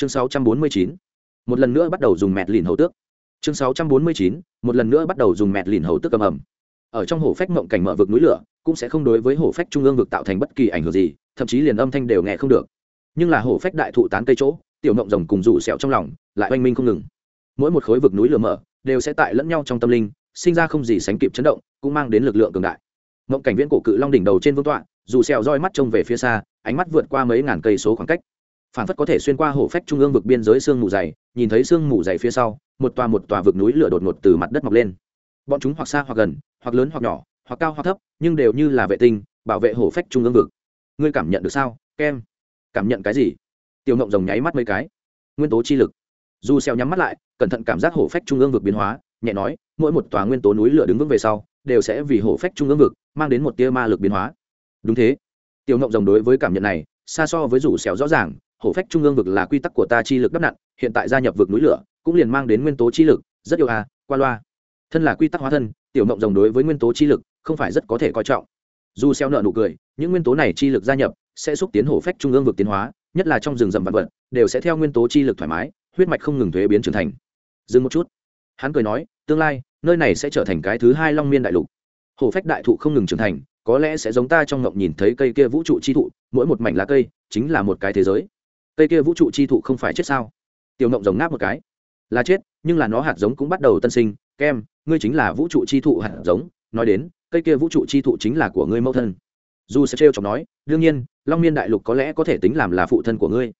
chương 649. một lần nữa bắt đầu dùng mẹt lìn hầu tước chương 649. một lần nữa bắt đầu dùng mẹt lìn hầu tước cầm ẩm ở trong hồ phách mộng cảnh mở vực núi lửa, cũng sẽ không đối với hồ phách trung ương vực tạo thành bất kỳ ảnh hưởng gì, thậm chí liền âm thanh đều nghe không được nhưng là hồ phách đại thụ tán cây chỗ, tiểu mộng rồng cùng rủ sẹo trong lòng lại oanh minh không ngừng mỗi một khối vực núi lửa mở, đều sẽ tại lẫn nhau trong tâm linh, sinh ra không gì sánh kịp chấn động, cũng mang đến lực lượng cường đại mộng cảnh viễn cổ cự long đỉnh đầu trên vương tọa dù sẹo roi mắt trông về phía xa, ánh mắt vượt qua mấy ngàn cây số khoảng cách phản phất có thể xuyên qua hổ phách trung ương vực biên giới sương mù dày, nhìn thấy sương mù dày phía sau, một tòa một tòa vực núi lửa đột ngột từ mặt đất mọc lên. Bọn chúng hoặc xa hoặc gần, hoặc lớn hoặc nhỏ, hoặc cao hoặc thấp, nhưng đều như là vệ tinh, bảo vệ hổ phách trung ương vực. Ngươi cảm nhận được sao, kem? Cảm nhận cái gì? Tiểu ngộng rồng nháy mắt mấy cái. Nguyên tố chi lực. Dù xeo nhắm mắt lại, cẩn thận cảm giác hổ phách trung ương vực biến hóa, nhẹ nói, mỗi một tòa nguyên tố núi lửa đứng vững về sau, đều sẽ vì hổ phách trung ương vực mang đến một tia ma lực biến hóa. Đúng thế. Tiểu ngộng rồng đối với cảm nhận này, xa so với rủ xéo rõ ràng hổ phách trung ương vực là quy tắc của ta chi lực đắp nặn, hiện tại gia nhập vực núi lửa, cũng liền mang đến nguyên tố chi lực, rất yêu à qua loa. Thân là quy tắc hóa thân, tiểu mộng rồng đối với nguyên tố chi lực, không phải rất có thể coi trọng. Dù xeo nợ nụ cười, những nguyên tố này chi lực gia nhập, sẽ xúc tiến hổ phách trung ương vực tiến hóa, nhất là trong rừng rậm vạn vật, đều sẽ theo nguyên tố chi lực thoải mái, huyết mạch không ngừng thuế biến trưởng thành. Dừng một chút. Hắn cười nói, tương lai, nơi này sẽ trở thành cái thứ hai long miên đại lục. Hổ phách đại thụ không ngừng trưởng thành, có lẽ sẽ giống ta trong ngộng nhìn thấy cây kia vũ trụ chi thụ, mỗi một mảnh lá cây, chính là một cái thế giới cây kia vũ trụ chi thụ không phải chết sao? Tiểu ngộng giống ngáp một cái. Là chết, nhưng là nó hạt giống cũng bắt đầu tân sinh. Kem, ngươi chính là vũ trụ chi thụ hạt giống. Nói đến, cây kia vũ trụ chi thụ chính là của ngươi mẫu thân. Dù sẽ trêu chọc nói, đương nhiên, long miên đại lục có lẽ có thể tính làm là phụ thân của ngươi.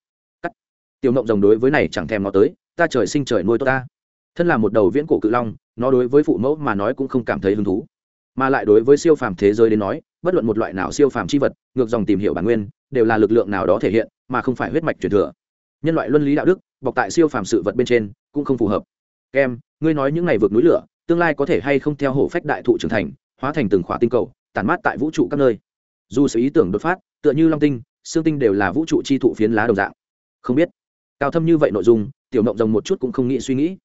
Cắt. Tiểu ngộng rồng đối với này chẳng thèm nó tới, ta trời sinh trời nuôi tôi ta. Thân là một đầu viễn cổ cự long, nó đối với phụ mẫu mà nói cũng không cảm thấy hứng thú. Mà lại đối với siêu phàm thế giới đến nói, bất luận một loại nào siêu phàm c h i vật, ngược dòng tìm hiểu bản nguyên, đều là lực lượng nào đó thể hiện mà không phải huyết mạch truyền thừa. Nhân loại luân lý đạo đức, bọc tại siêu phàm sự vật bên trên, cũng không phù hợp. Kem, ngươi nói những ngày vượt núi lửa, tương lai có thể hay không theo hổ phách đại thụ trưởng thành, hóa thành từng khỏa tinh cầu, tản mát tại vũ trụ các nơi. Dù sự ý tưởng đột phát, tựa như long tinh, xương tinh đều là vũ trụ chi thụ phiến lá đồng dạng. Không biết. Cao thâm như vậy nội dung, tiểu mộng rồng một chút cũng không nghĩ suy nghĩ.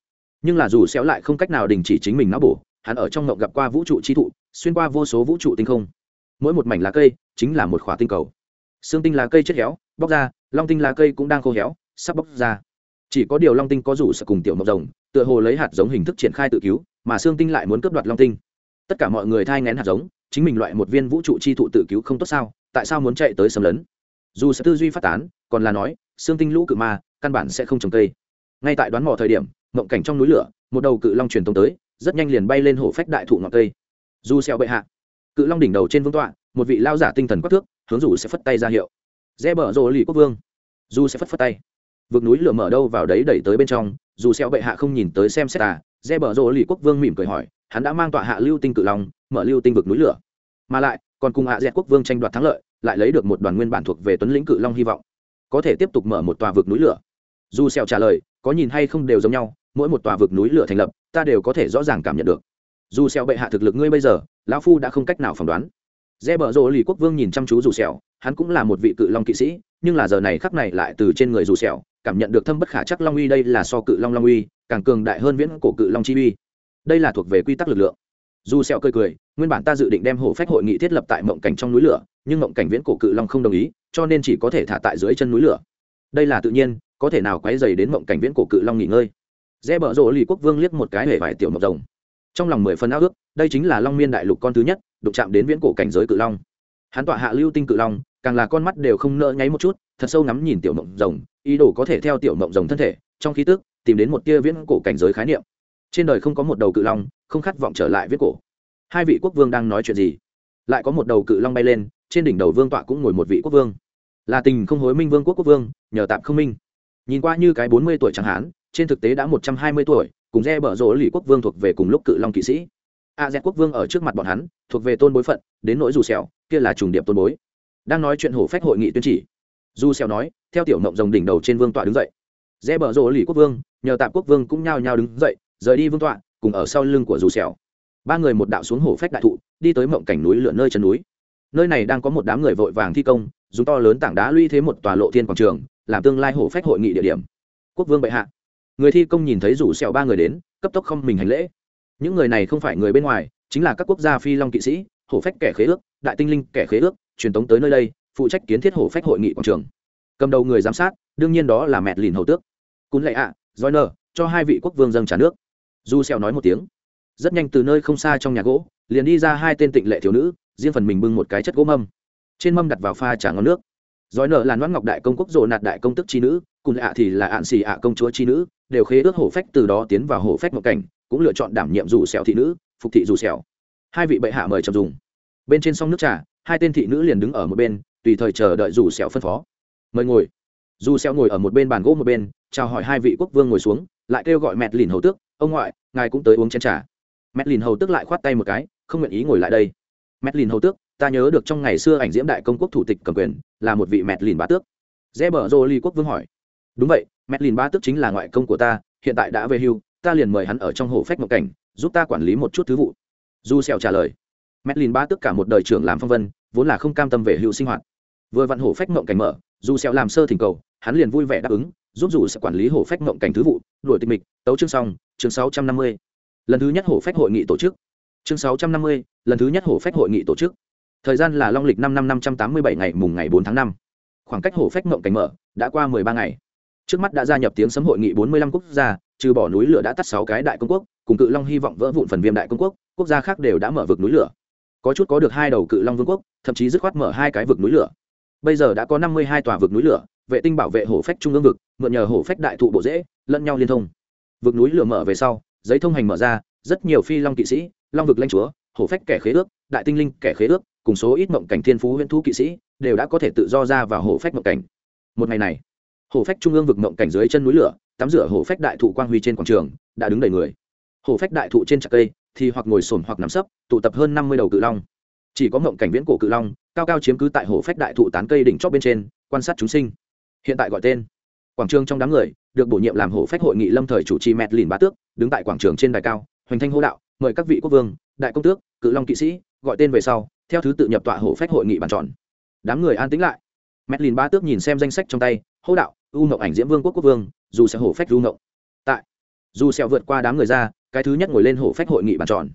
Nhưng là dù xéo lại không cách nào đình chỉ chính mình não bổ, hắn ở trong mộng gặp qua vũ trụ chi thụ, xuyên qua vô số vũ trụ tinh không. Mỗi một mảnh lá cây, chính là một khỏa tinh cầu. Xương tinh lá cây chết héo bóc ra, long tinh lá cây cũng đang khô héo, sắp bóc ra. Chỉ có điều long tinh có rủ sợ cùng tiểu mộc rồng, tựa hồ lấy hạt giống hình thức triển khai tự cứu, mà xương tinh lại muốn cướp đoạt long tinh. Tất cả mọi người thai ngén hạt giống, chính mình loại một viên vũ trụ chi thụ tự cứu không tốt sao, tại sao muốn chạy tới xâm lấn? Dù sẽ tư duy phát tán, còn là nói, xương tinh lũ cự ma, căn bản sẽ không trồng cây. Ngay tại đoán mò thời điểm, mộng cảnh trong núi lửa, một đầu cự long truyền tống tới, rất nhanh liền bay lên hổ phách đại thụ ngọn cây. Dù xeo bệ hạ, cự long đỉnh đầu trên vương tọa, một vị lao giả tinh thần quắc thước, hướng dù sẽ phất tay ra hiệu rẽ bờ rồ lì quốc vương. Du sẽ phất phất tay. Vượt núi lửa mở đâu vào đấy đẩy tới bên trong, dù xeo bệ hạ không nhìn tới xem xét à rẽ bờ rồ lì quốc vương mỉm cười hỏi, hắn đã mang tọa hạ lưu tinh cự long, mở lưu tinh vực núi lửa. Mà lại, còn cùng hạ dẹt quốc vương tranh đoạt thắng lợi, lại lấy được một đoàn nguyên bản thuộc về tuấn lĩnh cự long hy vọng. Có thể tiếp tục mở một tòa vực núi lửa. Dù xeo trả lời, có nhìn hay không đều giống nhau, mỗi một tòa vực núi lửa thành lập, ta đều có thể rõ ràng cảm nhận được. Dù xeo bệ hạ thực lực ngươi bây giờ, lão phu đã không cách nào phỏng đoán rẽ bờ rồ lì quốc vương nhìn chăm chú dù sẹo, hắn cũng là một vị cự long kỵ sĩ nhưng là giờ này khắc này lại từ trên người dù sẹo, cảm nhận được thâm bất khả chắc long uy đây là so cự long long uy càng cường đại hơn viễn cổ cự long chi uy. Đây là thuộc về quy tắc lực lượng. Dù sẹo cười cười nguyên bản ta dự định đem hổ phách hội nghị thiết lập tại mộng cảnh trong núi lửa nhưng mộng cảnh viễn cổ cự long không đồng ý cho nên chỉ có thể thả tại dưới chân núi lửa. Đây là tự nhiên có thể nào quấy dày đến mộng cảnh viễn cổ cự long nghỉ ngơi? Rẽ bờ rộ lì quốc vương liếc một cái hề vải tiểu mộng rồng. Trong lòng mười phần ao ước đây chính là long miên đại lục con thứ nhất đụng chạm đến viễn cổ cảnh giới cự long. Hắn tọa hạ lưu tinh cự long, càng là con mắt đều không nỡ nháy một chút, thật sâu ngắm nhìn tiểu mộng rồng, ý đồ có thể theo tiểu mộng rồng thân thể, trong khí tức, tìm đến một tia viễn cổ cảnh giới khái niệm. Trên đời không có một đầu cự long, không khát vọng trở lại viết cổ. Hai vị quốc vương đang nói chuyện gì? Lại có một đầu cự long bay lên, trên đỉnh đầu vương tọa cũng ngồi một vị quốc vương. Là tình không hối minh vương quốc quốc vương, nhờ tạm không minh. Nhìn qua như cái bốn mươi tuổi chẳng hạn, trên thực tế đã một trăm hai mươi tuổi, cùng re bở rỗ lì quốc vương thuộc về cùng lúc cự long kỵ sĩ a z quốc vương ở trước mặt bọn hắn, thuộc về tôn bối phận, đến nỗi dù xẻo kia là trùng điệp tôn bối. Đang nói chuyện hổ phách hội nghị tuyên chỉ. Dù xẻo nói, theo tiểu mộng rồng đỉnh đầu trên vương tọa đứng dậy. Dễ bờ rỗ lì quốc vương, nhờ tạm quốc vương cũng nhao nhao đứng dậy, rời đi vương tọa, cùng ở sau lưng của dù xẻo ba người một đạo xuống hổ phách đại thụ, đi tới mộng cảnh núi lượn nơi chân núi. Nơi này đang có một đám người vội vàng thi công, dùng to lớn tảng đá luy thế một tòa lộ thiên quảng trường, làm tương lai hổ phách hội nghị địa điểm. Quốc vương bệ hạ. Người thi công nhìn thấy rủ sẹo ba người đến, cấp tốc không mình hành lễ những người này không phải người bên ngoài, chính là các quốc gia phi long kỵ sĩ, hổ phách kẻ khế ước, đại tinh linh kẻ khế ước, truyền tống tới nơi đây, phụ trách kiến thiết hổ phách hội nghị quảng trường. Cầm đầu người giám sát, đương nhiên đó là mẹt lìn hầu tước. Cún lệ ạ doi nờ cho hai vị quốc vương dâng trả nước. Du xeo nói một tiếng. Rất nhanh từ nơi không xa trong nhà gỗ, liền đi ra hai tên tịnh lệ thiếu nữ, riêng phần mình bưng một cái chất gỗ mâm. Trên mâm đặt vào pha trà ngon nước. Doi nợ là noãn ngọc đại công quốc rộ nạt đại công tức chi nữ cùng ạ thì là ạn xì ạ công chúa chi nữ, đều khế ước hổ phách từ đó tiến vào hổ phách một cảnh cũng lựa chọn đảm nhiệm dù xẻo thị nữ, phục thị dù xẻo hai vị bệ hạ mời chậm dùng. Bên trên sông nước trà, hai tên thị nữ liền đứng ở một bên, tùy thời chờ đợi dù xẻo phân phó. Mời ngồi. Dù xẻo ngồi ở một bên bàn gỗ một bên, chào hỏi hai vị quốc vương ngồi xuống, lại kêu gọi mẹt lìn hầu tước, ông ngoại, ngài cũng tới uống chén trà. Mẹt lìn hầu tước lại khoát tay một cái, không nguyện ý ngồi lại đây. Mẹt lìn hầu tước, ta nhớ được trong ngày xưa ảnh diễm đại công quốc thủ tịch cầm quyền, là một vị mẹt lìn bá tước. Dễ bở rô ly quốc vương hỏi. Đúng vậy, mẹt lìn bá tước chính là ngoại công của ta, hiện tại đã về hưu ta liền mời hắn ở trong hồ phách mộng cảnh giúp ta quản lý một chút thứ vụ. Du xèo trả lời mẹ lìn ba tức cả một đời trưởng làm phong vân vốn là không cam tâm về hữu sinh hoạt. Vừa vặn hổ phách mộng cảnh mở Du xèo làm sơ thỉnh cầu hắn liền vui vẻ đáp ứng giúp dù sẽ quản lý hổ phách mộng cảnh thứ vụ đuổi tịch mịch tấu chương xong chương 650. lần thứ nhất hổ phách hội nghị tổ chức. Chương 650, lần thứ nhất hổ phách hội nghị tổ chức. Thời gian là long lịch năm năm năm trăm tám mươi bảy ngày mùng ngày bốn tháng năm. Khoảng cách hổ phách mộng cảnh mở đã qua mười ba ngày. Trước mắt đã gia nhập tiếng sấm hội nghị bốn mươi lăm quốc gia trừ bỏ núi lửa đã tắt sáu cái đại công quốc, cùng cự long hy vọng vỡ vụn phần viêm đại công quốc quốc gia khác đều đã mở vực núi lửa. Có chút có được hai đầu cự long vương quốc, thậm chí dứt khoát mở hai cái vực núi lửa. Bây giờ đã có năm mươi hai tòa vực núi lửa, vệ tinh bảo vệ hổ phách trung ương vực, mượn nhờ hổ phách đại thụ bộ dễ, lẫn nhau liên thông. Vực núi lửa mở về sau, giấy thông hành mở ra, rất nhiều phi long kỵ sĩ, long vực lanh chúa, hổ phách kẻ khế ước, đại tinh linh kẻ khế ước, cùng số ít mộng cảnh thiên phú huyễn thú kỵ sĩ, đều đã có thể tự do ra vào hổ phách mộng cảnh. Một ngày này hổ phách trung ương vực mộng cảnh dưới chân núi lửa, tắm rửa hổ phách đại thụ quang huy trên quảng trường, đã đứng đầy người. Hổ phách đại thụ trên trạc cây, thì hoặc ngồi sồn hoặc nằm sấp, tụ tập hơn năm mươi đầu cự long. Chỉ có mộng cảnh viễn cổ cự long, cao cao chiếm cứ tại hổ phách đại thụ tán cây đỉnh chóp bên trên, quan sát chúng sinh. Hiện tại gọi tên. Quảng trường trong đám người, được bổ nhiệm làm hổ phách hội nghị lâm thời chủ trì mẹt lìn bá tước, đứng tại quảng trường trên đài cao, hoành thanh hô đạo, mời các vị quốc vương, đại công tước, cự long kỵ sĩ, gọi tên về sau, theo thứ tự nhập tọa hổ phách hội nghị bàn tròn. Đám người an tĩnh lại. Mẹt lìn bá tước nhìn xem danh sách trong tay, hô đạo u ngộng ảnh diễm vương quốc quốc vương, dù sẽ hổ phách u ngộng tại, dù sẹo vượt qua đám người ra, cái thứ nhất ngồi lên hổ phách hội nghị bàn tròn.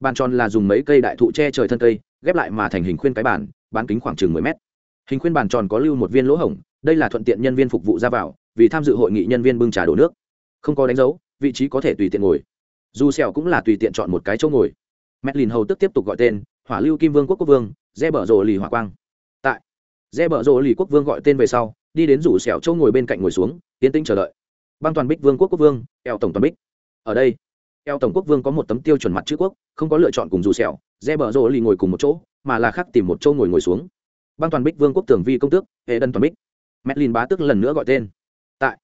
Bàn tròn là dùng mấy cây đại thụ che trời thân cây, ghép lại mà thành hình khuyên cái bàn, bán kính khoảng chừng mười mét. Hình khuyên bàn tròn có lưu một viên lỗ hổng, đây là thuận tiện nhân viên phục vụ ra vào, vì tham dự hội nghị nhân viên bưng trà đổ nước. Không có đánh dấu, vị trí có thể tùy tiện ngồi. Dù sẹo cũng là tùy tiện chọn một cái chỗ ngồi. Mẹ lìn hầu tức tiếp tục gọi tên, hỏa lưu kim vương quốc quốc vương re bở rồ lì hỏa quang. Tại re bở rồ lì quốc vương gọi tên về sau đi đến rủ sẹo châu ngồi bên cạnh ngồi xuống tiến tĩnh chờ đợi. Băng toàn bích vương quốc quốc vương, eo tổng toàn bích. Ở đây, eo tổng quốc vương có một tấm tiêu chuẩn mặt chữ quốc, không có lựa chọn cùng rủ sẹo re bờ rô lì ngồi cùng một chỗ, mà là khác tìm một chỗ ngồi ngồi xuống. Băng toàn bích vương quốc tưởng vi công tước, hệ đần toàn bích. Mét bá tức lần nữa gọi tên. Tại,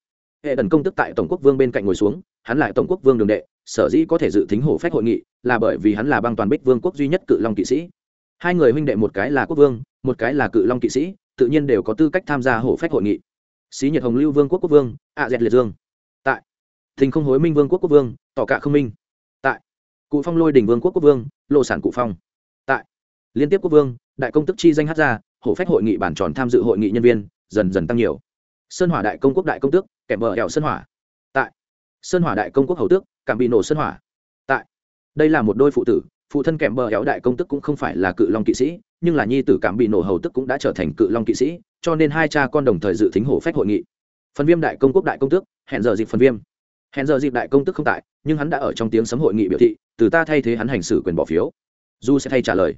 hệ đần công tước tại tổng quốc vương bên cạnh ngồi xuống, hắn lại tổng quốc vương đường đệ, sở dĩ có thể dự tính hổ phách hội nghị, là bởi vì hắn là băng toàn bích vương quốc duy nhất cự long kỵ sĩ. Hai người huynh đệ, một cái là quốc vương, một cái là cự long kỵ sĩ tự nhiên đều có tư cách tham gia hổ phách hội nghị. Xí nhiệt hồng lưu vương quốc quốc vương, ạ dẹt liệt dương. Tại. Thình không hối minh vương quốc quốc vương, tỏ cạ không minh. Tại. Cụ phong lôi đình vương quốc quốc vương, lộ sản cụ phong. Tại. Liên tiếp quốc vương, đại công tức chi danh hát ra, hổ phách hội nghị bản tròn tham dự hội nghị nhân viên, dần dần tăng nhiều. Sơn hỏa đại công quốc đại công tước kèm vợ hẻo sơn hỏa. Tại. Sơn hỏa đại công quốc hầu tước, cảm bị nổ sơn hỏa. Tại. Đây là một đôi phụ tử, phụ thân kèm bờ héo đại công tức cũng không phải là cự long kỵ sĩ nhưng là nhi tử cảm bị nổ hầu tức cũng đã trở thành cự long kỵ sĩ, cho nên hai cha con đồng thời dự tính hổ phách hội nghị. Phần viêm đại công quốc đại công tước, hẹn giờ dịp phần viêm. Hẹn giờ dịp đại công tức không tại, nhưng hắn đã ở trong tiếng sấm hội nghị biểu thị, từ ta thay thế hắn hành xử quyền bỏ phiếu. Du sẽ thay trả lời.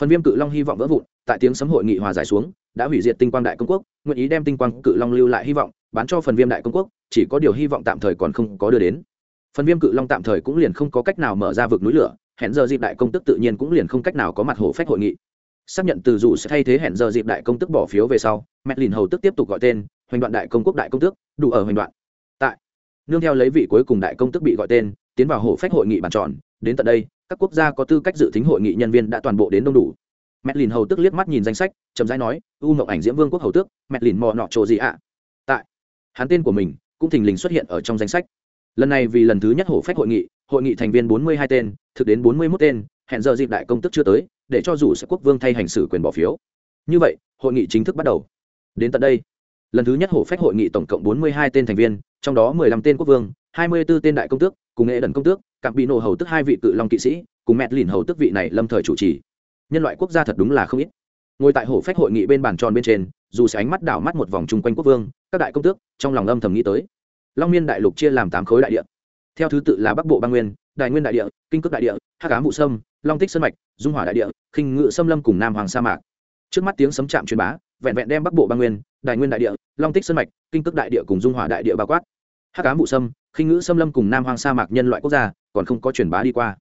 Phần viêm cự long hy vọng vỡ vụn, tại tiếng sấm hội nghị hòa giải xuống, đã hủy diệt tinh quang đại công quốc, nguyện ý đem tinh quang cự long lưu lại hy vọng, bán cho phần viêm đại công quốc, chỉ có điều hy vọng tạm thời còn không có đưa đến. Phần viêm cự long tạm thời cũng liền không có cách nào mở ra vực núi lửa, hẹn giờ dịp đại công tức tự nhiên cũng liền không cách nào có mặt hổ phách hội nghị xác nhận từ dù sẽ thay thế hẹn giờ dịp đại công tức bỏ phiếu về sau mẹ lìn hầu tức tiếp tục gọi tên, hoành đoạn đại công quốc đại công tước, đủ ở hoành đoạn. Tại, nương theo lấy vị cuối cùng đại công tức bị gọi tên, tiến vào hổ phách hội nghị bàn tròn. Đến tận đây, các quốc gia có tư cách dự tính hội nghị nhân viên đã toàn bộ đến đông đủ. Mẹ lìn hầu tức liếc mắt nhìn danh sách, chậm rãi nói, u mộng ảnh diễm vương quốc hầu tước mẹ lìn mò nọ trộ gì ạ. Tại, hắn tên của mình cũng thình lình xuất hiện ở trong danh sách. Lần này vì lần thứ nhất hổ phách hội nghị hội nghị thành viên bốn mươi hai tên, thực đến bốn mươi mốt tên, hẹn giờ dịp đại công tức chưa tới để cho dù sẽ quốc vương thay hành xử quyền bỏ phiếu. Như vậy, hội nghị chính thức bắt đầu. Đến tận đây, lần thứ nhất hổ phách hội nghị tổng cộng bốn mươi hai tên thành viên, trong đó mười lăm tên quốc vương, hai mươi b ố tên đại công tước, cùng nghệ đần công tước cặp bị nổ hầu tức hai vị cự long kỵ sĩ, cùng mẹ lìn hầu tức vị này lâm thời chủ trì. Nhân loại quốc gia thật đúng là không ít. Ngồi tại hổ phách hội nghị bên bàn tròn bên trên, dù sẽ ánh mắt đảo mắt một vòng chung quanh quốc vương, các đại công tước, trong lòng âm thầm nghĩ tới. Long miên đại lục chia làm tám khối đại địa. Theo thứ tự là bắc bộ ba nguyên, đại nguyên đại địa, kinh cước đại địa, hắc ám vụ sâm long tích sơn mạch, dung hỏa đại địa, khinh ngự xâm lâm cùng nam hoàng sa mạc. Trước mắt tiếng sấm chạm truyền bá, vẹn vẹn đem bắc bộ ba nguyên, đại nguyên đại địa, long tích sơn mạch, kinh tức đại địa cùng dung hỏa đại địa bao quát. Hắc ám vụ sâm, khinh ngữ xâm lâm cùng nam hoàng sa mạc nhân loại quốc gia còn không có truyền bá đi qua.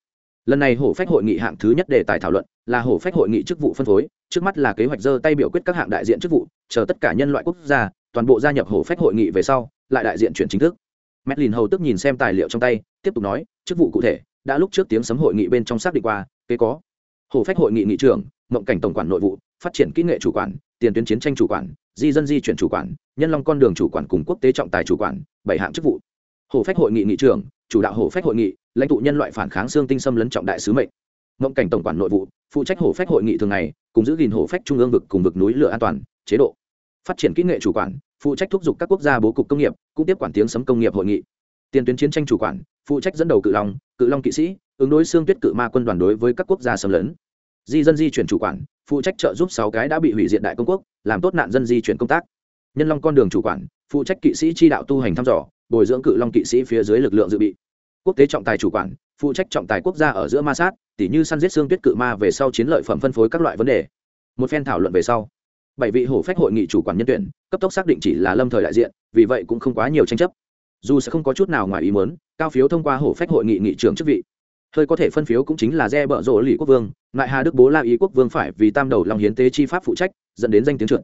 Lần này hổ phách hội nghị hạng thứ nhất đề tài thảo luận là hổ phách hội nghị chức vụ phân phối, trước mắt là kế hoạch dơ tay biểu quyết các hạng đại diện chức vụ, chờ tất cả nhân loại quốc gia, toàn bộ gia nhập hổ phách hội nghị về sau, lại đại diện chuyển chính thức. Medlin hầu tức nhìn xem tài liệu trong tay, tiếp tục nói, chức vụ cụ thể đã lúc trước tiếng sấm hội nghị bên trong xác định qua, kế có. Hồ phách hội nghị nghị trưởng, mộng cảnh tổng quản nội vụ, phát triển kỹ nghệ chủ quản, tiền tuyến chiến tranh chủ quản, di dân di chuyển chủ quản, nhân long con đường chủ quản cùng quốc tế trọng tài chủ quản, bảy hạng chức vụ. Hồ phách hội nghị nghị trưởng, chủ đạo hồ phách hội nghị, lãnh tụ nhân loại phản kháng xương tinh xâm lấn trọng đại sứ mệnh. Mộng cảnh tổng quản nội vụ, phụ trách hồ phách hội nghị thường ngày, cùng giữ gìn hồ phách trung ương vực cùng vực núi lửa an toàn, chế độ. Phát triển kỹ nghệ chủ quản, phụ trách thúc giục các quốc gia bố cục công nghiệp, cũng tiếp quản tiếng sấm công nghiệp hội nghị. Tiền tuyến chiến tranh chủ quản phụ trách dẫn đầu cự long cự long kỵ sĩ, ứng đối xương tuyết cự ma quân đoàn đối với các quốc gia xâm lấn. Di dân di chuyển chủ quản, phụ trách trợ giúp sáu cái đã bị hủy diện đại công quốc, làm tốt nạn dân di chuyển công tác. Nhân long con đường chủ quản, phụ trách kỵ sĩ chi đạo tu hành thăm dò, bồi dưỡng cự long kỵ sĩ phía dưới lực lượng dự bị. Quốc tế trọng tài chủ quản, phụ trách trọng tài quốc gia ở giữa ma sát, tỉ như săn giết xương tuyết cự ma về sau chiến lợi phẩm phân phối các loại vấn đề. Một phen thảo luận về sau, bảy vị hổ phách hội nghị chủ quản nhân tuyển, cấp tốc xác định chỉ là lâm thời đại diện, vì vậy cũng không quá nhiều tranh chấp dù sẽ không có chút nào ngoài ý muốn, cao phiếu thông qua hổ phách hội nghị nghị trưởng chức vị. Hơi có thể phân phiếu cũng chính là re bợ rộ lì quốc vương, ngại hà đức bố la ý quốc vương phải vì tam đầu lòng hiến tế chi pháp phụ trách, dẫn đến danh tiếng trượt.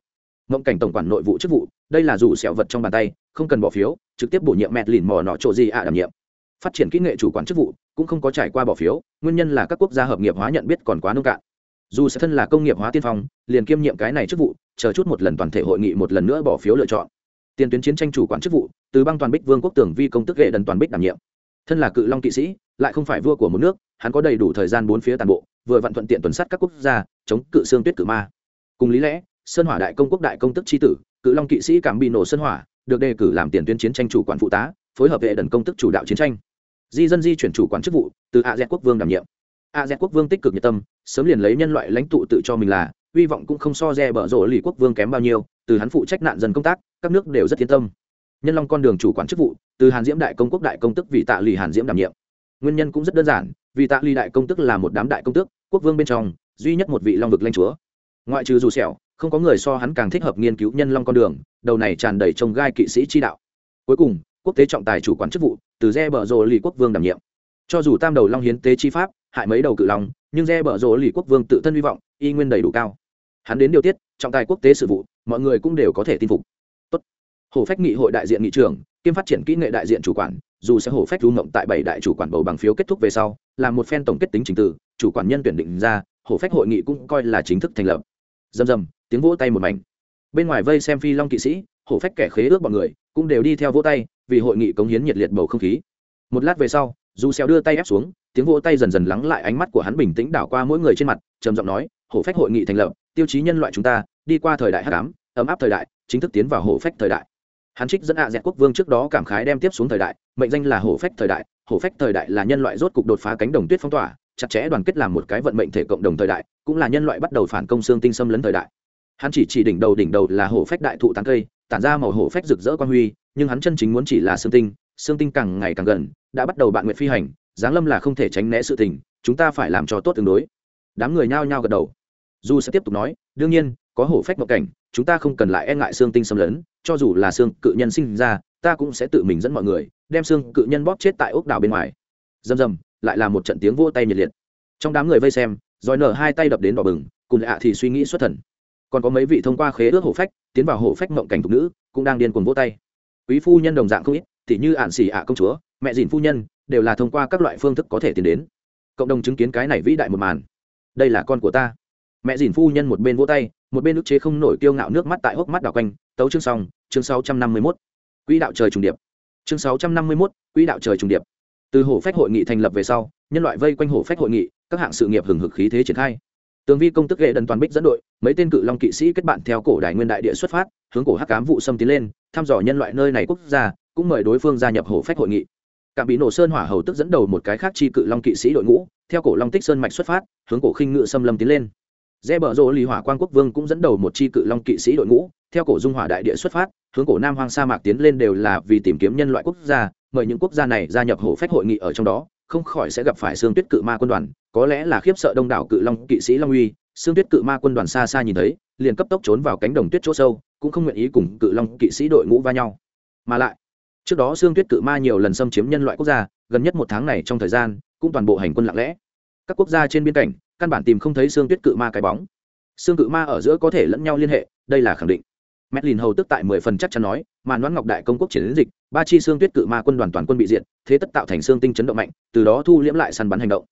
Mộng cảnh tổng quản nội vụ chức vụ, đây là dù sẹo vật trong bàn tay, không cần bỏ phiếu, trực tiếp bổ nhiệm mẹt lìn mò nọ chỗ gì ạ đảm nhiệm. Phát triển kỹ nghệ chủ quản chức vụ, cũng không có trải qua bỏ phiếu, nguyên nhân là các quốc gia hợp nghiệp hóa nhận biết còn quá nông cạn. Dù sẽ thân là công nghiệp hóa tiên phong, liền kiêm nhiệm cái này chức vụ, chờ chút một lần toàn thể hội nghị một lần nữa bỏ phiếu lựa chọn tiền tuyến chiến tranh chủ quản chức vụ, từ băng toàn bích vương quốc tưởng vi công tức ghệ đần toàn bích đảm nhiệm. Thân là cự long kỵ sĩ, lại không phải vua của một nước, hắn có đầy đủ thời gian bốn phía toàn bộ, vừa vặn thuận tiện tuần sát các quốc gia, chống cự xương tuyết cự ma. Cùng lý lẽ, sơn hỏa đại công quốc đại công tức tri tử, cự long kỵ sĩ cảm bị nổ sơn hỏa, được đề cử làm tiền tuyến chiến tranh chủ quản phụ tá, phối hợp hệ đần công tức chủ đạo chiến tranh. Di dân di chuyển chủ quản chức vụ, từ a z quốc vương đảm nhiệm. A z quốc vương tích cực nhiệt tâm, sớm liền lấy nhân loại lãnh tụ tự cho mình là hy vọng cũng không so rẻ bở rộ lì quốc vương kém bao nhiêu, từ hắn phụ trách nạn dân công tác, các nước đều rất yên tâm. Nhân long con đường chủ quản chức vụ, từ hàn diễm đại công quốc đại công tức vì tạ lì hàn diễm đảm nhiệm. Nguyên nhân cũng rất đơn giản, vì tạ lì đại công tức là một đám đại công tước, quốc vương bên trong, duy nhất một vị long vực lanh chúa. Ngoại trừ dù sẹo, không có người so hắn càng thích hợp nghiên cứu nhân long con đường, đầu này tràn đầy trông gai kỵ sĩ chi đạo. Cuối cùng, quốc tế trọng tài chủ quản chức vụ, từ re bở rồ lì quốc vương đảm nhiệm. Cho dù tam đầu long hiến tế chi pháp, hại mấy đầu cự long, nhưng re bở rồ lì quốc vương tự thân hy vọng, y nguyên đầy đủ cao hắn đến điều tiết, trọng tài quốc tế sự vụ, mọi người cũng đều có thể tin phục. Tốt. hồ phách nghị hội đại diện nghị trưởng, kiêm phát triển kỹ nghệ đại diện chủ quản, dù sẽ hồ phách du ngộng tại bảy đại chủ quản bầu bằng phiếu kết thúc về sau, là một phen tổng kết tính trình tự, chủ quản nhân tuyển định ra, hồ phách hội nghị cũng coi là chính thức thành lập. Dầm dầm tiếng vỗ tay một mảnh. Bên ngoài vây xem phi long kỵ sĩ hổ phách kẻ khế ước bọn người, cũng đều đi theo vỗ tay, vì hội nghị cống hiến nhiệt liệt bầu không khí. Một lát về sau, dù xeo đưa tay ép xuống, tiếng vỗ tay dần dần lắng lại ánh mắt của hắn bình tĩnh đảo qua mỗi người trên mặt, trầm giọng nói hổ phách hội nghị thành lập, tiêu chí nhân loại chúng ta, đi qua thời đại hát ám, ấm áp thời đại, chính thức tiến vào hổ phách thời đại. Hắn trích dẫn ạ à dẹt quốc vương trước đó cảm khái đem tiếp xuống thời đại, mệnh danh là hổ phách thời đại, hổ phách thời đại là nhân loại rốt cục đột phá cánh đồng tuyết phong tỏa, chặt chẽ đoàn kết làm một cái vận mệnh thể cộng đồng thời đại, cũng là nhân loại bắt đầu phản công xương tinh xâm lấn thời đại. Hắn chỉ chỉ đỉnh đầu đỉnh đầu là hổ phách đại thụ tán cây, tản ra màu hổ phách rực rỡ quan huy, nhưng hắn chân chính muốn chỉ là xương tinh xương tinh càng ngày càng gần, đã bắt đầu bạn nguyện phi hành, giáng lâm là không thể tránh né sự tình, chúng ta phải làm cho tốt tương đối. Đám người nhao nhao gật đầu. Dù sẽ tiếp tục nói, đương nhiên, có hổ phách mộng cảnh, chúng ta không cần lại e ngại xương tinh xâm lấn, cho dù là xương cự nhân sinh ra, ta cũng sẽ tự mình dẫn mọi người, đem xương cự nhân bóp chết tại ốc đảo bên ngoài. Dầm dầm lại là một trận tiếng vô tay nhiệt liệt. Trong đám người vây xem rồi nở hai tay đập đến đỏ bừng, cùng ạ thì suy nghĩ xuất thần. Còn có mấy vị thông qua khế ước hổ phách, tiến vào hổ phách mộng cảnh thục nữ, cũng đang điên cuồng vỗ tay. Quý phu nhân đồng dạng không ít thì như ạn xỉ ạ công chúa, mẹ dìn phu nhân, đều là thông qua các loại phương thức có thể tiến đến. Cộng đồng chứng kiến cái này vĩ đại một màn. Đây là con của ta mẹ dìn phu nhân một bên vỗ tay, một bên ức chế không nổi kiêu ngạo nước mắt tại hốc mắt đảo quanh, tấu chương xong, chương sáu trăm năm mươi mốt. Quỹ đạo trời trùng điệp. Chương sáu trăm năm mươi mốt, quỹ đạo trời trùng điệp. Từ hổ phách hội nghị thành lập về sau, nhân loại vây quanh hổ phách hội nghị, các hạng sự nghiệp hừng hực khí thế triển khai. Tường vi công tức ghệ đần toàn bích dẫn đội, mấy tên cự long kỵ sĩ kết bạn theo cổ đại nguyên đại địa xuất phát, hướng cổ hắc cám vụ xâm tiến lên, thăm dò nhân loại nơi này quốc gia, cũng mời đối phương gia nhập hổ phách hội nghị. Cảm bị nổ sơn hỏa hầu tức dẫn đầu một cái khác chi cự long kỵ sĩ đội ngũ, theo cổ long tích sơn mạch xuất phát, hướng cổ khinh ngự xâm lâm tiến lên rẽ bờ rô lì hỏa quan quốc vương cũng dẫn đầu một chi cự long kỵ sĩ đội ngũ, theo cổ dung hỏa đại địa xuất phát, hướng cổ nam hoang sa mạc tiến lên đều là vì tìm kiếm nhân loại quốc gia, mời những quốc gia này gia nhập hổ phách hội nghị ở trong đó, không khỏi sẽ gặp phải xương tuyết cự ma quân đoàn, có lẽ là khiếp sợ đông đảo cự long kỵ sĩ long uy. Xương tuyết cự ma quân đoàn xa xa nhìn thấy, liền cấp tốc trốn vào cánh đồng tuyết chỗ sâu, cũng không nguyện ý cùng cự long kỵ sĩ đội ngũ va nhau. Mà lại, trước đó xương tuyết cự ma nhiều lần xâm chiếm nhân loại quốc gia, gần nhất một tháng này trong thời gian, cũng toàn bộ hành quân lặng lẽ các quốc gia trên biên cảnh căn bản tìm không thấy xương tuyết cự ma cái bóng xương cự ma ở giữa có thể lẫn nhau liên hệ đây là khẳng định Medlin hầu tức tại mười phần chắc chắn nói, mà Noãn Ngọc đại công quốc triển đến dịch, ba chi xương tuyết cự ma quân đoàn toàn quân bị diệt, thế tất tạo thành xương tinh chấn động mạnh, từ đó thu liễm lại săn bắn hành động.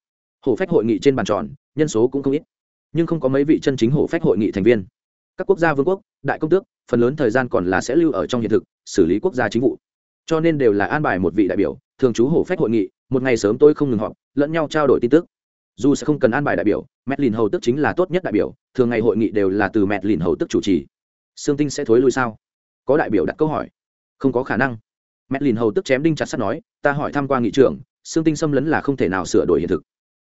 Hổ phách hội nghị trên bàn tròn, nhân số cũng không ít, nhưng không có mấy vị chân chính hổ phách hội nghị thành viên. Các quốc gia vương quốc, đại công tước, phần lớn thời gian còn là sẽ lưu ở trong hiện thực, xử lý quốc gia chính vụ. Cho nên đều là an bài một vị đại biểu, thường trú hổ phách hội nghị, một ngày sớm tôi không ngừng họp, lẫn nhau trao đổi tin tức. Dù sẽ không cần an bài đại biểu, Medlin hầu tức chính là tốt nhất đại biểu, thường ngày hội nghị đều là từ Medlin hầu tức chủ trì Sương Tinh sẽ thối lui sao? Có đại biểu đặt câu hỏi. Không có khả năng. Medlin hầu tức chém đinh chặt sắt nói, ta hỏi tham quan nghị trưởng, Sương Tinh xâm lấn là không thể nào sửa đổi hiện thực.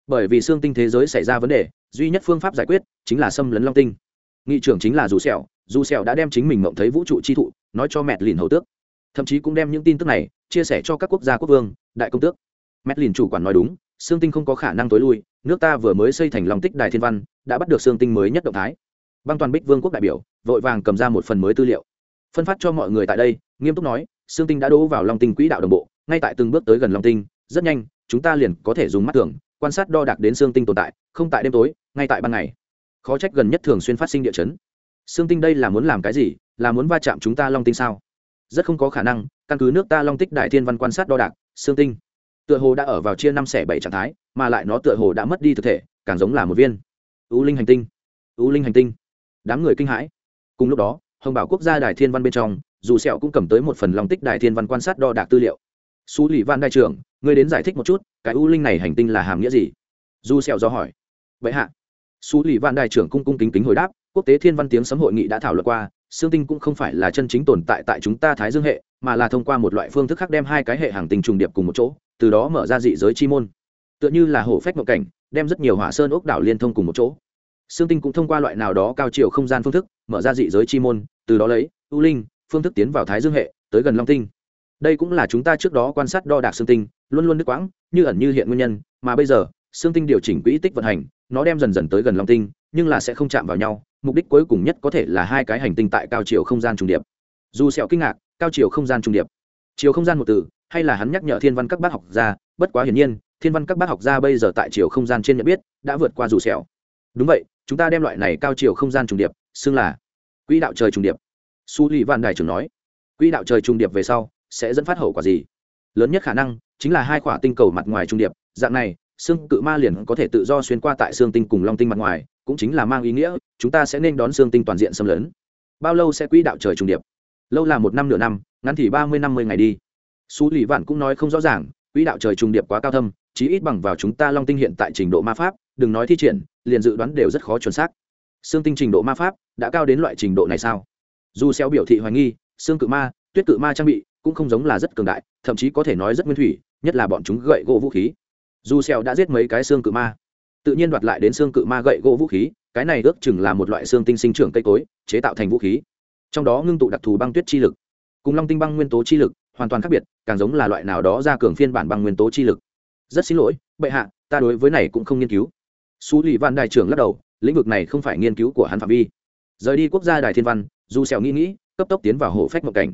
Bởi vì Sương Tinh thế giới xảy ra vấn đề, duy nhất phương pháp giải quyết chính là xâm lấn Long Tinh. Nghị trưởng chính là Dù Sẹo, Dù Sẹo đã đem chính mình mộng thấy vũ trụ chi thụ, nói cho Medlin hầu tước. Thậm chí cũng đem những tin tức này chia sẻ cho các quốc gia quốc vương, đại công tước. Medlin chủ quản nói đúng, Sương Tinh không có khả năng tối lui, nước ta vừa mới xây thành Long Tích Đài Thiên Văn, đã bắt được Sương Tinh mới nhất động thái. Băng toàn bích vương quốc đại biểu vội vàng cầm ra một phần mới tư liệu. Phân phát cho mọi người tại đây nghiêm túc nói xương tinh đã đỗ vào long tinh quỹ đạo đồng bộ ngay tại từng bước tới gần long tinh rất nhanh chúng ta liền có thể dùng mắt thường quan sát đo đạc đến xương tinh tồn tại không tại đêm tối ngay tại ban ngày. Khó trách gần nhất thường xuyên phát sinh địa chấn. Xương tinh đây là muốn làm cái gì? Là muốn va chạm chúng ta long tinh sao? Rất không có khả năng căn cứ nước ta long tích đại thiên văn quan sát đo đạc xương tinh tựa hồ đã ở vào chia năm xẻ bảy trạng thái, mà lại nó tựa hồ đã mất đi thực thể, càng giống là một viên. U linh hành tinh. U linh hành tinh. Đám người kinh hãi. Cùng lúc đó, hồng bảo quốc gia đài thiên văn bên trong, dù sẹo cũng cầm tới một phần lòng tích đài thiên văn quan sát đo đạc tư liệu. Xú lì văn đại trưởng, ngươi đến giải thích một chút, cái u linh này hành tinh là hàm nghĩa gì? Dù sẹo do hỏi. Vậy hạ. Xú lì văn đại trưởng cung cung kính kính hồi đáp, quốc tế thiên văn tiếng sấm hội nghị đã thảo luận qua, xương tinh cũng không phải là chân chính tồn tại tại chúng ta thái dương hệ, mà là thông qua một loại phương thức khác đem hai cái hệ hàng tinh trùng điệp cùng một chỗ từ đó mở ra dị giới chi môn tựa như là hổ phách ngộ cảnh đem rất nhiều hỏa sơn ốc đảo liên thông cùng một chỗ Sương Tinh cũng thông qua loại nào đó cao chiều không gian phương thức, mở ra dị giới chi môn, từ đó lấy U Linh phương thức tiến vào Thái Dương hệ, tới gần Long Tinh. Đây cũng là chúng ta trước đó quan sát đo đạc Sương Tinh, luôn luôn đứt quãng, như ẩn như hiện nguyên nhân, mà bây giờ, Sương Tinh điều chỉnh quỹ tích vận hành, nó đem dần dần tới gần Long Tinh, nhưng là sẽ không chạm vào nhau, mục đích cuối cùng nhất có thể là hai cái hành tinh tại cao chiều không gian trùng điệp. Dù sẹo kinh ngạc, cao chiều không gian trùng điệp. Chiều không gian một từ, hay là hắn nhắc nhở thiên văn các bác học gia, bất quá hiển nhiên, thiên văn các bác học gia bây giờ tại chiều không gian trên nhận biết, đã vượt qua dù xẻo Đúng vậy, chúng ta đem loại này cao chiều không gian trùng điệp xưng là quỹ đạo trời trùng điệp. Su lì văn đài trưởng nói quỹ đạo trời trùng điệp về sau sẽ dẫn phát hậu quả gì? Lớn nhất khả năng chính là hai quả tinh cầu mặt ngoài trùng điệp dạng này xương cự ma liền có thể tự do xuyên qua tại xương tinh cùng long tinh mặt ngoài cũng chính là mang ý nghĩa chúng ta sẽ nên đón xương tinh toàn diện xâm lấn. Bao lâu sẽ quỹ đạo trời trùng điệp? Lâu là một năm nửa năm ngắn thì ba mươi năm mươi ngày đi su lì vạn cũng nói không rõ ràng, quỹ đạo trời trùng điệp quá cao thâm, chí ít bằng vào chúng ta long tinh hiện tại trình độ ma pháp, đừng nói thi triển, liền dự đoán đều rất khó chuẩn xác. Xương tinh trình độ ma pháp đã cao đến loại trình độ này sao? Dù xeo biểu thị hoài nghi, xương cự ma, tuyết cự ma trang bị cũng không giống là rất cường đại, thậm chí có thể nói rất nguyên thủy, nhất là bọn chúng gậy gỗ vũ khí. Dù xeo đã giết mấy cái xương cự ma, tự nhiên đoạt lại đến xương cự ma gậy gỗ vũ khí, cái này ước chừng là một loại xương tinh sinh trưởng cây cối, chế tạo thành vũ khí. Trong đó ngưng tụ đặc thù băng tuyết chi lực, cùng long tinh băng nguyên tố chi lực hoàn toàn khác biệt, càng giống là loại nào đó ra cường phiên bản bằng nguyên tố chi lực. Rất xin lỗi, bệ hạ, ta đối với này cũng không nghiên cứu. Xú lì văn đại trưởng lắc đầu, lĩnh vực này không phải nghiên cứu của hắn phạm vi. Rời đi quốc gia đài thiên văn, dù xẻo nghĩ nghĩ, cấp tốc tiến vào hồ phách mộng cảnh.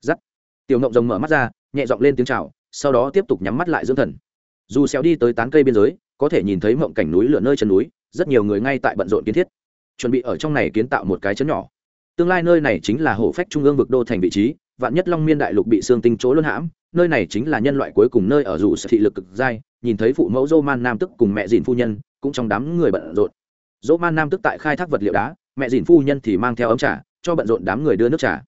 Giắt. Tiểu ngộng rồng mở mắt ra, nhẹ giọng lên tiếng chào, sau đó tiếp tục nhắm mắt lại dưỡng thần. Dù xẻo đi tới tán cây biên giới, có thể nhìn thấy mộng cảnh núi lửa nơi chân núi, rất nhiều người ngay tại bận rộn kiến thiết. Chuẩn bị ở trong này kiến tạo một cái chấn nhỏ tương lai nơi này chính là hổ phách trung ương vực đô thành vị trí, vạn nhất long miên đại lục bị xương tinh chỗ luân hãm, nơi này chính là nhân loại cuối cùng nơi ở dù sự thị lực cực dai, nhìn thấy phụ mẫu dô man nam tức cùng mẹ dìn phu nhân, cũng trong đám người bận rộn. Dô man nam tức tại khai thác vật liệu đá, mẹ dìn phu nhân thì mang theo ấm trà, cho bận rộn đám người đưa nước trà.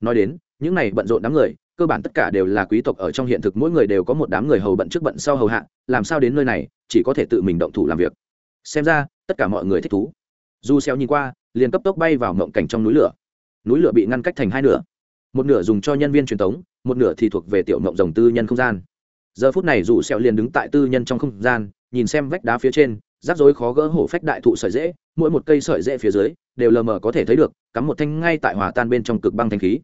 Nói đến, những này bận rộn đám người, cơ bản tất cả đều là quý tộc ở trong hiện thực, mỗi người đều có một đám người hầu bận trước bận sau hầu hạ, làm sao đến nơi này, chỉ có thể tự mình động thủ làm việc. Xem ra, tất cả mọi người thích thú. Du xeo nhìn qua liền cấp tốc bay vào mộng cảnh trong núi lửa. Núi lửa bị ngăn cách thành hai nửa. Một nửa dùng cho nhân viên truyền thống, một nửa thì thuộc về tiểu mộng rồng tư nhân không gian. Giờ phút này dù sẹo liền đứng tại tư nhân trong không gian, nhìn xem vách đá phía trên, rắc rối khó gỡ hổ phách đại thụ sợi dễ mỗi một cây sợi dễ phía dưới đều lờ mờ có thể thấy được, cắm một thanh ngay tại hòa tan bên trong cực băng thanh khí.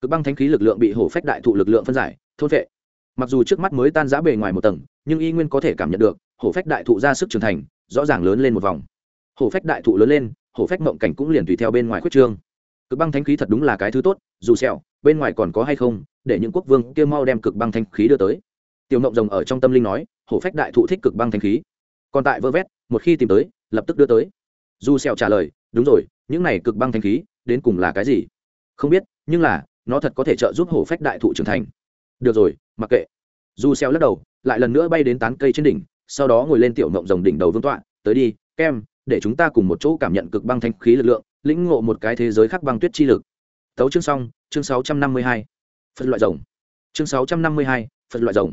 Cực băng thanh khí lực lượng bị hổ phách đại thụ lực lượng phân giải, thôn vệ mặc dù trước mắt mới tan rã bề ngoài một tầng, nhưng y nguyên có thể cảm nhận được, hổ phách đại thụ ra sức trưởng thành, rõ ràng lớn lên một vòng. Hổ phách đại thụ lớn lên hổ phách mộng cảnh cũng liền tùy theo bên ngoài khuyết trương. Cực băng thanh khí thật đúng là cái thứ tốt, dù sẹo bên ngoài còn có hay không, để những quốc vương kia mau đem cực băng thanh khí đưa tới. Tiểu mộng rồng ở trong tâm linh nói, hổ phách đại thụ thích cực băng thanh khí. Còn tại vơ vét, một khi tìm tới, lập tức đưa tới. Dù sẹo trả lời, đúng rồi, những này cực băng thanh khí, đến cùng là cái gì? Không biết, nhưng là, nó thật có thể trợ giúp hổ phách đại thụ trưởng thành. Được rồi, mặc kệ. Dù sẹo lắc đầu, lại lần nữa bay đến tán cây trên đỉnh, sau đó ngồi lên tiểu mộng rồng đỉnh đầu vương tọa, tới đi, kem để chúng ta cùng một chỗ cảm nhận cực băng thanh khí lực lượng lĩnh ngộ một cái thế giới khác băng tuyết chi lực. Tấu chương xong chương 652. phân loại rồng. Chương 652, phân loại rồng.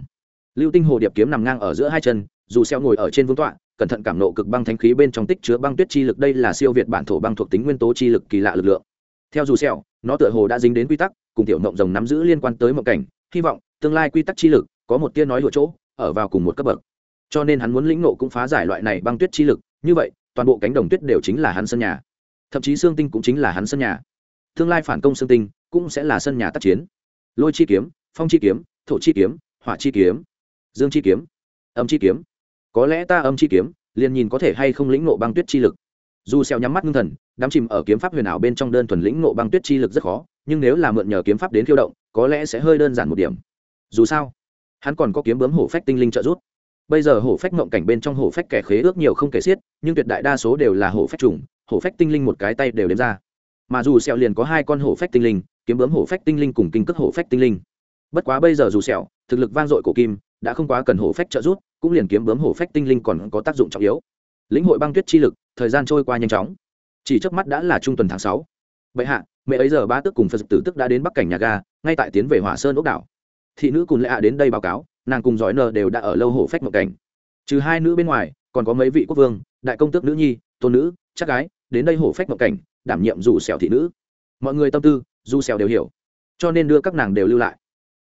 Lưu tinh hồ điệp kiếm nằm ngang ở giữa hai chân dù xeo ngồi ở trên vương tọa cẩn thận cảm nộ cực băng thanh khí bên trong tích chứa băng tuyết chi lực đây là siêu việt bản thổ băng thuộc tính nguyên tố chi lực kỳ lạ lực lượng. Theo dù xeo nó tựa hồ đã dính đến quy tắc cùng tiểu ngộng rồng nắm giữ liên quan tới mộng cảnh hy vọng tương lai quy tắc chi lực có một tia nói lựa chỗ ở vào cùng một cấp bậc. Cho nên hắn muốn lĩnh ngộ cũng phá giải loại này băng tuyết chi lực như vậy toàn bộ cánh đồng tuyết đều chính là hắn sân nhà. Thậm chí xương tinh cũng chính là hắn sân nhà. Tương lai phản công xương tinh cũng sẽ là sân nhà tác chiến. Lôi chi kiếm, phong chi kiếm, thổ chi kiếm, hỏa chi kiếm, dương chi kiếm, âm chi kiếm. Có lẽ ta âm chi kiếm, liền nhìn có thể hay không lĩnh nộ băng tuyết chi lực. Dù xeo nhắm mắt ngưng thần, đám chìm ở kiếm pháp huyền ảo bên trong đơn thuần lĩnh nộ băng tuyết chi lực rất khó, nhưng nếu là mượn nhờ kiếm pháp đến khiêu động, có lẽ sẽ hơi đơn giản một điểm. Dù sao, hắn còn có kiếm bướm hổ phách tinh linh trợ giúp bây giờ hổ phách mộng cảnh bên trong hổ phách kẻ khế ước nhiều không kể xiết, nhưng tuyệt đại đa số đều là hổ phách trùng, hổ phách tinh linh một cái tay đều đếm ra. Mà dù sẹo liền có hai con hổ phách tinh linh, kiếm bướm hổ phách tinh linh cùng kinh cước hổ phách tinh linh. Bất quá bây giờ dù sẹo, thực lực vang dội cổ kim, đã không quá cần hổ phách trợ giúp, cũng liền kiếm bướm hổ phách tinh linh còn có tác dụng trọng yếu. Lĩnh hội băng tuyết chi lực, thời gian trôi qua nhanh chóng. Chỉ trước mắt đã là trung tuần tháng sáu. Vậy hạ, mẹ ấy giờ ba tức cùng phật tử tức đã đến bắc cảnh nhà ga, ngay tại tiến về hỏa sơn ốc đảo. Thị nữ cùng lệ hạ đến đây báo cáo nàng cùng giỏi nờ đều đã ở lâu hổ phách một cảnh. Trừ hai nữ bên ngoài, còn có mấy vị quốc vương, đại công tước nữ nhi, tôn nữ, chắc gái, đến đây hổ phách một cảnh, đảm nhiệm dù xẻo thị nữ. Mọi người tâm tư, dù xẻo đều hiểu. Cho nên đưa các nàng đều lưu lại.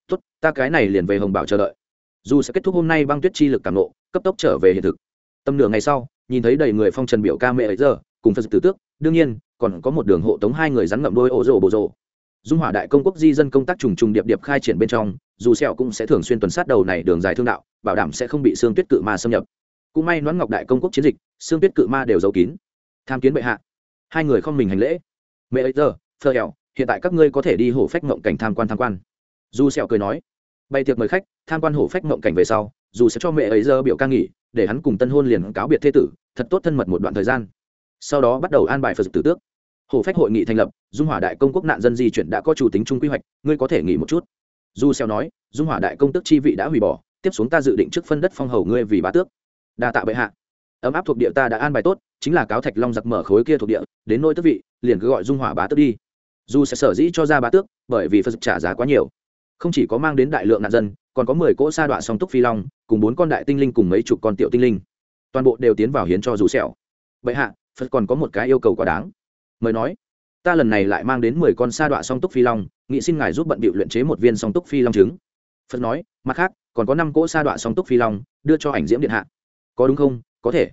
Tốt, ta cái này liền về hồng bảo chờ đợi. Dù sẽ kết thúc hôm nay băng tuyết chi lực cảm nộ, cấp tốc trở về hiện thực. Tâm nửa ngày sau, nhìn thấy đầy người phong trần biểu ca mẹ ấy giờ, cùng phật tử tước, đương nhiên, còn có một đường hộ tống hai người rắn ngậm đôi ổ rồ bồ rồ dung hỏa đại công quốc di dân công tác trùng trùng điệp điệp khai triển bên trong, dù sẹo cũng sẽ thường xuyên tuần sát đầu này đường dài thương đạo, bảo đảm sẽ không bị xương tuyết cự ma xâm nhập. Cũng may nón ngọc đại công quốc chiến dịch, xương tuyết cự ma đều giấu kín. Tham kiến bệ hạ. Hai người không mình hành lễ. Mẹ ấy giờ phơ hẹo hiện tại các ngươi có thể đi hổ phách ngậm cảnh tham quan tham quan. Dù sẹo cười nói. Bày tiệc mời khách, tham quan hổ phách ngậm cảnh về sau, dù sẽ cho mẹ ấy giờ biểu ca nghỉ, để hắn cùng tân hôn liền cáo biệt thế tử, thật tốt thân mật một đoạn thời gian. Sau đó bắt đầu an bài phật tử tước hổ phách hội nghị thành lập, dung hỏa đại công quốc nạn dân di chuyển đã có chủ tính chung quy hoạch, ngươi có thể nghỉ một chút. Du xeo nói, dung hỏa đại công tước chi vị đã hủy bỏ, tiếp xuống ta dự định trước phân đất phong hầu ngươi vì bá tước. Đa tạ bệ hạ. Ấm áp thuộc địa ta đã an bài tốt, chính là cáo thạch long giặc mở khối kia thuộc địa, đến nôi tước vị, liền cứ gọi dung hỏa bá tước đi. Dù sẽ sở dĩ cho ra bá tước, bởi vì phật trả giá quá nhiều. Không chỉ có mang đến đại lượng nạn dân, còn có mười cỗ sa đoạn song túc phi long, cùng bốn con đại tinh linh cùng mấy chục con tiểu tinh linh. Toàn bộ đều tiến vào hiến cho dù sẹo bệ hạ, phật còn có một cái yêu cầu quá đáng mời nói. Ta lần này lại mang đến mười con sa đọa song túc phi long, nghị xin ngài giúp bận bịu luyện chế một viên song túc phi long trứng. Phật nói, mặt khác, còn có năm cỗ sa đọa song túc phi long, đưa cho ảnh diễm điện hạ. Có đúng không? Có thể.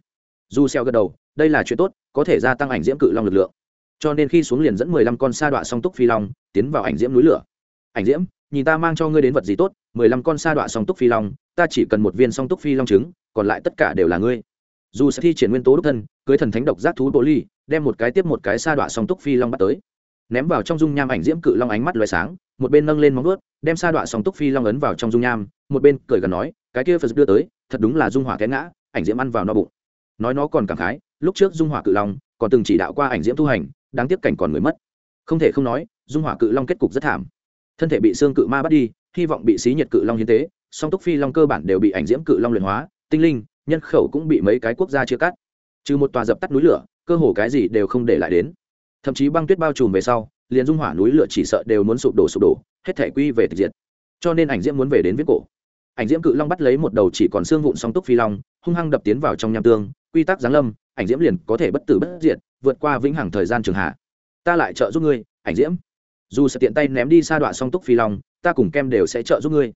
Du xeo gật đầu, đây là chuyện tốt, có thể gia tăng ảnh diễm cự long lực lượng. Cho nên khi xuống liền dẫn mười lăm con sa đọa song túc phi long tiến vào ảnh diễm núi lửa. Ảnh diễm, nhìn ta mang cho ngươi đến vật gì tốt, mười lăm con sa đọa song túc phi long, ta chỉ cần một viên song túc phi long trứng, còn lại tất cả đều là ngươi. Dù sẽ thi triển nguyên tố đúc thân, cưới thần thánh độc giác thú bồ ly đem một cái tiếp một cái sa đọa song túc phi long bắt tới. Ném vào trong dung nham ảnh diễm cự long ánh mắt loài sáng, một bên nâng lên móng ướt đem sa đọa song túc phi long ấn vào trong dung nham, một bên cười gần nói, cái kia phật đưa tới, thật đúng là dung hỏa té ngã, ảnh diễm ăn vào no bụng. Nói nó còn cảm khái, lúc trước dung hỏa cự long còn từng chỉ đạo qua ảnh diễm tu hành, đáng tiếc cảnh còn người mất. Không thể không nói, dung hỏa cự long kết cục rất thảm. Thân thể bị xương cự ma bắt đi, hy vọng bị xí nhiệt cự long hiến tế, song túc phi long cơ bản đều bị ảnh diễm cự long luyện hóa, tinh linh, nhân khẩu cũng bị mấy cái quốc gia chia cắt. Trừ một tòa dập tắt núi lửa cơ hồ cái gì đều không để lại đến. Thậm chí băng tuyết bao trùm về sau, liền dung hỏa núi lửa chỉ sợ đều muốn sụp đổ sụp đổ, hết thể quy về tịch diệt. Cho nên ảnh diễm muốn về đến viết cổ. Ảnh diễm cự long bắt lấy một đầu chỉ còn xương vụn song túc phi long, hung hăng đập tiến vào trong nham tương, quy tắc giáng lâm, ảnh diễm liền có thể bất tử bất diệt, vượt qua vĩnh hằng thời gian trường hạ. Ta lại trợ giúp ngươi, ảnh diễm. Dù sẽ tiện tay ném đi sa đoạn song túc phi long, ta cùng kem đều sẽ trợ giúp ngươi.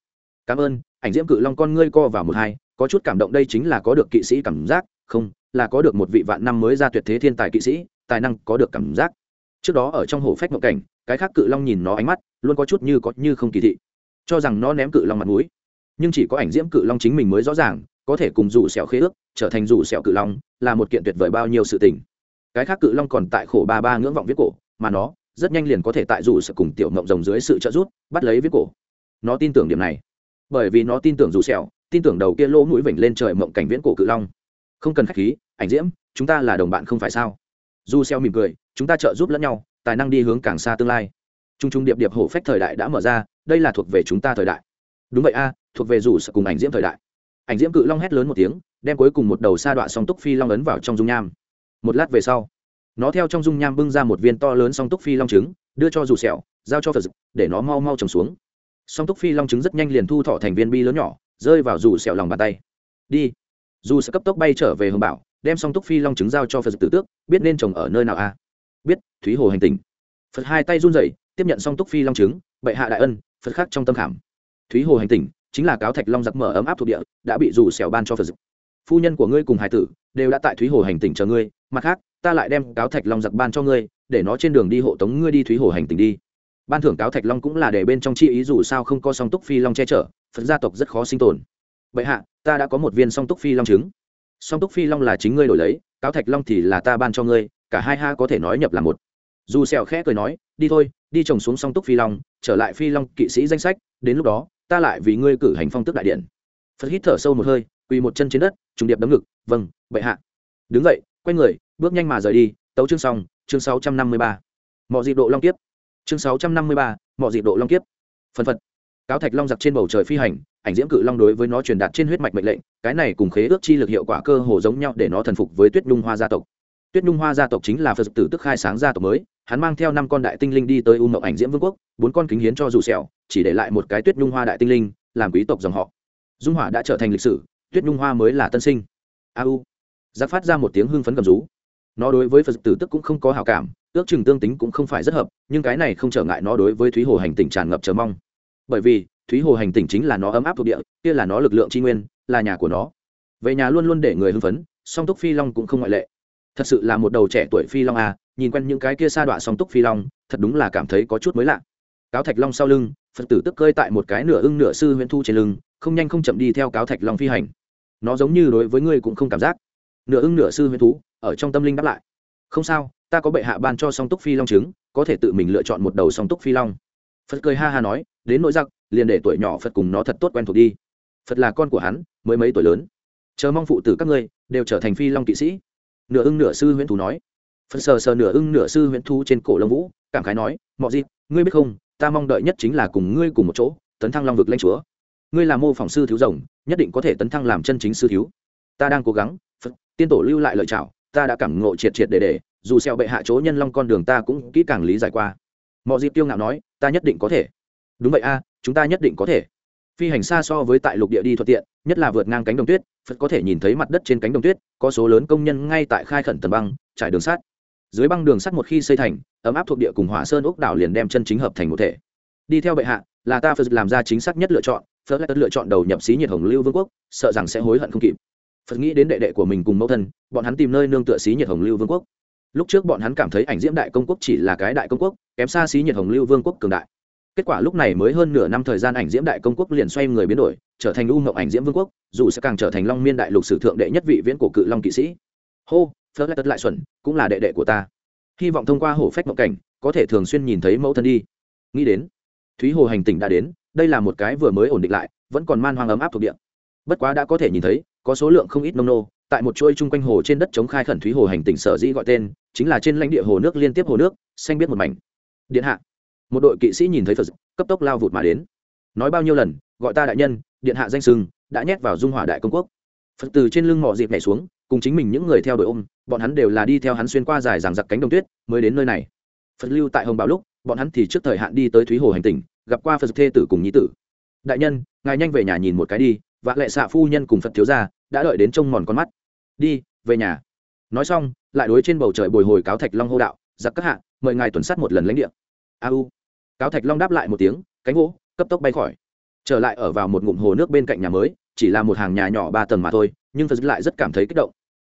Cảm ơn, ảnh diễm cự long con ngươi co vào một hai, có chút cảm động đây chính là có được kỵ sĩ cảm giác, không là có được một vị vạn năm mới ra tuyệt thế thiên tài kỵ sĩ, tài năng có được cảm giác. Trước đó ở trong hồ phách ngộ cảnh, cái khác cự long nhìn nó ánh mắt, luôn có chút như có như không kỳ thị. Cho rằng nó ném cự long mặt mũi. Nhưng chỉ có ảnh diễm cự long chính mình mới rõ ràng, có thể cùng rủ sẹo khế ước, trở thành rủ sẹo cự long, là một kiện tuyệt vời bao nhiêu sự tình. Cái khác cự long còn tại khổ ba ba ngưỡng vọng viết cổ, mà nó, rất nhanh liền có thể tại rủ sẹo cùng tiểu ngộng rồng dưới sự trợ giúp, bắt lấy viết cổ. Nó tin tưởng điểm này. Bởi vì nó tin tưởng rủ sẹo, tin tưởng đầu kia lỗ mũi vểnh lên trời mộng cảnh viễn cổ cự long không cần khách khí, ảnh diễm, chúng ta là đồng bạn không phải sao? Du xeo mỉm cười, chúng ta trợ giúp lẫn nhau, tài năng đi hướng càng xa tương lai. Trung trung điệp điệp hổ phách thời đại đã mở ra, đây là thuộc về chúng ta thời đại. Đúng vậy a, thuộc về rủ sợ cùng ảnh diễm thời đại. Ảnh diễm cự long hét lớn một tiếng, đem cuối cùng một đầu sa đoạn song túc phi long ấn vào trong dung nham. Một lát về sau, nó theo trong dung nham bưng ra một viên to lớn song túc phi long trứng, đưa cho dù sẹo giao cho phật để nó mau mau trồng xuống. Song túc phi long trứng rất nhanh liền thu thọ thành viên bi lớn nhỏ, rơi vào dù sẹo lòng bàn tay. Đi dù sẽ cấp tốc bay trở về hồng bảo, đem song túc phi long trứng giao cho phật tử tước, biết nên trồng ở nơi nào a biết, thúy hồ hành tình phật hai tay run rẩy, tiếp nhận song túc phi long trứng, bệ hạ đại ân, phật khác trong tâm khảm. Thúy hồ hành tình chính là cáo thạch long giặc mở ấm áp thuộc địa, đã bị rủ xẻo ban cho phật dực. Phu nhân của ngươi cùng hải tử, đều đã tại thúy hồ hành tình chờ ngươi, mặt khác, ta lại đem cáo thạch long giặc ban cho ngươi, để nó trên đường đi hộ tống ngươi đi thúy hồ hành tình đi. Ban thưởng cáo thạch long cũng là để bên trong chi ý dù sao không có song túc phi long che chở, phật gia tộc rất khó sinh tồn vậy hạ, ta đã có một viên song túc phi long trứng. Song túc phi long là chính ngươi đổi lấy, cáo thạch long thì là ta ban cho ngươi, cả hai ha có thể nói nhập là một. Dù sẹo khẽ cười nói, đi thôi, đi trồng xuống song túc phi long, trở lại phi long kỵ sĩ danh sách, đến lúc đó, ta lại vì ngươi cử hành phong tước đại điện. Phật hít thở sâu một hơi, quỳ một chân trên đất, trùng điệp đấm ngực vâng bệ hạ. Đứng dậy, quay người, bước nhanh mà rời đi, tấu chương xong, chương sáu trăm năm mươi ba. Mọi dị độ long kiếp. Chương sáu trăm năm mươi ba, mọi dị độ long kiếp. Phần phật. Cáo thạch long giặc trên bầu trời phi hành ảnh diễm cự long đối với nó truyền đạt trên huyết mạch mệnh lệnh, cái này cùng khế ước chi lực hiệu quả cơ hồ giống nhau để nó thần phục với tuyết nhung hoa gia tộc. Tuyết nhung hoa gia tộc chính là phật tử tức khai sáng gia tộc mới, hắn mang theo năm con đại tinh linh đi tới u mậu ảnh diễm vương quốc, bốn con kính hiến cho dù sẹo, chỉ để lại một cái tuyết nhung hoa đại tinh linh, làm quý tộc dòng họ. Dung hỏa đã trở thành lịch sử, tuyết nhung hoa mới là tân sinh. A u. Giáp phát ra một tiếng hưng phấn cầm rú. Nó đối với phật tử tức cũng không có hào cảm, ước chừng tương tính cũng không phải rất hợp, nhưng cái này không trở ngại nó đối với thúy hồ hành tỉnh tràn ngập chờ mong. Bởi vì thúy hồ hành tỉnh chính là nó ấm áp thuộc địa, kia là nó lực lượng tri nguyên, là nhà của nó. Về nhà luôn luôn để người hưng phấn, song túc phi long cũng không ngoại lệ. Thật sự là một đầu trẻ tuổi phi long à nhìn quen những cái kia sa đọa song túc phi long, thật đúng là cảm thấy có chút mới lạ. Cáo thạch long sau lưng, phật tử tức cơi tại một cái nửa ưng nửa sư huyễn thu trên lưng, không nhanh không chậm đi theo cáo thạch long phi hành. Nó giống như đối với ngươi cũng không cảm giác. Nửa ưng nửa sư huyễn thú, ở trong tâm linh đáp lại. Không sao, ta có bệ hạ ban cho song túc phi long trứng có thể tự mình lựa chọn một đầu song túc phi long. Phật cười ha ha nói đến nỗi giặc, liền để tuổi nhỏ phật cùng nó thật tốt quen thuộc đi. Phật là con của hắn, mới mấy tuổi lớn. Chờ mong phụ tử các ngươi đều trở thành phi long kỵ sĩ. Nửa ưng nửa sư huyễn thú nói. Phần sờ sờ nửa ưng nửa sư huyễn thú trên cổ lông vũ, cảm khái nói mọi gì ngươi biết không, ta mong đợi nhất chính là cùng ngươi cùng một chỗ, tấn thăng long vực lãnh chúa. Ngươi là mô phỏng sư thiếu rồng, nhất định có thể tấn thăng làm chân chính sư thiếu. Ta đang cố gắng, phật, tiên tổ lưu lại lợi chảo ta đã cảm ngộ triệt triệt để để, dù xeo bệ hạ chỗ nhân long con đường ta cũng kỹ càng lý giải qua. Mọi dịp tiêu ngạo nói, ta nhất định có thể đúng vậy a, chúng ta nhất định có thể. Phi hành xa so với tại lục địa đi thuận tiện, nhất là vượt ngang cánh đồng tuyết, phật có thể nhìn thấy mặt đất trên cánh đồng tuyết, có số lớn công nhân ngay tại khai khẩn tần băng, trải đường sắt. Dưới băng đường sắt một khi xây thành, ấm áp thuộc địa cùng hỏa sơn ốc đảo liền đem chân chính hợp thành một thể. Đi theo bệ hạ, là ta phật làm ra chính xác nhất lựa chọn, phật lại lựa chọn đầu nhập xí nhiệt hồng lưu vương quốc, sợ rằng sẽ hối hận không kịp. Phật nghĩ đến đệ đệ của mình cùng mẫu thân, bọn hắn tìm nơi nương tựa xí nhiệt hồng lưu vương quốc. Lúc trước bọn hắn cảm thấy ảnh diễm đại công quốc chỉ là cái đại công quốc, kém xa xí nhiệt hồng lưu vương quốc cường đại kết quả lúc này mới hơn nửa năm thời gian ảnh diễm đại công quốc liền xoay người biến đổi, trở thành u ngọc ảnh diễm vương quốc, dù sẽ càng trở thành long miên đại lục sử thượng đệ nhất vị viễn cổ cự long kỵ sĩ. Hô phớt lại tất lại xuẩn, cũng là đệ đệ của ta. Hy vọng thông qua hổ phách mộng cảnh, có thể thường xuyên nhìn thấy mẫu thân đi. Nghĩ đến, thúy hồ hành tỉnh đã đến, đây là một cái vừa mới ổn định lại, vẫn còn man hoang ấm áp thuộc địa. Bất quá đã có thể nhìn thấy, có số lượng không ít nông nô, tại một chuôi chung quanh hồ trên đất chống khai khẩn thúy hồ hành tỉnh sở dĩ gọi tên, chính là trên lãnh địa hồ nước liên tiếp hồ nước, xanh biết một mảnh. Điện hạ một đội kỵ sĩ nhìn thấy phật cấp tốc lao vụt mà đến nói bao nhiêu lần gọi ta đại nhân điện hạ danh sưng đã nhét vào dung hỏa đại công quốc phật từ trên lưng mỏ dịp nhảy xuống cùng chính mình những người theo đội ôm bọn hắn đều là đi theo hắn xuyên qua dài ràng giặc cánh đồng tuyết mới đến nơi này phật lưu tại hồng bảo lúc bọn hắn thì trước thời hạn đi tới thúy hồ hành tỉnh gặp qua phật thê tử cùng nhí tử đại nhân ngài nhanh về nhà nhìn một cái đi và lệ xạ phu nhân cùng phật thiếu gia đã đợi đến trông mòn con mắt đi về nhà nói xong lại đối trên bầu trời bồi hồi cáo thạch long hô đạo giặc các hạ mời ngài tuần sát một lần lãnh địa a u cáo thạch long đáp lại một tiếng, cánh gỗ, cấp tốc bay khỏi. Trở lại ở vào một ngụm hồ nước bên cạnh nhà mới, chỉ là một hàng nhà nhỏ ba tầng mà thôi, nhưng phật lại rất cảm thấy kích động.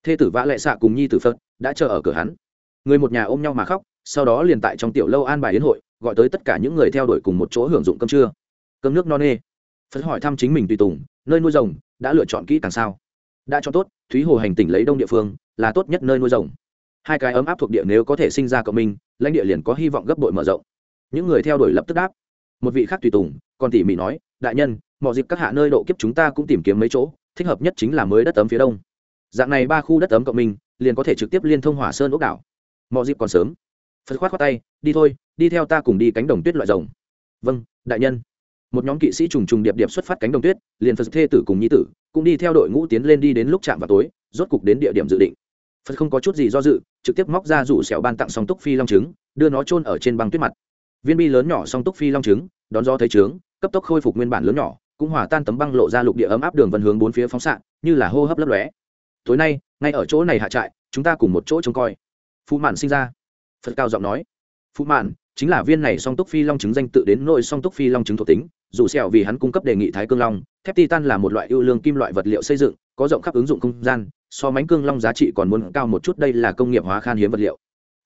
Thê tử vã lệ xạ cùng nhi tử phật đã chờ ở cửa hắn. Người một nhà ôm nhau mà khóc, sau đó liền tại trong tiểu lâu an bài yến hội, gọi tới tất cả những người theo đuổi cùng một chỗ hưởng dụng cơm trưa. Cơm nước no nê. Phật hỏi thăm chính mình tùy tùng, nơi nuôi rồng, đã lựa chọn kỹ càng sao? Đã cho tốt, thúy hồ hành tỉnh lấy đông địa phương, là tốt nhất nơi nuôi rồng. Hai cái ấm áp thuộc địa nếu có thể sinh ra cộng minh, lãnh địa liền có hy vọng gấp bội mở rộng những người theo đuổi lập tức đáp. Một vị khác tùy tùng, còn tỉ mỉ nói, đại nhân, mọi dịp các hạ nơi độ kiếp chúng ta cũng tìm kiếm mấy chỗ, thích hợp nhất chính là mới đất ấm phía đông. Dạng này ba khu đất ấm cộng minh, liền có thể trực tiếp liên thông hỏa sơn ốc đảo. Mọi dịp còn sớm. Phật khoát khoát tay, đi thôi, đi theo ta cùng đi cánh đồng tuyết loại rồng. Vâng đại nhân. Một nhóm kỵ sĩ trùng trùng điệp điệp xuất phát cánh đồng tuyết, liền phật thê tử cùng nhi tử cũng đi theo đội ngũ tiến lên đi đến lúc chạm vào tối, rốt cục đến địa điểm dự định. Phật không có chút gì do dự, trực tiếp móc ra rủ sẹo ban tặng song túc phi long trứng, đưa nó chôn ở trên băng tuyết mặt viên bi lớn nhỏ song túc phi long trứng, đón gió thấy trướng, cấp tốc khôi phục nguyên bản lớn nhỏ, cũng hòa tan tấm băng lộ ra lục địa ấm áp đường vân hướng bốn phía phóng xạ, như là hô hấp lấp lóe. Tối nay, ngay ở chỗ này hạ trại, chúng ta cùng một chỗ trông coi. Phụ mạn sinh ra. Phật cao giọng nói. Phụ mạn, chính là viên này song túc phi long trứng danh tự đến nội song túc phi long trứng thuộc tính, dù sẹo vì hắn cung cấp đề nghị thái cương long, thép titan là một loại ưu lương kim loại vật liệu xây dựng, có rộng khắp ứng dụng không gian, so mánh cương long giá trị còn muốn cao một chút, đây là công nghiệp hóa khan hiếm vật liệu.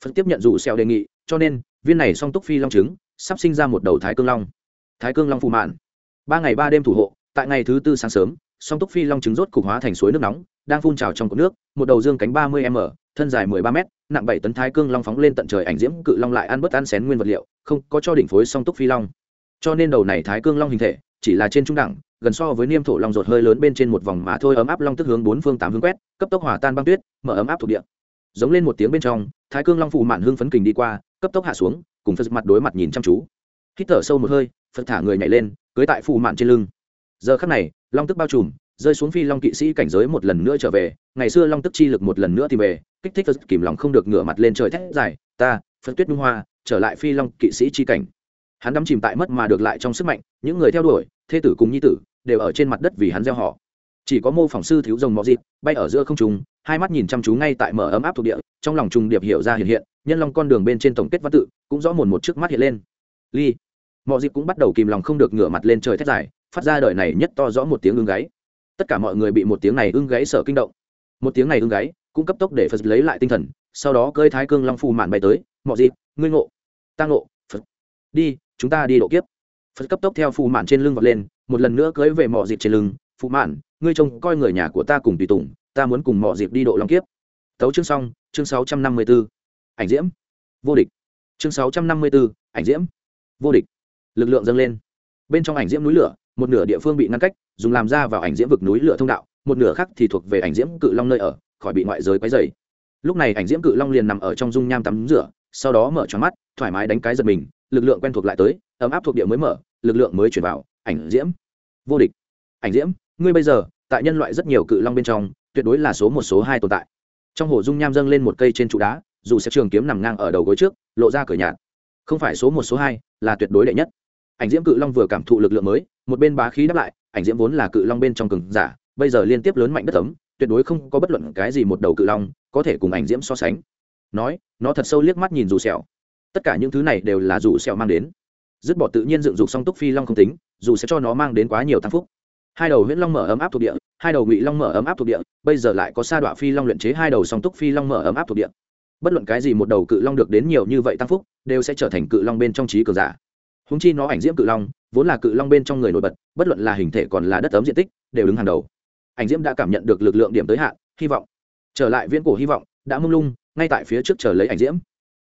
Phật tiếp nhận dù sẹo đề nghị, cho nên viên này song túc phi long trứng, sắp sinh ra một đầu thái cương long. Thái cương long phù mạn. Ba ngày ba đêm thủ hộ, tại ngày thứ tư sáng sớm, song túc phi long trứng rốt cục hóa thành suối nước nóng, đang phun trào trong cột nước, một đầu dương cánh ba mươi m, thân dài mười ba m nặng bảy tấn thái cương long phóng lên tận trời ảnh diễm, cự long lại ăn bớt ăn xén nguyên vật liệu, không có cho đỉnh phối song túc phi long. Cho nên đầu này thái cương long hình thể, chỉ là trên trung đẳng, gần so với niêm thổ long rột hơi lớn bên trên một vòng mà thôi, ấm áp long tức hướng bốn phương tám hướng quét, cấp tốc hòa tan băng tuyết, mở ấm áp thuộc địa. Giống lên một tiếng bên trong, thái cương long phù mạn hương phấn kình đi qua cấp tốc hạ xuống, cùng phật mặt đối mặt nhìn chăm chú. Hít thở sâu một hơi, phật thả người nhảy lên, cưới tại phù mạn trên lưng. Giờ khắc này, long tức bao trùm, rơi xuống phi long kỵ sĩ cảnh giới một lần nữa trở về. Ngày xưa long tức chi lực một lần nữa tìm về, kích thích phật kìm lòng không được ngửa mặt lên trời thét dài, ta, phật tuyết nhung hoa, trở lại phi long kỵ sĩ chi cảnh. Hắn đắm chìm tại mất mà được lại trong sức mạnh, những người theo đuổi, thê tử cùng nhi tử, đều ở trên mặt đất vì hắn gieo họ. Chỉ có mô phỏng sư thiếu rồng mọ dịp, bay ở giữa không trùng hai mắt nhìn chăm chú ngay tại mở ấm áp thuộc địa, trong lòng trùng điệp hiểu ra hiện hiện nhân long con đường bên trên tổng kết văn tự, cũng rõ mồn một trước mắt hiện lên. Ly. Mọi dịp cũng bắt đầu kìm lòng không được ngửa mặt lên trời thét dài, phát ra đời này nhất to rõ một tiếng ưng gáy. Tất cả mọi người bị một tiếng này ưng gáy sợ kinh động. Một tiếng này ưng gáy, cũng cấp tốc để phật lấy lại tinh thần, sau đó cơi thái cương long phù mạn bay tới, mọi dịp, ngươi ngộ. Ta ngộ. Phật. Đi, chúng ta đi độ kiếp. Phật cấp tốc theo phù mạn trên lưng vọt lên, một lần nữa cưới về mọi dịp trên lưng, phù mạn, ngươi trông coi người nhà của ta cùng tùy tùng, ta muốn cùng mọi dịp đi độ long kiếp. Tấu chương xong, chương sáu trăm năm mươi bốn ảnh diễm. Vô địch. Chương sáu trăm năm mươi 654, ảnh diễm. Vô địch. Lực lượng dâng lên. Bên trong ảnh diễm núi lửa một nửa địa phương bị ngăn cách dùng làm ra vào ảnh diễm vực núi lửa thông đạo một nửa khác thì thuộc về ảnh diễm cự long nơi ở khỏi bị ngoại giới quấy dày lúc này ảnh diễm cự long liền nằm ở trong dung nham tắm rửa sau đó mở tròn mắt thoải mái đánh cái giật mình lực lượng quen thuộc lại tới ấm áp thuộc địa mới mở lực lượng mới chuyển vào ảnh diễm. Vô địch. Ảnh diễm ngươi bây giờ tại nhân loại rất nhiều cự long bên trong tuyệt đối là số một số hai tồn tại. Trong hồ dung nham dâng lên một cây trên trụ đá dù sẽ trường kiếm nằm ngang ở đầu gối trước, lộ ra cửa nhạt. Không phải số một, số hai là tuyệt đối đệ nhất. Ảnh diễm cự long vừa cảm thụ lực lượng mới, một bên bá khí đáp lại, ảnh diễm vốn là cự long bên trong cường giả, bây giờ liên tiếp lớn mạnh đất ấm, tuyệt đối không có bất luận cái gì một đầu cự long có thể cùng ảnh diễm so sánh. Nói, nó thật sâu liếc mắt nhìn dù sẹo. Tất cả những thứ này đều là dù sẹo mang đến. Dứt bỏ tự nhiên dựng dục song túc phi long không tính, dù sẽ cho nó mang đến quá nhiều tăng phúc. Hai đầu huyễn long mở ấm áp thuộc địa, hai đầu ngụy long mở ấm áp thuộc địa, bây giờ lại có sa đọa phi long luyện chế hai đầu song túc phi long mở ấm áp thuộc địa bất luận cái gì một đầu cự long được đến nhiều như vậy tăng phúc, đều sẽ trở thành cự long bên trong trí cường giả. Húng chi nó ảnh diễm cự long, vốn là cự long bên trong người nổi bật, bất luận là hình thể còn là đất ấm diện tích, đều đứng hàng đầu. Ảnh diễm đã cảm nhận được lực lượng điểm tới hạn, hy vọng. Trở lại viễn cổ hy vọng, đã mông lung, ngay tại phía trước chờ lấy ảnh diễm.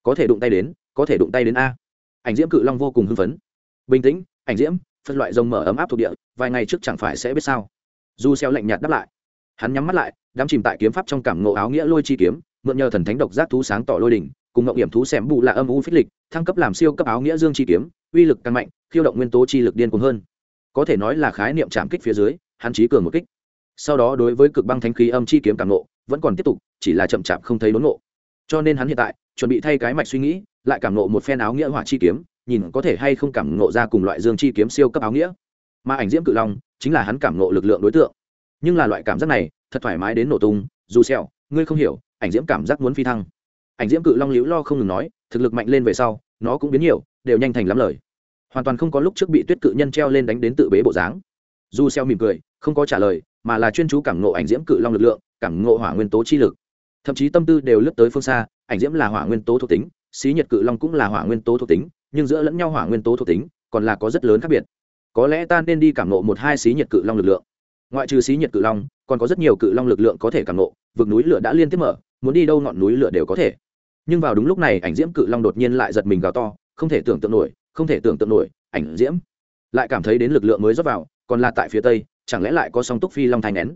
Có thể đụng tay đến, có thể đụng tay đến a. Ảnh diễm cự long vô cùng hưng phấn. Bình tĩnh, ảnh diễm, phân loại rồng mở ấm áp thuộc địa, vài ngày trước chẳng phải sẽ biết sao. Du xeo lạnh nhạt đáp lại. Hắn nhắm mắt lại, đắm chìm tại kiếm pháp trong cảm ngộ áo nghĩa lôi chi kiếm mượn nhờ thần thánh độc giác thú sáng tỏ lôi đỉnh cùng ngọc hiểm thú xẻm bù là âm u phích lịch, thăng cấp làm siêu cấp áo nghĩa dương chi kiếm, uy lực càng mạnh, khiêu động nguyên tố chi lực điên cuồng hơn. Có thể nói là khái niệm chạm kích phía dưới, hắn trí cường một kích. Sau đó đối với cực băng thánh khí âm chi kiếm càng ngộ, vẫn còn tiếp tục, chỉ là chậm chạp không thấy đốn ngộ. Cho nên hắn hiện tại, chuẩn bị thay cái mạch suy nghĩ, lại cảm ngộ một phen áo nghĩa hỏa chi kiếm, nhìn có thể hay không cảm ngộ ra cùng loại dương chi kiếm siêu cấp áo nghĩa. Mà ảnh diễm cự long, chính là hắn cảm ngộ lực lượng đối tượng. Nhưng là loại cảm giác này, thật thoải mái đến nổ tung, dù sẹo ngươi không hiểu, ảnh diễm cảm giác muốn phi thăng. Ảnh diễm cự long liễu lo không ngừng nói, thực lực mạnh lên về sau, nó cũng biến nhiều, đều nhanh thành lắm lời. Hoàn toàn không có lúc trước bị tuyết cự nhân treo lên đánh đến tự bế bộ dáng. Du xeo mỉm cười, không có trả lời, mà là chuyên chú cảm ngộ ảnh diễm cự long lực lượng, cảm ngộ hỏa nguyên tố chi lực. Thậm chí tâm tư đều lướt tới phương xa, ảnh diễm là hỏa nguyên tố thuộc tính, xí nhiệt cự long cũng là hỏa nguyên tố thuộc tính, nhưng giữa lẫn nhau hỏa nguyên tố thuộc tính còn là có rất lớn khác biệt. Có lẽ ta nên đi cảm nộ một hai xí nhiệt cự long lực lượng ngoại trừ xí nhiệt cự long, còn có rất nhiều cự long lực lượng có thể càng nộ vực núi lửa đã liên tiếp mở, muốn đi đâu ngọn núi lửa đều có thể. Nhưng vào đúng lúc này, ảnh diễm cự long đột nhiên lại giật mình gào to, không thể tưởng tượng nổi, không thể tưởng tượng nổi, ảnh diễm lại cảm thấy đến lực lượng mới rót vào, còn là tại phía tây, chẳng lẽ lại có song túc phi long thai nén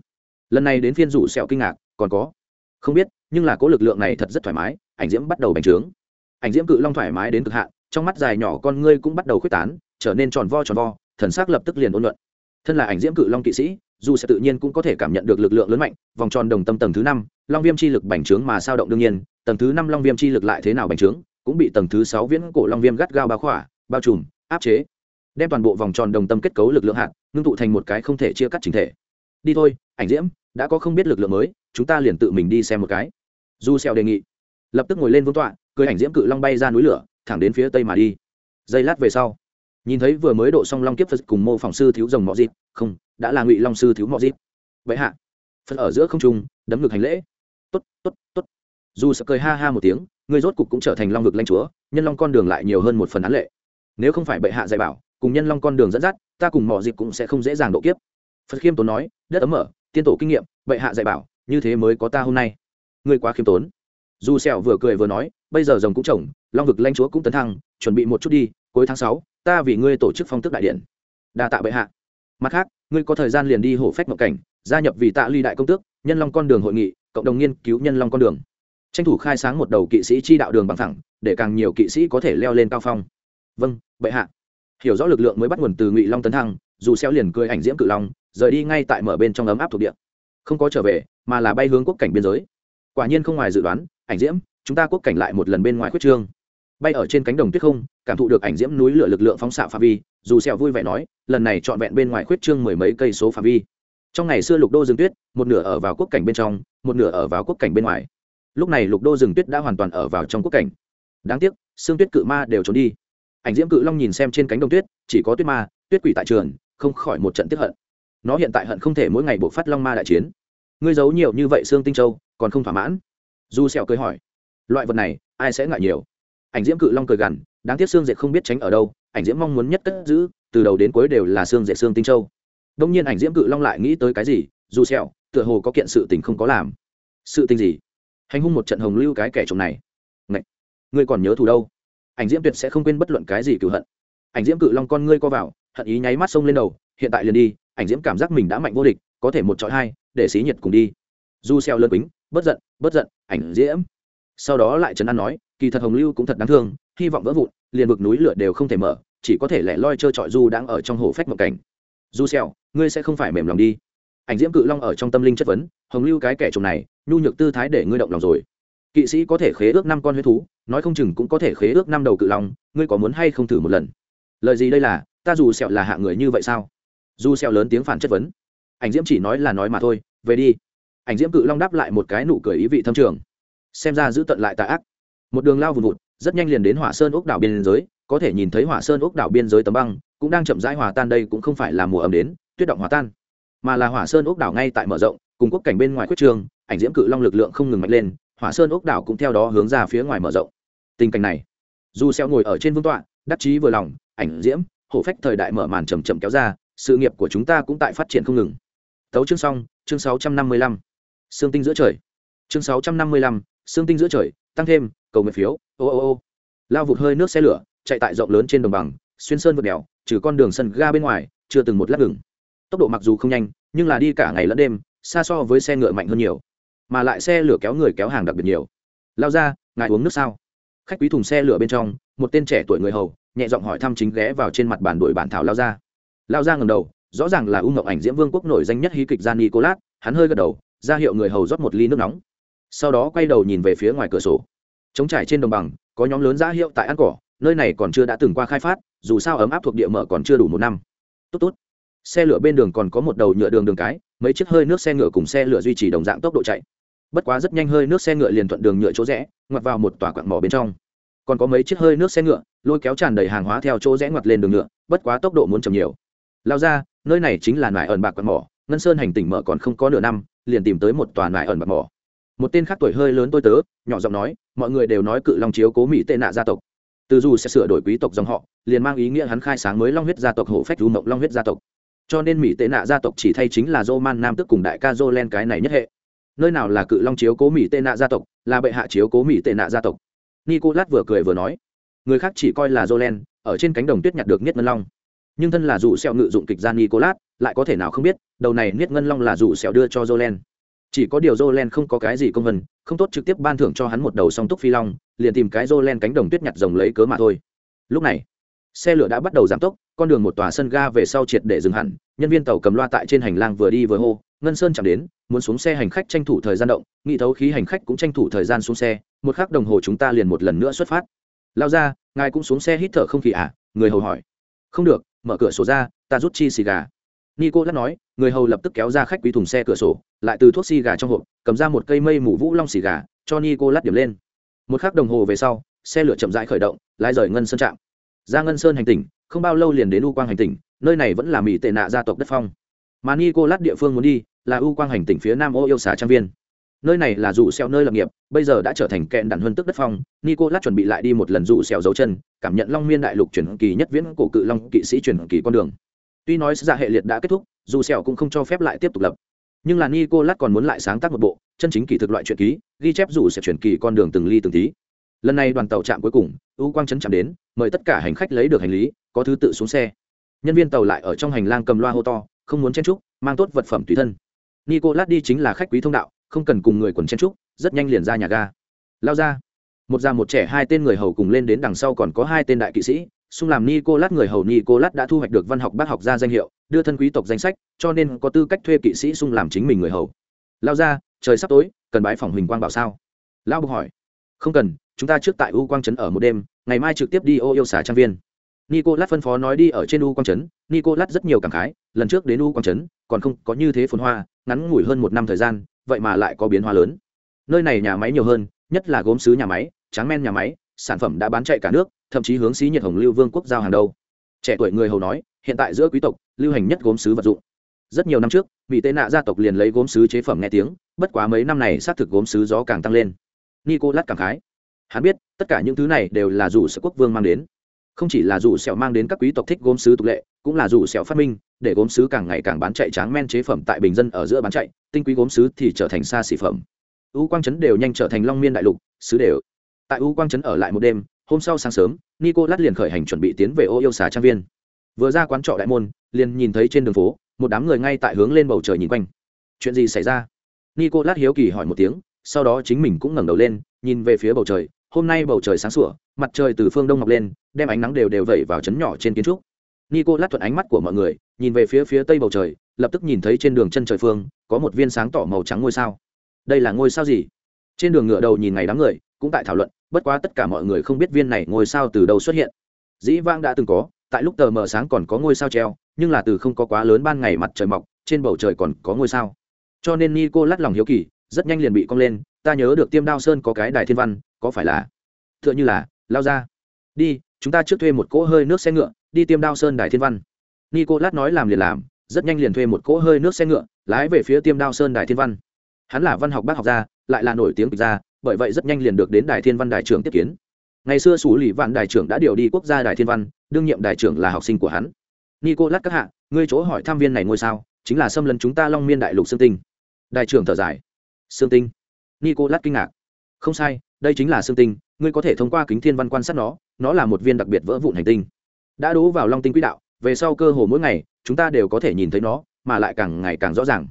lần này đến phiên rủ sẹo kinh ngạc, còn có. Không biết, nhưng là có lực lượng này thật rất thoải mái, ảnh diễm bắt đầu bành trướng. Ảnh diễm cự long thoải mái đến cực hạn, trong mắt dài nhỏ con ngươi cũng bắt đầu khuếch tán, trở nên tròn vo tròn vo, thần sắc lập tức liền ôn luận thân là ảnh diễm cự long kỵ sĩ, dù sẽ tự nhiên cũng có thể cảm nhận được lực lượng lớn mạnh, vòng tròn đồng tâm tầng thứ năm, long viêm chi lực bành trướng mà sao động đương nhiên, tầng thứ năm long viêm chi lực lại thế nào bành trướng, cũng bị tầng thứ sáu viễn cổ long viêm gắt gao bao khỏa, bao trùm, áp chế. Đem toàn bộ vòng tròn đồng tâm kết cấu lực lượng hạt, ngưng tụ thành một cái không thể chia cắt chính thể. Đi thôi, ảnh diễm, đã có không biết lực lượng mới, chúng ta liền tự mình đi xem một cái. Du xèo đề nghị. Lập tức ngồi lên vương tọa cười ảnh diễm cự long bay ra núi lửa, thẳng đến phía tây mà đi. Giây lát về sau nhìn thấy vừa mới độ xong long kiếp phật cùng mô phỏng sư thiếu rồng mọ dịp, không, đã là ngụy long sư thiếu mọ dịp. Vậy hạ. Phật ở giữa không trung, đấm ngực hành lễ. Tốt tốt tốt. Dù sợ cười ha ha một tiếng, người rốt cục cũng trở thành long ngực lanh chúa, nhân long con đường lại nhiều hơn một phần án lệ. Nếu không phải bệ hạ dạy bảo, cùng nhân long con đường dẫn dắt, ta cùng mọ dịp cũng sẽ không dễ dàng độ kiếp. Phật khiêm tốn nói, đất ấm mở, tiên tổ kinh nghiệm, bệ hạ dạy bảo, như thế mới có ta hôm nay. Ngươi quá khiêm tốn. Dù sẹo vừa cười vừa nói, bây giờ rồng cũng trồng, long vực lanh chúa cũng tấn thăng, chuẩn bị một chút đi cuối tháng sáu, ta vì ngươi tổ chức phong tức đại điện. Đa tạ bệ hạ. Mặt khác, ngươi có thời gian liền đi hổ phách mộng cảnh, gia nhập vì tạ ly đại công tước, nhân long con đường hội nghị, cộng đồng nghiên cứu nhân long con đường. Tranh thủ khai sáng một đầu kỵ sĩ chi đạo đường bằng thẳng, để càng nhiều kỵ sĩ có thể leo lên cao phong. Vâng bệ hạ. Hiểu rõ lực lượng mới bắt nguồn từ ngụy long tấn thăng, dù xeo liền cười ảnh diễm cự long, rời đi ngay tại mở bên trong ấm áp thuộc địa. Không có trở về, mà là bay hướng quốc cảnh biên giới. Quả nhiên không ngoài dự đoán, ảnh diễm, chúng ta quốc cảnh lại một lần bên ngoài khuyết trương bay ở trên cánh đồng tuyết không, cảm thụ được ảnh diễm núi lửa lực lượng phóng xạ phạm vi, dù sẹo vui vẻ nói, lần này chọn vẹn bên ngoài khuyết trương mười mấy cây số phạm vi. Trong ngày xưa lục đô rừng tuyết, một nửa ở vào quốc cảnh bên trong, một nửa ở vào quốc cảnh bên ngoài. Lúc này lục đô rừng tuyết đã hoàn toàn ở vào trong quốc cảnh. Đáng tiếc, xương tuyết cự ma đều trốn đi. Ảnh diễm cự long nhìn xem trên cánh đồng tuyết, chỉ có tuyết ma, tuyết quỷ tại trường, không khỏi một trận tiếp hận. Nó hiện tại hận không thể mỗi ngày buộc phát long ma đại chiến. Ngươi giấu nhiều như vậy xương tinh châu, còn không thỏa mãn? Du sẹo cười hỏi. Loại vật này, ai sẽ ngại nhiều? Ảnh diễm cự long cười gằn, đáng tiếc xương dệt không biết tránh ở đâu, ảnh diễm mong muốn nhất cất giữ, từ đầu đến cuối đều là xương dệt xương tinh châu. Đông nhiên ảnh diễm cự long lại nghĩ tới cái gì du sẹo tựa hồ có kiện sự tình không có làm. Sự tình gì? Hành hung một trận hồng lưu cái kẻ trộm này. Ngậy! ngươi còn nhớ thù đâu? Ảnh diễm tuyệt sẽ không quên bất luận cái gì cửu hận. Ảnh diễm cự long con ngươi co vào, hận ý nháy mắt sông lên đầu, hiện tại liền đi, ảnh diễm cảm giác mình đã mạnh vô địch, có thể một trọi hai, để xí nhiệt cùng đi. Du xeo lớn quýnh bất giận bất giận, ảnh diễm sau đó lại trấn an nói, kỳ thật hồng lưu cũng thật đáng thương, hy vọng vỡ vụn, liền vực núi lửa đều không thể mở, chỉ có thể lẻ loi trơ trọi du đang ở trong hồ phách mộng cảnh. Du xèo ngươi sẽ không phải mềm lòng đi. Ảnh diễm cự long ở trong tâm linh chất vấn, hồng lưu cái kẻ trộm này, nhu nhược tư thái để ngươi động lòng rồi. Kỵ sĩ có thể khế ước năm con huyết thú, nói không chừng cũng có thể khế ước năm đầu cự long, ngươi có muốn hay không thử một lần? Lời gì đây là, ta dù sẹo là hạ người như vậy sao? Du sẹo lớn tiếng phản chất vấn. Ảnh diễm chỉ nói là nói mà thôi, về đi. Ảnh diễm cự long đáp lại một cái nụ cười ý vị thâm trường xem ra giữ tận lại tà ác. Một đường lao vùn vụt rất nhanh liền đến hỏa sơn ốc đảo biên giới có thể nhìn thấy hỏa sơn ốc đảo biên giới tấm băng cũng đang chậm rãi hòa tan đây cũng không phải là mùa ấm đến tuyết động hòa tan mà là hỏa sơn ốc đảo ngay tại mở rộng cùng quốc cảnh bên ngoài quyết trường ảnh diễm cự long lực lượng không ngừng mạnh lên hỏa sơn ốc đảo cũng theo đó hướng ra phía ngoài mở rộng. Tình cảnh này dù xeo ngồi ở trên vương tọa đắc chí vừa lòng ảnh diễm hổ phách thời đại mở màn chậm chậm kéo ra sự nghiệp của chúng ta cũng tại phát triển không ngừng. Tấu chương xong chương 655. xương tinh giữa trời. Chương 655, xương tinh giữa trời, tăng thêm, cầu nguyện phiếu, ô ô ô. Lao vụt hơi nước xe lửa, chạy tại rộng lớn trên đồng bằng, xuyên sơn vượt đèo, trừ con đường sân ga bên ngoài, chưa từng một lát ngừng. Tốc độ mặc dù không nhanh, nhưng là đi cả ngày lẫn đêm, xa so với xe ngựa mạnh hơn nhiều. Mà lại xe lửa kéo người kéo hàng đặc biệt nhiều. Lao ra, ngài uống nước sao? Khách quý thùng xe lửa bên trong, một tên trẻ tuổi người hầu, nhẹ giọng hỏi thăm chính ghé vào trên mặt bàn đuổi bản thảo lao ra. Lao ra ngầm đầu, rõ ràng là u ngọc ảnh diễm vương quốc nổi danh nhất hí kịch gian nicolas, hắn hơi gật đầu, ra hiệu người hầu rót một ly nước nóng sau đó quay đầu nhìn về phía ngoài cửa sổ. Chống trải trên đồng bằng, có nhóm lớn ra hiệu tại ăn cỏ, nơi này còn chưa đã từng qua khai phát, dù sao ấm áp thuộc địa mở còn chưa đủ một năm. Tốt tốt. Xe lửa bên đường còn có một đầu nhựa đường đường cái, mấy chiếc hơi nước xe ngựa cùng xe lửa duy trì đồng dạng tốc độ chạy. Bất quá rất nhanh hơi nước xe ngựa liền thuận đường nhựa chỗ rẽ, ngoặt vào một tòa quặng mỏ bên trong. Còn có mấy chiếc hơi nước xe ngựa, lôi kéo tràn đầy hàng hóa theo chỗ rẽ ngoặt lên đường nhựa, bất quá tốc độ muốn chậm nhiều. Lao ra, nơi này chính là nải ẩn bạc quặng mỏ, ngân sơn hành tỉnh mở còn không có nửa năm, liền tìm tới một tòa nải ẩn bạc mỏ một tên khác tuổi hơi lớn tôi tớ, nhỏ giọng nói, mọi người đều nói cự long chiếu cố mỹ tệ nạ gia tộc. Từ dù sẽ sửa đổi quý tộc dòng họ, liền mang ý nghĩa hắn khai sáng mới long huyết gia tộc hổ phách du mộng long huyết gia tộc. Cho nên mỹ tệ nạ gia tộc chỉ thay chính là dô man nam tức cùng đại ca dô len cái này nhất hệ. Nơi nào là cự long chiếu cố mỹ tệ nạ gia tộc, là bệ hạ chiếu cố mỹ tệ nạ gia tộc. Nicolas vừa cười vừa nói, người khác chỉ coi là dô len ở trên cánh đồng tuyết nhặt được nhất ngân long. Nhưng thân là dù sẹo ngự dụng kịch gian nicolas, lại có thể nào không biết, đầu này niết ngân long là dù sẹo đưa cho dô len chỉ có điều dô len không có cái gì công vân, không tốt trực tiếp ban thưởng cho hắn một đầu song túc phi long, liền tìm cái dô len cánh đồng tuyết nhặt rồng lấy cớ mà thôi. Lúc này, xe lửa đã bắt đầu giảm tốc, con đường một tòa sân ga về sau triệt để dừng hẳn, nhân viên tàu cầm loa tại trên hành lang vừa đi vừa hô, ngân sơn chạm đến, muốn xuống xe hành khách tranh thủ thời gian động, nghị thấu khí hành khách cũng tranh thủ thời gian xuống xe, một khắc đồng hồ chúng ta liền một lần nữa xuất phát. Lao ra, ngài cũng xuống xe hít thở không khí à? Người hầu hỏi. Không được, mở cửa sổ ra, ta rút chi xì gà nico lát nói, người hầu lập tức kéo ra khách quý thùng xe cửa sổ, lại từ thuốc xì gà trong hộp, cầm ra một cây mây mù vũ long xì gà, cho nico lát điểm lên. Một khắc đồng hồ về sau, xe lửa chậm rãi khởi động, lái rời ngân sơn trạm. Ra ngân sơn hành tỉnh, không bao lâu liền đến u quang hành tỉnh, nơi này vẫn là mỹ tệ nạ gia tộc đất phong. Mà nico lát địa phương muốn đi, là u quang hành tỉnh phía nam ô yêu xà trang viên. Nơi này là dụ xeo nơi lập nghiệp, bây giờ đã trở thành kẹn đàn huân tức đất phong, nico lát chuẩn bị lại đi một lần dụ xeo dấu chân, cảm nhận long miên đại lục chuyển kỳ nhất viễn cổ cự long kỵ sĩ chuyển kỳ con đường tuy nói ra hệ liệt đã kết thúc, dù sẹo cũng không cho phép lại tiếp tục lập. Nhưng là nicolas lát còn muốn lại sáng tác một bộ, chân chính kỳ thực loại truyện ký, ghi chép dù sẽ chuyển kỳ con đường từng ly từng tí. Lần này đoàn tàu chạm cuối cùng, u quang chấn chạm đến, mời tất cả hành khách lấy được hành lý, có thứ tự xuống xe. Nhân viên tàu lại ở trong hành lang cầm loa hô to, không muốn chen trúc mang tốt vật phẩm tùy thân. Nicolas đi chính là khách quý thông đạo, không cần cùng người quần chen trúc rất nhanh liền ra nhà ga. Lao ra. Một già một trẻ hai tên người hầu cùng lên đến đằng sau còn có hai tên đại kỵ sĩ xung làm nicolas người hầu nicolas đã thu hoạch được văn học bác học gia danh hiệu, đưa thân quý tộc danh sách, cho nên có tư cách thuê kỵ sĩ xung làm chính mình người hầu. Lao ra, trời sắp tối, cần bái phòng huỳnh quang bảo sao? Lao bục hỏi. Không cần, chúng ta trước tại u quang trấn ở một đêm, ngày mai trực tiếp đi ô yêu xả trang viên. Nicolas phân phó nói đi ở trên u quang trấn, nicolas rất nhiều cảm khái, lần trước đến u quang trấn, còn không có như thế phồn hoa, ngắn ngủi hơn một năm thời gian, vậy mà lại có biến hóa lớn. Nơi này nhà máy nhiều hơn, nhất là gốm sứ nhà máy, tráng men nhà máy sản phẩm đã bán chạy cả nước, thậm chí hướng xí nhiệt hồng lưu vương quốc giao hàng đầu trẻ tuổi người hầu nói, hiện tại giữa quý tộc, lưu hành nhất gốm sứ vật dụng. Rất nhiều năm trước bị tệ nạ gia tộc liền lấy gốm sứ chế phẩm nghe tiếng, bất quá mấy năm này xác thực gốm sứ gió càng tăng lên. Nicolas cảm khái. Hắn biết, tất cả những thứ này đều là dù sự quốc vương mang đến. Không chỉ là dù sẹo mang đến các quý tộc thích gốm sứ tục lệ, cũng là dù sẹo phát minh, để gốm sứ càng ngày càng bán chạy tráng men chế phẩm tại bình dân ở giữa bán chạy, tinh quý gốm sứ thì trở thành xa xỉ phẩm. U quang trấn đều nhanh trở thành long miên đại lục, sứ đều tại u quang trấn ở lại một đêm, hôm sau sáng sớm Nico lát liền khởi hành chuẩn bị tiến về ô yêu xà trang viên. Vừa ra quán trọ đại môn, liền nhìn thấy trên đường phố, một đám người ngay tại hướng lên bầu trời nhìn quanh. Chuyện gì xảy ra? Nico lát hiếu kỳ hỏi một tiếng, sau đó chính mình cũng ngẩng đầu lên, nhìn về phía bầu trời. Hôm nay bầu trời sáng sủa, mặt trời từ phương đông mọc lên, đem ánh nắng đều đều vẩy vào chấn nhỏ trên kiến trúc. Nico lát thuận ánh mắt của mọi người, nhìn về phía phía tây bầu trời, lập tức nhìn thấy trên đường chân trời phương, có một viên sáng tỏ màu trắng ngôi sao. Đây là ngôi sao gì? Trên đường ngựa đầu nhìn ngày đám người, cũng tại thảo luận bất quá tất cả mọi người không biết viên này ngôi sao từ đâu xuất hiện. Dĩ vang đã từng có, tại lúc tờ mờ sáng còn có ngôi sao treo, nhưng là từ không có quá lớn ban ngày mặt trời mọc, trên bầu trời còn có ngôi sao. Cho nên nico lát lòng hiếu kỳ, rất nhanh liền bị cong lên, ta nhớ được tiêm đao sơn có cái đài thiên văn, có phải là t h ư ợ n h ư là lao ra đi, chúng ta trước thuê một cỗ hơi nước xe ngựa, đi tiêm đao sơn đài thiên văn. Nico lát nói làm liền làm, rất nhanh liền thuê một cỗ hơi nước xe ngựa, lái về phía tiêm đao sơn đài thiên văn. Hắn là văn học bác học gia, lại là nổi tiếng kịch gia bởi vậy rất nhanh liền được đến đài thiên văn đài trưởng tiếp kiến. Ngày xưa xù lì vạn đài trưởng đã điều đi quốc gia đài thiên văn, đương nhiệm đài trưởng là học sinh của hắn. Nico lát các hạ, ngươi chỗ hỏi tham viên này ngôi sao, chính là xâm lấn chúng ta long miên đại lục sương tinh. Đài trưởng thở dài. Sương tinh? Nico lát kinh ngạc. Không sai, đây chính là sương tinh, ngươi có thể thông qua kính thiên văn quan sát nó nó là một viên đặc biệt vỡ vụn hành tinh. Đã đố vào long tinh quỹ đạo, về sau cơ hồ mỗi ngày, chúng ta đều có thể nhìn thấy nó, mà lại càng ngày càng rõ ràng.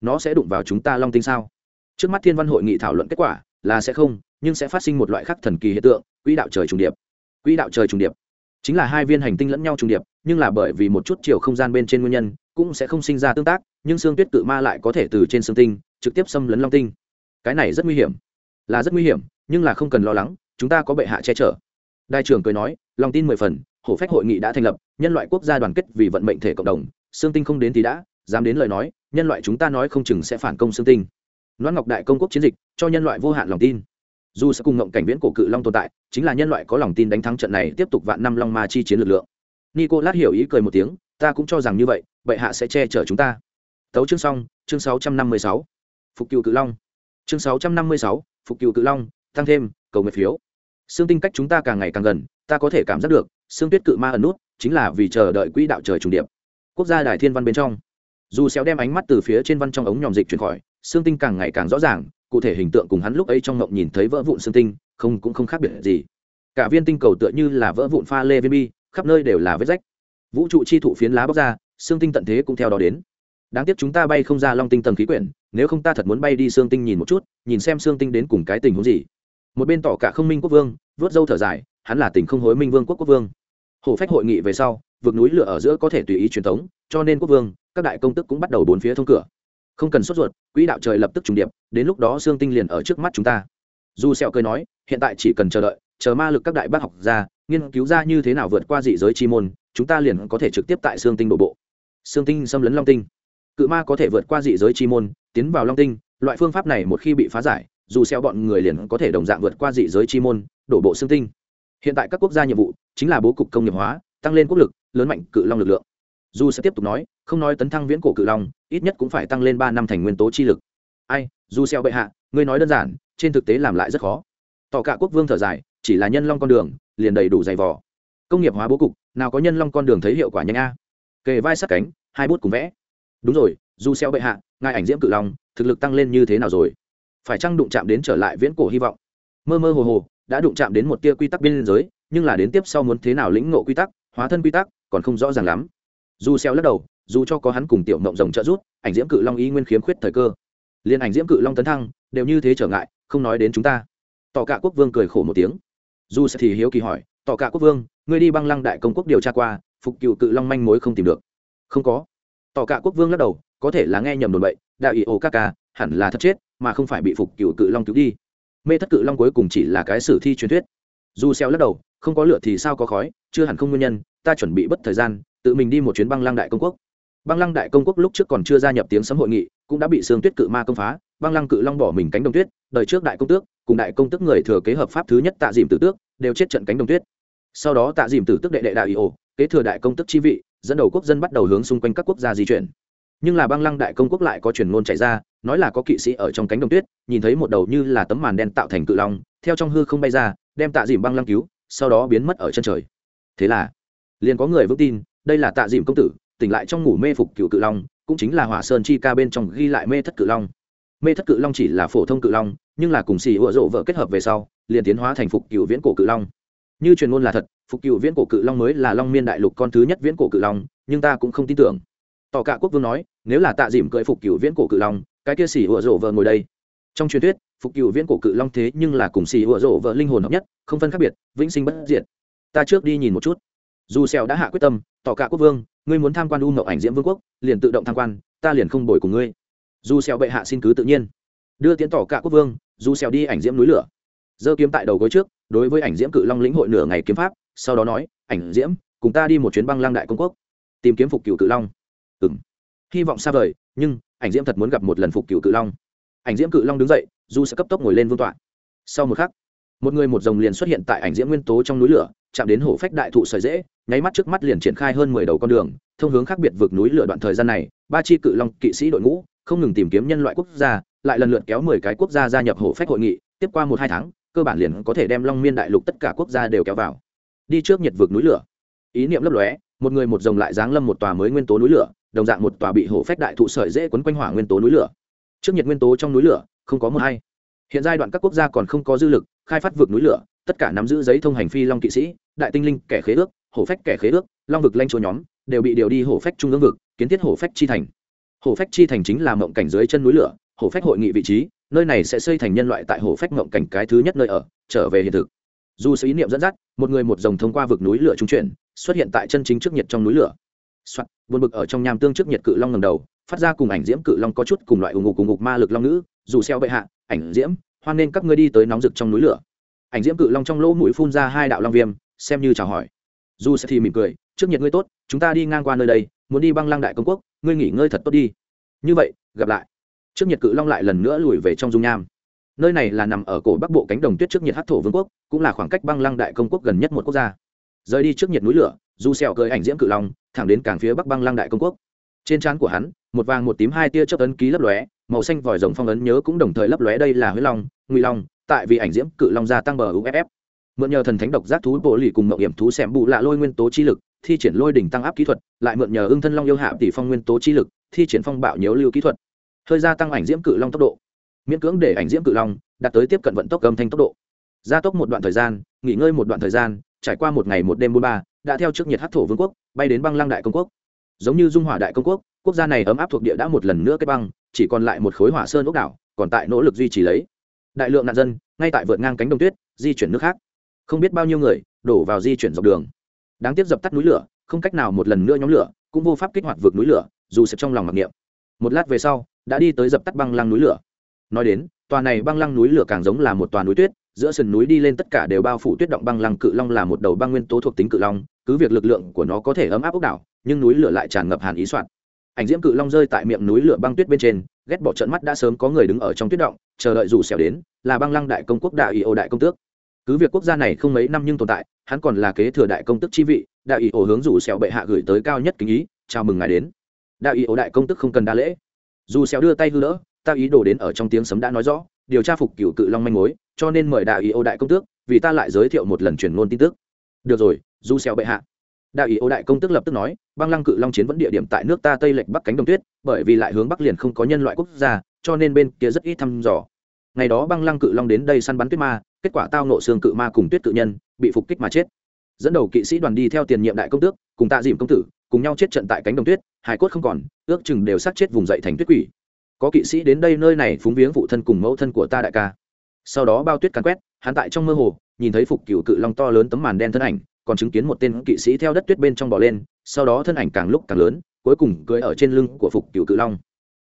Nó sẽ đụng vào chúng ta long tinh sao? Trước mắt thiên văn hội nghị thảo luận kết quả là sẽ không, nhưng sẽ phát sinh một loại khắc thần kỳ hiện tượng, quỹ đạo trời trùng điệp. Quỹ đạo trời trùng điệp. Chính là hai viên hành tinh lẫn nhau trùng điệp, nhưng là bởi vì một chút chiều không gian bên trên nguyên nhân, cũng sẽ không sinh ra tương tác, nhưng xương tuyết cự ma lại có thể từ trên xương tinh, trực tiếp xâm lấn long tinh. Cái này rất nguy hiểm. Là rất nguy hiểm, nhưng là không cần lo lắng, chúng ta có bệ hạ che chở. Đại trưởng cười nói, lòng tin mười phần, hổ phách hội nghị đã thành lập, nhân loại quốc gia đoàn kết vì vận mệnh thể cộng đồng, xương tinh không đến thì đã, dám đến lời nói, nhân loại chúng ta nói không chừng sẽ phản công xương tinh loan ngọc đại công quốc chiến dịch, cho nhân loại vô hạn lòng tin. Dù sẽ cùng ngộng cảnh viễn cổ cự long tồn tại, chính là nhân loại có lòng tin đánh thắng trận này tiếp tục vạn năm long ma chi chiến lực lượng. Nico lát hiểu ý cười một tiếng, ta cũng cho rằng như vậy, bệ hạ sẽ che chở chúng ta. Tấu chương xong, chương sáu trăm năm mươi sáu. Phục cựu cự long. Chương sáu trăm năm mươi sáu, phục cựu cự long, tăng thêm, cầu nguyện phiếu. Xương tinh cách chúng ta càng ngày càng gần, ta có thể cảm giác được, xương tuyết cự ma ẩn nút, chính là vì chờ đợi quỹ đạo trời trùng điệp. Quốc gia đài thiên văn bên trong. Dù xéo đem ánh mắt từ phía trên văn trong ống nhòm dịch chuyển khỏi xương tinh càng ngày càng rõ ràng, cụ thể hình tượng cùng hắn lúc ấy trong ngộng nhìn thấy vỡ vụn xương tinh, không, cũng không khác biệt gì. Cả viên tinh cầu tựa như là vỡ vụn pha lê viên bi, khắp nơi đều là vết rách. Vũ trụ chi thụ phiến lá bóc ra xương tinh tận thế cũng theo đó đến. Đáng tiếc chúng ta bay không ra long tinh tầng khí quyển, nếu không ta thật muốn bay đi xương tinh nhìn một chút, nhìn xem xương tinh đến cùng cái tình huống gì. Một bên tỏ cả không minh quốc vương, vớt dâu thở dài, hắn là tình không hối minh vương quốc quốc vương. Hổ phách hội nghị về sau, vực núi lửa ở giữa có thể tùy ý truyền thống, cho nên quốc vương, các đại công tức cũng bắt đầu bốn phía thông cửa không cần sốt ruột, quỹ đạo trời lập tức trùng điệp, đến lúc đó xương tinh liền ở trước mắt chúng ta. Dù sẹo cười nói, hiện tại chỉ cần chờ đợi, chờ ma lực các đại bác học ra, nghiên cứu ra như thế nào vượt qua dị giới chi môn, chúng ta liền có thể trực tiếp tại xương tinh đổ bộ. Xương tinh xâm lấn long tinh. Cự ma có thể vượt qua dị giới chi môn, tiến vào long tinh, loại phương pháp này một khi bị phá giải, dù xeo bọn người liền có thể đồng dạng vượt qua dị giới chi môn, đổ bộ xương tinh. Hiện tại các quốc gia nhiệm vụ chính là bố cục công nghiệp hóa, tăng lên quốc lực, lớn mạnh cự long lực lượng. Dù sẽ tiếp tục nói, không nói tấn thăng viễn cổ cự long ít nhất cũng phải tăng lên ba năm thành nguyên tố chi lực. Ai, dù xeo bệ hạ, ngươi nói đơn giản, trên thực tế làm lại rất khó. Tỏ cả quốc vương thở dài, chỉ là nhân long con đường, liền đầy đủ dày vò. Công nghiệp hóa bố cục, nào có nhân long con đường thấy hiệu quả nhanh a? Kề vai sát cánh, hai bút cùng vẽ. Đúng rồi, dù xeo bệ hạ, ngài ảnh diễm cự long, thực lực tăng lên như thế nào rồi? Phải chăng đụng chạm đến trở lại viễn cổ hy vọng? Mơ mơ hồ hồ, đã đụng chạm đến một tia quy tắc biên giới, nhưng là đến tiếp sau muốn thế nào lĩnh ngộ quy tắc, hóa thân quy tắc, còn không rõ ràng lắm. Dù xeo lắc đầu dù cho có hắn cùng tiểu mộng rồng trợ giúp, ảnh diễm cự long ý nguyên khiếm khuyết thời cơ. Liên ảnh diễm cự long tấn thăng, đều như thế trở ngại, không nói đến chúng ta. Tỏ cả quốc vương cười khổ một tiếng. Dù sẽ thì hiếu kỳ hỏi tỏ cả quốc vương, ngươi đi băng lăng đại công quốc điều tra qua, phục cựu cự long manh mối không tìm được? Không có. Tỏ cả quốc vương lắc đầu, có thể là nghe nhầm đồn bậy đạo ý ô ca ca, hẳn là thật chết, mà không phải bị phục cựu cự long cứu đi. Mê thất cự long cuối cùng chỉ là cái sử thi truyền thuyết. Dù xeo lắc đầu, không có lửa thì sao có khói, chưa hẳn không nguyên nhân, ta chuẩn bị bất thời gian, tự mình đi một chuyến băng lăng đại công quốc băng lăng đại công quốc lúc trước còn chưa gia nhập tiếng sấm hội nghị, cũng đã bị sương tuyết cự ma công phá. Băng lăng cự long bỏ mình cánh đồng tuyết, đời trước đại công tước, cùng đại công tước người thừa kế hợp pháp thứ nhất tạ dìm tử tước, đều chết trận cánh đồng tuyết. Sau đó tạ dìm tử tước đệ đệ đại ý ổ, kế thừa đại công tước chi vị, dẫn đầu quốc dân bắt đầu hướng xung quanh các quốc gia di chuyển. Nhưng là băng lăng đại công quốc lại có truyền ngôn chạy ra, nói là có kỵ sĩ ở trong cánh đồng tuyết, nhìn thấy một đầu như là tấm màn đen tạo thành cự long, theo trong hư không bay ra, đem tạ dìm băng lăng cứu, sau đó biến mất ở chân trời. Thế là, liền có người vững tin, đây là tạ dìm công tử tỉnh lại trong ngủ mê phục cựu cự long, cũng chính là hỏa sơn chi ca bên trong ghi lại mê thất cự long. Mê thất cự long chỉ là phổ thông cự long, nhưng là cùng xì ựa rộ vợ kết hợp về sau, liền tiến hóa thành phục cựu viễn cổ cự long. Như truyền ngôn là thật, phục cựu viễn cổ cự long mới là long miên đại lục con thứ nhất viễn cổ cự long, nhưng ta cũng không tin tưởng. Tỏ cả quốc vương nói, nếu là tạ dìm cưỡi phục cựu viễn cổ cự long, cái kia xì ựa rộ vợ ngồi đây. Trong truyền thuyết, phục cựu viễn cổ cự long thế nhưng là cùng xì ựa rộ vợ linh hồn hợp nhất, không phân khác biệt, vĩnh sinh bất diệt. Ta trước đi nhìn một chút. Dù xèo đã hạ quyết tâm, tỏ cả quốc vương ngươi muốn tham quan u mậu ảnh diễm vương quốc, liền tự động tham quan, ta liền không bồi cùng ngươi. Dù xèo bệ hạ xin cứ tự nhiên. Đưa tiến tỏ cả quốc vương, dù xèo đi ảnh diễm núi lửa. Giơ kiếm tại đầu gối trước, đối với ảnh diễm cự long lĩnh hội nửa ngày kiếm pháp, sau đó nói, ảnh diễm, cùng ta đi một chuyến băng lang đại công quốc, tìm kiếm phục cựu cự long. Ừm. Hy vọng xa vời, nhưng ảnh diễm thật muốn gặp một lần phục cựu cự long. Ảnh diễm cự long đứng dậy du sẽ cấp tốc ngồi lên vương tọa. Sau một khắc, một người một dòng liền xuất hiện tại ảnh diễm nguyên tố trong núi lửa chạm đến hổ phách đại thụ sợi dễ nháy mắt trước mắt liền triển khai hơn mười đầu con đường, thông hướng khác biệt vượt núi lửa đoạn thời gian này, ba chi cự long kỵ sĩ đội ngũ, không ngừng tìm kiếm nhân loại quốc gia, lại lần lượt kéo mười cái quốc gia gia nhập hổ phách hội nghị, tiếp qua một hai tháng, cơ bản liền có thể đem long miên đại lục tất cả quốc gia đều kéo vào. Đi trước nhiệt vực núi lửa. Ý niệm lấp lóe, một người một dòng lại giáng lâm một tòa mới nguyên tố núi lửa, đồng dạng một tòa bị hổ phách đại thụ sợi dễ quấn quanh hỏa nguyên tố núi lửa. Trước nhiệt nguyên tố trong núi lửa, không có một hay hiện giai đoạn các quốc gia còn không có dư lực, khai phát vực núi lửa tất cả nắm giữ giấy thông hành phi long kỵ sĩ đại tinh linh kẻ khế ước hổ phách kẻ khế ước long vực lanh chúa nhóm đều bị điều đi hổ phách trung ương vực kiến thiết hổ phách chi thành. Hổ phách chi thành chính là mộng cảnh dưới chân núi lửa hổ phách hội nghị vị trí nơi này sẽ xây thành nhân loại tại hổ phách mộng cảnh cái thứ nhất nơi ở trở về hiện thực. Dù sự ý niệm dẫn dắt một người một dòng thông qua vực núi lửa trung chuyển xuất hiện tại chân chính trước nhiệt trong núi lửa. Soạn, buồn bực ở trong nham tương trước nhiệt cự long ngầm đầu phát ra cùng ảnh diễm cự long có chút cùng loại ủng ngục cùng ngục ma lực long nữ dù xeo bệ hạ ảnh diễm hoan nên các ngươi đi tới nóng rực trong núi lửa ảnh diễm cự long trong lỗ mũi phun ra hai đạo long viêm, xem như chào hỏi. Dù sẽ thì mỉm cười, trước nhiệt ngươi tốt, chúng ta đi ngang qua nơi đây, muốn đi băng lăng đại công quốc, ngươi nghỉ ngơi thật tốt đi. Như vậy, gặp lại. Trước nhiệt cự long lại lần nữa lùi về trong dung nham. Nơi này là nằm ở cổ bắc bộ cánh đồng tuyết trước nhiệt hát thổ vương quốc, cũng là khoảng cách băng lăng đại công quốc gần nhất một quốc gia. Rời đi trước nhiệt núi lửa du xẹo cơi ảnh diễm cự long, thẳng đến cảng phía bắc băng lăng đại công quốc. Trên trán của hắn, một vàng một tím hai tia chớp ấn ký lấp lóe, màu xanh vòi rồng phong ấn nhớ cũng đồng thời lấp lóe đây là huyết long nguy long tại vì ảnh diễm cự long gia tăng bờ uff mượn nhờ thần thánh độc giác thú bộ lì cùng mậu hiểm thú xẻm bù lạ lôi nguyên tố chi lực, thi triển lôi đỉnh tăng áp kỹ thuật, lại mượn nhờ ưng thân long yêu hạ tỷ phong nguyên tố chi lực, thi triển phong bạo nhớ lưu kỹ thuật. Hơi gia tăng ảnh diễm cự long tốc độ. Miễn cưỡng để ảnh diễm cự long đạt tới tiếp cận vận tốc âm thanh tốc độ. Gia tốc một đoạn thời gian, nghỉ ngơi một đoạn thời gian, trải qua một ngày một đêm buôn ba, đã theo trước nhiệt hát thổ vương quốc, bay đến băng lăng đại công quốc. Giống như dung hỏa đại công quốc quốc gia này ấm áp thuộc địa đã một lần nữa kết băng, chỉ còn lại một khối hỏa sơn ốc đảo, còn tại nỗ lực duy trì lấy đại lượng nạn dân ngay tại vượt ngang cánh đồng tuyết di chuyển nước khác không biết bao nhiêu người đổ vào di chuyển dọc đường đáng tiếc dập tắt núi lửa không cách nào một lần nữa nhóm lửa cũng vô pháp kích hoạt vượt núi lửa dù sập trong lòng mặc niệm một lát về sau đã đi tới dập tắt băng lăng núi lửa nói đến tòa này băng lăng núi lửa càng giống là một tòa núi tuyết giữa sườn núi đi lên tất cả đều bao phủ tuyết động băng lăng cự long là một đầu băng nguyên tố thuộc tính cự long cứ việc lực lượng của nó có thể ấm áp ốc đảo nhưng núi lửa lại tràn ngập hàn ý soạn ảnh diễm cự long rơi tại miệng núi lửa băng tuyết bên trên, ghét bỏ trận mắt đã sớm có người đứng ở trong tuyết động, chờ đợi dù xẻo đến, là băng lăng đại công quốc đại ý ô đại công tước. Cứ việc quốc gia này không mấy năm nhưng tồn tại, hắn còn là kế thừa đại công tức chi vị, đại ý ô hướng dù xẻo bệ hạ gửi tới cao nhất kính ý, chào mừng ngài đến. Đại ý ô đại công tức không cần đa lễ. Dù xẻo đưa tay hư đỡ, ta ý đồ đến ở trong tiếng sấm đã nói rõ, điều tra phục cựu cự long manh mối, cho nên mời đại ý ô đại công tước, vì ta lại giới thiệu một lần truyền ngôn tin tức. Được rồi, dù xẻo bệ hạ đại ý ô đại công tức lập tức nói, băng lăng cự long chiến vẫn địa điểm tại nước ta tây lệch bắc cánh đồng tuyết, bởi vì lại hướng bắc liền không có nhân loại quốc gia, cho nên bên kia rất ít thăm dò. Ngày đó băng lăng cự long đến đây săn bắn tuyết ma, kết quả tao nộ xương cự ma cùng tuyết cự nhân, bị phục kích mà chết. Dẫn đầu kỵ sĩ đoàn đi theo tiền nhiệm đại công tước, cùng tạ dìm công tử, cùng nhau chết trận tại cánh đồng tuyết, hải cốt không còn, ước chừng đều sát chết vùng dậy thành tuyết quỷ. Có kỵ sĩ đến đây nơi này phúng viếng phụ thân cùng mẫu thân của ta đại ca. Sau đó bao tuyết càn quét, hắn tại trong mơ hồ, nhìn thấy phục cựu cự long to lớn tấm màn đen thân ảnh còn chứng kiến một tên kỵ sĩ theo đất tuyết bên trong bò lên, sau đó thân ảnh càng lúc càng lớn, cuối cùng cưỡi ở trên lưng của phục cựu cự long.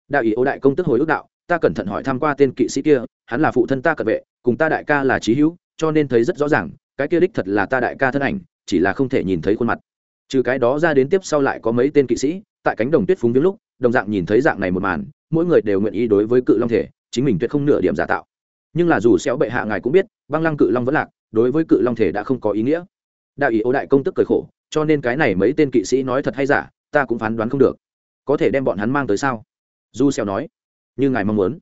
Đạo ý ô đại công tức hồi ước đạo, ta cẩn thận hỏi tham q u a tên kỵ sĩ kia, hắn là phụ thân ta cận vệ, cùng ta đại ca là trí hữu, cho nên thấy rất rõ ràng, cái kia đích thật là ta đại ca thân ảnh, chỉ là không thể nhìn thấy khuôn mặt. Trừ cái đó ra đến tiếp sau lại có mấy tên kỵ sĩ, tại cánh đồng tuyết phúng viếng lúc, đồng dạng nhìn thấy dạng này một màn, mỗi người đều nguyện ý đối với cự long thể, chính mình tuyệt không nửa điểm giả tạo. Nhưng là dù xéo bệ hạ ngài cũng biết, băng lăng cự long vẫn lạc, đối với cự long thể đã không có ý nghĩa đạo ý ô đại công tức cười khổ, cho nên cái này mấy tên kỵ sĩ nói thật hay giả, ta cũng phán đoán không được. Có thể đem bọn hắn mang tới sao? Du xeo nói, như ngài mong muốn.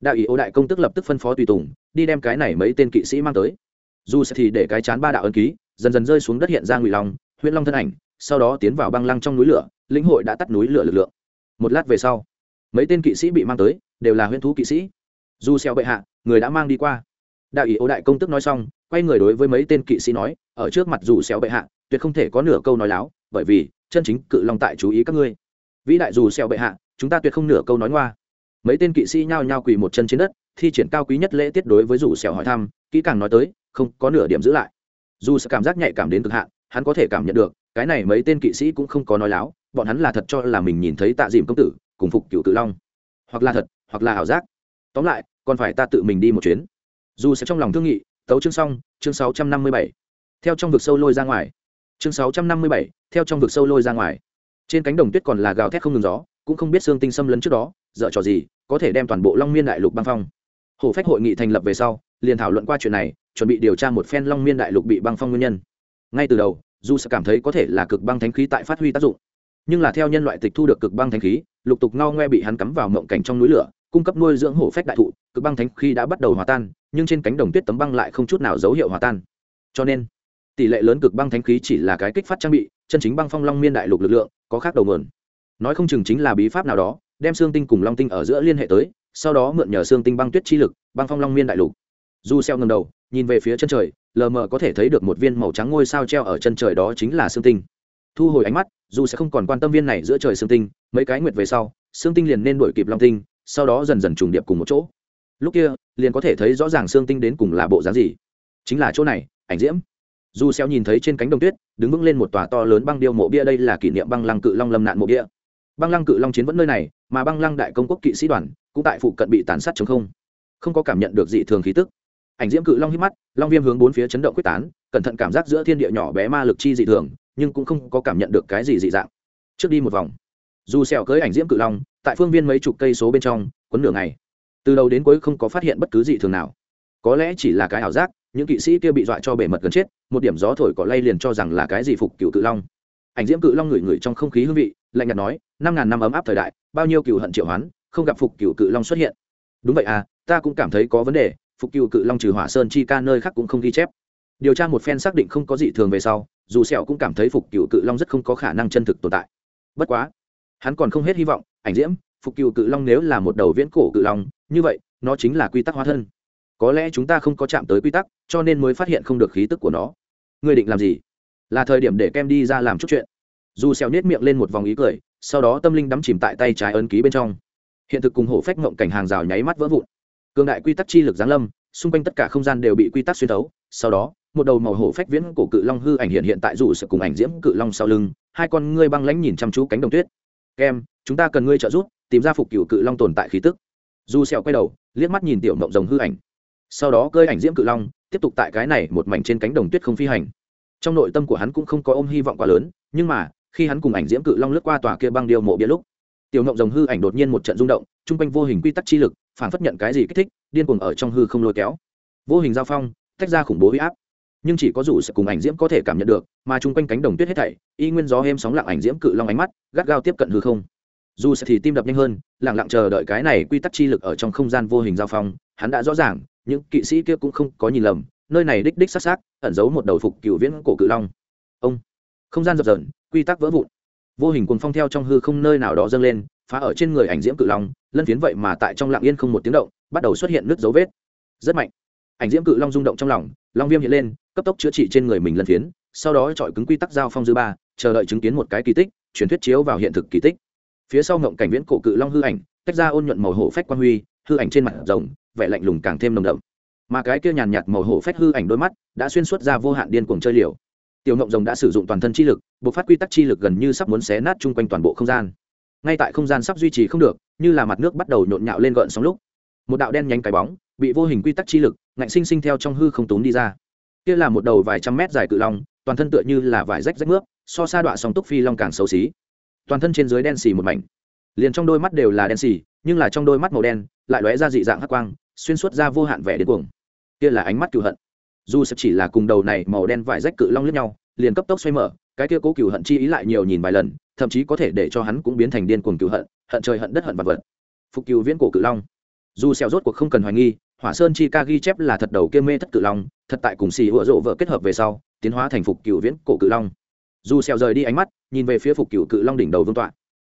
Đạo ý ô đại công tức lập tức phân phó tùy tùng, đi đem cái này mấy tên kỵ sĩ mang tới. Du sẽ thì để cái chán ba đạo ân ký, dần dần rơi xuống đất hiện ra ngụy long, huyễn long thân ảnh, sau đó tiến vào băng lăng trong núi lửa, lĩnh hội đã tắt núi lửa lực lượng. Một lát về sau, mấy tên kỵ sĩ bị mang tới, đều là huyễn thú kỵ sĩ. Du xeo bệ hạ, người đã mang đi qua. Đạo ý ô đại công tức nói xong quay người đối với mấy tên kỵ sĩ nói, ở trước mặt dù xéo bệ hạ, tuyệt không thể có nửa câu nói láo, bởi vì, chân chính cự long tại chú ý các ngươi. Vĩ đại dù xéo bệ hạ, chúng ta tuyệt không nửa câu nói ngoa. Mấy tên kỵ sĩ nhao nhao quỳ một chân trên đất, thi triển cao quý nhất lễ tiết đối với dù xéo hỏi thăm, kỹ càng nói tới, không có nửa điểm giữ lại. Dù sẽ cảm giác nhạy cảm đến cực hạn, hắn có thể cảm nhận được, cái này mấy tên kỵ sĩ cũng không có nói láo, bọn hắn là thật cho là mình nhìn thấy tạ dìm công tử, cùng phục cựu cự long. Hoặc là thật, hoặc là ảo giác. Tóm lại, còn phải ta tự mình đi một chuyến. Dù sẽ trong lòng thương nghị tấu chương xong, chương sáu trăm năm mươi bảy. Theo trong vực sâu lôi ra ngoài. Chương sáu trăm năm mươi bảy, theo trong vực sâu lôi ra ngoài. Trên cánh đồng tuyết còn là gào thét không ngừng gió, cũng không biết xương tinh xâm lấn trước đó dợ trò gì, có thể đem toàn bộ long miên đại lục băng phong. Hồ phách hội nghị thành lập về sau, liền thảo luận qua chuyện này, chuẩn bị điều tra một phen long miên đại lục bị băng phong nguyên nhân. Ngay từ đầu, dù sẽ cảm thấy có thể là cực băng thánh khí tại phát huy tác dụng, nhưng là theo nhân loại tịch thu được cực băng thánh khí, lục tục ngao ngoe bị hắn cắm vào mộng cảnh trong núi lửa cung cấp nuôi dưỡng hổ phách đại thụ, cực băng thánh khí đã bắt đầu hòa tan, nhưng trên cánh đồng tuyết tấm băng lại không chút nào dấu hiệu hòa tan. Cho nên, tỷ lệ lớn cực băng thánh khí chỉ là cái kích phát trang bị, chân chính băng phong long miên đại lục lực lượng, có khác đầu nguồn. Nói không chừng chính là bí pháp nào đó, đem xương tinh cùng long tinh ở giữa liên hệ tới, sau đó mượn nhờ xương tinh băng tuyết chi lực, băng phong long miên đại lục. Du xeo ngầm đầu, nhìn về phía chân trời, lờ mờ có thể thấy được một viên màu trắng ngôi sao treo ở chân trời đó chính là xương tinh. Thu hồi ánh mắt du sẽ không còn quan tâm viên này giữa trời xương tinh, mấy cái nguyệt về sau, xương tinh liền nên đuổi kịp long tinh sau đó dần dần trùng điệp cùng một chỗ. Lúc kia, liền có thể thấy rõ ràng xương tinh đến cùng là bộ dáng gì. Chính là chỗ này, ảnh diễm. Dù xeo nhìn thấy trên cánh đồng tuyết, đứng vững lên một tòa to lớn băng điêu mộ bia, đây là kỷ niệm băng lăng cự long lâm nạn mộ bia. Băng lăng cự long chiến vẫn nơi này, mà băng lăng đại công quốc kỵ sĩ đoàn cũng tại phụ cận bị tàn sát chống không. Không có cảm nhận được dị thường khí tức. Ảnh diễm cự long hít mắt, long viêm hướng bốn phía chấn động quyết tán, cẩn thận cảm giác giữa thiên địa nhỏ bé ma lực chi dị thường, nhưng cũng không có cảm nhận được cái gì dị dạng. Trước đi một vòng dù sẹo cưới ảnh diễm cự long, tại phương viên mấy chục cây số bên trong, quấn nửa ngày. Từ đầu đến cuối không có phát hiện bất cứ gì thường nào. Có lẽ chỉ là cái ảo giác, những kỵ sĩ kia bị dọa cho bể mật gần chết, một điểm gió thổi cỏ lay liền cho rằng là cái gì phục cựu cự long. Ảnh diễm cự long ngửi ngửi trong không khí hương vị, lạnh nhạt nói, năm ngàn năm ấm áp thời đại, bao nhiêu cựu hận triệu hoán, không gặp phục cựu cự long xuất hiện. Đúng vậy à ta cũng cảm thấy có vấn đề, phục cựu cự long trừ hỏa sơn chi ca nơi khác cũng không ghi chép. Điều tra một phen xác định không có gì thường về sau, dù sẹo cũng cảm thấy phục cựu cự long rất không có khả năng chân thực tồn tại. Bất quá hắn còn không hết hy vọng, ảnh diễm, phục cựu cự long nếu là một đầu viễn cổ cự long, như vậy, nó chính là quy tắc hóa thân. Có lẽ chúng ta không có chạm tới quy tắc, cho nên mới phát hiện không được khí tức của nó. Ngươi định làm gì? Là thời điểm để kem đi ra làm chút chuyện. Dù xèo nết miệng lên một vòng ý cười, sau đó tâm linh đắm chìm tại tay trái ấn ký bên trong. Hiện thực cùng hổ phách ngậm cảnh hàng rào nháy mắt vỡ vụn. Cường đại quy tắc chi lực giáng lâm, xung quanh tất cả không gian đều bị quy tắc xuyên thấu. Sau đó, một đầu màu hổ phách viễn cổ cự long hư ảnh hiện hiện tại dù sự cùng ảnh diễm cự long sau lưng, hai con ngươi băng lãnh nhìn chăm chú cánh đồng tuyết kem, chúng ta cần ngươi trợ giúp, tìm ra phục cựu cự long tồn tại khí tức. Dù sẹo quay đầu, liếc mắt nhìn tiểu mộng rồng hư ảnh. Sau đó cơi ảnh diễm cự long, tiếp tục tại cái này một mảnh trên cánh đồng tuyết không phi hành. Trong nội tâm của hắn cũng không có ôm hy vọng quá lớn, nhưng mà, khi hắn cùng ảnh diễm cự long lướt qua tòa kia băng điêu mộ bia lúc, tiểu ngộng rồng hư ảnh đột nhiên một trận rung động, chung quanh vô hình quy tắc chi lực, phản phất nhận cái gì kích thích, điên cuồng ở trong hư không lôi kéo. Vô hình giao phong, tách ra khủng bố huy áp nhưng chỉ có dù sẽ cùng ảnh diễm có thể cảm nhận được, mà chung quanh cánh đồng tuyết hết thảy, y nguyên gió êm sóng lặng ảnh diễm cự long ánh mắt, gắt gao tiếp cận hư không. Dù sẽ thì tim đập nhanh hơn lẳng lặng chờ đợi cái này quy tắc chi lực ở trong không gian vô hình giao phong, hắn đã rõ ràng, những kỵ sĩ kia cũng không có nhìn lầm, nơi này đích đích xác xác ẩn giấu một đầu phục cựu viễn cổ cự long. Ông! Không gian dập dờn, quy tắc vỡ vụn. Vô hình cuồng phong theo trong hư không nơi nào đó dâng lên, phá ở trên người ảnh diễm cự long, lân phiến vậy mà tại trong lặng yên không một tiếng động, bắt đầu xuất hiện nước dấu vết. Rất mạnh. Ảnh diễm cự long rung động trong lòng, long viêm hiện lên cấp tốc chữa trị trên người mình lân phiến, sau đó chọi cứng quy tắc giao phong dư ba, chờ đợi chứng kiến một cái kỳ tích, truyền thuyết chiếu vào hiện thực kỳ tích. Phía sau ngộng cảnh viễn cổ cự long hư ảnh, tách ra ôn nhuận màu hổ phách quan huy, hư ảnh trên mặt rồng, vẻ lạnh lùng càng thêm nồng đậm. Mà cái kia nhàn nhạt màu hổ phách hư ảnh đôi mắt đã xuyên suốt ra vô hạn điên cuồng chơi liều. Tiểu ngộng rồng đã sử dụng toàn thân chi lực buộc phát quy tắc chi lực gần như sắp muốn xé nát chung quanh toàn bộ không gian. Ngay tại không gian sắp duy trì không được, như là mặt nước bắt đầu nhộn nhạo lên gợn sóng lúc, một đạo đen nhánh cái bóng bị vô hình quy tắc chi lực, ngạnh sinh sinh theo trong hư không tốn đi ra kia là một đầu vài trăm mét dài cự long, toàn thân tựa như là vải rách rách nước so sa đọa song túc phi long càng xấu xí. Toàn thân trên dưới đen xì một mảnh. Liền trong đôi mắt đều là đen xì, nhưng là trong đôi mắt màu đen, lại lóe ra dị dạng hắc quang, xuyên suốt ra vô hạn vẻ đến cuồng. Kia là ánh mắt cựu hận. Dù sập chỉ là cùng đầu này màu đen vải rách cự long lướt nhau, liền cấp tốc xoay mở, cái kia cố cựu hận chi ý lại nhiều nhìn vài lần, thậm chí có thể để cho hắn cũng biến thành điên cuồng cựu hận hận trời hận đất hận vật vật. Phục cựu viễn cổ cự long. Dù xẻo rốt cuộc không cần hoài nghi hỏa sơn chi ca ghi chép là thật đầu kia mê thất cự long, thật tại cùng xì ủa rộ vợ kết hợp về sau, tiến hóa thành phục cựu viễn cổ cự long. Dù xèo rời đi ánh mắt, nhìn về phía phục cựu cự long đỉnh đầu vương tọa.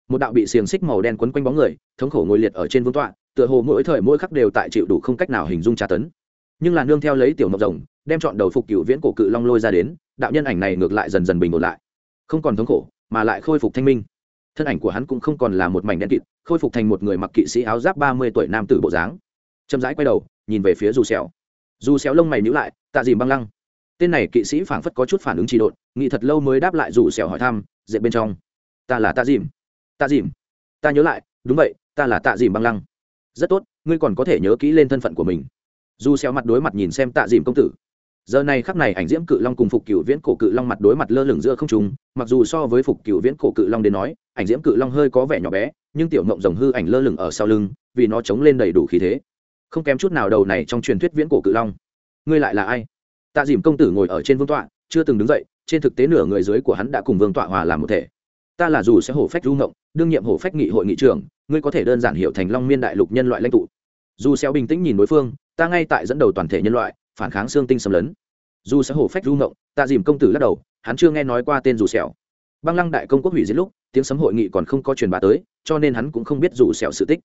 Một đạo bị xiềng xích màu đen quấn quanh bóng người, thống khổ ngồi liệt ở trên vương tọa, tựa hồ mỗi thời mỗi khắc đều tại chịu đủ không cách nào hình dung tra tấn. Nhưng là nương theo lấy tiểu mộc rồng, đem chọn đầu phục cựu viễn cổ cự long lôi ra đến, đạo nhân ảnh này ngược lại dần dần bình ổn lại. Không còn thống khổ, mà lại khôi phục thanh minh. Thân ảnh của hắn cũng không còn là một mảnh đen kịt, khôi phục thành một người mặc kỵ sĩ áo giáp ba mươi tuổi nam tử bộ dáng. Chậm rãi quay đầu nhìn về phía dù xẻo dù xéo lông mày nhíu lại, tạ dìm băng lăng. Tên này kỵ sĩ phảng phất có chút phản ứng trì độn, nghĩ thật lâu mới đáp lại dù xẻo hỏi thăm dệt bên trong. Ta là tạ dìm. Tạ dìm. Ta nhớ lại, đúng vậy, ta là tạ dìm băng lăng. Rất tốt, ngươi còn có thể nhớ kỹ lên thân phận của mình. Dù xéo mặt đối mặt nhìn xem tạ dìm công tử. Giờ này khắc này ảnh diễm cự long cùng phục cựu viễn cổ cự long mặt đối mặt lơ lửng giữa không trung, mặc dù so với phục cựu viễn cổ cự long đến nói, ảnh diễm cự long hơi có vẻ nhỏ bé, nhưng tiểu mộng rồng hư ảnh lơ lửng ở sau lưng, vì nó chống lên đầy đủ khí thế không kém chút nào đầu này trong truyền thuyết viễn cổ cự long. Ngươi lại là ai? Tạ dìm công tử ngồi ở trên vương tọa, chưa từng đứng dậy, trên thực tế nửa người dưới của hắn đã cùng vương tọa hòa làm một thể. Ta là dù sẽ hổ phách du ngộng, đương nhiệm hổ phách nghị hội nghị trưởng, ngươi có thể đơn giản hiểu thành long miên đại lục nhân loại lãnh tụ. Dù xéo bình tĩnh nhìn đối phương, ta ngay tại dẫn đầu toàn thể nhân loại, phản kháng xương tinh xâm lấn. Dù sẽ hổ phách du ngộng ta dìm công tử lắc đầu, hắn chưa nghe nói qua tên dù xẻo băng lăng đại công quốc hủy diệt lúc, tiếng sấm hội nghị còn không có truyền bá tới, cho nên hắn cũng không biết dù xẻo sự tích.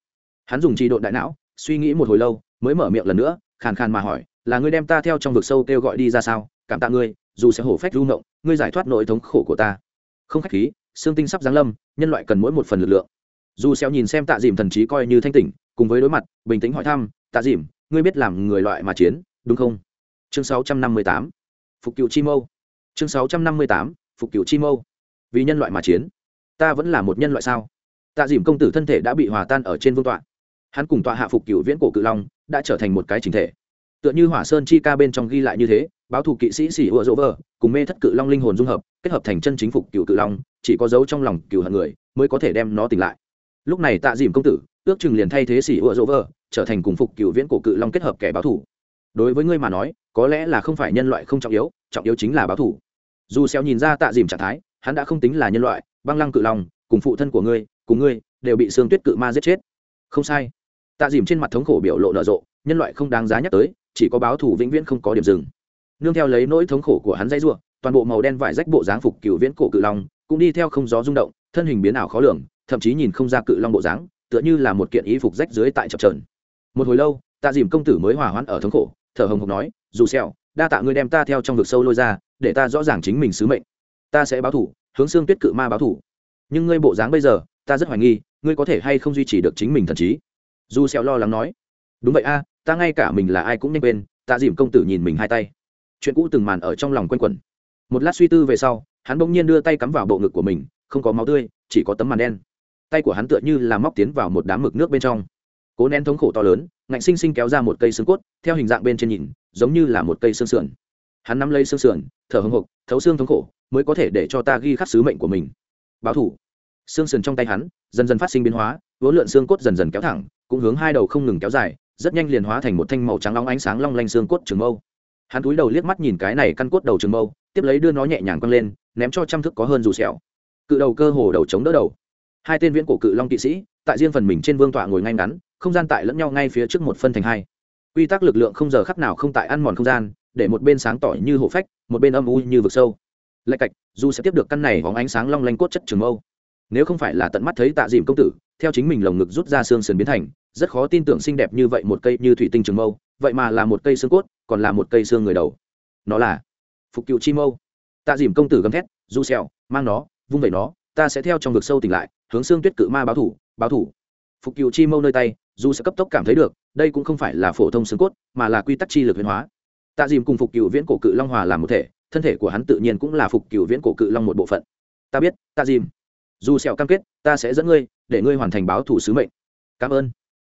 Hắn dùng trì độn đại não suy nghĩ một hồi lâu, mới mở miệng lần nữa, khàn khàn mà hỏi, là ngươi đem ta theo trong vực sâu kêu gọi đi ra sao? Cảm tạ ngươi, dù sẽ hổ phách du ngộng, ngươi giải thoát nỗi thống khổ của ta. Không khách khí, xương tinh sắp giáng lâm, nhân loại cần mỗi một phần lực lượng. Dù xéo nhìn xem tạ dìm thần trí coi như thanh tỉnh, cùng với đối mặt, bình tĩnh hỏi thăm, tạ dìm, ngươi biết làm người loại mà chiến, đúng không? Chương 658 phục cựu chi mâu. Chương 658 phục cựu chi mâu. Vì nhân loại mà chiến, ta vẫn là một nhân loại sao? Tạ dìm công tử thân thể đã bị hòa tan ở trên vương tọa hắn cùng tọa hạ phục cựu viễn cổ cự long đã trở thành một cái chính thể. Tựa như hỏa sơn chi ca bên trong ghi lại như thế, báo thủ kỵ sĩ xỉ ùa dỗ vờ, cùng mê thất cự long linh hồn dung hợp, kết hợp thành chân chính phục cựu cự long, chỉ có dấu trong lòng cựu hận người mới có thể đem nó tỉnh lại. Lúc này tạ dìm công tử, ước chừng liền thay thế xỉ ùa dỗ vờ, trở thành cùng phục cựu viễn cổ cự long kết hợp kẻ báo thủ đối với ngươi mà nói, có lẽ là không phải nhân loại không trọng yếu trọng yếu chính là báo thủ dù xéo nhìn ra tạ dìm trạng thái, hắn đã không tính là nhân loại, băng lăng cự long, cùng phụ thân của ngươi, cùng ngươi, đều bị xương tuyết cự ma giết chết. Không sai tạ dìm trên mặt thống khổ biểu lộ nở rộ, nhân loại không đáng giá nhắc tới, chỉ có báo thủ vĩnh viễn không có điểm dừng. Nương theo lấy nỗi thống khổ của hắn dãy ruộng toàn bộ màu đen vải rách bộ dáng phục cựu viễn cổ cự long cũng đi theo không gió rung động, thân hình biến ảo khó lường, thậm chí nhìn không ra cự long bộ dáng, tựa như là một kiện y phục rách dưới tại chập trờn một hồi lâu, tạ dìm công tử mới hòa hoãn ở thống khổ, thở hồng hộc nói, dù xẹo, đa tạ ngươi đem ta theo trong vực sâu lôi ra, để ta rõ ràng chính mình sứ mệnh. Ta sẽ báo thủ hướng xương tuyết cự ma báo thủ nhưng ngươi bộ dáng bây giờ, ta rất hoài nghi, ngươi có thể hay không duy trì được chính mình thần trí? Dù xẹo lo lắng nói, đúng vậy a, ta ngay cả mình là ai cũng nhanh quên, tạ dìm công tử nhìn mình hai tay. Chuyện cũ từng màn ở trong lòng quanh quẩn. Một lát suy tư về sau, hắn bỗng nhiên đưa tay cắm vào bộ ngực của mình, không có máu tươi, chỉ có tấm màn đen. Tay của hắn tựa như là móc tiến vào một đám mực nước bên trong. Cố nén thống khổ to lớn, ngạnh sinh sinh kéo ra một cây xương cốt, theo hình dạng bên trên nhìn, giống như là một cây xương sườn. Hắn nắm lấy xương sườn, thở hững hục thấu xương thống khổ, mới có thể để cho ta ghi khắc sứ mệnh của mình. Báo thủ. Xương sườn trong tay hắn, dần dần phát sinh biến hóa, vốn lượn xương cốt dần dần kéo thẳng cũng hướng hai đầu không ngừng kéo dài, rất nhanh liền hóa thành một thanh màu trắng long ánh sáng long lanh xương cốt trường mâu. Hắn cúi đầu liếc mắt nhìn cái này căn cốt đầu trường mâu, tiếp lấy đưa nó nhẹ nhàng quăng lên, ném cho trăm thức có hơn dù sẹo. Cự đầu cơ hồ đầu chống đỡ đầu. Hai tên viễn cổ cự long kỵ sĩ, tại riêng phần mình trên vương tọa ngồi ngay ngắn, không gian tại lẫn nhau ngay phía trước một phân thành hai. Quy tắc lực lượng không giờ khắc nào không tại ăn mòn không gian, để một bên sáng tỏ như hộ phách, một bên âm u như vực sâu. Lạch cạch, dù sẽ tiếp được căn này hóng ánh sáng long lanh cốt chất trường mâu. Nếu không phải là tận mắt thấy tạ dìm công tử, theo chính mình lồng ngực rút ra xương sườn biến thành rất khó tin tưởng xinh đẹp như vậy một cây như thủy tinh trường mâu, vậy mà là một cây xương cốt, còn là một cây xương người đầu. Nó là phục cựu chi mâu. Tạ dìm công tử gầm thét, du xèo mang nó, vung vẩy nó, ta sẽ theo trong vực sâu tỉnh lại, hướng xương tuyết cự ma báo thủ báo thủ. Phục cựu chi mâu nơi tay, du sẽ cấp tốc cảm thấy được, đây cũng không phải là phổ thông xương cốt, mà là quy tắc chi lực huyền hóa. Tạ dìm cùng phục cựu viễn cổ cự long hòa làm một thể, thân thể của hắn tự nhiên cũng là phục cựu viễn cổ cự long một bộ phận. Ta biết ta dìm. Dù sẹo cam kết, ta sẽ dẫn ngươi, để ngươi hoàn thành báo thủ sứ mệnh. Cảm ơn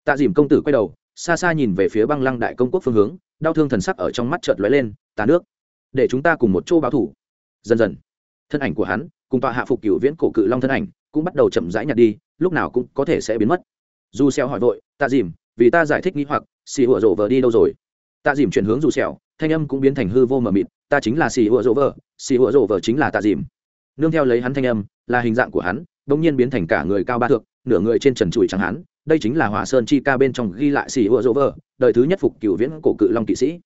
tạ dìm công tử quay đầu, xa xa nhìn về phía băng lăng đại công quốc phương hướng, đau thương thần sắc ở trong mắt chợt lóe lên tà nước, để chúng ta cùng một chỗ báo thủ. Dần dần, thân ảnh của hắn cùng tọa hạ phục cựu viễn cổ cự long thân ảnh cũng bắt đầu chậm rãi nhạt đi, lúc nào cũng có thể sẽ biến mất. Dù xeo hỏi vội, tạ dìm, vì ta giải thích nghĩ hoặc xì hùa rổ vờ đi đâu rồi? Tạ dìm chuyển hướng dù xèo thanh âm cũng biến thành hư vô mờ mịt, ta chính là xì hùa rổ vờ xì hùa rổ vờ chính là tạ dìm. Nương theo lấy hắn thanh âm, là hình dạng của hắn bỗng nhiên biến thành cả người cao ba thước, nửa người trên trần trụi chẳng hắn đây chính là hỏa sơn chi ca bên trong ghi lại xì hùa rỗ vờ đời thứ nhất phục cựu viễn cổ cự long kỵ sĩ.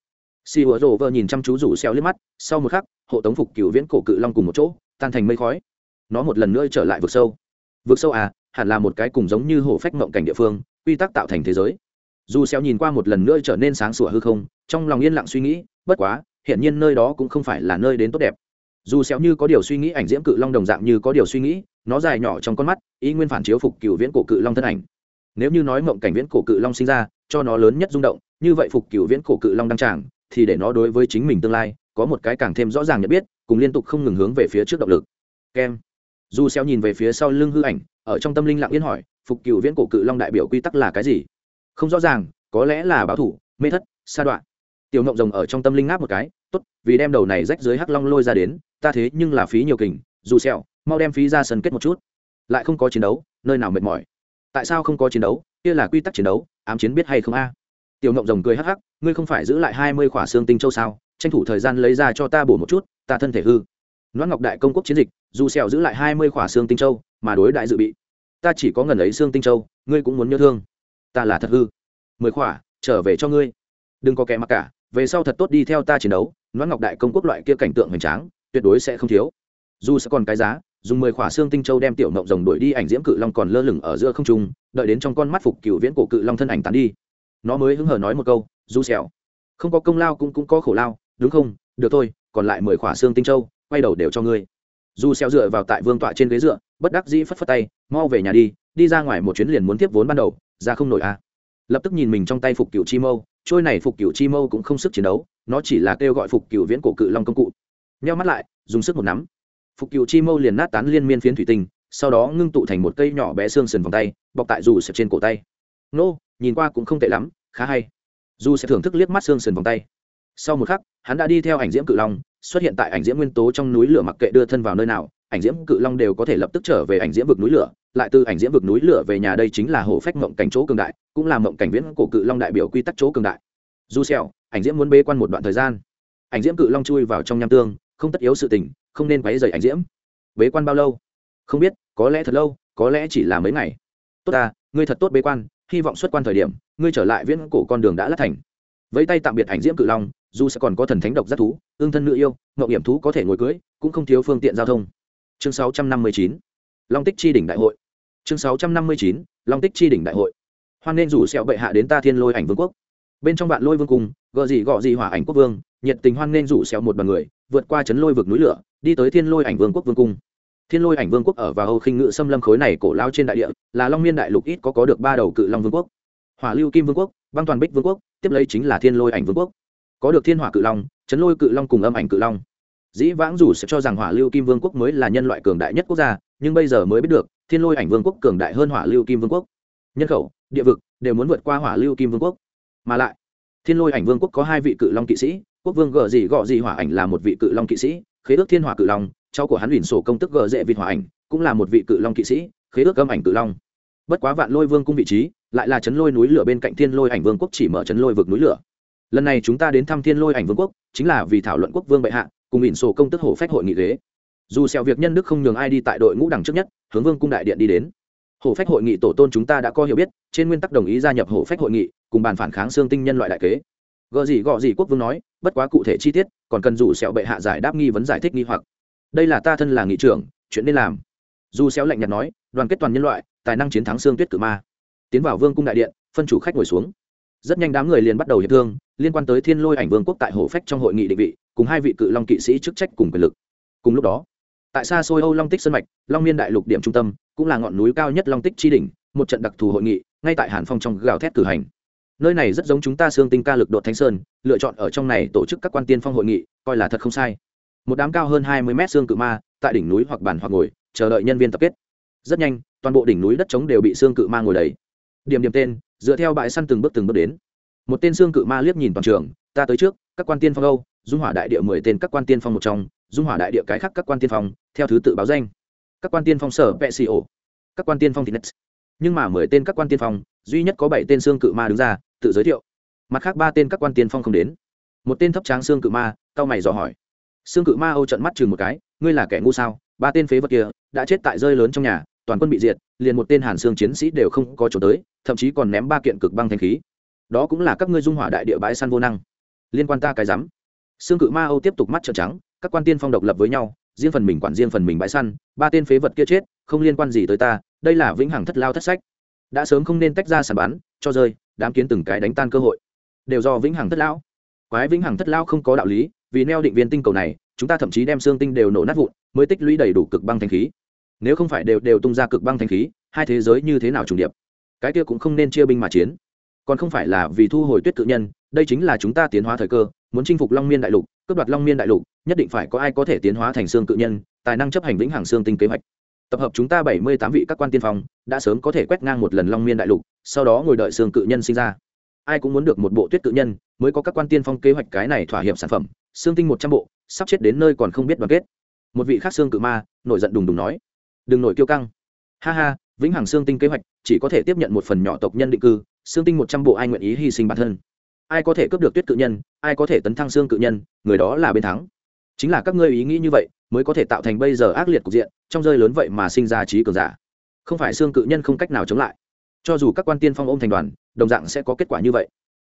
Xì hùa rỗ vờ nhìn chăm chú rủ xeo liếc mắt, sau một khắc, hộ tống phục cựu viễn cổ cự long cùng một chỗ, tan thành mây khói. Nó một lần nữa trở lại vực sâu. Vực sâu à hẳn là một cái cùng giống như hồ phách mộng cảnh địa phương, quy tắc tạo thành thế giới. Dù xeo nhìn qua một lần nữa trở nên sáng sủa hư không, trong lòng yên lặng suy nghĩ, bất quá hiện nhiên nơi đó cũng không phải là nơi đến tốt đẹp. Dù xeo như có điều suy nghĩ ảnh diễm cự long đồng dạng như có điều suy nghĩ, nó dài nhỏ trong con mắt, ý nguyên phản chiếu phục cựu viễn cổ cự long thân ảnh nếu như nói mộng cảnh viễn cổ cự long sinh ra, cho nó lớn nhất rung động, như vậy phục cựu viễn cổ cự long đăng tràng, thì để nó đối với chính mình tương lai, có một cái càng thêm rõ ràng nhận biết, cùng liên tục không ngừng hướng về phía trước động lực. Kem. Dù xeo nhìn về phía sau lưng hư ảnh, ở trong tâm linh lặng yên hỏi, phục cựu viễn cổ cự long đại biểu quy tắc là cái gì? Không rõ ràng, có lẽ là báo thủ mê thất, sa đoạn tiểu ngộng rồng ở trong tâm linh ngáp một cái, tốt, vì đem đầu này rách dưới hắc long lôi ra đến, ta thế nhưng là phí nhiều kình, dù xeo mau đem phí ra sân kết một chút. Lại không có chiến đấu, nơi nào mệt mỏi tại sao không có chiến đấu kia là quy tắc chiến đấu ám chiến biết hay không a tiểu ngộng rồng cười hắc hắc ngươi không phải giữ lại hai mươi khỏa xương tinh châu sao tranh thủ thời gian lấy ra cho ta bổ một chút ta thân thể hư Loan Ngọc Đại công quốc chiến dịch, dù sẹo giữ lại hai mươi khỏa xương tinh châu, mà đối đại dự bị. Ta chỉ có ngần ấy xương tinh châu, ngươi cũng muốn nhớ thương. Ta là thật hư. Mười khỏa, trở về cho ngươi. Đừng có kẻ mặc cả, về sau thật tốt đi theo ta chiến đấu, Loan Ngọc Đại công quốc loại kia cảnh tượng hoành tráng, tuyệt đối sẽ không thiếu. Dù sẽ còn cái giá, dùng mười khỏa xương tinh châu đem tiểu mộng rồng đuổi đi ảnh diễm cự long còn lơ lửng ở giữa không trung, đợi đến trong con mắt phục cựu viễn cổ cự long thân ảnh tán đi. Nó mới hứng hờ nói một câu, "Du xẻo. Không có công lao cũng cũng có khổ lao, đúng không? Được thôi, còn lại mười khỏa xương tinh châu, quay đầu đều cho ngươi. Du xeo dựa vào tại vương tọa trên ghế dựa bất đắc dĩ phất phất tay mau về nhà đi đi ra ngoài một chuyến liền muốn tiếp vốn ban đầu ra không nổi à. Lập tức nhìn mình trong tay phục cựu chi mâu trôi này phục cựu chi mâu cũng không sức chiến đấu nó chỉ là kêu gọi phục cựu viễn cổ cự long công cụ. Nheo mắt lại dùng sức một nắm phục cựu chi mâu liền nát tán liên miên phiến thủy tinh, sau đó ngưng tụ thành một cây nhỏ bé xương sườn vòng tay, bọc tại dù sập trên cổ tay. Nô, nhìn qua cũng không tệ lắm, khá hay. Dù sẽ thưởng thức liếc mắt xương sườn vòng tay. Sau một khắc, hắn đã đi theo ảnh diễm cự long, xuất hiện tại ảnh diễm nguyên tố trong núi lửa mặc kệ đưa thân vào nơi nào, ảnh diễm cự long đều có thể lập tức trở về ảnh diễm vực núi lửa, lại từ ảnh diễm vực núi lửa về nhà đây chính là hồ phách mộng cảnh chỗ cường đại, cũng là mộng cảnh viễn cổ cự long đại biểu quy tắc chỗ cường đại. Du xèo ảnh diễm muốn bế quan một đoạn thời gian. Ảnh diễm cự long chui vào trong nham tương, không tất yếu sự tình không nên quấy rầy ảnh diễm. Bế quan bao lâu? Không biết, có lẽ thật lâu, có lẽ chỉ là mấy ngày. Tốt à ngươi thật tốt bế quan, hy vọng xuất quan thời điểm, ngươi trở lại viễn cổ con đường đã lát thành. Vẫy tay tạm biệt ảnh diễm cự long, dù sẽ còn có thần thánh độc giác thú, ương thân nữ yêu ngậu hiểm thú có thể ngồi cưới, cũng không thiếu phương tiện giao thông. Chương 659 long tích chi đỉnh đại hội. Chương 659 long tích chi đỉnh đại hội. Hoan nên rủ sẹo bệ hạ đến ta thiên lôi ảnh vương quốc. Bên trong vạn lôi vương cung gợ gì gọ gì hỏa ảnh quốc vương, nhiệt tình hoan nên rủ sẹo một đoàn người vượt qua chấn lôi vực núi lửa, đi tới thiên lôi ảnh vương quốc vương cung. Thiên lôi ảnh vương quốc ở và âu khinh ngự xâm lâm khối này cổ lao trên đại địa, là long miên đại lục ít có có được ba đầu cự long vương quốc. Hỏa lưu kim vương quốc, băng toàn bích vương quốc, tiếp lấy chính là thiên lôi ảnh vương quốc. Có được thiên hỏa cự long, chấn lôi cự long cùng âm ảnh cự long. Dĩ vãng dù sẽ cho rằng hỏa lưu kim vương quốc mới là nhân loại cường đại nhất quốc gia, nhưng bây giờ mới biết được, thiên lôi ảnh vương quốc cường đại hơn hỏa lưu kim vương quốc. Nhân khẩu, địa vực đều muốn vượt qua hỏa lưu kim vương quốc. Mà lại, thiên lôi ảnh vương quốc có hai vị cự long kỵ sĩ quốc vương gờ gì gọ gì hỏa ảnh là một vị cự long kỵ sĩ, khế ước thiên hỏa cự long, cháu của hắn ủy sổ công tức gờ dễ vị hỏa ảnh, cũng là một vị cự long kỵ sĩ, khế ước âm ảnh cự long. Bất quá vạn lôi vương cung vị trí, lại là chấn lôi núi lửa bên cạnh thiên lôi ảnh vương quốc chỉ mở chấn lôi vực núi lửa. Lần này chúng ta đến thăm thiên lôi ảnh vương quốc, chính là vì thảo luận quốc vương bệ hạ, cùng ỉn sổ công tức hổ phách hội nghị ghế. Dù xèo việc nhân đức không nhường ai đi tại đội ngũ đẳng trước nhất, hướng vương cung đại điện đi đến. Hổ phách hội nghị tổ tôn chúng ta đã có hiểu biết, trên nguyên tắc đồng ý gia nhập hổ phách hội nghị, cùng bàn phản kháng xương tinh nhân loại đại kế. Gợ gì gọ gì quốc vương nói bất quá cụ thể chi tiết, còn cần dù sẹo bệ hạ giải đáp nghi vấn giải thích nghi hoặc. Đây là ta thân là nghị trưởng, chuyện nên làm. Dù sẹo lạnh nhạt nói, đoàn kết toàn nhân loại, tài năng chiến thắng xương tuyết cử ma. Tiến vào vương cung đại điện, phân chủ khách ngồi xuống. Rất nhanh đám người liền bắt đầu hiệp thương, liên quan tới thiên lôi ảnh vương quốc tại hồ phách trong hội nghị định vị, cùng hai vị cự long kỵ sĩ chức trách cùng quyền lực. Cùng lúc đó, tại xa xôi âu long tích sơn mạch, long miên đại lục điểm trung tâm, cũng là ngọn núi cao nhất long tích chi đỉnh, một trận đặc thù hội nghị, ngay tại hàn phong trong gào thét cử hành nơi này rất giống chúng ta xương tinh ca lực đột thánh sơn, lựa chọn ở trong này tổ chức các quan tiên phong hội nghị, coi là thật không sai. Một đám cao hơn hai mươi mét xương cự ma, tại đỉnh núi hoặc bàn hoặc ngồi, chờ đợi nhân viên tập kết. Rất nhanh, toàn bộ đỉnh núi đất trống đều bị xương cự ma ngồi đầy. Điểm điểm tên, dựa theo bãi săn từng bước từng bước đến. Một tên xương cự ma liếc nhìn toàn trường, ta tới trước, các quan tiên phong âu dung hỏa đại địa mười tên các quan tiên phong một trong, dung hỏa đại địa cái khác các quan tiên phong, theo thứ tự báo danh. Các quan tiên phong sở vệ xì ổ các quan tiên phong thì nhưng mà mười tên các quan tiên phong, duy nhất có bảy tên xương cự ma đứng ra tự giới thiệu. Mặt khác ba tên các quan tiên phong không đến. Một tên thấp tráng xương cự ma, cao mày dò hỏi. Xương cự ma âu trận mắt chừng một cái, ngươi là kẻ ngu sao? Ba tên phế vật kia đã chết tại rơi lớn trong nhà, toàn quân bị diệt, liền một tên hàn xương chiến sĩ đều không có chỗ tới, thậm chí còn ném ba kiện cực băng thanh khí. Đó cũng là các ngươi dung hỏa đại địa bãi săn vô năng. Liên quan ta cái rắm. Xương cự ma âu tiếp tục mắt trợn trắng, các quan tiên phong độc lập với nhau, riêng phần mình quản riêng phần mình bãi săn, ba tên phế vật kia chết, không liên quan gì tới ta, đây là vĩnh hằng thất lao thất sách. Đã sớm không nên tách ra sản bán cho rơi đám kiến từng cái đánh tan cơ hội. Đều do vĩnh hằng thất lão. Quái vĩnh hằng thất lao không có đạo lý, vì neo định viên tinh cầu này, chúng ta thậm chí đem xương tinh đều nổ nát vụn, mới tích lũy đầy đủ cực băng thanh khí. Nếu không phải đều đều tung ra cực băng thanh khí, hai thế giới như thế nào trùng điệp? Cái kia cũng không nên chia binh mà chiến. Còn không phải là vì thu hồi tuyết cự nhân, đây chính là chúng ta tiến hóa thời cơ, muốn chinh phục long miên đại lục, cướp đoạt long miên đại lục, nhất định phải có ai có thể tiến hóa thành xương cự nhân, tài năng chấp hành vĩnh hằng xương tinh kế hoạch tập hợp chúng ta bảy mươi tám vị các quan tiên phong, đã sớm có thể quét ngang một lần long miên đại lục, sau đó ngồi đợi xương cự nhân sinh ra. Ai cũng muốn được một bộ tuyết cự nhân, mới có các quan tiên phong kế hoạch cái này thỏa hiệp sản phẩm, xương tinh một trăm bộ, sắp chết đến nơi còn không biết đoàn kết. Một vị khác xương cự ma, nổi giận đùng đùng nói, đừng nổi kiêu căng. Ha ha, vĩnh hằng xương tinh kế hoạch, chỉ có thể tiếp nhận một phần nhỏ tộc nhân định cư, xương tinh một trăm bộ ai nguyện ý hy sinh bản thân? Ai có thể cướp được tuyết cự nhân, ai có thể tấn thăng xương cự nhân, người đó là bên thắng chính là các ngươi ý nghĩ như vậy, mới có thể tạo thành bây giờ ác liệt cục diện, trong rơi lớn vậy mà sinh ra trí cường giả. Không phải xương cự nhân không cách nào chống lại. Cho dù các quan tiên phong ôm thành đoàn, đồng dạng sẽ có kết quả như vậy.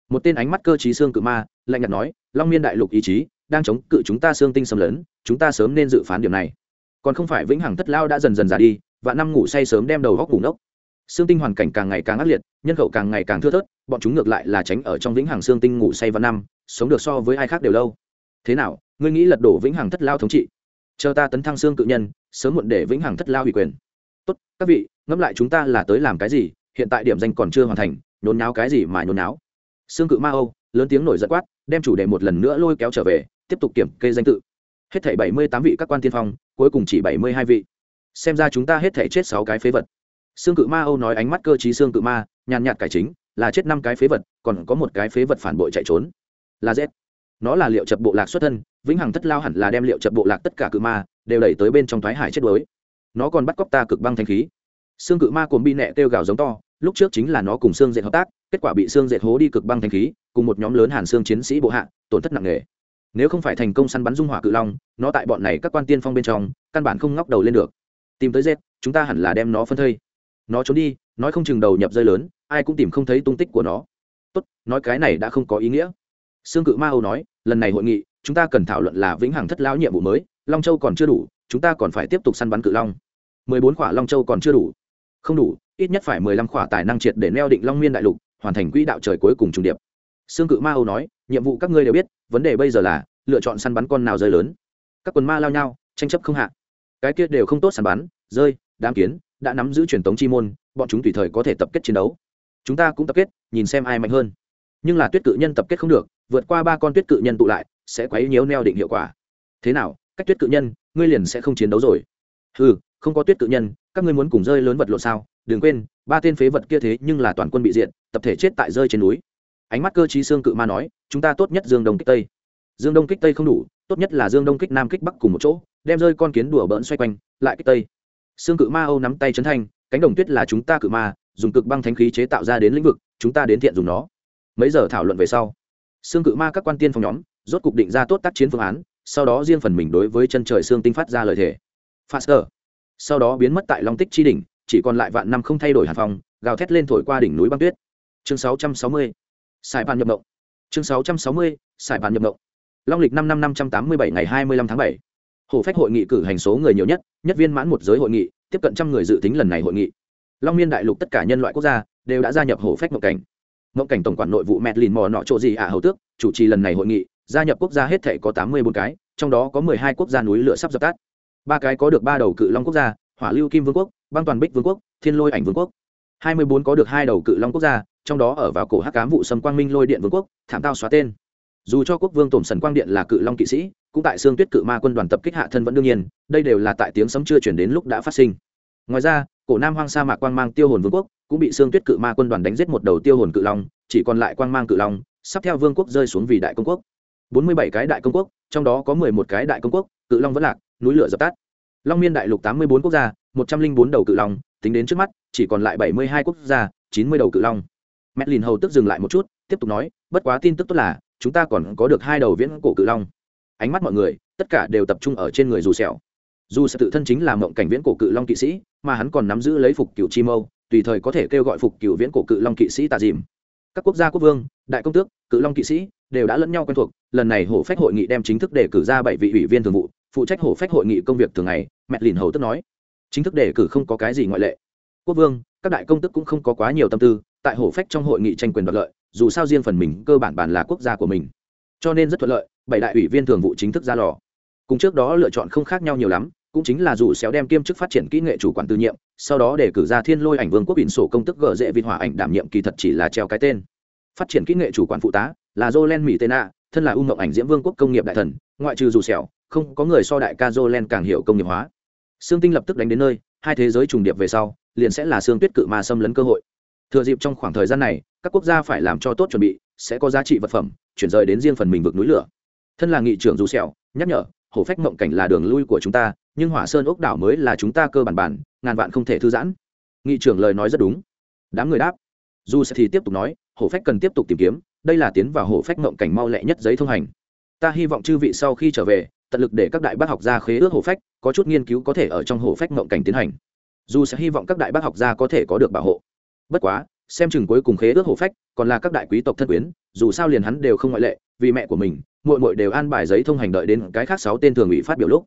Một tên ánh mắt cơ trí xương cự ma, lạnh nhạt nói, long miên đại lục ý chí, đang chống cự chúng ta xương tinh xâm lấn, chúng ta sớm nên dự phán điểm này. Còn không phải vĩnh hằng thất lao đã dần dần già đi và năm ngủ say sớm đem đầu góc ngủ nốc xương tinh hoàn cảnh càng ngày càng ác liệt, nhân khẩu càng ngày càng thưa thớt, bọn chúng ngược lại là tránh ở trong vĩnh hằng xương tinh ngủ say và năm, sống được so với ai khác đều lâu. Thế nào ngươi nghĩ lật đổ vĩnh hằng thất lao thống trị. Chờ ta tấn thăng xương cự nhân, sớm muộn để vĩnh hằng thất lao ủy quyền. Tốt, các vị, ngẫm lại chúng ta là tới làm cái gì, hiện tại điểm danh còn chưa hoàn thành, nhốn náo cái gì mà nhốn náo xương cự ma âu, lớn tiếng nổi giận quát, đem chủ đề một lần nữa lôi kéo trở về, tiếp tục kiểm kê danh tự. Hết thảy bảy mươi tám vị các quan tiên phong, cuối cùng chỉ bảy mươi hai vị. Xem ra chúng ta hết thảy chết sáu cái phế vật. Xương cự ma âu nói ánh mắt cơ t xương cự ma, nhàn nhạt cải chính, là chết năm cái phế vật, còn có một cái phế vật phản bội chạy trốn. Là z nó là liệu chập bộ lạc xuất thân, vĩnh hằng thất lao hẳn là đem liệu chập bộ lạc tất cả cự ma đều đẩy tới bên trong thoái hải chết đuối. Nó còn bắt cóc ta cực băng thanh khí. Xương cự ma cồn bi nẹ kêu gào giống to, lúc trước chính là nó cùng xương dệt hợp tác, kết quả bị xương dệt hố đi cực băng thanh khí, cùng một nhóm lớn hàn xương chiến sĩ bộ hạ, tổn thất nặng nề. Nếu không phải thành công săn bắn dung hỏa cự long, nó tại bọn này các quan tiên phong bên trong, căn bản không ngóc đầu lên được. Tìm tới dệt chúng ta hẳn là đem nó phân thây. Nó trốn đi, nói không chừng đầu nhập rơi lớn, ai cũng tìm không thấy tung tích của nó. Tốt, nói cái này đã không có ý nghĩa sương cự ma âu nói, lần này hội nghị, chúng ta cần thảo luận là vĩnh hằng thất lão nhiệm vụ mới, long châu còn chưa đủ, chúng ta còn phải tiếp tục săn bắn cự long. Mười bốn khỏa long châu còn chưa đủ. Không đủ, ít nhất phải mười lăm khỏa tài năng triệt để neo định long miên đại lục, hoàn thành quỹ đạo trời cuối cùng trùng điệp. Sương cự ma âu nói, nhiệm vụ các ngươi đều biết, vấn đề bây giờ là, lựa chọn săn bắn con nào rơi lớn. Các quần ma lao nhau, tranh chấp không hạ. Cái kia đều không tốt săn bắn, rơi, đám kiến, đã nắm giữ truyền thống chi môn, bọn chúng tùy thời có thể tập kết chiến đấu. Chúng ta cũng tập kết, nhìn xem ai mạnh hơn nhưng là tuyết cự nhân tập kết không được, vượt qua ba con tuyết cự nhân tụ lại, sẽ quấy nhiễu neo định hiệu quả. Thế nào, cách tuyết cự nhân, ngươi liền sẽ không chiến đấu rồi. Ừ không có tuyết cự nhân, các ngươi muốn cùng rơi lớn vật lộn sao? Đừng quên, ba tên phế vật kia thế nhưng là toàn quân bị diện tập thể chết tại rơi trên núi. Ánh mắt cơ chí xương cự ma nói, chúng ta tốt nhất dương đông kích tây. Dương đông kích tây không đủ, tốt nhất là dương đông kích nam kích bắc cùng một chỗ, đem rơi con kiến đùa bỡn xoay quanh, lại kích tây. Xương cự ma âu nắm tay chấn thanh cánh đồng tuyết là chúng ta cự ma, dùng cực băng thánh khí chế tạo ra đến lĩnh vực, chúng ta đến thiện dùng nó mấy giờ thảo luận về sau. Xương cự ma các quan tiên phòng nhóm, rốt cục định ra tốt tác chiến phương án, sau đó riêng phần mình đối với chân trời xương tinh phát ra lời thề. Faster. Sau đó biến mất tại long tích chi đỉnh, chỉ còn lại vạn năm không thay đổi hàn phòng gào thét lên thổi qua đỉnh núi băng tuyết. Chương 660. sài bàn nhập động. Chương 660. sài bàn nhập động. Long lịch năm năm năm trăm tám mươi bảy ngày hai mươi lăm tháng bảy. Hồ phách hội nghị cử hành số người nhiều nhất nhất viên mãn một giới hội nghị, tiếp cận trăm người dự tính lần này hội nghị. Long miên đại lục tất cả nhân loại quốc gia đều đã gia nhập hồ phách mộng cảnh mộng cảnh tổng quản nội vụ mẹt lìn mò nọ chỗ gì ả hầu tước, chủ trì lần này hội nghị, gia nhập quốc gia hết thể có tám mươi bốn cái, trong đó có mười hai quốc gia núi lửa sắp dập tắt. Ba cái có được ba đầu cự long quốc gia, hỏa lưu kim vương quốc, băng toàn bích vương quốc, thiên lôi ảnh vương quốc. hai mươi bốn có được hai đầu cự long quốc gia, trong đó ở vào cổ hắc cám vụ sâm quang minh lôi điện vương quốc, thảm tao xóa tên. Dù cho quốc vương tổm sần quang điện là cự long kỵ sĩ, cũng tại xương tuyết cự ma quân đoàn tập kích hạ thân vẫn đương nhiên, đây đều là tại tiếng sấm chưa chuyển đến lúc đã phát sinh ngoài ra, cổ nam hoang sa mạc quang mang tiêu hồn vương quốc cũng bị xương tuyết cự ma quân đoàn đánh giết một đầu tiêu hồn cự long, chỉ còn lại quang mang cự long, sắp theo vương quốc rơi xuống vì đại công quốc. Bốn mươi bảy cái đại công quốc, trong đó có mười một cái đại công quốc, cự long vẫn lạc, núi lửa dập tắt. Long miên đại lục tám mươi bốn quốc gia, một trăm linh bốn đầu cự long, tính đến trước mắt, chỉ còn lại bảy mươi hai quốc gia, chín mươi đầu cự long. Mẹ lìn hầu tức dừng lại một chút, tiếp tục nói, bất quá tin tức tốt là, chúng ta còn có được hai đầu viễn cổ cự long. Ánh mắt mọi người, tất cả đều tập trung ở trên người dù sẹo dù sẽ tự thân chính là mộng cảnh viễn cổ cự long kỵ sĩ, mà hắn còn nắm giữ lấy phục cựu chi mâu, tùy thời có thể kêu gọi phục cựu viễn cổ cự long kỵ sĩ tà dìm. Các quốc gia quốc vương, đại công tước, cự long kỵ sĩ đều đã lẫn nhau quen thuộc, lần này hổ phách hội nghị đem chính thức đề cử ra bảy vị ủy viên thường vụ, phụ trách hổ phách hội nghị công việc thường ngày, mẹ lìn hầu tức nói. Chính thức đề cử không có cái gì ngoại lệ. Quốc vương, các đại công tức cũng không có quá nhiều tâm tư, tại hổ phách trong hội nghị tranh quyền đoạt lợi, dù sao riêng phần mình cơ bản bản là quốc gia của mình. Cho nên rất thuận lợi, bảy đại ủy viên thường vụ chính thức ra lò. Cùng trước đó lựa chọn không khác nhau nhiều lắm cũng chính là dù xéo đem kiêm chức phát triển kỹ nghệ chủ quản tư nhiệm, sau đó để cử ra thiên lôi ảnh vương quốc biển sổ công tức gỡ dễ vịt hỏa ảnh đảm nhiệm kỳ thật chỉ là treo cái tên. Phát triển kỹ nghệ chủ quản phụ tá là jolen mỹ tên a thân là u ngọc ảnh diễm vương quốc công nghiệp đại thần, ngoại trừ dù xẻo không có người so đại ca jolen càng hiểu công nghiệp hóa. Xương tinh lập tức đánh đến nơi, hai thế giới trùng điệp về sau, liền sẽ là xương tuyết cự ma xâm lấn cơ hội. Thừa dịp trong khoảng thời gian này, các quốc gia phải làm cho tốt chuẩn bị, sẽ có giá trị vật phẩm, chuyển rời đến riêng phần mình vực núi lửa. Thân là nghị trưởng dù xéo, nhắc nhở hổ phách mộng cảnh là đường lui của chúng ta, nhưng hỏa sơn ốc đảo mới là chúng ta cơ bản bản, ngàn vạn không thể thư giãn. Nghị trưởng lời nói rất đúng. Đám người đáp. Dù sẽ thì tiếp tục nói, hổ phách cần tiếp tục tìm kiếm, đây là tiến vào hổ phách mộng cảnh mau lẹ nhất giấy thông hành. Ta hy vọng chư vị sau khi trở về, tận lực để các đại bác học gia khế ước hổ phách, có chút nghiên cứu có thể ở trong hổ phách mộng cảnh tiến hành. Dù sẽ hy vọng các đại bác học gia có thể có được bảo hộ. Bất quá xem chừng cuối cùng khế ước hổ phách, còn là các đại quý tộc thân quyến, dù sao liền hắn đều không ngoại lệ, vì mẹ của mình, muội muội đều an bài giấy thông hành đợi đến cái khác sáu tên thường ủy phát biểu lúc.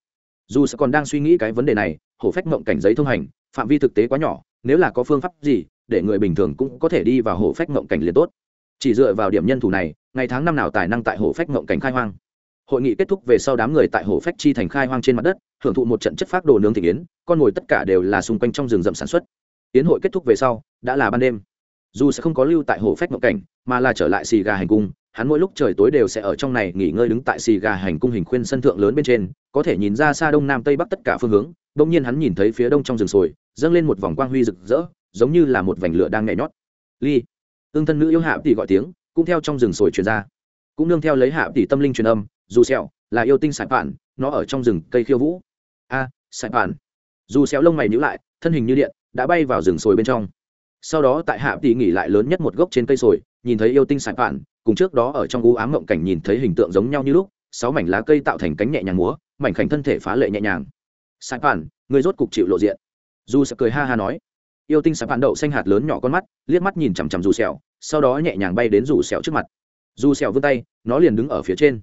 Dù sẽ còn đang suy nghĩ cái vấn đề này, hổ phách mộng cảnh giấy thông hành, phạm vi thực tế quá nhỏ, nếu là có phương pháp gì, để người bình thường cũng có thể đi vào hổ phách mộng cảnh liền tốt. Chỉ dựa vào điểm nhân thủ này, ngày tháng năm nào tài năng tại hổ phách mộng cảnh khai hoang. Hội nghị kết thúc về sau đám người tại hổ phách chi thành khai hoang trên mặt đất, hưởng thụ một trận chất phát đồ nướng thị yến, con ngồi tất cả đều là xung quanh trong rừng rậm sản xuất. Yến hội kết thúc về sau, đã là ban đêm dù sẽ không có lưu tại hồ phách mộng cảnh mà là trở lại xì gà hành cung hắn mỗi lúc trời tối đều sẽ ở trong này nghỉ ngơi đứng tại xì gà hành cung hình khuyên sân thượng lớn bên trên có thể nhìn ra xa đông nam tây bắc tất cả phương hướng đông nhiên hắn nhìn thấy phía đông trong rừng sồi dâng lên một vòng quang huy rực rỡ giống như là một vành lửa đang nhảy nhót. Ly ương thân nữ yêu hạ tỷ gọi tiếng cũng theo trong rừng sồi truyền ra. Cũng nương theo lấy hạ tỷ tâm linh truyền âm dù sẹo là yêu tinh sải bản nó ở trong rừng cây khiêu vũ. A à, sải dù sẹo lông mày nhíu lại thân hình như điện đã bay vào rừng sồi bên trong sau đó tại hạ tỷ nghỉ lại lớn nhất một gốc trên cây sồi, nhìn thấy yêu tinh sải phản, cùng trước đó ở trong u ám mộng cảnh nhìn thấy hình tượng giống nhau như lúc, sáu mảnh lá cây tạo thành cánh nhẹ nhàng múa, mảnh khảnh thân thể phá lệ nhẹ nhàng. Sải phản, người rốt cục chịu lộ diện. Dù sẽ cười ha ha nói, yêu tinh sải bạn đậu xanh hạt lớn nhỏ con mắt, liếc mắt nhìn chằm chằm dù sẹo, sau đó nhẹ nhàng bay đến dù sẹo trước mặt. Dù sẹo vươn tay, nó liền đứng ở phía trên.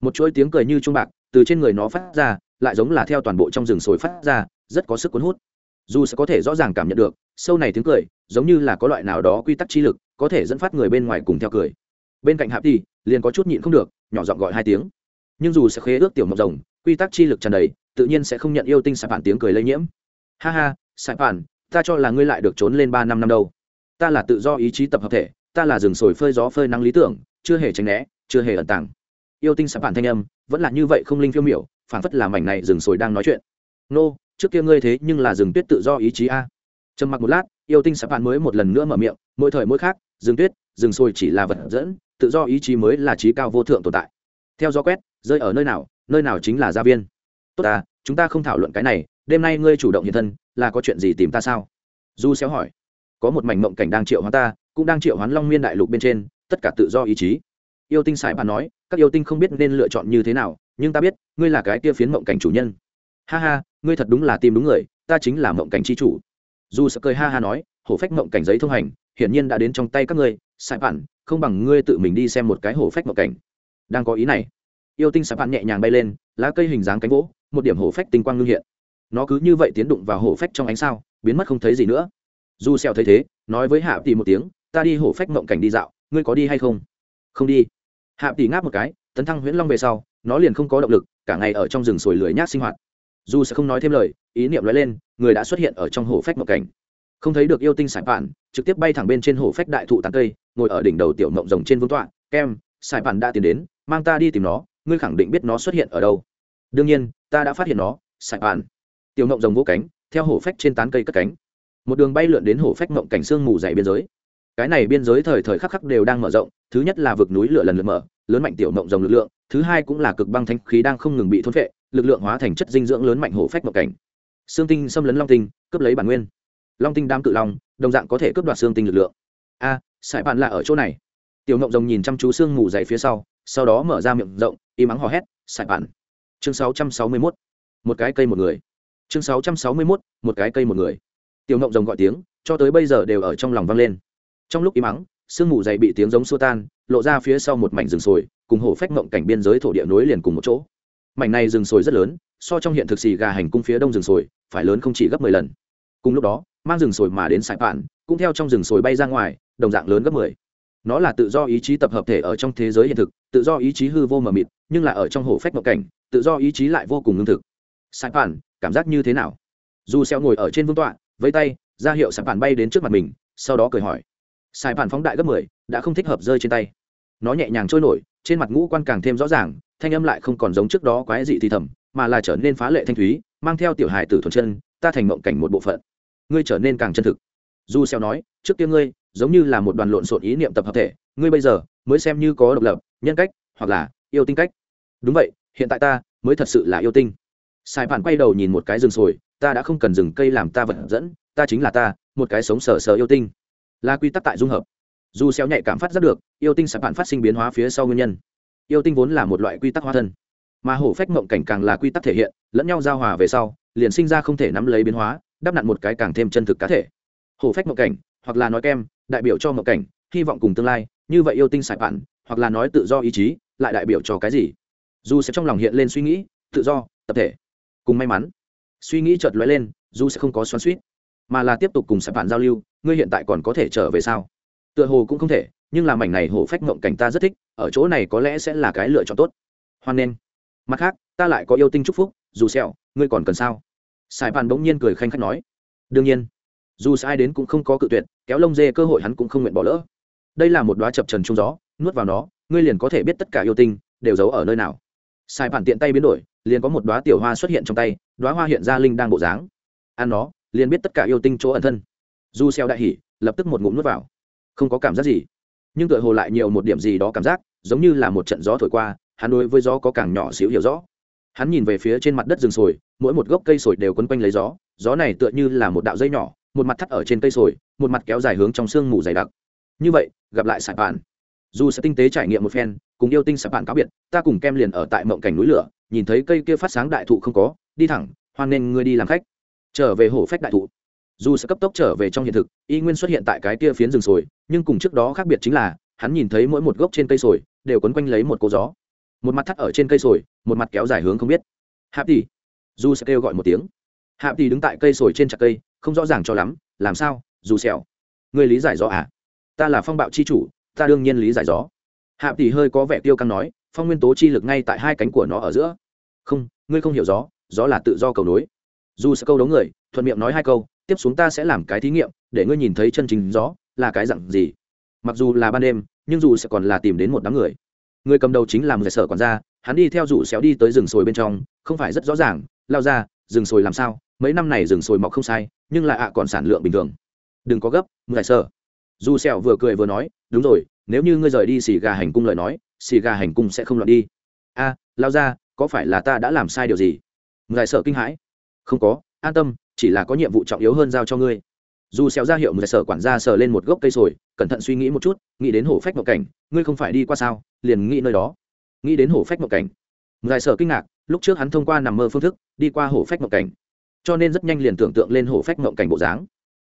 Một chuỗi tiếng cười như trung bạc, từ trên người nó phát ra, lại giống là theo toàn bộ trong rừng sồi phát ra, rất có sức cuốn hút dù sẽ có thể rõ ràng cảm nhận được, sâu này tiếng cười, giống như là có loại nào đó quy tắc chi lực, có thể dẫn phát người bên ngoài cùng theo cười. Bên cạnh hạp đi liền có chút nhịn không được, nhỏ giọng gọi hai tiếng. Nhưng dù sẽ khế ước tiểu mộng rồng, quy tắc chi lực tràn đầy, tự nhiên sẽ không nhận yêu tinh sạp bản tiếng cười lây nhiễm. Ha ha, sạp bản ta cho là ngươi lại được trốn lên ba năm năm đâu. Ta là tự do ý chí tập hợp thể, ta là rừng sồi phơi gió phơi nắng lý tưởng, chưa hề tránh né, chưa hề ẩn tàng. Yêu tinh sạp bản thanh âm, vẫn là như vậy không linh phiêu miểu, phản phất là mảnh này rừng sồi đang nói chuyện. Nô trước kia ngươi thế nhưng là rừng tuyết tự do ý chí a. Trầm mặc một lát, yêu tinh sạp bạn mới một lần nữa mở miệng, mỗi thời mỗi khác, rừng tuyết, rừng Sôi chỉ là vật dẫn, tự do ý chí mới là trí cao vô thượng tồn tại. Theo gió quét, rơi ở nơi nào nơi nào chính là gia viên. Tốt à chúng ta không thảo luận cái này, đêm nay ngươi chủ động hiện thân, là có chuyện gì tìm ta sao? Du xéo hỏi. Có một mảnh mộng cảnh đang triệu hoán ta, cũng đang triệu hoán long miên đại lục bên trên, tất cả tự do ý chí. Yêu tinh sải bàn nói, các yêu tinh không biết nên lựa chọn như thế nào, nhưng ta biết, ngươi là cái kia phiến mộng cảnh chủ nhân ha ha, ngươi thật đúng là tìm đúng người, ta chính là mộng cảnh chi chủ. Dù sợ cười ha ha nói, hổ phách mộng cảnh giấy thông hành, hiển nhiên đã đến trong tay các ngươi, sai bản không bằng ngươi tự mình đi xem một cái hổ phách mộng cảnh. Đang có ý này. Yêu tinh sai bản nhẹ nhàng bay lên, lá cây hình dáng cánh vỗ, một điểm hổ phách tinh quang ngưng hiện. Nó cứ như vậy tiến đụng vào hổ phách trong ánh sao, biến mất không thấy gì nữa. Dù xèo thấy thế, nói với hạ tỷ một tiếng, ta đi hổ phách mộng cảnh đi dạo, ngươi có đi hay không? Không đi. Hạ tỷ ngáp một cái, tấn thăng huyễn long về sau, nó liền không có động lực, cả ngày ở trong rừng sồi lười nhác sinh hoạt dù sẽ không nói thêm lời, ý niệm nói lên, người đã xuất hiện ở trong hổ phách mộng cảnh. Không thấy được yêu tinh sải bản trực tiếp bay thẳng bên trên hổ phách đại thụ tán cây, ngồi ở đỉnh đầu tiểu mộng rồng trên vương tọa, kem, sải bản đã tiến đến, mang ta đi tìm nó, ngươi khẳng định biết nó xuất hiện ở đâu. Đương nhiên, ta đã phát hiện nó, sải bản tiểu mộng rồng vỗ cánh, theo hổ phách trên tán cây cất cánh. Một đường bay lượn đến hổ phách mộng cảnh xương mù dày biên giới. Cái này biên giới thời thời khắc khắc đều đang mở rộng, thứ nhất là vực núi lửa lần lượt mở, lớn mạnh tiểu mộng rồng lực lượng thứ hai cũng là cực băng thanh khí đang không ngừng bị thôn phệ lực lượng hóa thành chất dinh dưỡng lớn mạnh hổ phách mộng cảnh. Xương tinh xâm lấn long tinh cướp lấy bản nguyên. Long tinh đam cự long đồng dạng có thể cướp đoạt xương tinh lực lượng. A à, sải bạn là ở chỗ này. Tiểu ngộng rồng nhìn chăm chú xương mù dày phía sau sau đó mở ra miệng rộng im ắng hò hét sải bạn. Chương 661. một cái cây một người. Chương 661. một cái cây một người. Tiểu ngộng rồng gọi tiếng cho tới bây giờ đều ở trong lòng vang lên. Trong lúc im ắng sương mù dày bị tiếng giống xua tan lộ ra phía sau một mảnh rừng sồi cùng hổ phách mộng cảnh biên giới thổ địa nối liền cùng một chỗ. Mảnh này rừng sồi rất lớn, so trong hiện thực xì gà hành cung phía đông rừng sồi, phải lớn không chỉ gấp mười lần. Cùng lúc đó, mang rừng sồi mà đến sài bạn cũng theo trong rừng sồi bay ra ngoài, đồng dạng lớn gấp mười. Nó là tự do ý chí tập hợp thể ở trong thế giới hiện thực, tự do ý chí hư vô mờ mịt, nhưng là ở trong hổ phách mộng cảnh, tự do ý chí lại vô cùng ngưng thực. Sài bạn cảm giác như thế nào? Dù xeo ngồi ở trên vương tọa với tay, ra hiệu sài bạn bay đến trước mặt mình, sau đó cười hỏi. Sài bạn phóng đại gấp mười, đã không thích hợp rơi trên tay. Nó nhẹ nhàng trôi nổi trên mặt ngũ quan càng thêm rõ ràng, thanh âm lại không còn giống trước đó quái dị thì thầm, mà là trở nên phá lệ thanh thúy, mang theo tiểu hài tử thuần chân, ta thành mộng cảnh một bộ phận. Ngươi trở nên càng chân thực. Du xeo nói, trước kia ngươi, giống như là một đoàn lộn xộn ý niệm tập hợp thể, ngươi bây giờ, mới xem như có độc lập, nhân cách, hoặc là yêu tinh cách. Đúng vậy, hiện tại ta, mới thật sự là yêu tinh. Sai phản quay đầu nhìn một cái rừng sồi, ta đã không cần rừng cây làm ta vận dẫn, ta chính là ta, một cái sống sờ sờ yêu tinh. Là quy tắc tại dung hợp dù xéo nhạy cảm phát giác được, yêu tinh sạp bạn phát sinh biến hóa phía sau nguyên nhân. Yêu tinh vốn là một loại quy tắc hóa thân, mà hổ phách mộng cảnh càng là quy tắc thể hiện, lẫn nhau giao hòa về sau, liền sinh ra không thể nắm lấy biến hóa, đắp nặn một cái càng thêm chân thực cá thể. Hổ phách mộng cảnh, hoặc là nói kem, đại biểu cho mộng cảnh, hy vọng cùng tương lai, như vậy yêu tinh sạp bạn hoặc là nói tự do ý chí, lại đại biểu cho cái gì? Dù sẽ trong lòng hiện lên suy nghĩ, tự do, tập thể. Cùng may mắn. Suy nghĩ chợt lóe lên, dù sẽ không có xoắn suýt mà là tiếp tục cùng sạp bạn giao lưu, ngươi hiện tại còn có thể trở về sao? Tựa hồ cũng không thể, nhưng làm mảnh này hổ phách mộng cảnh ta rất thích, ở chỗ này có lẽ sẽ là cái lựa chọn tốt. Hoan nên. Mặt khác, ta lại có yêu tinh chúc phúc, dù sẹo, ngươi còn cần sao? Sài bàn bỗng nhiên cười khanh khách nói. Đương nhiên. Dù sai đến cũng không có cự tuyệt, kéo lông dê cơ hội hắn cũng không nguyện bỏ lỡ. Đây là một đóa chập trần trung gió, nuốt vào nó, ngươi liền có thể biết tất cả yêu tinh đều giấu ở nơi nào. Sai bản tiện tay biến đổi, liền có một đóa tiểu hoa xuất hiện trong tay, đóa hoa hiện ra linh đang bộ dáng. Ăn nó, liền biết tất cả yêu tinh chỗ ẩn thân. Du xeo đại hỉ, lập tức một ngụm nuốt vào không có cảm giác gì. Nhưng tựa hồ lại nhiều một điểm gì đó cảm giác, giống như là một trận gió thổi qua, hắn đối với gió có càng nhỏ xíu hiểu rõ. Hắn nhìn về phía trên mặt đất rừng sồi, mỗi một gốc cây sồi đều quấn quanh lấy gió gió này tựa như là một đạo dây nhỏ, một mặt thắt ở trên cây sồi, một mặt kéo dài hướng trong sương mù dày đặc. Như vậy, gặp lại sạp bạn dù sẽ tinh tế trải nghiệm một phen, cùng yêu tinh sạp bạn cáo biệt, ta cùng kem liền ở tại mộng cảnh núi lửa, nhìn thấy cây kia phát sáng đại thụ không có, đi thẳng, hoan nên ngươi đi làm khách. Trở về hổ phách đại thụ dù sẽ cấp tốc trở về trong hiện thực, y nguyên xuất hiện tại cái kia phiến rừng sồi, nhưng cùng trước đó khác biệt chính là, hắn nhìn thấy mỗi một gốc trên cây sồi đều quấn quanh lấy một cô gió. Một mặt thắt ở trên cây sồi, một mặt kéo dài hướng không biết. Hạp tỷ. Dù sẽ kêu gọi một tiếng. Hạp tỷ đứng tại cây sồi trên chặt cây, không rõ ràng cho lắm, làm sao, dù xẻo người lý giải rõ à? Ta là phong bạo chi chủ, ta đương nhiên lý giải rõ. Hạp tỷ hơi có vẻ tiêu căng nói, phong nguyên tố chi lực ngay tại hai cánh của nó ở giữa. Không, ngươi không hiểu gió gió là tự do cầu nối. Dù sẽ câu đấu người, thuận miệng nói hai câu tiếp xuống ta sẽ làm cái thí nghiệm, để ngươi nhìn thấy chân chính gió là cái dặn gì. Mặc dù là ban đêm, nhưng dù sẽ còn là tìm đến một đám người. Người cầm đầu chính là một sở quản gia, hắn đi theo rủ xéo đi tới rừng sồi bên trong, không phải rất rõ ràng, lao ra, rừng sồi làm sao, mấy năm này rừng sồi mọc không sai, nhưng lại ạ, còn sản lượng bình thường. Đừng có gấp một sở. Dù sẹo vừa cười vừa nói, đúng rồi, nếu như ngươi rời đi xì gà hành cung lời nói, xì gà hành cung sẽ không loạn đi. A, lao ra, có phải là ta đã làm sai điều gì? Ngài sợ kinh hãi. Không có, an tâm chỉ là có nhiệm vụ trọng yếu hơn giao cho ngươi. Dù xéo ra hiệu người sở quản gia sờ lên một gốc cây sồi, cẩn thận suy nghĩ một chút, nghĩ đến hổ phách ngọc cảnh, ngươi không phải đi qua sao, liền nghĩ nơi đó. Nghĩ đến hổ phách ngọc cảnh. Người sở kinh ngạc, lúc trước hắn thông qua nằm mơ phương thức, đi qua hổ phách ngọc cảnh. Cho nên rất nhanh liền tưởng tượng lên hổ phách ngọc cảnh bộ dáng.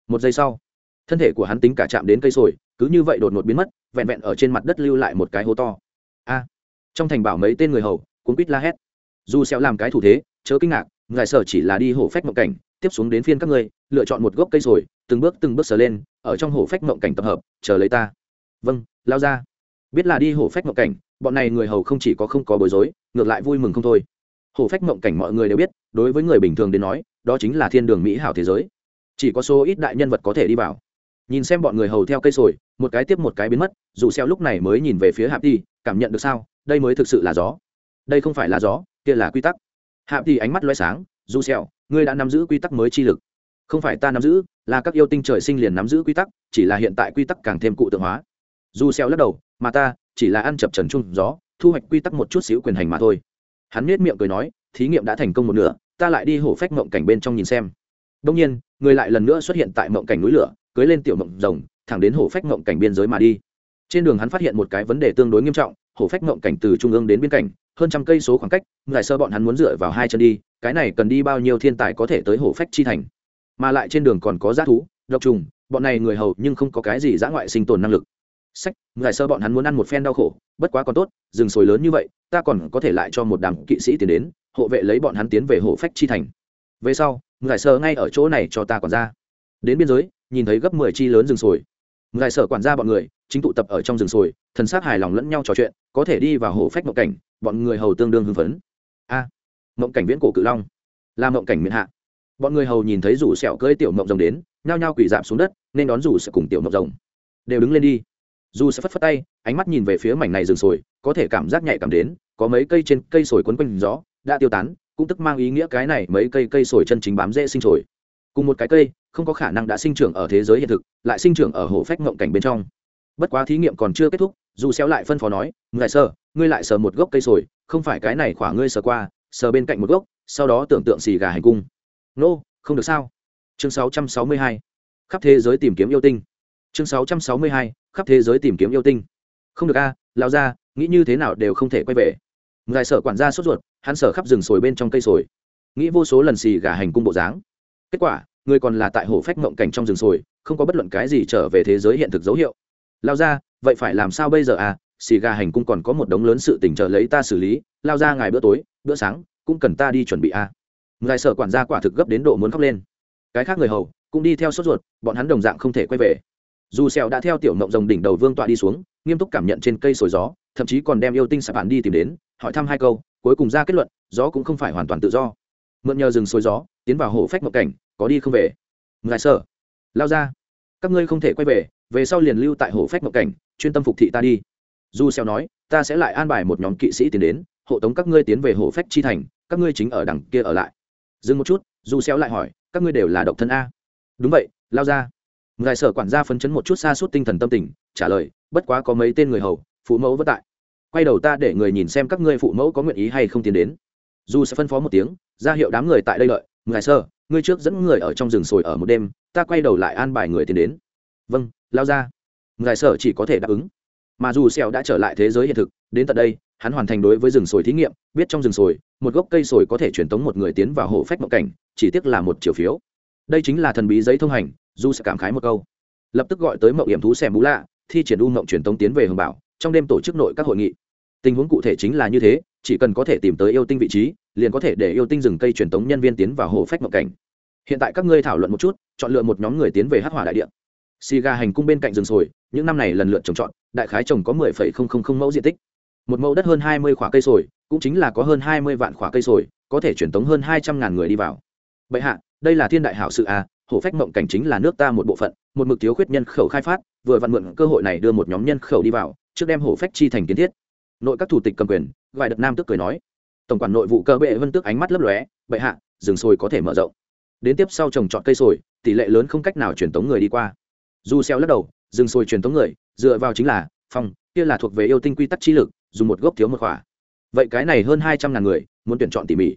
Một giây sau, thân thể của hắn tính cả chạm đến cây sồi, cứ như vậy đột ngột biến mất, vẹn vẹn ở trên mặt đất lưu lại một cái hố to. A! Trong thành bảo mấy tên người hầu, cuốn quýt la hét. Dù xéo làm cái thủ thế, chớ kinh ngạc ngài sở chỉ là đi hổ phách ngọc cảnh tiếp xuống đến phiên các ngươi, lựa chọn một gốc cây rồi từng bước từng bước sờ lên, ở trong hổ phách mộng cảnh tập hợp, chờ lấy ta. Vâng lao ra. Biết là đi hổ phách mộng cảnh, bọn này người hầu không chỉ có không có bối rối, ngược lại vui mừng không thôi. Hổ phách mộng cảnh mọi người đều biết, đối với người bình thường đến nói, đó chính là thiên đường mỹ hảo thế giới. Chỉ có số ít đại nhân vật có thể đi vào. Nhìn xem bọn người hầu theo cây sồi, một cái tiếp một cái biến mất, dù xeo lúc này mới nhìn về phía hạp đi cảm nhận được sao, đây mới thực sự là gió. Đây không phải là gió, kia là quy tắc. Hạp đi ánh mắt loé sáng dù xeo ngươi đã nắm giữ quy tắc mới chi lực. Không phải ta nắm giữ, là các yêu tinh trời sinh liền nắm giữ quy tắc, chỉ là hiện tại quy tắc càng thêm cụ tượng hóa. Dù xeo lắc đầu, mà ta chỉ là ăn chập trần chung gió, thu hoạch quy tắc một chút xíu quyền hành mà thôi. Hắn nét miệng cười nói, thí nghiệm đã thành công một nửa, ta lại đi hổ phách mộng cảnh bên trong nhìn xem. Đông nhiên, người lại lần nữa xuất hiện tại mộng cảnh núi lửa, cưới lên tiểu mộng rồng, thẳng đến hổ phách mộng cảnh biên giới mà đi. Trên đường hắn phát hiện một cái vấn đề tương đối nghiêm trọng, hổ phách mộng cảnh từ trung ương đến biên cảnh hơn trăm cây số khoảng cách giải sơ bọn hắn muốn dựa vào hai chân đi, cái này cần đi bao nhiêu thiên tài có thể tới hổ phách chi thành. Mà lại trên đường còn có g thú, độc trùng, bọn này người hầu nhưng không có cái gì dã ngoại sinh tồn năng lực. Sách giải sơ bọn hắn muốn ăn một phen đau khổ, bất quá còn tốt, rừng sồi lớn như vậy, ta còn có thể lại cho một đám kỵ sĩ tiến đến, hộ vệ lấy bọn hắn tiến về hổ phách chi thành. Về sau giải sơ ngay ở chỗ này cho ta còn ra đến biên giới, nhìn thấy gấp mười chi lớn rừng sồi. Giải sơ quản gia bọn người chính tụ tập ở trong rừng sồi, thần sát hài lòng lẫn nhau trò chuyện, có thể đi vào hổ phách mộng cảnh, bọn người hầu tương đương hưng phấn. A, mộng cảnh viễn cổ cự long, là mộng cảnh miền hạ. Bọn người hầu nhìn thấy rủ sẹo cưỡi tiểu mộng rồng đến, nhao nhao quỳ dạp xuống đất, nên đón rủ sẽ cùng tiểu mộng rồng. Đều đứng lên đi. Dù sẽ phất phất tay, ánh mắt nhìn về phía mảnh này rừng sồi, có thể cảm giác nhạy cảm đến, có mấy cây trên cây sồi quấn quanh gió, đã tiêu tán, cũng tức mang ý nghĩa cái này mấy cây cây sồi chân chính bám dễ sinh sồi. Cùng một cái cây, không có khả năng đã sinh trưởng ở thế giới hiện thực, lại sinh trưởng ở hồ phách ngộng cảnh bên trong bất quá thí nghiệm còn chưa kết thúc dù xéo lại phân phó nói ngài sờ ngươi lại sờ một gốc cây sồi không phải cái này khỏa ngươi sờ qua sờ bên cạnh một gốc sau đó tưởng tượng xì gà hành cung. Nô、no, không được sao? Chương 662. khắp thế giới tìm kiếm yêu tinh. Chương 662. khắp thế giới tìm kiếm yêu tinh. Không được a à, lao ra nghĩ như thế nào đều không thể quay về. Ngài sở quản gia sốt ruột hắn sở khắp rừng sồi bên trong cây sồi. Nghĩ vô số lần xì gà hành cung bộ dáng. Kết quả người còn là tại hồ phách mộng cảnh trong rừng sồi không có bất luận cái gì trở về thế giới hiện thực dấu hiệu lao ra, vậy phải làm sao bây giờ à? Xì gà hành cung còn có một đống lớn sự tình chờ lấy ta xử lý. Lao ra ngày bữa tối, bữa sáng, cũng cần ta đi chuẩn bị à? Ngài sở quản gia quả thực gấp đến độ muốn khóc lên. Cái khác người hầu, cũng đi theo sốt ruột, bọn hắn đồng dạng không thể quay về. Dù sẹo đã theo tiểu mộng rồng đỉnh đầu vương tọa đi xuống, nghiêm túc cảm nhận trên cây sồi gió, thậm chí còn đem yêu tinh sạp bản đi tìm đến, hỏi thăm hai câu, cuối cùng ra kết luận, gió cũng không phải hoàn toàn tự do. Mượn nhờ rừng sồi gió, tiến vào hồ phách mộng cảnh, có đi không về? Ngài sở. Lao ra, các ngươi không thể quay về về sau liền lưu tại hồ phách mộng cảnh, chuyên tâm phục thị ta đi. Du xeo nói, ta sẽ lại an bài một nhóm kỵ sĩ tiến đến, hộ tống các ngươi tiến về hồ phách chi thành, các ngươi chính ở đằng kia ở lại. Dừng một chút du xeo lại hỏi, các ngươi đều là độc thân a. Đúng vậy, lao ra. Ngài sở quản gia phấn chấn một chút xa suốt tinh thần tâm tình, trả lời, bất quá có mấy tên người hầu, phụ mẫu vất tại. Quay đầu ta để người nhìn xem các ngươi phụ mẫu có nguyện ý hay không tiến đến. Du sẽ phân phó một tiếng, ra hiệu đám người tại đây lợi ngài sơ ngươi trước dẫn người ở trong rừng sồi ở một đêm, ta quay đầu lại an bài người tiến đến vâng lao ra. Ngài sở chỉ có thể đáp ứng. Mà dù sẹo đã trở lại thế giới hiện thực, đến tận đây, hắn hoàn thành đối với rừng sồi thí nghiệm, biết trong rừng sồi, một gốc cây sồi có thể truyền tống một người tiến vào hồ phách mộng cảnh, chỉ tiếc là một chiều phiếu. Đây chính là thần bí giấy thông hành, dù sẽ cảm khái một câu. Lập tức gọi tới mậu hiểm thú xem bú lạ, thi triển u mộng truyền tống tiến về hồng bảo, trong đêm tổ chức nội các hội nghị. Tình huống cụ thể chính là như thế, chỉ cần có thể tìm tới yêu tinh vị trí, liền có thể để yêu tinh rừng cây truyền tống nhân viên tiến vào hồ phách mộng cảnh. Hiện tại các ngươi thảo luận một chút, chọn lựa một nhóm người tiến về hắc hỏa đại địa xì gà hành cung bên cạnh rừng sồi, những năm này lần lượt trồng trọt, đại khái trồng có mười phẩy không không không mẫu diện tích. Một mẫu đất hơn hai mươi khoả cây sồi, cũng chính là có hơn hai mươi vạn khoả cây sồi, có thể truyền tống hơn hai trăm ngàn người đi vào. Bệ hạ, đây là thiên đại hảo sự à hổ phách mộng cảnh chính là nước ta một bộ phận, một mực thiếu khuyết nhân khẩu khai phát, vừa vặn mượn cơ hội này đưa một nhóm nhân khẩu đi vào, trước đem hổ phách chi thành kiến thiết. Nội các thủ tịch cầm quyền, vài đợt nam tức cười nói. Tổng quản nội vụ cơ bệ vân tước ánh mắt lấp lóe, bệ hạ, rừng sồi có thể mở rộng. Đến tiếp sau trồng trọt cây sồi, tỷ lệ lớn không cách nào truyền tống người đi qua dù xeo lắc đầu, dừng sôi truyền thống người, dựa vào chính là phong kia là thuộc về yêu tinh quy tắc chi lực, dùng một gốc thiếu một khỏa. Vậy cái này hơn hai trăm ngàn người, muốn tuyển chọn tỉ mỉ.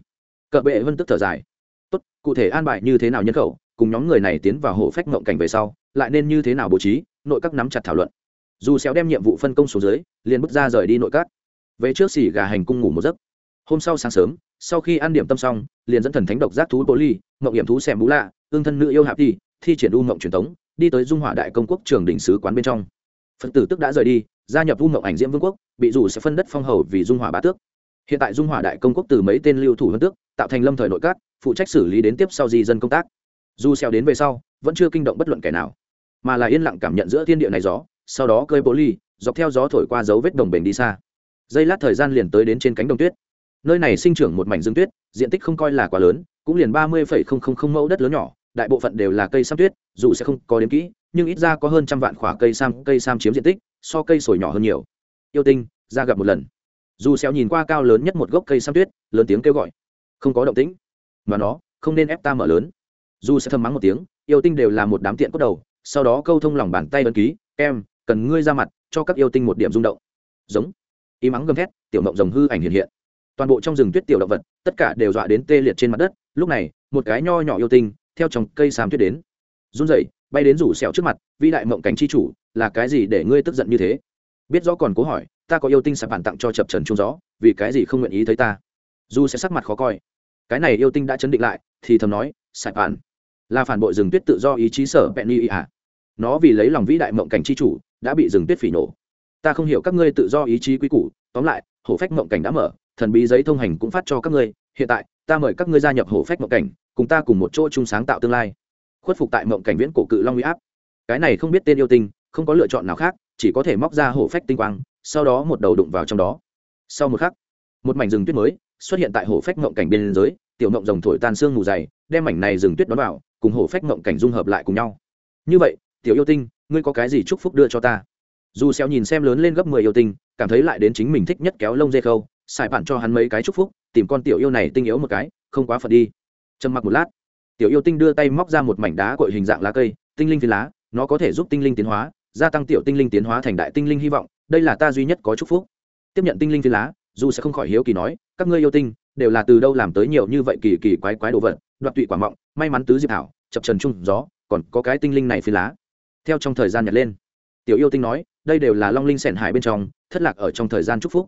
Cờ bệ vân tức thở dài. Tốt, cụ thể an bài như thế nào nhân khẩu, cùng nhóm người này tiến vào hộ phách ngộng cảnh về sau, lại nên như thế nào bố trí, nội các nắm chặt thảo luận. Dù xéo đem nhiệm vụ phân công xuống dưới, liền bước ra rời đi nội các. Về trước xỉ gà hành cung ngủ một giấc. Hôm sau sáng sớm, sau khi ăn điểm tâm xong, liền dẫn thần thánh độc giác thú bố ly ngộng hiểm thú xem bú lạ, ương thân nữ yêu hạp đi thi triển u ngộng truyền thống đi tới dung hỏa đại công quốc trường đỉnh sứ quán bên trong. Phật tử tức đã rời đi, gia nhập u mộng ảnh diễm vương quốc, bị dù sẽ phân đất phong hầu vì dung hỏa bá tước. Hiện tại dung hỏa đại công quốc từ mấy tên lưu thủ hơn tước, tạo thành lâm thời nội các, phụ trách xử lý đến tiếp sau di dân công tác. Dù xeo đến về sau, vẫn chưa kinh động bất luận kẻ nào, mà là yên lặng cảm nhận giữa thiên địa này gió, sau đó cơi bố ly, dọc theo gió thổi qua dấu vết đồng bền đi xa. Giây lát thời gian liền tới đến trên cánh đồng tuyết. Nơi này sinh trưởng một mảnh dương tuyết, diện tích không coi là quá lớn, cũng liền ba mươi mẫu đất lớn nhỏ đại bộ phận đều là cây sam tuyết, dù sẽ không có đến kỹ, nhưng ít ra có hơn trăm vạn khoả cây sam cây sam chiếm diện tích, so cây sồi nhỏ hơn nhiều. Yêu tinh, ra gặp một lần. Dù xéo nhìn qua cao lớn nhất một gốc cây sam tuyết, lớn tiếng kêu gọi. Không có động tĩnh. Mà nó, không nên ép ta mở lớn. Dù sẽ thầm mắng một tiếng, yêu tinh đều là một đám tiện cốt đầu, sau đó câu thông lòng bàn tay ấn ký, em, cần ngươi ra mặt, cho các yêu tinh một điểm rung động. Giống. Im mắng gầm thét, tiểu mộng rồng hư ảnh hiện hiện. Toàn bộ trong rừng tuyết tiểu động vật, tất cả đều dọa đến tê liệt trên mặt đất. Lúc này, một cái nho nhỏ yêu tinh theo trong cây sam tuyết đến. Run rẩy, bay đến rủ sẹo trước mặt, vĩ đại mộng cánh chi chủ, là cái gì để ngươi tức giận như thế? Biết rõ còn cố hỏi, ta có yêu tinh sạp bản tặng cho chập trần trung gió, vì cái gì không nguyện ý thấy ta? Du sẽ sắc mặt khó coi. Cái này yêu tinh đã chấn định lại, thì thầm nói, sạp bản. Là phản bội rừng tuyết tự do ý chí sở penny ý ạ. Nó vì lấy lòng vĩ đại mộng cảnh chi chủ, đã bị rừng tuyết phỉ nổ. Ta không hiểu các ngươi tự do ý chí quý củ, tóm lại, hổ phách mộng cảnh đã mở thần bí giấy thông hành cũng phát cho các ngươi, hiện tại, ta mời các ngươi gia nhập hổ phách mộng cảnh, cùng ta cùng một chỗ chung sáng tạo tương lai. Khuất phục tại mộng cảnh viễn cổ cự long huy áp. Cái này không biết tên yêu tinh, không có lựa chọn nào khác, chỉ có thể móc ra hổ phách tinh quang, sau đó một đầu đụng vào trong đó. Sau một khắc, một mảnh rừng tuyết mới xuất hiện tại hổ phách mộng cảnh biên giới tiểu mộng rồng thổi tan xương mù dày, đem mảnh này rừng tuyết đón vào, cùng hổ phách mộng cảnh dung hợp lại cùng nhau. Như vậy, tiểu yêu tinh, ngươi có cái gì chúc phúc đưa cho ta? Dù xéo nhìn xem lớn lên gấp mười yêu tinh, cảm thấy lại đến chính mình thích nhất kéo lông dê khâu xài bản cho hắn mấy cái chúc phúc, tìm con tiểu yêu này tinh yếu một cái, không quá phật đi. Trầm mặc một lát, tiểu yêu tinh đưa tay móc ra một mảnh đá cội hình dạng lá cây, tinh linh phi lá, nó có thể giúp tinh linh tiến hóa, gia tăng tiểu tinh linh tiến hóa thành đại tinh linh hy vọng, đây là ta duy nhất có chúc phúc. Tiếp nhận tinh linh phi lá, dù sẽ không khỏi hiếu kỳ nói, các ngươi yêu tinh, đều là từ đâu làm tới nhiều như vậy kỳ kỳ quái quái đồ vật, đoạt tụy quả mọng, may mắn tứ diệp thảo, chập trần trung gió, còn có cái tinh linh này phi lá. Theo trong thời gian nhặt lên, tiểu yêu tinh nói, đây đều là long linh sẻn hải bên trong, thất lạc ở trong thời gian chúc phúc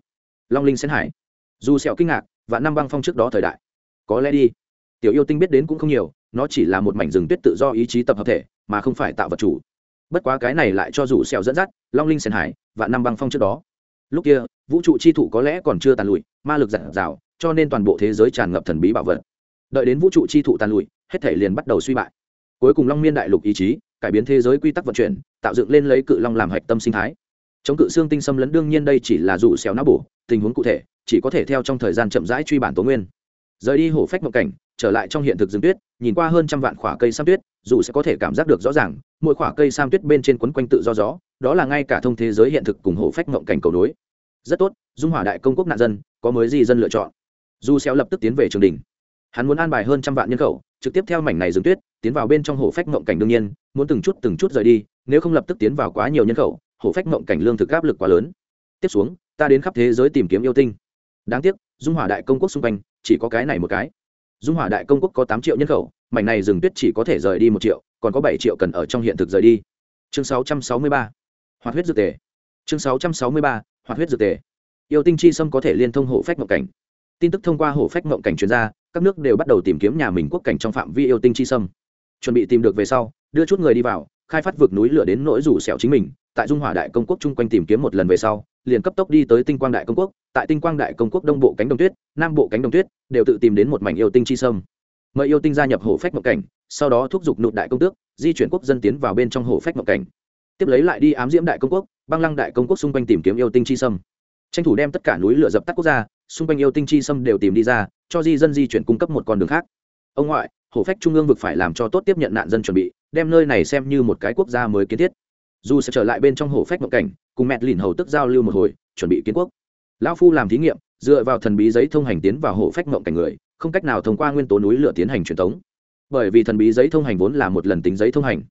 long linh Xen hải. Dù sẹo kinh ngạc, và năm băng phong trước đó thời đại. Có lẽ đi. Tiểu yêu tinh biết đến cũng không nhiều, nó chỉ là một mảnh rừng tuyết tự do ý chí tập hợp thể, mà không phải tạo vật chủ. Bất quá cái này lại cho dù sẹo dẫn dắt, long linh Xen hải, và năm băng phong trước đó. Lúc kia, vũ trụ chi thụ có lẽ còn chưa tàn lụi, ma lực giản rào cho nên toàn bộ thế giới tràn ngập thần bí bảo vật. Đợi đến vũ trụ chi thụ tàn lụi, hết thể liền bắt đầu suy bại. Cuối cùng long miên đại lục ý chí, cải biến thế giới quy tắc vận chuyển, tạo dựng lên lấy cự long làm hạch tâm sinh thái. Chống cự xương tinh xâm lấn đương nhiên đây chỉ là dù xéo não bổ tình huống cụ thể, chỉ có thể theo trong thời gian chậm rãi truy bản tố nguyên. Rời đi hổ phách mộng cảnh, trở lại trong hiện thực rừng tuyết, nhìn qua hơn trăm vạn khoả cây sam tuyết, dù sẽ có thể cảm giác được rõ ràng, mỗi khoả cây sam tuyết bên trên quấn quanh tự do gió, đó là ngay cả thông thế giới hiện thực cùng hổ phách mộng cảnh cầu nối. Rất tốt, dung hỏa đại công quốc nạn dân, có mới gì dân lựa chọn. Du xéo lập tức tiến về trường đình hắn muốn an bài hơn trăm vạn nhân khẩu, trực tiếp theo mảnh này rừng tuyết, tiến vào bên trong hổ phách mộng cảnh đương nhiên, muốn từng chút từng chút rời đi, nếu không lập tức tiến vào quá nhiều nhân khẩu, hổ phách mộng cảnh lương thực áp lực quá lớn tiếp xuống, ta đến khắp thế giới tìm kiếm yêu tinh. Đáng tiếc, dung hỏa đại công quốc xung quanh, chỉ có cái này một cái. Dung hỏa đại công quốc có tám triệu nhân khẩu, mảnh này rừng tuyết chỉ có thể rời đi một triệu, còn có bảy triệu cần ở trong hiện thực rời đi. Chương sáu trăm sáu mươi ba. Hoạt huyết dược tề. Chương sáu trăm sáu mươi ba, hoạt huyết dược tề. Yêu tinh chi sâm có thể liên thông hổ phách mộng cảnh. Tin tức thông qua hổ phách mộng cảnh chuyên gia các nước đều bắt đầu tìm kiếm nhà mình quốc cảnh trong phạm vi yêu tinh chi sâm. Chuẩn bị tìm được về sau, đưa chút người đi vào, khai phát vực núi lửa đến nỗi rủ xẻo chính mình, tại dung hỏa đại công quốc chung quanh tìm kiếm một lần về sau liền cấp tốc đi tới tinh quang đại công quốc. Tại tinh quang đại công quốc đông bộ cánh đồng tuyết, nam bộ cánh đồng tuyết đều tự tìm đến một mảnh yêu tinh chi sâm. Mời yêu tinh gia nhập hồ phách mộng cảnh, sau đó thúc giục nụt đại công tước, di chuyển quốc dân tiến vào bên trong hồ phách mộng cảnh. Tiếp lấy lại đi ám diễm đại công quốc, băng lăng đại công quốc xung quanh tìm kiếm yêu tinh chi sâm. Tranh thủ đem tất cả núi lửa dập tắt quốc gia, xung quanh yêu tinh chi sâm đều tìm đi ra, cho di dân di chuyển cung cấp một con đường khác. Ông ngoại, hồ phách trung ương vực phải làm cho tốt tiếp nhận nạn dân chuẩn bị, đem nơi này xem như một cái quốc gia mới kiến thiết. Dù sẽ trở lại bên trong hồ phách mộng cảnh cùng mẹ lìn hầu tức giao lưu một hồi, chuẩn bị kiến quốc. Lão phu làm thí nghiệm, dựa vào thần bí giấy thông hành tiến vào hồ phách mộng cảnh người, không cách nào thông qua nguyên tố núi lửa tiến hành truyền thống. Bởi vì thần bí giấy thông hành vốn là một lần tính giấy thông hành.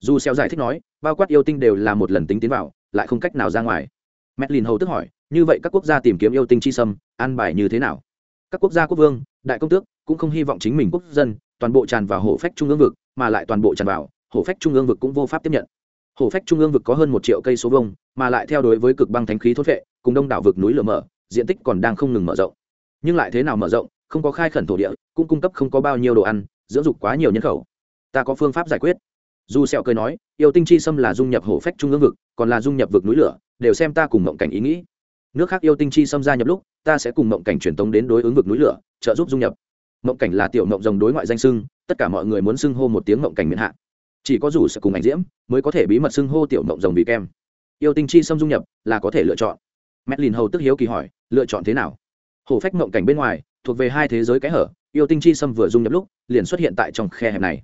Dù xeo giải thích nói, bao quát yêu tinh đều là một lần tính tiến vào, lại không cách nào ra ngoài. Mẹ lìn hầu tức hỏi, như vậy các quốc gia tìm kiếm yêu tinh chi sâm, an bài như thế nào? Các quốc gia quốc vương, đại công tước, cũng không hy vọng chính mình quốc dân, toàn bộ tràn vào hồ phách trung ương vực, mà lại toàn bộ tràn vào hồ phách trung ương vực cũng vô pháp tiếp nhận hồ phách trung ương vực có hơn một triệu cây số vông mà lại theo đối với cực băng thánh khí thốt vệ cùng đông đảo vực núi lửa mở, diện tích còn đang không ngừng mở rộng. Nhưng lại thế nào mở rộng, không có khai khẩn thổ địa, cũng cung cấp không có bao nhiêu đồ ăn, dưỡng dục quá nhiều nhân khẩu. Ta có phương pháp giải quyết. Dù sẹo cười nói, yêu tinh chi xâm là dung nhập hổ phách trung ương vực, còn là dung nhập vực núi lửa, đều xem ta cùng mộng cảnh ý nghĩ. Nước khác yêu tinh chi xâm gia nhập lúc, ta sẽ cùng mộng cảnh truyền tống đến đối ứng vực núi lửa, trợ giúp dung nhập. Mộng cảnh là tiểu mộng rồng đối ngoại danh sưng, tất cả mọi người muốn sưng hô một tiếng mộng cảnh miễn hạ chỉ có rủ sẽ cùng ảnh diễm, mới có thể bí mật xưng hô tiểu mộng rồng vì kem. Yêu tinh chi xâm dung nhập, là có thể lựa chọn. Medlin hầu tức hiếu kỳ hỏi, lựa chọn thế nào? Hổ phách mộng cảnh bên ngoài, thuộc về hai thế giới kẽ hở, yêu tinh chi xâm vừa dung nhập lúc, liền xuất hiện tại trong khe hẹp này.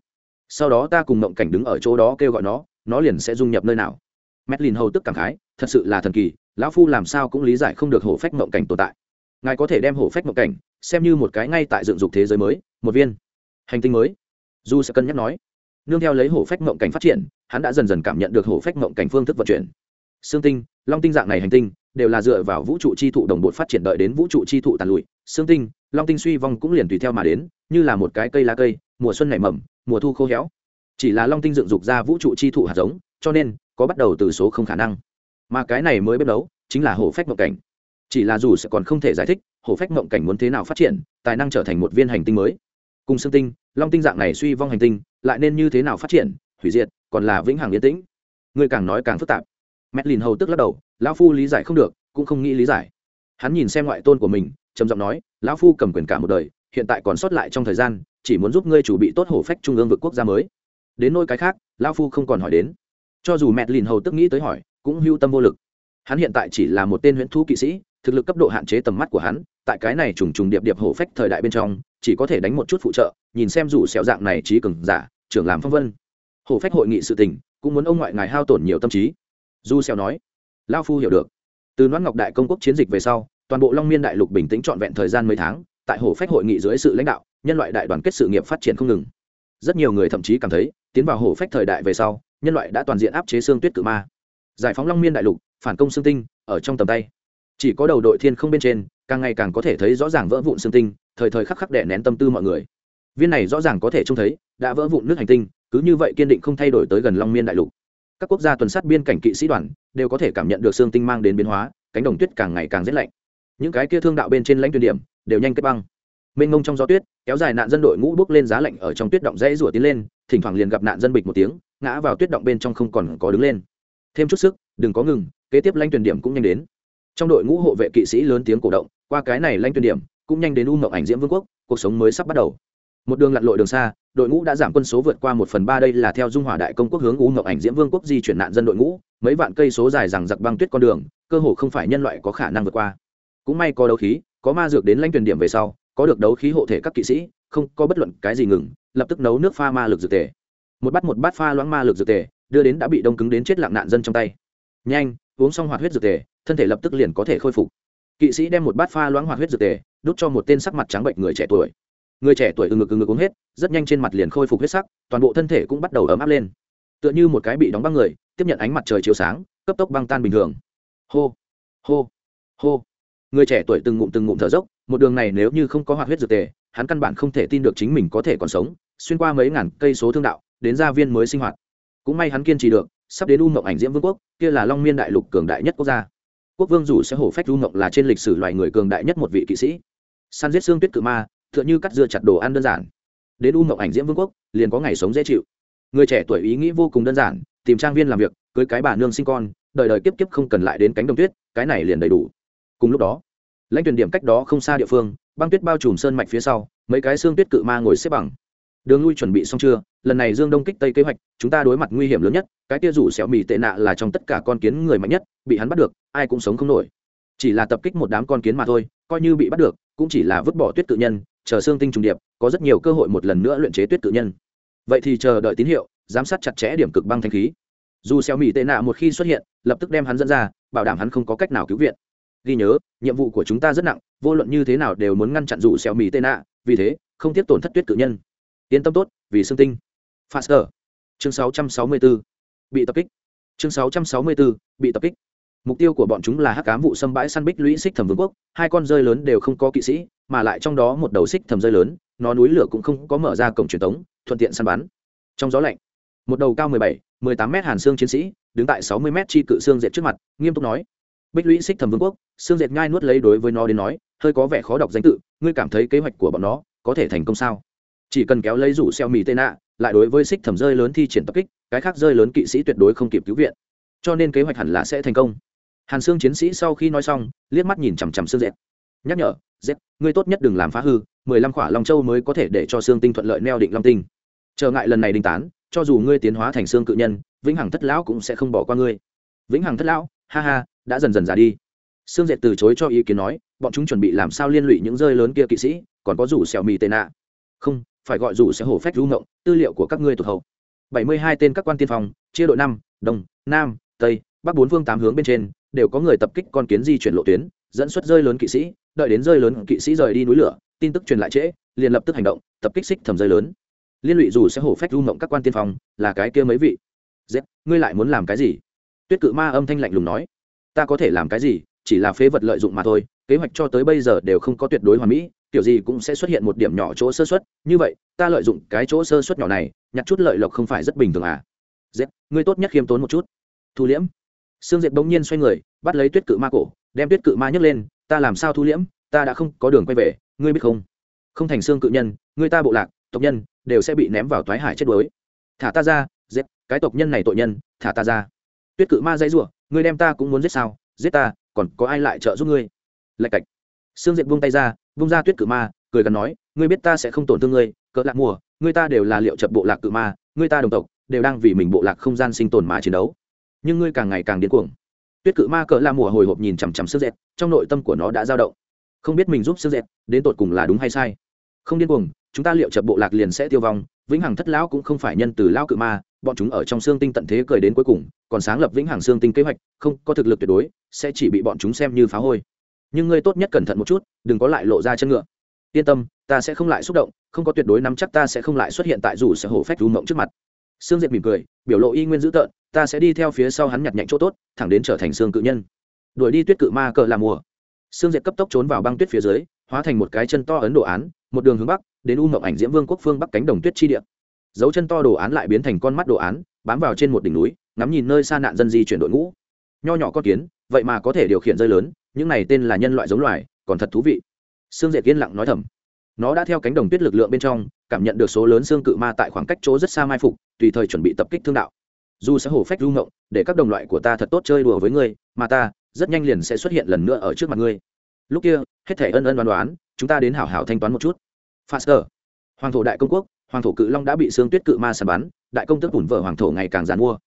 Sau đó ta cùng mộng cảnh đứng ở chỗ đó kêu gọi nó nó liền sẽ dung nhập nơi nào. Medlin hầu tức cảm khái, thật sự là thần kỳ, lão phu làm sao cũng lý giải không được hổ phách mộng cảnh tồn tại. Ngài có thể đem hổ phách mộng cảnh, xem như một cái ngay tại dựng dục thế giới mới, một viên hành tinh mới. Du sẽ cân nhắc nói nương theo lấy hổ phách mộng cảnh phát triển, hắn đã dần dần cảm nhận được hổ phách mộng cảnh phương thức vận chuyển. Xương tinh, long tinh dạng này hành tinh, đều là dựa vào vũ trụ chi thụ đồng bộ phát triển đợi đến vũ trụ chi thụ tàn lụi. Xương tinh, long tinh suy vong cũng liền tùy theo mà đến, như là một cái cây lá cây, mùa xuân nảy mầm, mùa thu khô héo. Chỉ là long tinh dựng dục ra vũ trụ chi thụ hạt giống, cho nên, có bắt đầu từ số không khả năng. Mà cái này mới bắt đầu chính là hổ phách mộng cảnh. Chỉ là dù sẽ còn không thể giải thích, hổ phách mộng cảnh muốn thế nào phát triển, tài năng trở thành một viên hành tinh mới. Cùng xương tinh long tinh dạng này suy vong hành tinh, lại nên như thế nào phát triển, hủy diệt, còn là vĩnh hằng yên tĩnh. Người càng nói càng phức tạp. Mẹ lìn hầu tức lắc đầu, lão phu lý giải không được, cũng không nghĩ lý giải. Hắn nhìn xem ngoại tôn của mình, trầm giọng nói, lão phu cầm quyền cả một đời, hiện tại còn sót lại trong thời gian, chỉ muốn giúp ngươi chủ bị tốt hổ phách trung ương vực quốc gia mới. Đến nôi cái khác, lão phu không còn hỏi đến. Cho dù mẹ lìn hầu tức nghĩ tới hỏi, cũng hưu tâm vô lực. Hắn hiện tại chỉ là một tên huyễn thú kỵ sĩ, thực lực cấp độ hạn chế tầm mắt của hắn, tại cái này trùng trùng điệp điệp hổ phách thời đại bên trong chỉ có thể đánh một chút phụ trợ, nhìn xem rủ xẻo dạng này trí cường giả, trưởng làm phong vân. Hổ phách hội nghị sự tình, cũng muốn ông ngoại ngài hao tổn nhiều tâm trí. Du xẻo nói, lao phu hiểu được. Từ noãn ngọc đại công quốc chiến dịch về sau, toàn bộ long miên đại lục bình tĩnh trọn vẹn thời gian mấy tháng, tại hổ phách hội nghị dưới sự lãnh đạo, nhân loại đại đoàn kết sự nghiệp phát triển không ngừng. Rất nhiều người thậm chí cảm thấy, tiến vào hổ phách thời đại về sau, nhân loại đã toàn diện áp chế xương tuyết cự ma. Giải phóng long miên đại lục, phản công xương tinh, ở trong tầm tay. Chỉ có đầu đội thiên không bên trên, càng ngày càng có thể thấy rõ ràng vỡ vụn xương tinh thời thời khắc khắc đè nén tâm tư mọi người. Viên này rõ ràng có thể trông thấy, đã vỡ vụn nước hành tinh, cứ như vậy kiên định không thay đổi tới gần long miên đại lục. Các quốc gia tuần sát biên cảnh kỵ sĩ đoàn đều có thể cảm nhận được xương tinh mang đến biến hóa, cánh đồng tuyết càng ngày càng rét lạnh. Những cái kia thương đạo bên trên lãnh tuyến điểm đều nhanh kết băng. Mênh mông trong gió tuyết, kéo dài nạn dân đội ngũ bước lên giá lạnh ở trong tuyết động rẽ rủa tiến lên, thỉnh thoảng liền gặp nạn dân bịch một tiếng, ngã vào tuyết động bên trong không còn có đứng lên. Thêm chút sức, đừng có ngừng, kế tiếp lãnh tuyển điểm cũng nhanh đến. Trong đội ngũ hộ vệ kỵ sĩ lớn tiếng cổ động, qua cái này lãnh tuyển điểm cũng nhanh đến u mộng ảnh diễm vương quốc, cuộc sống mới sắp bắt đầu. Một đường lặn lội đường xa, đội ngũ đã giảm quân số vượt qua một phần ba đây là theo dung hòa đại công quốc hướng u mộng ảnh diễm vương quốc di chuyển nạn dân đội ngũ, mấy vạn cây số dài rằng giặc băng tuyết con đường, cơ hồ không phải nhân loại có khả năng vượt qua. Cũng may có đấu khí, có ma dược đến lãnh tuyển điểm về sau, có được đấu khí hộ thể các kỵ sĩ, không có bất luận cái gì ngừng, lập tức nấu nước pha ma lực dược tề. Một bát một bát pha loãng ma lực dược tề, đưa đến đã bị đông cứng đến chết lặng nạn dân trong tay. Nhanh, uống xong hoạt huyết dược tề, thân thể lập tức liền có thể khôi phục kỵ sĩ đem một bát pha loãng hoạt huyết dược tề, đút cho một tên sắc mặt trắng bệnh người trẻ tuổi. Người trẻ tuổi ừ ngực ừ ngực uống hết, rất nhanh trên mặt liền khôi phục huyết sắc, toàn bộ thân thể cũng bắt đầu ấm áp lên. Tựa như một cái bị đóng băng người, tiếp nhận ánh mặt trời chiếu sáng, cấp tốc băng tan bình thường. Hô hô hô. Người trẻ tuổi từng ngụm từng ngụm thở dốc, một đường này nếu như không có hoạt huyết dược tề, hắn căn bản không thể tin được chính mình có thể còn sống, xuyên qua mấy ngàn cây số thương đạo, đến gia viên mới sinh hoạt. Cũng may hắn kiên trì được, sắp đến u mộng ảnh diễm vương quốc, kia là long miên đại lục cường đại nhất quốc gia quốc vương rủ sẽ hổ phách u ngộng là trên lịch sử loài người cường đại nhất một vị kỵ sĩ. Săn giết xương tuyết cự ma, tựa như cắt dưa chặt đồ ăn đơn giản. Đến u ngộng ảnh diễm vương quốc, liền có ngày sống dễ chịu. Người trẻ tuổi ý nghĩ vô cùng đơn giản, tìm trang viên làm việc, cưới cái bà nương sinh con, đời đời kiếp kiếp không cần lại đến cánh đồng tuyết, cái này liền đầy đủ. Cùng lúc đó, lãnh tuyển điểm cách đó không xa địa phương, băng tuyết bao trùm sơn mạch phía sau, mấy cái xương tuyết cự ma ngồi xếp bằng đường lui chuẩn bị xong chưa? Lần này dương đông kích tây kế hoạch, chúng ta đối mặt nguy hiểm lớn nhất, cái kia rủ xẻo mì tệ nạ là trong tất cả con kiến người mạnh nhất, bị hắn bắt được, ai cũng sống không nổi. Chỉ là tập kích một đám con kiến mà thôi, coi như bị bắt được, cũng chỉ là vứt bỏ tuyết tự nhân, chờ xương tinh trùng điệp, có rất nhiều cơ hội một lần nữa luyện chế tuyết tự nhân. Vậy thì chờ đợi tín hiệu, giám sát chặt chẽ điểm cực băng thanh khí. Dù xẻo mì tệ nạ một khi xuất hiện, lập tức đem hắn dẫn ra, bảo đảm hắn không có cách nào cứu viện. Ghi nhớ, nhiệm vụ của chúng ta rất nặng, vô luận như thế nào đều muốn ngăn chặn dù xẻo mì tệ nạ, vì thế, không tiếp tổn thất tuyết tự nhân yên tâm tốt vì xương tinh. Faster. Chương 664 bị tập kích. Chương 664 bị tập kích. Mục tiêu của bọn chúng là hắc cám vụ xâm bãi săn bích lũy xích thẩm vương quốc hai con rơi lớn đều không có kỵ sĩ mà lại trong đó một đầu xích thẩm rơi lớn nó núi lửa cũng không có mở ra cổng truyền thống thuận tiện săn bắn. Trong gió lạnh một đầu cao 17, 18 mét hàn xương chiến sĩ đứng tại 60 mét chi cự xương dệt trước mặt nghiêm túc nói. Bích lũy xích thẩm vương quốc xương dệt nhai nuốt lấy đối với nó đến nói hơi có vẻ khó đọc danh tự ngươi cảm thấy kế hoạch của bọn nó có thể thành công sao? Chỉ cần kéo lấy rủ xeo mì tên nạ lại đối với xích thẩm rơi lớn thi triển tập kích, cái khác rơi lớn kỵ sĩ tuyệt đối không kịp cứu viện. Cho nên kế hoạch hẳn là sẽ thành công. Hàn xương chiến sĩ sau khi nói xong, liếc mắt nhìn chằm chằm xương dệt. Nhắc nhở, dệt, ngươi tốt nhất đừng làm phá hư, mười lăm khỏa long châu mới có thể để cho xương tinh thuận lợi neo định long tinh. Trở ngại lần này đình tán, cho dù ngươi tiến hóa thành xương cự nhân, vĩnh hằng thất lão cũng sẽ không bỏ qua ngươi. Vĩnh hằng thất lão? Ha ha, đã dần dần già đi. Xương dệt từ chối cho ý kiến nói, bọn chúng chuẩn bị làm sao liên lụy những rơi lớn kia kỵ sĩ, còn có rủ xẻo mì tệ nạ không phải gọi rủ sẽ hổ phách rú ngộng, tư liệu của các ngươi tụt hậu. Bảy mươi hai tên các quan tiên phong, chia đội năm, đông, nam, tây, bắc bốn phương tám hướng bên trên, đều có người tập kích con kiến di chuyển lộ tuyến, dẫn xuất rơi lớn kỵ sĩ, đợi đến rơi lớn kỵ sĩ rời đi núi lửa, tin tức truyền lại trễ, liền lập tức hành động, tập kích xích thầm rơi lớn. Liên lụy dù sẽ hổ phách du ngộng các quan tiên phong, là cái kia mấy vị? Z ngươi lại muốn làm cái gì? Tuyết cự ma âm thanh lạnh lùng nói. Ta có thể làm cái gì, chỉ là phế vật lợi dụng mà thôi, kế hoạch cho tới bây giờ đều không có tuyệt đối hoàn mỹ kiểu gì cũng sẽ xuất hiện một điểm nhỏ chỗ sơ xuất như vậy, ta lợi dụng cái chỗ sơ xuất nhỏ này, nhặt chút lợi lộc không phải rất bình thường à? Z ngươi tốt nhất khiêm tốn một chút. Thu liễm. Sương diệt bỗng nhiên xoay người, bắt lấy tuyết cự ma cổ, đem tuyết cự ma nhấc lên, ta làm sao thu liễm? Ta đã không có đường quay về, ngươi biết không? Không thành xương cự nhân, ngươi ta bộ lạc, tộc nhân, đều sẽ bị ném vào toái hải chết đuối. Thả ta ra giết cái tộc nhân này tội nhân, thả ta ra. Tuyết cự ma dãy rủa, ngươi đem ta cũng muốn giết sao? Giết ta, còn có ai lại trợ giúp ngươi? Lạch cạch. Xương diệt buông tay ra Bung ra tuyết cự ma, cười gần nói, ngươi biết ta sẽ không tổn thương ngươi, cỡ lạc mùa, ngươi ta đều là liệu chập bộ lạc cự ma, ngươi ta đồng tộc, đều đang vì mình bộ lạc không gian sinh tồn mà chiến đấu. Nhưng ngươi càng ngày càng điên cuồng. Tuyết cự ma cỡ la mùa hồi hộp nhìn chằm chằm sức dẹt trong nội tâm của nó đã dao động. Không biết mình giúp sức dẹt đến tột cùng là đúng hay sai. Không điên cuồng, chúng ta liệu chập bộ lạc liền sẽ tiêu vong, vĩnh hằng thất lão cũng không phải nhân từ lão cự ma, bọn chúng ở trong xương tinh tận thế cười đến cuối cùng, còn sáng lập vĩnh hằng xương tinh kế hoạch, không có thực lực tuyệt đối, sẽ chỉ bị bọn chúng xem như phá hôi nhưng ngươi tốt nhất cẩn thận một chút, đừng có lại lộ ra chân ngựa. Yên tâm, ta sẽ không lại xúc động, không có tuyệt đối nắm chắc ta sẽ không lại xuất hiện tại dù sở hổ phách rú mộng trước mặt. Sương diệt mỉm cười, biểu lộ y nguyên dữ tợn, ta sẽ đi theo phía sau hắn nhặt nhạnh chỗ tốt, thẳng đến trở thành xương cự nhân. Đuổi đi tuyết cự ma cờ làm mùa. Sương diệt cấp tốc trốn vào băng tuyết phía dưới, hóa thành một cái chân to ấn đồ án, một đường hướng bắc, đến u mộng ảnh diễm vương quốc phương bắc cánh đồng tuyết chi địa. Dấu chân to đồ án lại biến thành con mắt đồ án, bám vào trên một đỉnh núi, ngắm nhìn nơi xa nạn dân di chuyển đội ngũ. Nho nhỏ con kiến, vậy mà có thể điều khiển rơi lớn những này tên là nhân loại giống loài, còn thật thú vị. Sương diệt yên lặng nói thầm. Nó đã theo cánh đồng tuyết lực lượng bên trong, cảm nhận được số lớn xương cự ma tại khoảng cách chỗ rất xa mai phục, tùy thời chuẩn bị tập kích thương đạo. Dù sẽ hổ phách ru ngộng, để các đồng loại của ta thật tốt chơi đùa với ngươi, mà ta rất nhanh liền sẽ xuất hiện lần nữa ở trước mặt ngươi. Lúc kia, hết thể ân ân đoán đoán chúng ta đến hảo hảo thanh toán một chút. Faster. Hoàng thổ đại công quốc, hoàng thổ cự long đã bị xương tuyết cự ma sàn bắn, đại công tức bùn vợ hoàng thổ ngày càng dàn mua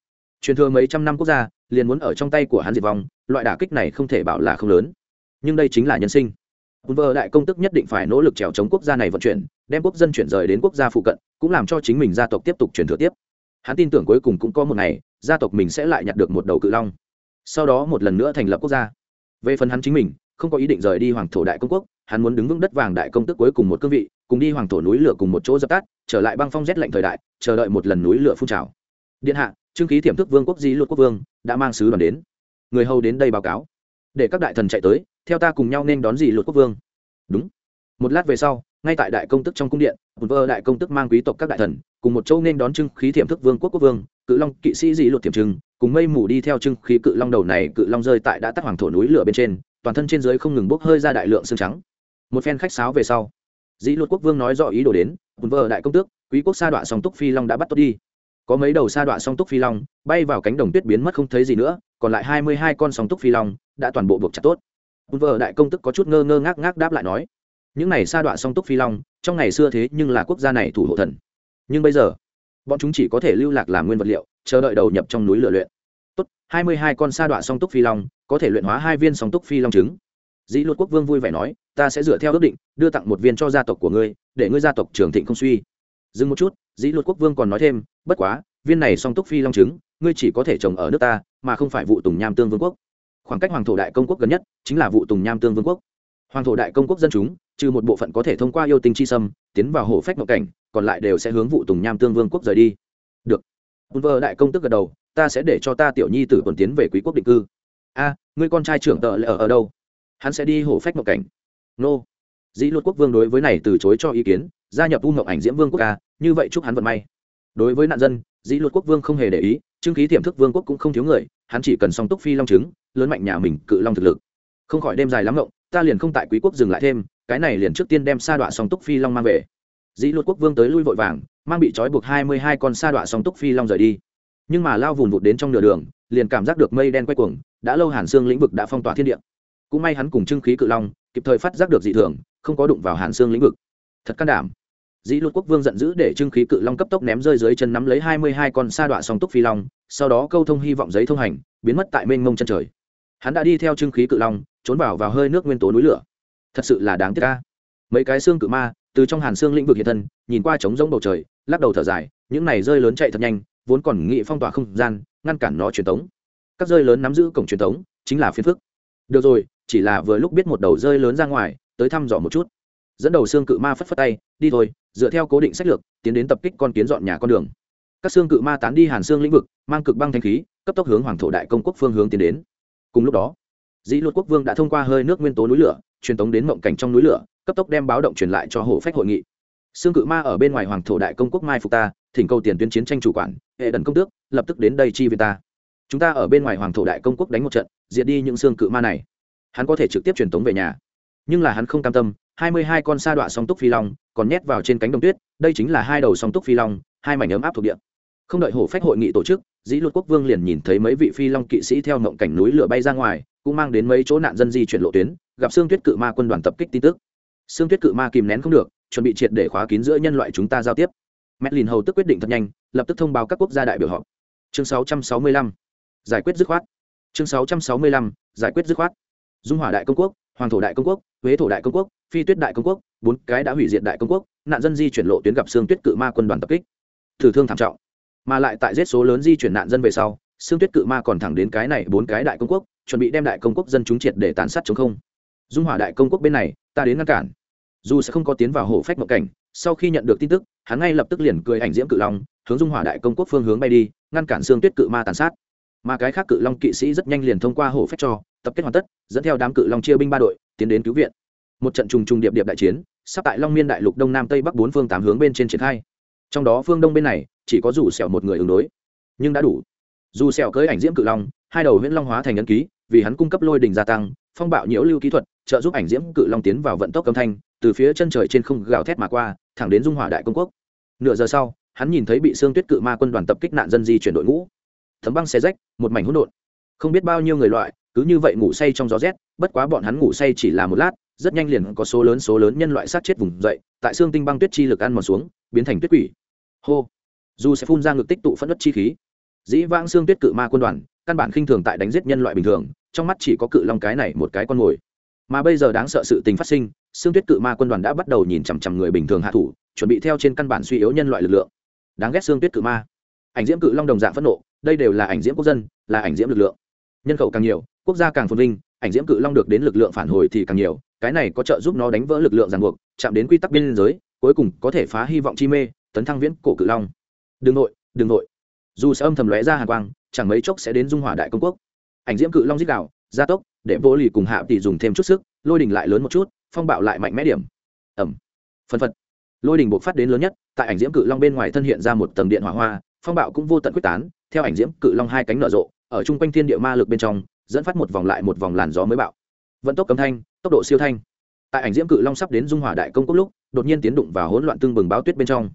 truyền thừa mấy trăm năm quốc gia, liền muốn ở trong tay của hắn diệt vong, loại đả kích này không thể bảo là không lớn. Nhưng đây chính là nhân sinh. Bùn vợ đại công tức nhất định phải nỗ lực trèo chống quốc gia này vận chuyển, đem quốc dân chuyển rời đến quốc gia phụ cận, cũng làm cho chính mình gia tộc tiếp tục truyền thừa tiếp. Hắn tin tưởng cuối cùng cũng có một ngày, gia tộc mình sẽ lại nhặt được một đầu cự long. Sau đó một lần nữa thành lập quốc gia. Về phần hắn chính mình, không có ý định rời đi hoàng thổ đại công quốc, hắn muốn đứng vững đất vàng đại công tức cuối cùng một cương vị, cùng đi hoàng thổ núi lửa cùng một chỗ dập tắt, trở lại băng phong rét lạnh thời đại, chờ đợi một lần núi lửa phun trào. Điện hạ trương khí thiểm thức vương quốc di luật quốc vương đã mang sứ đoàn đến. Người hầu đến đây báo cáo. Để các đại thần chạy tới, theo ta cùng nhau nên đón dị luật quốc vương. Đúng. Một lát về sau, ngay tại đại công tức trong cung điện một vơ đại công tức mang quý tộc các đại thần, cùng một châu nên đón trưng khí thiểm thức vương quốc quốc vương, cự long kỵ sĩ dị luật thiểm trưng cùng mây mù đi theo trưng khí cự long đầu này, cự long rơi tại đã tắt hoàng thổ núi lửa bên trên, toàn thân trên dưới không ngừng bốc hơi ra đại lượng xương trắng. Một phen khách sáo về sau dĩ luật quốc vương nói rõ ý đồ đến vợ đại công tước, quý quốc sa đọa song túc phi long đã bắt tốt đi có mấy đầu sa đọa song túc phi long, bay vào cánh đồng tuyết biến mất không thấy gì nữa, còn lại hai mươi hai con song túc phi long đã toàn bộ buộc chặt tốt. Vợ đại công tức có chút ngơ ngơ ngác ngác đáp lại nói, những này sa đọa song túc phi long, trong ngày xưa thế nhưng là quốc gia này thủ hộ thần. Nhưng bây giờ, bọn chúng chỉ có thể lưu lạc làm nguyên vật liệu, chờ đợi đầu nhập trong núi lửa luyện. Tốt, hai mươi hai con sa đọa song túc phi long, có thể luyện hóa hai viên song túc phi long trứng. Dĩ luật quốc vương vui vẻ nói, ta sẽ dựa theo ước định, đưa tặng một viên cho gia tộc của ngươi, để ngươi gia tộc trường thịnh không suy. Dừng một chút, dĩ luật quốc vương còn nói thêm bất quá viên này song túc phi long trứng ngươi chỉ có thể trồng ở nước ta mà không phải vụ tùng nham tương vương quốc. Khoảng cách hoàng thổ đại công quốc gần nhất chính là vụ tùng nham tương vương quốc. Hoàng thổ đại công quốc dân chúng trừ một bộ phận có thể thông qua yêu tinh chi sâm tiến vào hồ phách ngộ cảnh còn lại đều sẽ hướng vụ tùng nham tương vương quốc rời đi. Được. Bùn vợ đại công tức gật đầu ta sẽ để cho ta tiểu nhi tử còn tiến về quý quốc định cư. A ngươi con trai trưởng tợ lại ở, ở đâu? Hắn sẽ đi hồ phách ngộ cảnh. Nô. Dĩ luật quốc vương đối với này từ chối cho ý kiến gia nhập u ngọc ảnh diễm vương quốc ca như vậy chúc hắn vận may đối với nạn dân, dĩ luật quốc vương không hề để ý trương khí tiềm thức vương quốc cũng không thiếu người, hắn chỉ cần song túc phi long trứng lớn mạnh nhà mình cự long thực lực. Không khỏi đêm dài lắm ngộng, ta liền không tại quý quốc dừng lại thêm, cái này liền trước tiên đem sa đọa song túc phi long mang về. Dĩ luật quốc vương tới lui vội vàng, mang bị trói buộc hai mươi hai con sa đọa song túc phi long rời đi. Nhưng mà lao vùn vụt đến trong nửa đường, liền cảm giác được mây đen quay cuồng, đã lâu hàn xương lĩnh vực đã phong tỏa thiên địa. Cũng may hắn cùng trưng khí cự long, kịp thời phát giác được dị thường, không có đụng vào hàn xương lĩnh vực. Thật can đảm dĩ luật quốc vương giận dữ để trưng khí cự long cấp tốc ném rơi dưới chân nắm lấy hai mươi hai con sa đọa song túc phi long, sau đó câu thông hy vọng giấy thông hành, biến mất tại mênh mông chân trời. Hắn đã đi theo trưng khí cự long, trốn vào vào hơi nước nguyên tố núi lửa. Thật sự là đáng tiếc ca mấy cái xương cự ma, từ trong hàn xương lĩnh vực hiện thân, nhìn qua trống rỗng bầu trời, lắc đầu thở dài, những này rơi lớn chạy thật nhanh, vốn còn nghị phong tỏa không gian, ngăn cản nó truyền tống. Các rơi lớn nắm giữ cổng truyền tống, chính là phiên phức. Được rồi, chỉ là vừa lúc biết một đầu rơi lớn ra ngoài, tới thăm dò một chút. Dẫn đầu xương cự ma phất phất tay, đi thôi dựa theo cố định sách lược, tiến đến tập kích con kiến dọn nhà con đường. Các xương cự ma tán đi hàn xương lĩnh vực, mang cực băng thanh khí, cấp tốc hướng hoàng thổ đại công quốc phương hướng tiến đến. Cùng lúc đó, dĩ luật quốc vương đã thông qua hơi nước nguyên tố núi lửa, truyền tống đến mộng cảnh trong núi lửa, cấp tốc đem báo động truyền lại cho hộ phách hội nghị. Xương cự ma ở bên ngoài hoàng thổ đại công quốc mai phục ta, thỉnh cầu tiền tuyến chiến tranh chủ quản, hệ đần công tước, lập tức đến đây chi viện ta. Chúng ta ở bên ngoài hoàng thổ đại công quốc đánh một trận, diệt đi những xương cự ma này. Hắn có thể trực tiếp truyền tống về nhà. Nhưng là hắn không cam tâm hai mươi hai con sa đọa song túc phi long, còn nhét vào trên cánh đồng tuyết, đây chính là hai đầu song túc phi long, hai mảnh ấm áp thuộc địa. Không đợi hổ phách hội nghị tổ chức, dĩ luật quốc vương liền nhìn thấy mấy vị phi long kỵ sĩ theo mộng cảnh núi lửa bay ra ngoài, cũng mang đến mấy chỗ nạn dân di chuyển lộ tuyến, gặp xương tuyết cự ma quân đoàn tập kích tin tức. Xương tuyết cự ma kìm nén không được, chuẩn bị triệt để khóa kín giữa nhân loại chúng ta giao tiếp. Medlin hầu tức quyết định thật nhanh, lập tức thông báo các quốc gia đại biểu họp chương 665. giải quyết dứt khoát. Chương 665. giải quyết dứt khoát. Dung hỏa đại công quốc hoàng thổ đại công quốc, huế thổ đại công quốc, phi tuyết đại công quốc, bốn cái đã hủy diệt đại công quốc, nạn dân di chuyển lộ tuyến gặp xương tuyết cự ma quân đoàn tập kích. Thử thương thảm trọng, mà lại tại giết số lớn di chuyển nạn dân về sau xương tuyết cự ma còn thẳng đến cái này bốn cái đại công quốc, chuẩn bị đem đại công quốc dân chúng triệt để tàn sát chống không. Dung hỏa đại công quốc bên này, ta đến ngăn cản. Dù sẽ không có tiến vào hổ phách mộng cảnh, sau khi nhận được tin tức, hắn ngay lập tức liền cười ảnh diễm cự long, hướng dung hỏa đại công quốc phương hướng bay đi, ngăn cản xương tuyết cự ma tàn sát mà cái khác cự long kỵ sĩ rất nhanh liền thông qua hổ phách cho, tập kết hoàn tất, dẫn theo đám cự long chia binh ba đội, tiến đến cứu viện. Một trận trùng trùng điệp điệp đại chiến, sắp tại long miên đại lục đông nam tây bắc bốn phương tám hướng bên trên triển khai. Trong đó phương đông bên này, chỉ có rủ sẹo một người ứng đối. Nhưng đã đủ. Dù sẹo cưới ảnh diễm cự long, hai đầu huyễn long hóa thành ấn ký, vì hắn cung cấp lôi đình gia tăng, phong bạo nhiễu lưu kỹ thuật, trợ giúp ảnh diễm cự long tiến vào vận tốc âm thanh, từ phía chân trời trên không gào thét mà qua, thẳng đến dung hỏa đại công quốc. Nửa giờ sau, hắn nhìn thấy bị xương tuyết cự ma quân đoàn tập kích nạn dân di chuyển đội ngũ thấm băng xe rách, một mảnh hỗn độn. Không biết bao nhiêu người loại, cứ như vậy ngủ say trong gió rét, bất quá bọn hắn ngủ say chỉ là một lát, rất nhanh liền có số lớn số lớn nhân loại sát chết vùng dậy, tại xương tinh băng tuyết chi lực ăn mòn xuống, biến thành tuyết quỷ. Hô! Dù sẽ phun ra ngực tích tụ phẫn đất chi khí. Dĩ vãng xương tuyết cự ma quân đoàn, căn bản khinh thường tại đánh giết nhân loại bình thường, trong mắt chỉ có cự long cái này một cái con mồi. Mà bây giờ đáng sợ sự tình phát sinh, xương tuyết cự ma quân đoàn đã bắt đầu nhìn chằm chằm người bình thường hạ thủ, chuẩn bị theo trên căn bản suy yếu nhân loại lực lượng. Đáng ghét xương tuyết cự ma. Ảnh diễm cự long đồng dạng phẫn nộ đây đều là ảnh diễm quốc dân, là ảnh diễm lực lượng. Nhân khẩu càng nhiều, quốc gia càng phồn vinh, ảnh diễm cự long được đến lực lượng phản hồi thì càng nhiều, cái này có trợ giúp nó đánh vỡ lực lượng ràng buộc, chạm đến quy tắc biên giới, cuối cùng có thể phá hy vọng chi mê, tấn thăng viễn cổ cự long. Đừng nội đừng nội. Dù sẽ âm thầm lóe ra hàng quang, chẳng mấy chốc sẽ đến dung hỏa đại công quốc. Ảnh diễm cự long dích đạo gia tốc, để vô lì cùng hạ tỷ dùng thêm chút sức, lôi đình lại lớn một chút, phong bạo lại mạnh mẽ điểm. Ẩm. Phân phật. Lôi đình buộc phát đến lớn nhất, tại ảnh diễm cự long bên ngoài thân hiện ra một tầng điện hỏa hoa, phong bạo cũng vô tận quyết tán theo ảnh diễm cự long hai cánh nở rộ, ở chung quanh thiên địa ma lực bên trong, dẫn phát một vòng lại một vòng làn gió mới bạo. Vận tốc cấm thanh, tốc độ siêu thanh. Tại ảnh diễm cự long sắp đến dung hỏa đại công quốc lúc, đột nhiên tiến đụng vào hỗn loạn tương bừng báo tuyết bên trong.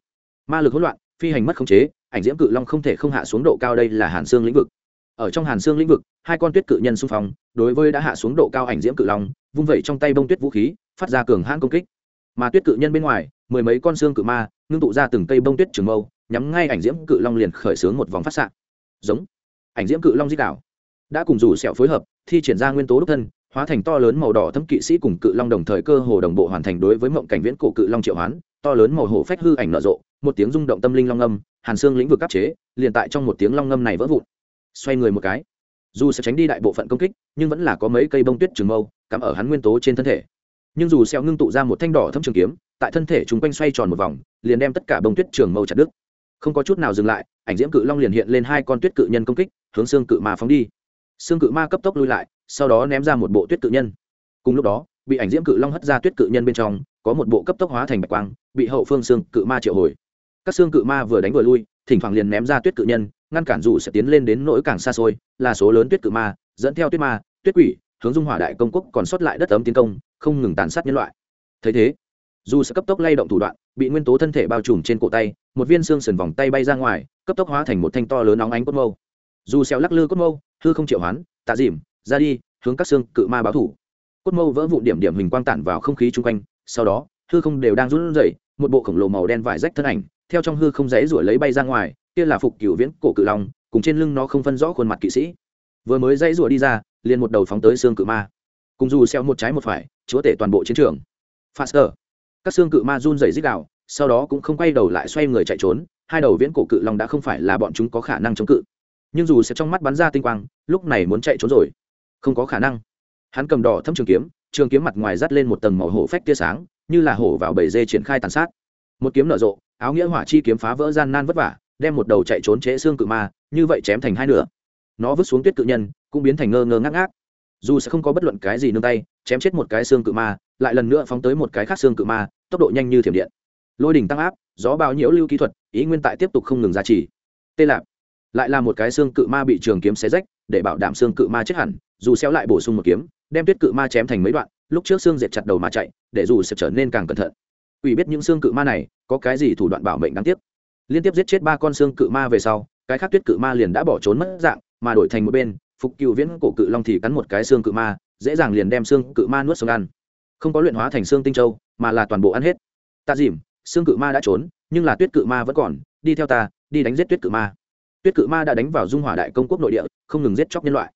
Ma lực hỗn loạn, phi hành mất khống chế, ảnh diễm cự long không thể không hạ xuống độ cao đây là hàn xương lĩnh vực. Ở trong hàn xương lĩnh vực, hai con tuyết cự nhân xung phong, đối với đã hạ xuống độ cao ảnh diễm cự long, vung vẩy trong tay bông tuyết vũ khí, phát ra cường hãn công kích. Mà tuyết cự nhân bên ngoài, mười mấy con xương cự ma, ngưng tụ ra từng cây bông tuyết trường mâu, nhắm ngay ảnh diễm cự long liền khởi xướng một vòng phát sạc giống. Ảnh diễm cự long di đảo đã cùng rủ sẹo phối hợp, thi triển ra nguyên tố đúc thân, hóa thành to lớn màu đỏ thâm kỵ sĩ cùng cự long đồng thời cơ hồ đồng bộ hoàn thành đối với mộng cảnh viễn cổ cự long triệu hoán. To lớn màu hổ phách hư ảnh nở rộ, một tiếng rung động tâm linh long ngâm hàn xương lĩnh vực cấp chế, liền tại trong một tiếng long ngâm này vỡ vụn. Xoay người một cái. Dù sẽ tránh đi đại bộ phận công kích, nhưng vẫn là có mấy cây bông tuyết trường mâu, cắm ở hắn nguyên tố trên thân thể. Nhưng dù xeo ngưng tụ ra một thanh đỏ thâm trường kiếm, tại thân thể chúng quanh xoay tròn một vòng, liền đem tất cả bông tuyết trường mâu chặt đứt không có chút nào dừng lại, ảnh diễm cự long liền hiện lên hai con tuyết cự nhân công kích, hướng xương cự ma phóng đi. Xương cự ma cấp tốc lui lại, sau đó ném ra một bộ tuyết cự nhân. Cùng lúc đó, bị ảnh diễm cự long hất ra tuyết cự nhân bên trong, có một bộ cấp tốc hóa thành bạch quang, bị hậu phương xương cự ma triệu hồi. Các xương cự ma vừa đánh vừa lui, thỉnh thoảng liền ném ra tuyết cự nhân, ngăn cản dù sẽ tiến lên đến nỗi càng xa xôi, là số lớn tuyết cự ma, dẫn theo tuyết ma, tuyết quỷ, hướng dung hỏa đại công quốc còn sót lại đất ấm tiến công, không ngừng tàn sát nhân loại. Thấy thế, dù sẽ cấp tốc lay động thủ đoạn, bị nguyên tố thân thể bao trùm trên cổ tay một viên xương sườn vòng tay bay ra ngoài, cấp tốc hóa thành một thanh to lớn óng ánh cốt mâu. Dù xéo lắc lư cốt mâu, hư không triệu hoán, tạ dìm, ra đi, hướng các xương cự ma báo thủ. Cốt mâu vỡ vụ điểm điểm hình quang tản vào không khí chung quanh, sau đó, hư không đều đang run rẩy, một bộ khổng lồ màu đen vải rách thân ảnh, theo trong hư không rẽ rủi lấy bay ra ngoài, kia là phục cửu viễn cổ cự long, cùng trên lưng nó không phân rõ khuôn mặt kỵ sĩ. Vừa mới rẽ rủi đi ra, liền một đầu phóng tới xương cự ma. Cùng dù xeo một trái một phải, chúa tể toàn bộ chiến trường. Faster. Các xương cự ma run rẩy rít gào sau đó cũng không quay đầu lại xoay người chạy trốn, hai đầu viễn cổ cự long đã không phải là bọn chúng có khả năng chống cự. Nhưng dù sẽ trong mắt bắn ra tinh quang, lúc này muốn chạy trốn rồi. Không có khả năng. Hắn cầm đỏ thâm trường kiếm trường kiếm mặt ngoài dắt lên một tầng màu hổ phách tia sáng, như là hổ vào bầy dê triển khai tàn sát. Một kiếm nở rộ, áo nghĩa hỏa chi kiếm phá vỡ gian nan vất vả, đem một đầu chạy trốn chế xương cự ma, như vậy chém thành hai nửa. Nó vứt xuống tuyết cự nhân, cũng biến thành ngơ ngơ ngác ngác. Dù sẽ không có bất luận cái gì nương tay, chém chết một cái xương cự ma, lại lần nữa phóng tới một cái khác xương cự ma, tốc độ nhanh như thiểm điện lôi đỉnh tăng áp, gió bao nhiễu lưu kỹ thuật, ý nguyên tại tiếp tục không ngừng ra trì. Tê lạp, lại là một cái xương cự ma bị trường kiếm xé rách, để bảo đảm xương cự ma chết hẳn, dù xéo lại bổ sung một kiếm, đem tuyết cự ma chém thành mấy đoạn, lúc trước xương dệt chặt đầu mà chạy, để dù sẽ trở nên càng cẩn thận. Ủy biết những xương cự ma này, có cái gì thủ đoạn bảo mệnh đáng tiếc? Liên tiếp giết chết ba con xương cự ma về sau, cái khác tuyết cự ma liền đã bỏ trốn mất dạng, mà đổi thành một bên, phục cựu viễn cổ cự long thì cắn một cái xương cự ma, dễ dàng liền đem xương cự ma nuốt xuống ăn. Không có luyện hóa thành xương tinh châu, mà là toàn bộ ăn hết. Ta dìm xương cự ma đã trốn, nhưng là tuyết cự ma vẫn còn, đi theo ta, đi đánh giết tuyết cự ma. Tuyết cự ma đã đánh vào dung hỏa đại công quốc nội địa, không ngừng giết chóc nhân loại.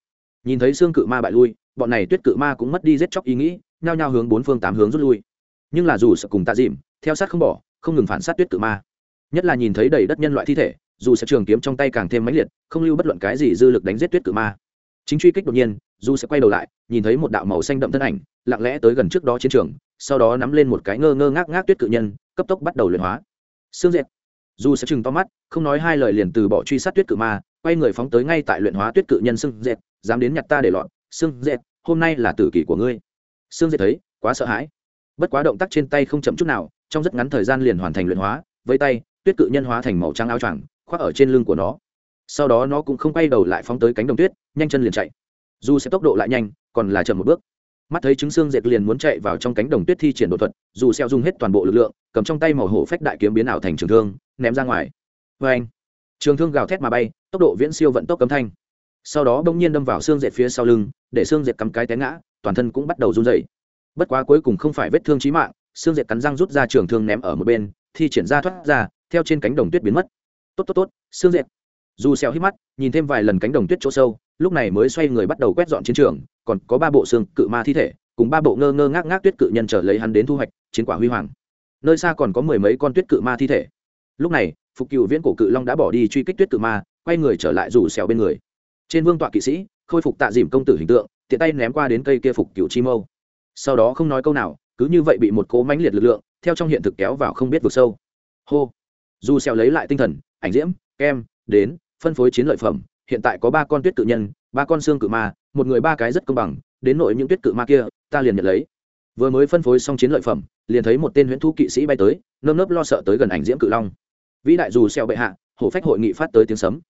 Nhìn thấy xương cự ma bại lui, bọn này tuyết cự ma cũng mất đi giết chóc ý nghĩ, nhao nhao hướng bốn phương tám hướng rút lui. Nhưng là dù sợ cùng tạ dìm, theo sát không bỏ, không ngừng phản sát tuyết cự ma. Nhất là nhìn thấy đầy đất nhân loại thi thể, dù sẽ trường kiếm trong tay càng thêm mãnh liệt, không lưu bất luận cái gì dư lực đánh giết tuyết cự ma. Chính truy kích đột nhiên, dù sẽ quay đầu lại, nhìn thấy một đạo màu xanh đậm thân ảnh, lặng lẽ tới gần trước đó chiến trường, sau đó nắm lên một cái ngơ ngơ ngác ngác tuyết cự nhân cấp tốc bắt đầu luyện hóa. Xương dệt dù sẽ chừng to mắt, không nói hai lời liền từ bỏ truy sát tuyết cự ma, quay người phóng tới ngay tại luyện hóa tuyết cự nhân xương dệt dám đến nhặt ta để lọt. Xương dệt hôm nay là tử kỷ của ngươi. Xương dệt thấy, quá sợ hãi. Bất quá động tác trên tay không chậm chút nào, trong rất ngắn thời gian liền hoàn thành luyện hóa với tay, tuyết cự nhân hóa thành màu trắng áo choàng, khoác ở trên lưng của nó. Sau đó nó cũng không quay đầu lại phóng tới cánh đồng tuyết, nhanh chân liền chạy. Dù sẽ tốc độ lại nhanh, còn là chậm một bước mắt thấy trứng xương dệt liền muốn chạy vào trong cánh đồng tuyết thi triển đột thuật, dù xeo dùng hết toàn bộ lực lượng, cầm trong tay màu hổ phách đại kiếm biến ảo thành trường thương, ném ra ngoài. Với anh, trường thương gào thét mà bay, tốc độ viễn siêu vận tốc cấm thanh. Sau đó bỗng nhiên đâm vào xương dệt phía sau lưng, để xương dệt cắm cái té ngã, toàn thân cũng bắt đầu run rẩy. Bất quá cuối cùng không phải vết thương chí mạng, xương dệt cắn răng rút ra trường thương ném ở một bên, thi triển ra thoát ra, theo trên cánh đồng tuyết biến mất. Tốt tốt tốt, xương dệt. Dù xeo hít mắt, nhìn thêm vài lần cánh đồng tuyết chỗ sâu lúc này mới xoay người bắt đầu quét dọn chiến trường, còn có ba bộ xương cự ma thi thể, cùng ba bộ ngơ ngơ ngác ngác tuyết cự nhân trở lấy hắn đến thu hoạch, chiến quả huy hoàng. Nơi xa còn có mười mấy con tuyết cự ma thi thể. Lúc này, phục cựu viễn cổ cự long đã bỏ đi truy kích tuyết cự ma, quay người trở lại rủ xèo bên người. Trên vương tọa kỵ sĩ, khôi phục tạ dìm công tử hình tượng, tiện tay ném qua đến cây kia phục cựu chi mâu. Sau đó không nói câu nào, cứ như vậy bị một cố mãnh liệt lực lượng, theo trong hiện thực kéo vào không biết vực sâu. Hô! Dù xèo lấy lại tinh thần, ảnh diễm, kem, đến, phân phối chiến lợi phẩm hiện tại có ba con tuyết cự nhân, ba con xương cự ma, một người ba cái rất công bằng, đến nội những tuyết cự ma kia, ta liền nhận lấy. Vừa mới phân phối xong chiến lợi phẩm, liền thấy một tên huyễn thu kỵ sĩ bay tới, nơm nớp lo sợ tới gần ảnh diễm cự long. Vĩ đại dù xeo bệ hạ, hổ phách hội nghị phát tới tiếng sấm.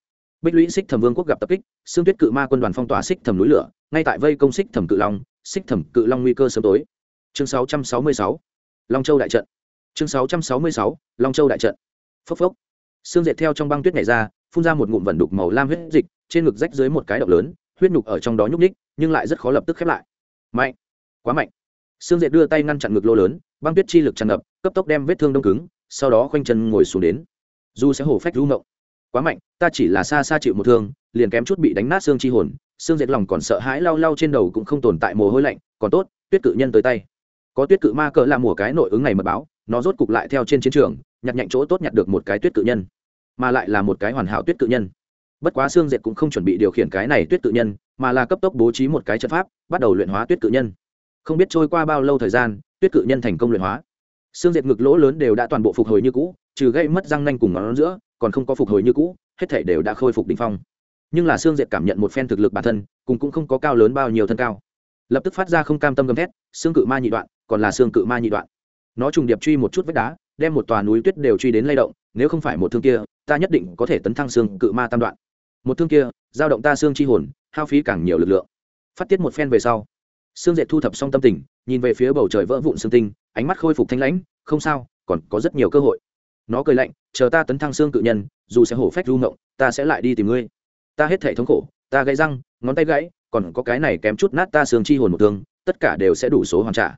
Bích lũy xích thẩm vương quốc gặp tập kích, xương tuyết cự ma quân đoàn phong tỏa xích thẩm núi lửa, ngay tại vây công xích thẩm cự long, xích thẩm cự long nguy cơ sớm tối. Chương 666 long châu đại trận. Chương sáu trăm sáu mươi sáu, long châu đại trận. Phốc phốc. Xương dệt theo trong băng tuyết nhảy ra phun ra một ngụm vẩn đục màu lam huyết dịch, trên ngực rách dưới một cái động lớn, huyết nhục ở trong đó nhúc ních nhưng lại rất khó lập tức khép lại. Mạnh! Quá mạnh! Xương dệt đưa tay ngăn chặn ngực lô lớn, băng tuyết chi lực tràn ngập, cấp tốc đem vết thương đông cứng, sau đó khoanh chân ngồi xuống đến. Du sẽ hổ phách rú động quá mạnh, ta chỉ là xa xa chịu một thương, liền kém chút bị đánh nát xương chi hồn. Xương dệt lòng còn sợ hãi lau lau trên đầu cũng không tồn tại mồ hôi lạnh, còn tốt, tuyết cự nhân tới tay. Có tuyết cự ma cỡ là một cái nội ứng này mật báo, nó rốt cục lại theo trên chiến trường, nhặt nhạnh chỗ tốt nhặt được một cái tuyết cự nhân mà lại là một cái hoàn hảo tuyết tự nhân. Bất quá xương diệt cũng không chuẩn bị điều khiển cái này tuyết tự nhân, mà là cấp tốc bố trí một cái trận pháp, bắt đầu luyện hóa tuyết tự nhân. Không biết trôi qua bao lâu thời gian, tuyết cự nhân thành công luyện hóa. Xương diệt ngực lỗ lớn đều đã toàn bộ phục hồi như cũ, trừ gây mất răng nanh cùng ngón giữa, còn không có phục hồi như cũ, hết thể đều đã khôi phục đ ỉ n h phong. Nhưng là xương diệt cảm nhận một phen thực lực bản thân cùng cũng không có cao lớn bao nhiêu thân cao. Lập tức phát ra không cam tâm gầm thét xương cự ma nhị đoạn, còn là xương cự ma nhị đoạn. Nó trùng điệp truy một chút vách đá, đem một tòa núi tuyết đều truy đến lay động nếu không phải một thương kia, ta nhất định có thể tấn thăng xương cự ma tam đoạn. Một thương kia, giao động ta xương chi hồn, hao phí càng nhiều lực lượng. Phát tiết một phen về sau, xương dệt thu thập xong tâm tình, nhìn về phía bầu trời vỡ vụn xương tinh, ánh mắt khôi phục thanh lãnh, không sao, còn có rất nhiều cơ hội. Nó cười lạnh, chờ ta tấn thăng xương cự nhân, dù sẽ hổ phách ru ngộng, ta sẽ lại đi tìm ngươi. Ta hết thể thống khổ, ta gãy răng, ngón tay gãy, còn có cái này kém chút nát ta xương chi hồn một thương, tất cả đều sẽ đủ số hoàn trả.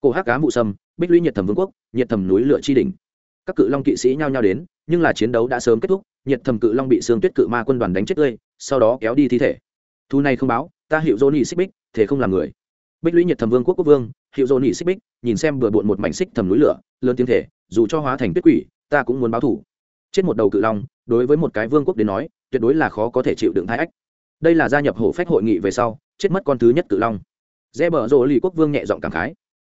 Cổ hắc cá mụ sâm, bích lũy nhiệt thầm vương quốc, nhiệt thầm núi lửa chi đỉnh các cự long kỵ sĩ nhao nhao đến, nhưng là chiến đấu đã sớm kết thúc, nhiệt thầm cự long bị xương tuyết cự ma quân đoàn đánh chết tươi, sau đó kéo đi thi thể. Thu này không báo, ta hiệu dỗ nỉ xích bích thể không làm người. Bích lũy nhiệt thầm vương quốc quốc vương, hiệu dỗ nỉ xích bích nhìn xem bừa bộn một mảnh xích thầm núi lửa, lớn tiếng thể dù cho hóa thành tuyết quỷ, ta cũng muốn báo thủ. Chết một đầu cự long, đối với một cái vương quốc đến nói, tuyệt đối là khó có thể chịu đựng thái ách. Đây là gia nhập hổ phách hội nghị về sau, chết mất con thứ nhất cự long. Dễ bở rộ lì quốc vương nhẹ giọng cảm khái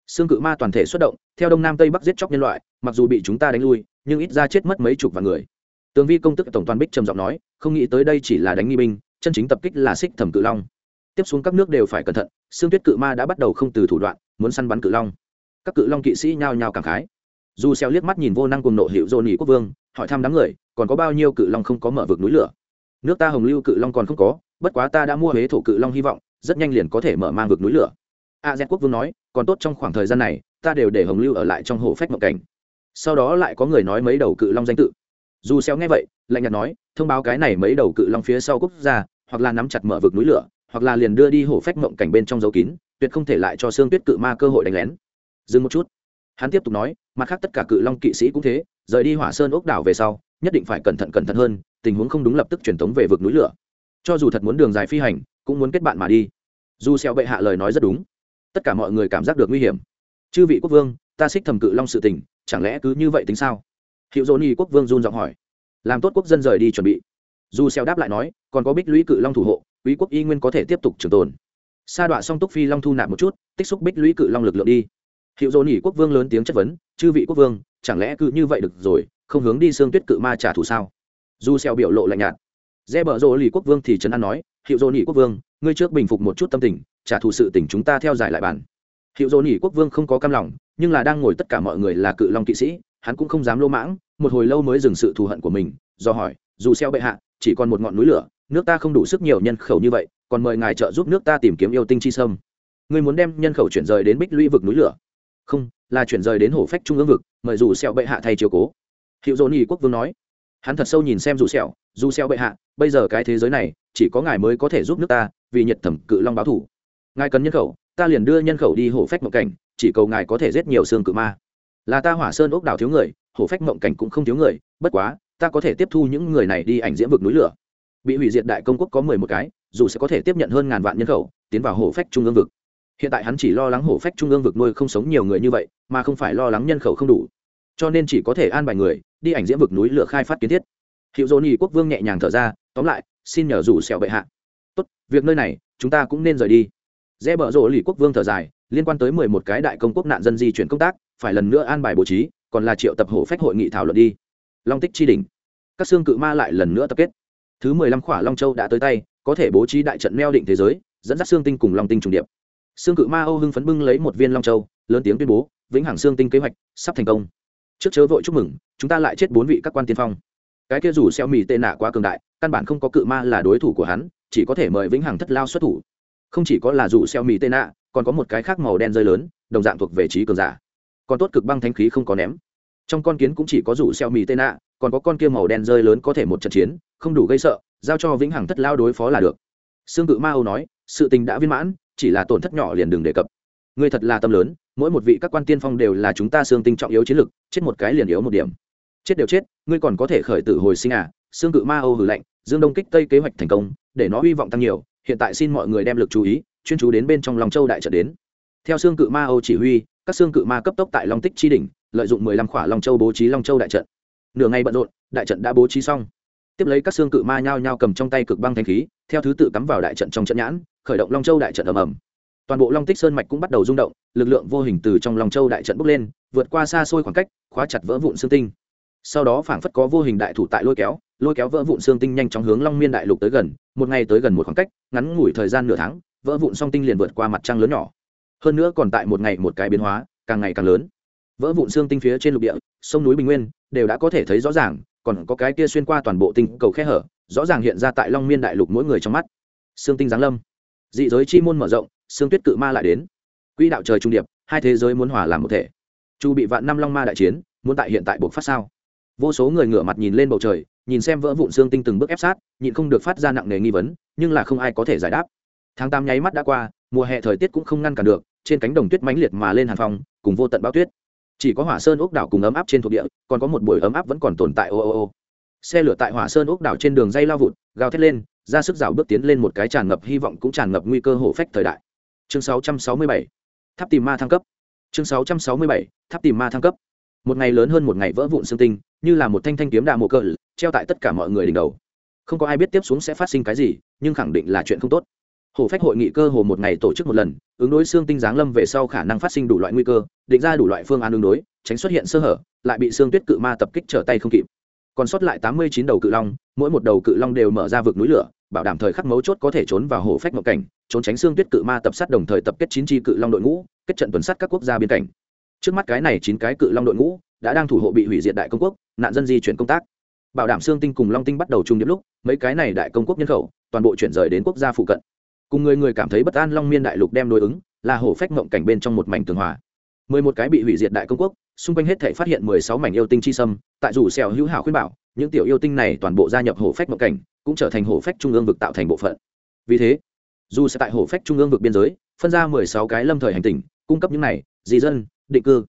xương cự ma toàn thể xuất động, theo đông nam tây bắc giết chóc nhân loại, mặc dù bị chúng ta đánh lui, nhưng ít ra chết mất mấy chục vạn người. Tường vi công tức tổng toàn bích trầm giọng nói, không nghĩ tới đây chỉ là đánh nghi binh, chân chính tập kích là xích thẩm cự long. Tiếp xuống các nước đều phải cẩn thận, xương tuyết cự ma đã bắt đầu không từ thủ đoạn, muốn săn bắn cự long. Các cự long kỵ sĩ nhao nhao cảm khái. Dù xeo liếc mắt nhìn vô năng cùng nộ hiệu dồn nhị quốc vương, hỏi thăm đám người, còn có bao nhiêu cự long không có mở vực núi lửa? Nước ta hồng lưu cự long còn không có, bất quá ta đã mua huế thổ cự long hy vọng, rất nhanh liền có thể mở mang vực núi lửa. A z quốc vương nói còn tốt trong khoảng thời gian này, ta đều để hồng lưu ở lại trong hồ phách mộng cảnh. Sau đó lại có người nói mấy đầu cự long danh tự. Dù xéo nghe vậy, lạnh nhạt nói, thông báo cái này mấy đầu cự long phía sau quốc gia, hoặc là nắm chặt mở vực núi lửa, hoặc là liền đưa đi hổ phách mộng cảnh bên trong dấu kín, tuyệt không thể lại cho xương tuyết cự ma cơ hội đánh lén. Dừng một chút. Hắn tiếp tục nói, mặt khác tất cả cự long kỵ sĩ cũng thế, rời đi hỏa sơn ốc đảo về sau, nhất định phải cẩn thận cẩn thận hơn, tình huống không đúng lập tức truyền tống về vực núi lửa. Cho dù thật muốn đường dài phi hành, cũng muốn kết bạn mà đi. Dù xeo bệ hạ lời nói rất đúng tất cả mọi người cảm giác được nguy hiểm. Chư vị quốc vương, ta xích thầm cự long sự tình, chẳng lẽ cứ như vậy tính sao? Hiệu dỗ nhi quốc vương run giọng hỏi. Làm tốt quốc dân rời đi chuẩn bị. Dù xeo đáp lại nói, còn có bích lũy cự long thủ hộ, quý quốc y nguyên có thể tiếp tục trường tồn. Sa đọa song túc phi long thu nạp một chút, tích xúc bích lũy cự long lực lượng đi. Hiệu dỗ nỉ quốc vương lớn tiếng chất vấn, chư vị quốc vương, chẳng lẽ cứ như vậy được rồi, không hướng đi xương tuyết cự ma trả thù sao? Dù xeo biểu lộ lạnh nhạt dễ bờ rồ lì quốc vương thì trấn an nói, hiệu dỗ nỉ quốc vương, ngươi trước bình phục một chút tâm tình, trả thù sự tình chúng ta theo giải lại bản hiệu dỗ nỉ quốc vương không có cam lòng, nhưng là đang ngồi tất cả mọi người là cự long kỵ sĩ, hắn cũng không dám lô mãng, một hồi lâu mới dừng sự thù hận của mình, do hỏi, dù xeo bệ hạ, chỉ còn một ngọn núi lửa, nước ta không đủ sức nhiều nhân khẩu như vậy, còn mời ngài trợ giúp nước ta tìm kiếm yêu tinh chi sâm. Ngươi muốn đem nhân khẩu chuyển rời đến bích lũy vực núi lửa? Không, là chuyển rời đến hổ phách trung ương vực, mời dù xeo bệ hạ thay chiếu cố. Hiệu dỗ nỉ quốc vương nói hắn thật sâu nhìn xem dù sẹo, dù sẹo bệ hạ bây giờ cái thế giới này chỉ có ngài mới có thể giúp nước ta vì nhiệt thẩm cự long báo thủ. Ngài cần nhân khẩu ta liền đưa nhân khẩu đi hổ phách mộng cảnh chỉ cầu ngài có thể giết nhiều xương cự ma. Là ta hỏa sơn ốc đảo thiếu người hổ phách mộng cảnh cũng không thiếu người bất quá ta có thể tiếp thu những người này đi ảnh diễm vực núi lửa. Bị hủy diệt đại công quốc có mười một cái dù sẽ có thể tiếp nhận hơn ngàn vạn nhân khẩu tiến vào hổ phách trung ương vực. Hiện tại hắn chỉ lo lắng hổ phách trung ương vực nuôi không sống nhiều người như vậy mà không phải lo lắng nhân khẩu không đủ cho nên chỉ có thể an bài người, đi ảnh diễm vực núi lửa khai phát kiến thiết. Hiệu dồn nhì quốc vương nhẹ nhàng thở ra, tóm lại, xin nhờ rủ sẹo bệ hạ. Tốt, việc nơi này, chúng ta cũng nên rời đi. Dễ bở rộ lì quốc vương thở dài, liên quan tới mười một cái đại công quốc nạn dân di chuyển công tác, phải lần nữa an bài bố trí, còn là triệu tập hổ phách hội nghị thảo luận đi. Long tích chi đỉnh. Các xương cự ma lại lần nữa tập kết. Thứ mười lăm khỏa long châu đã tới tay, có thể bố trí đại trận neo định thế giới, dẫn dắt xương tinh cùng long tinh trùng điệp. Xương cự ma âu hưng phấn bưng lấy một viên long châu, lớn tiếng tuyên bố, vĩnh hằng xương tinh kế hoạch sắp thành công trước chớ vội chúc mừng, chúng ta lại chết bốn vị các quan tiên phong. Cái kia rủ xeo mì tệ nạ quá cường đại, căn bản không có cự ma là đối thủ của hắn, chỉ có thể mời vĩnh hằng thất lao xuất thủ. Không chỉ có là rủ xeo mì tệ nạ, còn có một cái khác màu đen rơi lớn, đồng dạng thuộc về trí cường giả. Còn tốt cực băng thanh khí không có ném. Trong con kiến cũng chỉ có rủ xeo mì tên nạ, còn có con kia màu đen rơi lớn có thể một trận chiến, không đủ gây sợ, giao cho vĩnh hằng thất lao đối phó là được. Xương cự ma âu nói, sự tình đã viên mãn, chỉ là tổn thất nhỏ liền đừng đề cập ngươi thật là tâm lớn, mỗi một vị các quan tiên phong đều là chúng ta xương tinh trọng yếu chiến lực, chết một cái liền yếu một điểm. Chết đều chết, ngươi còn có thể khởi tử hồi sinh à? Xương cự ma âu hử lạnh, dương đông kích tây kế hoạch thành công, để nó hy vọng tăng nhiều, hiện tại xin mọi người đem lực chú ý, chuyên chú đến bên trong lòng châu đại trận đến. Theo xương cự ma âu chỉ huy, các xương cự ma cấp tốc tại long tích chi đỉnh, lợi dụng mười lăm khỏa long châu bố trí long châu đại trận. Nửa ngày bận rộn, đại trận đã bố trí xong. Tiếp lấy các xương cự ma nhao nhao cầm trong tay cực băng thanh khí, theo thứ tự cắm vào đại trận trong trận nhãn, khởi động long châu đại trận ầm ầm toàn bộ long tích sơn mạch cũng bắt đầu rung động, lực lượng vô hình từ trong lòng châu đại trận bốc lên, vượt qua xa xôi khoảng cách, khóa chặt vỡ vụn xương tinh. Sau đó phảng phất có vô hình đại thủ tại lôi kéo lôi kéo vỡ vụn xương tinh nhanh chóng hướng long miên đại lục tới gần, một ngày tới gần một khoảng cách, ngắn ngủi thời gian nửa tháng, vỡ vụn song tinh liền vượt qua mặt trăng lớn nhỏ. Hơn nữa còn tại một ngày một cái biến hóa, càng ngày càng lớn. Vỡ vụn xương tinh phía trên lục địa, sông núi bình nguyên, đều đã có thể thấy rõ ràng, còn có cái kia xuyên qua toàn bộ tinh cầu khe hở, rõ ràng hiện ra tại long miên đại lục mỗi người trong mắt. Xương tinh giáng lâm. Dị giới chi môn mở rộng xương tuyết cự ma lại đến. Quỹ đạo trời trung điệp hai thế giới muốn hòa làm một thể. Chu bị vạn năm long ma đại chiến muốn tại hiện tại buộc phát sao? Vô số người ngửa mặt nhìn lên bầu trời nhìn xem vỡ vụn xương tinh từng bước ép sát nhịn không được phát ra nặng nề nghi vấn nhưng là không ai có thể giải đáp. Tháng tám nháy mắt đã qua mùa hè thời tiết cũng không ngăn cản được trên cánh đồng tuyết mãnh liệt mà lên hàn phòng, cùng vô tận bao tuyết. Chỉ có hỏa sơn ốc đảo cùng ấm áp trên thuộc địa còn có một buổi ấm áp vẫn còn tồn tại ô ô ô. Xe lửa tại hỏa sơn ốc đảo trên đường dây lao vụt gào thét lên ra sức rào bước tiến lên một cái tràn ngập hy vọng cũng tràn ngập nguy cơ hổ phách thời đại chương 667 tháp tìm ma thăng cấp. Chương 667 tháp tìm ma thăng cấp. Một ngày lớn hơn một ngày vỡ vụn xương tinh, như là một thanh thanh kiếm đạ mộ cờ, treo tại tất cả mọi người đỉnh đầu. Không có ai biết tiếp xuống sẽ phát sinh cái gì, nhưng khẳng định là chuyện không tốt. Hổ phách hội nghị cơ hồ một ngày tổ chức một lần, ứng đối xương tinh giáng lâm về sau khả năng phát sinh đủ loại nguy cơ, định ra đủ loại phương án ứng đối, tránh xuất hiện sơ hở, lại bị xương tuyết cự ma tập kích trở tay không kịp. Còn sót lại tám mươi chín đầu cự long, mỗi một đầu cự long đều mở ra vực núi lửa bảo đảm thời khắc mấu chốt có thể trốn vào hổ phách ngộ cảnh, trốn tránh xương tuyết cự ma tập sát đồng thời tập kết chín tri cự long đội ngũ, kết trận tuần sát các quốc gia biên cảnh. Trước mắt cái này chín cái cự long đội ngũ đã đang thủ hộ bị hủy diệt đại công quốc, nạn dân di chuyển công tác. Bảo đảm xương tinh cùng long tinh bắt đầu chung điểm lúc, mấy cái này đại công quốc nhân khẩu toàn bộ chuyển rời đến quốc gia phụ cận. Cùng người người cảm thấy bất an long miên đại lục đem đối ứng là hổ phách mộng cảnh bên trong một mảnh tường hòa. Mười một cái bị hủy diệt đại công quốc xung quanh hết thể phát hiện mười sáu mảnh yêu tinh chi sâm, tại dù xèo hữu hảo khuyên bảo, những tiểu yêu tinh này toàn bộ gia nhập hổ phách mộng cảnh, cũng trở thành hổ phách trung ương vực tạo thành bộ phận. Vì thế, dù sẽ tại hổ phách trung ương vực biên giới, phân ra mười sáu cái lâm thời hành tỉnh cung cấp những này di dân, định cư.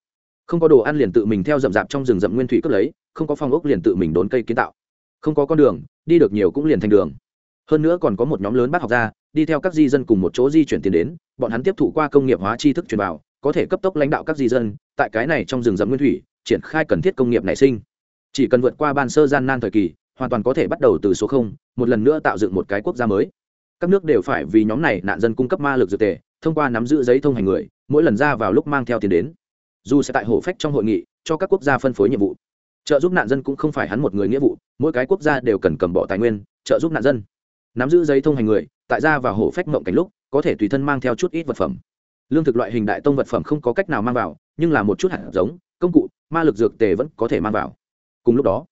Không có đồ ăn liền tự mình theo rậm rạp trong rừng rậm nguyên thủy cướp lấy, không có phong ốc liền tự mình đốn cây kiến tạo. Không có con đường, đi được nhiều cũng liền thành đường. Hơn nữa còn có một nhóm lớn bác học gia, đi theo các di dân cùng một chỗ di chuyển tiền đến, bọn hắn tiếp thụ qua công nghiệp hóa tri thức truyền vào có thể cấp tốc lãnh đạo các di dân, tại cái này trong rừng rậm nguyên thủy, triển khai cần thiết công nghiệp nảy sinh. Chỉ cần vượt qua ban sơ gian nan thời kỳ, hoàn toàn có thể bắt đầu từ số không, một lần nữa tạo dựng một cái quốc gia mới. Các nước đều phải vì nhóm này nạn dân cung cấp ma lực dược tề, thông qua nắm giữ giấy thông hành người, mỗi lần ra vào lúc mang theo tiền đến. Dù sẽ tại hổ phách trong hội nghị, cho các quốc gia phân phối nhiệm vụ. Trợ giúp nạn dân cũng không phải hắn một người nghĩa vụ, mỗi cái quốc gia đều cần cầm bỏ tài nguyên, trợ giúp nạn dân. Nắm giữ giấy thông hành người, tại ra và hổ phách mộng cảnh lúc, có thể tùy thân mang theo chút ít vật phẩm lương thực loại hình đại tông vật phẩm không có cách nào mang vào, nhưng là một chút hạt giống, công cụ, ma lực dược tề vẫn có thể mang vào. Cùng lúc đó,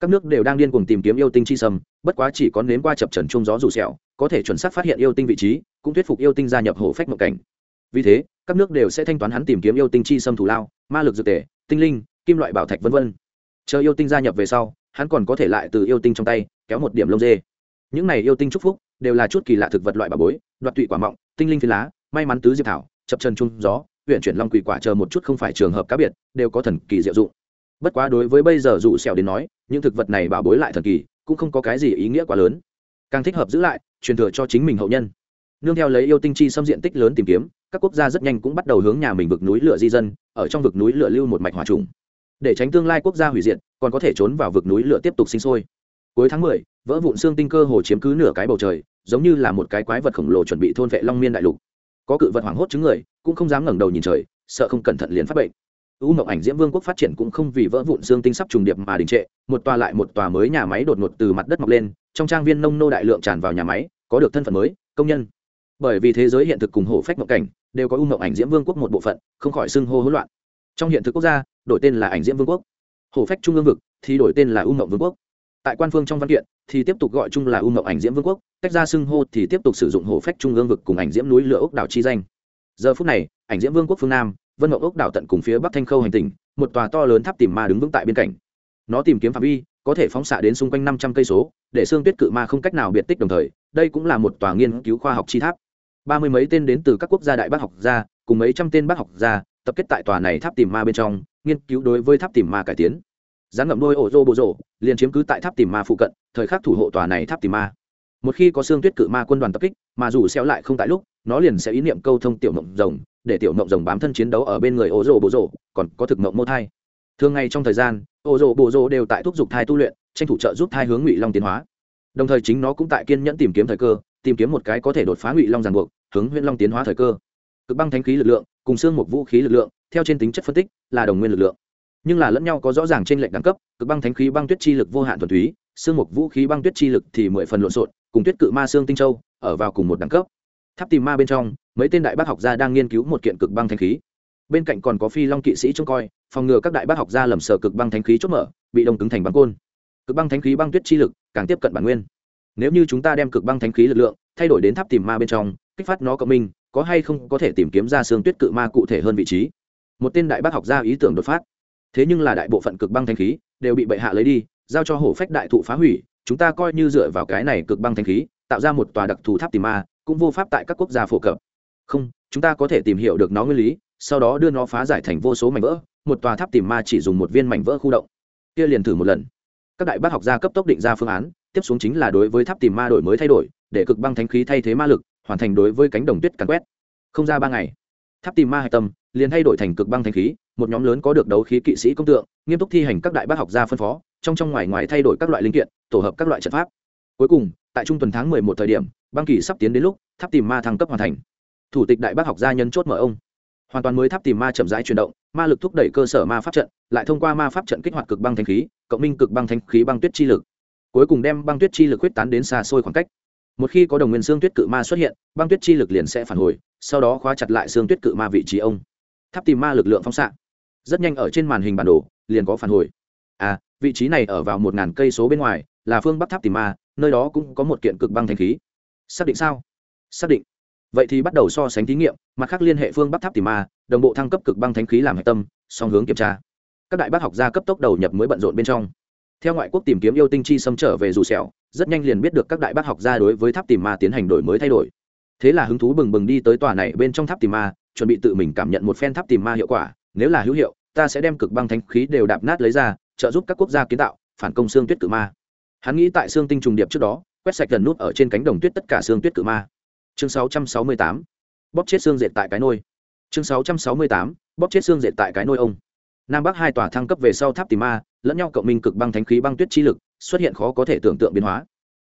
các nước đều đang điên cuồng tìm kiếm yêu tinh chi sâm, bất quá chỉ có nếm qua chập trần chung gió rủ sẹo, có thể chuẩn xác phát hiện yêu tinh vị trí, cũng thuyết phục yêu tinh gia nhập hổ phách mộng cảnh. Vì thế, các nước đều sẽ thanh toán hắn tìm kiếm yêu tinh chi sâm thủ lao, ma lực dược tề, tinh linh, kim loại bảo thạch v v chờ yêu tinh gia nhập về sau, hắn còn có thể lại từ yêu tinh trong tay, kéo một điểm lông dê. Những này yêu tinh chúc phúc, đều là chút kỳ lạ thực vật loại bà bối, đoạt tụy quả mọng, tinh linh phi lá, may mắn tứ diệp thảo chập chân chung gió huyện chuyển long quỷ quả chờ một chút không phải trường hợp cá biệt đều có thần kỳ diệu dụng. Bất quá đối với bây giờ dù sẹo đến nói những thực vật này bảo bối lại thần kỳ cũng không có cái gì ý nghĩa quá lớn. Càng thích hợp giữ lại truyền thừa cho chính mình hậu nhân. Nương theo lấy yêu tinh chi xâm diện tích lớn tìm kiếm các quốc gia rất nhanh cũng bắt đầu hướng nhà mình vực núi lửa di dân ở trong vực núi lửa lưu một mạch hỏa trùng. Để tránh tương lai quốc gia hủy diệt còn có thể trốn vào vực núi lửa tiếp tục sinh sôi. Cuối tháng mười, vỡ vụn xương tinh cơ hồ chiếm cứ nửa cái bầu trời giống như là một cái quái vật khổng lồ chuẩn bị thôn vệ long miên đại lục có cự vật hoảng hốt chứng người, cũng không dám ngẩng đầu nhìn trời, sợ không cẩn thận liền phát bệnh. U mộng ảnh diễm vương quốc phát triển cũng không vì vỡ vụn xương tinh sắp trùng điệp mà đình trệ, một tòa lại một tòa mới nhà máy đột ngột từ mặt đất mọc lên, trong trang viên nông nô đại lượng tràn vào nhà máy, có được thân phận mới, công nhân. Bởi vì thế giới hiện thực cùng hổ phách mộng cảnh, đều có u mộng ảnh diễm vương quốc một bộ phận, không khỏi xưng hô hỗn loạn. Trong hiện thực quốc gia, đổi tên là ảnh diễm vương quốc. Hổ phách trung ương vực, thì đổi tên là u mộng vương quốc tại quan phương trong văn kiện thì tiếp tục gọi chung là u mộng ảnh diễm vương quốc cách ra xưng hô thì tiếp tục sử dụng hổ phách trung ương vực cùng ảnh diễm núi lửa ốc đảo chi danh. Giờ phút này, ảnh diễm vương quốc phương nam, vân mộng ốc đảo tận cùng phía bắc thanh khâu hành tỉnh, một tòa to lớn tháp tìm ma đứng vững tại bên cạnh. Nó tìm kiếm phạm vi, có thể phóng xạ đến xung quanh năm trăm cây số, để xương tuyết cự ma không cách nào biệt tích đồng thời, đây cũng là một tòa nghiên cứu khoa học chi tháp. Ba mươi mấy tên đến từ các quốc gia đại bác học gia, cùng mấy trăm tên bác học gia, tập kết tại tòa này tháp tìm ma bên trong, nghiên cứu đối với tháp tìm ma cải tiến rắn ngậm đôi ổ rô bộ rồ, liền chiếm cứ tại tháp tìm ma phụ cận thời khắc thủ hộ tòa này tháp tìm ma. Một khi có xương tuyết cự ma quân đoàn tập kích mà dù xéo lại không tại lúc nó liền sẽ ý niệm câu thông tiểu mộng rồng để tiểu mộng rồng bám thân chiến đấu ở bên người ổ rô bộ rồ. còn có thực mộng mô thai. Thường ngày trong thời gian ổ rô bộ rồ đều tại thúc giục thai tu luyện tranh thủ trợ giúp thai hướng ngụy long tiến hóa. Đồng thời chính nó cũng tại kiên nhẫn tìm kiếm thời cơ tìm kiếm một cái có thể đột phá ngụy long ràng buộc hướng huyễn long tiến hóa thời cơ. Cực băng thánh khí lực lượng cùng xương một vũ khí lực lượng theo trên tính chất phân tích là đồng nguyên lực lượng nhưng là lẫn nhau có rõ ràng trên lệnh đẳng cấp, cực băng thánh khí băng tuyết chi lực vô hạn thuần túy, xương mục vũ khí băng tuyết chi lực thì mười phần lộn xộn, cùng tuyết cự ma xương tinh châu, ở vào cùng một đẳng cấp. Tháp tìm ma bên trong, mấy tên đại bác học gia đang nghiên cứu một kiện cực băng thánh khí. Bên cạnh còn có phi long kỵ sĩ trông coi, phòng ngừa các đại bác học gia lầm sờ cực băng thánh khí chốt mở, bị đông cứng thành băng côn. Cực băng thánh khí băng tuyết chi lực càng tiếp cận bản nguyên. Nếu như chúng ta đem cực băng thánh khí lực lượng thay đổi đến tháp tìm ma bên trong, kích phát nó cộng minh, có hay không có thể tìm kiếm ra xương tuyết cự ma cụ thể hơn vị trí? Một tên đại bác học gia ý tưởng đột phát thế nhưng là đại bộ phận cực băng thanh khí đều bị bệ hạ lấy đi, giao cho hổ phách đại thụ phá hủy, chúng ta coi như dựa vào cái này cực băng thanh khí, tạo ra một tòa đặc thù tháp tìm ma, cũng vô pháp tại các quốc gia phổ cập. Không, chúng ta có thể tìm hiểu được nó nguyên lý, sau đó đưa nó phá giải thành vô số mảnh vỡ, một tòa tháp tìm ma chỉ dùng một viên mảnh vỡ khu động. Kia liền thử một lần. Các đại bác học gia cấp tốc định ra phương án, tiếp xuống chính là đối với tháp tìm ma đổi mới thay đổi, để cực băng thánh khí thay thế ma lực, hoàn thành đối với cánh đồng tuyết càn quét. Không ra ba ngày, tháp tìm ma hạch tâm liền thay đổi thành cực băng thánh khí một nhóm lớn có được đấu khí kỵ sĩ công tượng, nghiêm túc thi hành các đại bác học gia phân phó, trong trong ngoài ngoài thay đổi các loại linh kiện, tổ hợp các loại trận pháp. Cuối cùng, tại trung tuần tháng mười một thời điểm, băng kỳ sắp tiến đến lúc, tháp tìm ma thăng cấp hoàn thành. Thủ tịch đại bác học gia nhân chốt mở ông. Hoàn toàn mới tháp tìm ma chậm rãi chuyển động, ma lực thúc đẩy cơ sở ma pháp trận, lại thông qua ma pháp trận kích hoạt cực băng thanh khí, cộng minh cực băng thanh khí băng tuyết chi lực. Cuối cùng đem băng tuyết chi lực quyết tán đến xa xôi khoảng cách. Một khi có đồng nguyên xương tuyết cự ma xuất hiện, băng tuyết chi lực liền sẽ phản hồi, sau đó khóa chặt lại xương tuyết cự ma vị trí ông. Tháp tìm ma lực lượng phóng xạ rất nhanh ở trên màn hình bản đồ, liền có phản hồi. À vị trí này ở vào một ngàn cây số bên ngoài, là phương bắc tháp tìm ma, nơi đó cũng có một kiện cực băng thanh khí. Xác định sao? Xác định. Vậy thì bắt đầu so sánh thí nghiệm, mặt khác liên hệ phương bắc tháp tìm ma, đồng bộ thăng cấp cực băng thánh khí làm hạch tâm, song hướng kiểm tra. Các đại bác học gia cấp tốc đầu nhập mới bận rộn bên trong. Theo ngoại quốc tìm kiếm yêu tinh chi xâm trở về dù sẹo, rất nhanh liền biết được các đại bác học gia đối với tháp tìm ma tiến hành đổi mới thay đổi. Thế là hứng thú bừng bừng đi tới tòa này bên trong tháp tìm ma, chuẩn bị tự mình cảm nhận một phen tháp tìm ma hiệu quả nếu là hữu hiệu, ta sẽ đem cực băng thánh khí đều đạp nát lấy ra, trợ giúp các quốc gia kiến tạo, phản công xương tuyết cự ma hắn nghĩ tại xương tinh trùng điệp trước đó, quét sạch gần nút ở trên cánh đồng tuyết tất cả xương tuyết cự ma chương 668. bóp chết xương dệt tại cái nôi chương 668. bóp chết xương dệt tại cái nôi ông nam bắc hai tòa thăng cấp về sau tháp tìm ma, lẫn nhau cộng minh cực băng thánh khí băng tuyết chi lực, xuất hiện khó có thể tưởng tượng biến hóa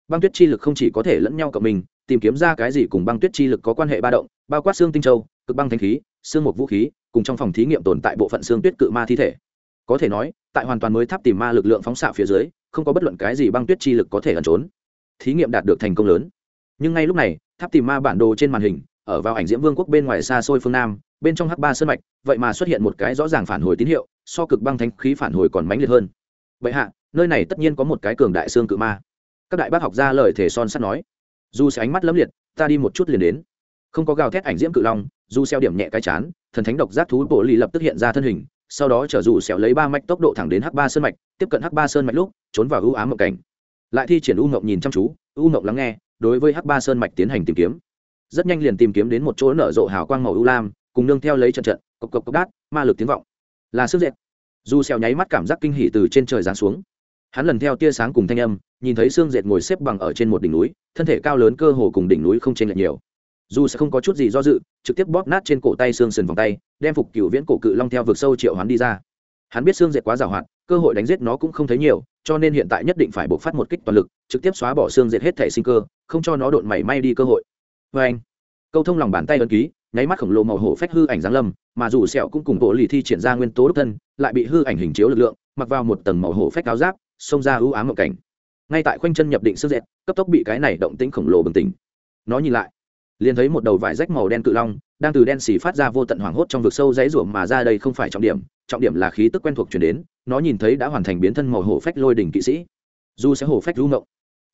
băng tuyết chi lực không chỉ có thể lẫn nhau cộng minh, tìm kiếm ra cái gì cùng băng tuyết chi lực có quan hệ ba động, bao quát xương tinh châu, cực băng thánh khí, xương một vũ khí cùng trong phòng thí nghiệm tồn tại bộ phận xương tuyết cự ma thi thể. Có thể nói, tại hoàn toàn mới tháp tìm ma lực lượng phóng xạ phía dưới, không có bất luận cái gì băng tuyết chi lực có thể ẩn trốn. Thí nghiệm đạt được thành công lớn. Nhưng ngay lúc này, tháp tìm ma bản đồ trên màn hình, ở vào ảnh diễm vương quốc bên ngoài xa xôi phương nam, bên trong h ba sơn mạch, vậy mà xuất hiện một cái rõ ràng phản hồi tín hiệu, so cực băng thánh khí phản hồi còn mãnh liệt hơn. Vậy hạ, nơi này tất nhiên có một cái cường đại xương cự ma. Các đại bác học ra lời thể son sắt nói. Dù sẽ ánh mắt lấm liệt, ta đi một chút liền đến. Không có gào thét ảnh diễm cự long, dù xeo điểm nhẹ cái chán thần thánh độc giác thú bộ lì lập tức hiện ra thân hình, sau đó chở dù xẻo lấy ba mạch tốc độ thẳng đến h ba sơn mạch, tiếp cận h ba sơn mạch lúc, trốn vào ưu ám mộng cảnh. Lại thi triển u ngộng nhìn chăm chú, u ngộng lắng nghe, đối với h ba sơn mạch tiến hành tìm kiếm. Rất nhanh liền tìm kiếm đến một chỗ nở rộ hào quang màu u lam, cùng nương theo lấy trận trận, cộc cộc cộc đát, ma lực tiếng vọng. Là sức dệt. Dù xèo nháy mắt cảm giác kinh hỉ từ trên trời giáng xuống. Hắn lần theo tia sáng cùng thanh âm, nhìn thấy xương dệt ngồi xếp bằng ở trên một đỉnh núi, thân thể cao lớn cơ hồ cùng đỉnh núi không chênh lệch nhiều dù sẽ không có chút gì do dự, trực tiếp bóp nát trên cổ tay xương sườn vòng tay, đem phục cựu viễn cổ cự long theo vực sâu triệu hắn đi ra. Hắn biết xương dệt quá giàu hoạt cơ hội đánh giết nó cũng không thấy nhiều, cho nên hiện tại nhất định phải bộc phát một kích toàn lực, trực tiếp xóa bỏ xương dệt hết thể sinh cơ, không cho nó đột mảy may đi cơ hội. Vê anh, câu thông lòng bàn tay ấn ký, nháy mắt khổng lồ màu hổ phách hư ảnh giáng lâm, mà dù sẹo cũng cùng bộ lì thi triển ra nguyên tố đúc thân, lại bị hư ảnh hình chiếu lực lượng, mặc vào một tầng màu hổ phách áo giáp, xông ra ưu ám ngậm cảnh. Ngay tại khoanh chân nhập định xương dệt, cấp tốc bị cái này động tĩnh khổng lồ bừng tỉnh. Nó nhìn lại liền thấy một đầu vải rách màu đen cự long, đang từ đen xì phát ra vô tận hoảng hốt trong vực sâu dãy ruộng mà ra đây không phải trọng điểm trọng điểm là khí tức quen thuộc chuyển đến, nó nhìn thấy đã hoàn thành biến thân màu hổ phách lôi đỉnh kỵ sĩ. Du sẽ hổ phách rú ngộng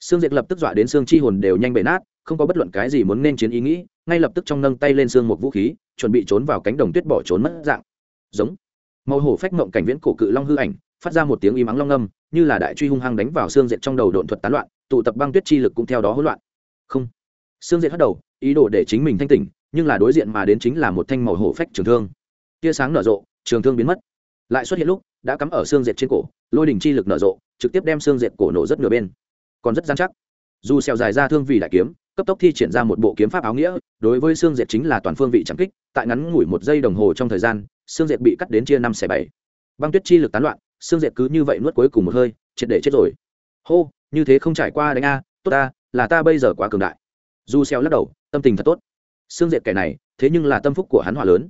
xương diệt lập tức dọa đến xương chi hồn đều nhanh bể nát, không có bất luận cái gì muốn nên chiến ý nghĩ, ngay lập tức trong nâng tay lên xương một vũ khí, chuẩn bị trốn vào cánh đồng tuyết bỏ trốn mất dạng. Giống. Màu hổ phách mộng cảnh viễn cổ cự long hư ảnh, phát ra một tiếng y mắng long âm, như là đại truy hung hăng đánh vào xương diệt trong đầu độn thuật tán loạn, tụ tập băng tuyết chi lực cũng theo đó hỗn loạn. Không. Sương dệt hất đầu, ý đồ để chính mình thanh tỉnh, nhưng là đối diện mà đến chính là một thanh màu hổ phách trường thương. Tia sáng nở rộ, trường thương biến mất. Lại xuất hiện lúc, đã cắm ở xương dệt trên cổ, lôi đỉnh chi lực nở rộ, trực tiếp đem xương dệt cổ nổ rất nửa bên. Còn rất gian chắc. Dù xèo dài ra thương vì đại kiếm, cấp tốc thi triển ra một bộ kiếm pháp áo nghĩa, đối với xương dệt chính là toàn phương vị chẳng kích, tại ngắn ngủi một giây đồng hồ trong thời gian xương dệt bị cắt đến chia năm xẻ bảy. Băng tuyết chi lực tán loạn xương dệt cứ như vậy nuốt cuối cùng một hơi, triệt để chết rồi. Hô, như thế không trải qua đánh a, tốt ta là ta bây giờ quá cường đại du xeo lắc đầu, tâm tình thật tốt. Xương diệt kẻ này, thế nhưng là tâm phúc của hắn hỏa lớn.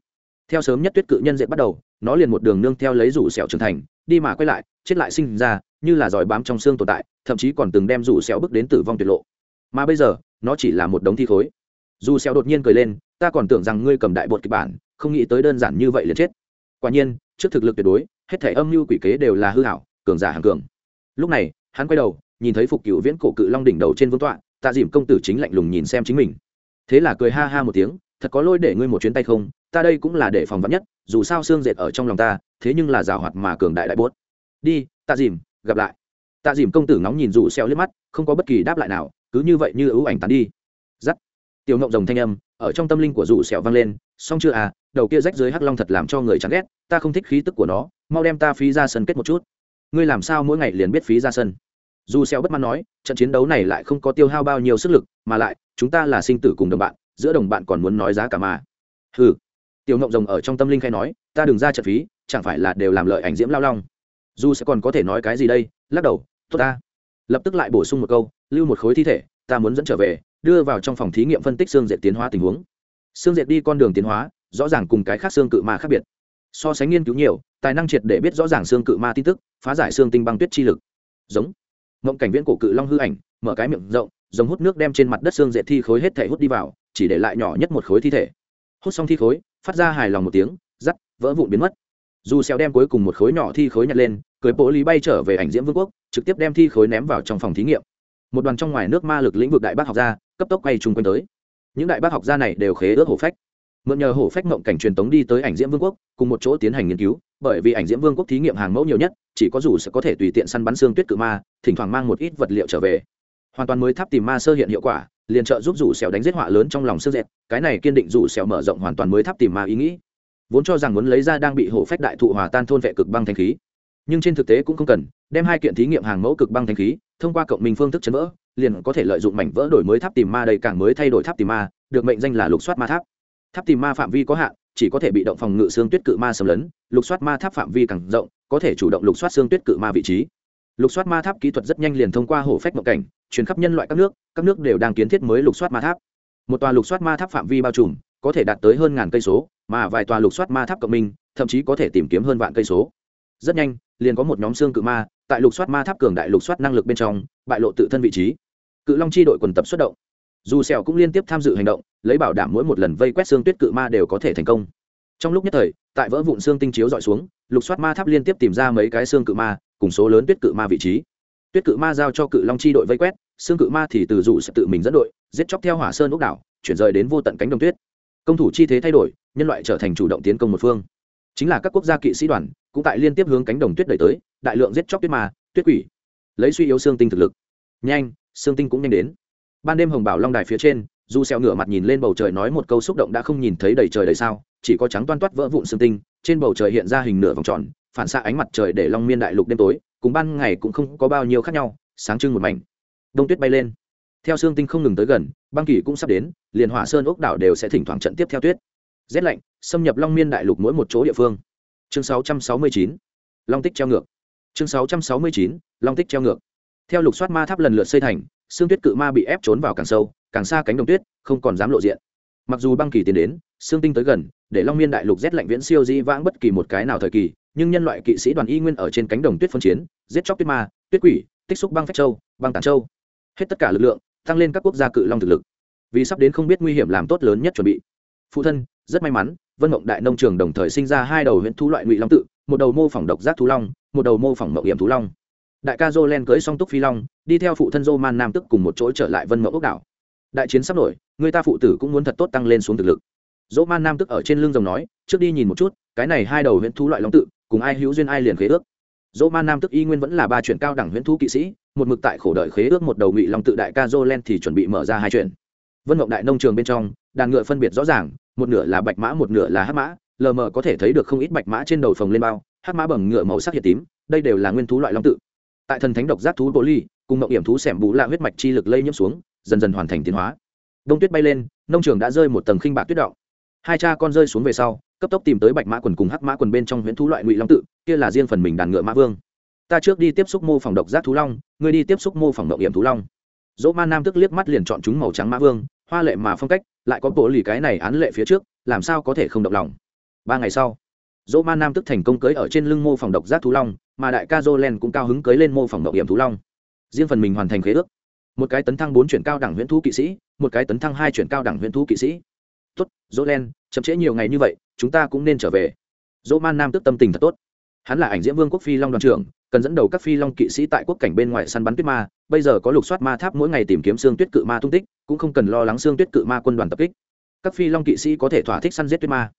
Theo sớm nhất tuyết cự nhân diệt bắt đầu, nó liền một đường nương theo lấy rủ sẹo trưởng thành, đi mà quay lại, chết lại sinh ra, như là giỏi bám trong xương tồn tại, thậm chí còn từng đem rủ sẹo bước đến tử vong tuyệt lộ. Mà bây giờ, nó chỉ là một đống thi khối. Dù sẹo đột nhiên cười lên, ta còn tưởng rằng ngươi cầm đại bột kịch bản, không nghĩ tới đơn giản như vậy liền chết. Quả nhiên, trước thực lực tuyệt đối, hết thể âm mưu quỷ kế đều là hư hảo, cường giả hàng cường. Lúc này, hắn quay đầu, nhìn thấy phục cửu viễn cổ cự long đỉnh đầu trên vương tọa tạ dìm công tử chính lạnh lùng nhìn xem chính mình. Thế là cười ha ha một tiếng, thật có lỗi để ngươi một chuyến tay không, ta đây cũng là để phòng vắn nhất, dù sao xương dệt ở trong lòng ta, thế nhưng là rào hoạt mà cường đại đại bốt đi, tạ dìm gặp lại. Tạ dìm công tử nóng nhìn rủ xeo liếc mắt, không có bất kỳ đáp lại nào, cứ như vậy như ưu ảnh tán đi. Giắt. Tiểu ngộng rồng thanh âm, ở trong tâm linh của rủ xeo vang lên, xong chưa à đầu kia rách dưới hắc long thật làm cho người chán ghét, ta không thích khí tức của nó, mau đem ta phí ra sân kết một chút. Ngươi làm sao mỗi ngày liền biết phí ra sân? Dù xeo bất mãn nói, trận chiến đấu này lại không có tiêu hao bao nhiêu sức lực, mà lại, chúng ta là sinh tử cùng đồng bạn, giữa đồng bạn còn muốn nói giá cả mà. Hừ. Tiểu ngọc rồng ở trong tâm linh khai nói, ta đừng ra trận phí, chẳng phải là đều làm lợi ảnh diễm lao long. Dù sẽ còn có thể nói cái gì đây, lắc đầu, tốt ta. Lập tức lại bổ sung một câu, lưu một khối thi thể, ta muốn dẫn trở về, đưa vào trong phòng thí nghiệm phân tích xương diệt tiến hóa tình huống. Xương diệt đi con đường tiến hóa, rõ ràng cùng cái khác xương cự ma khác biệt. So sánh nghiên cứu nhiều, tài năng triệt để biết rõ ràng xương cự ma tin tức, phá giải xương tinh băng tuyết chi lực. Giống mộng cảnh viễn cổ cự long hư ảnh, mở cái miệng rộng, giống hút nước đem trên mặt đất xương dệt thi khối hết thể hút đi vào, chỉ để lại nhỏ nhất một khối thi thể. Hút xong thi khối, phát ra hài lòng một tiếng, rắc, vỡ vụn biến mất. Dù xéo đem cuối cùng một khối nhỏ thi khối nhặt lên, cưới bộ lý bay trở về ảnh diễm vương quốc, trực tiếp đem thi khối ném vào trong phòng thí nghiệm. Một đoàn trong ngoài nước ma lực lĩnh vực đại bác học gia, cấp tốc quay chung quanh tới. Những đại bác học gia này đều khế ước hổ phách mượn nhờ hổ phách mộng cảnh truyền tống đi tới ảnh diễm vương quốc, cùng một chỗ tiến hành nghiên cứu, bởi vì ảnh diễm vương quốc thí nghiệm hàng mẫu nhiều nhất, chỉ có dù sẽ có thể tùy tiện săn bắn xương tuyết cự ma, thỉnh thoảng mang một ít vật liệu trở về. Hoàn toàn mới tháp tìm ma sơ hiện hiệu quả, liền trợ giúp rủ xẻo đánh giết họa lớn trong lòng xương dẹt cái này kiên định rủ xẻo mở rộng hoàn toàn mới tháp tìm ma ý nghĩ. Vốn cho rằng muốn lấy ra đang bị hổ phách đại thụ hòa tan thôn vệ cực băng thanh khí, nhưng trên thực tế cũng không cần, đem hai kiện thí nghiệm hàng mẫu cực băng thanh khí, thông qua cộng minh phương thức chấn vỡ, liền có thể lợi dụng mảnh vỡ đổi mới tháp tìm ma đầy càng mới thay đổi tháp tìm ma, được mệnh danh là lục soát ma tháp tháp tìm ma phạm vi có hạn, chỉ có thể bị động phòng ngự xương tuyết cự ma xâm lấn, lục soát ma tháp phạm vi càng rộng, có thể chủ động lục soát xương tuyết cự ma vị trí. Lục soát ma tháp kỹ thuật rất nhanh liền thông qua hổ phách mộng cảnh, truyền khắp nhân loại các nước các nước đều đang kiến thiết mới lục soát ma tháp. Một tòa lục soát ma tháp phạm vi bao trùm, có thể đạt tới hơn ngàn cây số, mà vài tòa lục soát ma tháp cộng minh, thậm chí có thể tìm kiếm hơn vạn cây số. Rất nhanh, liền có một nhóm xương cự ma, tại lục soát ma tháp cường đại lục soát năng lực bên trong, bại lộ tự thân vị trí. Cự long chi đội quần tập xuất động. Dù sẹo cũng liên tiếp tham dự hành động lấy bảo đảm mỗi một lần vây quét xương tuyết cự ma đều có thể thành công. Trong lúc nhất thời, tại vỡ vụn xương tinh chiếu dọi xuống, lục soát ma tháp liên tiếp tìm ra mấy cái xương cự ma, cùng số lớn tuyết cự ma vị trí. Tuyết cự ma giao cho cự long chi đội vây quét, xương cự ma thì từ dụ sẽ tự mình dẫn đội, giết chóc theo hỏa sơn ốc đảo, chuyển rời đến vô tận cánh đồng tuyết. Công thủ chi thế thay đổi, nhân loại trở thành chủ động tiến công một phương. Chính là các quốc gia kỵ sĩ đoàn cũng tại liên tiếp hướng cánh đồng tuyết đẩy tới, đại lượng giết chóc tuyết ma, tuyết quỷ. Lấy suy yếu xương tinh thực lực. Nhanh, xương tinh cũng nhanh đến. Ban đêm hồng bảo long đài phía trên du xeo ngửa mặt nhìn lên bầu trời nói một câu xúc động đã không nhìn thấy đầy trời đầy sao, chỉ có trắng toan toát vỡ vụn xương tinh, trên bầu trời hiện ra hình nửa vòng tròn, phản xạ ánh mặt trời để long miên đại lục đêm tối, cùng ban ngày cũng không có bao nhiêu khác nhau, sáng trưng một mảnh. Đông tuyết bay lên. Theo xương tinh không ngừng tới gần, băng kỳ cũng sắp đến, liền hỏa sơn ốc đảo đều sẽ thỉnh thoảng trận tiếp theo tuyết. Rét lạnh, xâm nhập long miên đại lục mỗi một chỗ địa phương. Chương 669 long tích treo ngược. Chương 669 long tích treo ngược. Theo lục soát ma tháp lần lượt xây thành, xương tuyết cự ma bị ép trốn vào càng sâu càng xa cánh đồng tuyết, không còn dám lộ diện. Mặc dù băng kỳ tiến đến, xương tinh tới gần, để long miên đại lục rét lạnh viễn siêu di vãng bất kỳ một cái nào thời kỳ, nhưng nhân loại kỵ sĩ đoàn y nguyên ở trên cánh đồng tuyết phân chiến, giết chóc tuyết ma, tuyết quỷ, tích xúc băng phách châu, băng tản châu. Hết tất cả lực lượng, tăng lên các quốc gia cự long thực lực. Vì sắp đến không biết nguy hiểm làm tốt lớn nhất chuẩn bị. Phụ thân, rất may mắn, vân mộng đại nông trường đồng thời sinh ra hai đầu huyện thú loại ngụy long tự, một đầu mô phỏng độc giác thú long, một đầu mô phỏng mộng hiểm thú long. Đại ca dô len cưới song túc phi long, đi theo phụ thân dô man nam tức cùng một chỗ trở lại vân mộng ốc đảo đại chiến sắp nổi, người ta phụ tử cũng muốn thật tốt tăng lên xuống thực lực. Dỗ man nam tức ở trên lưng rồng nói, trước đi nhìn một chút, cái này hai đầu huyễn thú loại long tự, cùng ai hữu duyên ai liền khế ước. Dỗ man nam tức y nguyên vẫn là ba chuyện cao đẳng huyễn thú kỵ sĩ, một mực tại khổ đợi khế ước một đầu ngụy long tự đại ca dô len thì chuẩn bị mở ra hai chuyện. Vân mộng đại nông trường bên trong, đàn ngựa phân biệt rõ ràng, một nửa là bạch mã, một nửa là hát mã, lờ mờ có thể thấy được không ít bạch mã trên đầu phồng lên bao hát mã bẩm ngựa màu sắc hiện tím, đây đều là nguyên thú loại long tự. Tại thần thánh độc giác thú bồ ly, cùng mộng hiểm thú xẻm bú là huyết mạch chi lực lây nhiễm xuống dần dần hoàn thành tiến hóa. Đông tuyết bay lên, nông trường đã rơi một tầng khinh bạc tuyết động. Hai cha con rơi xuống về sau, cấp tốc tìm tới bạch mã quần cùng hắc mã quần bên trong huyễn thú loại ngụy long tự, kia là riêng phần mình đàn ngựa mã vương. Ta trước đi tiếp xúc mô phỏng độc giác thú long, ngươi đi tiếp xúc mô phỏng động hiểm thú long. Dỗ man nam tức liếc mắt liền chọn chúng màu trắng mã vương, hoa lệ mà phong cách, lại có bộ lì cái này án lệ phía trước, làm sao có thể không động lòng? Ba ngày sau, dỗ man nam tức thành công cưới ở trên lưng mô phỏng độc giác thú long, mà đại ca jolen cũng cao hứng cưới lên mô phỏng động hiểm thú long. Riêng phần mình hoàn thành khế ước một cái tấn thăng bốn chuyển cao đẳng huyễn thú kỵ sĩ, một cái tấn thăng hai chuyển cao đẳng huyễn thú kỵ sĩ. Tốt jolen chậm trễ nhiều ngày như vậy, chúng ta cũng nên trở về. Dỗ man nam tức tâm tình thật tốt. Hắn là ảnh diễm vương quốc phi long đoàn trưởng, cần dẫn đầu các phi long kỵ sĩ tại quốc cảnh bên ngoài săn bắn tuyết ma, bây giờ có lục soát ma tháp mỗi ngày tìm kiếm xương tuyết cự ma tung tích, cũng không cần lo lắng xương tuyết cự ma quân đoàn tập kích. Các phi long kỵ sĩ có thể thỏa thích săn giết tuyết ma.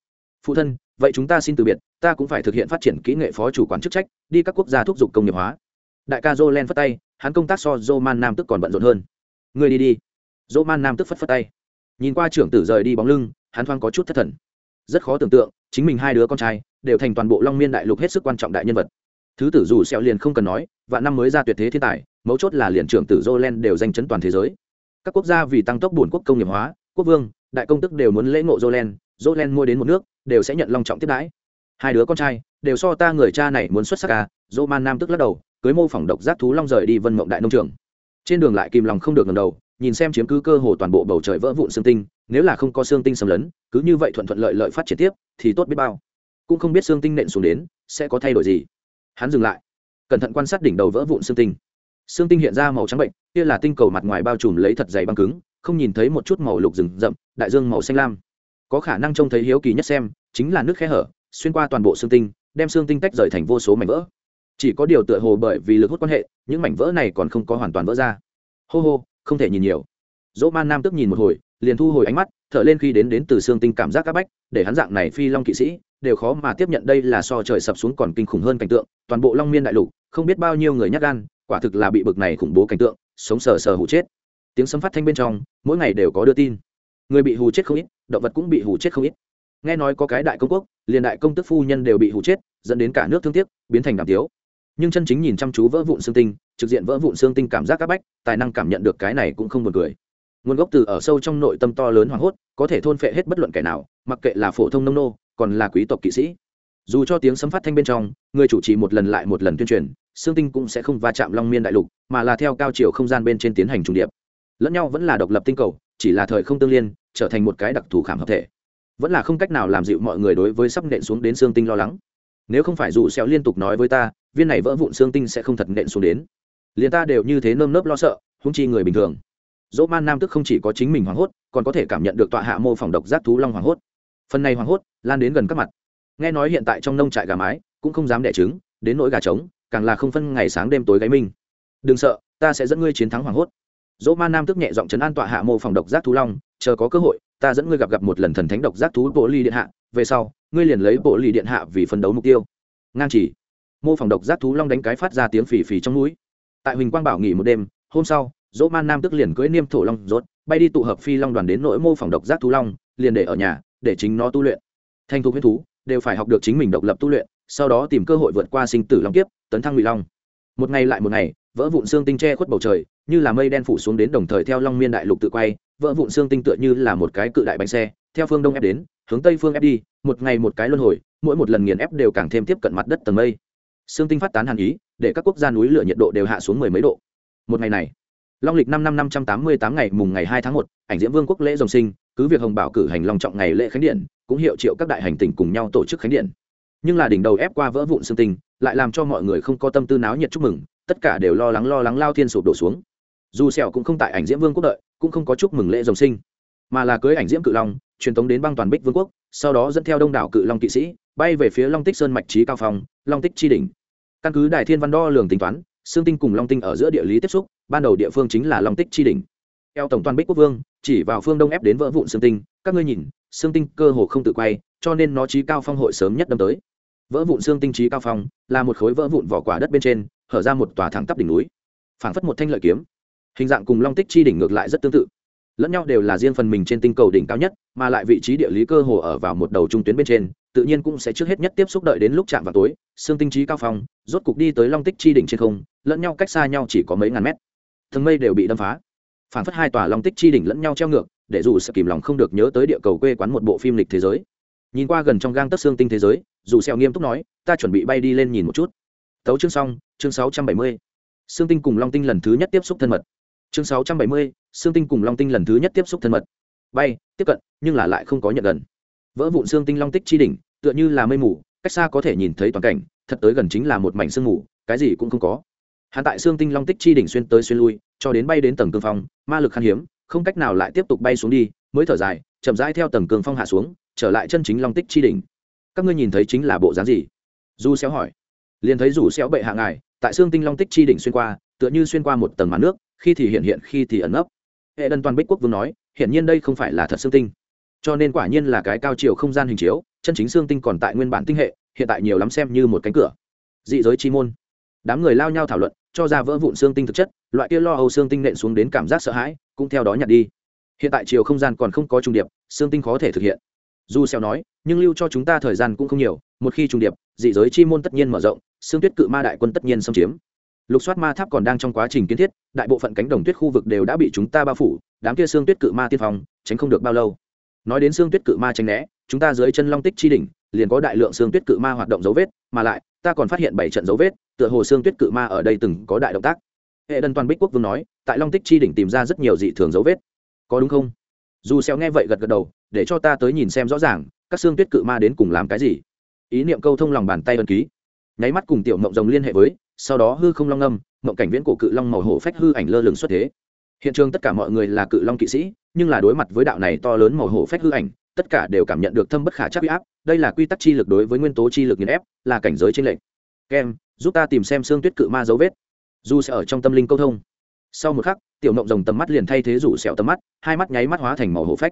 Phụ thân, vậy chúng ta xin từ biệt, ta cũng phải thực hiện phát triển kỹ nghệ phó chủ quản chức trách, đi các quốc gia thúc giục công nghiệp hóa. Đại ca jolen phất tay hắn công tác so dô man nam tức còn bận rộn hơn. Người đi đi. Dô man nam tức phất phất tay. Nhìn qua trưởng tử rời đi bóng lưng, hắn thoáng có chút thất thần. Rất khó tưởng tượng, chính mình hai đứa con trai đều thành toàn bộ long miên đại lục hết sức quan trọng đại nhân vật. Thứ tử dù xẹo liền không cần nói và năm mới ra tuyệt thế thiên tài, mấu chốt là liền trưởng tử jolen đều danh chấn toàn thế giới. Các quốc gia vì tăng tốc buồn quốc công nghiệp hóa, quốc vương, đại công tức đều muốn lễ ngộ jolen jolen mua đến một nước, đều sẽ nhận long trọng tiếp đãi. Hai đứa con trai đều so ta người cha này muốn xuất sắc à dô nam tức lắc đầu cưới mô phỏng độc giác thú long rời đi vân mộng đại nông trường. Trên đường lại kìm lòng không được ngầm đầu, nhìn xem chiếm cứ cơ hồ toàn bộ bầu trời vỡ vụn xương tinh, nếu là không có xương tinh xâm lấn, cứ như vậy thuận thuận lợi lợi phát triển tiếp, thì tốt biết bao. Cũng không biết xương tinh nện xuống đến, sẽ có thay đổi gì. Hắn dừng lại, cẩn thận quan sát đỉnh đầu vỡ vụn xương tinh. Xương tinh hiện ra màu trắng bệnh, kia là tinh cầu mặt ngoài bao trùm lấy thật dày băng cứng, không nhìn thấy một chút màu lục rừng rậm, đại dương màu xanh lam. Có khả năng trông thấy hiếu kỳ nhất xem, chính là nước khe hở, xuyên qua toàn bộ xương tinh, đem xương tinh tách rời thành vô số mảnh vỡ chỉ có điều tựa hồ bởi vì lực hút quan hệ, những mảnh vỡ này còn không có hoàn toàn vỡ ra. Hô hô, không thể nhìn nhiều. Dỗ man nam tức nhìn một hồi, liền thu hồi ánh mắt, thở lên khi đến đến từ xương tinh cảm giác các bách, để hắn dạng này phi long kỵ sĩ, đều khó mà tiếp nhận đây là so trời sập xuống còn kinh khủng hơn cảnh tượng, toàn bộ long miên đại lục, không biết bao nhiêu người nhát gan, quả thực là bị bực này khủng bố cảnh tượng, sống sờ sờ hụ chết. Tiếng sấm phát thanh bên trong, mỗi ngày đều có đưa tin. Người bị hù chết không ít, động vật cũng bị hù chết không ít. Nghe nói có cái đại công quốc, liền đại công tức phu nhân đều bị hù chết, dẫn đến cả nước thương tiếc, biến thành đàm tiếu nhưng chân chính nhìn chăm chú vỡ vụn xương tinh, trực diện vỡ vụn xương tinh cảm giác các bách, tài năng cảm nhận được cái này cũng không buồn cười. Nguồn gốc từ ở sâu trong nội tâm to lớn hoảng hốt, có thể thôn phệ hết bất luận kẻ nào, mặc kệ là phổ thông nông nô, còn là quý tộc kỵ sĩ. Dù cho tiếng sấm phát thanh bên trong, người chủ trì một lần lại một lần tuyên truyền, xương tinh cũng sẽ không va chạm long miên đại lục, mà là theo cao chiều không gian bên trên tiến hành trùng điệp. Lẫn nhau vẫn là độc lập tinh cầu, chỉ là thời không tương liên, trở thành một cái đặc thù khảm hợp thể. Vẫn là không cách nào làm dịu mọi người đối với sắp nện xuống đến xương tinh lo lắng nếu không phải dù xéo liên tục nói với ta, viên này vỡ vụn xương tinh sẽ không thật nện xuống đến. Liền ta đều như thế nơm nớp lo sợ húng chi người bình thường. Dỗ man nam tức không chỉ có chính mình hoảng hốt, còn có thể cảm nhận được tọa hạ mô phỏng độc giác thú long hoảng hốt. Phần này hoảng hốt, lan đến gần các mặt. Nghe nói hiện tại trong nông trại gà mái, cũng không dám đẻ trứng, đến nỗi gà trống, càng là không phân ngày sáng đêm tối gáy minh đừng sợ, ta sẽ dẫn ngươi chiến thắng hoảng hốt. Dỗ man nam tức nhẹ giọng chấn an tọa hạ mô phỏng độc giác thú long, chờ có cơ hội, ta dẫn ngươi gặp gặp một lần thần thánh độc giác thú bộ ly điện hạ, về sau ngươi liền lấy bộ lì điện hạ vì phấn đấu mục tiêu. Ngang chỉ. Mô phỏng độc giác thú long đánh cái phát ra tiếng phì phì trong núi. Tại huỳnh quang bảo nghỉ một đêm, hôm sau, dỗ man nam tức liền cưỡi niêm thổ long rốt, bay đi tụ hợp phi long đoàn đến nỗi mô phỏng độc giác thú long, liền để ở nhà, để chính nó tu luyện. Thanh thú huyết thú, đều phải học được chính mình độc lập tu luyện, sau đó tìm cơ hội vượt qua sinh tử long kiếp, tấn thăng ngụy long. Một ngày lại một ngày, vỡ vụn xương tinh che khuất bầu trời, như là mây đen phủ xuống đến đồng thời theo long miên đại lục tự quay, vỡ vụn xương tinh tựa như là một cái cự đại bánh xe, theo phương đông ép đến hướng tây phương ép đi, một ngày một cái luân hồi, mỗi một lần nghiền ép đều càng thêm tiếp cận mặt đất tầng mây. Xương tinh phát tán hàn ý, để các quốc gia núi lửa nhiệt độ đều hạ xuống mười mấy độ. Một ngày này, long lịch năm năm năm trăm tám mươi tám ngày mùng ngày hai tháng một, ảnh diễm vương quốc lễ dòng sinh, cứ việc hồng bảo cử hành long trọng ngày lễ khánh điện, cũng hiệu triệu các đại hành tỉnh cùng nhau tổ chức khánh điện. Nhưng là đỉnh đầu ép qua vỡ vụn xương tinh, lại làm cho mọi người không có tâm tư náo nhiệt chúc mừng, tất cả đều lo lắng lo lắng lao thiên sụp đổ xuống. Dù sẹo cũng không tại ảnh diễm vương quốc đợi, cũng không có chúc mừng lễ dòng sinh, mà là cưới ảnh diễm cự long truyền tống đến băng toàn bích vương quốc, sau đó dẫn theo đông đảo cự long kỵ sĩ, bay về phía long tích sơn mạch trí cao phong, long tích chi đỉnh. Căn cứ đại thiên văn đo lường tính toán xương tinh cùng long tinh ở giữa địa lý tiếp xúc, ban đầu địa phương chính là long tích chi đỉnh. Theo tổng toàn bích quốc vương, chỉ vào phương đông ép đến vỡ vụn xương tinh, các ngươi nhìn xương tinh cơ hồ không tự quay, cho nên nó trí cao phong hội sớm nhất đâm tới. Vỡ vụn xương tinh trí cao phong, là một khối vỡ vụn vỏ quả đất bên trên, hở ra một tòa thẳng tắp đỉnh núi, phảng phất một thanh lợi kiếm. Hình dạng cùng long tích chi đỉnh ngược lại rất tương tự lẫn nhau đều là riêng phần mình trên tinh cầu đỉnh cao nhất, mà lại vị trí địa lý cơ hồ ở vào một đầu trung tuyến bên trên, tự nhiên cũng sẽ trước hết nhất tiếp xúc đợi đến lúc chạm vào tối, xương tinh trí cao phong, rốt cục đi tới long tích chi đỉnh trên không, lẫn nhau cách xa nhau chỉ có mấy ngàn mét. Thần mây đều bị đâm phá. Phản phất hai tòa long tích chi đỉnh lẫn nhau treo ngược, để dù sẽ kìm lòng không được nhớ tới địa cầu quê quán một bộ phim lịch thế giới. Nhìn qua gần trong gang tấc xương tinh thế giới, dù xeo nghiêm túc nói, ta chuẩn bị bay đi lên nhìn một chút. Tấu chương xong, chương sáu trăm bảy mươi. Xương tinh cùng long tinh lần thứ nhất tiếp xúc thân mật. Chương sáu trăm bảy mươi xương tinh cùng long tinh lần thứ nhất tiếp xúc thân mật. Bay, tiếp cận, nhưng là lại không có nhận gần. Vỡ vụn xương tinh long tích chi đỉnh, tựa như là mây mù, cách xa có thể nhìn thấy toàn cảnh, thật tới gần chính là một mảnh sương mù, cái gì cũng không có. Hạn tại xương tinh long tích chi đỉnh xuyên tới xuyên lui, cho đến bay đến tầng cương phong, ma lực khan hiếm, không cách nào lại tiếp tục bay xuống đi, mới thở dài, chậm rãi theo tầng cương phong hạ xuống, trở lại chân chính long tích chi đỉnh. Các ngươi nhìn thấy chính là bộ dáng gì? Du xéo hỏi. Liền thấy rủ xéo bệ hạ ngài, tại xương tinh long tích chi đỉnh xuyên qua, tựa như xuyên qua một tầng màn nước, khi thì hiện hiện, khi thì ẩn nấp hệ đần toàn bích quốc vương nói hiện nhiên đây không phải là thật xương tinh. Cho nên quả nhiên là cái cao chiều không gian hình chiếu, chân chính xương tinh còn tại nguyên bản tinh hệ, hiện tại nhiều lắm xem như một cánh cửa. Dị giới chi môn. Đám người lao nhau thảo luận, cho ra vỡ vụn xương tinh thực chất, loại kia lo âu xương tinh nện xuống đến cảm giác sợ hãi, cũng theo đó nhặt đi. Hiện tại chiều không gian còn không có trung điệp, xương tinh khó thể thực hiện. Dù xeo nói, nhưng lưu cho chúng ta thời gian cũng không nhiều, một khi trung điệp, dị giới chi môn tất nhiên mở rộng, xương tuyết cự ma đại quân tất nhiên xâm chiếm lục soát ma tháp còn đang trong quá trình kiến thiết, đại bộ phận cánh đồng tuyết khu vực đều đã bị chúng ta bao phủ, đám kia xương tuyết cự ma tiên phong, tránh không được bao lâu. Nói đến xương tuyết cự ma tránh né, chúng ta dưới chân long tích chi đỉnh, liền có đại lượng xương tuyết cự ma hoạt động dấu vết, mà lại, ta còn phát hiện bảy trận dấu vết, tựa hồ xương tuyết cự ma ở đây từng có đại động tác. Hệ đần toàn bích quốc vương nói, tại long tích chi đỉnh tìm ra rất nhiều dị thường dấu vết. Có đúng không? Dù xéo nghe vậy gật gật đầu, để cho ta tới nhìn xem rõ ràng, các xương tuyết cự ma đến cùng làm cái gì. Ý niệm câu thông lòng bàn tay ân ký. Nháy mắt cùng tiểu mộng rồng liên hệ với sau đó hư không long ngâm mộng cảnh viễn cổ cự long màu hổ phách hư ảnh lơ lửng xuất thế. Hiện trường tất cả mọi người là cự long kỵ sĩ, nhưng là đối mặt với đạo này to lớn màu hổ phách hư ảnh, tất cả đều cảm nhận được thâm bất khả chắc huy áp. Đây là quy tắc chi lực đối với nguyên tố chi lực nghiền ép, là cảnh giới trên lệnh kem, giúp ta tìm xem xương tuyết cự ma dấu vết. Dù sẽ ở trong tâm linh câu thông. Sau một khắc, tiểu mộng rồng tầm mắt liền thay thế rủ sẹo tầm mắt, hai mắt nháy mắt hóa thành màu hổ phách.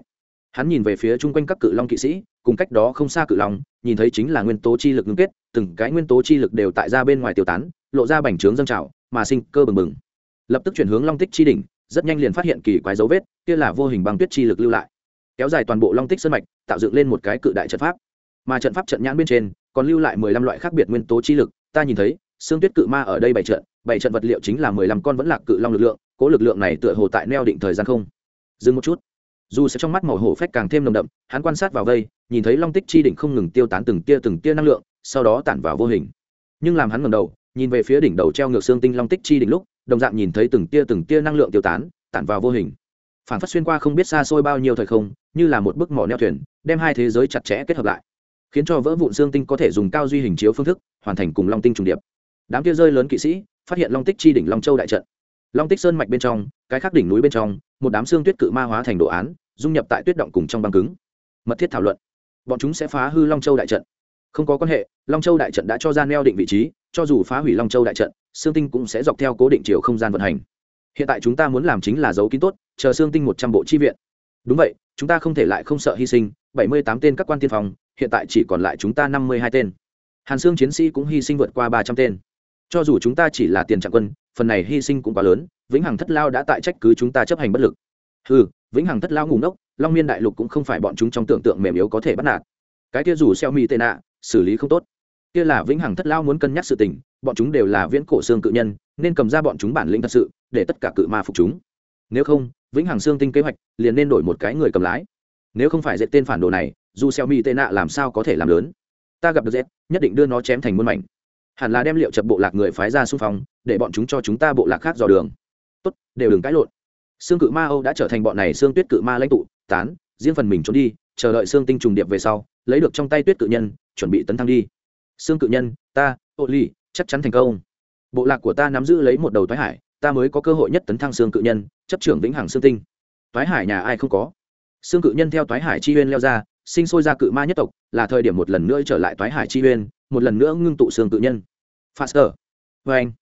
Hắn nhìn về phía chung quanh các cự long kỵ sĩ, cùng cách đó không xa cự long, nhìn thấy chính là nguyên tố chi lực ngưng kết, từng cái nguyên tố chi lực đều tại ra bên ngoài tiêu tán lộ ra bành trướng dâng trào, mà sinh cơ bừng bừng. Lập tức chuyển hướng long tích chi đỉnh, rất nhanh liền phát hiện kỳ quái dấu vết, kia là vô hình băng tuyết chi lực lưu lại. Kéo dài toàn bộ long tích sơn mạch, tạo dựng lên một cái cự đại trận pháp. Mà trận pháp trận nhãn bên trên, còn lưu lại mười lăm loại khác biệt nguyên tố chi lực. Ta nhìn thấy, xương tuyết cự ma ở đây bảy trận bảy trận vật liệu chính là mười lăm con vẫn là cự long lực lượng, cố lực lượng này tựa hồ tại neo định thời gian không. Dừng một chút. Dù sẽ trong mắt màu hổ phách càng thêm nồng đậm, hắn quan sát vào vây, nhìn thấy long tích chi đỉnh không ngừng tiêu tán từng tia từng tia năng lượng, sau đó tản vào vô hình. Nhưng làm hắn ngầm đầu nhìn về phía đỉnh đầu treo ngược xương tinh long tích chi đỉnh lúc, đồng dạng nhìn thấy từng tia từng tia năng lượng tiêu tán, tản vào vô hình. Phản phát xuyên qua không biết xa xôi bao nhiêu thời không, như là một bức mỏ neo thuyền, đem hai thế giới chặt chẽ kết hợp lại, khiến cho vỡ vụn xương tinh có thể dùng cao duy hình chiếu phương thức, hoàn thành cùng long tinh trùng điệp. Đám kia rơi lớn kỵ sĩ, phát hiện long tích chi đỉnh long châu đại trận. Long tích sơn mạch bên trong, cái khác đỉnh núi bên trong, một đám xương tuyết cự ma hóa thành đồ án, dung nhập tại tuyết động cùng trong băng cứng. Mật thiết thảo luận. Bọn chúng sẽ phá hư long châu đại trận không có quan hệ, long châu đại trận đã cho ra neo định vị trí, cho dù phá hủy long châu đại trận xương tinh cũng sẽ dọc theo cố định chiều không gian vận hành. Hiện tại chúng ta muốn làm chính là giấu kín tốt, chờ xương tinh một trăm bộ chi viện. Đúng vậy, chúng ta không thể lại không sợ hy sinh, bảy mươi tám tên các quan tiên phòng hiện tại chỉ còn lại chúng ta năm mươi hai tên. Hàn xương chiến sĩ cũng hy sinh vượt qua ba trăm tên. Cho dù chúng ta chỉ là tiền trạng quân, phần này hy sinh cũng quá lớn, vĩnh hằng thất lao đã tại trách cứ chúng ta chấp hành bất lực. Ừ vĩnh hằng thất lao ngủ ngốc, long miên đại lục cũng không phải bọn chúng trong tưởng tượng mềm yếu có thể bắt nạt cái kia dù xeo mi tệ nạ xử lý không tốt. Kia là vĩnh hằng thất lao muốn cân nhắc sự tình, bọn chúng đều là viễn cổ xương cự nhân, nên cầm ra bọn chúng bản lĩnh thật sự, để tất cả cự ma phục chúng. Nếu không, vĩnh hằng xương tinh kế hoạch liền nên đổi một cái người cầm lái. Nếu không phải dệt tên phản đồ này, dù xeo mi tệ nạ làm sao có thể làm lớn? Ta gặp được dệt, nhất định đưa nó chém thành muôn mảnh. Hẳn là đem liệu chập bộ lạc người phái ra xung phong, để bọn chúng cho chúng ta bộ lạc khác dò đường. Tốt, đều đừng cãi lộn. Xương cự ma âu đã trở thành bọn này xương tuyết cự ma lãnh tụ, tán, riêng phần mình trốn đi, chờ đợi xương tinh trùng điệp về sau lấy được trong tay tuyết cự nhân, chuẩn bị tấn thăng đi. Xương cự nhân, ta, ô ly chắc chắn thành công. Bộ lạc của ta nắm giữ lấy một đầu thoái hải, ta mới có cơ hội nhất tấn thăng xương cự nhân, chấp trưởng vĩnh hằng xương tinh. Thoái hải nhà ai không có? Xương cự nhân theo thoái hải chi huyên leo ra, sinh sôi ra cự ma nhất tộc, là thời điểm một lần nữa trở lại thoái hải chi huyên, một lần nữa ngưng tụ xương cự nhân. Faster. Vê anh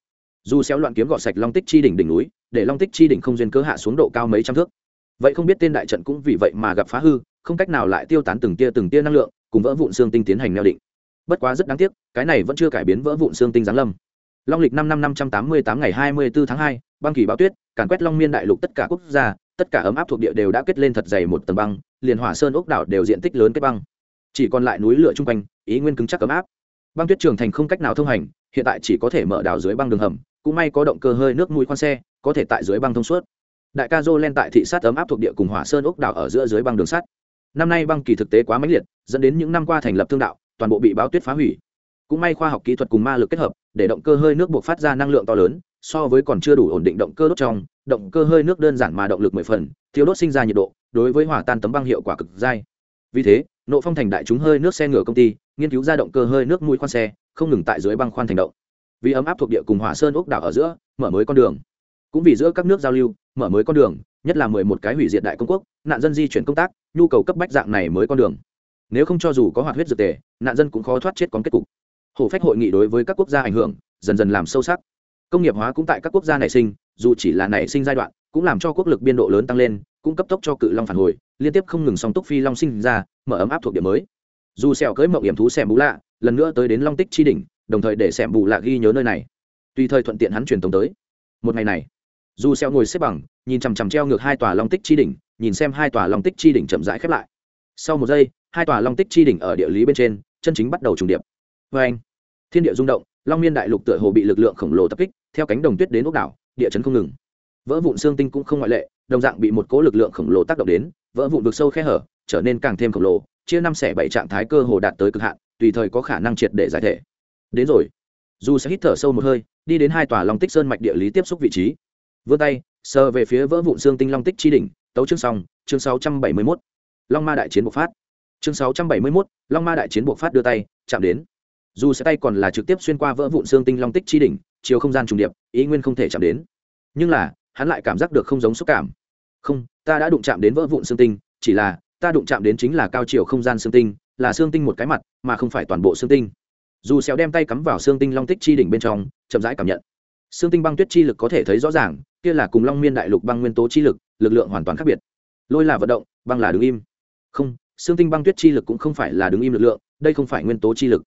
dù xéo loạn kiếm gọt sạch long tích chi đỉnh đỉnh núi, để long tích chi đỉnh không duyên cớ hạ xuống độ cao mấy trăm thước. Vậy không biết tên đại trận cũng vì vậy mà gặp phá hư không cách nào lại tiêu tán từng tia từng tia năng lượng, cùng vỡ vụn xương tinh tiến hành neo định. Bất quá rất đáng tiếc, cái này vẫn chưa cải biến vỡ vụn xương tinh giáng lâm. Long lịch năm năm năm trăm tám mươi tám ngày hai mươi bốn tháng hai, băng kỳ bão tuyết, càn quét long miên đại lục tất cả quốc gia, tất cả ấm áp thuộc địa đều đã kết lên thật dày một tầng băng, liền hỏa sơn ốc đảo đều diện tích lớn kết băng. Chỉ còn lại núi lửa chung quanh, ý nguyên cứng chắc ấm áp. Băng tuyết trường thành không cách nào thông hành, hiện tại chỉ có thể mở đảo dưới băng đường hầm, cũng may có động cơ hơi nước mũi khoan xe, có thể tại dưới băng thông suốt. Đại ca dô lên tại thị sát ấm áp thuộc địa cùng hỏa sơn ốc đảo ở giữa dưới băng đường sắt năm nay băng kỳ thực tế quá mãnh liệt, dẫn đến những năm qua thành lập thương đạo, toàn bộ bị báo tuyết phá hủy. Cũng may khoa học kỹ thuật cùng ma lực kết hợp, để động cơ hơi nước buộc phát ra năng lượng to lớn, so với còn chưa đủ ổn định động cơ đốt trong, động cơ hơi nước đơn giản mà động lực mười phần, thiếu đốt sinh ra nhiệt độ, đối với hỏa tan tấm băng hiệu quả cực dai. Vì thế, nộ phong thành đại chúng hơi nước xe ngựa công ty, nghiên cứu ra động cơ hơi nước mũi khoan xe, không ngừng tại dưới băng khoan thành động. Vì ấm áp thuộc địa cùng hỏa sơn ốc đảo ở giữa, mở mới con đường. Cũng vì giữa các nước giao lưu, mở mới con đường, nhất là mười một cái hủy diệt đại công quốc, nạn dân di chuyển công tác nhu cầu cấp bách dạng này mới con đường. Nếu không cho dù có hoạt huyết dược tề, nạn dân cũng khó thoát chết còn kết cục. Hổ phách hội nghị đối với các quốc gia ảnh hưởng dần dần làm sâu sắc. Công nghiệp hóa cũng tại các quốc gia nảy sinh, dù chỉ là nảy sinh giai đoạn, cũng làm cho quốc lực biên độ lớn tăng lên, cũng cấp tốc cho cự long phản hồi, liên tiếp không ngừng song túc phi long sinh ra, mở ấm áp thuộc địa mới. Dù sẹo cưới mộng hiểm thú xem bù lạ, lần nữa tới đến long tích chi đỉnh, đồng thời để xem bù lạ ghi nhớ nơi này. Tùy thời thuận tiện hắn truyền tống tới. Một ngày này, dù sẹo ngồi xếp bằng, nhìn chằm chằm treo ngược hai tòa long tích chi đỉnh nhìn xem hai tòa long tích chi đỉnh chậm rãi khép lại. Sau một giây, hai tòa long tích chi đỉnh ở địa lý bên trên, chân chính bắt đầu trùng điệp. Vê anh, thiên địa rung động, long miên đại lục tựa hồ bị lực lượng khổng lồ tập kích, theo cánh đồng tuyết đến ốc đảo, địa chấn không ngừng. Vỡ vụn xương tinh cũng không ngoại lệ, đồng dạng bị một cố lực lượng khổng lồ tác động đến, vỡ vụn vực sâu khe hở, trở nên càng thêm khổng lồ, chia năm xẻ bảy trạng thái cơ hồ đạt tới cực hạn, tùy thời có khả năng triệt để giải thể. Đến rồi. Dù sẽ hít thở sâu một hơi, đi đến hai tòa long tích sơn mạch địa lý tiếp xúc vị trí. Vươn tay, sờ về phía vỡ vụn xương tinh long tích chi đỉnh tấu chương xong, chương sáu trăm bảy mươi mốt. Long ma đại chiến bộc phát. Chương sáu trăm bảy mươi mốt, long ma đại chiến bộc phát đưa tay, chạm đến. Dù sẽ tay còn là trực tiếp xuyên qua vỡ vụn xương tinh long tích chi đỉnh, chiều không gian trùng điệp, ý nguyên không thể chạm đến. Nhưng là, hắn lại cảm giác được không giống xúc cảm. Không, ta đã đụng chạm đến vỡ vụn xương tinh, chỉ là, ta đụng chạm đến chính là cao chiều không gian xương tinh, là xương tinh một cái mặt, mà không phải toàn bộ xương tinh. Dù xéo đem tay cắm vào xương tinh long tích chi đỉnh bên trong, chậm rãi cảm nhận. Xương tinh băng tuyết chi lực có thể thấy rõ ràng, kia là cùng long miên đại lục băng nguyên tố chi lực lực lượng hoàn toàn khác biệt. Lôi là vận động, băng là đứng im. Không, xương tinh băng tuyết chi lực cũng không phải là đứng im lực lượng, đây không phải nguyên tố chi lực.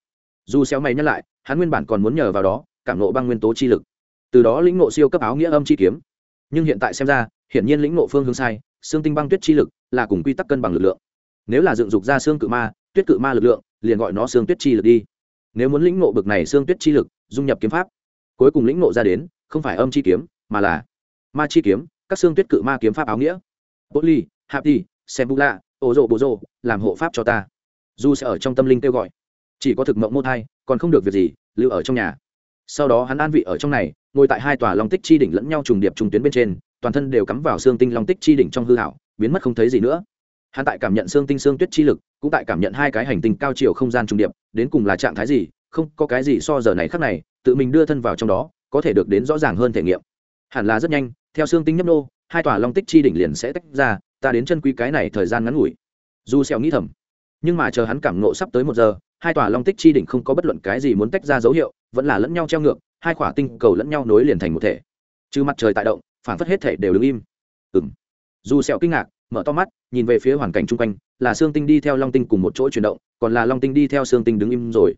Dù xéo mày nhắc lại, hắn nguyên bản còn muốn nhờ vào đó, cảm nộ băng nguyên tố chi lực. Từ đó lĩnh ngộ siêu cấp áo nghĩa âm chi kiếm. Nhưng hiện tại xem ra, hiển nhiên lĩnh ngộ phương hướng sai, xương tinh băng tuyết chi lực là cùng quy tắc cân bằng lực lượng. Nếu là dựng dục ra xương cự ma, tuyết cự ma lực lượng, liền gọi nó xương tuyết chi lực đi. Nếu muốn lĩnh ngộ bực này xương tuyết chi lực, dung nhập kiếm pháp, cuối cùng lĩnh ngộ ra đến, không phải âm chi kiếm, mà là ma chi kiếm các xương tuyết cự ma kiếm pháp áo nghĩa. Bốt ly hạp đi xem bù lạ ô rộ bồ rộ, làm hộ pháp cho ta. Dù sẽ ở trong tâm linh kêu gọi. Chỉ có thực mộng mô thai, còn không được việc gì, lưu ở trong nhà. Sau đó hắn an vị ở trong này, ngồi tại hai tòa long tích chi đỉnh lẫn nhau trùng điệp trùng tuyến bên trên, toàn thân đều cắm vào xương tinh long tích chi đỉnh trong hư hảo, biến mất không thấy gì nữa. Hắn tại cảm nhận xương tinh xương tuyết chi lực, cũng tại cảm nhận hai cái hành tinh cao chiều không gian trùng điệp, đến cùng là trạng thái gì, không có cái gì so giờ này khác này, tự mình đưa thân vào trong đó, có thể được đến rõ ràng hơn thể nghiệm. Hẳn là rất nhanh theo xương tinh nhấp nô, hai tòa long tích chi đỉnh liền sẽ tách ra, ta đến chân quý cái này thời gian ngắn ngủi. Dù xèo nghĩ thầm, nhưng mà chờ hắn cảm nộ sắp tới một giờ, hai tòa long tích chi đỉnh không có bất luận cái gì muốn tách ra dấu hiệu, vẫn là lẫn nhau treo ngược, hai khỏa tinh cầu lẫn nhau nối liền thành một thể. Trừ mặt trời tại động phản phất hết thể đều đứng im. Ừm. Dù sẹo kinh ngạc, mở to mắt, nhìn về phía hoàn cảnh chung quanh, là xương tinh đi theo long tinh cùng một chỗ chuyển động, còn là long tinh đi theo xương tinh đứng im rồi.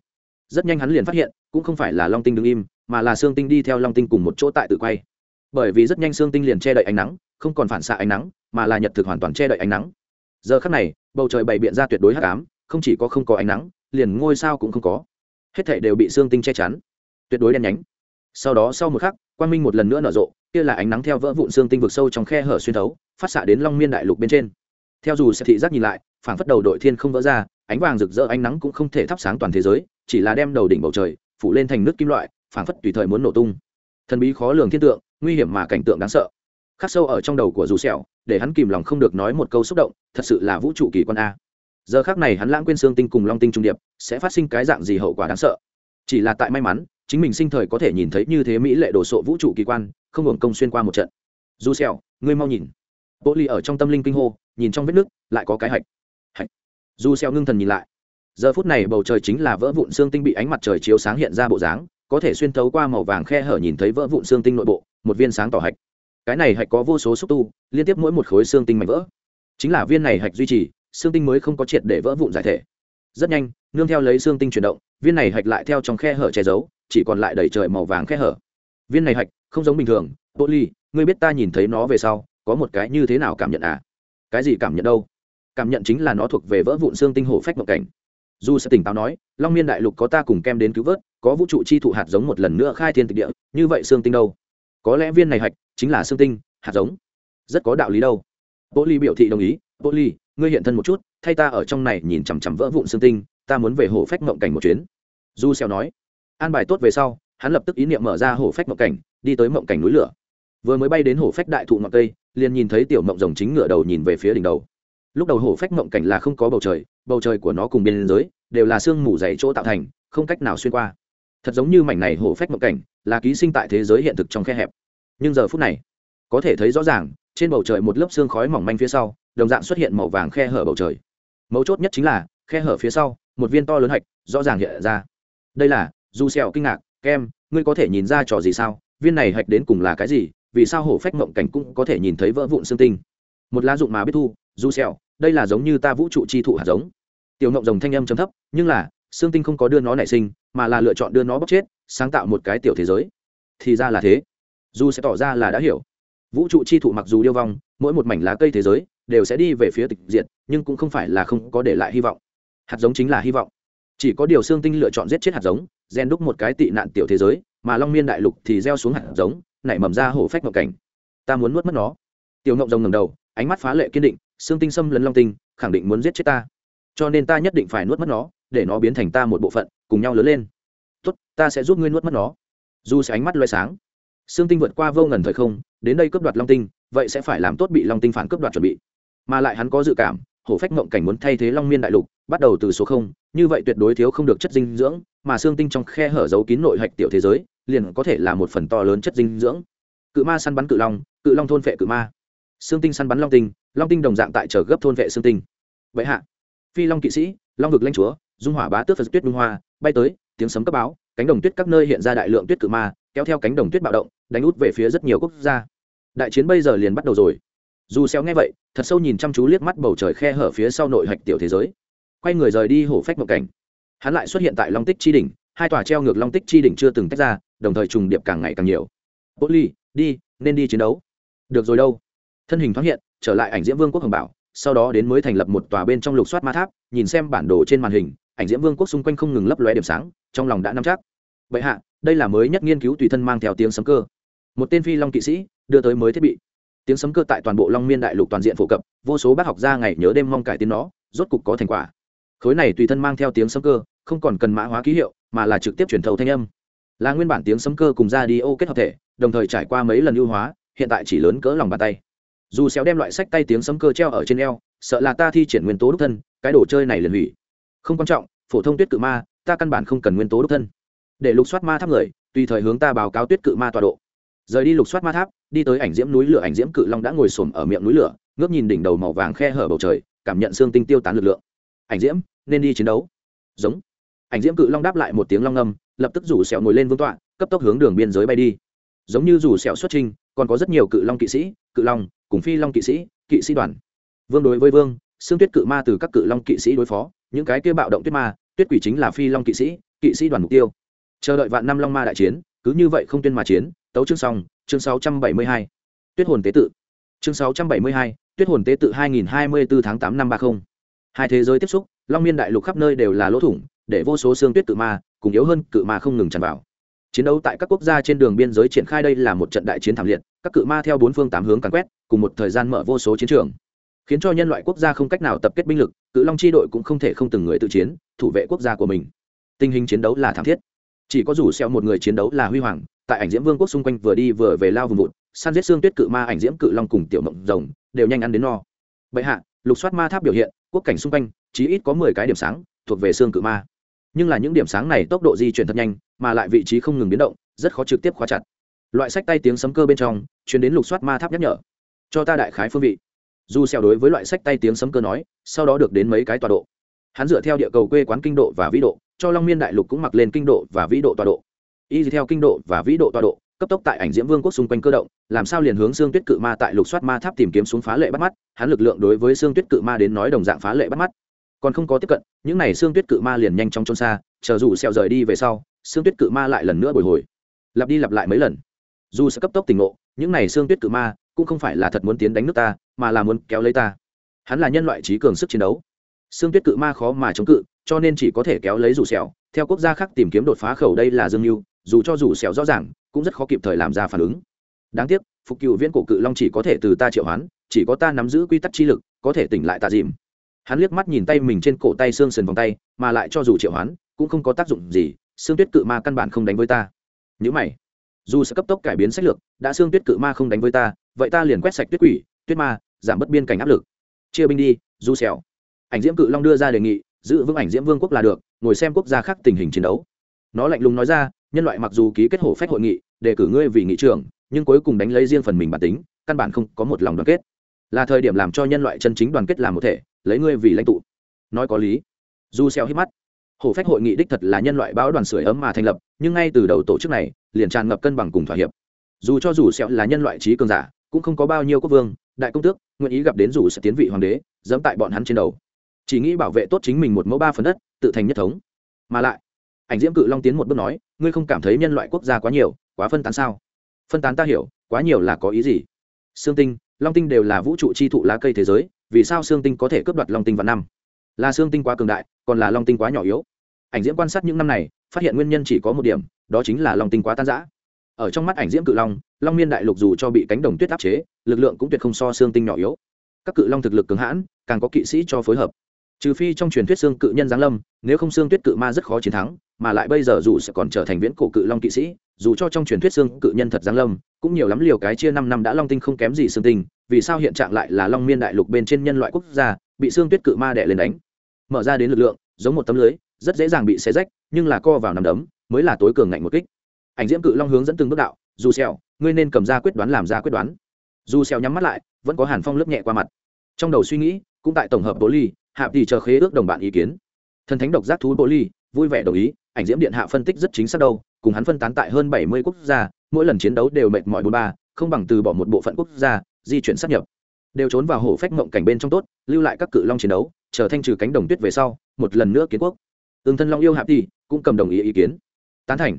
Rất nhanh hắn liền phát hiện, cũng không phải là long tinh đứng im, mà là xương tinh đi theo long tinh cùng một chỗ tại tự quay bởi vì rất nhanh xương tinh liền che đậy ánh nắng, không còn phản xạ ánh nắng, mà là nhật thực hoàn toàn che đậy ánh nắng. Giờ khắc này, bầu trời bày biện ra tuyệt đối hắc ám, không chỉ có không có ánh nắng, liền ngôi sao cũng không có. Hết thảy đều bị xương tinh che chắn, tuyệt đối đen nhánh. Sau đó sau một khắc, quang minh một lần nữa nở rộ, kia là ánh nắng theo vỡ vụn xương tinh vực sâu trong khe hở xuyên thấu, phát xạ đến long miên đại lục bên trên. Theo dù sẽ thị giác nhìn lại, phảng phất đầu đội thiên không vỡ ra, ánh vàng rực rỡ ánh nắng cũng không thể thắp sáng toàn thế giới, chỉ là đem đầu đỉnh bầu trời phủ lên thành nước kim loại, phảng phất tùy thời muốn nổ tung. Thần bí khó lường thiên tượng nguy hiểm mà cảnh tượng đáng sợ. Khắc sâu ở trong đầu của dù sẹo, để hắn kìm lòng không được nói một câu xúc động, thật sự là vũ trụ kỳ quan a. Giờ khắc này hắn lãng quên xương tinh cùng long tinh trung điệp, sẽ phát sinh cái dạng gì hậu quả đáng sợ? Chỉ là tại may mắn, chính mình sinh thời có thể nhìn thấy như thế mỹ lệ đồ sộ vũ trụ kỳ quan, không hưởng công xuyên qua một trận. Du sẹo, ngươi mau nhìn. Bộ ly ở trong tâm linh kinh hô, nhìn trong vết nước, lại có cái hạch. Hạch. Du sẹo ngưng thần nhìn lại. Giờ phút này bầu trời chính là vỡ vụn xương tinh bị ánh mặt trời chiếu sáng hiện ra bộ dáng, có thể xuyên thấu qua màu vàng khe hở nhìn thấy vỡ vụn xương tinh nội bộ một viên sáng tỏ hạch. Cái này hạch có vô số xúc tu, liên tiếp mỗi một khối xương tinh mảnh vỡ. Chính là viên này hạch duy trì, xương tinh mới không có triệt để vỡ vụn giải thể. Rất nhanh, nương theo lấy xương tinh chuyển động, viên này hạch lại theo trong khe hở che giấu, chỉ còn lại đầy trời màu vàng khe hở. Viên này hạch, không giống bình thường. Bộ ly, ngươi biết ta nhìn thấy nó về sau, có một cái như thế nào cảm nhận à? Cái gì cảm nhận đâu? Cảm nhận chính là nó thuộc về vỡ vụn xương tinh hổ phách mộng cảnh. Dù sẽ tỉnh táo nói, long miên đại lục có ta cùng kem đến cứu vớt, có vũ trụ chi thụ hạt giống một lần nữa khai thiên tịch địa, như vậy xương tinh đâu? Có lẽ viên này hạch chính là xương tinh, hạt giống. Rất có đạo lý đâu. Bộ ly biểu thị đồng ý. Bộ ly ngươi hiện thân một chút, thay ta ở trong này nhìn chằm chằm vỡ vụn xương tinh, ta muốn về hồ phách mộng cảnh một chuyến. Du xeo nói. An bài tốt về sau, hắn lập tức ý niệm mở ra hồ phách mộng cảnh, đi tới mộng cảnh núi lửa. Vừa mới bay đến hồ phách đại thụ ngọn cây, liền nhìn thấy tiểu mộng rồng chính ngựa đầu nhìn về phía đỉnh đầu. Lúc đầu hồ phách mộng cảnh là không có bầu trời bầu trời của nó cùng biên giới đều là sương mù dày chỗ tạo thành, không cách nào xuyên qua. Thật giống như mảnh này hồ phách mộng cảnh là ký sinh tại thế giới hiện thực trong khe hẹp. Nhưng giờ phút này, có thể thấy rõ ràng, trên bầu trời một lớp xương khói mỏng manh phía sau, đồng dạng xuất hiện màu vàng khe hở bầu trời. Mấu chốt nhất chính là, khe hở phía sau, một viên to lớn hạch, rõ ràng hiện ra. Đây là du xẹo kinh ngạc, kem, ngươi có thể nhìn ra trò gì sao? Viên này hạch đến cùng là cái gì? Vì sao hổ phách mộng cảnh cũng có thể nhìn thấy vỡ vụn xương tinh? Một lá dụng mà biết thu du xẹo đây là giống như ta vũ trụ chi thụ hạt giống. Tiểu mộng rồng thanh âm trầm thấp, nhưng là, xương tinh không có đưa nó nảy sinh, mà là lựa chọn đưa nó bóc chết sáng tạo một cái tiểu thế giới. Thì ra là thế. Du sẽ tỏ ra là đã hiểu. Vũ trụ chi thụ mặc dù điêu vong, mỗi một mảnh lá cây thế giới đều sẽ đi về phía tịch diệt, nhưng cũng không phải là không có để lại hy vọng. Hạt giống chính là hy vọng. Chỉ có điều xương tinh lựa chọn giết chết hạt giống, gen đúc một cái tị nạn tiểu thế giới, mà long miên đại lục thì gieo xuống hạt giống, nảy mầm ra hổ phách ngọc cảnh. Ta muốn nuốt mất nó. Tiểu ngộng rồng ngầm đầu, ánh mắt phá lệ kiên định, xương tinh xâm lấn long tinh, khẳng định muốn giết chết ta. Cho nên ta nhất định phải nuốt mất nó, để nó biến thành ta một bộ phận, cùng nhau lớn lên tốt, ta sẽ giúp ngươi nuốt mất nó. Dù sẽ ánh mắt loay sáng. Xương tinh vượt qua vô ngần thời không, đến đây cướp đoạt long tinh, vậy sẽ phải làm tốt bị long tinh phản cướp đoạt chuẩn bị. Mà lại hắn có dự cảm, hổ phách mộng cảnh muốn thay thế long miên đại lục, bắt đầu từ số không, như vậy tuyệt đối thiếu không được chất dinh dưỡng, mà xương tinh trong khe hở giấu kín nội hạch tiểu thế giới, liền có thể là một phần to lớn chất dinh dưỡng. Cự ma săn bắn cự long cự long thôn vệ cự ma. Xương tinh săn bắn long tinh long tinh đồng dạng tại chờ gấp thôn vệ xương tinh. Vậy hạ, phi long kỵ sĩ, long vực lanh chúa, dung hỏa bá tước phật tuyết bưng hoa, bay tới tiếng sấm cấp báo, cánh đồng tuyết các nơi hiện ra đại lượng tuyết cự ma, kéo theo cánh đồng tuyết bạo động, đánh út về phía rất nhiều quốc gia. Đại chiến bây giờ liền bắt đầu rồi. Dù xéo nghe vậy, thật sâu nhìn chăm chú liếc mắt bầu trời khe hở phía sau nội hạch tiểu thế giới. Quay người rời đi hổ phách một cảnh. Hắn lại xuất hiện tại long tích chi đỉnh, hai tòa treo ngược long tích chi đỉnh chưa từng tách ra, đồng thời trùng điệp càng ngày càng nhiều. Bố ly, đi, nên đi chiến đấu. Được rồi đâu. Thân hình thoáng hiện, trở lại ảnh diễm vương quốc hồng bảo, sau đó đến mới thành lập một tòa bên trong lục soát ma tháp, nhìn xem bản đồ trên màn hình ảnh diễm vương quốc xung quanh không ngừng lấp lóe điểm sáng, trong lòng đã nắm chắc. Vậy hạ, đây là mới nhất nghiên cứu tùy thân mang theo tiếng sấm cơ. Một tên phi long kỵ sĩ đưa tới mới thiết bị. Tiếng sấm cơ tại toàn bộ long miên đại lục toàn diện phổ cập, vô số bác học gia ngày nhớ đêm mong cải tiến nó, rốt cục có thành quả. Khối này tùy thân mang theo tiếng sấm cơ, không còn cần mã hóa ký hiệu, mà là trực tiếp truyền thầu thanh âm. Là nguyên bản tiếng sấm cơ cùng ra đi ô kết hợp thể, đồng thời trải qua mấy lần ưu hóa, hiện tại chỉ lớn cỡ lòng bàn tay. Dù xéo đem loại sách tay tiếng sấm cơ treo ở trên eo, sợ là ta thi triển nguyên tố đúc thân, cái đồ chơi này liền hủy. Không quan trọng phổ thông tuyết cự ma, ta căn bản không cần nguyên tố đúc thân. Để lục soát ma tháp người, tùy thời hướng ta báo cáo tuyết cự ma tọa độ. Rời đi lục soát ma tháp, đi tới ảnh diễm núi lửa, ảnh diễm cự long đã ngồi xổm ở miệng núi lửa, ngước nhìn đỉnh đầu màu vàng khe hở bầu trời, cảm nhận xương tinh tiêu tán lực lượng. Ảnh diễm, nên đi chiến đấu. Giống. Ảnh diễm cự long đáp lại một tiếng long ngâm, lập tức rủ sẹo ngồi lên vương tọa, cấp tốc hướng đường biên giới bay đi. Giống như rủ sẹo xuất trình, còn có rất nhiều cự long kỵ sĩ, cự long, cùng phi long kỵ sĩ kỵ sĩ đoàn. Vương đối với vương, xương tuyết cự ma từ các cự long kỵ sĩ đối phó những cái kia bạo động tuyết ma tuyết quỷ chính là phi long kỵ sĩ kỵ sĩ đoàn mục tiêu chờ đợi vạn năm long ma đại chiến cứ như vậy không tuyên mà chiến tấu chương xong chương 672. tuyết hồn tế tự chương 672, tuyết hồn tế tự 2024 tháng 8 năm 30. hai thế giới tiếp xúc long miên đại lục khắp nơi đều là lỗ thủng để vô số xương tuyết cự ma cùng yếu hơn cự ma không ngừng tràn vào chiến đấu tại các quốc gia trên đường biên giới triển khai đây là một trận đại chiến thảm liệt các cự ma theo bốn phương tám hướng càn quét cùng một thời gian mở vô số chiến trường khiến cho nhân loại quốc gia không cách nào tập kết binh lực, cự long chi đội cũng không thể không từng người tự chiến, thủ vệ quốc gia của mình. Tình hình chiến đấu là thảm thiết. Chỉ có rủ xeo một người chiến đấu là huy hoàng, tại ảnh diễm vương quốc xung quanh vừa đi vừa về lao vùng vụt săn giết xương tuyết cự ma ảnh diễm cự long cùng tiểu mộng rồng, đều nhanh ăn đến no. Bệ hạ, lục soát ma tháp biểu hiện, quốc cảnh xung quanh, chí ít có mười cái điểm sáng, thuộc về xương cự ma. Nhưng là những điểm sáng này tốc độ di chuyển thật nhanh, mà lại vị trí không ngừng biến động, rất khó trực tiếp khóa chặt. Loại sách tay tiếng sấm cơ bên trong chuyến đến lục soát ma tháp nhắc nhở. Cho ta đại khái phương vị dù xeo đối với loại sách tay tiếng sấm cơ nói, sau đó được đến mấy cái tọa độ. Hắn dựa theo địa cầu quê quán kinh độ và vĩ độ, cho long miên đại lục cũng mặc lên kinh độ và vĩ độ tọa độ. Y theo kinh độ và vĩ độ tọa độ, cấp tốc tại ảnh diễm vương quốc xung quanh cơ động, làm sao liền hướng xương tuyết cự ma tại lục soát ma tháp tìm kiếm xuống phá lệ bắt mắt, hắn lực lượng đối với xương tuyết cự ma đến nói đồng dạng phá lệ bắt mắt. Còn không có tiếp cận, những n à y xương tuyết cự ma liền nhanh chóng trốn xa, chờ dù sẹo rời đi về sau, xương tuyết cự ma lại lần nữa bồi hồi. Lặp đi lặp lại mấy lần. Dù sẽ cấp tốc tỉnh ngộ, những n à y xương tuyết cự ma cũng không phải là thật muốn tiến đánh nước ta, mà là muốn kéo lấy ta. Hắn là nhân loại trí cường sức chiến đấu. Xương tuyết cự ma khó mà chống cự, cho nên chỉ có thể kéo lấy rủ sẹo. Theo quốc gia khác tìm kiếm đột phá khẩu đây là dương mưu dù cho rủ sẹo rõ ràng, cũng rất khó kịp thời làm ra phản ứng. Đáng tiếc, phục cựu viễn cổ cự long chỉ có thể từ ta triệu hoán, chỉ có ta nắm giữ quy tắc chi lực, có thể tỉnh lại tạ dìm. Hắn liếc mắt nhìn tay mình trên cổ tay xương sườn vòng tay, mà lại cho dù triệu hoán, cũng không có tác dụng gì, xương tuyết cự ma căn bản không đánh với ta. Nhữ mày. Dù sẽ cấp tốc cải biến sách lược, đã xương tuyết cự ma không đánh với ta vậy ta liền quét sạch tuyết quỷ, tuyết ma, giảm bớt biên cảnh áp lực. Chia binh đi, du xèo ảnh diễm cự long đưa ra đề nghị, giữ vững ảnh diễm vương quốc là được, ngồi xem quốc gia khác tình hình chiến đấu. Nó lạnh lùng nói ra, nhân loại mặc dù ký kết hổ phách hội nghị, đề cử ngươi vì nghị trưởng, nhưng cuối cùng đánh lấy riêng phần mình bản tính, căn bản không có một lòng đoàn kết. Là thời điểm làm cho nhân loại chân chính đoàn kết làm một thể, lấy ngươi vì lãnh tụ. Nói có lý. Du xeo hít mắt. Hổ phách hội nghị đích thật là nhân loại báo đoàn sưởi ấm mà thành lập, nhưng ngay từ đầu tổ chức này, liền tràn ngập cân bằng cùng thỏa hiệp. Dù cho dù xeo là nhân loại trí cường giả cũng không có bao nhiêu quốc vương, đại công tước, nguyện ý gặp đến dù sẽ tiến vị hoàng đế, dẫm tại bọn hắn trên đầu. Chỉ nghĩ bảo vệ tốt chính mình một mẫu ba phần đất, tự thành nhất thống. Mà lại, ảnh diễm cự long tiến một bước nói, ngươi không cảm thấy nhân loại quốc gia quá nhiều, quá phân tán sao? Phân tán ta hiểu, quá nhiều là có ý gì? Xương tinh, long tinh đều là vũ trụ chi thụ lá cây thế giới, vì sao xương tinh có thể cướp đoạt long tinh vào năm? Là xương tinh quá cường đại, còn là long tinh quá nhỏ yếu? Ảnh diễm quan sát những năm này, phát hiện nguyên nhân chỉ có một điểm, đó chính là long tinh quá tan giã ở trong mắt ảnh diễm cự long long miên đại lục dù cho bị cánh đồng tuyết áp chế, lực lượng cũng tuyệt không so xương tinh nhỏ yếu. Các cự long thực lực cường hãn, càng có kỵ sĩ cho phối hợp. Trừ phi trong truyền thuyết xương cự nhân giáng lâm, nếu không xương tuyết cự ma rất khó chiến thắng, mà lại bây giờ dù sẽ còn trở thành viễn cổ cự long kỵ sĩ, dù cho trong truyền thuyết xương cự nhân thật giáng lâm, cũng nhiều lắm liều cái chia năm năm đã long tinh không kém gì xương tinh, vì sao hiện trạng lại là long miên đại lục bên trên nhân loại quốc gia, bị xương tuyết cự ma đẻ lên đánh? Mở ra đến lực lượng, giống một tấm lưới, rất dễ dàng bị xé rách, nhưng là co vào nằm đấm, mới là tối cường ngạnh một kích ảnh diễm cự long hướng dẫn từng bước đạo, dù xèo ngươi nên cầm ra quyết đoán làm ra quyết đoán. Dù xèo nhắm mắt lại, vẫn có hàn phong lướt nhẹ qua mặt. Trong đầu suy nghĩ, cũng tại tổng hợp bố ly hạ tỷ chờ khế ước đồng bạn ý kiến. Thần thánh độc giác thú bố ly vui vẻ đồng ý, ảnh diễm điện hạ phân tích rất chính xác đâu, cùng hắn phân tán tại hơn bảy mươi quốc gia, mỗi lần chiến đấu đều mệt mỏi bốn ba, không bằng từ bỏ một bộ phận quốc gia, di chuyển sát nhập. Đều trốn vào hổ phách mộng cảnh bên trong tốt, lưu lại các cự long chiến đấu, chờ thanh trừ cánh đồng tuyết về sau, một lần nữa kiến quốc. Ương thân long yêu hạp tỷ cũng cầm đồng ý ý kiến. Tán thành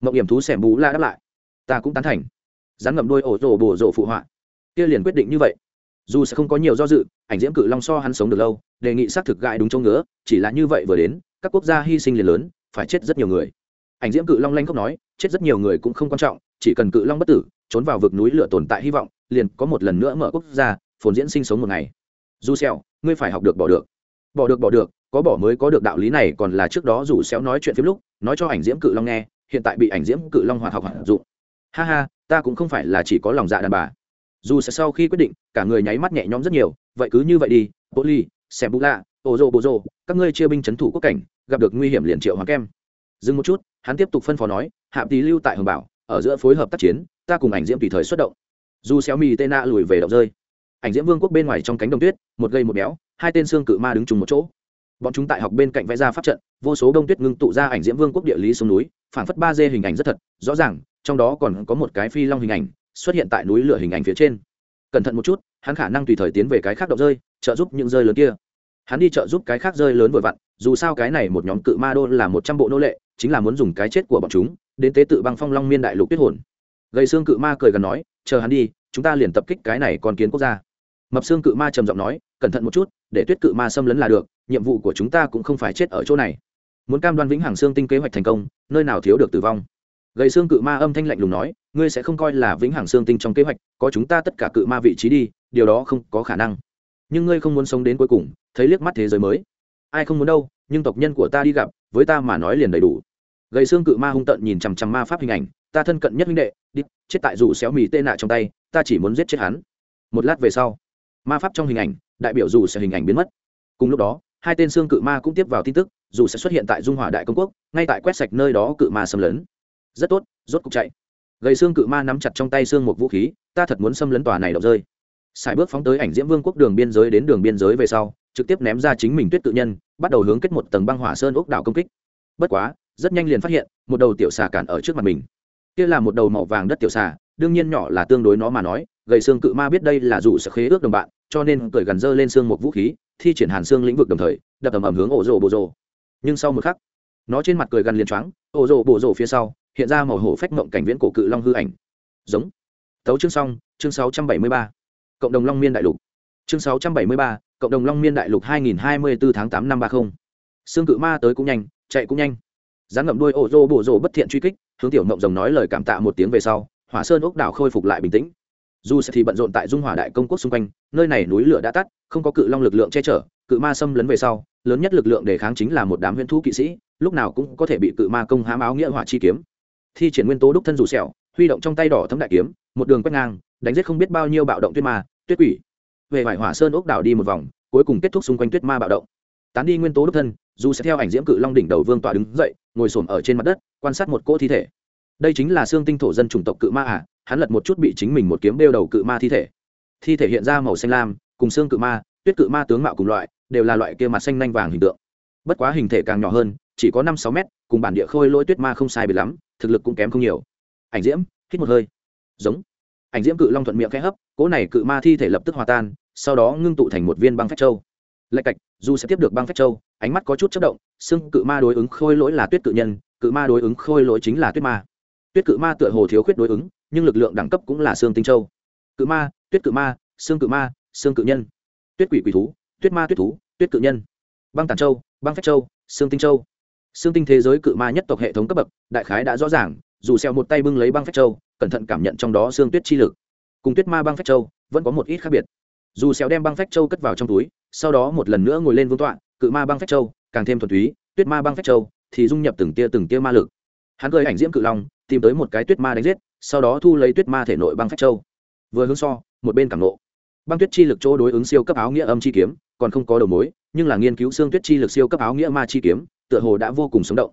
mộng hiểm thú xẻm bú la đáp lại. Ta cũng tán thành. Rắn ngậm đôi ổ rổ bổ rổ phụ họa. Kia liền quyết định như vậy. Dù sẽ không có nhiều do dự, ảnh diễm cự long so hắn sống được lâu, đề nghị xác thực gại đúng chỗ ngứa, chỉ là như vậy vừa đến, các quốc gia hy sinh liền lớn, phải chết rất nhiều người. Ảnh diễm cự long lanh khóc nói, chết rất nhiều người cũng không quan trọng, chỉ cần cự long bất tử, trốn vào vực núi lửa tồn tại hy vọng, liền có một lần nữa mở quốc gia, phồn diễn sinh sống một ngày. Dù xeo ngươi phải học được bỏ được. Bỏ được bỏ được, có bỏ mới có được, đạo lý này còn là trước đó dù xéo nói chuyện phim lúc, nói cho ảnh diễm cự long nghe hiện tại bị ảnh diễm cự long hoạt học hoạt dụng. Ha ha, ta cũng không phải là chỉ có lòng dạ đàn bà. Dù sẽ sau khi quyết định, cả người nháy mắt nhẹ nhõm rất nhiều, vậy cứ như vậy đi bố ly xem bù lạ ô rô bô rô các ngươi chia binh c h ấ n thủ quốc cảnh, gặp được nguy hiểm liền triệu hoàng kem. Dừng một chút, hắn tiếp tục phân phó nói hạ tý lưu tại hồng bảo, ở giữa phối hợp tác chiến, ta cùng ảnh diễm tùy thời xuất động. Dù xéo mì tê na lùi về động rơi. Ảnh diễm vương quốc bên ngoài trong cánh đồng tuyết, một gây một béo, hai tên xương cự ma đứng chung một chỗ bọn chúng tại học bên cạnh vẽ ra pháp trận, vô số đông tuyết ngưng tụ ra ảnh diễm vương quốc địa lý sông núi phản phất ba d hình ảnh rất thật, rõ ràng, trong đó còn có một cái phi long hình ảnh, xuất hiện tại núi lửa hình ảnh phía trên. Cẩn thận một chút, hắn khả năng tùy thời tiến về cái khác động rơi, trợ giúp những rơi lớn kia. Hắn đi trợ giúp cái khác rơi lớn vừa vặn, dù sao cái này một nhóm cự ma đô là một trăm bộ nô lệ, chính là muốn dùng cái chết của bọn chúng, đến tế tự băng phong long miên đại lục tuyết hồn. Gầy xương cự ma cười gần nói, chờ hắn đi, chúng ta liền tập kích cái này còn kiến quốc gia. Mập xương cự ma trầm giọng nói, cẩn thận một chút, để tuyết cự ma xâm lấn là được nhiệm vụ của chúng ta cũng không phải chết ở chỗ này. Muốn cam đoan vĩnh hằng xương tinh kế hoạch thành công, nơi nào thiếu được tử vong. Gầy xương cự ma âm thanh lạnh lùng nói, ngươi sẽ không coi là vĩnh hằng xương tinh trong kế hoạch, có chúng ta tất cả cự ma vị trí đi, điều đó không có khả năng. Nhưng ngươi không muốn sống đến cuối cùng, thấy liếc mắt thế giới mới. Ai không muốn đâu, nhưng tộc nhân của ta đi gặp, với ta mà nói liền đầy đủ. Gầy xương cự ma hung tận nhìn chằm chằm ma pháp hình ảnh, ta thân cận nhất huynh đệ, đi, chết tại rủ xéo mì tê nạ trong tay, ta chỉ muốn giết chết hắn. Một lát về sau, ma pháp trong hình ảnh, đại biểu dù sẽ hình ảnh biến mất. Cùng lúc đó hai tên xương cự ma cũng tiếp vào tin tức, dù sẽ xuất hiện tại dung hòa đại công quốc, ngay tại quét sạch nơi đó cự ma xâm lấn. Rất tốt, rốt cục chạy. Gầy xương cự ma nắm chặt trong tay xương một vũ khí, ta thật muốn xâm lấn tòa này đậu rơi. Sài bước phóng tới ảnh diễm vương quốc đường biên giới đến đường biên giới về sau, trực tiếp ném ra chính mình tuyết tự nhân, bắt đầu hướng kết một tầng băng hỏa sơn ốc đảo công kích. Bất quá, rất nhanh liền phát hiện, một đầu tiểu xà cản ở trước mặt mình. Kia là một đầu màu vàng đất tiểu xà, đương nhiên nhỏ là tương đối nó mà nói, gầy xương cự ma biết đây là dù sẽ khế ước đồng bạn, cho nên cởi gần dơ lên xương một vũ khí thi triển hàn xương lĩnh vực đồng thời đập ầm ầm hướng ổ rồ bộ rồ. Nhưng sau một khắc nó trên mặt cười gần liền choáng ổ rồ bộ rồ phía sau hiện ra màu hổ phách mộng cảnh viễn cổ cự long hư ảnh. Giống. Tấu chương xong chương 673. cộng đồng long miên đại lục. Chương 673, cộng đồng long miên đại lục 2024 tháng 8 năm 30. xương cự ma tới cũng nhanh chạy cũng nhanh. Dán ngậm đuôi ổ rồ bổ rồ bất thiện truy kích hướng tiểu mộng rồng nói lời cảm tạ một tiếng về sau hỏa sơn ốc đảo khôi phục lại bình tĩnh dù sẽ thì bận rộn tại dung hỏa đại công quốc xung quanh, nơi này núi lửa đã tắt, không có cự long lực lượng che chở, cự ma xâm lấn về sau, lớn nhất lực lượng đề kháng chính là một đám huyễn thú kỵ sĩ, lúc nào cũng có thể bị cự ma công hám áo nghĩa hỏa chi kiếm. Thi triển nguyên tố đúc thân dù sẹo, huy động trong tay đỏ thấm đại kiếm, một đường quét ngang, đánh giết không biết bao nhiêu bạo động tuyết ma, tuyết quỷ. Về vải hỏa sơn ốc đảo đi một vòng, cuối cùng kết thúc xung quanh tuyết ma bạo động. Tán đi nguyên tố đúc thân, dù sẽ theo ảnh diễm cự long đỉnh đầu vương tọa đứng dậy, ngồi xổm ở trên mặt đất, quan sát một cỗ thi thể. Đây chính là xương tinh thổ dân chủng tộc cự ma à hắn lật một chút bị chính mình một kiếm đeo đầu cự ma thi thể. Thi thể hiện ra màu xanh lam, cùng xương cự ma, tuyết cự ma tướng mạo cùng loại, đều là loại kia mặt xanh nanh vàng hình tượng. Bất quá hình thể càng nhỏ hơn, chỉ có năm sáu mét, cùng bản địa khôi lỗi tuyết ma không sai biệt lắm, thực lực cũng kém không nhiều. Ảnh diễm, hít một hơi. Giống. Ảnh diễm cự long thuận miệng khẽ hấp, cỗ này cự ma thi thể lập tức hòa tan, sau đó ngưng tụ thành một viên băng phách châu. Lạch cạch, dù sẽ tiếp được băng phách châu, ánh mắt có chút chất động, xương cự ma đối ứng khôi lỗi là tuyết cự nhân, cự ma đối ứng khôi lỗi chính là tuyết ma. Tuyết cự ma tựa hồ thiếu khuyết đối ứng nhưng lực lượng đẳng cấp cũng là xương tinh châu. Cự ma, tuyết cự ma, xương cự ma, xương cự nhân. Tuyết quỷ quỷ thú, tuyết ma tuyết thú, tuyết cự nhân. Băng tản châu, băng phách châu, xương tinh châu. Xương tinh thế giới cự ma nhất tộc hệ thống cấp bậc, đại khái đã rõ ràng, dù xeo một tay bưng lấy băng phách châu, cẩn thận cảm nhận trong đó xương tuyết chi lực. Cùng tuyết ma băng phách châu, vẫn có một ít khác biệt. Dù xeo đem băng phách châu cất vào trong túi, sau đó một lần nữa ngồi lên vương tọa, cự ma băng phách châu, càng thêm thuần túy, tuyết ma băng phách châu thì dung nhập từng tia từng tia ma lực. Hắn cười ảnh diễm cự long, tìm tới một cái tuyết ma đánh giết sau đó thu lấy tuyết ma thể nội băng phách châu. Vừa hướng so, một bên cảm nộ. Băng tuyết chi lực chỗ đối ứng siêu cấp áo nghĩa âm chi kiếm, còn không có đầu mối, nhưng là nghiên cứu xương tuyết chi lực siêu cấp áo nghĩa ma chi kiếm, tựa hồ đã vô cùng sống động.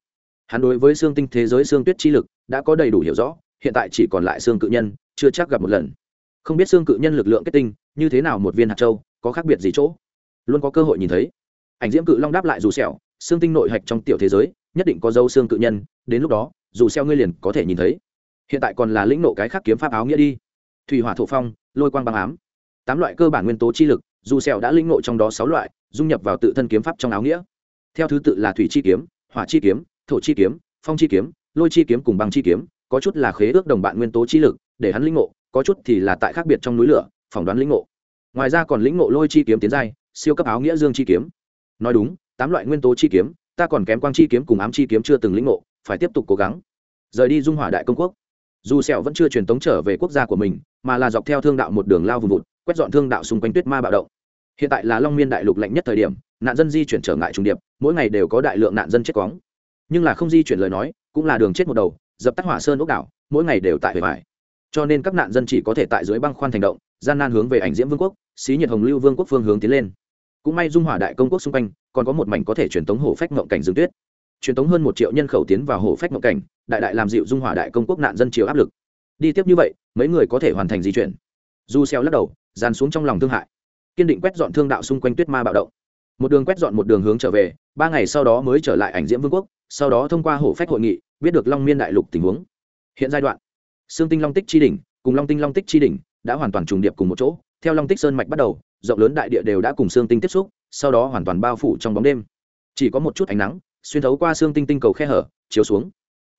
Hắn đối với xương tinh thế giới xương tuyết chi lực đã có đầy đủ hiểu rõ, hiện tại chỉ còn lại xương cự nhân, chưa chắc gặp một lần. Không biết xương cự nhân lực lượng kết tinh, như thế nào một viên hạt châu, có khác biệt gì chỗ? Luôn có cơ hội nhìn thấy. Ảnh diễm cự long đáp lại dù sẹo, xương tinh nội hạch trong tiểu thế giới, nhất định có dấu xương cự nhân, đến lúc đó, dù sẹo ngươi liền có thể nhìn thấy hiện tại còn là lĩnh nộ cái khác kiếm pháp áo nghĩa đi. Thủy hỏa thổ phong, lôi quang băng ám. Tám loại cơ bản nguyên tố chi lực, dù sẹo đã lĩnh nộ trong đó sáu loại, dung nhập vào tự thân kiếm pháp trong áo nghĩa. Theo thứ tự là thủy chi kiếm, hỏa chi kiếm, thổ chi kiếm, phong chi kiếm, lôi chi kiếm cùng băng chi kiếm, có chút là khế ước đồng bạn nguyên tố chi lực, để hắn lĩnh ngộ, có chút thì là tại khác biệt trong núi lửa, phỏng đoán lĩnh ngộ. Ngoài ra còn lĩnh ngộ lôi chi kiếm tiến giai, siêu cấp áo nghĩa dương chi kiếm. Nói đúng, tám loại nguyên tố chi kiếm, ta còn kém quang chi kiếm cùng ám chi kiếm chưa từng lĩnh ngộ, phải tiếp tục cố gắng. Rời đi dung hỏa đại công quốc dù sẹo vẫn chưa truyền tống trở về quốc gia của mình, mà là dọc theo thương đạo một đường lao vùng vụt, quét dọn thương đạo xung quanh tuyết ma bạo động. Hiện tại là long miên đại lục lạnh nhất thời điểm, nạn dân di chuyển trở ngại trung điệp, mỗi ngày đều có đại lượng nạn dân chết quáng. nhưng là không di chuyển lời nói, cũng là đường chết một đầu, dập tắt hỏa sơn ốc đảo, mỗi ngày đều tại bề bài cho nên các nạn dân chỉ có thể tại dưới băng khoan thành động, gian nan hướng về ảnh diễm vương quốc, xí nhiệt hồng lưu vương quốc phương hướng tiến lên. Cũng may dung hỏa đại công quốc xung quanh, còn có một mảnh có thể truyền tống hổ phách ngộng cảnh dương tuyết truyền tống hơn một triệu nhân khẩu tiến vào hồ phách mộng cảnh, đại đại làm dịu dung hỏa đại công quốc nạn dân chiều áp lực. Đi tiếp như vậy, mấy người có thể hoàn thành di chuyển. Du xeo lắc đầu, dàn xuống trong lòng thương hại. Kiên định quét dọn thương đạo xung quanh tuyết ma bạo động. Một đường quét dọn một đường hướng trở về, ba ngày sau đó mới trở lại ảnh diễm vương quốc, sau đó thông qua hổ phách hội nghị, biết được long miên đại lục tình huống. Hiện giai đoạn. Xương tinh long tích chi đỉnh cùng long tinh long tích chi đỉnh đã hoàn toàn trùng điệp cùng một chỗ. Theo long tích sơn mạch bắt đầu, rộng lớn đại địa đều đã cùng xương tinh tiếp xúc, sau đó hoàn toàn bao phủ trong bóng đêm. Chỉ có một chút ánh nắng xuyên thấu qua xương tinh tinh cầu khe hở, chiếu xuống.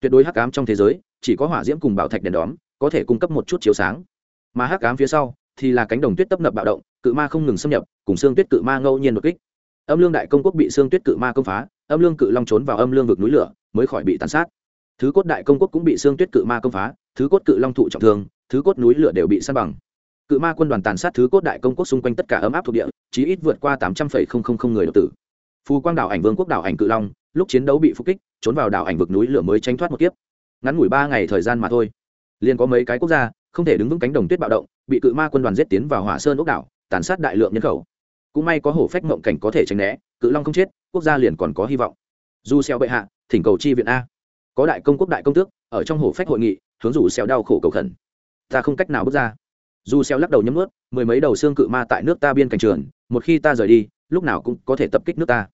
Tuyệt đối hắc ám trong thế giới, chỉ có hỏa diễm cùng bảo thạch đèn đóm, có thể cung cấp một chút chiếu sáng. Mà hắc ám phía sau, thì là cánh đồng tuyết tấp nập bạo động, cự ma không ngừng xâm nhập, cùng xương tuyết cự ma ngẫu nhiên đột kích. Âm lương đại công quốc bị xương tuyết cự ma công phá, âm lương cự long trốn vào âm lương vực núi lửa, mới khỏi bị tàn sát. Thứ cốt đại công quốc cũng bị xương tuyết cự ma công phá, thứ cốt cự long thụ trọng thương, thứ cốt núi lửa đều bị san bằng. Cự ma quân đoàn tàn sát thứ cốt đại công quốc xung quanh tất cả ấm áp thuộc địa, chí ít vượt qua tám trăm linh người độc tử. Phù quang đảo ảnh vương quốc đảo ảnh cự long lúc chiến đấu bị phục kích, trốn vào đảo ảnh vực núi lửa mới tránh thoát một kiếp. Ngắn ngủi ba ngày thời gian mà thôi. Liền có mấy cái quốc gia, không thể đứng vững cánh đồng tuyết bạo động, bị cự ma quân đoàn giết tiến vào hỏa sơn ốc đảo, tàn sát đại lượng nhân khẩu. Cũng may có hổ phách mộng cảnh có thể tránh né, cự long không chết, quốc gia liền còn có hy vọng. Du xeo bệ hạ, thỉnh cầu chi viện a. Có đại công quốc đại công tước, ở trong hổ phách hội nghị, hướng dù xeo đau khổ cầu khẩn. Ta không cách nào bước ra. Du xeo lắc đầu nhấm nuốt, mười mấy đầu xương cự ma tại nước ta biên cảnh trường, một khi ta rời đi, lúc nào cũng có thể tập kích nước ta.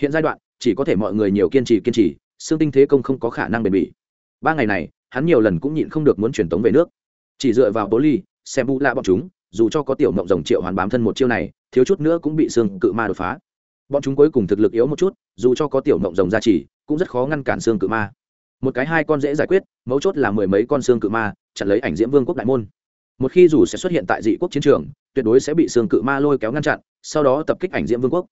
Hiện giai đoạn chỉ có thể mọi người nhiều kiên trì kiên trì xương tinh thế công không có khả năng bền bỉ. Ba ngày này, hắn nhiều lần cũng nhịn không được muốn truyền tống về nước. Chỉ dựa vào bố ly, xem bu lạ bọn chúng, dù cho có tiểu mộng rồng triệu hoàn bám thân một chiêu này, thiếu chút nữa cũng bị xương cự ma đột phá. Bọn chúng cuối cùng thực lực yếu một chút, dù cho có tiểu mộng rồng gia trì, cũng rất khó ngăn cản xương cự ma. Một cái hai con dễ giải quyết, mấu chốt là mười mấy con xương cự ma, chặn lấy ảnh diễm vương quốc đại môn. Một khi dù sẽ xuất hiện tại dị quốc chiến trường, tuyệt đối sẽ bị xương cự ma lôi kéo ngăn chặn, sau đó tập kích ảnh diễm vương quốc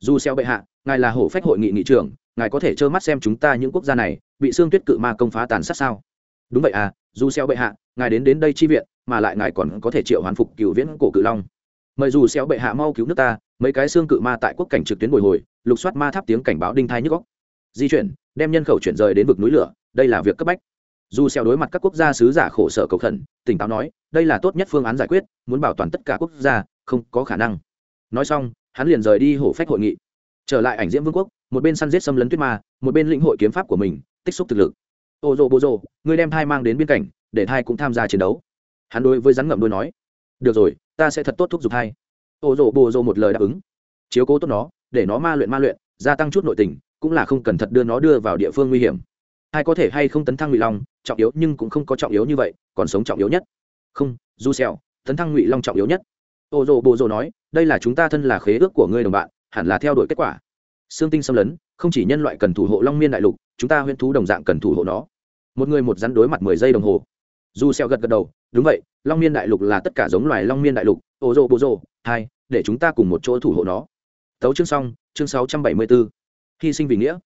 dù xeo bệ hạ, ngài là hổ phách hội nghị nghị trưởng, ngài có thể trơ mắt xem chúng ta những quốc gia này, bị xương tuyết cự ma công phá tàn sát sao? Đúng vậy à dù xeo bệ hạ, ngài đến đến đây chi viện, mà lại ngài còn có thể triệu hoán phục cựu viễn cổ cự long. Mời dù xeo bệ hạ mau cứu nước ta, mấy cái xương cự ma tại quốc cảnh trực tuyến bồi hồi, lục soát ma tháp tiếng cảnh báo đinh thai nhức góc di chuyển, đem nhân khẩu chuyển rời đến vực núi lửa, đây là việc cấp bách. Dù xeo đối mặt các quốc gia sứ giả khổ sở cầu khẩn, tỉnh táo nói, đây là tốt nhất phương án giải quyết, muốn bảo toàn tất cả quốc gia, không có khả năng. Nói xong hắn liền rời đi hổ phách hội nghị. Trở lại ảnh diễm vương quốc, một bên săn giết xâm lấn tuyết ma, một bên lĩnh hội kiếm pháp của mình, tích xúc thực lực. Ô rô bô rô người đem thai mang đến biên cảnh, để thai cũng tham gia chiến đấu. Hắn đối với rắn ngậm đôi nói, được rồi, ta sẽ thật tốt thúc giục thai. Ô rô bô rô một lời đáp ứng. Chiếu cố tốt nó, để nó ma luyện ma luyện, gia tăng chút nội tình, cũng là không cần thật đưa nó đưa vào địa phương nguy hiểm. Hai có thể hay không tấn thăng ngụy long, trọng yếu nhưng cũng không có trọng yếu như vậy, còn sống trọng yếu nhất. Không, du xèo tấn thăng ngụy long trọng yếu nhất. Ô rô bô rô nói đây là chúng ta thân là khế ước của ngươi đồng bạn hẳn là theo đuổi kết quả. Xương tinh xâm lấn không chỉ nhân loại cần thủ hộ long miên đại lục chúng ta huyễn thú đồng dạng cần thủ hộ nó. Một người một rắn đối mặt mười giây đồng hồ. Du xeo gật gật đầu đúng vậy long miên đại lục là tất cả giống loài long miên đại lục ô rô bô rô hai để chúng ta cùng một chỗ thủ hộ nó. Tấu chương xong chương sáu trăm bảy mươi 674. hy sinh vì nghĩa.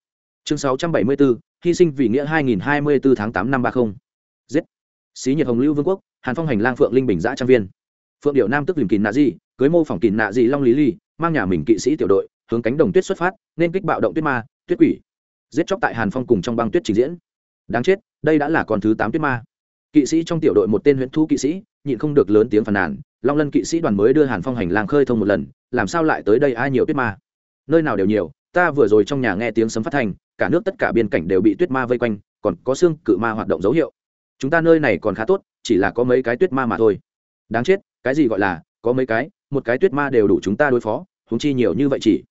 Chương sáu trăm bảy mươi 674, hy sinh vì nghĩa hai nghìn hai mươi 2024 tháng tám năm ba không. Giết. Xí nhiệt hồng lưu vương quốc hàn phong hành lang phượng linh bình giã trang viên phượng điệu nam tức lìm kín nạ di cưới mô phỏng kín nạ di long lý ly mang nhà mình kỵ sĩ tiểu đội, hướng cánh đồng tuyết xuất phát, nên kích bạo động tuyết ma, tuyết quỷ. Giết chóc tại hàn phong cùng trong băng tuyết trình diễn. Đáng chết, đây đã là con thứ tám tuyết ma. Kỵ sĩ trong tiểu đội một tên huyện thu kỵ sĩ, nhịn không được lớn tiếng phàn nàn, long lân kỵ sĩ đoàn mới đưa hàn phong hành lang khơi thông một lần, làm sao lại tới đây ai nhiều tuyết ma? Nơi nào đều nhiều, ta vừa rồi trong nhà nghe tiếng sấm phát thành, cả nước tất cả biên cảnh đều bị tuyết ma vây quanh, còn có xương cự ma hoạt động dấu hiệu. Chúng ta nơi này còn khá tốt, chỉ là có mấy cái tuyết ma mà thôi đáng chết, cái gì gọi là, có mấy cái, một cái tuyết ma đều đủ chúng ta đối phó húng chi nhiều như vậy chỉ.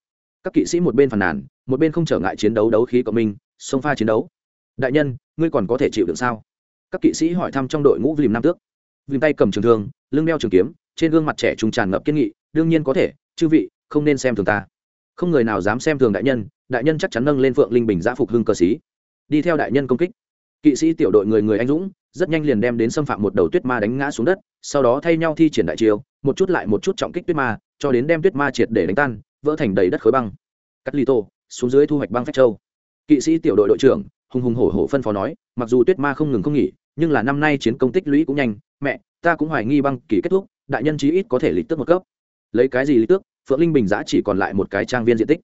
Các kỵ sĩ một bên phàn nàn, một bên không trở ngại chiến đấu đấu khí cộng minh sông pha chiến đấu. Đại nhân, ngươi còn có thể chịu được sao? Các kỵ sĩ hỏi thăm trong đội ngũ vìm nam tước. Vìm tay cầm trường thương, lưng đeo trường kiếm, trên gương mặt trẻ trung tràn ngập kiên nghị, đương nhiên có thể, chư vị, không nên xem thường ta. Không người nào dám xem thường đại nhân đại nhân chắc chắn nâng lên phượng linh bình giã phục hưng cờ sĩ. Đi theo đại nhân công kích kỵ sĩ tiểu đội người người anh dũng, rất nhanh liền đem đến xâm phạm một đầu tuyết ma đánh ngã xuống đất, sau đó thay nhau thi triển đại chiêu, một chút lại một chút trọng kích tuyết ma, cho đến đem tuyết ma triệt để đánh tan, vỡ thành đầy đất khối băng. Cắt ly tô, xuống dưới thu hoạch băng phách châu. Kỵ sĩ tiểu đội đội trưởng, hùng hùng hổ hổ phân phó nói, mặc dù tuyết ma không ngừng không nghỉ, nhưng là năm nay chiến công tích lũy cũng nhanh, mẹ, ta cũng hoài nghi băng kỳ kết thúc, đại nhân chí ít có thể lịch tước một cấp. Lấy cái gì lịch tước? Phượng linh bình giã chỉ còn lại một cái trang viên diện tích.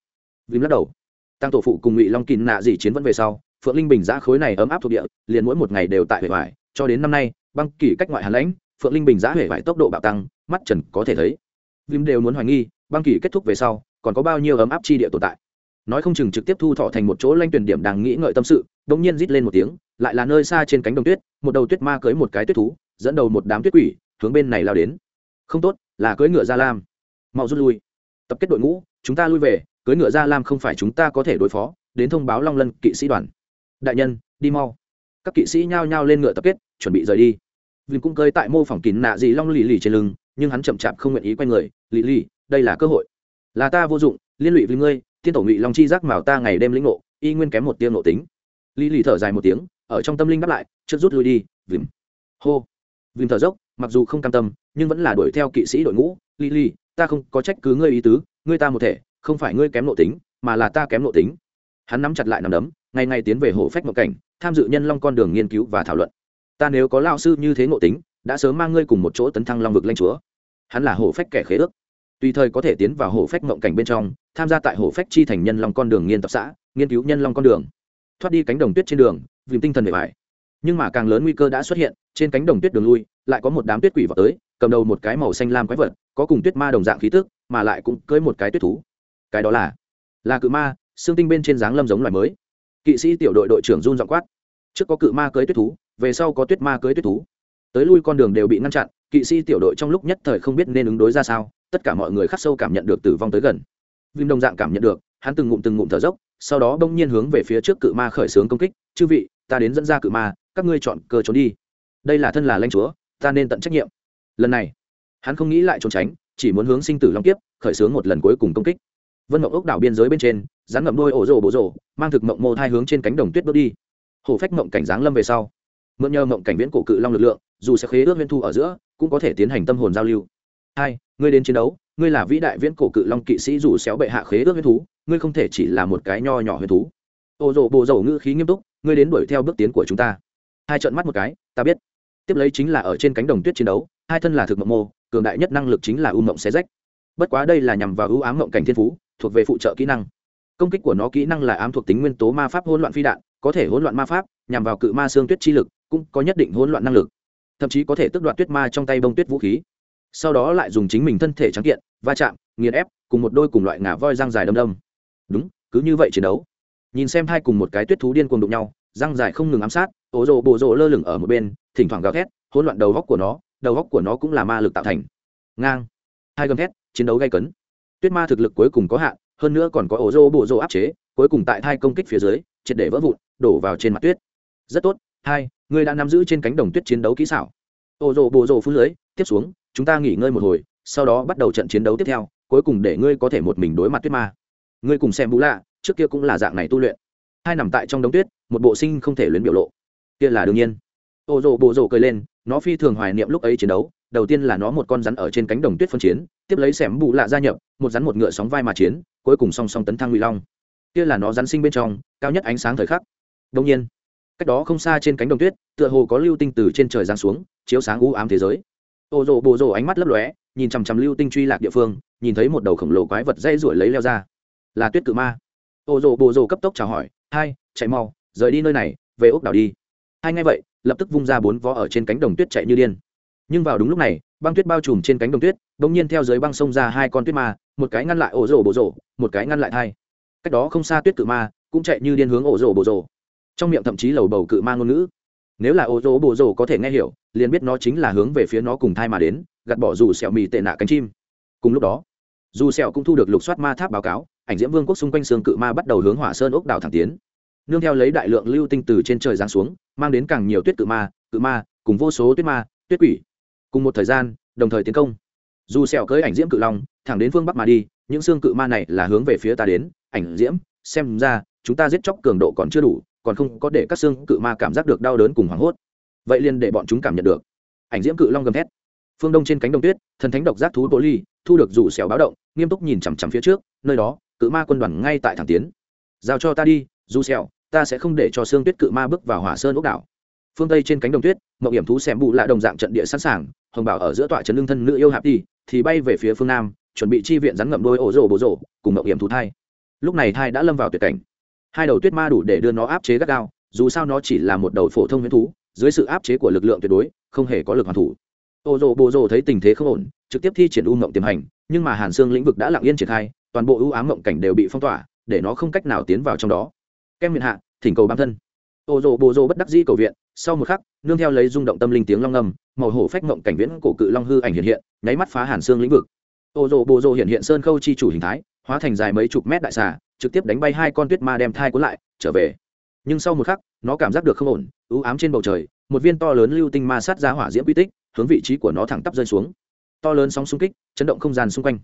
Vim lắc đầu. Tăng tổ phụ cùng ngụy long kín nạ gì chiến vẫn về sau phượng linh bình giã khối này ấm áp thuộc địa, liền mỗi một ngày đều tại hệ vải cho đến năm nay, băng kỳ cách ngoại hàn lãnh, phượng linh bình giã hệ vải tốc độ bạo tăng, mắt trần có thể thấy. Vim đều muốn hoài nghi, băng kỳ kết thúc về sau, còn có bao nhiêu ấm áp chi địa tồn tại. Nói không chừng trực tiếp thu thọ thành một chỗ lanh tuyển điểm đang nghĩ ngợi tâm sự đông nhiên rít lên một tiếng, lại là nơi xa trên cánh đồng tuyết, một đầu tuyết ma cưới một cái tuyết thú, dẫn đầu một đám tuyết quỷ, hướng bên này lao đến. Không tốt, là cưỡi ngựa gia lam. Mau rút lui. Tập kết đội ngũ, chúng ta lui về, cưỡi ngựa gia lam không phải chúng ta có thể đối phó, đến thông báo long lân kỵ sĩ đoàn đại nhân, đi mau. Các kỵ sĩ nhao nhao lên ngựa tập kết, chuẩn bị rời đi. Vinh cũng cơi tại mô phỏng kín nạ gì long lì lì trên lưng, nhưng hắn chậm chạp không nguyện ý quay người. Lì lì đây là cơ hội. Là ta vô dụng, liên lụy với ngươi, tiên tổ ngụy long chi giác mào ta ngày đêm lĩnh ngộ, y nguyên kém một tiếng ngộ tính. Lì lì thở dài một tiếng, ở trong tâm linh đáp lại, trước rút lui đi vìm hô. Vìm thở dốc, mặc dù không cam tâm, nhưng vẫn là đuổi theo kỵ sĩ đội ngũ. Lì lì ta không có trách cứ ngươi ý tứ, ngươi ta một thể, không phải ngươi kém nộ tính, mà là ta kém nộ tính hắn nắm chặt lại nằm đấm, ngày ngày tiến về hồ phách ngộ cảnh, tham dự nhân long con đường nghiên cứu và thảo luận. Ta nếu có lao sư như thế ngộ tính, đã sớm mang ngươi cùng một chỗ tấn thăng long vực lanh chúa. Hắn là hồ phách kẻ khế ước. Tùy thời có thể tiến vào hồ phách mộng cảnh bên trong, tham gia tại hồ phách chi thành nhân long con đường nghiên tập xã, nghiên cứu nhân long con đường. Thoát đi cánh đồng tuyết trên đường vì tinh thần bề bài nhưng mà càng lớn nguy cơ đã xuất hiện, trên cánh đồng tuyết đường lui, lại có một đám tuyết quỷ vào tới, cầm đầu một cái màu xanh lam quái vật, có cùng tuyết ma đồng dạng khí tức, mà lại cũng cưới một cái tuyết thú. Cái đó là là cự ma xương tinh bên trên dáng lâm giống loài mới. Kỵ sĩ tiểu đội đội trưởng run dọn quát. Trước có cự ma cưới tuyết thú, về sau có tuyết ma cưới tuyết thú. Tới lui con đường đều bị ngăn chặn, kỵ sĩ tiểu đội trong lúc nhất thời không biết nên ứng đối ra sao, tất cả mọi người khắc sâu cảm nhận được tử vong tới gần. Vim đồng dạng cảm nhận được, hắn từng ngụm từng ngụm thở dốc, sau đó bỗng nhiên hướng về phía trước cự ma khởi xướng công kích. Chư vị, ta đến dẫn ra cự ma, các ngươi chọn cơ trốn đi. Đây là thân là lãnh chúa, ta nên tận trách nhiệm. Lần này, hắn không nghĩ lại trốn tránh, chỉ muốn hướng sinh tử long kiếp khởi xướng một lần cuối cùng công kích vân mộng ốc đảo biên giới bên trên rắn ngậm đôi ổ rồ bộ rồ, mang thực mộng mô thai hướng trên cánh đồng tuyết bước đi. Hổ phách mộng cảnh giáng lâm về sau, mượn nhờ mộng cảnh viễn cổ cự long lực lượng, dù sẽ khế ước nguyên thu ở giữa, cũng có thể tiến hành tâm hồn giao lưu. Hai, ngươi đến chiến đấu, ngươi là vĩ đại viễn cổ cự long kỵ sĩ dù xéo bệ hạ khế ước nguyên thú, ngươi không thể chỉ là một cái nho nhỏ nguyên thú. Ô rồ bộ rồ ngữ khí nghiêm túc, ngươi đến đuổi theo bước tiến của chúng ta. Hai trợn mắt một cái, ta biết. Tiếp lấy chính là ở trên cánh đồng tuyết chiến đấu, hai thân là thực mộng mô, cường đại nhất năng lực chính là u mộng xé rách. Bất quá đây là nhằm vào ưu ám mộng cảnh thiên phú thuộc về phụ trợ kỹ năng. Công kích của nó kỹ năng là ám thuộc tính nguyên tố ma pháp hỗn loạn phi đạn, có thể hỗn loạn ma pháp, nhằm vào cự ma xương tuyết chi lực, cũng có nhất định hỗn loạn năng lực. Thậm chí có thể tước đoạt tuyết ma trong tay bông tuyết vũ khí. Sau đó lại dùng chính mình thân thể trắng kiện, va chạm, nghiền ép, cùng một đôi cùng loại ngà voi răng dài đâm đâm. Đúng, cứ như vậy chiến đấu. Nhìn xem hai cùng một cái tuyết thú điên cuồng đụng nhau, răng dài không ngừng ám sát, ố rồ bộ rồ lơ lửng ở một bên, thỉnh thoảng gào thét, hỗn loạn đầu góc của nó, đầu góc của nó cũng là ma lực tạo thành. Ngang. Hai gầm thét, chiến đấu gây cấn tuyết ma thực lực cuối cùng có hạn, hơn nữa còn có ổ rô bộ rô áp chế, cuối cùng tại thai công kích phía dưới, triệt để vỡ vụn, đổ vào trên mặt tuyết. Rất tốt, hai người đã nắm giữ trên cánh đồng tuyết chiến đấu kỹ xảo. Ổ rô bộ rô phun lưới, tiếp xuống, chúng ta nghỉ ngơi một hồi, sau đó bắt đầu trận chiến đấu tiếp theo, cuối cùng để ngươi có thể một mình đối mặt tuyết ma. Ngươi cùng xem bú lạ, trước kia cũng là dạng này tu luyện. Hai nằm tại trong đống tuyết, một bộ sinh không thể luyến biểu lộ. Kia là đương nhiên. Ô rộ bộ rộ cười lên, nó phi thường hoài niệm lúc ấy chiến đấu đầu tiên là nó một con rắn ở trên cánh đồng tuyết phân chiến, tiếp lấy xẻm bù lạ gia nhập, một rắn một ngựa sóng vai mà chiến, cuối cùng song song tấn thăng ngụy long. Kia là nó rắn sinh bên trong, cao nhất ánh sáng thời khắc. Đông nhiên, cách đó không xa trên cánh đồng tuyết, tựa hồ có lưu tinh từ trên trời giáng xuống, chiếu sáng u ám thế giới. Ô rộ bồ rộ ánh mắt lấp lóe, nhìn chằm chằm lưu tinh truy lạc địa phương, nhìn thấy một đầu khổng lồ quái vật dây ruổi lấy leo ra. Là tuyết cự ma. Ô rộ bồ rộ cấp tốc chào hỏi, hai, chạy mau, rời đi nơi này, về ốc đảo đi. Hai ngay vậy, lập tức vung ra bốn vó ở trên cánh đồng tuyết chạy như điên nhưng vào đúng lúc này, băng tuyết bao trùm trên cánh đồng tuyết đ ỗ n g nhiên theo dưới băng sông ra hai con tuyết ma, một cái ngăn lại ổ rổ bộ rổ một cái ngăn lại thai. Cách đó không xa tuyết cự ma, cũng chạy như điên hướng ổ rổ bộ rổ trong miệng thậm chí lầu bầu cự ma ngôn ngữ. Nếu là ổ rổ bộ rổ có thể nghe hiểu, liền biết nó chính là hướng về phía nó cùng thai mà đến, gạt bỏ dù sẹo mì tệ nạ cánh chim. Cùng lúc đó, dù sẹo cũng thu được lục soát ma tháp báo cáo, ảnh diễm vương quốc xung quanh xương cự ma bắt đầu hướng hỏa sơn ốc đảo thẳng tiến. Nương theo lấy đại lượng lưu tinh từ trên trời giáng xuống, mang đến càng nhiều tuyết cự ma cự ma, cùng vô số tuyết ma, tuyết quỷ cùng một thời gian, đồng thời tiến công. Dù sẹo cưới ảnh diễm cự long, thẳng đến phương bắc mà đi, những xương cự ma này là hướng về phía ta đến. Ảnh diễm, xem ra, chúng ta giết chóc cường độ còn chưa đủ, còn không có để các xương cự ma cảm giác được đau đớn cùng hoảng hốt. Vậy liền để bọn chúng cảm nhận được. Ảnh diễm cự long gầm thét. Phương đông trên cánh đồng tuyết, thần thánh độc giác thú bố ly thu được dù sẹo báo động, nghiêm túc nhìn chằm chằm phía trước, nơi đó, cự ma quân đoàn ngay tại thẳng tiến. Giao cho ta đi, dù sẹo, ta sẽ không để cho xương tuyết cự ma bước vào hỏa sơn ốc đảo. Phương tây trên cánh đồng tuyết mậu hiểm thú xem bù lại đồng dạng trận địa sẵn sàng hồng bảo ở giữa tọa trấn lương thân nữ yêu hạp đi, thì bay về phía phương nam, chuẩn bị chi viện rắn ngậm đôi ổ rổ bổ rổ cùng mậu hiểm thú thai. Lúc này thai đã lâm vào tuyệt cảnh. Hai đầu tuyết ma đủ để đưa nó áp chế gắt gao, dù sao nó chỉ là một đầu phổ thông huyễn thú, dưới sự áp chế của lực lượng tuyệt đối, không hề có lực hoàn thủ. Ô rồ bồ rồ thấy tình thế không ổn, trực tiếp thi triển u mộng tiềm hành, nhưng mà hàn xương lĩnh vực đã lặng yên triển khai, toàn bộ ưu ám mộng cảnh đều bị phong tỏa, để nó không cách nào tiến vào trong đó. Kem miệng hạ, thỉnh cầu bám thân ô rồ bồ rồ bất đắc dĩ cầu viện, sau một khắc, nương theo lấy rung động tâm linh tiếng long ngầm màu hổ phách mộng cảnh viễn cổ cự long hư ảnh hiện hiện, nháy mắt phá hàn xương lĩnh vực. Ô rồ bồ rồ hiện hiện sơn khâu chi chủ hình thái, hóa thành dài mấy chục mét đại xà, trực tiếp đánh bay hai con tuyết ma đem thai cuốn lại, trở về. Nhưng sau một khắc, nó cảm giác được không ổn, ưu ám trên bầu trời, một viên to lớn lưu tinh ma sát ra hỏa diễm quy tích, hướng vị trí của nó thẳng tắp rơi xuống. To lớn sóng xung kích, chấn động không gian xung quanh.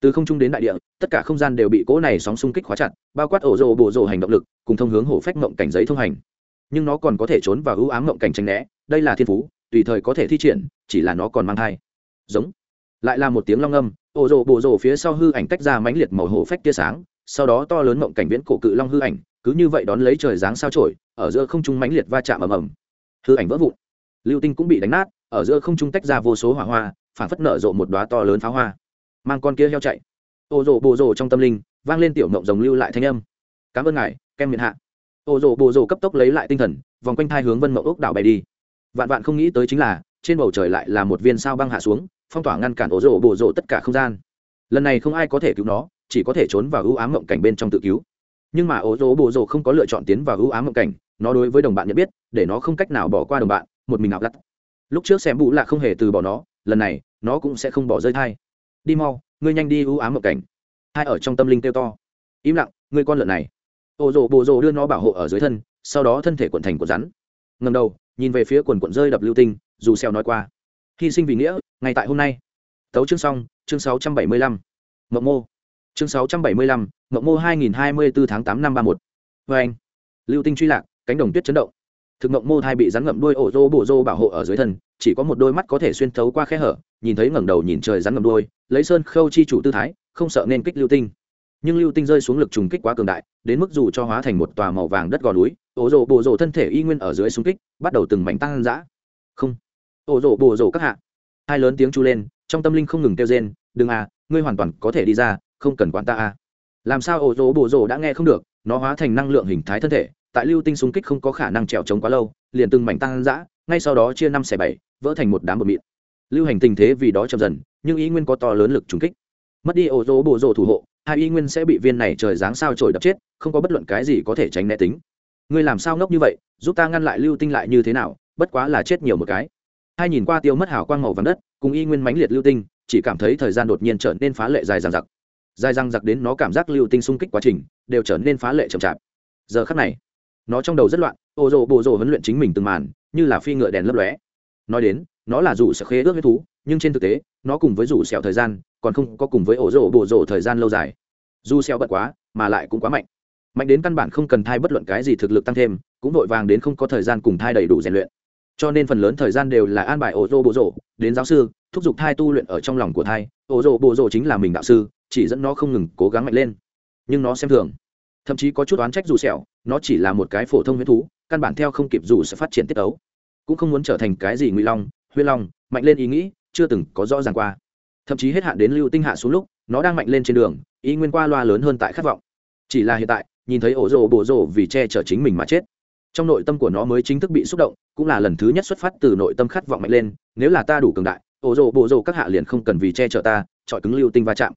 Từ không trung đến đại địa, tất cả không gian đều bị cỗ này sóng xung kích khóa chặt, bao quát ổ rồ bộ rồ hành động lực, cùng thông hướng hổ phách mộng cảnh giấy thông hành nhưng nó còn có thể trốn vào ưu ám ngộng cảnh tranh né, đây là thiên phú, tùy thời có thể thi triển, chỉ là nó còn mang thai. Giống. Lại là một tiếng long âm ồ rồ bộ rồ phía sau hư ảnh tách ra mãnh liệt màu hổ phách tia sáng, sau đó to lớn mộng cảnh viễn cổ cự long hư ảnh, cứ như vậy đón lấy trời dáng sao trổi, ở giữa không trung mãnh liệt va chạm ầm ầm. Hư ảnh vỡ vụn. Lưu tinh cũng bị đánh nát, ở giữa không trung tách ra vô số hỏa hoa phản phất nở rộ một đoá to lớn pháo hoa. Mang con kia heo chạy. Ô rồ bồ rồ trong tâm linh, vang lên tiểu mộng rồng lưu lại thanh âm. Cảm ơn ngài, kem miệng hạ ô rồ bồ rồ cấp tốc lấy lại tinh thần, vòng quanh thai hướng vân Mậu ốc đảo bay đi. Vạn vạn không nghĩ tới chính là, trên bầu trời lại là một viên sao băng hạ xuống, phong tỏa ngăn cản ô rồ bồ rồ tất cả không gian. Lần này không ai có thể cứu nó, chỉ có thể trốn vào ưu ám mộng cảnh bên trong tự cứu. Nhưng mà ô rồ bồ rồ không có lựa chọn tiến vào ưu ám mộng cảnh, nó đối với đồng bạn nhận biết, để nó không cách nào bỏ qua đồng bạn, một mình ảo lắt lúc trước xem bụ là không hề từ bỏ nó, lần này, nó cũng sẽ không bỏ rơi thai. Đi mau, ngươi nhanh đi ưu ám mộng cảnh. Hai ở trong tâm linh kêu to. Im lặng, ngươi con lợn này ô rồ, bồ rồ đưa nó bảo hộ ở dưới thân, sau đó thân thể quận thành của rắn. Ngầm đầu, nhìn về phía quần quận rơi đập lưu tinh, dù xeo nói qua. Hy sinh vì nghĩa, ngay tại hôm nay. Tấu chương xong, chương sáu trăm bảy mươi lăm. Mộng mô. Chương sáu trăm bảy mươi lăm, mộng mô hai nghìn hai mươi bốn tháng 8 năm ba một. Anh, lưu tinh truy lạc, cánh đồng tuyết chấn động. Thực mộng mô thai bị rắn ngậm đuôi ổ rô bộ rô bảo hộ ở dưới thân, chỉ có một đôi mắt có thể xuyên thấu qua khe hở, nhìn thấy ngẩng đầu nhìn trời rắn ngậm đuôi, lấy sơn khâu chi chủ tư thái, không sợ nên kích lưu tinh nhưng lưu tinh rơi xuống lực trùng kích quá cường đại, đến mức dù cho hóa thành một tòa màu vàng đất gò núi ổ rộ bồ rộ thân thể y nguyên ở dưới xung kích, bắt đầu từng mảnh tăng dã. Không. Ổ rộ bồ rộ các hạ. Hai lớn tiếng chu lên, trong tâm linh không ngừng kêu rên, đừng à ngươi hoàn toàn có thể đi ra, không cần quản ta à. Làm sao ổ rộ bồ rộ đã nghe không được, nó hóa thành năng lượng hình thái thân thể, tại lưu tinh xung kích không có khả năng trèo trống quá lâu, liền từng mảnh tăng dã, ngay sau đó chia năm xẻ bảy, vỡ thành một đám bột mịn. Lưu hành tình thế vì đó chậm dần, nhưng y nguyên có to lớn lực trùng kích. Mất đi ổ rỗ bộ rộ thủ hộ hai y nguyên sẽ bị viên này trời giáng sao trổi đập chết, không có bất luận cái gì có thể tránh né tính. Ngươi làm sao ngốc như vậy, giúp ta ngăn lại lưu tinh lại như thế nào, bất quá là chết nhiều một cái. Hai nhìn qua tiêu mất hào quang màu vàng đất, cùng y nguyên mãnh liệt lưu tinh, chỉ cảm thấy thời gian đột nhiên trở nên phá lệ dài dằng dặc. Dài dằng dặc đến nó cảm giác lưu tinh xung kích quá trình, đều trở nên phá lệ chậm chạp. Giờ khắc này, nó trong đầu rất loạn, ô rộ bộ rộ huấn luyện chính mình từng màn, như là phi ngựa đèn lấp lóe. Nói đến, nó là rủ sẽ khế ước với thú, nhưng trên thực tế, nó cùng với rủ sẹo thời gian còn không có cùng với ổ rỗ bộ rỗ thời gian lâu dài. Dù sẹo bận quá, mà lại cũng quá mạnh. Mạnh đến căn bản không cần thai bất luận cái gì thực lực tăng thêm, cũng vội vàng đến không có thời gian cùng thai đầy đủ rèn luyện. Cho nên phần lớn thời gian đều là an bài ổ rỗ bộ rộ đến giáo sư, thúc giục thai tu luyện ở trong lòng của thai. Ổ rỗ bộ rộ chính là mình đạo sư, chỉ dẫn nó không ngừng cố gắng mạnh lên. Nhưng nó xem thường. Thậm chí có chút oán trách dù sẹo nó chỉ là một cái phổ thông huyết thú, căn bản theo không kịp dù sẽ phát triển tiết ấu cũng không muốn trở thành cái gì ngụy long, huyết long, mạnh lên ý nghĩ, chưa từng có rõ ràng qua thậm chí hết hạn đến lưu tinh hạ xuống lúc, nó đang mạnh lên trên đường ý nguyên qua loa lớn hơn tại khát vọng. Chỉ là hiện tại, nhìn thấy ổ rồ bổ rồ vì che chở chính mình mà chết. Trong nội tâm của nó mới chính thức bị xúc động, cũng là lần thứ nhất xuất phát từ nội tâm khát vọng mạnh lên, nếu là ta đủ cường đại, ổ rồ bổ rồ các hạ liền không cần vì che chở ta, chọi cứng lưu tinh va chạm.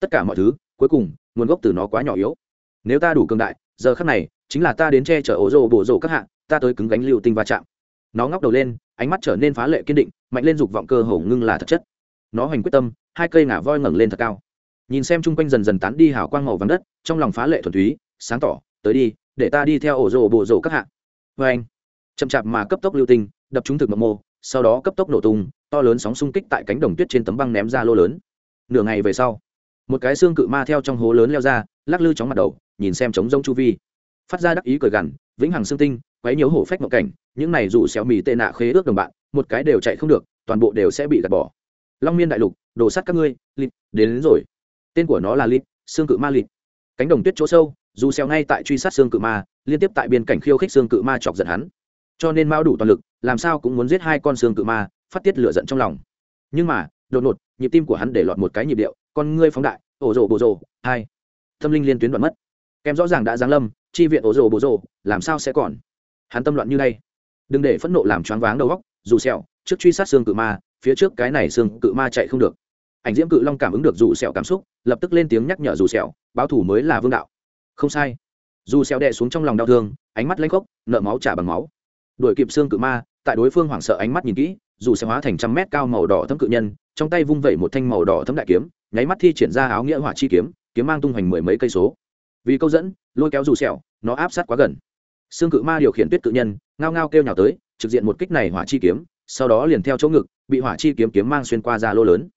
Tất cả mọi thứ, cuối cùng, nguồn gốc từ nó quá nhỏ yếu. Nếu ta đủ cường đại, giờ khắc này, chính là ta đến che chở ổ rồ bổ rồ các hạ, ta tới cứng gánh lưu tinh va chạm. Nó ngóc đầu lên, ánh mắt trở nên phá lệ kiên định, mạnh lên dục vọng cơ hồ ngưng là thật chất nó hoành quyết tâm, hai cây ngả voi ngẩng lên thật cao. Nhìn xem chung quanh dần dần tán đi hào quang màu vàng đất, trong lòng phá lệ thuần túy, sáng tỏ, tới đi, để ta đi theo ổ rồ bộ rồ các hạ. Vê anh, chậm chạp mà cấp tốc lưu tinh, đập trúng thực mộng mô, sau đó cấp tốc nổ tung, to lớn sóng xung kích tại cánh đồng tuyết trên tấm băng ném ra lô lớn. Nửa ngày về sau, một cái xương cự ma theo trong hố lớn leo ra, lắc lư chóng mặt đầu, nhìn xem trống rông chu vi. Phát ra đắc ý cười gằn, vĩnh hằng xương tinh, quấy nhiều hổ phách mộng cảnh, những này dù xéo mì tệ nạ khế ước đồng bạn, một cái đều chạy không được, toàn bộ đều sẽ bị gạt bỏ long miên đại lục đồ sắt các ngươi lịp đến, đến rồi. Tên của nó là lịp xương cự ma lịp cánh đồng tuyết chỗ sâu dù xeo ngay tại truy sát xương cự ma liên tiếp tại biên cảnh khiêu khích xương cự ma chọc giận hắn. Cho nên mao đủ toàn lực làm sao cũng muốn giết hai con xương cự ma phát tiết lửa giận trong lòng. Nhưng mà đột ngột nhịp tim của hắn để lọt một cái nhịp điệu con ngươi phóng đại ổ rồ bồ rồ hai. Tâm linh liên tuyến đoạn mất. Kèm rõ ràng đã giáng lâm chi viện ổ rồ bồ rồ làm sao sẽ còn? Hắn tâm loạn như đây. Đừng để phẫn nộ làm choáng váng đầu óc, dù sẹo trước truy sát xương cự ma, phía trước cái này xương cự ma chạy không được. Ảnh diễm cự long cảm ứng được dù sẹo cảm xúc, lập tức lên tiếng nhắc nhở dù sẹo, báo thủ mới là vương đạo. Không sai. Dù sẹo đè xuống trong lòng đau thương, ánh mắt lanh khốc, nợ máu trả bằng máu. Đuổi kịp xương cự ma, tại đối phương hoảng sợ ánh mắt nhìn kỹ, dù sẹo hóa thành trăm mét cao màu đỏ thấm cự nhân, trong tay vung vẩy một thanh màu đỏ thấm đại kiếm, nháy mắt thi triển ra áo nghĩa hỏa chi kiếm kiếm mang tung hoành mười mấy cây số. Vì câu dẫn, lôi kéo dù sẹo, nó áp sát quá gần. Xương cự ma điều khiển tuyết cự nhân, ngao ngao kêu nhào tới, trực diện một kích này hỏa chi kiếm sau đó liền theo chỗ ngực, bị hỏa chi kiếm kiếm mang xuyên qua ra lô lớn.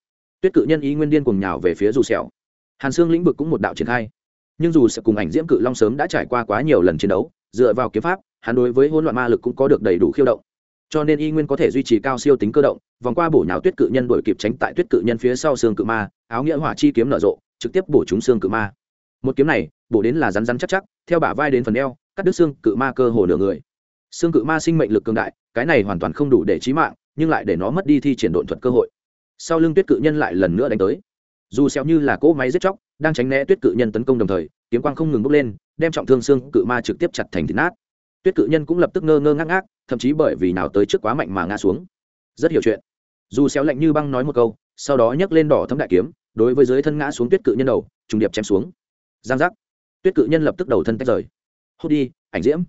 Tuyết cự nhân ý nguyên điên cùng nhào về phía dù sẹo. Hàn xương lĩnh vực cũng một đạo triển khai. Nhưng dù sẽ cùng ảnh diễm cự long sớm đã trải qua quá nhiều lần chiến đấu, dựa vào kiếm pháp, hắn đối với hỗn loạn ma lực cũng có được đầy đủ khiêu động. Cho nên y nguyên có thể duy trì cao siêu tính cơ động, vòng qua bổ nhào tuyết cự nhân đuổi kịp tránh tại tuyết cự nhân phía sau xương cự ma, áo nghĩa hỏa chi kiếm nở rộ, trực tiếp bổ trúng xương cự ma. Một kiếm này, bổ đến là rắn rắn chắc chắc, theo bả vai đến phần eo, cắt đứt xương cự ma cơ hồ nửa người. Xương cự ma sinh mệnh lực cường đại cái này hoàn toàn không đủ để trí mạng, nhưng lại để nó mất đi thi triển độn thuật cơ hội. Sau lưng tuyết cự nhân lại lần nữa đánh tới. Dù xéo như là cỗ máy giết chóc, đang tránh né tuyết cự nhân tấn công đồng thời, kiếm quang không ngừng bốc lên, đem trọng thương xương cự ma trực tiếp chặt thành thịt nát. Tuyết cự nhân cũng lập tức ngơ ngơ ngác ngác, thậm chí bởi vì nào tới trước quá mạnh mà ngã xuống. Rất hiểu chuyện. Dù xéo lạnh như băng nói một câu, sau đó nhấc lên đỏ thấm đại kiếm, đối với dưới thân ngã xuống tuyết cự nhân đầu, trùng điệp chém xuống. Giang giác. Tuyết cự nhân lập tức đầu thân tách rời. Hốt đi, ảnh diễm.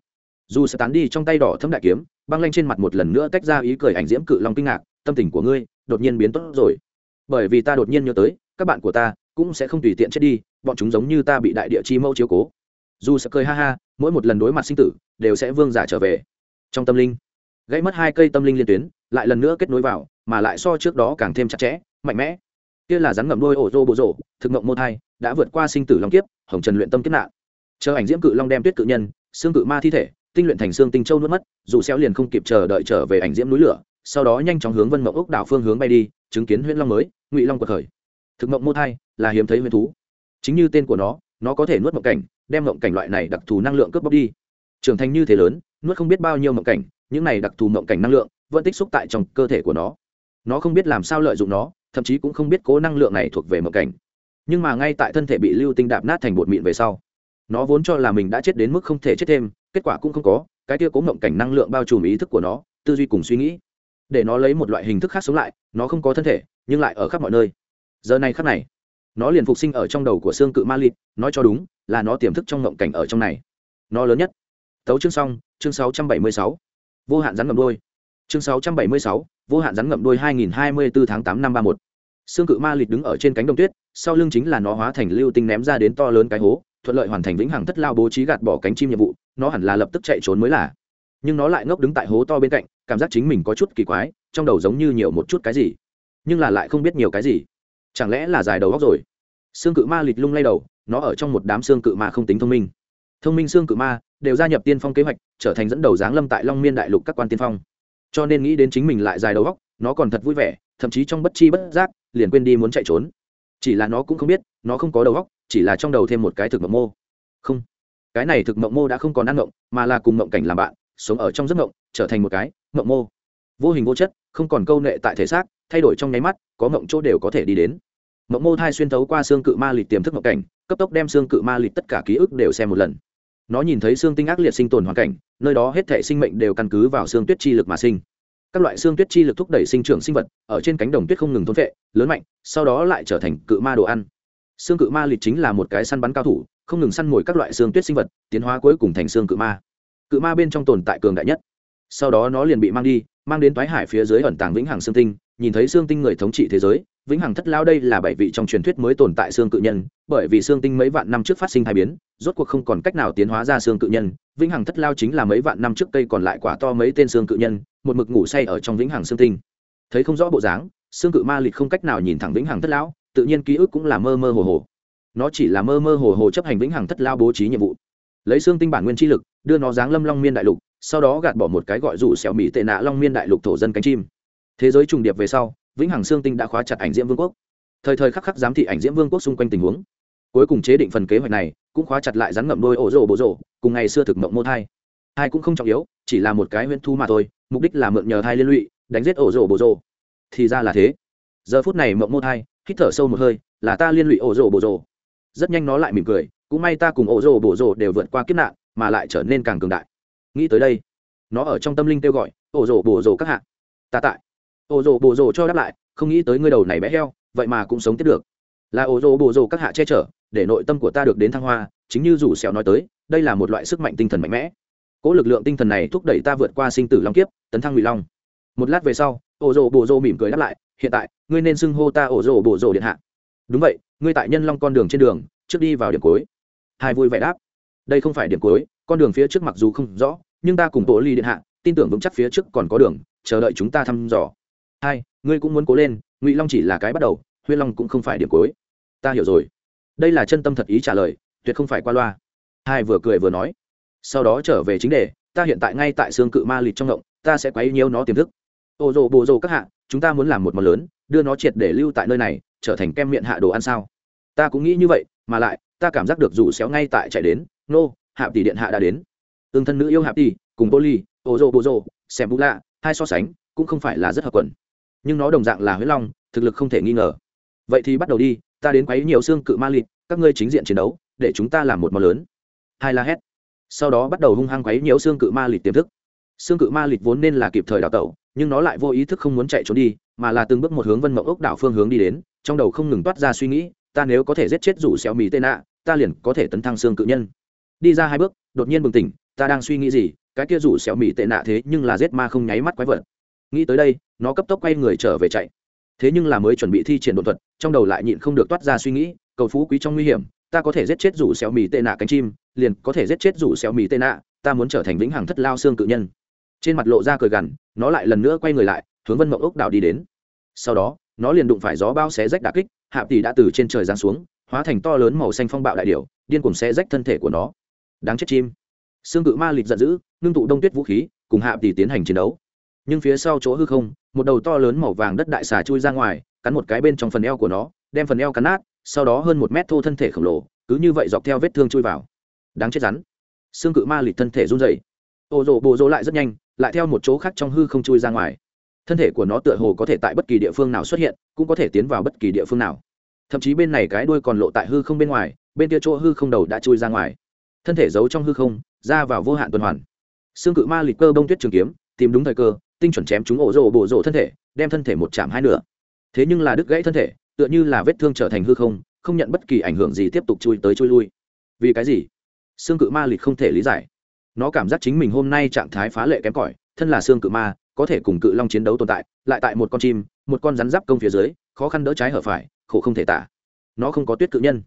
Dù sẽ tán đi trong tay đỏ thấm đại kiếm băng lanh trên mặt một lần nữa tách ra ý cười ảnh diễm cự long kinh ngạc, tâm tình của ngươi đột nhiên biến tốt rồi. Bởi vì ta đột nhiên nhớ tới, các bạn của ta cũng sẽ không tùy tiện chết đi, bọn chúng giống như ta bị đại địa chi mẫu chiếu cố. Dù sẽ cười ha ha, mỗi một lần đối mặt sinh tử đều sẽ vương giả trở về. Trong tâm linh, gãy mất hai cây tâm linh liên tuyến, lại lần nữa kết nối vào, mà lại so trước đó càng thêm chặt chẽ, mạnh mẽ. Kia là rắn ngậm đôi ổ rô bộ rổ, thực mộng mô thai, đã vượt qua sinh tử long kiếp, hồng trần luyện tâm kiếp nạn. Chờ ảnh diễm cự long đem tuyết cự nhân, xương cự ma thi thể tinh luyện thành xương tinh châu nuốt mất, dù xéo liền không kịp chờ đợi trở về ảnh diễm núi lửa, sau đó nhanh chóng hướng vân mộng ốc đảo phương hướng bay đi, chứng kiến huyễn long mới, ngụy long quật khởi. Thực mộng mô thai, là hiếm thấy huyễn thú. Chính như tên của nó nó có thể nuốt mộng cảnh, đem mộng cảnh loại này đặc thù năng lượng cướp bóc đi. Trưởng thành như thế lớn, nuốt không biết bao nhiêu mộng cảnh, những này đặc thù mộng cảnh năng lượng, vẫn tích xúc tại trong cơ thể của nó. Nó không biết làm sao lợi dụng nó, thậm chí cũng không biết cố năng lượng này thuộc về mộng cảnh. Nhưng mà ngay tại thân thể bị lưu tinh đạp nát thành bột mịn về sau, nó vốn cho là mình đã chết đến mức không thể chết thêm kết quả cũng không có cái kia cố mộng cảnh năng lượng bao trùm ý thức của nó tư duy cùng suy nghĩ. Để nó lấy một loại hình thức khác sống lại nó không có thân thể nhưng lại ở khắp mọi nơi. Giờ này khắc này nó liền phục sinh ở trong đầu của xương cự ma lịt nói cho đúng là nó tiềm thức trong mộng cảnh ở trong này. Nó lớn nhất. Tấu chương xong chương 676. vô hạn rắn ngậm đôi chương 676, vô hạn rắn ngậm đôi 2024 tháng 8 năm 31. xương cự ma lịt đứng ở trên cánh đồng tuyết sau lưng chính là nó hóa thành lưu tinh ném ra đến to lớn cái hố thuận lợi hoàn thành vĩnh hằng thất lao bố trí gạt bỏ cánh chim nhiệm vụ, nó hẳn là lập tức chạy trốn mới là. Nhưng nó lại ngốc đứng tại hố to bên cạnh, cảm giác chính mình có chút kỳ quái, trong đầu giống như nhiều một chút cái gì, nhưng là lại không biết nhiều cái gì. Chẳng lẽ là dài đầu góc rồi? Xương cự ma lịt lung lay đầu, nó ở trong một đám xương cự ma không tính thông minh. Thông minh xương cự ma đều gia nhập tiên phong kế hoạch, trở thành dẫn đầu giáng lâm tại long miên đại lục các quan tiên phong. Cho nên nghĩ đến chính mình lại dài đầu góc, nó còn thật vui vẻ, thậm chí trong bất chi bất giác, liền quên đi muốn chạy trốn. Chỉ là nó cũng không biết, nó không có đầu góc chỉ là trong đầu thêm một cái thực mộng mô. Không, cái này thực mộng mô đã không còn ăn mộng, mà là cùng mộng cảnh làm bạn, sống ở trong giấc mộng, trở thành một cái mộng mô. Vô hình vô chất, không còn câu nệ tại thể xác, thay đổi trong nháy mắt, có mộng chỗ đều có thể đi đến. Mộng mô thai xuyên thấu qua xương cự ma lịch tiềm thức mộng cảnh, cấp tốc đem xương cự ma lịch tất cả ký ức đều xem một lần. Nó nhìn thấy xương tinh ác liệt sinh tồn hoàn cảnh, nơi đó hết thể sinh mệnh đều căn cứ vào xương tuyết chi lực mà sinh. Các loại xương tuyết chi lực thúc đẩy sinh trưởng sinh vật, ở trên cánh đồng tuyết không ngừng thôn vệ lớn mạnh, sau đó lại trở thành cự ma đồ ăn xương cự ma lịch chính là một cái săn bắn cao thủ, không ngừng săn mồi các loại xương tuyết sinh vật, tiến hóa cuối cùng thành xương cự ma. Cự ma bên trong tồn tại cường đại nhất. Sau đó nó liền bị mang đi, mang đến toái hải phía dưới ẩn tàng vĩnh hằng xương tinh, nhìn thấy xương tinh người thống trị thế giới, vĩnh hằng thất lao đây là bảy vị trong truyền thuyết mới tồn tại xương cự nhân, bởi vì xương tinh mấy vạn năm trước phát sinh thai biến, rốt cuộc không còn cách nào tiến hóa ra xương cự nhân, vĩnh hằng thất lao chính là mấy vạn năm trước cây còn lại quả to mấy tên xương cự nhân, một mực ngủ say ở trong vĩnh hằng xương tinh. Thấy không rõ bộ dáng, xương cự ma lịch không cách nào nhìn thẳng vĩnh hằng thất lão tự nhiên ký ức cũng là mơ mơ hồ hồ. Nó chỉ là mơ mơ hồ hồ chấp hành vĩnh hằng thất lao bố trí nhiệm vụ. Lấy xương tinh bản nguyên chi lực, đưa nó giáng lâm long miên đại lục, sau đó gạt bỏ một cái gọi rủ xẻo mỹ tệ nạ long miên đại lục thổ dân cánh chim. Thế giới trùng điệp về sau, vĩnh hằng xương tinh đã khóa chặt ảnh diễm vương quốc. Thời thời khắc khắc giám thị ảnh diễm vương quốc xung quanh tình huống. Cuối cùng chế định phần kế hoạch này, cũng khóa chặt lại rắn ngậm đôi ổ rổ bộ rổ, cùng ngày xưa thực mộng mô thai. Hai cũng không trọng yếu, chỉ là một cái huyễn thu mà thôi, mục đích là mượn nhờ thai liên lụy, đánh giết ổ rổ bộ rổ. Thì ra là thế. Giờ phút này mộng mô thai hít thở sâu một hơi, là ta liên lụy ổ rổ bổ rổ rất nhanh nó lại mỉm cười, cũng may ta cùng ổ rổ bổ rổ đều vượt qua kiếp nạn, mà lại trở nên càng cường đại. Nghĩ tới đây, nó ở trong tâm linh kêu gọi, ổ rổ bổ rổ các hạ. Ta tại. Ổ rổ bổ rổ cho đáp lại, không nghĩ tới ngươi đầu này bé heo, vậy mà cũng sống tiếp được. Là ổ rổ bổ rổ các hạ che chở, để nội tâm của ta được đến thăng hoa, chính như rủ xẻo nói tới, đây là một loại sức mạnh tinh thần mạnh mẽ. Cỗ lực lượng tinh thần này thúc đẩy ta vượt qua sinh tử long kiếp, tấn thăng ngụy long. Một lát về sau, ổ rổ bổ rổ mỉm cười đáp lại hiện tại, ngươi nên xưng hô ta ổ rổ bộ rổ điện hạ. Đúng vậy, ngươi tại nhân long con đường trên đường, trước đi vào điểm cuối. Hai vui vẻ đáp. Đây không phải điểm cuối, con đường phía trước mặc dù không rõ, nhưng ta cùng bộ ly điện hạ, tin tưởng vững chắc phía trước còn có đường, chờ đợi chúng ta thăm dò. Hai, ngươi cũng muốn cố lên, ngụy long chỉ là cái bắt đầu huyên long cũng không phải điểm cuối. Ta hiểu rồi. Đây là chân tâm thật ý trả lời, tuyệt không phải qua loa. Hai vừa cười vừa nói. Sau đó trở về chính đề, ta hiện tại ngay tại xương cự ma lịt trong động, ta sẽ quấy nhiêu nó tiềm thức. Ô rồ bồ rồ các hạ chúng ta muốn làm một món lớn, đưa nó triệt để lưu tại nơi này, trở thành kem miệng hạ đồ ăn sao? Ta cũng nghĩ như vậy, mà lại, ta cảm giác được rủ xéo ngay tại chạy đến, nô hạ tỷ điện hạ đã đến. Tương thân nữ yêu hạ tỷ, cùng poly ô rô bô rô xem bú lạ hai so sánh, cũng không phải là rất hợp quần. Nhưng nó đồng dạng là huyết long, thực lực không thể nghi ngờ. Vậy thì bắt đầu đi, ta đến quấy nhiều xương cự ma lịt, các ngươi chính diện chiến đấu, để chúng ta làm một món lớn. Hai la hét. Sau đó bắt đầu hung hăng quấy nhiều xương cự ma lịt tiềm thức. Xương cự ma lịt vốn nên là kịp thời đào tẩu nhưng nó lại vô ý thức không muốn chạy trốn đi, mà là từng bước một hướng vân mộng ốc đảo phương hướng đi đến, trong đầu không ngừng toát ra suy nghĩ, ta nếu có thể giết chết rủ xéo mì tên nạ ta liền có thể tấn thăng xương cự nhân. Đi ra hai bước, đột nhiên bừng tỉnh, ta đang suy nghĩ gì, cái kia rủ xẻo mì tệ nạ thế nhưng là giết ma không nháy mắt quái vật. Nghĩ tới đây, nó cấp tốc quay người trở về chạy. Thế nhưng là mới chuẩn bị thi triển đột thuật, trong đầu lại nhịn không được toát ra suy nghĩ, cầu phú quý trong nguy hiểm, ta có thể giết chết rủ xẻo mì tệ nạ cánh chim, liền có thể giết chết rủ xẻo mì tệ nạ ta muốn trở thành vĩnh hằng thất lao xương cự nhân trên mặt lộ ra cười gằn, nó lại lần nữa quay người lại, hướng vân mộng ốc đảo đi đến. Sau đó, nó liền đụng phải gió bao xé rách đà kích hạ tỷ đã từ trên trời giáng xuống, hóa thành to lớn màu xanh phong bạo đại điểu, điên cùng xé rách thân thể của nó. Đáng chết chim. Xương cự ma lịch giận dữ, ngưng tụ đông tuyết vũ khí, cùng hạ tỷ tiến hành chiến đấu. Nhưng phía sau chỗ hư không, một đầu to lớn màu vàng đất đại xà chui ra ngoài, cắn một cái bên trong phần eo của nó, đem phần eo cắn nát, sau đó hơn một mét thô thân thể khổng lồ, cứ như vậy dọc theo vết thương chui vào. Đáng chết rắn. Xương cự ma lịch thân thể run dày ô rộ bộ rộ lại rất nhanh lại theo một chỗ khác trong hư không chui ra ngoài. Thân thể của nó tựa hồ có thể tại bất kỳ địa phương nào xuất hiện, cũng có thể tiến vào bất kỳ địa phương nào. Thậm chí bên này cái đuôi còn lộ tại hư không bên ngoài, bên kia chỗ hư không đầu đã chui ra ngoài. Thân thể giấu trong hư không, ra vào vô hạn tuần hoàn. Xương cự ma lịch cơ bông tuyết trường kiếm, tìm đúng thời cơ, tinh chuẩn chém chúng ổ rộ bổ rộ thân thể, đem thân thể một chạm hai nửa. Thế nhưng là đứt gãy thân thể, tựa như là vết thương trở thành hư không không nhận bất kỳ ảnh hưởng gì tiếp tục chui tới chui lui. Vì cái gì? Xương cự ma lịch không thể lý giải nó cảm giác chính mình hôm nay trạng thái phá lệ kém cỏi, thân là xương cự ma, có thể cùng cự long chiến đấu tồn tại, lại tại một con chim, một con rắn giáp công phía dưới, khó khăn đỡ trái hở phải, khổ không thể tả. Nó không có tuyết cự nhân.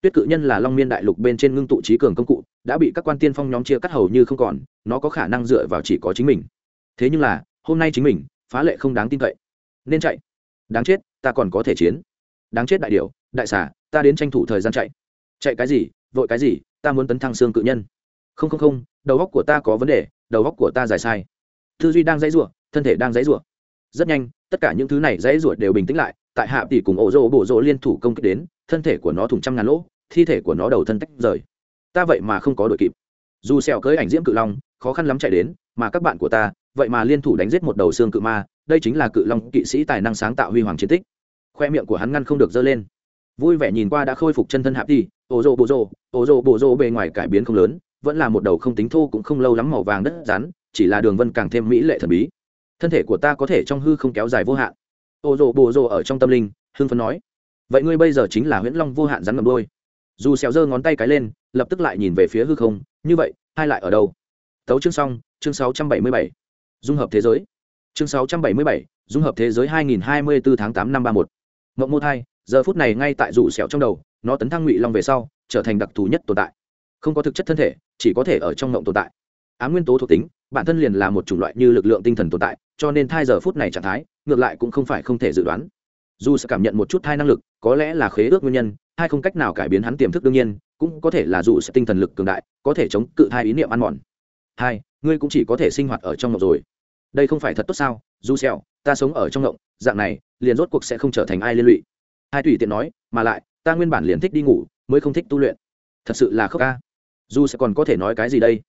Tuyết cự nhân là long miên đại lục bên trên ngưng tụ trí cường công cụ, đã bị các quan tiên phong nhóm chia cắt hầu như không còn, nó có khả năng dựa vào chỉ có chính mình. Thế nhưng là, hôm nay chính mình, phá lệ không đáng tin cậy. Nên chạy. Đáng chết, ta còn có thể chiến. Đáng chết đại điều đại xà, ta đến tranh thủ thời gian chạy. Chạy cái gì, vội cái gì, ta muốn tấn thăng xương cự nhân không không không, đầu góc của ta có vấn đề, đầu góc của ta dài sai. Tư duy đang dãy rủa, thân thể đang dãy rủa. Rất nhanh, tất cả những thứ này dãy rủa đều bình tĩnh lại, tại hạ tỷ cùng ổ rỗ bổ rỗ liên thủ công kích đến, thân thể của nó thủng trăm ngàn lỗ, thi thể của nó đầu thân tách rời. Ta vậy mà không có đội kịp. Dù xẻo cưới ảnh diễm cự long, khó khăn lắm chạy đến, mà các bạn của ta, vậy mà liên thủ đánh giết một đầu xương cự ma, đây chính là cự long kỵ sĩ tài năng sáng tạo huy hoàng chiến tích. Khoe miệng của hắn ngăn không được dơ lên. Vui vẻ nhìn qua đã khôi phục chân thân hạp đi ổ rộ bổ rộ ổ rộ bổ rộ bề ngoài cải biến không lớn vẫn là một đầu không tính thô cũng không lâu lắm màu vàng đất rắn chỉ là đường vân càng thêm mỹ lệ thần bí. Thân thể của ta có thể trong hư không kéo dài vô hạn. Ô rộ bồ rộ ở trong tâm linh hương phấn nói. Vậy ngươi bây giờ chính là huyễn long vô hạn rắn ngầm đôi dù xéo giơ ngón tay cái lên lập tức lại nhìn về phía hư không như vậy hai lại ở đâu? Tấu chương xong chương 677. dung hợp thế giới. Chương 677, dung hợp thế giới 2024 tháng 8 năm 31. mộng mô thai giờ phút này ngay tại rủ xẻo trong đầu nó tấn thăng ngụy long về sau trở thành đặc thù nhất tồn tại không có thực chất thân thể, chỉ có thể ở trong mộng tồn tại. Á nguyên tố thuộc tính, bản thân liền là một chủng loại như lực lượng tinh thần tồn tại, cho nên thai giờ phút này trạng thái, ngược lại cũng không phải không thể dự đoán. Dù sẽ cảm nhận một chút thai năng lực, có lẽ là khế ước nguyên nhân hai không cách nào cải biến hắn tiềm thức đương nhiên, cũng có thể là dù sẽ tinh thần lực cường đại, có thể chống cự hai ý niệm ăn mòn. Hai, ngươi cũng chỉ có thể sinh hoạt ở trong ngộng rồi. Đây không phải thật tốt sao? Dù xẹo, ta sống ở trong ngộng, dạng này, liền rốt cuộc sẽ không trở thành ai liên lụy. Hai tùy tiện nói, mà lại, ta nguyên bản liền thích đi ngủ, mới không thích tu luyện. Thật sự là khóc ca. Dù sẽ còn có thể nói cái gì đây?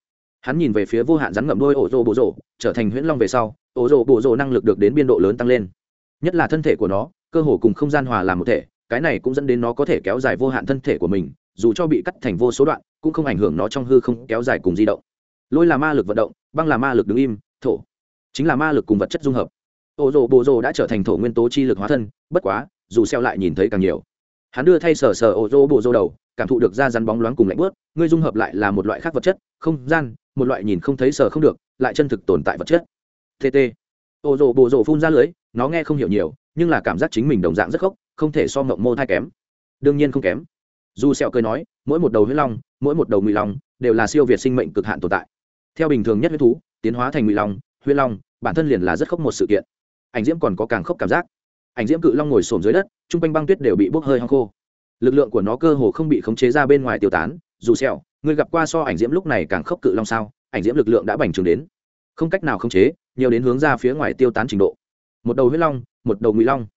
Hắn nhìn về phía vô hạn rắn ngậm đôi ổ rô bộ rổ trở thành huyễn long về sau, ổ rô bộ rổ năng lực được đến biên độ lớn tăng lên. Nhất là thân thể của nó, cơ hồ cùng không gian hòa làm một thể, cái này cũng dẫn đến nó có thể kéo dài vô hạn thân thể của mình, dù cho bị cắt thành vô số đoạn, cũng không ảnh hưởng nó trong hư không kéo dài cùng di động. Lôi là ma lực vận động, băng là ma lực đứng im, thổ chính là ma lực cùng vật chất dung hợp. Ô rồ bộ rồ đã trở thành thổ nguyên tố chi lực hóa thân, bất quá, dù xeo lại nhìn thấy càng nhiều. Hắn đưa thay sờ sờ ô rồ bộ rồ đầu cảm thụ được da rắn bóng loáng cùng lạnh bớt ngươi dung hợp lại là một loại khác vật chất, không gian, một loại nhìn không thấy sờ không được, lại chân thực tồn tại vật chất. Tt ô rộ bồ rộ phun ra lưới, nó nghe không hiểu nhiều, nhưng là cảm giác chính mình đồng dạng rất khốc, không thể so mộng mô thai kém. Đương nhiên không kém. Dù sẹo cười nói, mỗi một đầu huyết long, mỗi một đầu ngụy long, đều là siêu việt sinh mệnh cực hạn tồn tại. Theo bình thường nhất huyết thú, tiến hóa thành ngụy long, huyết long, bản thân liền là rất khốc một sự kiện. Ảnh diễm còn có càng khốc cảm giác. Ảnh diễm cự long ngồi sồn dưới đất trung quanh băng tuyết đều bị bốc hơi hong khô lực lượng của nó cơ hồ không bị khống chế ra bên ngoài tiêu tán, dù sẹo người gặp qua so ảnh diễm lúc này càng khốc cự long sao? Ảnh diễm lực lượng đã bành trướng đến. Không cách nào khống chế, nhiều đến hướng ra phía ngoài tiêu tán trình độ. Một đầu huyết long, một đầu ngụy long.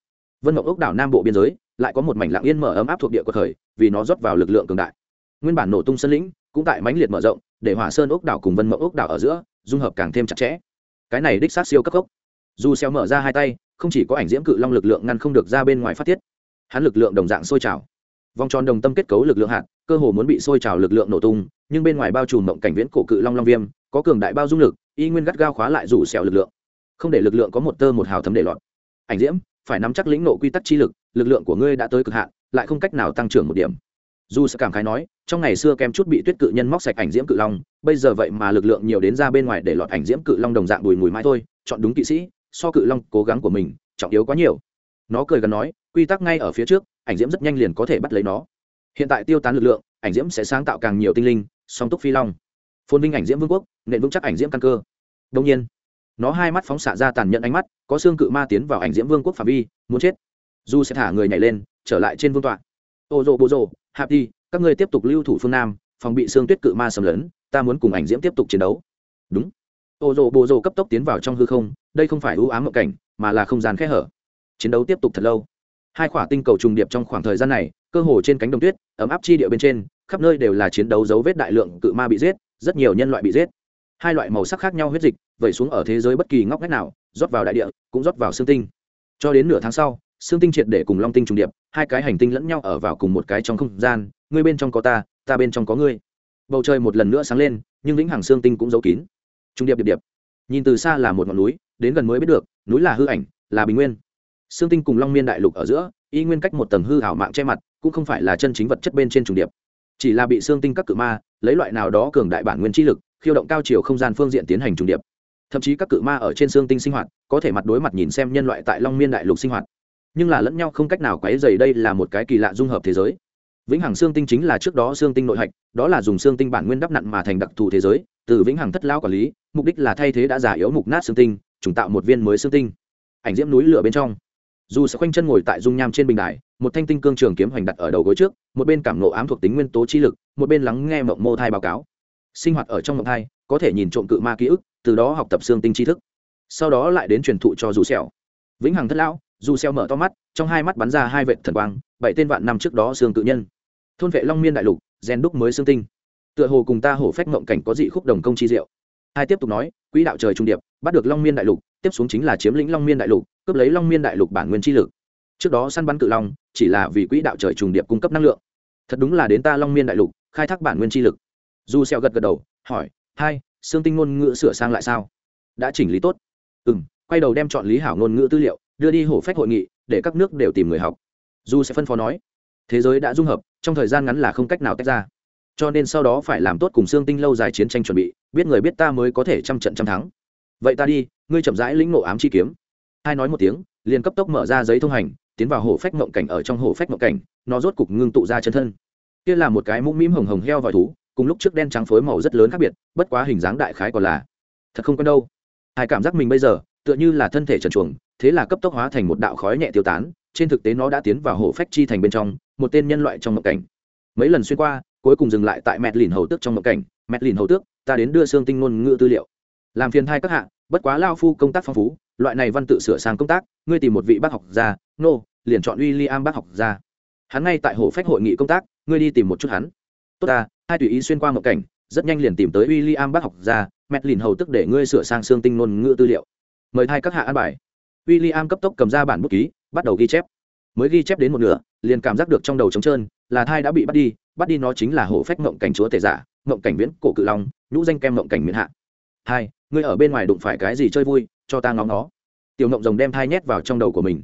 Vân mộng ốc đảo nam bộ biên giới, lại có một mảnh lặng yên mở ấm áp thuộc địa của thời, vì nó rót vào lực lượng cường đại. Nguyên bản nổ tung sân lĩnh, cũng tại mãnh liệt mở rộng, để hỏa sơn ốc đảo cùng vân mộng ốc đảo ở giữa, dung hợp càng thêm chặt chẽ. Cái này đích sát siêu cấp gốc dù xeo mở ra hai tay, không chỉ có ảnh diễm cự long lực lượng ngăn không được ra bên ngoài phát tiết, hắn lực lượng đồng dạng sôi trào vòng tròn đồng tâm kết cấu lực lượng hạt, cơ hồ muốn bị sôi trào lực lượng nổ tung, nhưng bên ngoài bao trùm mộng cảnh viễn cổ cự long long viêm, có cường đại bao dung lực, y nguyên gắt gao khóa lại rủ xẻo lực lượng. Không để lực lượng có một tơ một hào thấm để lọt. Ảnh diễm, phải nắm chắc lĩnh nộ quy tắc chi lực lực lượng của ngươi đã tới cực hạn, lại không cách nào tăng trưởng một điểm. Dù sẽ cảm khái nói, trong ngày xưa kem chút bị tuyết cự nhân móc sạch ảnh diễm cự long, bây giờ vậy mà lực lượng nhiều đến ra bên ngoài để lọt ảnh diễm cự long đồng dạng bùi mùi mãi thôi, chọn đúng kỵ sĩ, so cự long cố gắng của mình, trọng yếu quá nhiều. Nó cười gần nói, quy tắc ngay ở phía trước ảnh diễm rất nhanh liền có thể bắt lấy nó. Hiện tại tiêu tán lực lượng, ảnh diễm sẽ sáng tạo càng nhiều tinh linh, song túc phi long. Phôn vinh ảnh diễm vương quốc nện vững chắc ảnh diễm căn cơ. Đông nhiên, nó hai mắt phóng xạ ra tàn nhẫn ánh mắt, có xương cự ma tiến vào ảnh diễm vương quốc phạm vi, muốn chết. Du sẽ thả người nhảy lên, trở lại trên vương tọa. Ô rô bô rô hạp đi, các ngươi tiếp tục lưu thủ phương nam, phòng bị xương tuyết cự ma xâm lấn, ta muốn cùng ảnh diễm tiếp tục chiến đấu. Đúng. Ô rô bô rô cấp tốc tiến vào trong hư không, đây không phải ưu ám mộng cảnh, mà là không gian khẽ hở. Chiến đấu tiếp tục thật lâu hai quả tinh cầu trùng điệp trong khoảng thời gian này, cơ hồ trên cánh đồng tuyết, ấm áp chi địa bên trên, khắp nơi đều là chiến đấu dấu vết đại lượng cự ma bị giết, rất nhiều nhân loại bị giết. Hai loại màu sắc khác nhau huyết dịch, vẩy xuống ở thế giới bất kỳ ngóc ngách nào, rót vào đại địa, cũng rót vào xương tinh. Cho đến nửa tháng sau, xương tinh triệt để cùng long tinh trùng điệp, hai cái hành tinh lẫn nhau ở vào cùng một cái trong không gian, ngươi bên trong có ta ta bên trong có ngươi. Bầu trời một lần nữa sáng lên, nhưng vĩnh hằng xương tinh cũng giấu kín. Trung điệp điệp điệp. Nhìn từ xa là một ngọn núi, đến gần mới biết được, núi là hư ảnh, là bình nguyên xương tinh cùng long miên đại lục ở giữa, y nguyên cách một tầng hư hảo mạng che mặt, cũng không phải là chân chính vật chất bên trên trùng điệp. Chỉ là bị xương tinh các cự ma, lấy loại nào đó cường đại bản nguyên chi lực, khiêu động cao chiều không gian phương diện tiến hành trùng điệp. Thậm chí các cự ma ở trên xương tinh sinh hoạt, có thể mặt đối mặt nhìn xem nhân loại tại long miên đại lục sinh hoạt. Nhưng là lẫn nhau không cách nào quấy dày đây là một cái kỳ lạ dung hợp thế giới. Vĩnh hằng xương tinh chính là trước đó xương tinh nội hạch, đó là dùng xương tinh bản nguyên đắp nặn mà thành đặc thù thế giới, từ vĩnh hằng thất lao quản lý, mục đích là thay thế đã giả yếu mục nát xương tinh, trùng tạo một viên mới xương tinh. Ảnh diễm núi lửa bên trong dù sẽ khoanh chân ngồi tại dung nham trên bình đài, một thanh tinh cương trường kiếm hoành đặt ở đầu gối trước, một bên cảm nộ ám thuộc tính nguyên tố chi lực, một bên lắng nghe mộng mô thai báo cáo. Sinh hoạt ở trong mộng thai, có thể nhìn trộm cự ma ký ức, từ đó học tập xương tinh tri thức. Sau đó lại đến truyền thụ cho dù xẻo vĩnh hằng thất lão, dù xẻo mở to mắt, trong hai mắt bắn ra hai vệt thần quang, bảy tên vạn năm trước đó xương cự nhân. Thôn vệ long miên đại lục gen đúc mới xương tinh. Tựa hồ cùng ta hổ phách mộng cảnh có dị khúc đồng công chi diệu. Hai tiếp tục nói, quỹ đạo trời trung điệp, bắt được long miên đại lục tiếp xuống chính là chiếm lĩnh long miên đại lục, cướp lấy long miên đại lục bản nguyên chi lực. Trước đó săn bắn cự long, chỉ là vì quỹ đạo trời trùng điệp cung cấp năng lượng. Thật đúng là đến ta long miên đại lục, khai thác bản nguyên chi lực. Du xeo gật gật đầu, hỏi, hai xương tinh ngôn ngữ sửa sang lại sao? Đã chỉnh lý tốt. Ừ quay đầu đem chọn lý hảo ngôn ngữ tư liệu, đưa đi hổ phách hội nghị, để các nước đều tìm người học. Du sẽ phân phó nói, thế giới đã dung hợp, trong thời gian ngắn là không cách nào tách ra. Cho nên sau đó phải làm tốt cùng xương tinh lâu dài chiến tranh chuẩn bị, biết người biết ta mới có thể trăm trận trăm thắng. Vậy ta đi ngươi chậm rãi lĩnh nộ ám chi kiếm. Hai nói một tiếng, liền cấp tốc mở ra giấy thông hành, tiến vào hổ phách mộng cảnh ở trong hổ phách mộng cảnh, nó rốt cục ngưng tụ ra chân thân. Kia là một cái mũm mĩm hồng hồng heo vòi thú, cùng lúc trước đen trắng phối màu rất lớn khác biệt, bất quá hình dáng đại khái còn là thật không quen đâu. Hai cảm giác mình bây giờ, tựa như là thân thể trần chuồng thế là cấp tốc hóa thành một đạo khói nhẹ tiêu tán, trên thực tế nó đã tiến vào hổ phách chi thành bên trong, một tên nhân loại trong mộng cảnh. Mấy lần xuyên qua, cuối cùng dừng lại tại mẹt lìn hầu tước trong mộng cảnh. Mẹt lìn hầu tước, ta đến đưa xương tinh ngôn ngữ tư liệu. Làm phiền thai các hạ bất quá lao phu công tác phong phú loại này văn tự sửa sang công tác ngươi tìm một vị bác học gia nô、no, liền chọn w i l l i am bác học gia. Hắn ngay tại hồ phách hội nghị công tác ngươi đi tìm một chút hắn. Tốt ta hai tùy ý xuyên qua một cảnh rất nhanh liền tìm tới w i l l i am bác học gia mẹt lìn hầu tức để ngươi sửa sang xương tinh ngôn ngữ tư liệu. Mời hai các hạ an bài. W i l l i am cấp tốc cầm ra bản bút ký bắt đầu ghi chép. Mới ghi chép đến một nửa liền cảm giác được trong đầu trống trơn là thai đã bị bắt đi bắt đi nó chính là hổ phách mộng cảnh chúa tể giả mộng cảnh viễn cổ cự long nhũ danh kem mộng cảnh miền hạ. Hai ngươi ở bên ngoài đụng phải cái gì chơi vui cho ta ngóng nó. Tiểu ngộng rồng đem thai nhét vào trong đầu của mình.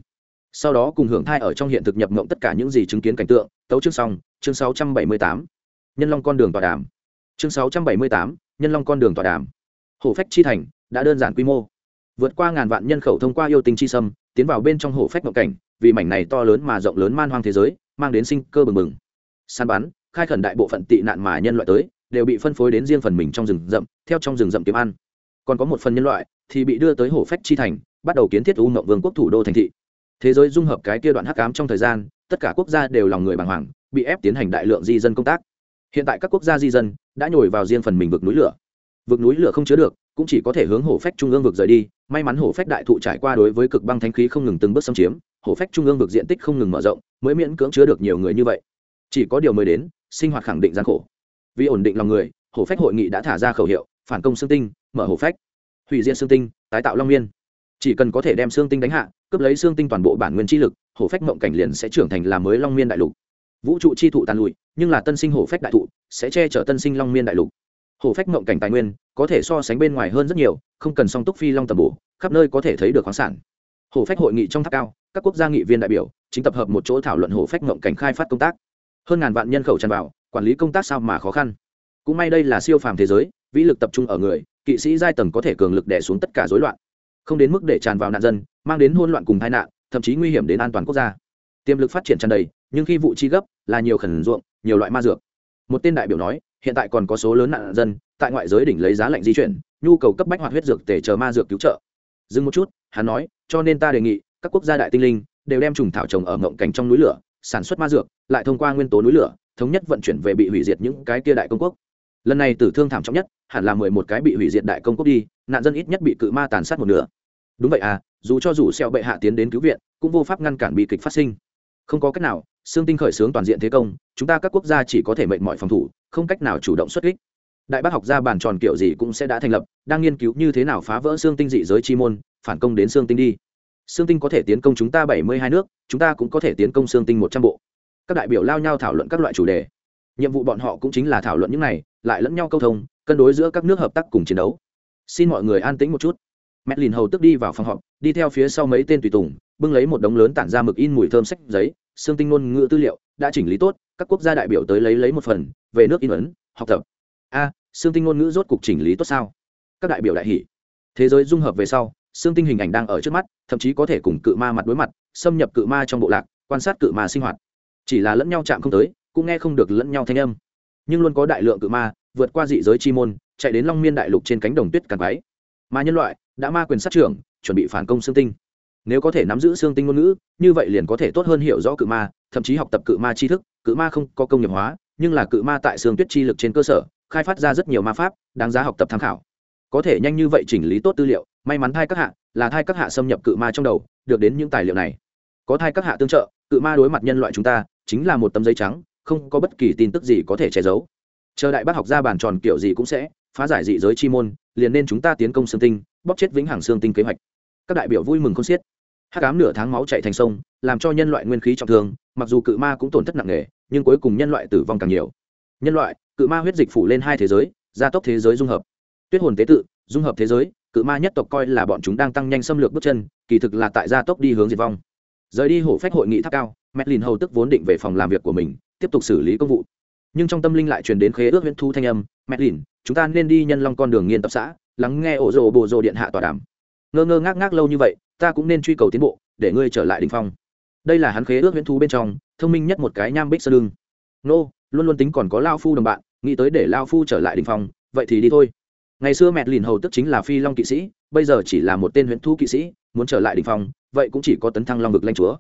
Sau đó cùng hưởng thai ở trong hiện thực nhập ngộng tất cả những gì chứng kiến cảnh tượng tấu chương xong chương 678. nhân long con đường tọa đàm. Chương 678, nhân long con đường tọa đàm. Hổ phách chi thành đã đơn giản quy mô. Vượt qua ngàn vạn nhân khẩu thông qua yêu tinh chi sâm tiến vào bên trong hổ phách ngộng cảnh vì mảnh này to lớn mà rộng lớn man hoang thế giới mang đến sinh cơ bừng bừng. Săn bắn khai khẩn đại bộ phận tị nạn mà nhân loại tới đều bị phân phối đến riêng phần mình trong rừng rậm theo trong rừng rậm kiếm ăn còn có một phần nhân loại, thì bị đưa tới hổ phách chi thành, bắt đầu kiến thiết u mộng vương quốc thủ đô thành thị. Thế giới dung hợp cái kia đoạn hắc ám trong thời gian, tất cả quốc gia đều lòng người bàng hoàng, bị ép tiến hành đại lượng di dân công tác. Hiện tại các quốc gia di dân đã nhồi vào riêng phần mình vực núi lửa. Vực núi lửa không chứa được, cũng chỉ có thể hướng hổ phách trung ương vực rời đi, may mắn hổ phách đại thụ trải qua đối với cực băng thanh khí không ngừng từng bước xâm chiếm, hổ phách trung ương vực diện tích không ngừng mở rộng, mới miễn cưỡng chứa được nhiều người như vậy. Chỉ có điều mới đến, sinh hoạt khẳng định gian khổ. Vì ổn định lòng người, hổ phách hội nghị đã thả ra khẩu hiệu, phản công xương tinh mở hổ phách. Hủy diệt xương tinh, tái tạo long miên chỉ cần có thể đem xương tinh đánh hạ, cướp lấy xương tinh toàn bộ bản nguyên chi lực hổ phách mộng cảnh liền sẽ trưởng thành làm mới long miên đại lục. Vũ trụ chi thụ tàn lụi, nhưng là tân sinh hổ phách đại thụ, sẽ che chở tân sinh long miên đại lục. Hổ phách mộng cảnh tài nguyên, có thể so sánh bên ngoài hơn rất nhiều, không cần song túc phi long tầm bổ, khắp nơi có thể thấy được khoáng sản. Hổ phách hội nghị trong tháp cao, các quốc gia nghị viên đại biểu, chính tập hợp một chỗ thảo luận hổ phách mộng cảnh khai phát công tác. Hơn ngàn vạn nhân khẩu tràn vào, quản lý công tác sao mà khó khăn. Cũng may đây là siêu phàm thế giới, vĩ lực tập trung ở người kỵ sĩ giai tầng có thể cường lực đè xuống tất cả rối loạn, không đến mức để tràn vào nạn dân, mang đến hỗn loạn cùng tai nạn, thậm chí nguy hiểm đến an toàn quốc gia. Tiềm lực phát triển tràn đầy, nhưng khi vụ chi gấp là nhiều khẩn ruộng, nhiều loại ma dược. Một tên đại biểu nói, hiện tại còn có số lớn nạn dân, tại ngoại giới đỉnh lấy giá lạnh di chuyển, nhu cầu cấp bách hoạt huyết dược để chờ ma dược cứu trợ. Dừng một chút, hắn nói, cho nên ta đề nghị, các quốc gia đại tinh linh đều đem trùng thảo trồng ở ngộng cảnh trong núi lửa, sản xuất ma dược, lại thông qua nguyên tố núi lửa, thống nhất vận chuyển về bị hủy diệt những cái kia đại công quốc lần này tử thương thảm trọng nhất, hẳn là mười một cái bị hủy diệt đại công quốc đi, nạn dân ít nhất bị cự ma tàn sát một nửa. Đúng vậy à dù cho dù xeo bệ hạ tiến đến cứu viện, cũng vô pháp ngăn cản bị kịch phát sinh. Không có cách nào, xương tinh khởi xướng toàn diện thế công, chúng ta các quốc gia chỉ có thể mệnh mọi phòng thủ, không cách nào chủ động xuất kích. Đại bác học gia bàn tròn kiểu gì cũng sẽ đã thành lập, đang nghiên cứu như thế nào phá vỡ xương tinh dị giới chi môn, phản công đến xương tinh đi. Xương tinh có thể tiến công chúng ta bảy mươi hai nước, chúng ta cũng có thể tiến công xương tinh một trăm bộ. Các đại biểu lao nhau thảo luận các loại chủ đề. Nhiệm vụ bọn họ cũng chính là thảo luận những này lại lẫn nhau câu thông, cân đối giữa các nước hợp tác cùng chiến đấu. Xin mọi người an tĩnh một chút. Mẹ lìn hầu tức đi vào phòng họp, đi theo phía sau mấy tên tùy tùng, bưng lấy một đống lớn tản ra mực in mùi thơm sách giấy, xương tinh ngôn ngữ tư liệu, đã chỉnh lý tốt, các quốc gia đại biểu tới lấy lấy một phần, về nước in ấn, học tập. A, xương tinh ngôn ngữ rốt cục chỉnh lý tốt sao? Các đại biểu đại hỷ thế giới dung hợp về sau, xương tinh hình ảnh đang ở trước mắt, thậm chí có thể cùng cự ma mặt đối mặt, xâm nhập cự ma trong bộ lạc, quan sát cự ma sinh hoạt. Chỉ là lẫn nhau chạm không tới, cũng nghe không được lẫn nhau thanh âm nhưng luôn có đại lượng cự ma, vượt qua dị giới chi môn, chạy đến long miên đại lục trên cánh đồng tuyết càng váy mà nhân loại đã ma quyền sát trưởng, chuẩn bị phản công xương tinh. Nếu có thể nắm giữ xương tinh ngôn ngữ, như vậy liền có thể tốt hơn hiểu rõ cự ma, thậm chí học tập cự ma tri thức. Cự ma không có công nghiệp hóa, nhưng là cự ma tại xương tuyết chi lực trên cơ sở, khai phát ra rất nhiều ma pháp, đáng giá học tập tham khảo. Có thể nhanh như vậy chỉnh lý tốt tư liệu, may mắn thai các hạ, là thai các hạ xâm nhập cự ma trong đầu, được đến những tài liệu này. Có thai các hạ tương trợ, cự ma đối mặt nhân loại chúng ta, chính là một tấm giấy trắng không có bất kỳ tin tức gì có thể che giấu. Chờ đại bác học ra bàn tròn kiểu gì cũng sẽ phá giải dị giới chi môn, liền nên chúng ta tiến công xương tinh, bóp chết vĩnh hằng xương tinh kế hoạch. Các đại biểu vui mừng không xiết. Hắc ám nửa tháng máu chạy thành sông, làm cho nhân loại nguyên khí trọng thương, mặc dù cự ma cũng tổn thất nặng nề, nhưng cuối cùng nhân loại tử vong càng nhiều. Nhân loại, cự ma huyết dịch phủ lên hai thế giới, gia tốc thế giới dung hợp. Tuyết hồn tế tự, dung hợp thế giới, cự ma nhất tộc coi là bọn chúng đang tăng nhanh xâm lược bước chân, kỳ thực là tại gia tốc đi hướng diệt vong. Rời đi hổ phách hội nghị tháp cao Medlin hầu tức vốn định về phòng làm việc của mình tiếp tục xử lý công vụ. Nhưng trong tâm linh lại truyền đến khế ước huyễn thu thanh âm Medlin chúng ta nên đi nhân long con đường nghiên tập xã, lắng nghe ổ rồ bồ rồ điện hạ tòa đàm. Ngơ ngơ ngác ngác lâu như vậy, ta cũng nên truy cầu tiến bộ, để ngươi trở lại đình phong. Đây là hắn khế ước huyễn thu bên trong, thông minh nhất một cái nham bích sơ lưng nô, luôn luôn tính còn có lao phu đồng bạn, nghĩ tới để lao phu trở lại đình phong, vậy thì đi thôi. Ngày xưa mẹ lìn hầu tức chính là phi long kỵ sĩ, bây giờ chỉ là một tên huyễn thu kỵ sĩ, muốn trở lại đình phong, vậy cũng chỉ có tấn thăng long vực lanh chúa.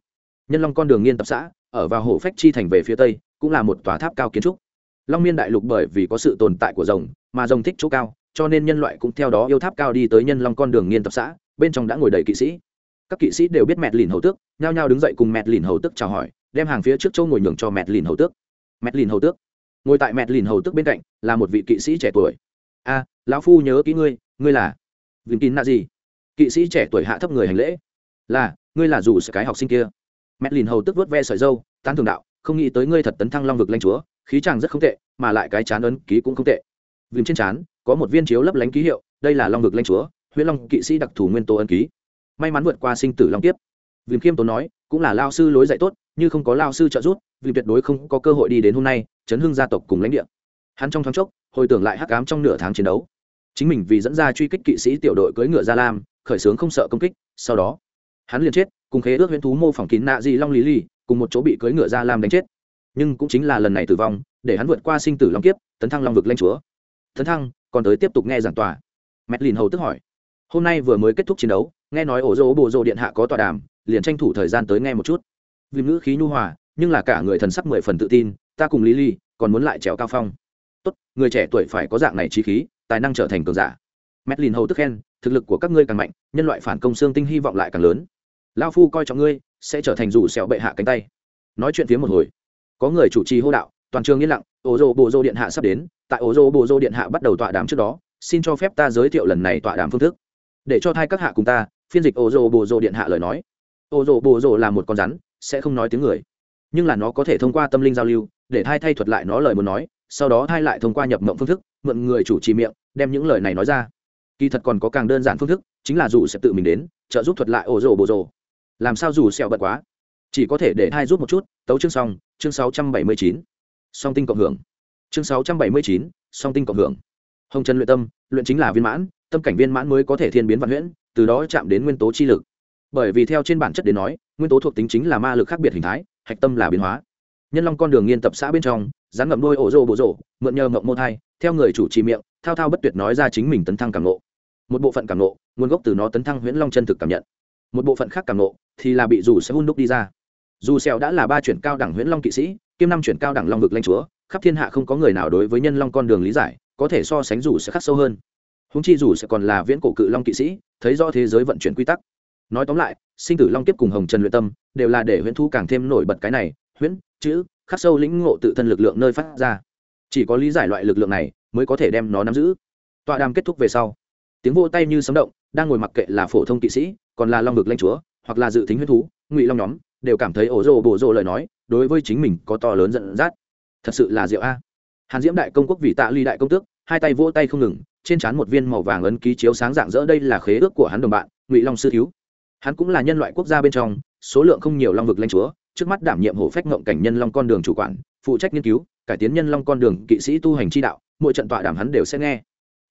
Nhân long con đường nghiên tập xã, ở vào hồ phách chi thành về phía tây cũng là một tòa tháp cao kiến trúc. Long miên đại lục bởi vì có sự tồn tại của rồng, mà rồng thích chỗ cao, cho nên nhân loại cũng theo đó yêu tháp cao đi tới nhân long con đường nghiên tập xã, bên trong đã ngồi đầy kỵ sĩ. Các kỵ sĩ đều biết mẹt lìn hầu tước, nhao nhao đứng dậy cùng mẹt lìn hầu tước chào hỏi, đem hàng phía trước châu ngồi nhường cho mẹt lìn hầu tước. Mẹt lìn hầu tước. Ngồi tại mẹt lìn hầu tước bên cạnh, là một vị kỵ sĩ trẻ tuổi. A, lão phu nhớ kỹ ngươi ngươi là vinh tín là gì? Kỵ sĩ trẻ tuổi hạ thấp người hành lễ. Là, ngươi là dù sự cái học sinh kia. Mẹt lìn hầu tước vớt ve sợi dâu tán thường đạo không nghĩ tới ngươi thật tấn thăng long vực lanh chúa, khí chàng rất không tệ, mà lại cái chán ấn ký cũng không tệ. Vìm trên chán, có một viên chiếu lấp lánh ký hiệu, đây là long vực lanh chúa, huyễn long kỵ sĩ đặc thù nguyên tố ấn ký. May mắn vượt qua sinh tử long tiếp vìm khiêm tốn nói, cũng là lao sư lối dạy tốt, như không có lao sư trợ giúp vì tuyệt đối không có cơ hội đi đến hôm nay, chấn hưng gia tộc cùng lãnh địa. Hắn trong thoáng chốc, hồi tưởng lại hắc ám trong nửa tháng chiến đấu. Chính mình vì dẫn ra truy kích kỵ sĩ tiểu đội cưỡi ngựa gia lam, khởi xướng không sợ công kích, sau đó, hắn liền chết, cùng khế ước huyễn thú mô phỏng kín nạ di long lý ly cùng một chỗ bị cưỡi ngựa ra lam đánh chết. Nhưng cũng chính là lần này tử vong, để hắn vượt qua sinh tử long kiếp, tấn thăng long vực lanh chúa. Tấn thăng, còn tới tiếp tục nghe giảng tòa. Mẹt lìn hầu tức hỏi, hôm nay vừa mới kết thúc chiến đấu, nghe nói ổ dỗ bộ rộ điện hạ có tọa đàm, liền tranh thủ thời gian tới nghe một chút. Vì ngữ khí nhu hòa, nhưng là cả người thần sắc mười phần tự tin, ta cùng lý ly, còn muốn lại trèo cao phong. Tốt, người trẻ tuổi phải có dạng này trí khí, tài năng trở thành cường giả. Mét lìn hầu tức khen, thực lực của các ngươi càng mạnh, nhân loại phản công xương tinh hy vọng lại càng lớn. Lao phu coi trọng ngươi sẽ trở thành rủ sẹo bệ hạ cánh tay. Nói chuyện phía một hồi, có người chủ trì hô đạo, toàn trường yên lặng, ô dô bộ dô điện hạ sắp đến, tại ô dô bộ dô điện hạ bắt đầu tọa đàm trước đó, xin cho phép ta giới thiệu lần này tọa đàm phương thức. Để cho thai các hạ cùng ta, phiên dịch ô dô bộ dô điện hạ lời nói. Ô dô bộ dô là một con rắn, sẽ không nói tiếng người, nhưng là nó có thể thông qua tâm linh giao lưu, để thai thay thuật lại nó lời muốn nói, sau đó thai lại thông qua nhập mộng phương thức, mượn người chủ trì miệng, đem những lời này nói ra. Kỳ thật còn có càng đơn giản phương thức, chính là dù sẽ tự mình đến, trợ giúp thuật lại ô dô bộ dô làm sao dù sẹo bật quá? Chỉ có thể để hai rút một chút. Tấu chương xong chương 679. song tinh cộng hưởng. Chương 679, song tinh cộng hưởng. Hồng trần luyện tâm luyện chính là viên mãn tâm cảnh viên mãn mới có thể thiên biến văn huyễn từ đó chạm đến nguyên tố chi lực. Bởi vì theo trên bản chất đến nói nguyên tố thuộc tính chính là ma lực khác biệt hình thái hạch tâm là biến hóa. Nhân long con đường nghiên tập xã bên trong rắn ngậm đôi ổ rô bộ rộ mượn nhờ ngậm mô thai theo người chủ trì miệng thao thao bất tuyệt nói ra chính mình tấn thăng cảm nộ một bộ phận cảm nộ nguồn gốc từ nó tấn thăng huyễn long chân thực cảm nhận một bộ phận khác càng nộ, thì là bị dù sẽ hun đúc đi ra. Dù xèo đã là ba chuyển cao đẳng huyễn long kỵ sĩ, kiêm năm chuyển cao đẳng long vực lãnh chúa, khắp thiên hạ không có người nào đối với nhân long con đường lý giải, có thể so sánh dù sẽ khắc sâu hơn. Húng chi dù sẽ còn là viễn cổ cự long kỵ sĩ, thấy rõ thế giới vận chuyển quy tắc. Nói tóm lại, sinh tử long kiếp cùng hồng trần luyện tâm, đều là để huyễn thu càng thêm nổi bật cái này, huyễn, chữ, khắc sâu lĩnh ngộ tự thân lực lượng nơi phát ra. Chỉ có lý giải loại lực lượng này, mới có thể đem nó nắm giữ. Tọa đàm kết thúc về sau. Tiếng vô tay như sấm động, đang ngồi mặc kệ là phổ thông kỵ sĩ còn là long vực lãnh chúa, hoặc là dự tính huyết thú, ngụy long nhóm, đều cảm thấy ổ rồ bổ rồ lời nói, đối với chính mình có to lớn giận dắt. Thật sự là diệu a. Hàn diễm đại công quốc vì tạ ly đại công tước, hai tay vỗ tay không ngừng, trên trán một viên màu vàng ấn ký chiếu sáng dạng dỡ đây là khế ước của hắn đồng bạn, ngụy long sư thiếu. Hắn cũng là nhân loại quốc gia bên trong, số lượng không nhiều long vực lãnh chúa, trước mắt đảm nhiệm hổ phách ngộng cảnh nhân long con đường chủ quản, phụ trách nghiên cứu, cải tiến nhân long con đường kỵ sĩ tu hành chi đạo, mỗi trận tọa đàm hắn đều sẽ nghe.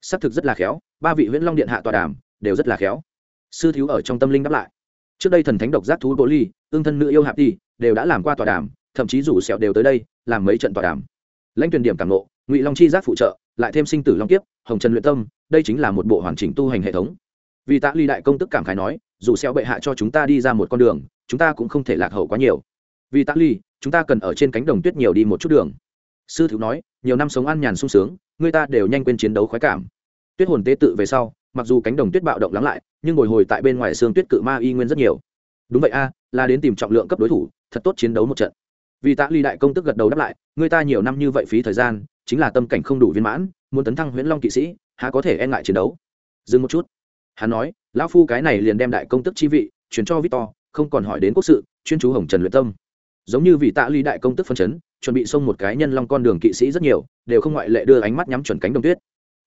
Xác thực rất là khéo, ba vị huyễn long điện hạ tọa đàm, đều rất là khéo sư thiếu ở trong tâm linh đáp lại. Trước đây thần thánh độc giác thú bố ly ương thân nữ yêu hạp đi đều đã làm qua tọa đàm, thậm chí rủ sẹo đều tới đây, làm mấy trận tọa đàm. Lãnh tuyển điểm cảm ngộ, ngụy long chi giác phụ trợ, lại thêm sinh tử long kiếp, hồng trần luyện tâm, đây chính là một bộ hoàn chỉnh tu hành hệ thống. Vì tạ ly đại công tức cảm khái nói, dù xeo bệ hạ cho chúng ta đi ra một con đường, chúng ta cũng không thể lạc hậu quá nhiều. Vì tạ ly, chúng ta cần ở trên cánh đồng tuyết nhiều đi một chút đường. Sư thiếu nói, nhiều năm sống ăn nhàn sung sướng, người ta đều nhanh quên chiến đấu khoái cảm. Tuyết hồn tế tự về sau mặc dù cánh đồng tuyết bạo động lắng lại, nhưng ngồi hồi tại bên ngoài xương tuyết cự ma y nguyên rất nhiều. Đúng vậy a, là đến tìm trọng lượng cấp đối thủ, thật tốt chiến đấu một trận. Vì tạ ly đại công tức gật đầu đáp lại, người ta nhiều năm như vậy phí thời gian, chính là tâm cảnh không đủ viên mãn, muốn tấn thăng huyễn long kỵ sĩ, há có thể e ngại chiến đấu. Dừng một chút. Hắn nói, lão phu cái này liền đem đại công tức chi vị chuyển cho victor, không còn hỏi đến quốc sự, chuyên chú hồng trần luyện tâm. Giống như vị tạ ly đại công tức phân chấn, chuẩn bị xông một cái nhân long con đường kỵ sĩ rất nhiều, đều không ngoại lệ đưa ánh mắt nhắm chuẩn cánh đồng tuyết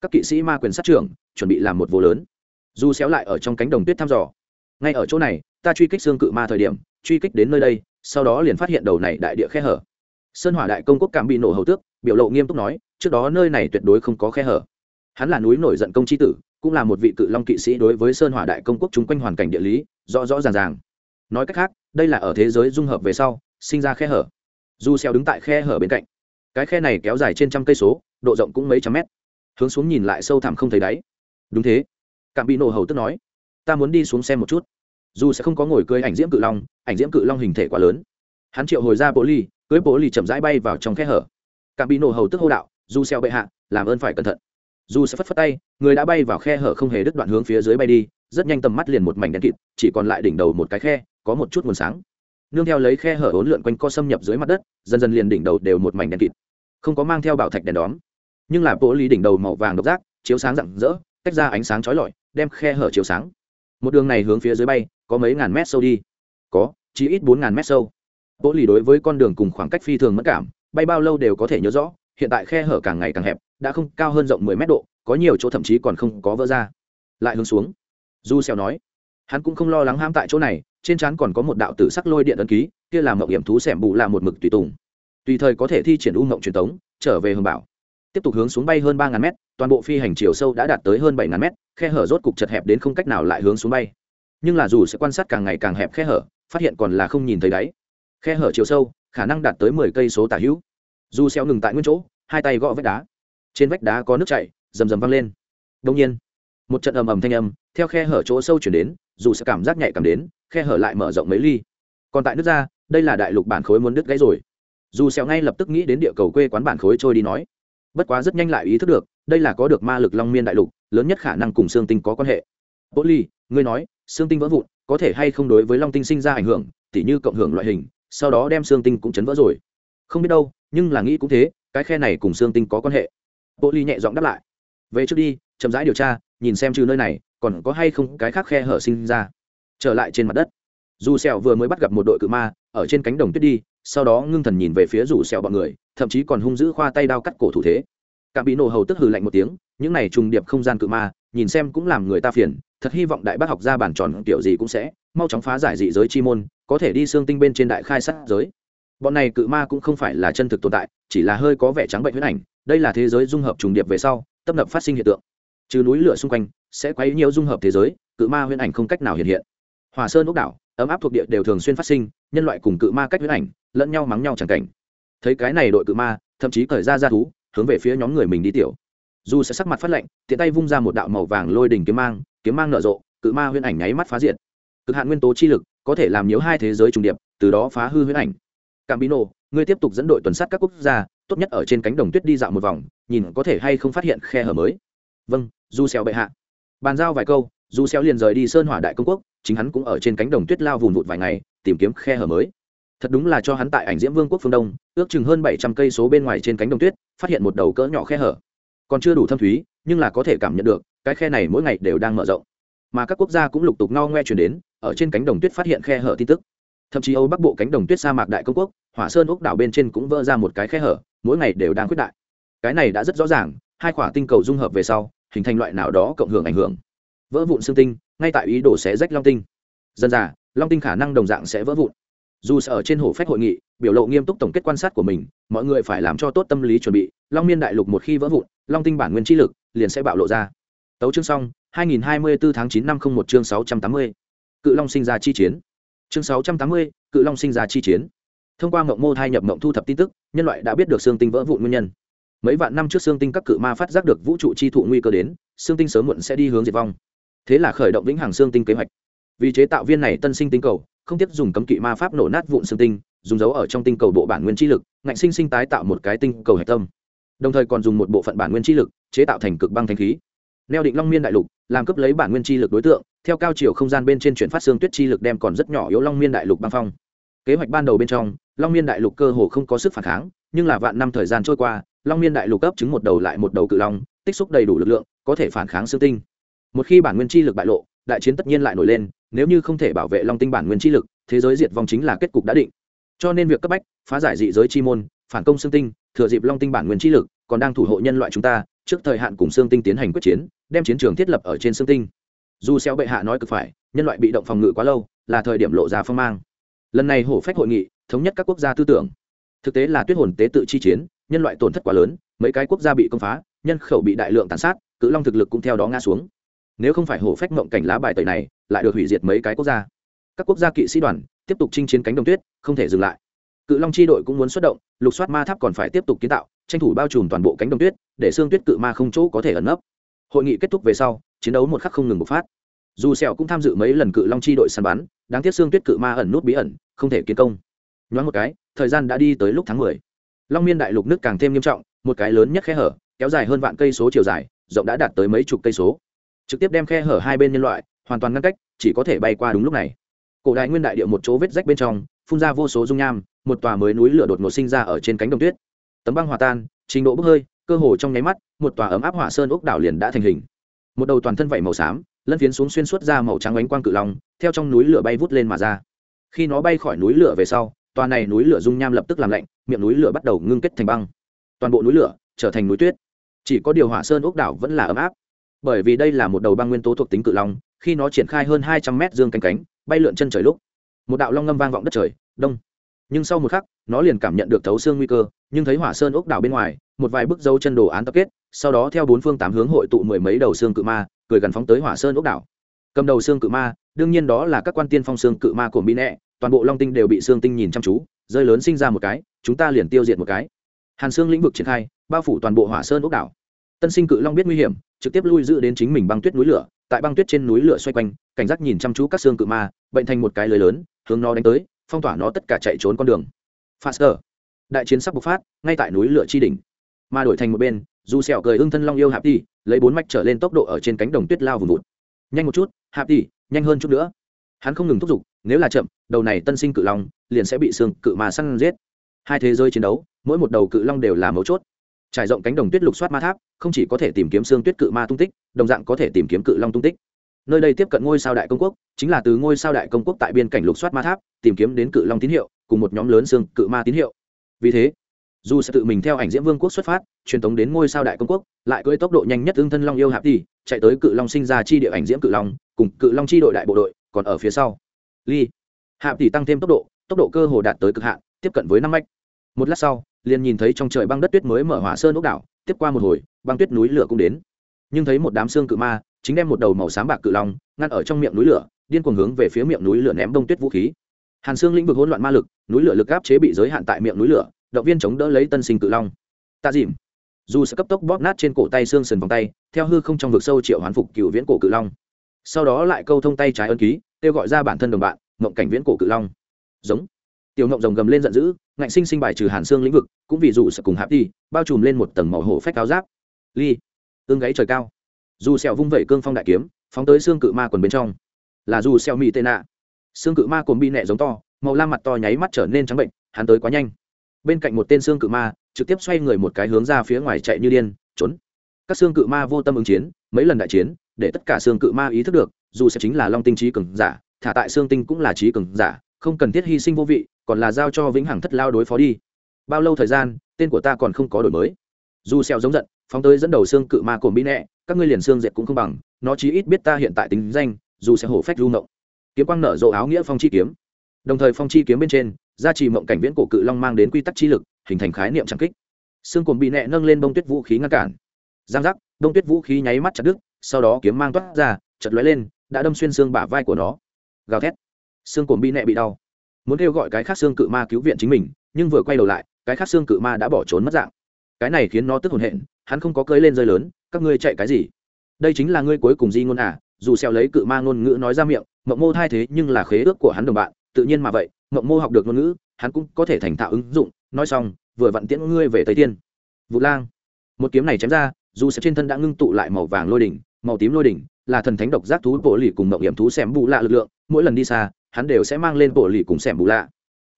các kỵ sĩ ma quyền sát trưởng chuẩn bị làm một vô lớn. Du xéo lại ở trong cánh đồng tuyết thăm dò, ngay ở chỗ này, ta truy kích xương cự ma thời điểm, truy kích đến nơi đây, sau đó liền phát hiện đầu này đại địa khe hở. Sơn hỏa đại công quốc cảm bị nổ hầu tước, biểu lộ nghiêm túc nói, trước đó nơi này tuyệt đối không có khe hở. Hắn là núi nổi giận công chi tử, cũng là một vị cự long kỵ sĩ đối với sơn hỏa đại công quốc chúng quanh hoàn cảnh địa lý, rõ rõ ràng ràng. Nói cách khác, đây là ở thế giới dung hợp về sau, sinh ra khe hở. Du xeo đứng tại khe hở bên cạnh, cái khe này kéo dài trên trăm cây số, độ rộng cũng mấy trăm mét hướng xuống nhìn lại sâu thẳm không thấy đáy. Đúng thế. Cạm bị nổ hầu tức nói, ta muốn đi xuống xem một chút. Dù sẽ không có ngồi cưới ảnh diễm cự long, ảnh diễm cự long hình thể quá lớn. Hắn triệu hồi ra bố ly, cưới bố ly chậm rãi bay vào trong khe hở. Cạm bị nổ hầu tức hô đạo, dù xeo bệ hạ, làm ơn phải cẩn thận. Dù sẽ phất phất tay, người đã bay vào khe hở không hề đứt đoạn hướng phía dưới bay đi, rất nhanh tầm mắt liền một mảnh đen kịt, chỉ còn lại đỉnh đầu một cái khe, có một chút nguồn sáng. Nương theo lấy khe hở ốn lượn quanh co xâm nhập dưới mặt đất, dần dần liền đỉnh đầu đều một mảnh đen kịt. Không có mang theo bảo thạch đèn đóm nhưng là bộ ly đỉnh đầu màu vàng độc giác, chiếu sáng rạng rỡ, tách ra ánh sáng chói lọi, đem khe hở chiếu sáng. Một đường này hướng phía dưới bay, có mấy ngàn mét sâu đi. Có, chỉ ít bốn ngàn mét sâu. Bộ ly đối với con đường cùng khoảng cách phi thường mất cảm, bay bao lâu đều có thể nhớ rõ, hiện tại khe hở càng ngày càng hẹp, đã không cao hơn rộng mười mét độ, có nhiều chỗ thậm chí còn không có vỡ ra. Lại hướng xuống. Du xèo nói, hắn cũng không lo lắng ham tại chỗ này, trên trán còn có một đạo tử sắc lôi điện ấn ký, kia là mộng hiểm thú xẻm bù là một mực tùy tùng. Tùy thời có thể thi triển u mộng truyền tống, trở về hương bảo tiếp tục hướng xuống bay hơn ba ngàn mét, toàn bộ phi hành chiều sâu đã đạt tới hơn bảy ngàn mét, khe hở rốt cục chật hẹp đến không cách nào lại hướng xuống bay. Nhưng là dù sẽ quan sát càng ngày càng hẹp khe hở, phát hiện còn là không nhìn thấy đáy. Khe hở chiều sâu, khả năng đạt tới mười cây số tả hữu. Dù xeo ngừng tại nguyên chỗ, hai tay gõ vách đá. Trên vách đá có nước chảy, rầm rầm văng lên. Đông nhiên, một trận ầm ầm thanh âm theo khe hở chỗ sâu chuyển đến, dù sẽ cảm giác nhạy cảm đến, khe hở lại mở rộng mấy ly. Còn tại nước ra, đây là đại lục bản khối muốn đứt gãy rồi. Dù xeo ngay lập tức nghĩ đến địa cầu quê quán bản khối trôi đi nói bất quá rất nhanh lại ý thức được, đây là có được ma lực long miên đại lục, lớn nhất khả năng cùng xương tinh có quan hệ. Bố ly, ngươi nói xương tinh vỡ vụn, có thể hay không đối với long tinh sinh ra ảnh hưởng, tỉ như cộng hưởng loại hình, sau đó đem xương tinh cũng chấn vỡ rồi. Không biết đâu, nhưng là nghĩ cũng thế, cái khe này cùng xương tinh có quan hệ. Bộ ly nhẹ giọng đáp lại. Về trước đi, chậm rãi điều tra, nhìn xem trừ nơi này, còn có hay không cái khác khe hở sinh ra. Trở lại trên mặt đất. Dù sẹo vừa mới bắt gặp một đội cự ma, ở trên cánh đồng tuyết đi sau đó ngưng thần nhìn về phía rủ sẹo bọn người, thậm chí còn hung dữ khoa tay đao cắt cổ thủ thế. Cả bị nổ hầu tức hừ lạnh một tiếng, những này trùng điệp không gian cự ma, nhìn xem cũng làm người ta phiền, thật hy vọng đại bác học ra bản tròn tiểu gì cũng sẽ, mau chóng phá giải dị giới chi môn, có thể đi xương tinh bên trên đại khai sát giới. Bọn này cự ma cũng không phải là chân thực tồn tại, chỉ là hơi có vẻ trắng bệnh huyết ảnh, đây là thế giới dung hợp trùng điệp về sau, tấp nập phát sinh hiện tượng. Trừ núi lửa xung quanh, sẽ quấy nhiều dung hợp thế giới, cự ma huyễn ảnh không cách nào hiện hiện. Hòa sơn ốc đảo, ấm áp thuộc địa đều thường xuyên phát sinh, nhân loại cùng cự ma cách huyễn ảnh lẫn nhau mắng nhau chẳng cảnh. Thấy cái này đội cự ma, thậm chí cởi ra ra thú, hướng về phía nhóm người mình đi tiểu. Dù sẽ sắc mặt phát lạnh, tiện tay vung ra một đạo màu vàng lôi đỉnh kiếm mang kiếm mang nở rộ, cự ma huyễn ảnh nháy mắt phá diệt. Cực hạn nguyên tố chi lực, có thể làm nhiễu hai thế giới trùng điệp, từ đó phá hư huyễn ảnh. Cảm bí nổ ngươi tiếp tục dẫn đội tuần sát các quốc gia, tốt nhất ở trên cánh đồng tuyết đi dạo một vòng, nhìn có thể hay không phát hiện khe hở mới. Vâng du xéo bệ hạ. Bàn giao vài câu du xéo liền rời đi sơn hỏa đại công quốc, chính hắn cũng ở trên cánh đồng tuyết lao vùn vụt vài ngày, tìm kiếm khe hở mới thật đúng là cho hắn tại ảnh diễm vương quốc phương đông, ước chừng hơn bảy trăm cây số bên ngoài trên cánh đồng tuyết, phát hiện một đầu cỡ nhỏ khe hở. Còn chưa đủ thâm thúy, nhưng là có thể cảm nhận được, cái khe này mỗi ngày đều đang mở rộng. Mà các quốc gia cũng lục tục ngao ngoe chuyển đến, ở trên cánh đồng tuyết phát hiện khe hở tin tức. Thậm chí âu bắc bộ cánh đồng tuyết sa mạc đại công quốc, hỏa sơn ốc đảo bên trên cũng vỡ ra một cái khe hở, mỗi ngày đều đang quyết đại. Cái này đã rất rõ ràng, hai quả tinh cầu dung hợp về sau, hình thành loại nào đó cộng hưởng ảnh hưởng. Vỡ vụn xương tinh, ngay tại ý đồ xé rách long tinh. Dân dà, long tinh khả năng đồng dạng sẽ vỡ vụn dù sẽ ở trên hồ phách hội nghị biểu lộ nghiêm túc tổng kết quan sát của mình mọi người phải làm cho tốt tâm lý chuẩn bị long miên đại lục một khi vỡ vụn long tinh bản nguyên chi lực liền sẽ bạo lộ ra. Tấu chương xong 2024 tháng 9 năm 01 chương 680. cự long sinh ra chi chiến. Chương 680, cự long sinh ra chi chiến. Thông qua ngộng mô thai nhập mộng thu thập tin tức nhân loại đã biết được xương tinh vỡ vụn nguyên nhân. Mấy vạn năm trước xương tinh các cự ma phát giác được vũ trụ chi thụ nguy cơ đến xương tinh sớm muộn sẽ đi hướng diệt vong. Thế là khởi động vĩnh hằng xương tinh kế hoạch. Vì chế tạo viên này tân sinh tinh cầu không tiếp dùng cấm kỵ ma pháp nổ nát vụn xương tinh, dùng dấu ở trong tinh cầu bộ bản nguyên chi lực, ngạnh sinh sinh tái tạo một cái tinh cầu hạch tâm. Đồng thời còn dùng một bộ phận bản nguyên chi lực chế tạo thành cực băng thanh khí. Neo định long miên đại lục, làm cấp lấy bản nguyên chi lực đối tượng, theo cao chiều không gian bên trên chuyển phát xương tuyết chi lực đem còn rất nhỏ yếu long miên đại lục băng phong. Kế hoạch ban đầu bên trong, long miên đại lục cơ hồ không có sức phản kháng, nhưng là vạn năm thời gian trôi qua, long miên đại lục cấp chứng một đầu lại một đầu cự long, tích xúc đầy đủ lực lượng, có thể phản kháng xương tinh. Một khi bản nguyên chi lực bại lộ, đại chiến tất nhiên lại nổi lên nếu như không thể bảo vệ long tinh bản nguyên chi lực, thế giới diệt vong chính là kết cục đã định. Cho nên việc cấp bách, phá giải dị giới chi môn, phản công xương tinh, thừa dịp long tinh bản nguyên chi lực, còn đang thủ hộ nhân loại chúng ta, trước thời hạn cùng xương tinh tiến hành quyết chiến, đem chiến trường thiết lập ở trên xương tinh. Dù xeo bệ hạ nói cực phải, nhân loại bị động phòng ngự quá lâu, là thời điểm lộ ra phong mang. Lần này hổ phách hội nghị, thống nhất các quốc gia tư tưởng. Thực tế là tuyết hồn tế tự chi chiến, nhân loại tổn thất quá lớn, mấy cái quốc gia bị công phá, nhân khẩu bị đại lượng tàn sát, cự long thực lực cũng theo đó ngã xuống. Nếu không phải hổ phách mộng cảnh lá bài tẩy này lại được hủy diệt mấy cái quốc gia. Các quốc gia kỵ sĩ đoàn tiếp tục chinh chiến cánh đồng tuyết, không thể dừng lại. Cự long chi đội cũng muốn xuất động, lục soát ma tháp còn phải tiếp tục kiến tạo, tranh thủ bao trùm toàn bộ cánh đồng tuyết, để xương tuyết cự ma không chỗ có thể ẩn nấp. Hội nghị kết thúc về sau, chiến đấu một khắc không ngừng bộc phát. Dù sẹo cũng tham dự mấy lần cự long chi đội săn bắn, đáng tiếc xương tuyết cự ma ẩn nút bí ẩn, không thể kiến công. Nhoáng một cái, thời gian đã đi tới lúc tháng mười. Long miên đại lục nước càng thêm nghiêm trọng, một cái lớn nhất khe hở, kéo dài hơn vạn cây số chiều dài, rộng đã đạt tới mấy chục cây số. Trực tiếp đem khe hở hai bên nhân loại hoàn toàn ngăn cách, chỉ có thể bay qua đúng lúc này. Cổ đại nguyên đại địa một chỗ vết rách bên trong, phun ra vô số dung nham, một tòa mới núi lửa đột ngột sinh ra ở trên cánh đồng tuyết. Tấm băng hòa tan, trình độ bốc hơi, cơ hồ trong nháy mắt, một tòa ấm áp hỏa sơn ốc đảo liền đã thành hình. Một đầu toàn thân vảy màu xám, lân phiến xuống xuyên suốt ra màu trắng ánh quang cự long, theo trong núi lửa bay vút lên mà ra. Khi nó bay khỏi núi lửa về sau, tòa này núi lửa dung nham lập tức làm lạnh, miệng núi lửa bắt đầu ngưng kết thành băng. Toàn bộ núi lửa trở thành núi tuyết. Chỉ có điều hỏa sơn ốc đảo vẫn là ấm áp. Bởi vì đây là một đầu băng nguyên tố thuộc tính cự long khi nó triển khai hơn hai trăm mét dương cánh cánh, bay lượn chân trời lúc, một đạo long ngâm vang vọng đất trời, đông. Nhưng sau một khắc, nó liền cảm nhận được thấu xương nguy cơ, nhưng thấy hỏa sơn ốc đảo bên ngoài, một vài bức dấu chân đồ án tập kết, sau đó theo bốn phương tám hướng hội tụ mười mấy đầu xương cự ma, cười gần phóng tới hỏa sơn ốc đảo. Cầm đầu xương cự ma, đương nhiên đó là các quan tiên phong xương cự ma của mỹ nẹ toàn bộ long tinh đều bị xương tinh nhìn chăm chú, rơi lớn sinh ra một cái, chúng ta liền tiêu diệt một cái. Hàn xương lĩnh vực triển khai, bao phủ toàn bộ hỏa sơn ốc đảo tân sinh cự long biết nguy hiểm, trực tiếp lui giữ đến chính mình băng tuyết núi lửa, tại băng tuyết trên núi lửa xoay quanh, cảnh giác nhìn chăm chú các xương cự ma, bệnh thành một cái lưới lớn, hướng nó đánh tới, phong tỏa nó tất cả chạy trốn con đường. Faster. Đại chiến sắp bộc phát, ngay tại núi lửa chi đỉnh. Mà đổi thành một bên, dù sẹo cười ưng thân long yêu hạp đi lấy bốn mạch trở lên tốc độ ở trên cánh đồng tuyết lao vùng vụt. Nhanh một chút, hạp đi nhanh hơn chút nữa. Hắn không ngừng thúc giục, nếu là chậm, đầu này tân sinh cự long liền sẽ bị xương cự ma săn giết. Hai thế giới chiến đấu, mỗi một đầu cự long đều là mấu chốt trải rộng cánh đồng tuyết lục soát ma tháp, không chỉ có thể tìm kiếm xương tuyết cự ma tung tích, đồng dạng có thể tìm kiếm cự long tung tích. Nơi đây tiếp cận ngôi sao đại công quốc, chính là từ ngôi sao đại công quốc tại biên cảnh lục soát ma tháp, tìm kiếm đến cự long tín hiệu, cùng một nhóm lớn xương cự ma tín hiệu. Vì thế, dù sẽ tự mình theo ảnh diễm vương quốc xuất phát, truyền tống đến ngôi sao đại công quốc, lại cưỡi tốc độ nhanh nhất tương thân long yêu hạp đi chạy tới cự long sinh ra chi địa ảnh diễm cự long, cùng cự long chi đội đại bộ đội, còn ở phía sau. Ly, hạp tỷ tăng thêm tốc độ tốc độ cơ hồ đạt tới cực hạn, tiếp cận với năm mạch một lát sau, liền nhìn thấy trong trời băng đất tuyết mới mở hỏa sơn ốc đảo, tiếp qua một hồi, băng tuyết núi lửa cũng đến. Nhưng thấy một đám xương cự ma, chính đem một đầu màu xám bạc cự long ngăn ở trong miệng núi lửa, điên cuồng hướng về phía miệng núi lửa ném đông tuyết vũ khí. Hàn xương lĩnh vực hỗn loạn ma lực, núi lửa lực áp chế bị giới hạn tại miệng núi lửa, động viên chống đỡ lấy tân sinh cự long. Tạ dìm. Dù sẽ cấp tốc bóp nát trên cổ tay xương sườn vòng tay, theo hư không trong vực sâu triệu hoán phục cựu viễn cổ cự long. Sau đó lại câu thông tay trái ân ký, kêu gọi ra bản thân đồng bạn, mộng cảnh viễn cổ cự long. Giống tiểu ngộng rồng gầm lên giận dữ, ngạnh sinh sinh bài trừ hàn xương lĩnh vực, cũng vì dù sẽ cùng hạp đi bao trùm lên một tầng màu hổ phách áo giáp. Ly ương gáy trời cao. Dù sẹo vung vẩy cương phong đại kiếm, phóng tới xương cự ma quần bên trong. Là dù sẹo mị tê nạ. Xương cự ma cồn bị nẹ giống to, màu lam mặt to nháy mắt trở nên trắng bệnh, hắn tới quá nhanh. Bên cạnh một tên xương cự ma, trực tiếp xoay người một cái hướng ra phía ngoài chạy như điên, trốn. Các xương cự ma vô tâm ứng chiến, mấy lần đại chiến, để tất cả xương cự ma ý thức được, dù sẽ chính là long tinh trí cường giả, thả tại xương tinh cũng là trí cường giả, không cần thiết hy sinh vô vị còn là giao cho vĩnh hằng thất lao đối phó đi. Bao lâu thời gian, tên của ta còn không có đổi mới. Dù xeo giống giận, phóng tới dẫn đầu xương cự ma cồn bị nẹ, các ngươi liền xương dệt cũng không bằng, nó chí ít biết ta hiện tại tính danh, dù sẽ hổ phách lưu ngộng. Kiếm quang nở rộ áo nghĩa phong chi kiếm. Đồng thời phong chi kiếm bên trên, gia trì mộng cảnh viễn cổ cự long mang đến quy tắc chi lực, hình thành khái niệm trang kích. Xương cồn bị nẹ nâng lên bông tuyết vũ khí ngăn cản. Giang giác, bông tuyết vũ khí nháy mắt chặt đứt, sau đó kiếm mang toát ra chật lóe lên, đã đâm xuyên xương bả vai của nó. Gào thét. Xương cồn bị nẹ bị đau muốn kêu gọi cái khác xương cự ma cứu viện chính mình, nhưng vừa quay đầu lại, cái khác xương cự ma đã bỏ trốn mất dạng. Cái này khiến nó tức hồn hện, hắn không có cưới lên rơi lớn, các ngươi chạy cái gì? Đây chính là ngươi cuối cùng di ngôn à dù xeo lấy cự ma ngôn ngữ nói ra miệng, mộng mô thay thế nhưng là khế ước của hắn đồng bạn, tự nhiên mà vậy, mộng mô học được ngôn ngữ, hắn cũng có thể thành thạo ứng dụng, nói xong, vừa vặn tiễn ngươi về tây thiên vũ lang. Một kiếm này chém ra, dù xeo trên thân đã ngưng tụ lại màu vàng lôi đỉnh, màu tím lôi đỉnh, là thần thánh độc giác thú bộ lì cùng mộng hiểm thú xem bù lạ lực lượng, mỗi lần đi xa hắn đều sẽ mang lên bộ lì cùng xẻm bù lạ.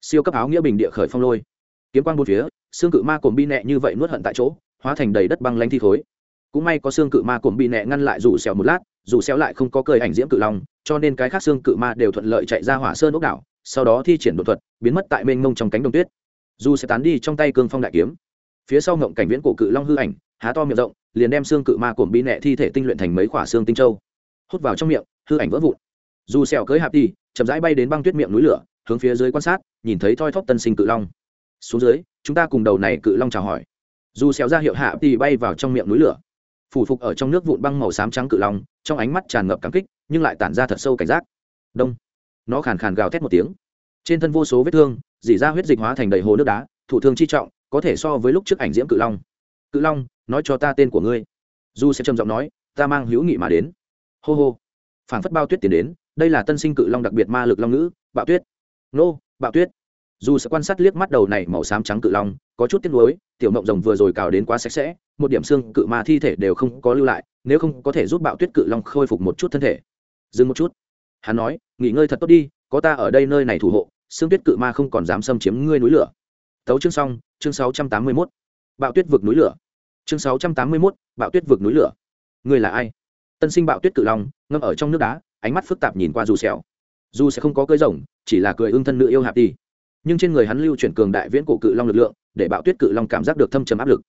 Siêu cấp áo nghĩa bình địa khởi phong lôi. Kiếm quang bốn phía, xương cự ma cồn bi nẹ như vậy nuốt hận tại chỗ, hóa thành đầy đất băng lanh thi thối cũng may có xương cự ma cồn bi nẹ ngăn lại rủ xèo một lát rủ xéo lại không có cười ảnh diễm cự long, cho nên cái khác xương cự ma đều thuận lợi chạy ra hỏa sơn ốc đảo, sau đó thi triển đột thuật, biến mất tại mênh mông trong cánh đồng tuyết. Dù sẽ tán đi trong tay cương phong đại kiếm. Phía sau ngộng cảnh viễn cổ cự long hư ảnh, há to miệng rộng, liền đem xương cự ma cồn bi nẹ thi thể tinh luyện thành mấy khỏa xương tinh châu. Hút vào trong miệng, hư ảnh vỡ vụn. Dù xẻo cưới hạp đi chậm rãi bay đến băng tuyết miệng núi lửa, hướng phía dưới quan sát, nhìn thấy thoi thóp tân sinh cự long. Xuống dưới, chúng ta cùng đầu này cự long chào hỏi. Dù xéo ra hiệu hạ thì bay vào trong miệng núi lửa. Phủ phục ở trong nước vụn băng màu xám trắng cự long, trong ánh mắt tràn ngập cảm kích, nhưng lại tản ra thật sâu cảnh giác. Đông. Nó khàn khàn gào thét một tiếng. Trên thân vô số vết thương, dỉ ra huyết dịch hóa thành đầy hồ nước đá, thủ thương chi trọng, có thể so với lúc trước ảnh diễm cự long. Cự long, nói cho ta tên của ngươi. Du sẽ trầm giọng nói, ta mang hữu nghị mà đến. Hô hô. Phảng phất bao tuyết tiến đến đây là tân sinh cự long đặc biệt ma lực long ngữ bạo tuyết. Nô bạo tuyết. Dù sẽ quan sát liếc mắt đầu này màu xám trắng cự long có chút tiếc nuối tiểu mộng rồng vừa rồi cào đến quá sạch sẽ một điểm xương cự ma thi thể đều không có lưu lại nếu không có thể giúp bạo tuyết cự long khôi phục một chút thân thể. Dừng một chút. Hắn nói nghỉ ngơi thật tốt đi có ta ở đây nơi này thủ hộ xương tuyết cự ma không còn dám xâm chiếm ngươi núi lửa. Tấu chương xong chương sáu trăm tám mươi 681. bạo tuyết vực núi lửa. Chương sáu trăm tám mươi 681, bạo tuyết vực núi lửa. Ngươi là ai? Tân sinh bạo tuyết cự long ngâm ở trong nước đá ánh mắt phức tạp nhìn qua dù xẻo dù sẽ không có cơi rồng chỉ là cười ương thân nữ yêu hạp đi nhưng trên người hắn lưu chuyển cường đại viễn cổ cự long lực lượng để bạo tuyết cự long cảm giác được thâm trầm áp lực.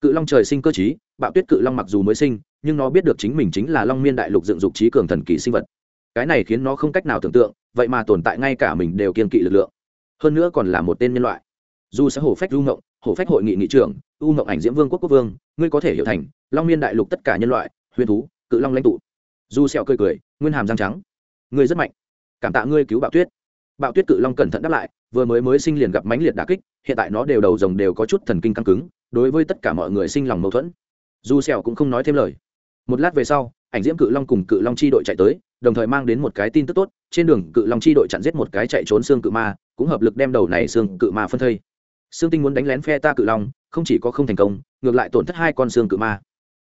Cự long trời sinh cơ trí, bạo tuyết cự long mặc dù mới sinh nhưng nó biết được chính mình chính là long miên đại lục dựng dục trí cường thần kỳ sinh vật. Cái này khiến nó không cách nào tưởng tượng vậy mà tồn tại ngay cả mình đều kiên kỵ lực lượng. Hơn nữa còn là một tên nhân loại. Dù sẽ hổ phách u ngộng hổ phách hội nghị nghị trưởng u ngộng ảnh diễm vương quốc quốc vương ngươi có thể hiểu thành long miên đại lục tất cả nhân loại huyền thú cự long lãnh tụ dù sẹo cười cười, nguyên hàm răng trắng. Ngươi rất mạnh. Cảm tạ ngươi cứu bạo tuyết. Bạo tuyết cự long cẩn thận đáp lại, vừa mới mới sinh liền gặp mãnh liệt đả kích, hiện tại nó đều đầu rồng đều có chút thần kinh căng cứng, đối với tất cả mọi người sinh lòng mâu thuẫn. Dù sẹo cũng không nói thêm lời. Một lát về sau, ảnh diễm cự long cùng cự long chi đội chạy tới, đồng thời mang đến một cái tin tức tốt, trên đường cự long chi đội chặn giết một cái chạy trốn xương cự ma, cũng hợp lực đem đầu này xương cự ma phân thây. Xương tinh muốn đánh lén phe ta cự long, không chỉ có không thành công, ngược lại tổn thất hai con xương cự ma.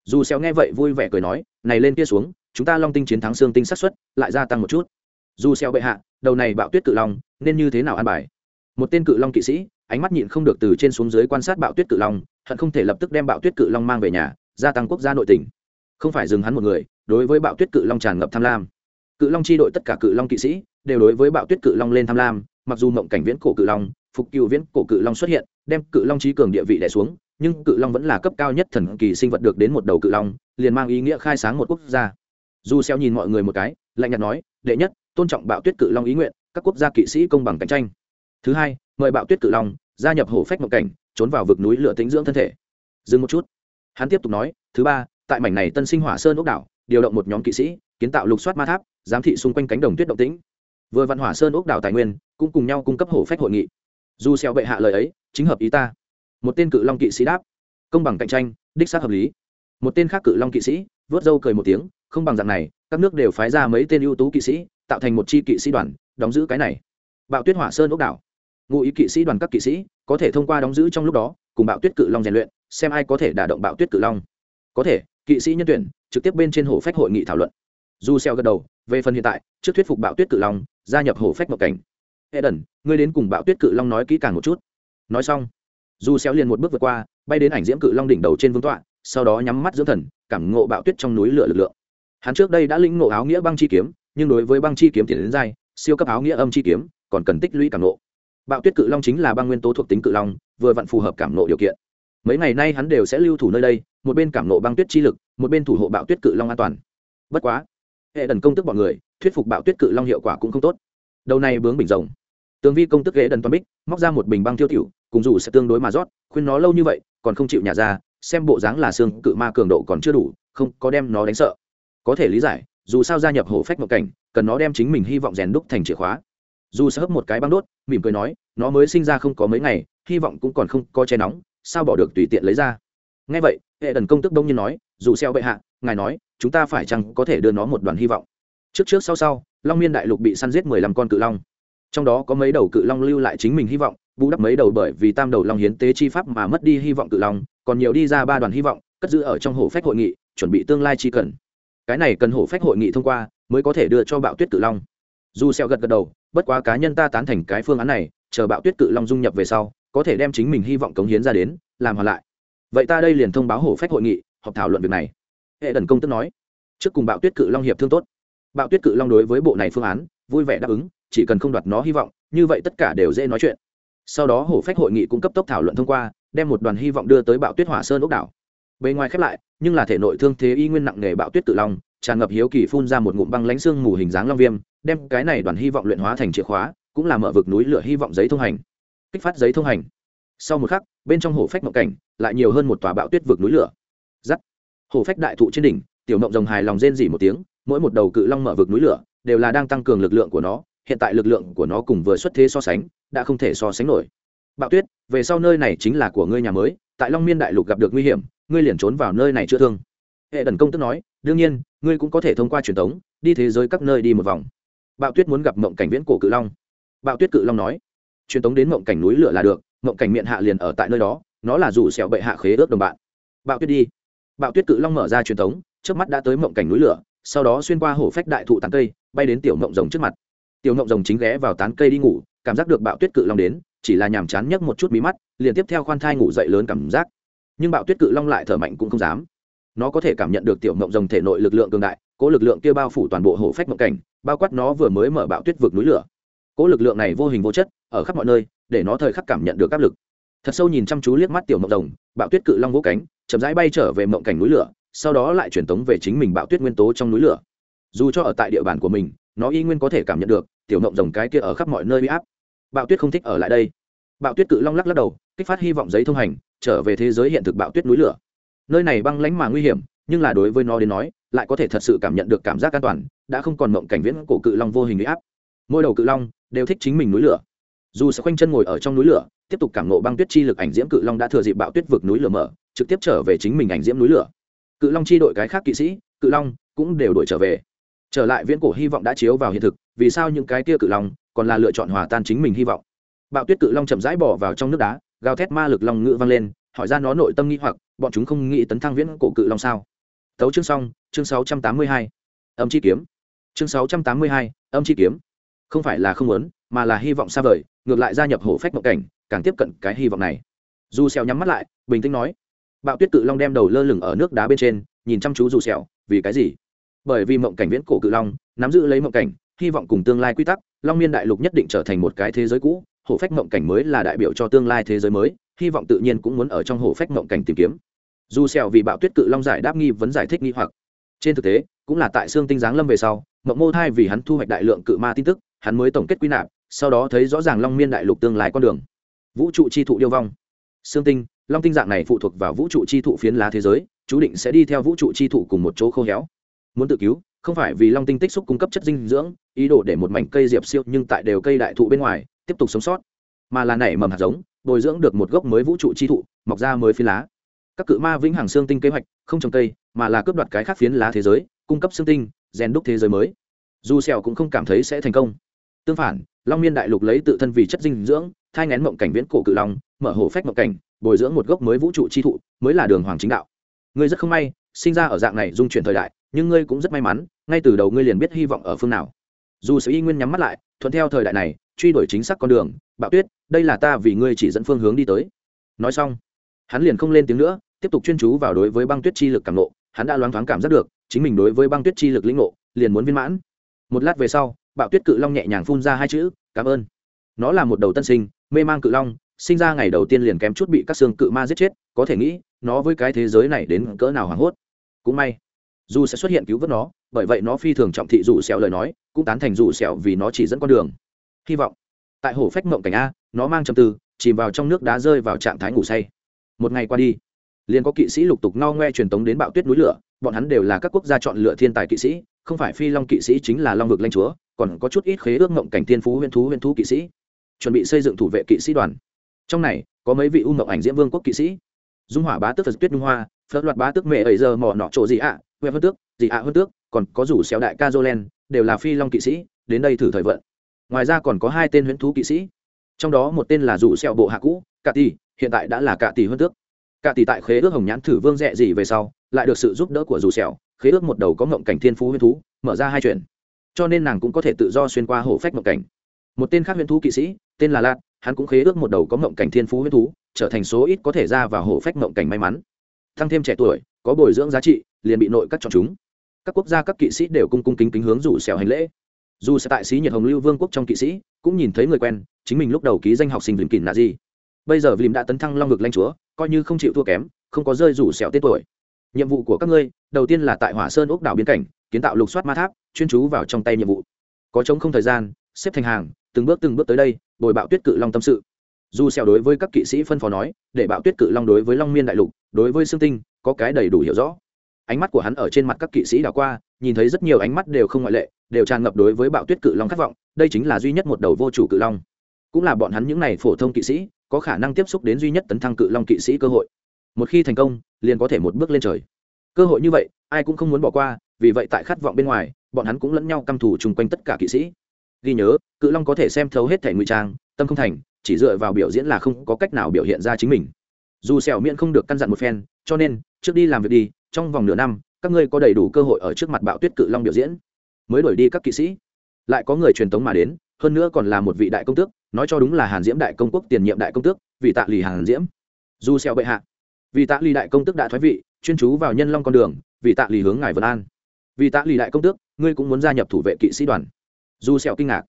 Dù xéo nghe vậy vui vẻ cười nói, này lên kia xuống chúng ta long tinh chiến thắng xương tinh sát suất lại gia tăng một chút. Dù xeo bệ hạ, đầu này bạo tuyết cự long, nên như thế nào an bài? Một tên cự long kỵ sĩ, ánh mắt nhịn không được từ trên xuống dưới quan sát bạo tuyết cự long, hận không thể lập tức đem bạo tuyết cự long mang về nhà, gia tăng quốc gia nội tỉnh không phải dừng hắn một người, đối với bạo tuyết cự long tràn ngập tham lam. Cự long chi đội tất cả cự long kỵ sĩ đều đối với bạo tuyết cự long lên tham lam, mặc dù mộng cảnh viễn cổ cự long, phục cựu viễn cổ cự long xuất hiện, đem cự long trí cường địa vị đè xuống, nhưng cự long vẫn là cấp cao nhất thần kỳ sinh vật được đến một đầu cự long, liền mang ý nghĩa khai sáng một quốc gia dù xeo nhìn mọi người một cái, lạnh nhạt nói, đệ nhất, tôn trọng bạo tuyết cự long ý nguyện, các quốc gia kỵ sĩ công bằng cạnh tranh. Thứ hai, mời bạo tuyết cự long gia nhập hổ phách mộng cảnh, trốn vào vực núi lửa tĩnh dưỡng thân thể. Dừng một chút. Hắn tiếp tục nói, thứ ba, tại mảnh này tân sinh hỏa sơn ốc đảo, điều động một nhóm kỵ sĩ, kiến tạo lục soát ma tháp, giám thị xung quanh cánh đồng tuyết động tĩnh. Vừa văn hỏa sơn ốc đảo tài nguyên, cũng cùng nhau cung cấp hổ phách hội nghị. Dù xeo bệ hạ lời ấy, chính hợp ý ta. Một tên cự long kỵ sĩ đáp, công bằng cạnh tranh, đích xác hợp lý. Một tên khác cự long kỵ sĩ, vớt râu cười một tiếng không bằng dạng này, các nước đều phái ra mấy tên ưu tú kỵ sĩ, tạo thành một chi kỵ sĩ đoàn, đóng giữ cái này. Bạo tuyết hỏa sơn ốc đảo. Ngụ ý kỵ sĩ đoàn các kỵ sĩ, có thể thông qua đóng giữ trong lúc đó, cùng bạo tuyết cự long rèn luyện, xem ai có thể đả động bạo tuyết cự long. Có thể, kỵ sĩ nhân tuyển, trực tiếp bên trên hồ phách hội nghị thảo luận. Du xeo gật đầu, về phần hiện tại, trước thuyết phục bạo tuyết cự long, gia nhập hồ phách mộng cảnh. Eden, ngươi đến cùng bạo tuyết cự long nói kỹ càng một chút. Nói xong du xeo liền một bước vượt qua, bay đến ảnh diễm cự long đỉnh đầu trên vương tọa, sau đó nhắm mắt dưỡng thần, cảm ngộ bạo tuyết trong núi lửa lực lượng hắn trước đây đã lĩnh ngộ áo nghĩa băng chi kiếm, nhưng đối với băng chi kiếm tiền đến dai, siêu cấp áo nghĩa âm chi kiếm, còn cần tích lũy cảm nộ. bạo tuyết cự long chính là băng nguyên tố thuộc tính cự long, vừa vặn phù hợp cảm nộ điều kiện. Mấy ngày nay hắn đều sẽ lưu thủ nơi đây, một bên cảm nộ băng tuyết chi lực, một bên thủ hộ bạo tuyết cự long an toàn. Bất quá, hệ đần công tức bọn người, thuyết phục bạo tuyết cự long hiệu quả cũng không tốt. Đầu này bướng bình rồng. Tường vi công tức ghế đần toàn bích, móc ra một bình băng tiêu tiểu, cùng dù sẽ tương đối mà rót, khuyên nó lâu như vậy, còn không chịu nhả ra, xem bộ dáng là xương cự ma cường độ còn chưa đủ, không có đem nó đánh sợ có thể lý giải, dù sao gia nhập hổ phách mộng cảnh, cần nó đem chính mình hy vọng rèn đúc thành chìa khóa. Dù sẽ hấp một cái băng đốt, mỉm cười nói, nó mới sinh ra không có mấy ngày, hy vọng cũng còn không có che nóng, sao bỏ được tùy tiện lấy ra? Ngay vậy, hệ đần công tức đông nhiên nói, dù xeo bệ hạ, ngài nói, chúng ta phải chăng có thể đưa nó một đoàn hy vọng? Trước trước sau sau, long miên đại lục bị săn giết mười lăm con cự long. Trong đó có mấy đầu cự long lưu lại chính mình hy vọng, bù đắp mấy đầu bởi vì tam đầu long hiến tế chi pháp mà mất đi hy vọng cự long, còn nhiều đi ra ba đoàn hy vọng, cất giữ ở trong hồ phách hội nghị, chuẩn bị tương lai chi cần cái này cần hổ phách hội nghị thông qua mới có thể đưa cho bạo tuyết cự long. Dù xeo gật gật đầu, bất quá cá nhân ta tán thành cái phương án này, chờ bạo tuyết cự long dung nhập về sau, có thể đem chính mình hy vọng cống hiến ra đến, làm hòa lại. Vậy ta đây liền thông báo hổ phách hội nghị, họp thảo luận việc này. Hệ đần công tức nói. Trước cùng bạo tuyết cự long hiệp thương tốt. Bạo tuyết cự long đối với bộ này phương án, vui vẻ đáp ứng, chỉ cần không đoạt nó hy vọng, như vậy tất cả đều dễ nói chuyện. Sau đó hổ phách hội nghị cũng cấp tốc thảo luận thông qua, đem một đoàn hy vọng đưa tới bạo tuyết hỏa sơn ốc đảo. Bề ngoài khép lại nhưng là thể nội thương thế y nguyên nặng nghề bạo tuyết tự long, tràn ngập hiếu kỳ phun ra một ngụm băng lãnh xương mù hình dáng long viêm, đem cái này đoàn hy vọng luyện hóa thành chìa khóa, cũng là mở vực núi lửa hy vọng giấy thông hành. Kích phát giấy thông hành. Sau một khắc, bên trong hồ phách mộng cảnh lại nhiều hơn một tòa bạo tuyết vực núi lửa. Giắt. Hồ phách đại thụ trên đỉnh, tiểu mộng rồng hài lòng rên dỉ một tiếng, mỗi một đầu cự long mở vực núi lửa đều là đang tăng cường lực lượng của nó, hiện tại lực lượng của nó cùng vừa xuất thế so sánh, đã không thể so sánh nổi bạo tuyết, về sau nơi này chính là của ngươi nhà mới, tại long miên đại lục gặp được nguy hiểm, ngươi liền trốn vào nơi này chữa thương. Hệ đần công tức nói, đương nhiên, ngươi cũng có thể thông qua truyền thống, đi thế giới các nơi đi một vòng. Bạo tuyết muốn gặp mộng cảnh viễn cổ cự long. Bạo tuyết cự long nói, truyền thống đến mộng cảnh núi lửa là được, mộng cảnh miệng hạ liền ở tại nơi đó, nó là rủ sẹo bệ hạ khế ước đồng bạn. Bạo tuyết đi. Bạo tuyết cự long mở ra truyền thống, trước mắt đã tới mộng cảnh núi lửa, sau đó xuyên qua hổ phách đại thụ tán cây, bay đến tiểu mộng rồng trước mặt. Tiểu mộng rồng chính ghé vào tán cây đi ngủ, cảm giác được bạo tuyết cự long đến chỉ là nhàm chán nhấc một chút mí mắt, liền tiếp theo khoan thai ngủ dậy lớn cảm giác. Nhưng bạo tuyết cự long lại thở mạnh cũng không dám. Nó có thể cảm nhận được tiểu mộng rồng thể nội lực lượng cường đại, cố lực lượng kia bao phủ toàn bộ hổ phách mộng cảnh, bao quát nó vừa mới mở bạo tuyết vực núi lửa. Cố lực lượng này vô hình vô chất, ở khắp mọi nơi, để nó thời khắc cảm nhận được áp lực. Thật sâu nhìn chăm chú liếc mắt tiểu mộng rồng, bạo tuyết cự long vỗ cánh, chậm rãi bay trở về mộng cảnh núi lửa, sau đó lại truyền tống về chính mình bạo tuyết nguyên tố trong núi lửa. Dù cho ở tại địa bàn của mình, nó y nguyên có thể cảm nhận được, tiểu mộng rồng cái kia ở khắp mọi nơi bị áp bạo tuyết không thích ở lại đây. Bạo tuyết cự long lắc lắc đầu, kích phát hy vọng giấy thông hành, trở về thế giới hiện thực bạo tuyết núi lửa. Nơi này băng lánh mà nguy hiểm, nhưng là đối với nó đến nói, lại có thể thật sự cảm nhận được cảm giác an toàn, đã không còn mộng cảnh viễn cổ cự long vô hình bị áp. Mỗi đầu cự long đều thích chính mình núi lửa. Dù sẽ khoanh chân ngồi ở trong núi lửa, tiếp tục cảm nộ băng tuyết chi lực ảnh diễm cự long đã thừa dịp bạo tuyết vực núi lửa mở, trực tiếp trở về chính mình ảnh diễm núi lửa. Cự long chi đội cái khác kỵ sĩ, cự long cũng đều đổi trở về. Trở lại viễn cổ hy vọng đã chiếu vào hiện thực, vì sao những cái kia cự long còn là lựa chọn hòa tan chính mình hy vọng. Bạo tuyết cự long chậm rãi bỏ vào trong nước đá, gào thét ma lực long ngữ vang lên, hỏi ra nó nội tâm nghĩ hoặc, bọn chúng không nghĩ tấn thăng viễn cổ cự long sao? Tấu chương xong, chương sáu trăm tám mươi hai. Âm chi kiếm. Chương sáu trăm tám mươi hai, âm chi kiếm. Không phải là không muốn, mà là hy vọng xa vời, ngược lại gia nhập hổ phách mộng cảnh, càng tiếp cận cái hy vọng này. Dù xèo nhắm mắt lại, bình tĩnh nói, bạo tuyết cự long đem đầu lơ lửng ở nước đá bên trên, nhìn chăm chú dù xèo vì cái gì? Bởi vì mộng cảnh viễn cổ cự long, nắm giữ lấy mộng cảnh hy vọng cùng tương lai quy tắc, long miên đại lục nhất định trở thành một cái thế giới cũ hổ phách mộng cảnh mới là đại biểu cho tương lai thế giới mới, hy vọng tự nhiên cũng muốn ở trong hổ phách mộng cảnh tìm kiếm. Dù xèo vì bạo tuyết cự long giải đáp nghi vấn giải thích nghi hoặc. Trên thực tế, cũng là tại xương tinh giáng lâm về sau, mộng mô thai vì hắn thu hoạch đại lượng cự ma tin tức, hắn mới tổng kết quy nạp, sau đó thấy rõ ràng long miên đại lục tương lai con đường. Vũ trụ chi thụ điêu vong. Xương tinh, long tinh dạng này phụ thuộc vào vũ trụ chi thụ phiến lá thế giới, chú định sẽ đi theo vũ trụ chi thụ cùng một chỗ khô héo muốn tự cứu, không phải vì long tinh tích xúc cung cấp chất dinh dưỡng, ý đồ để một mảnh cây diệp siêu nhưng tại đều cây đại thụ bên ngoài, tiếp tục sống sót. Mà là nảy mầm hạt giống, bồi dưỡng được một gốc mới vũ trụ chi thụ, mọc ra mới phi lá. Các cự ma vĩnh hằng xương tinh kế hoạch, không trồng cây, mà là cướp đoạt cái khác phiến lá thế giới, cung cấp xương tinh, rèn đúc thế giới mới. Dù sẹo cũng không cảm thấy sẽ thành công. Tương phản, long miên đại lục lấy tự thân vì chất dinh dưỡng, thai ngén mộng cảnh viễn cổ cự long, mở hổ phách mộng cảnh, bồi dưỡng một gốc mới vũ trụ chi thụ, mới là đường hoàng chính đạo. Ngươi rất không may, sinh ra ở dạng này dung chuyển thời đại nhưng ngươi cũng rất may mắn, ngay từ đầu ngươi liền biết hy vọng ở phương nào. Dù sự y nguyên nhắm mắt lại, thuận theo thời đại này, truy đuổi chính xác con đường, bạo tuyết, đây là ta vì ngươi chỉ dẫn phương hướng đi tới. Nói xong, hắn liền không lên tiếng nữa, tiếp tục chuyên chú vào đối với băng tuyết chi lực cảm nộ hắn đã loáng thoáng cảm giác được, chính mình đối với băng tuyết chi lực lĩnh ngộ, liền muốn viên mãn. Một lát về sau, bạo tuyết cự long nhẹ nhàng phun ra hai chữ, cảm ơn. Nó là một đầu tân sinh, mê mang cự long, sinh ra ngày đầu tiên liền kém chút bị các xương cự ma giết chết, có thể nghĩ, nó với cái thế giới này đến cỡ nào hoảng hốt. Cũng may dù sẽ xuất hiện cứu vớt nó bởi vậy nó phi thường trọng thị rủ sẹo lời nói cũng tán thành rủ sẹo vì nó chỉ dẫn con đường. Hy vọng tại hồ phách mộng cảnh a nó mang trầm tư chìm vào trong nước đá rơi vào trạng thái ngủ say. Một ngày qua đi liền có kỵ sĩ lục tục no ngoe truyền tống đến bạo tuyết núi lửa bọn hắn đều là các quốc gia chọn lựa thiên tài kỵ sĩ không phải phi long kỵ sĩ chính là long vực lanh chúa còn có chút ít khế ước mộng cảnh thiên phú huyên thú huyên thú kỵ sĩ. Chuẩn bị xây dựng thủ vệ kỵ sĩ đoàn. Trong này có mấy vị u mộng ảnh diễm vương quốc kỵ sĩ. Dung hỏa bá tước phật tuyết nhung hoa phật loạt bá tước mẹ ấy giờ mò nọ chỗ gì ạ à, hơn tước gì ạ hơn tước, còn có rủ xéo đại ca jolen, đều là phi long kỵ sĩ, đến đây thử thời vận. Ngoài ra còn có hai tên huyễn thú kỵ sĩ. Trong đó một tên là rủ xẹo bộ hạ cũ cả tỷ hiện tại đã là cả tỷ hơn tước. Cả tỷ tại khế ước hồng nhãn thử vương rẻ gì về sau, lại được sự giúp đỡ của rủ xẹo khế ước một đầu có ngộng cảnh thiên phú huyễn thú, mở ra hai chuyện. Cho nên nàng cũng có thể tự do xuyên qua hổ phách ngộng cảnh. Một tên khác huyễn thú kỵ sĩ, tên là lạt, hắn cũng khế ước một đầu có ngộng cảnh thiên phú huyễn thú, trở thành số ít có thể ra vào hổ phách ngộng cảnh may mắn tăng thêm trẻ tuổi, có bồi dưỡng giá trị, liền bị nội các chọn chúng. Các quốc gia, các kỵ sĩ đều cung cung kính kính hướng rủ xẻo hành lễ. Dù sẽ tại sĩ nhiệt hồng lưu vương quốc trong kỵ sĩ, cũng nhìn thấy người quen, chính mình lúc đầu ký danh học sinh vlim kỳn là gì bây giờ vlim đã tấn thăng long ngực lanh chúa, coi như không chịu thua kém, không có rơi rủ xẻo tết tuổi. Nhiệm vụ của các ngươi, đầu tiên là tại hỏa sơn ốc đảo biên cảnh, kiến tạo lục soát ma tháp, chuyên chú vào trong tay nhiệm vụ. Có chống không thời gian, xếp thành hàng, từng bước từng bước tới đây, bồi bạo tuyết cự long tâm sự. Dù xẻo đối với các kỵ sĩ phân phó nói, để bạo tuyết cự long đối với long miên đại lục đối với xương tinh, có cái đầy đủ hiểu rõ. Ánh mắt của hắn ở trên mặt các kỵ sĩ đảo qua, nhìn thấy rất nhiều ánh mắt đều không ngoại lệ, đều tràn ngập đối với bạo tuyết cự long khát vọng, đây chính là duy nhất một đầu vô chủ cự long. Cũng là bọn hắn những này phổ thông kỵ sĩ, có khả năng tiếp xúc đến duy nhất tấn thăng cự long kỵ sĩ cơ hội. Một khi thành công, liền có thể một bước lên trời. Cơ hội như vậy, ai cũng không muốn bỏ qua, vì vậy tại khát vọng bên ngoài, bọn hắn cũng lẫn nhau căm thù chung quanh tất cả kỵ sĩ. Ghi nhớ, cự long có thể xem thấu hết thẻ ngụy trang, tâm không thành, chỉ dựa vào biểu diễn là không có cách nào biểu hiện ra chính mình dù sẹo miễn không được căn dặn một phen, cho nên, trước đi làm việc đi, trong vòng nửa năm, các ngươi có đầy đủ cơ hội ở trước mặt bạo tuyết cự long biểu diễn. Mới đuổi đi các kỵ sĩ. Lại có người truyền tống mà đến, hơn nữa còn là một vị đại công tước, nói cho đúng là hàn diễm đại công quốc tiền nhiệm đại công tước vị tạ lì hàn diễm. Dù xẻo bệ hạ, vì tạ lì đại công tước đã thoái vị, chuyên chú vào nhân long con đường, vì tạ lì hướng ngài vân an. Vì tạ lì đại công tước, ngươi cũng muốn gia nhập thủ vệ kỵ sĩ đoàn. Dù xẻo kinh ngạc.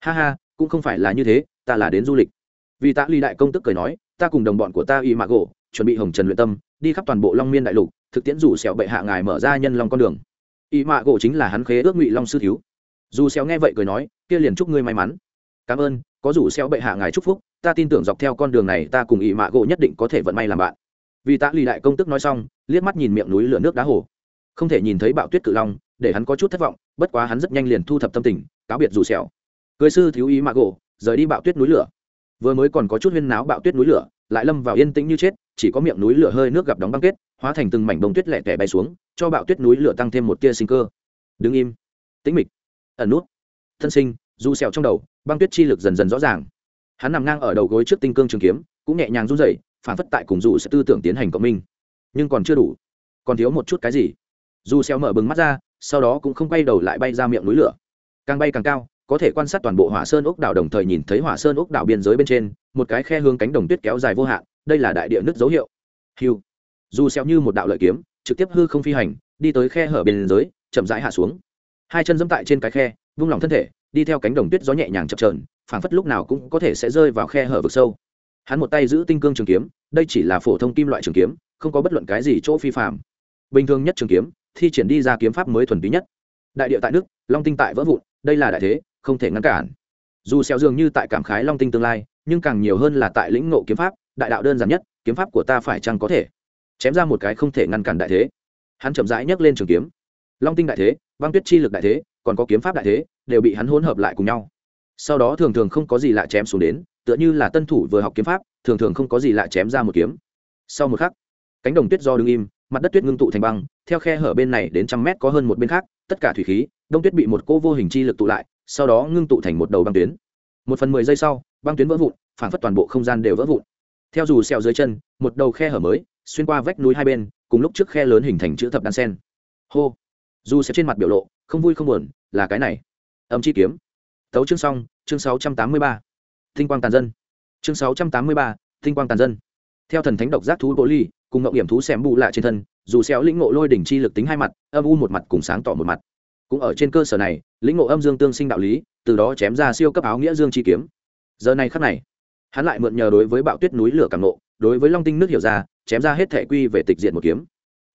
Ha ha, cũng không phải là như thế, ta là đến du lịch vì tạ Ly đại công tức cười nói, ta cùng đồng bọn của ta y mạ gỗ, chuẩn bị hồng trần luyện tâm, đi khắp toàn bộ long miên đại lục, thực tiễn rủ xẻo bệ hạ ngài mở ra nhân long con đường. Y mạ gỗ chính là hắn khế ước ngụy long sư thiếu. Dù xéo nghe vậy cười nói, kia liền chúc ngươi may mắn. Cảm ơn, có rủ xéo bệ hạ ngài chúc phúc, ta tin tưởng dọc theo con đường này ta cùng y mạ gỗ nhất định có thể vận may làm bạn. Vì tạ lì đại công tức nói xong, liếc mắt nhìn miệng núi lửa nước đá hồ. Không thể nhìn thấy bạo tuyết cự long, để hắn có chút thất vọng, bất quá hắn rất nhanh liền thu thập tâm tình, cáo biệt rủ xẻo. Cưới sư thiếu Y mạ gỗ, rời đi bạo tuyết núi lửa vừa mới còn có chút huyên náo bạo tuyết núi lửa, lại lâm vào yên tĩnh như chết, chỉ có miệng núi lửa hơi nước gặp đóng băng kết, hóa thành từng mảnh bông tuyết lẻ tẻ bay xuống, cho bạo tuyết núi lửa tăng thêm một tia sinh cơ. Đứng im. Tĩnh mịch. Ẩn nút. Thân sinh, du sẹo trong đầu, băng tuyết chi lực dần dần rõ ràng. Hắn nằm ngang ở đầu gối trước tinh cương trường kiếm, cũng nhẹ nhàng run rẩy, phản phất tại cùng dù sẽ tư tưởng tiến hành cộng minh. Nhưng còn chưa đủ. Còn thiếu một chút cái gì? Du sẹo mở bừng mắt ra, sau đó cũng không quay đầu lại bay ra miệng núi lửa. Càng bay càng cao có thể quan sát toàn bộ hỏa sơn ốc đảo đồng thời nhìn thấy hỏa sơn ốc đảo biên giới bên trên, một cái khe hướng cánh đồng tuyết kéo dài vô hạn, đây là đại địa nứt dấu hiệu. Hiu dù xeo như một đạo lợi kiếm, trực tiếp hư không phi hành, đi tới khe hở biên giới, chậm rãi hạ xuống. Hai chân dẫm tại trên cái khe, vung lòng thân thể, đi theo cánh đồng tuyết gió nhẹ nhàng chập chờn, phảng phất lúc nào cũng có thể sẽ rơi vào khe hở vực sâu. Hắn một tay giữ tinh cương trường kiếm, đây chỉ là phổ thông kim loại trường kiếm, không có bất luận cái gì chỗ phi phạm bình thường nhất trường kiếm, thi triển đi ra kiếm pháp mới thuần túy nhất. Đại địa tại nước, long tinh tại vỡ vụn, đây là đại thế không thể ngăn cản. Dù xeo dường như tại cảm khái long tinh tương lai, nhưng càng nhiều hơn là tại lĩnh ngộ kiếm pháp, đại đạo đơn giản nhất, kiếm pháp của ta phải chăng có thể chém ra một cái không thể ngăn cản đại thế? Hắn chậm rãi nhấc lên trường kiếm. Long tinh đại thế, băng tuyết chi lực đại thế, còn có kiếm pháp đại thế, đều bị hắn hỗn hợp lại cùng nhau. Sau đó thường thường không có gì lạ chém xuống đến, tựa như là tân thủ vừa học kiếm pháp, thường thường không có gì lạ chém ra một kiếm. Sau một khắc, cánh đồng tuyết do đứng im, mặt đất tuyết ngưng tụ thành băng, theo khe hở bên này đến trăm mét có hơn một bên khác, tất cả thủy khí, đông tuyết bị một cô vô hình chi lực tụ lại sau đó ngưng tụ thành một đầu băng tuyến. Một phần mười giây sau, băng tuyến vỡ vụn phản phất toàn bộ không gian đều vỡ vụn. Theo dù xẹo dưới chân, một đầu khe hở mới, xuyên qua vách núi hai bên, cùng lúc trước khe lớn hình thành chữ thập đan sen. Hô! Dù xếp trên mặt biểu lộ, không vui không buồn, là cái này. Âm chi kiếm. Tấu chương xong, chương sáu trăm tám mươi ba. Tinh quang tàn dân. Chương sáu trăm tám mươi ba, tinh quang tàn dân. Theo thần thánh độc giác thú bố ly, cùng ngậu điểm thú xem bù lạ trên thân, dù xéo lĩnh ngộ lôi đỉnh chi lực tính hai mặt, âm u một mặt cùng sáng tỏ một mặt cũng ở trên cơ sở này, lĩnh ngộ âm dương tương sinh đạo lý, từ đó chém ra siêu cấp áo nghĩa dương chi kiếm. Giờ này khắc này, hắn lại mượn nhờ đối với bạo tuyết núi lửa càng nộ đối với long tinh nước hiểu ra, chém ra hết thể quy về tịch diện một kiếm.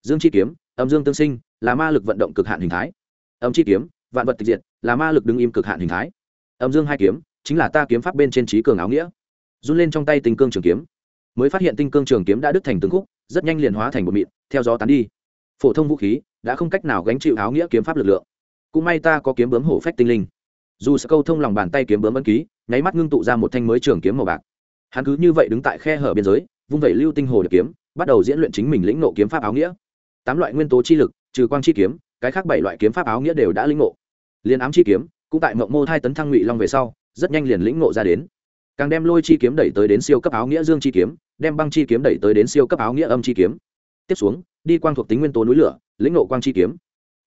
Dương chi kiếm, âm dương tương sinh, là ma lực vận động cực hạn hình thái. Âm chi kiếm, vạn vật tịch diệt, là ma lực đứng im cực hạn hình thái. Âm dương hai kiếm, chính là ta kiếm pháp bên trên trí cường áo nghĩa. Run lên trong tay tinh cương trường kiếm. Mới phát hiện tinh cương trường kiếm đã đứt thành từng khúc, rất nhanh liền hóa thành một mịn, theo gió tán đi. Phổ thông vũ khí, đã không cách nào gánh chịu áo nghĩa kiếm pháp lực lượng cũng may ta có kiếm bướm hổ phách tinh linh. Dù sẽ câu thông lòng bàn tay kiếm bướm ấn ký, nháy mắt ngưng tụ ra một thanh mới trường kiếm màu bạc. Hắn cứ như vậy đứng tại khe hở biên giới, vung vẩy lưu tinh hồ được kiếm, bắt đầu diễn luyện chính mình lĩnh nộ kiếm pháp áo nghĩa. Tám loại nguyên tố chi lực, trừ quang chi kiếm, cái khác bảy loại kiếm pháp áo nghĩa đều đã lĩnh ngộ. Liên ám chi kiếm, cũng tại mộng mô thai tấn thăng ngụy long về sau, rất nhanh liền lĩnh ngộ ra đến. Càng đem lôi chi kiếm đẩy tới đến siêu cấp áo nghĩa dương chi kiếm, đem băng chi kiếm đẩy tới đến siêu cấp áo nghĩa âm chi kiếm. Tiếp xuống, đi quang thuộc tính nguyên tố núi lửa, lĩnh ngộ quang chi kiếm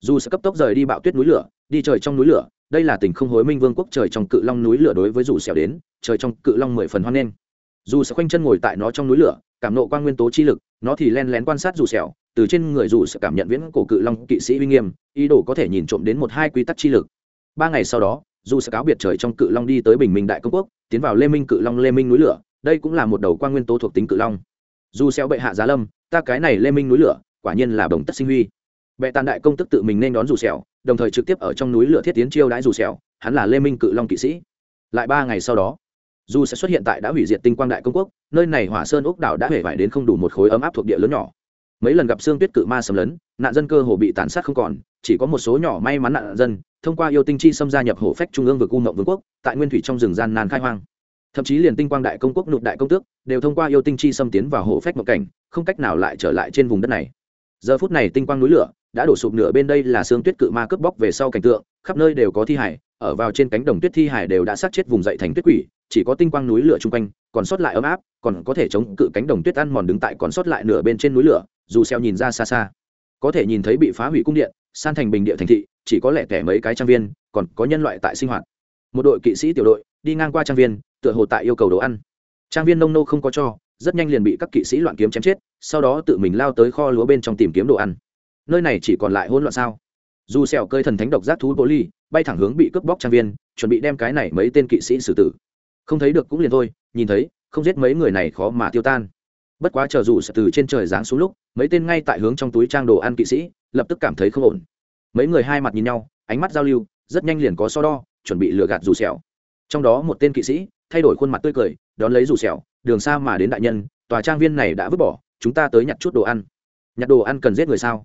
dù sẽ cấp tốc rời đi bạo tuyết núi lửa, đi trời trong núi lửa, đây là tỉnh không hối minh vương quốc trời trong cự long núi lửa đối với dù xẻo đến, trời trong cự long mười phần hoan nghênh. Dù sẽ khoanh chân ngồi tại nó trong núi lửa, cảm nộ quang nguyên tố chi lực, nó thì len lén quan sát dù xẻo, từ trên người dù sẽ cảm nhận viễn cổ cự long kỵ sĩ uy nghiêm, ý đồ có thể nhìn trộm đến một hai quy tắc chi lực. Ba ngày sau đó, dù sẽ cáo biệt trời trong cự long đi tới bình minh đại công quốc, tiến vào lê minh cự long lê minh núi lửa, đây cũng là một đầu quan nguyên tố thuộc tính cự long. Dù xẻo bệ hạ giá lâm, ta cái này lê minh núi lửa, quả nhiên là đồng tất sinh huy bệ tàn đại công tức tự mình nên đón dù sẹo, đồng thời trực tiếp ở trong núi lửa thiết tiến chiêu đãi dù sẹo. hắn là lê minh cự long kỵ sĩ. Lại ba ngày sau đó dù sẽ xuất hiện tại đã hủy diệt tinh quang đại công quốc nơi này hỏa sơn ốc đảo đã hể vải đến không đủ một khối ấm áp thuộc địa lớn nhỏ. Mấy lần gặp xương tuyết cự ma xâm lấn nạn dân cơ hồ bị tàn sát không còn chỉ có một số nhỏ may mắn nạn dân thông qua yêu tinh chi xâm gia nhập hổ phách trung ương vực u mộng vương quốc tại nguyên thủy trong rừng gian nan khai hoang. Thậm chí liền tinh quang đại công quốc nụt đại công tước đều thông qua yêu tinh chi xâm tiến vào hổ phách mộng cảnh không cách nào lại trở lại trên vùng đất này. Giờ phút này tinh quang núi lửa đã đổ sụp nửa bên đây là xương tuyết cự ma cướp bóc về sau cảnh tượng, khắp nơi đều có thi hải, ở vào trên cánh đồng tuyết thi hải đều đã sát chết vùng dậy thành tuyết quỷ, chỉ có tinh quang núi lửa chung quanh, còn sót lại ấm áp, còn có thể chống cự cánh đồng tuyết ăn mòn đứng tại còn sót lại nửa bên trên núi lửa, dù xeo nhìn ra xa xa. Có thể nhìn thấy bị phá hủy cung điện, san thành bình địa thành thị, chỉ có lẻ tẻ mấy cái trang viên, còn có nhân loại tại sinh hoạt. Một đội kỵ sĩ tiểu đội, đi ngang qua trang viên, tựa hồ tại yêu cầu đồ ăn. Trang viên nông nô không có cho, rất nhanh liền bị các kỵ sĩ loạn kiếm chém chết, sau đó tự mình lao tới kho lúa bên trong tìm kiếm đồ ăn nơi này chỉ còn lại hỗn loạn sao? Dù sẹo cơi thần thánh độc giác thú bố ly bay thẳng hướng bị cướp bóc trang viên, chuẩn bị đem cái này mấy tên kỵ sĩ xử tử. Không thấy được cũng liền thôi, nhìn thấy, không giết mấy người này khó mà tiêu tan. Bất quá chờ dù sẽ từ trên trời giáng xuống lúc, mấy tên ngay tại hướng trong túi trang đồ ăn kỵ sĩ, lập tức cảm thấy không ổn. Mấy người hai mặt nhìn nhau, ánh mắt giao lưu, rất nhanh liền có so đo, chuẩn bị lừa gạt dù sẹo trong đó một tên kỵ sĩ, thay đổi khuôn mặt tươi cười, đón lấy dù sẹo đường xa mà đến đại nhân, tòa trang viên này đã vứt bỏ, chúng ta tới nhặt chút đồ ăn. Nhặt đồ ăn cần giết người sao?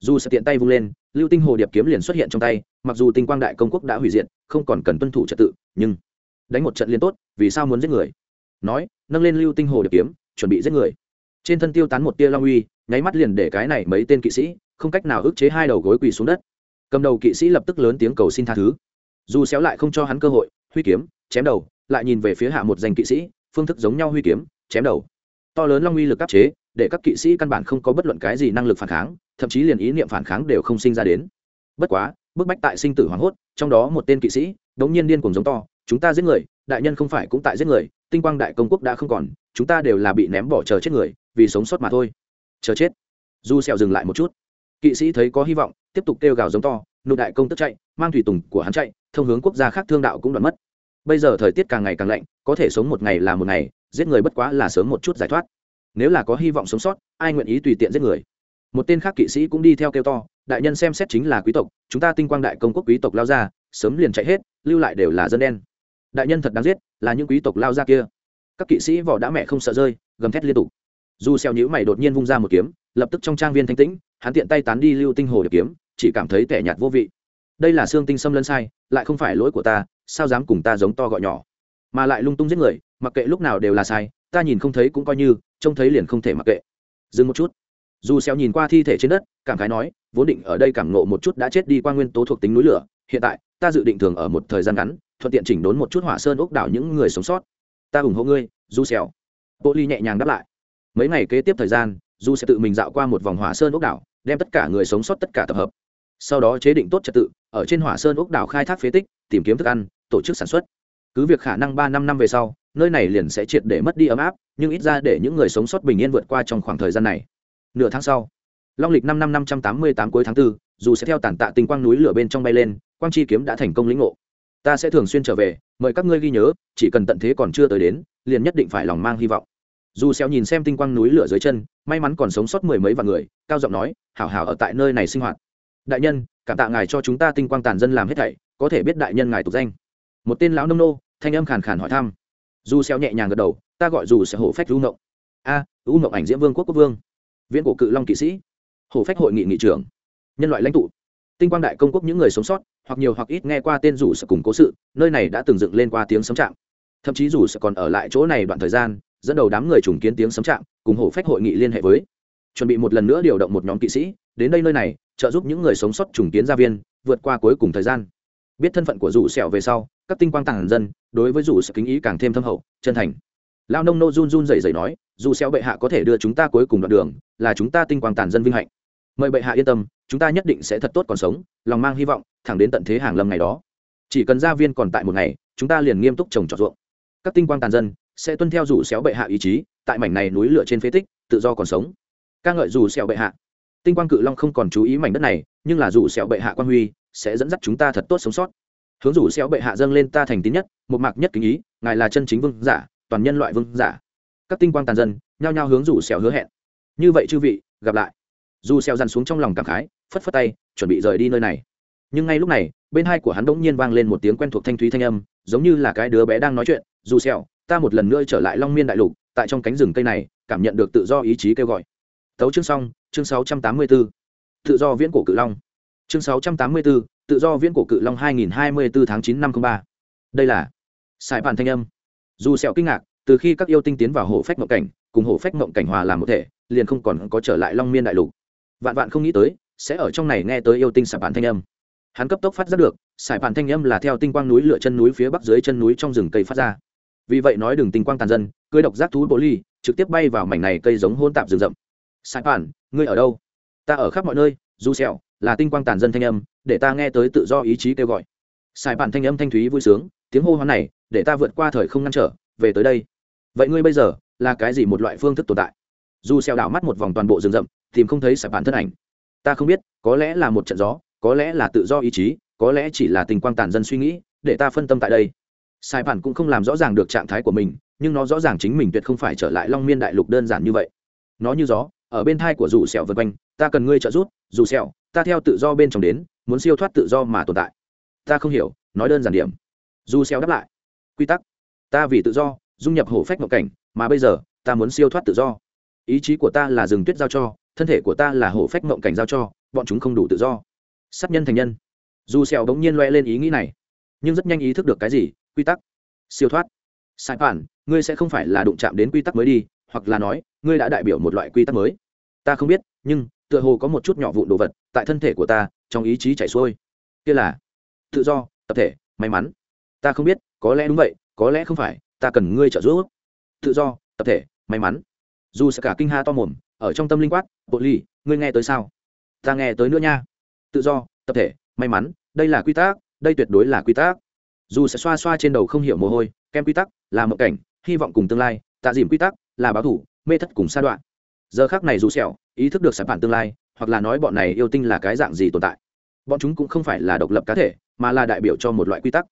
Dù sẽ tiện tay vung lên, lưu tinh hồ điệp kiếm liền xuất hiện trong tay, mặc dù tinh quang đại công quốc đã hủy diệt, không còn cần tuân thủ trật tự, nhưng đánh một trận liên tốt, vì sao muốn giết người? Nói, nâng lên lưu tinh hồ điệp kiếm, chuẩn bị giết người. Trên thân tiêu tán một tia long uy, nháy mắt liền để cái này mấy tên kỵ sĩ, không cách nào ức chế hai đầu gối quỳ xuống đất. Cầm đầu kỵ sĩ lập tức lớn tiếng cầu xin tha thứ. Dù xéo lại không cho hắn cơ hội, huy kiếm, chém đầu, lại nhìn về phía hạ một danh kỵ sĩ, phương thức giống nhau huy kiếm, chém đầu. To lớn long uy lực áp chế để các kỵ sĩ căn bản không có bất luận cái gì năng lực phản kháng, thậm chí liền ý niệm phản kháng đều không sinh ra đến. Bất quá, bức bách tại sinh tử hoảng hốt, trong đó một tên kỵ sĩ, đống nhiên điên cuồng giống to, chúng ta giết người, đại nhân không phải cũng tại giết người, tinh quang đại công quốc đã không còn, chúng ta đều là bị ném bỏ chờ chết người, vì sống sót mà thôi. Chờ chết? Du sẹo dừng lại một chút. Kỵ sĩ thấy có hy vọng, tiếp tục kêu gào giống to nụ đại công tức chạy, mang thủy tùng của hắn chạy, thông hướng quốc gia khác thương đạo cũng đoạn mất. Bây giờ thời tiết càng ngày càng lạnh, có thể sống một ngày là một ngày, giết người bất quá là sớm một chút giải thoát nếu là có hy vọng sống sót, ai nguyện ý tùy tiện giết người? Một tên khác kỵ sĩ cũng đi theo kêu to, đại nhân xem xét chính là quý tộc, chúng ta tinh quang đại công quốc quý tộc lao ra, sớm liền chạy hết, lưu lại đều là dân đen. Đại nhân thật đáng giết, là những quý tộc lao ra kia. Các kỵ sĩ vỏ đã mẹ không sợ rơi, gầm thét liên tục. Dù xeo nhữ mày đột nhiên vung ra một kiếm, lập tức trong trang viên thanh tĩnh, hắn tiện tay tán đi lưu tinh hồ được kiếm, chỉ cảm thấy tẻ nhạt vô vị. Đây là xương tinh xâm lân sai, lại không phải lỗi của ta, sao dám cùng ta giống to gọi nhỏ? Mà lại lung tung giết người, mặc kệ lúc nào đều là sai, ta nhìn không thấy cũng coi như trông thấy liền không thể mặc kệ. Dừng một chút. Dù xeo nhìn qua thi thể trên đất, cảm khái nói, vốn định ở đây cảm ngộ một chút đã chết đi qua nguyên tố thuộc tính núi lửa, hiện tại, ta dự định thường ở một thời gian ngắn, thuận tiện chỉnh đốn một chút hỏa sơn ốc đảo những người sống sót. Ta ủng hộ ngươi du xeo bộ ly nhẹ nhàng đáp lại. Mấy ngày kế tiếp thời gian du sẽ tự mình dạo qua một vòng hỏa sơn ốc đảo, đem tất cả người sống sót tất cả tập hợp. Sau đó chế định tốt trật tự, ở trên hỏa sơn ốc đảo khai thác phế tích, tìm kiếm thức ăn, tổ chức sản xuất. Cứ việc khả năng ba năm năm về sau, nơi này liền sẽ triệt để mất đi ấm áp nhưng ít ra để những người sống sót bình yên vượt qua trong khoảng thời gian này. Nửa tháng sau long lịch năm năm năm trăm tám mươi tám cuối tháng 4, dù sẽ theo tản tạ tinh quang núi lửa bên trong bay lên quang chi kiếm đã thành công lĩnh ngộ. Ta sẽ thường xuyên trở về mời các ngươi ghi nhớ chỉ cần tận thế còn chưa tới đến liền nhất định phải lòng mang hy vọng. Dù xéo nhìn xem tinh quang núi lửa dưới chân may mắn còn sống sót mười mấy vạn người cao giọng nói hảo hảo ở tại nơi này sinh hoạt. Đại nhân cảm tạ ngài cho chúng ta tinh quang tàn dân làm hết thảy có thể biết đại nhân ngài tục danh. Một tên lão nông nô thanh âm khàn khàn hỏi thăm. Dù xéo nhẹ nhàng gật đầu ta gọi dù sẽ hổ phách u ngộng. A u ngộng ảnh diễm vương quốc quốc vương. Viễn cổ cự long kỵ sĩ. Hổ phách hội nghị nghị trưởng. Nhân loại lãnh tụ. Tinh quang đại công quốc những người sống sót, hoặc nhiều hoặc ít nghe qua tên rủ sẽ cùng cố sự, nơi này đã từng dựng lên qua tiếng sấm trạng thậm chí rủ sẽ còn ở lại chỗ này đoạn thời gian, dẫn đầu đám người trùng kiến tiếng sấm trạng cùng hổ phách hội nghị liên hệ với. Chuẩn bị một lần nữa điều động một nhóm kỵ sĩ, đến đây nơi này, trợ giúp những người sống sót trùng kiến gia viên, vượt qua cuối cùng thời gian. Biết thân phận của rủ sẹo về sau, các tinh quang tàng dân, đối với rủ sẽ kính ý càng thêm thâm hậu, chân thành lao nông nô run run rẩy rẩy nói, dù xéo bệ hạ có thể đưa chúng ta cuối cùng đoạn đường, là chúng ta tinh quang tàn dân vinh hạnh. Mời bệ hạ yên tâm, chúng ta nhất định sẽ thật tốt còn sống, lòng mang hy vọng, thẳng đến tận thế hàng lâm ngày đó. Chỉ cần gia viên còn tại một ngày, chúng ta liền nghiêm túc trồng trọt ruộng. Các tinh quang tàn dân sẽ tuân theo rủ xéo bệ hạ ý chí, tại mảnh này núi lửa trên phế tích, tự do còn sống. Ca ngợi rủ xéo bệ hạ. Tinh quang cự long không còn chú ý mảnh đất này, nhưng là rủ xéo bệ hạ quan huy, sẽ dẫn dắt chúng ta thật tốt sống sót. Hướng rủ xéo bệ hạ dâng lên ta thành tín nhất, một mạc nhất kính ý, ngài là chân chính vương giả toàn nhân loại vương giả. Các tinh quang tàn dân nhao nhao hướng rủ xèo hứa hẹn. Như vậy chư vị gặp lại. Dù xèo dằn xuống trong lòng cảm khái phất phất tay chuẩn bị rời đi nơi này. Nhưng ngay lúc này bên hai của hắn bỗng nhiên vang lên một tiếng quen thuộc thanh thúy thanh âm giống như là cái đứa bé đang nói chuyện. Dù xèo ta một lần nữa trở lại long miên đại lục tại trong cánh rừng cây này cảm nhận được tự do ý chí kêu gọi. Tấu chương xong chương 684. tự do viễn cổ cự long. Chương 684, tự do viễn cổ cự long 2024 tháng 9 năm 03. đây là sải bản thanh âm dù sẹo kinh ngạc, từ khi các yêu tinh tiến vào hồ phách mộng cảnh, cùng hồ phách mộng cảnh hòa làm một thể, liền không còn có trở lại long miên đại lục. Vạn vạn không nghĩ tới, sẽ ở trong này nghe tới yêu tinh sải bản thanh âm. Hắn cấp tốc phát giác được sải bản thanh âm là theo tinh quang núi lửa chân núi phía bắc dưới chân núi trong rừng cây phát ra. Vì vậy nói đường tinh quang tàn dân, cưới độc giác thú bồ ly, trực tiếp bay vào mảnh này cây giống hôn tạp rừng rậm. Sải bản, ngươi ở đâu? Ta ở khắp mọi nơi, Dù sẹo, là tinh quang tàn dân thanh âm, để ta nghe tới tự do ý chí kêu gọi. Sải bản thanh âm thanh thúy vui sướng, tiếng hô hoán này để ta vượt qua thời không ngăn trở, về tới đây. Vậy ngươi bây giờ là cái gì một loại phương thức tồn tại? Dù xeo đảo mắt một vòng toàn bộ rừng rậm, tìm không thấy sạp bản thân ảnh. Ta không biết, có lẽ là một trận gió, có lẽ là tự do ý chí, có lẽ chỉ là tình quang tàn dân suy nghĩ, để ta phân tâm tại đây. Sai bản cũng không làm rõ ràng được trạng thái của mình, nhưng nó rõ ràng chính mình tuyệt không phải trở lại long miên đại lục đơn giản như vậy. Nó như gió, ở bên thai của dù sẹo vượt quanh, ta cần ngươi trợ giúp, dù sẹo ta theo tự do bên trong đến, muốn siêu thoát tự do mà tồn tại. Ta không hiểu, nói đơn giản điểm. Dù sẹo đáp lại quy tắc. Ta vì tự do, dung nhập hổ phách mộng cảnh, mà bây giờ, ta muốn siêu thoát tự do. Ý chí của ta là rừng tuyết giao cho, thân thể của ta là hổ phách mộng cảnh giao cho, bọn chúng không đủ tự do. Sát nhân thành nhân. Dù sẹo đống nhiên loe lên ý nghĩ này, nhưng rất nhanh ý thức được cái gì? Quy tắc. Siêu thoát. Sai phản, ngươi sẽ không phải là đụng chạm đến quy tắc mới đi, hoặc là nói, ngươi đã đại biểu một loại quy tắc mới. Ta không biết, nhưng, tựa hồ có một chút nhỏ vụn đồ vật tại thân thể của ta, trong ý chí chảy xuôi. Kia là tự do, tập thể, may mắn. Ta không biết có lẽ đúng vậy, có lẽ không phải, ta cần ngươi trợ giúp. Tự do, tập thể, may mắn. Dù sẽ cả kinh ha to mồm, ở trong tâm linh quát, bộ ly ngươi nghe tới sao? Ta nghe tới nữa nha. Tự do, tập thể, may mắn, đây là quy tắc, đây tuyệt đối là quy tắc. Dù sẽ xoa xoa trên đầu không hiểu mồ hôi, kem quy tắc, là mộng cảnh, hy vọng cùng tương lai, tạ dìm quy tắc, là báo thủ, mê thất cùng sa đoạn. Giờ khác này dù sẹo ý thức được sản bản tương lai, hoặc là nói bọn này yêu tinh là cái dạng gì tồn tại. Bọn chúng cũng không phải là độc lập cá thể, mà là đại biểu cho một loại quy tắc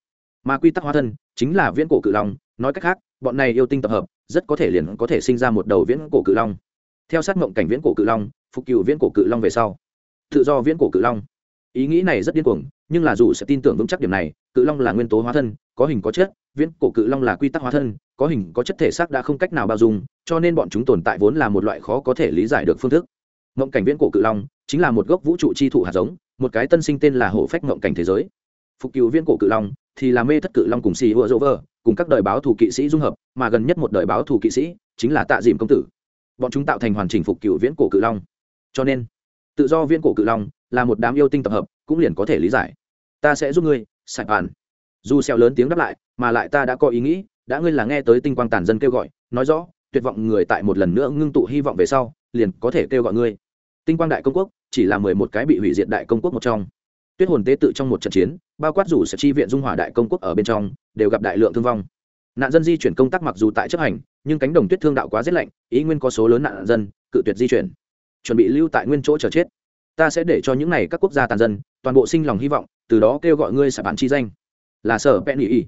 mà quy tắc hóa thân chính là viễn cổ cự long. Nói cách khác, bọn này yêu tinh tập hợp rất có thể liền có thể sinh ra một đầu viễn cổ cự long. Theo sát mộng cảnh viễn cổ cự long, phục cựu viễn cổ cự long về sau, tự do viễn cổ cự long. Ý nghĩ này rất điên cuồng, nhưng là dù sẽ tin tưởng vững chắc điểm này, cự long là nguyên tố hóa thân, có hình có chất, viễn cổ cự long là quy tắc hóa thân, có hình có chất thể xác đã không cách nào bao dung, cho nên bọn chúng tồn tại vốn là một loại khó có thể lý giải được phương thức. Mộng cảnh viễn cổ cự long chính là một gốc vũ trụ chi thụ hạt giống, một cái tân sinh tên là hổ phách mộng cảnh thế giới. Phục cựu viễn cổ cự long thì là mê thất cự long cùng xì hùa dỗ vơ, cùng các đời báo thủ kỵ sĩ dung hợp, mà gần nhất một đời báo thủ kỵ sĩ chính là tạ dìm công tử. Bọn chúng tạo thành hoàn chỉnh phục cựu viễn cổ cự long. Cho nên, tự do viễn cổ cự long là một đám yêu tinh tập hợp, cũng liền có thể lý giải. Ta sẽ giúp ngươi sạch bàn dù xeo lớn tiếng đáp lại, mà lại ta đã có ý nghĩ, đã ngươi là nghe tới tinh quang tàn dân kêu gọi, nói rõ, tuyệt vọng người tại một lần nữa ngưng tụ hy vọng về sau, liền có thể kêu gọi ngươi. Tinh quang đại công quốc chỉ là mười một cái bị hủy diệt đại công quốc một trong tuyết hồn tế tự trong một trận chiến, bao quát rủ sẽ chi viện dung hỏa đại công quốc ở bên trong, đều gặp đại lượng thương vong. Nạn dân di chuyển công tác mặc dù tại chấp hành, nhưng cánh đồng tuyết thương đạo quá rét lạnh, ý nguyên có số lớn nạn dân, cự tuyệt di chuyển. Chuẩn bị lưu tại nguyên chỗ chờ chết. Ta sẽ để cho những này các quốc gia tàn dân, toàn bộ sinh lòng hy vọng, từ đó kêu gọi ngươi sải bản chi danh. Là sở penny ý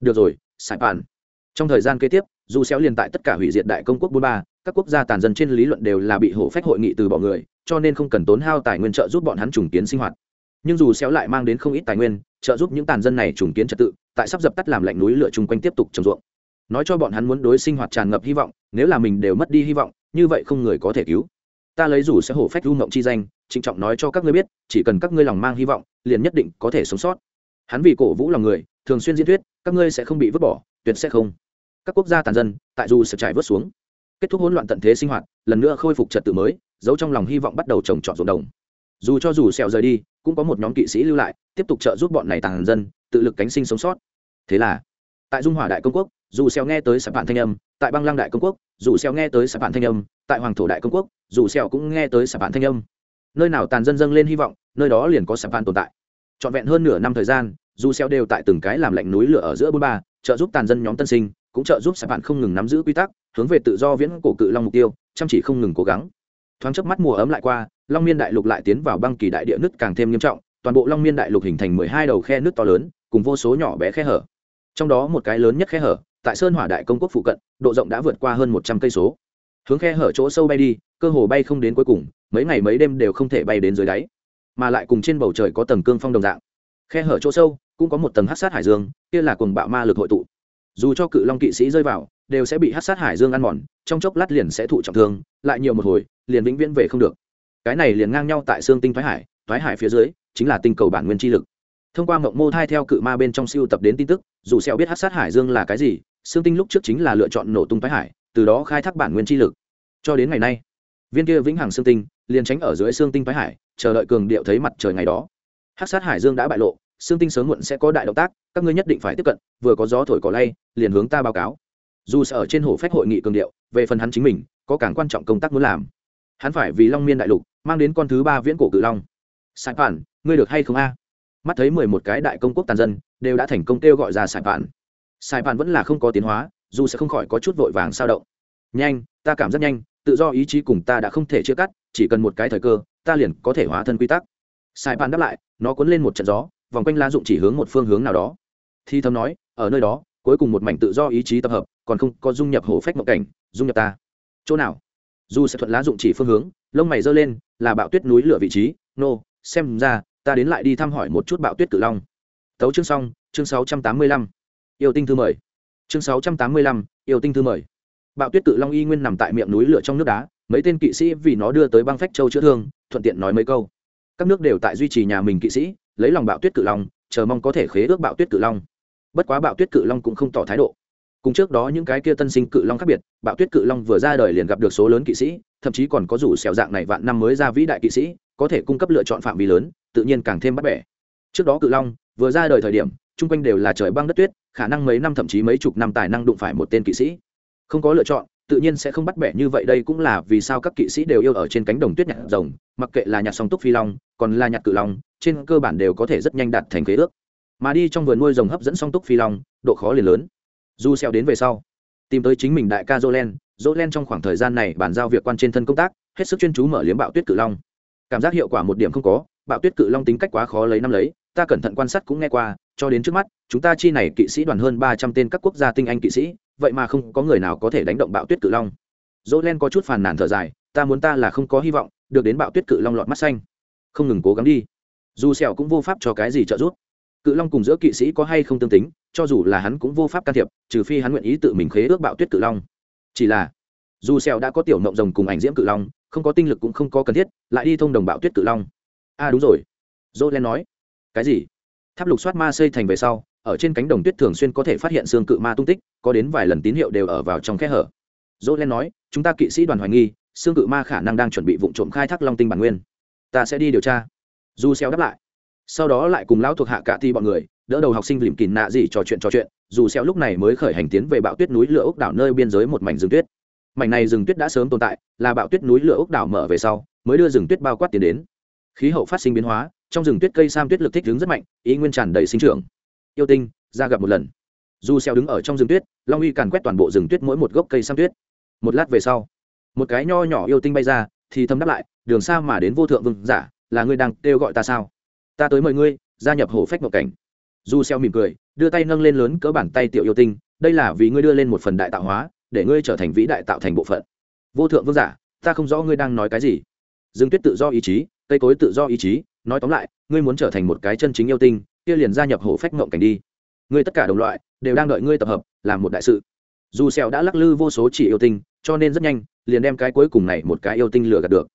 được rồi sải bản. Trong thời gian kế tiếp, dù xéo liền tại tất cả hủy diệt đại công quốc bốn ba, các quốc gia tàn dân trên lý luận đều là bị hổ phách hội nghị từ bỏ người, cho nên không cần tốn hao tài nguyên trợ giúp bọn hắn trùng kiến sinh hoạt nhưng dù xéo lại mang đến không ít tài nguyên, trợ giúp những tàn dân này trùng kiến trật tự, tại sắp dập tắt làm lạnh núi lửa chung quanh tiếp tục trồng ruộng. Nói cho bọn hắn muốn đối sinh hoạt tràn ngập hy vọng, nếu là mình đều mất đi hy vọng, như vậy không người có thể cứu. Ta lấy rủ sẽ hổ phách du mộng chi danh, trịnh trọng nói cho các ngươi biết, chỉ cần các ngươi lòng mang hy vọng, liền nhất định có thể sống sót. Hắn vì cổ vũ lòng người, thường xuyên diễn thuyết, các ngươi sẽ không bị vứt bỏ, tuyệt sẽ không. Các quốc gia tàn dân, tại dù sẽ trải vớt xuống. Kết thúc hỗn loạn tận thế sinh hoạt, lần nữa khôi phục trật tự mới, giấu trong lòng hy vọng bắt đầu trồng trọt ruộng đồng dù cho dù sẹo rời đi, cũng có một nhóm kỵ sĩ lưu lại, tiếp tục trợ giúp bọn này tàn dân, tự lực cánh sinh sống sót. Thế là, tại dung hỏa đại công quốc, dù sẹo nghe tới sạp bản thanh âm, tại băng lăng đại công quốc, dù sẹo nghe tới sạp bản thanh âm, tại hoàng thổ đại công quốc, dù sẹo cũng nghe tới sạp bản thanh âm. Nơi nào tàn dân dâng lên hy vọng, nơi đó liền có sạp bản tồn tại. Trọn vẹn hơn nửa năm thời gian, dù sẹo đều tại từng cái làm lạnh núi lửa ở giữa bốn ba, trợ giúp tàn dân nhóm tân sinh, cũng trợ giúp sạp bản không ngừng nắm giữ quy tắc, hướng về tự do viễn cổ cự long mục tiêu, chăm chỉ không ngừng cố gắng. Thoáng chớp mắt mùa ấm lại qua long miên đại lục lại tiến vào băng kỳ đại địa nứt càng thêm nghiêm trọng, toàn bộ long miên đại lục hình thành mười hai đầu khe nước to lớn, cùng vô số nhỏ bé khe hở. Trong đó một cái lớn nhất khe hở, tại sơn hỏa đại công quốc phụ cận, độ rộng đã vượt qua hơn một trăm cây số. Hướng khe hở chỗ sâu bay đi, cơ hồ bay không đến cuối cùng, mấy ngày mấy đêm đều không thể bay đến dưới đáy, mà lại cùng trên bầu trời có tầng cương phong đồng dạng. Khe hở chỗ sâu cũng có một tầng hát sát hải dương, kia là cùng bạo ma lực hội tụ. Dù cho cự long kỵ sĩ rơi vào, đều sẽ bị hát sát hải dương ăn mòn, trong chốc lát liền sẽ thụ trọng thương, lại nhiều một hồi, liền vĩnh viễn về không được cái này liền ngang nhau tại xương tinh thoái hải thoái hải phía dưới, chính là tinh cầu bản nguyên chi lực. Thông qua mộng mô thai theo cự ma bên trong siêu tập đến tin tức, dù xeo biết hát sát hải dương là cái gì, xương tinh lúc trước chính là lựa chọn nổ tung thoái hải, từ đó khai thác bản nguyên chi lực. Cho đến ngày nay, viên kia vĩnh hằng xương tinh liền tránh ở dưới xương tinh thoái hải, chờ đợi cường điệu thấy mặt trời ngày đó. Hát sát hải dương đã bại lộ, xương tinh sớm muộn sẽ có đại động tác, các ngươi nhất định phải tiếp cận, vừa có gió thổi cỏ lay, liền hướng ta báo cáo. Dù sẽ ở trên hồ phách hội nghị cường điệu, về phần hắn chính mình, có càng quan trọng công tác muốn làm hắn phải vì long miên đại lục, mang đến con thứ ba viễn cổ cự long. Sài phản, ngươi được hay không a? Mắt thấy mười một cái đại công quốc tàn dân, đều đã thành công kêu gọi ra sài phản. Sài phản vẫn là không có tiến hóa, dù sẽ không khỏi có chút vội vàng sao động. Nhanh, ta cảm giác nhanh, tự do ý chí cùng ta đã không thể chia cắt, chỉ cần một cái thời cơ, ta liền có thể hóa thân quy tắc. Sài phản đáp lại, nó cuốn lên một trận gió, vòng quanh lá dụng chỉ hướng một phương hướng nào đó. Thi thầm nói, ở nơi đó, cuối cùng một mảnh tự do ý chí tập hợp, còn không có dung nhập hổ phách mộng cảnh, dung nhập ta. Chỗ nào? Dù sẽ thuận lá dụng chỉ phương hướng lông mày giơ lên là bạo tuyết núi lửa vị trí. Nô、no, xem ra ta đến lại đi thăm hỏi một chút bạo tuyết cự long. Tấu chương xong chương sáu trăm tám mươi lăm. Yêu tinh thư mời. Chương sáu trăm tám mươi lăm yêu tinh thư mời. Bạo tuyết cự long y nguyên nằm tại miệng núi lửa trong nước đá mấy tên kỵ sĩ vì nó đưa tới băng phách châu chữa thương thuận tiện nói mấy câu. Các nước đều tại duy trì nhà mình kỵ sĩ lấy lòng bạo tuyết cự long chờ mong có thể khế ước bạo tuyết cự long. Bất quá bạo tuyết cự long cũng không tỏ thái độ cùng trước đó những cái kia tân sinh cự long khác biệt, bạo tuyết cự long vừa ra đời liền gặp được số lớn kỵ sĩ, thậm chí còn có rủ xẻo dạng này vạn năm mới ra vĩ đại kỵ sĩ, có thể cung cấp lựa chọn phạm vi lớn, tự nhiên càng thêm bắt bẻ. Trước đó cự long vừa ra đời thời điểm, chung quanh đều là trời băng đất tuyết, khả năng mấy năm thậm chí mấy chục năm tài năng đụng phải một tên kỵ sĩ. Không có lựa chọn, tự nhiên sẽ không bắt bẻ như vậy, đây cũng là vì sao các kỵ sĩ đều yêu ở trên cánh đồng tuyết nhặt rồng, mặc kệ là nhặt song túc phi long, còn là nhặt cự long, trên cơ bản đều có thể rất nhanh đạt thành kế ước. Mà đi trong vườn nuôi rồng hấp dẫn song túc phi long, độ khó liền lớn du xeo đến về sau, tìm tới chính mình đại ca jolen jolen trong khoảng thời gian này bàn giao việc quan trên thân công tác, hết sức chuyên chú mở liếm bạo tuyết cự long. Cảm giác hiệu quả một điểm không có, bạo tuyết cự long tính cách quá khó lấy năm lấy, ta cẩn thận quan sát cũng nghe qua, cho đến trước mắt, chúng ta chi này kỵ sĩ đoàn hơn ba trăm tên các quốc gia tinh anh kỵ sĩ, vậy mà không có người nào có thể đánh động bạo tuyết cự long. Jolen có chút phàn nàn thở dài, ta muốn ta là không có hy vọng, được đến bạo tuyết cự long lọt mắt xanh. Không ngừng cố gắng đi. Dù sẹo cũng vô pháp cho cái gì trợ giúp cự long cùng giữa kỵ sĩ có hay không tương tính cho dù là hắn cũng vô pháp can thiệp trừ phi hắn nguyện ý tự mình khế ước bạo tuyết cự long. Chỉ là dù xèo đã có tiểu mộng rồng cùng ảnh diễm cự long không có tinh lực cũng không có cần thiết lại đi thông đồng bạo tuyết cự long. A à, đúng rồi. Jolen nói. Cái gì? Tháp lục soát ma xây thành về sau ở trên cánh đồng tuyết thường xuyên có thể phát hiện xương cự ma tung tích có đến vài lần tín hiệu đều ở vào trong khe hở. Jolen nói chúng ta kỵ sĩ đoàn hoài nghi xương cự ma khả năng đang chuẩn bị vụ trộm khai thác long tinh bản nguyên. Ta sẽ đi điều tra. Du xeo đáp lại sau đó lại cùng lão thuộc hạ cả thi bọn người, đỡ đầu học sinh lìm kìn nạ gì trò chuyện trò chuyện, dù xeo lúc này mới khởi hành tiến về bạo tuyết núi lửa ốc đảo nơi biên giới một mảnh rừng tuyết. Mảnh này rừng tuyết đã sớm tồn tại, là bạo tuyết núi lửa ốc đảo mở về sau, mới đưa rừng tuyết bao quát tiến đến. Khí hậu phát sinh biến hóa, trong rừng tuyết cây sam tuyết lực thích ứng rất mạnh, ý nguyên tràn đầy sinh trưởng. Yêu tinh, ra gặp một lần. Dù xeo đứng ở trong rừng tuyết, long uy càn quét toàn bộ rừng tuyết mỗi một gốc cây sam tuyết. Một lát về sau, một cái nho nhỏ yêu tinh bay ra, thì thầm đáp lại, đường xa mà đến vô thượng vương giả, là ngươi đang kêu gọi ta sao? Ta tới mời ngươi, gia nhập hổ phách mộng cảnh. Du xeo mỉm cười, đưa tay nâng lên lớn cỡ bàn tay tiểu yêu tinh, đây là vì ngươi đưa lên một phần đại tạo hóa, để ngươi trở thành vĩ đại tạo thành bộ phận. Vô thượng vương giả, ta không rõ ngươi đang nói cái gì. Dương tuyết tự do ý chí, cây cối tự do ý chí, nói tóm lại, ngươi muốn trở thành một cái chân chính yêu tinh, kia liền gia nhập hổ phách mộng cảnh đi. Ngươi tất cả đồng loại, đều đang đợi ngươi tập hợp, làm một đại sự. Dù xeo đã lắc lư vô số chỉ yêu tinh, cho nên rất nhanh, liền đem cái cuối cùng này một cái yêu tinh lừa gạt được.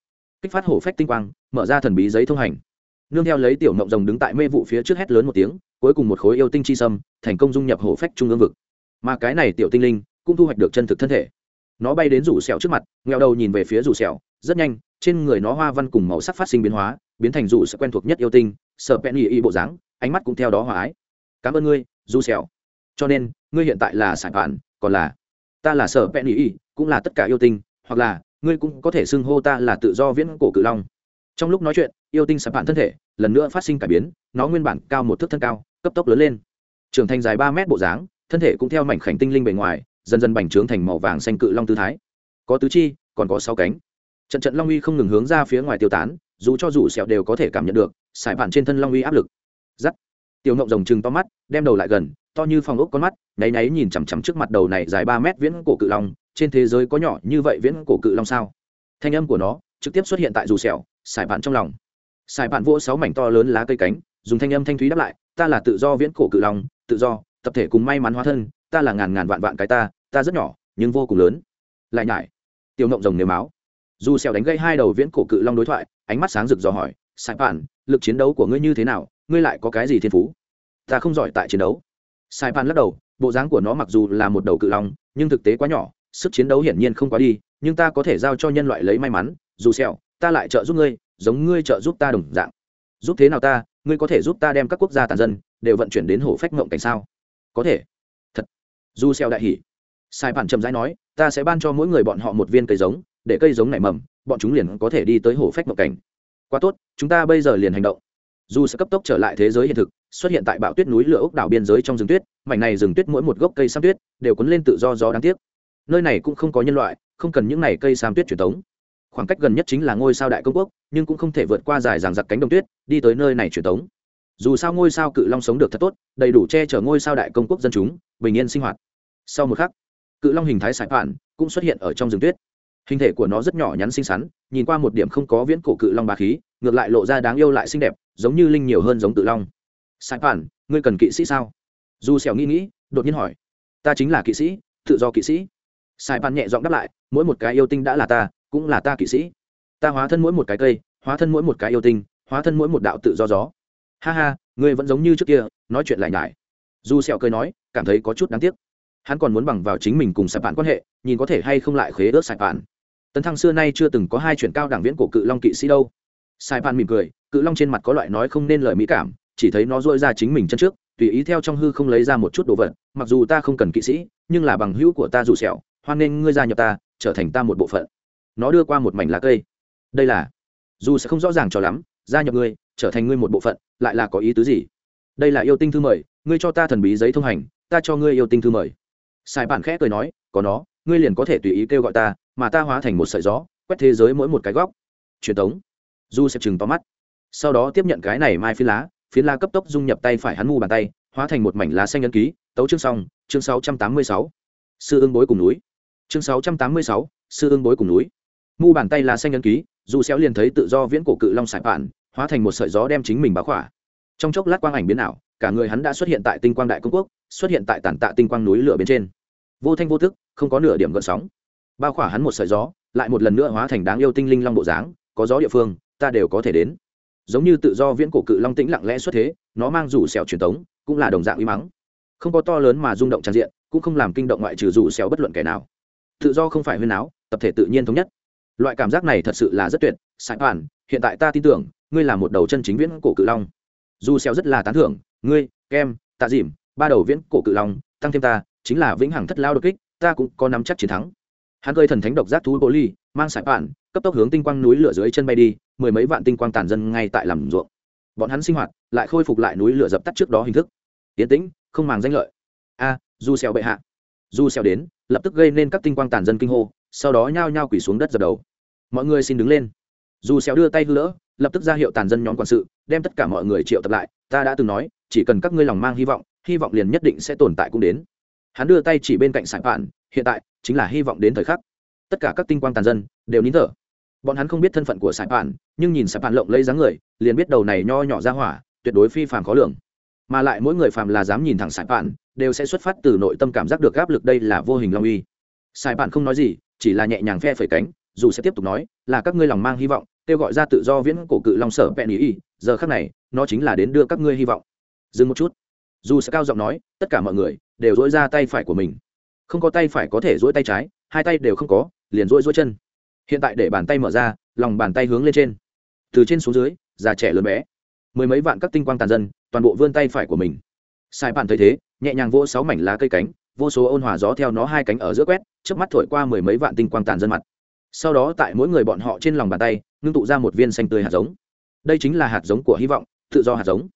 Kích phát hổ phách tinh quang, mở ra thần bí giấy thông hành nương theo lấy tiểu mộng rồng đứng tại mê vụ phía trước hét lớn một tiếng, cuối cùng một khối yêu tinh chi sâm, thành công dung nhập hổ phách trung ương vực. Mà cái này tiểu tinh linh cũng thu hoạch được chân thực thân thể. Nó bay đến rủ sẹo trước mặt nghèo đầu nhìn về phía rủ sẹo, rất nhanh, trên người nó hoa văn cùng màu sắc phát sinh biến hóa, biến thành rủ sẹo quen thuộc nhất yêu tinh, sợ bẹn y bộ dáng, ánh mắt cũng theo đó hòa ái. Cảm ơn ngươi, rủ sẹo. Cho nên, ngươi hiện tại là sản phản, còn là, ta là sở bẹn y, cũng là tất cả yêu tinh, hoặc là, ngươi cũng có thể xưng hô ta là tự do viễn cổ cự long. Trong lúc nói chuyện yêu tinh sạp bạn thân thể, lần nữa phát sinh cải biến, nó nguyên bản cao một thước thân cao, cấp tốc lớn lên. Trưởng thành dài ba mét bộ dáng, thân thể cũng theo mảnh khảnh tinh linh bề ngoài, dần dần bành trướng thành màu vàng xanh cự long tư thái. Có tứ chi, còn có sáu cánh. Trận trận long uy không ngừng hướng ra phía ngoài tiêu tán, dù cho dù sẹo đều có thể cảm nhận được sải bạn trên thân long uy áp lực. Giắt. Tiểu ngộng rồng trừng to mắt, đem đầu lại gần, to như phòng ốc con mắt, nháy nháy nhìn chằm chằm trước mặt đầu này dài ba mét viễn cổ cự long, trên thế giới có nhỏ như vậy viễn cổ cự long sao? Thanh âm của nó trực tiếp xuất hiện tại dù sẹo sải bạn trong lòng sải bạn vỗ sáu mảnh to lớn lá cây cánh, dùng thanh âm thanh thúy đáp lại, ta là tự do viễn cổ cự long, tự do, tập thể cùng may mắn hóa thân, ta là ngàn ngàn vạn vạn cái ta ta rất nhỏ, nhưng vô cùng lớn. Lại nhải, tiểu ngộng rồng nếu máu dù sẹo đánh gây hai đầu viễn cổ cự long đối thoại, ánh mắt sáng rực dò hỏi sải bạn lực chiến đấu của ngươi như thế nào? Ngươi lại có cái gì thiên phú? Ta không giỏi tại chiến đấu. Sải bạn lắc đầu, bộ dáng của nó mặc dù là một đầu cự long, nhưng thực tế quá nhỏ, sức chiến đấu hiển nhiên không quá đi, nhưng ta có thể giao cho nhân loại lấy may mắn. Dù sẹo, ta lại trợ giúp ngươi giống ngươi trợ giúp ta đồng dạng. Giúp thế nào ta, ngươi có thể giúp ta đem các quốc gia tàn dân đều vận chuyển đến hồ phách ngộng cảnh sao? Có thể. Thật. Du xeo đại hỉ. Sai bản chậm rãi nói, ta sẽ ban cho mỗi người bọn họ một viên cây giống, để cây giống nảy mầm, bọn chúng liền có thể đi tới hồ phách ngộng cảnh. Quá tốt, chúng ta bây giờ liền hành động. Dù sẽ cấp tốc trở lại thế giới hiện thực, xuất hiện tại bão tuyết núi lửa ốc đảo biên giới trong rừng tuyết, mảnh này rừng tuyết mỗi một gốc cây sam tuyết đều cuốn lên tự do gió đáng tiếc. Nơi này cũng không có nhân loại, không cần những này cây sam tuyết truyền thống khoảng cách gần nhất chính là ngôi sao đại công quốc, nhưng cũng không thể vượt qua dài ràng giặc cánh đồng tuyết, đi tới nơi này truyền thống dù sao ngôi sao cự long sống được thật tốt, đầy đủ che chở ngôi sao đại công quốc dân chúng, bình yên sinh hoạt. Sau một khắc, cự long hình thái sải phản cũng xuất hiện ở trong rừng tuyết. Hình thể của nó rất nhỏ nhắn xinh xắn, nhìn qua một điểm không có viễn cổ cự long bà khí, ngược lại lộ ra đáng yêu lại xinh đẹp, giống như linh nhiều hơn giống tự long. Sải phản, ngươi cần kỵ sĩ sao? Dù xẻo nghĩ nghĩ, đột nhiên hỏi. Ta chính là kỵ sĩ, tự do kỵ sĩ. Sài pan nhẹ giọng đáp lại, mỗi một cái yêu tinh đã là ta cũng là ta kỵ sĩ. Ta hóa thân mỗi một cái cây, hóa thân mỗi một cái yêu tinh, hóa thân mỗi một đạo tự do gió. Ha ha, ngươi vẫn giống như trước kia, nói chuyện lại nhải. Dù sẹo cười nói, cảm thấy có chút đáng tiếc. Hắn còn muốn bằng vào chính mình cùng sài bạn quan hệ, nhìn có thể hay không lại khế ước sài bạn. Tấn thăng xưa nay chưa từng có hai chuyện cao đẳng viễn của cự long kỵ sĩ đâu. Sài bạn mỉm cười, cự long trên mặt có loại nói không nên lời mỹ cảm, chỉ thấy nó dội ra chính mình chân trước, tùy ý theo trong hư không lấy ra một chút đồ vật, mặc dù ta không cần kỵ sĩ, nhưng là bằng hữu của ta dù sẹo, hoan nên ngươi gia nhập ta, trở thành ta một bộ phận nó đưa qua một mảnh lá cây. Đây là, dù sẽ không rõ ràng cho lắm, gia nhập ngươi, trở thành ngươi một bộ phận, lại là có ý tứ gì? Đây là yêu tinh thư mời, ngươi cho ta thần bí giấy thông hành, ta cho ngươi yêu tinh thư mời. Sai bản khẽ cười nói, có nó, ngươi liền có thể tùy ý kêu gọi ta, mà ta hóa thành một sợi gió, quét thế giới mỗi một cái góc. Truyền thống du sẽ chừng to mắt. Sau đó tiếp nhận cái này mai phi lá, phiến lá cấp tốc dung nhập tay phải hắn mu bàn tay, hóa thành một mảnh lá xanh ấn ký, tấu chương xong, chương sáu trăm tám mươi sáu. Sư ương bối cùng núi. Chương sáu trăm tám mươi sáu, sư ương bối cùng núi mu bàn tay là xanh ấn ký, dù xéo liền thấy tự do viễn cổ cự long sải bản hóa thành một sợi gió đem chính mình báo khỏa. Trong chốc lát quang ảnh biến ảo, cả người hắn đã xuất hiện tại tinh quang đại công quốc, xuất hiện tại tản tạ tinh quang núi lửa bên trên. Vô thanh vô thức không có nửa điểm gợn sóng. Bao khỏa hắn một sợi gió, lại một lần nữa hóa thành đáng yêu tinh linh long bộ dáng, có gió địa phương, ta đều có thể đến. Giống như tự do viễn cổ cự long tĩnh lặng lẽ xuất thế, nó mang rủ sẹo truyền tống, cũng là đồng dạng uy mắng không có to lớn mà rung động tràn diện, cũng không làm kinh động ngoại trừ rủ sẹo bất luận kẻ nào. Tự do không phải huyên áo tập thể tự nhiên thống nhất loại cảm giác này thật sự là rất tuyệt, sài toàn hiện tại ta tin tưởng, ngươi là một đầu chân chính viễn cổ cự long. Dù xeo rất là tán thưởng, ngươi, kem, tạ dìm, ba đầu viễn cổ cự long, tăng thêm ta, chính là vĩnh hằng thất lao đột kích, ta cũng có nắm chắc chiến thắng. Hắn gây thần thánh độc giác thú bồ ly mang sải bạn cấp tốc hướng tinh quang núi lửa dưới chân bay đi, mười mấy vạn tinh quang tàn dân ngay tại làm ruộng. Bọn hắn sinh hoạt, lại khôi phục lại núi lửa dập tắt trước đó hình thức. Tiến tĩnh, không màng danh lợi. A du xèo bệ hạ. Du xèo đến, lập tức gây nên các tinh quang tàn dân kinh hô sau đó nhao nhao quỳ xuống đất dập đầu. Mọi người xin đứng lên. Dù xéo đưa tay hư lỡ, lập tức ra hiệu tàn dân nhóm quản sự, đem tất cả mọi người triệu tập lại. Ta đã từng nói, chỉ cần các ngươi lòng mang hy vọng hy vọng liền nhất định sẽ tồn tại cũng đến. Hắn đưa tay chỉ bên cạnh sải bạn hiện tại chính là hy vọng đến thời khắc. Tất cả các tinh quang tàn dân đều nín thở. Bọn hắn không biết thân phận của sải bạn nhưng nhìn sải bạn lộng lấy dáng người, liền biết đầu này nho nhỏ ra hỏa, tuyệt đối phi phàm khó lường. Mà lại mỗi người phàm là dám nhìn thẳng sải bạn đều sẽ xuất phát từ nội tâm cảm giác được áp lực đây là vô hình long uy. Sải bạn không nói gì chỉ là nhẹ nhàng phe phẩy cánh, dù sẽ tiếp tục nói, là các ngươi lòng mang hy vọng, kêu gọi ra tự do viễn cổ cự long sở vẹn ý giờ khắc này, nó chính là đến đưa các ngươi hy vọng. Dừng một chút. Dù sẽ cao giọng nói, tất cả mọi người, đều dỗi ra tay phải của mình. Không có tay phải có thể dỗi tay trái, hai tay đều không có, liền dỗi dỗi chân. Hiện tại để bàn tay mở ra, lòng bàn tay hướng lên trên. Từ trên xuống dưới, già trẻ lớn bé. Mười mấy vạn các tinh quang tàn dân, toàn bộ vươn tay phải của mình. Sai bạn thấy thế, nhẹ nhàng vỗ sáu mảnh lá cây cánh vô số ôn hòa gió theo nó hai cánh ở giữa quét trước mắt thổi qua mười mấy vạn tinh quang tàn dân mặt. Sau đó tại mỗi người bọn họ trên lòng bàn tay, ngưng tụ ra một viên xanh tươi hạt giống. Đây chính là hạt giống của hy vọng, tự do hạt giống.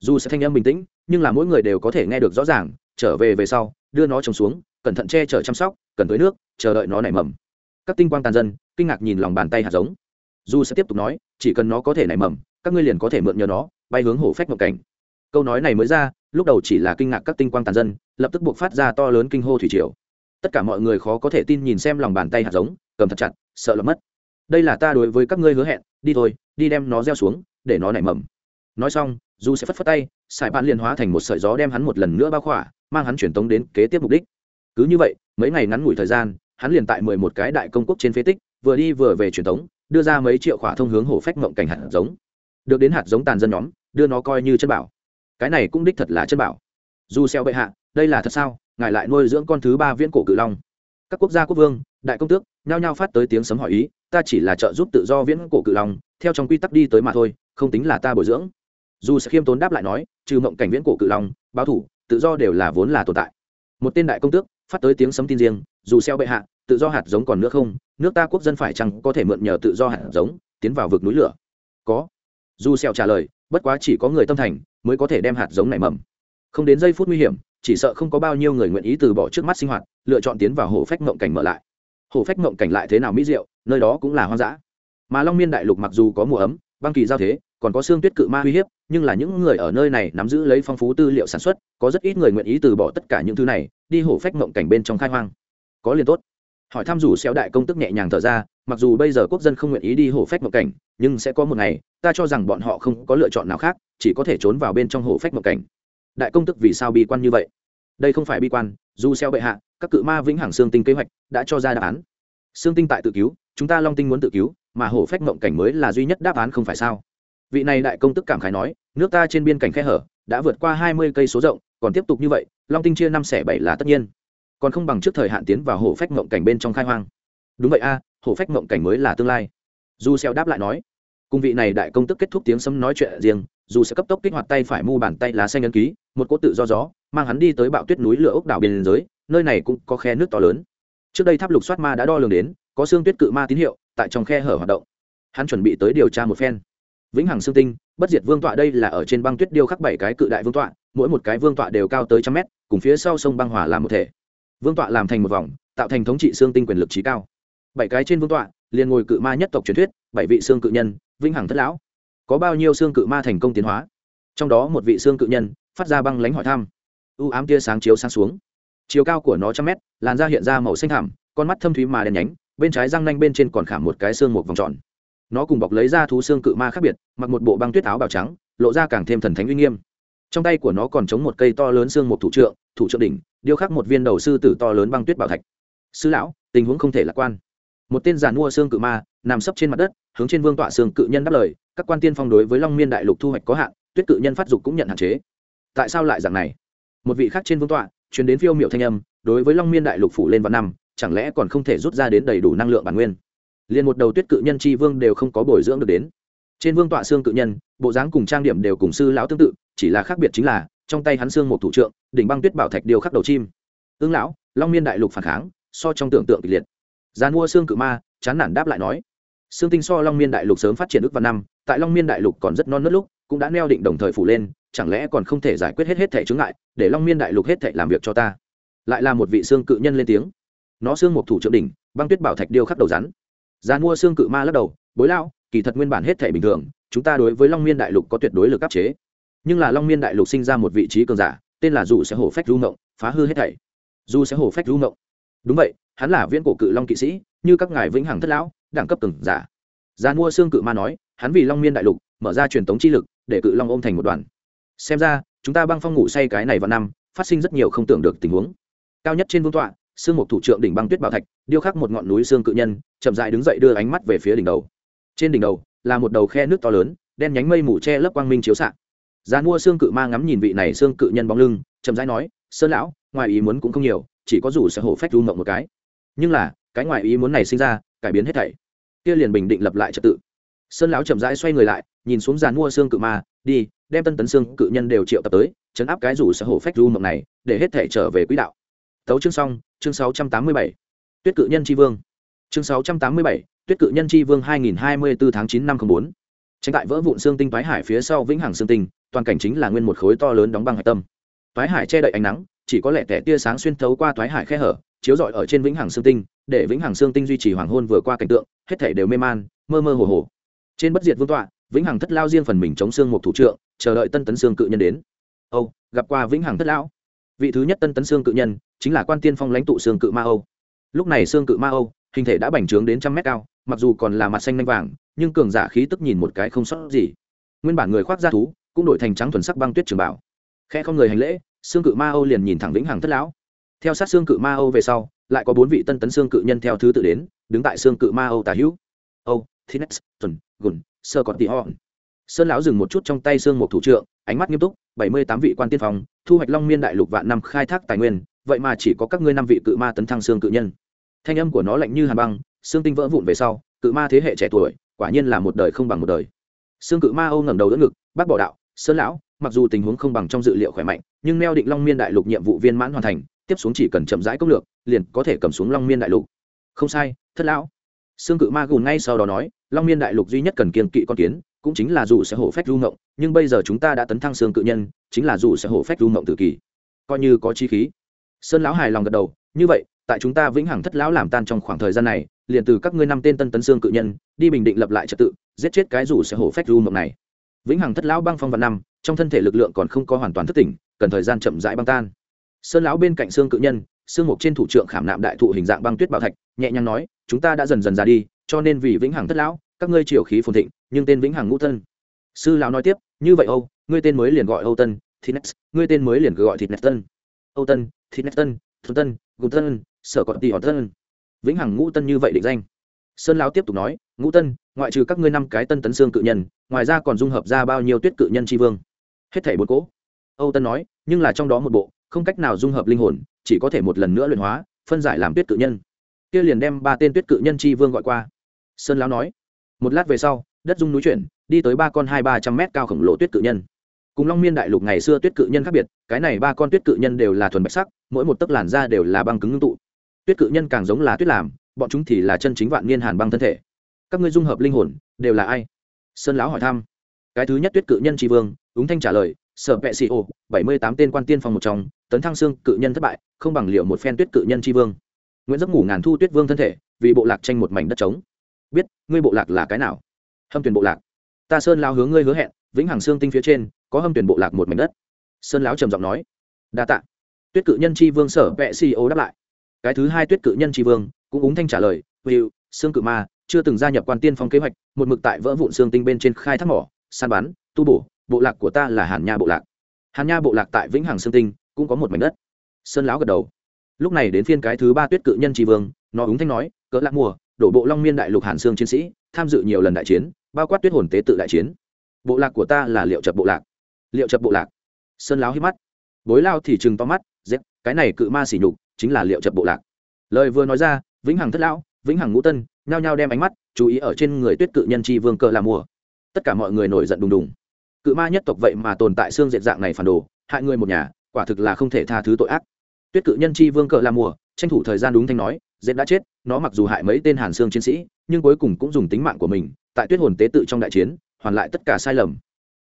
Dù sẽ thanh âm bình tĩnh, nhưng là mỗi người đều có thể nghe được rõ ràng, trở về về sau, đưa nó trồng xuống, cẩn thận che chở chăm sóc, cần tưới nước, chờ đợi nó nảy mầm. Các tinh quang tàn dân, kinh ngạc nhìn lòng bàn tay hạt giống. Dù sẽ tiếp tục nói, chỉ cần nó có thể nảy mầm, các ngươi liền có thể mượn nhờ nó, bay hướng hổ phách ngọc cảnh. Câu nói này mới ra, lúc đầu chỉ là kinh ngạc các tinh quang tàn dân lập tức buộc phát ra to lớn kinh hô thủy triều. Tất cả mọi người khó có thể tin nhìn xem lòng bàn tay hạt giống, cầm thật chặt, sợ lắm mất. Đây là ta đối với các ngươi hứa hẹn, đi thôi, đi đem nó gieo xuống, để nó nảy mầm. Nói xong, dù sẽ phất phất tay sài bạn liền hóa thành một sợi gió đem hắn một lần nữa bao khỏa, mang hắn truyền tống đến kế tiếp mục đích. Cứ như vậy, mấy ngày ngắn ngủi thời gian, hắn liền tại mười một cái đại công quốc trên phế tích, vừa đi vừa về truyền tống, đưa ra mấy triệu khỏa thông hướng hổ phách mộng cảnh hạt giống. Được đến hạt giống tàn dân nhóm, đưa nó coi như chân bảo. Cái này cũng đích thật là chân bảo. Dù xeo bệ hạ đây là thật sao? Ngài lại nuôi dưỡng con thứ ba viễn cổ cự long. Các quốc gia quốc vương, đại công tước, nhao nhao phát tới tiếng sấm hỏi ý, ta chỉ là trợ giúp tự do viễn cổ cự long, theo trong quy tắc đi tới mà thôi, không tính là ta bồi dưỡng. Dù sẽ khiêm tốn đáp lại nói, trừ mộng cảnh viễn cổ cự long, báo thủ, tự do đều là vốn là tồn tại. Một tên đại công tước, phát tới tiếng sấm tin riêng, dù xeo bệ hạ, tự do hạt giống còn nữa không, nước ta quốc dân phải chăng có thể mượn nhờ tự do hạt giống, tiến vào vực núi lửa? Có. Dù xeo trả lời, bất quá chỉ có người tâm thành, mới có thể đem hạt giống này mầm. Không đến giây phút nguy hiểm chỉ sợ không có bao nhiêu người nguyện ý từ bỏ trước mắt sinh hoạt, lựa chọn tiến vào hồ phách mộng cảnh mở lại. Hồ phách mộng cảnh lại thế nào mỹ diệu, nơi đó cũng là hoang dã. Mà long miên đại lục mặc dù có mùa ấm, băng kỳ giao thế, còn có xương tuyết cự ma uy hiếp, nhưng là những người ở nơi này nắm giữ lấy phong phú tư liệu sản xuất, có rất ít người nguyện ý từ bỏ tất cả những thứ này, đi hổ phách mộng cảnh bên trong khai hoang. Có liền tốt. Hỏi thăm dù xéo đại công tức nhẹ nhàng thở ra, mặc dù bây giờ quốc dân không nguyện ý đi hổ phách mộng cảnh, nhưng sẽ có một ngày, ta cho rằng bọn họ không có lựa chọn nào khác, chỉ có thể trốn vào bên trong hổ phách mộng cảnh đại công tức vì sao bi quan như vậy? Đây không phải bi quan dù xeo bệ hạ các cự ma vĩnh hằng xương tinh kế hoạch đã cho ra đáp án. Xương tinh tại tự cứu chúng ta long tinh muốn tự cứu mà hổ phách mộng cảnh mới là duy nhất đáp án không phải sao? Vị này đại công tức cảm khái nói nước ta trên biên cảnh khe hở đã vượt qua hai mươi cây số rộng còn tiếp tục như vậy long tinh chia năm xẻ bảy là tất nhiên. Còn không bằng trước thời hạn tiến vào hổ phách mộng cảnh bên trong khai hoang. Đúng vậy a à, hổ phách mộng cảnh mới là tương lai. Du xeo đáp lại nói cùng vị này đại công tức kết thúc tiếng sấm nói chuyện riêng, dù sẽ cấp tốc kích hoạt tay phải mu bàn tay lá xanh ấn ký, một cỗ tự do gió, mang hắn đi tới bạo tuyết núi lửa ốc đảo biên giới, nơi này cũng có khe nước to lớn. Trước đây tháp lục soát ma đã đo lường đến, có xương tuyết cự ma tín hiệu, tại trong khe hở hoạt động. Hắn chuẩn bị tới điều tra một phen. Vĩnh hằng xương tinh, bất diệt vương tọa đây là ở trên băng tuyết điêu khắc bảy cái cự đại vương tọa, mỗi một cái vương tọa đều cao tới trăm mét, cùng phía sau sông băng hòa làm một thể. Vương tọa làm thành một vòng, tạo thành thống trị xương tinh quyền lực trí cao. Bảy cái trên vương tọa, liền ngồi cự ma nhất tộc truyền thuyết, bảy vị xương cự nhân vĩnh hằng thất lão. Có bao nhiêu xương cự ma thành công tiến hóa? Trong đó một vị xương cự nhân phát ra băng lánh hỏi thăm. U ám tia sáng chiếu sáng xuống. Chiều cao của nó trăm mét, làn da hiện ra màu xanh thảm con mắt thâm thúy mà đen nhánh, bên trái răng nanh bên trên còn khảm một cái xương một vòng tròn. Nó cùng bọc lấy ra thú xương cự ma khác biệt, mặc một bộ băng tuyết áo bào trắng, lộ ra càng thêm thần thánh uy nghiêm. Trong tay của nó còn chống một cây to lớn xương một thủ trượng thủ trượng đỉnh, điêu khắc một viên đầu sư tử to lớn băng tuyết bảo thạch. Sư lão, tình huống không thể lạc quan một tên giàn mua xương cự ma, nằm sấp trên mặt đất, hướng trên vương tọa xương cự nhân đáp lời, các quan tiên phong đối với long miên đại lục thu hoạch có hạn, tuyết cự nhân phát dục cũng nhận hạn chế. Tại sao lại dạng này? Một vị khác trên vương tọa chuyển đến phiêu miệu thanh âm, đối với long miên đại lục phủ lên vào năm, chẳng lẽ còn không thể rút ra đến đầy đủ năng lượng bản nguyên? Liền một đầu tuyết cự nhân tri vương đều không có bồi dưỡng được đến. Trên vương tọa xương cự nhân, bộ dáng cùng trang điểm đều cùng sư lão tương tự, chỉ là khác biệt chính là, trong tay hắn xương một thủ trượng, đỉnh băng tuyết bảo thạch điều khắc đầu chim. Ương lão, long miên đại lục phản kháng, so trong tưởng tượng kịch liệt gian mua xương cự ma, chán nản đáp lại nói, xương tinh so long miên đại lục sớm phát triển ước vào năm, tại long miên đại lục còn rất non nớt lúc, cũng đã neo định đồng thời phủ lên, chẳng lẽ còn không thể giải quyết hết hết thể chướng ngại, để long miên đại lục hết thể làm việc cho ta? Lại là một vị xương cự nhân lên tiếng. Nó xương một thủ trượng đỉnh, băng tuyết bảo thạch điêu khắc đầu rắn. Gian mua xương cự ma lắc đầu, bối lao kỳ thật nguyên bản hết thể bình thường, chúng ta đối với long miên đại lục có tuyệt đối lực áp chế. Nhưng là long miên đại lục sinh ra một vị trí cường giả, tên là dù sẽ hổ phách du ngộng, phá hư hết thảy. Dù sẽ hổ phách du ngộng đúng vậy, hắn là viễn cổ cự long kỵ sĩ, như các ngài vĩnh hằng thất lão, đẳng cấp từng giả. Già mua xương cự ma nói, hắn vì long miên đại lục, mở ra truyền thống chi lực, để cự long ôm thành một đoàn. Xem ra, chúng ta băng phong ngủ say cái này vào năm, phát sinh rất nhiều không tưởng được tình huống. Cao nhất trên vương tọa xương một thủ trưởng đỉnh băng tuyết bảo thạch, điêu khắc một ngọn núi xương cự nhân, chậm dại đứng dậy đưa ánh mắt về phía đỉnh đầu. Trên đỉnh đầu, là một đầu khe nước to lớn, đen nhánh mây mù che lấp quang minh chiếu xạ. Giá mua xương cự ma ngắm nhìn vị này xương cự nhân bóng lưng, chậm rãi nói, sơn lão, ngoài ý muốn cũng không nhiều chỉ có dù sẽ hổ phách du mộng một cái. Nhưng là, cái ngoài ý muốn này sinh ra, cải biến hết thảy. Kia liền bình định lập lại trật tự. Sơn lão chậm rãi xoay người lại, nhìn xuống giàn mua xương cự ma, đi, đem tân tấn xương cự nhân đều triệu tập tới, chấn áp cái rủ sở hổ phách du mộng này, để hết thảy trở về quỹ đạo. Tấu chương xong, chương sáu trăm tám mươi bảy. Tuyết cự nhân tri vương. Chương sáu trăm tám mươi bảy, tuyết cự nhân tri vương hai nghìn hai mươi bốn tháng chín năm bốn. Tranh tại vỡ vụn xương tinh toái hải phía sau vĩnh hằng xương tinh, toàn cảnh chính là nguyên một khối to lớn đóng băng hạch tâm. Toái hải che đậy ánh nắng chỉ có lẽ tẻ tia sáng xuyên thấu qua thoái hải khe hở, chiếu rọi ở trên vĩnh hằng xương tinh, để vĩnh hằng xương tinh duy trì hoàng hôn vừa qua cảnh tượng, hết thể đều mê man, mơ mơ hồ hồ. Trên bất diệt vương tọa, vĩnh hằng thất lao riêng phần mình chống xương một thủ trượng, chờ đợi tân tấn xương cự nhân đến. Âu, gặp qua vĩnh hằng thất lão. Vị thứ nhất tân tấn xương cự nhân, chính là quan tiên phong lãnh tụ xương cự ma âu. Lúc này xương cự ma âu, hình thể đã bành trướng đến trăm mét cao, mặc dù còn là mặt xanh nanh vàng, nhưng cường giả khí tức nhìn một cái không sót gì. Nguyên bản người khoác da thú, cũng đổi thành trắng thuần sắc băng tuyết trường bảo. Khe không người hành lễ xương cự ma âu liền nhìn thẳng vĩnh hằng thất lão. Theo sát xương cự ma âu về sau, lại có bốn vị tân tấn xương cự nhân theo thứ tự đến, đứng tại xương cự ma âu tà hữu. Âu thinex tuần, gùn, sơ còn tị hòn sơn lão dừng một chút trong tay xương một thủ trượng, ánh mắt nghiêm túc, bảy mươi tám vị quan tiên phong, thu hoạch long miên đại lục vạn năm khai thác tài nguyên, vậy mà chỉ có các ngươi năm vị cự ma tấn thăng xương cự nhân. Thanh âm của nó lạnh như hàn băng, xương tinh vỡ vụn về sau, cự ma thế hệ trẻ tuổi, quả nhiên là một đời không bằng một đời. Xương cự ma âu ngẩng đầu đỡ ngực, bác bỏ đạo, sơn lão mặc dù tình huống không bằng trong dự liệu khỏe mạnh, nhưng neo định long miên đại lục nhiệm vụ viên mãn hoàn thành, tiếp xuống chỉ cần chậm rãi công lược, liền có thể cầm xuống long miên đại lục. Không sai, thất lão. Xương cự ma gùn ngay sau đó nói, long miên đại lục duy nhất cần kiên kỵ con kiến, cũng chính là dù sẽ hổ phách du ngộng, nhưng bây giờ chúng ta đã tấn thăng xương cự nhân, chính là dù sẽ hổ phách du ngộng tự kỳ. Coi như có chi khí. Sơn lão hài lòng gật đầu, như vậy, tại chúng ta vĩnh hằng thất lão làm tan trong khoảng thời gian này, liền từ các ngươi năm tên tân tấn xương cự nhân, đi bình định lập lại trật tự, giết chết cái rủ sẽ hổ phách du mộng này vĩnh hằng thất lão băng phong vạn năm, trong thân thể lực lượng còn không có hoàn toàn thất tỉnh, cần thời gian chậm rãi băng tan. Sơn lão bên cạnh xương cự nhân xương mục trên thủ trượng khảm nạm đại thụ hình dạng băng tuyết bảo thạch, nhẹ nhàng nói, chúng ta đã dần dần ra đi, cho nên vì vĩnh hằng thất lão, các ngươi triều khí phồn thịnh, nhưng tên vĩnh hằng ngũ thân. Sư lão nói tiếp, như vậy âu, ngươi tên mới liền gọi âu tân, thịt ngươi tên mới liền gọi thịt tân. Âu tân, thịt tân thuần tân gục tân, sở còn tỷ hòn tân. Vĩnh hằng ngũ tân như vậy định danh. Sơn lão tiếp tục nói ngũ tân, ngoại trừ các ngươi năm cái tân tấn xương cự nhân, ngoài ra còn dung hợp ra bao nhiêu tuyết cự nhân tri vương. Hết thảy bốn cỗ âu tân nói, nhưng là trong đó một bộ, không cách nào dung hợp linh hồn, chỉ có thể một lần nữa luyện hóa, phân giải làm tuyết cự nhân. Kia liền đem ba tên tuyết cự nhân tri vương gọi qua. Sơn lão nói, một lát về sau, đất dung núi chuyển, đi tới ba con hai ba trăm mét cao khổng lồ tuyết cự nhân. Cùng long miên đại lục ngày xưa tuyết cự nhân khác biệt, cái này ba con tuyết cự nhân đều là thuần bạch sắc, mỗi một tấc làn da đều là băng cứng ngưng tụ. Tuyết cự nhân càng giống là tuyết làm, bọn chúng thì là chân chính vạn niên hàn băng thân thể các ngươi dung hợp linh hồn, đều là ai? Sơn lão hỏi thăm. Cái thứ nhất tuyết cự nhân tri vương ứng thanh trả lời, sở vệ sĩ ô bảy mươi tám tên quan tiên phòng một trong, tấn thăng xương cự nhân thất bại, không bằng liệu một phen tuyết cự nhân tri vương. Nguyễn giấc ngủ ngàn thu tuyết vương thân thể, vì bộ lạc tranh một mảnh đất trống. Biết, ngươi bộ lạc là cái nào? Hâm tuyển bộ lạc. Ta sơn lao hướng ngươi hứa hẹn, vĩnh hằng xương tinh phía trên, có hâm tuyển bộ lạc một mảnh đất. Sơn lão trầm giọng nói. Đa tạ. Tuyết cự nhân tri vương sở vệ sĩ ô đáp lại. Cái thứ hai tuyết cự nhân tri vương, cũng ứng thanh trả lời, hữu, xương cự ma chưa từng gia nhập quan tiên phong kế hoạch, một mực tại vỡ vụn xương tinh bên trên khai thác mỏ, săn bắn, tu bổ, bộ lạc của ta là hàn nha bộ lạc. Hàn nha bộ lạc tại vĩnh hằng xương tinh, cũng có một mảnh đất. Sơn lão gật đầu. Lúc này đến phiên cái thứ ba tuyết cự nhân tri vương, nó úng thanh nói cỡ lạc mùa, đổ bộ long miên đại lục hàn xương chiến sĩ, tham dự nhiều lần đại chiến, bao quát tuyết hồn tế tự đại chiến. Bộ lạc của ta là liệu chập bộ lạc. Liệu chập bộ lạc. Sơn lão hít mắt. Bối lao thì chừng to mắt dép cái này cự ma xỉ nhục, chính là liệu chập bộ lạc. Lời vừa nói ra, vĩnh hằng thất lão, vĩnh hằng ngũ tân nhao nhao đem ánh mắt chú ý ở trên người tuyết cự nhân tri vương cờ làm mùa. Tất cả mọi người nổi giận đùng đùng. Cự ma nhất tộc vậy mà tồn tại xương diện dạng này phản đồ, hại người một nhà, quả thực là không thể tha thứ tội ác. Tuyết cự nhân chi vương cờ la mùa, tranh thủ thời gian đúng thanh nói dệt đã chết, nó mặc dù hại mấy tên hàn xương chiến sĩ, nhưng cuối cùng cũng dùng tính mạng của mình, tại tuyết hồn tế tự trong đại chiến, hoàn lại tất cả sai lầm.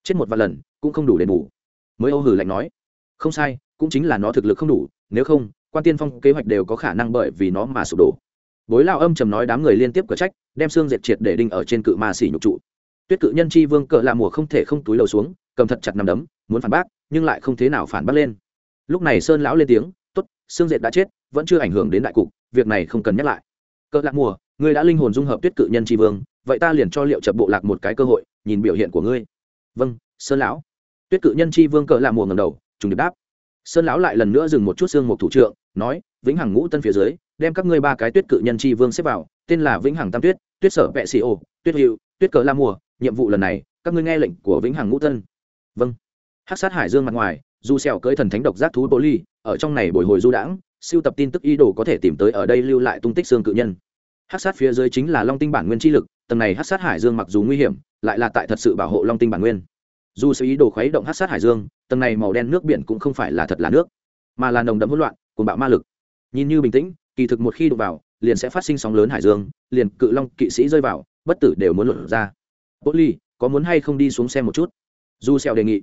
Chết một vài lần, cũng không đủ đền bù. Mới âu hử lạnh nói, không sai, cũng chính là nó thực lực không đủ, nếu không, quan tiên phong kế hoạch đều có khả năng bởi vì nó mà sụp đổ bối lao âm trầm nói đám người liên tiếp cửa trách, đem xương dệt triệt để đinh ở trên cự ma xỉ nhục trụ. Tuyết cự nhân chi vương cờ là mùa không thể không túi lầu xuống, cầm thật chặt nằm đấm, muốn phản bác, nhưng lại không thế nào phản bác lên. Lúc này sơn lão lên tiếng, tốt, xương dệt đã chết, vẫn chưa ảnh hưởng đến đại cục, việc này không cần nhắc lại. Cỡ lạc mùa, ngươi đã linh hồn dung hợp tuyết cự nhân tri vương, vậy ta liền cho liệu chập bộ lạc một cái cơ hội, nhìn biểu hiện của ngươi. Vâng sơn lão. Tuyết cự nhân tri vương cỡ lạc mùa ngầm đầu, trùng điệp đáp. Sơn lão lại lần nữa dừng một chút xương một thủ trượng, nói, vĩnh hằng ngũ tân phía dưới đem các ngươi ba cái tuyết cự nhân tri vương xếp vào, tên là vĩnh hằng tam tuyết tuyết sở vệ xì ô tuyết hiệu tuyết cỡ la mùa, nhiệm vụ lần này, các ngươi nghe lệnh của vĩnh hằng ngũ tân vâng. Hát sát hải dương mặt ngoài du sẹo cưỡi thần thánh độc giác thú bố ly ở trong này bồi hồi du đãng, siêu tập tin tức ý đồ có thể tìm tới ở đây lưu lại tung tích xương cự nhân. Hát sát phía dưới chính là long tinh bản nguyên chi lực, tầng này hát sát hải dương mặc dù nguy hiểm, lại là tại thật sự bảo hộ long tinh bản nguyên. Dù sự ý đồ khuấy động hát sát hải dương, tầng này màu đen nước biển cũng không phải là thật là nước, mà là nồng đậm hỗn loạn của bạo ma lực. Nhìn như bình tĩnh kỳ thực một khi đụng vào, liền sẽ phát sinh sóng lớn hải dương, liền cự long kỵ sĩ rơi vào, bất tử đều muốn lột ra. Bố ly có muốn hay không đi xuống xem một chút? Du Xeo đề nghị.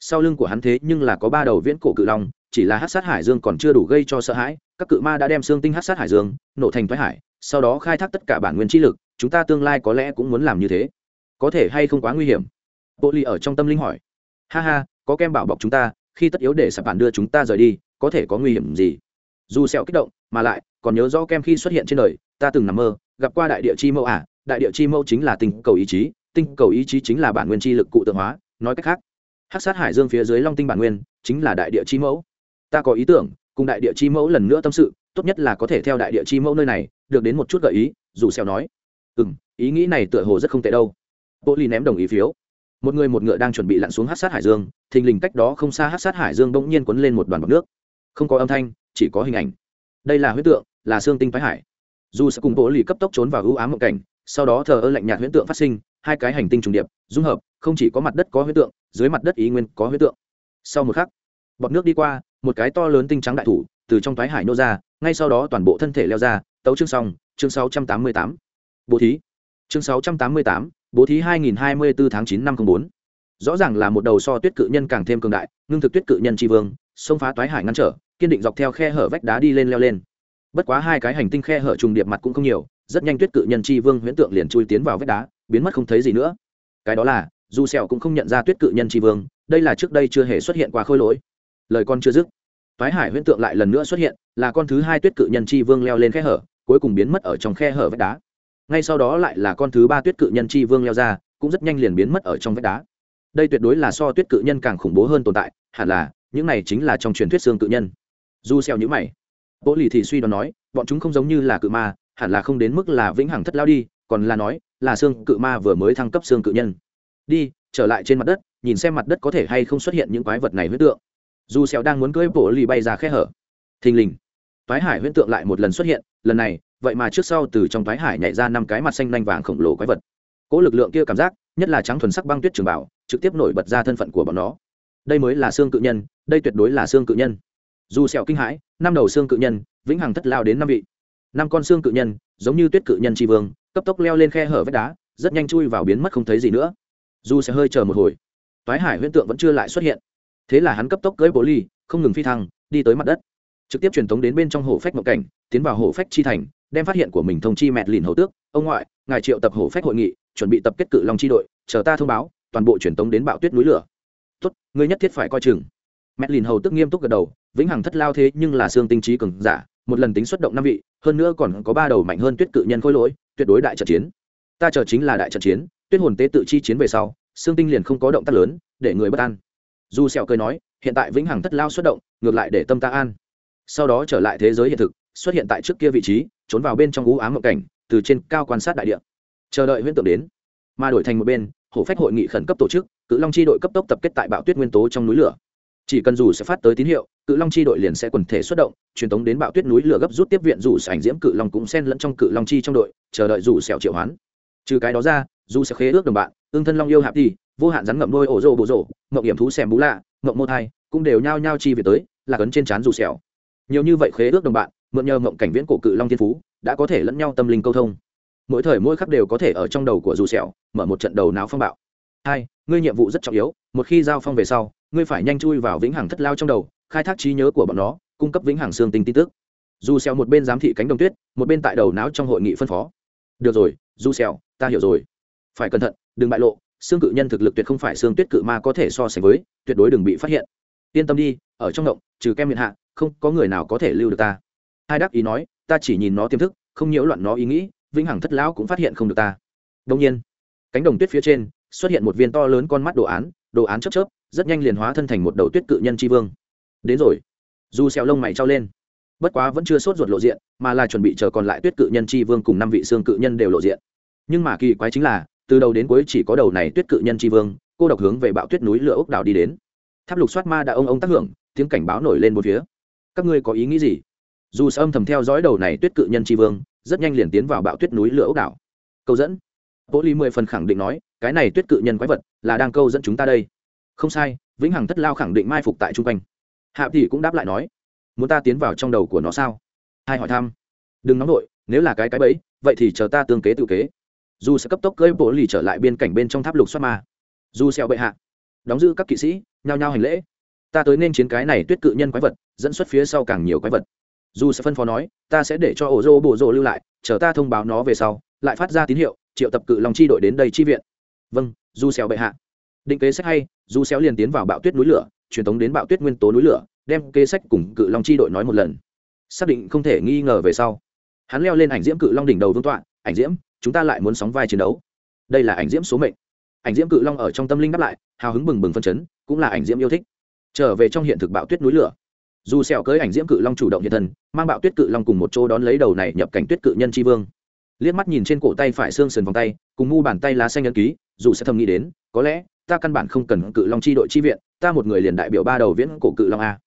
Sau lưng của hắn thế nhưng là có ba đầu viễn cổ cự long, chỉ là hát sát hải dương còn chưa đủ gây cho sợ hãi, các cự ma đã đem xương tinh hát sát hải dương, nổ thành thoái hải, sau đó khai thác tất cả bản nguyên trí lực, chúng ta tương lai có lẽ cũng muốn làm như thế. Có thể hay không quá nguy hiểm? Bộ ly ở trong tâm linh hỏi. Ha ha, có kem bảo bọc chúng ta, khi tất yếu để sạp bản đưa chúng ta rời đi, có thể có nguy hiểm gì? Dù sẹo kích động, mà lại, còn nhớ rõ kem khi xuất hiện trên đời, ta từng nằm mơ, gặp qua đại địa chi mẫu à đại địa chi mẫu chính là tinh cầu ý chí, tinh cầu ý chí chính là bản nguyên chi lực cụ tượng hóa, nói cách khác, hắc sát hải dương phía dưới long tinh bản nguyên chính là đại địa chi mẫu. Ta có ý tưởng, cùng đại địa chi mẫu lần nữa tâm sự, tốt nhất là có thể theo đại địa chi mẫu nơi này, được đến một chút gợi ý, dù xèo nói. Ừ ý nghĩ này tựa hồ rất không tệ đâu. Bộ ly ném đồng ý phiếu. Một người một ngựa đang chuẩn bị lặn xuống hát sát hải dương, thình lình cách đó không xa hát sát hải dương bỗng nhiên quấn lên một đoàn bọc nước. Không có âm thanh chỉ có hình ảnh đây là huyết tượng là xương tinh phái hải dù sẽ cùng bộ lì cấp tốc trốn vào ưu ám mộng cảnh sau đó thờ ơ lạnh nhạt huyễn tượng phát sinh hai cái hành tinh trùng điệp dung hợp không chỉ có mặt đất có huyễn tượng dưới mặt đất ý nguyên có huyễn tượng sau một khắc bọt nước đi qua một cái to lớn tinh trắng đại thủ từ trong thoái hải nô ra ngay sau đó toàn bộ thân thể leo ra tấu chương xong chương 688. bố thí chương 688, bố thí 2024 tháng 9 năm 04. rõ ràng là một đầu so tuyết cự nhân càng thêm cường đại ngưng thực tuyết cự nhân tri vương xông phá toái hải ngăn trở kiên định dọc theo khe hở vách đá đi lên leo lên. Bất quá hai cái hành tinh khe hở trùng điệp mặt cũng không nhiều, rất nhanh tuyết cự nhân tri vương huyễn tượng liền chui tiến vào vách đá, biến mất không thấy gì nữa. Cái đó là, dù sẹo cũng không nhận ra tuyết cự nhân tri vương, đây là trước đây chưa hề xuất hiện qua khôi lỗi. Lời con chưa dứt, toái hải huyễn tượng lại lần nữa xuất hiện, là con thứ hai tuyết cự nhân tri vương leo lên khe hở, cuối cùng biến mất ở trong khe hở vách đá. Ngay sau đó lại là con thứ ba tuyết cự nhân tri vương leo ra, cũng rất nhanh liền biến mất ở trong vách đá. Đây tuyệt đối là so tuyết cự nhân càng khủng bố hơn tồn tại, hẳn là, những này chính là trong truyền thuyết xương cự nhân du xeo nhữ mày. Bộ lì thì suy đoán nói, bọn chúng không giống như là cự ma, hẳn là không đến mức là vĩnh hằng thất lao đi, còn là nói, là xương cự ma vừa mới thăng cấp xương cự nhân. Đi, trở lại trên mặt đất, nhìn xem mặt đất có thể hay không xuất hiện những quái vật này huyết tượng. Dù xèo đang muốn cưỡi bộ lì bay ra khe hở. Thình lình, toái hải huyễn tượng lại một lần xuất hiện, lần này, vậy mà trước sau từ trong toái hải nhảy ra năm cái mặt xanh nhanh vàng khổng lồ quái vật. Cỗ lực lượng kia cảm giác, nhất là trắng thuần sắc băng tuyết trường bảo, trực tiếp nổi bật ra thân phận của bọn nó. Đây mới là xương cự nhân, đây tuyệt đối là xương cự nhân dù sẹo kinh hãi, năm đầu xương cự nhân, vĩnh hằng thất lao đến năm vị. Năm con xương cự nhân, giống như tuyết cự nhân tri vương, cấp tốc leo lên khe hở vách đá, rất nhanh chui vào biến mất không thấy gì nữa. Dù sẽ hơi chờ một hồi. Toái hải huyễn tượng vẫn chưa lại xuất hiện. Thế là hắn cấp tốc cưỡi bố ly, không ngừng phi thăng, đi tới mặt đất. Trực tiếp truyền tống đến bên trong hồ phách mộng cảnh, tiến vào hồ phách chi thành, đem phát hiện của mình thông chi mẹ lìn hầu tước. Ông ngoại, ngài triệu tập hồ phách hội nghị, chuẩn bị tập kết cự long chi đội, chờ ta thông báo, toàn bộ truyền tống đến bạo tuyết núi lửa. Tốt, ngươi nhất thiết phải coi chừng. Mẹ lìn hầu tước nghiêm túc gật đầu vĩnh hằng thất lao thế nhưng là xương tinh trí cường giả, một lần tính xuất động năm vị, hơn nữa còn có ba đầu mạnh hơn tuyết cự nhân khôi lỗi, tuyệt đối đại trận chiến. Ta chờ chính là đại trận chiến, tuyết hồn tế tự chi chiến về sau, xương tinh liền không có động tác lớn, để người bất an. Dù sẹo cười nói, hiện tại vĩnh hằng thất lao xuất động, ngược lại để tâm ta an. Sau đó trở lại thế giới hiện thực, xuất hiện tại trước kia vị trí, trốn vào bên trong u ám mộng cảnh, từ trên cao quan sát đại địa. Chờ đợi huyễn tượng đến mà đổi thành một bên, hổ phách hội nghị khẩn cấp tổ chức, cự long chi đội cấp tốc tập kết tại bạo tuyết nguyên tố trong núi lửa. Chỉ cần dù sẽ phát tới tín hiệu cự long chi đội liền sẽ quần thể xuất động truyền tống đến bạo tuyết núi lửa gấp rút tiếp viện dù sẽ ảnh diễm cự long cũng xen lẫn trong cự long chi trong đội chờ đợi dù sẹo triệu hoán. Trừ cái đó ra dù sẽ khế ước đồng bạn ương thân long yêu hạp đi vô hạn rắn ngậm đôi ổ rô bộ rộ ngậm hiểm thú xèm bú lạ ngậm mô thai cũng đều nhao nhao chi về tới là cấn trên trán dù sẹo. nhiều như vậy khế ước đồng bạn mượn nhờ ngậm cảnh viễn cổ cự long thiên phú đã có thể lẫn nhau tâm linh câu thông. Mỗi thời mỗi khắc đều có thể ở trong đầu của dù sẹo, mở một trận đầu não phong bạo. Hai ngươi nhiệm vụ rất trọng yếu một khi giao phong về sau ngươi phải nhanh chui vào vĩnh hằng thất lao trong đầu khai thác trí nhớ của bọn nó, cung cấp vĩnh hằng xương tinh tin tức. Dù xèo một bên giám thị cánh đồng tuyết, một bên tại đầu não trong hội nghị phân phó. Được rồi, dù xèo ta hiểu rồi. Phải cẩn thận, đừng bại lộ, xương cự nhân thực lực tuyệt không phải xương tuyết cự ma có thể so sánh với, tuyệt đối đừng bị phát hiện. Yên tâm đi, ở trong động, trừ kem miệng hạ, không có người nào có thể lưu được ta. Hai đáp ý nói, ta chỉ nhìn nó tiềm thức, không nhiễu loạn nó ý nghĩ, vĩnh hằng thất lão cũng phát hiện không được ta. Đông nhiên, cánh đồng tuyết phía trên, xuất hiện một viên to lớn con mắt đồ án đồ án chớp chớp, rất nhanh liền hóa thân thành một đầu tuyết cự nhân tri vương đến rồi. Dù xẹo lông mày trao lên. Bất quá vẫn chưa sốt ruột lộ diện mà là chuẩn bị chờ còn lại tuyết cự nhân tri vương cùng năm vị xương cự nhân đều lộ diện. Nhưng mà kỳ quái chính là từ đầu đến cuối chỉ có đầu này tuyết cự nhân tri vương cô độc hướng về bạo tuyết núi lửa ốc đảo đi đến. Tháp lục xoát ma đã ông ông tác hưởng tiếng cảnh báo nổi lên một phía. Các ngươi có ý nghĩ gì? Dù sẽ âm thầm theo dõi đầu này tuyết cự nhân tri vương rất nhanh liền tiến vào bạo tuyết núi lửa ốc đảo. Câu dẫn. Bố Lý mười phần khẳng định nói, cái này tuyết cự nhân quái vật là đang câu dẫn chúng ta đây. Không sai, Vĩnh Hằng Thất Lao khẳng định mai phục tại trung quanh. Hạ tỷ cũng đáp lại nói, muốn ta tiến vào trong đầu của nó sao? Hai hỏi thăm. Đừng nóng nội, nếu là cái cái bẫy, vậy thì chờ ta tương kế tự kế. Dù sẽ cấp tốc cưỡi bộ lì trở lại biên cảnh bên trong tháp lục xoát ma. Dù xeo bệ hạ, đóng giữ các kỵ sĩ, nhao nhao hành lễ. Ta tới nên chiến cái này tuyết cự nhân quái vật, dẫn xuất phía sau càng nhiều quái vật. Dù sẽ phân phó nói, ta sẽ để cho ổ rô bộ rô lưu lại, chờ ta thông báo nó về sau, lại phát ra tín hiệu, triệu tập cự long chi đội đến đây chi viện vâng du xéo bệ hạ định kế sách hay du xéo liền tiến vào bạo tuyết núi lửa truyền tống đến bạo tuyết nguyên tố núi lửa, đem kế sách cùng cự long chi đội nói một lần. Xác định không thể nghi ngờ về sau, hắn leo lên ảnh diễm cự long đỉnh đầu vương tọa, ảnh diễm, chúng ta lại muốn sóng vai chiến đấu. Đây là ảnh diễm số mệnh. Ảnh diễm cự long ở trong tâm linh đáp lại, hào hứng bừng bừng phân chấn, cũng là ảnh diễm yêu thích. Trở về trong hiện thực bạo tuyết núi lửa. Dù sẹo cưới ảnh diễm cự long chủ động hiện thân, mang bạo tuyết cự long cùng một chỗ đón lấy đầu này nhập cảnh tuyết cự nhân chi vương. Liếc mắt nhìn trên cổ tay phải xương sườn vòng tay, cùng mu bàn tay lá xanh ấn ký, dù sẽ thầm nghĩ đến, có lẽ ta căn bản không cần cự long chi đội chi viện ta một người liền đại biểu ba đầu viễn cổ cự long a.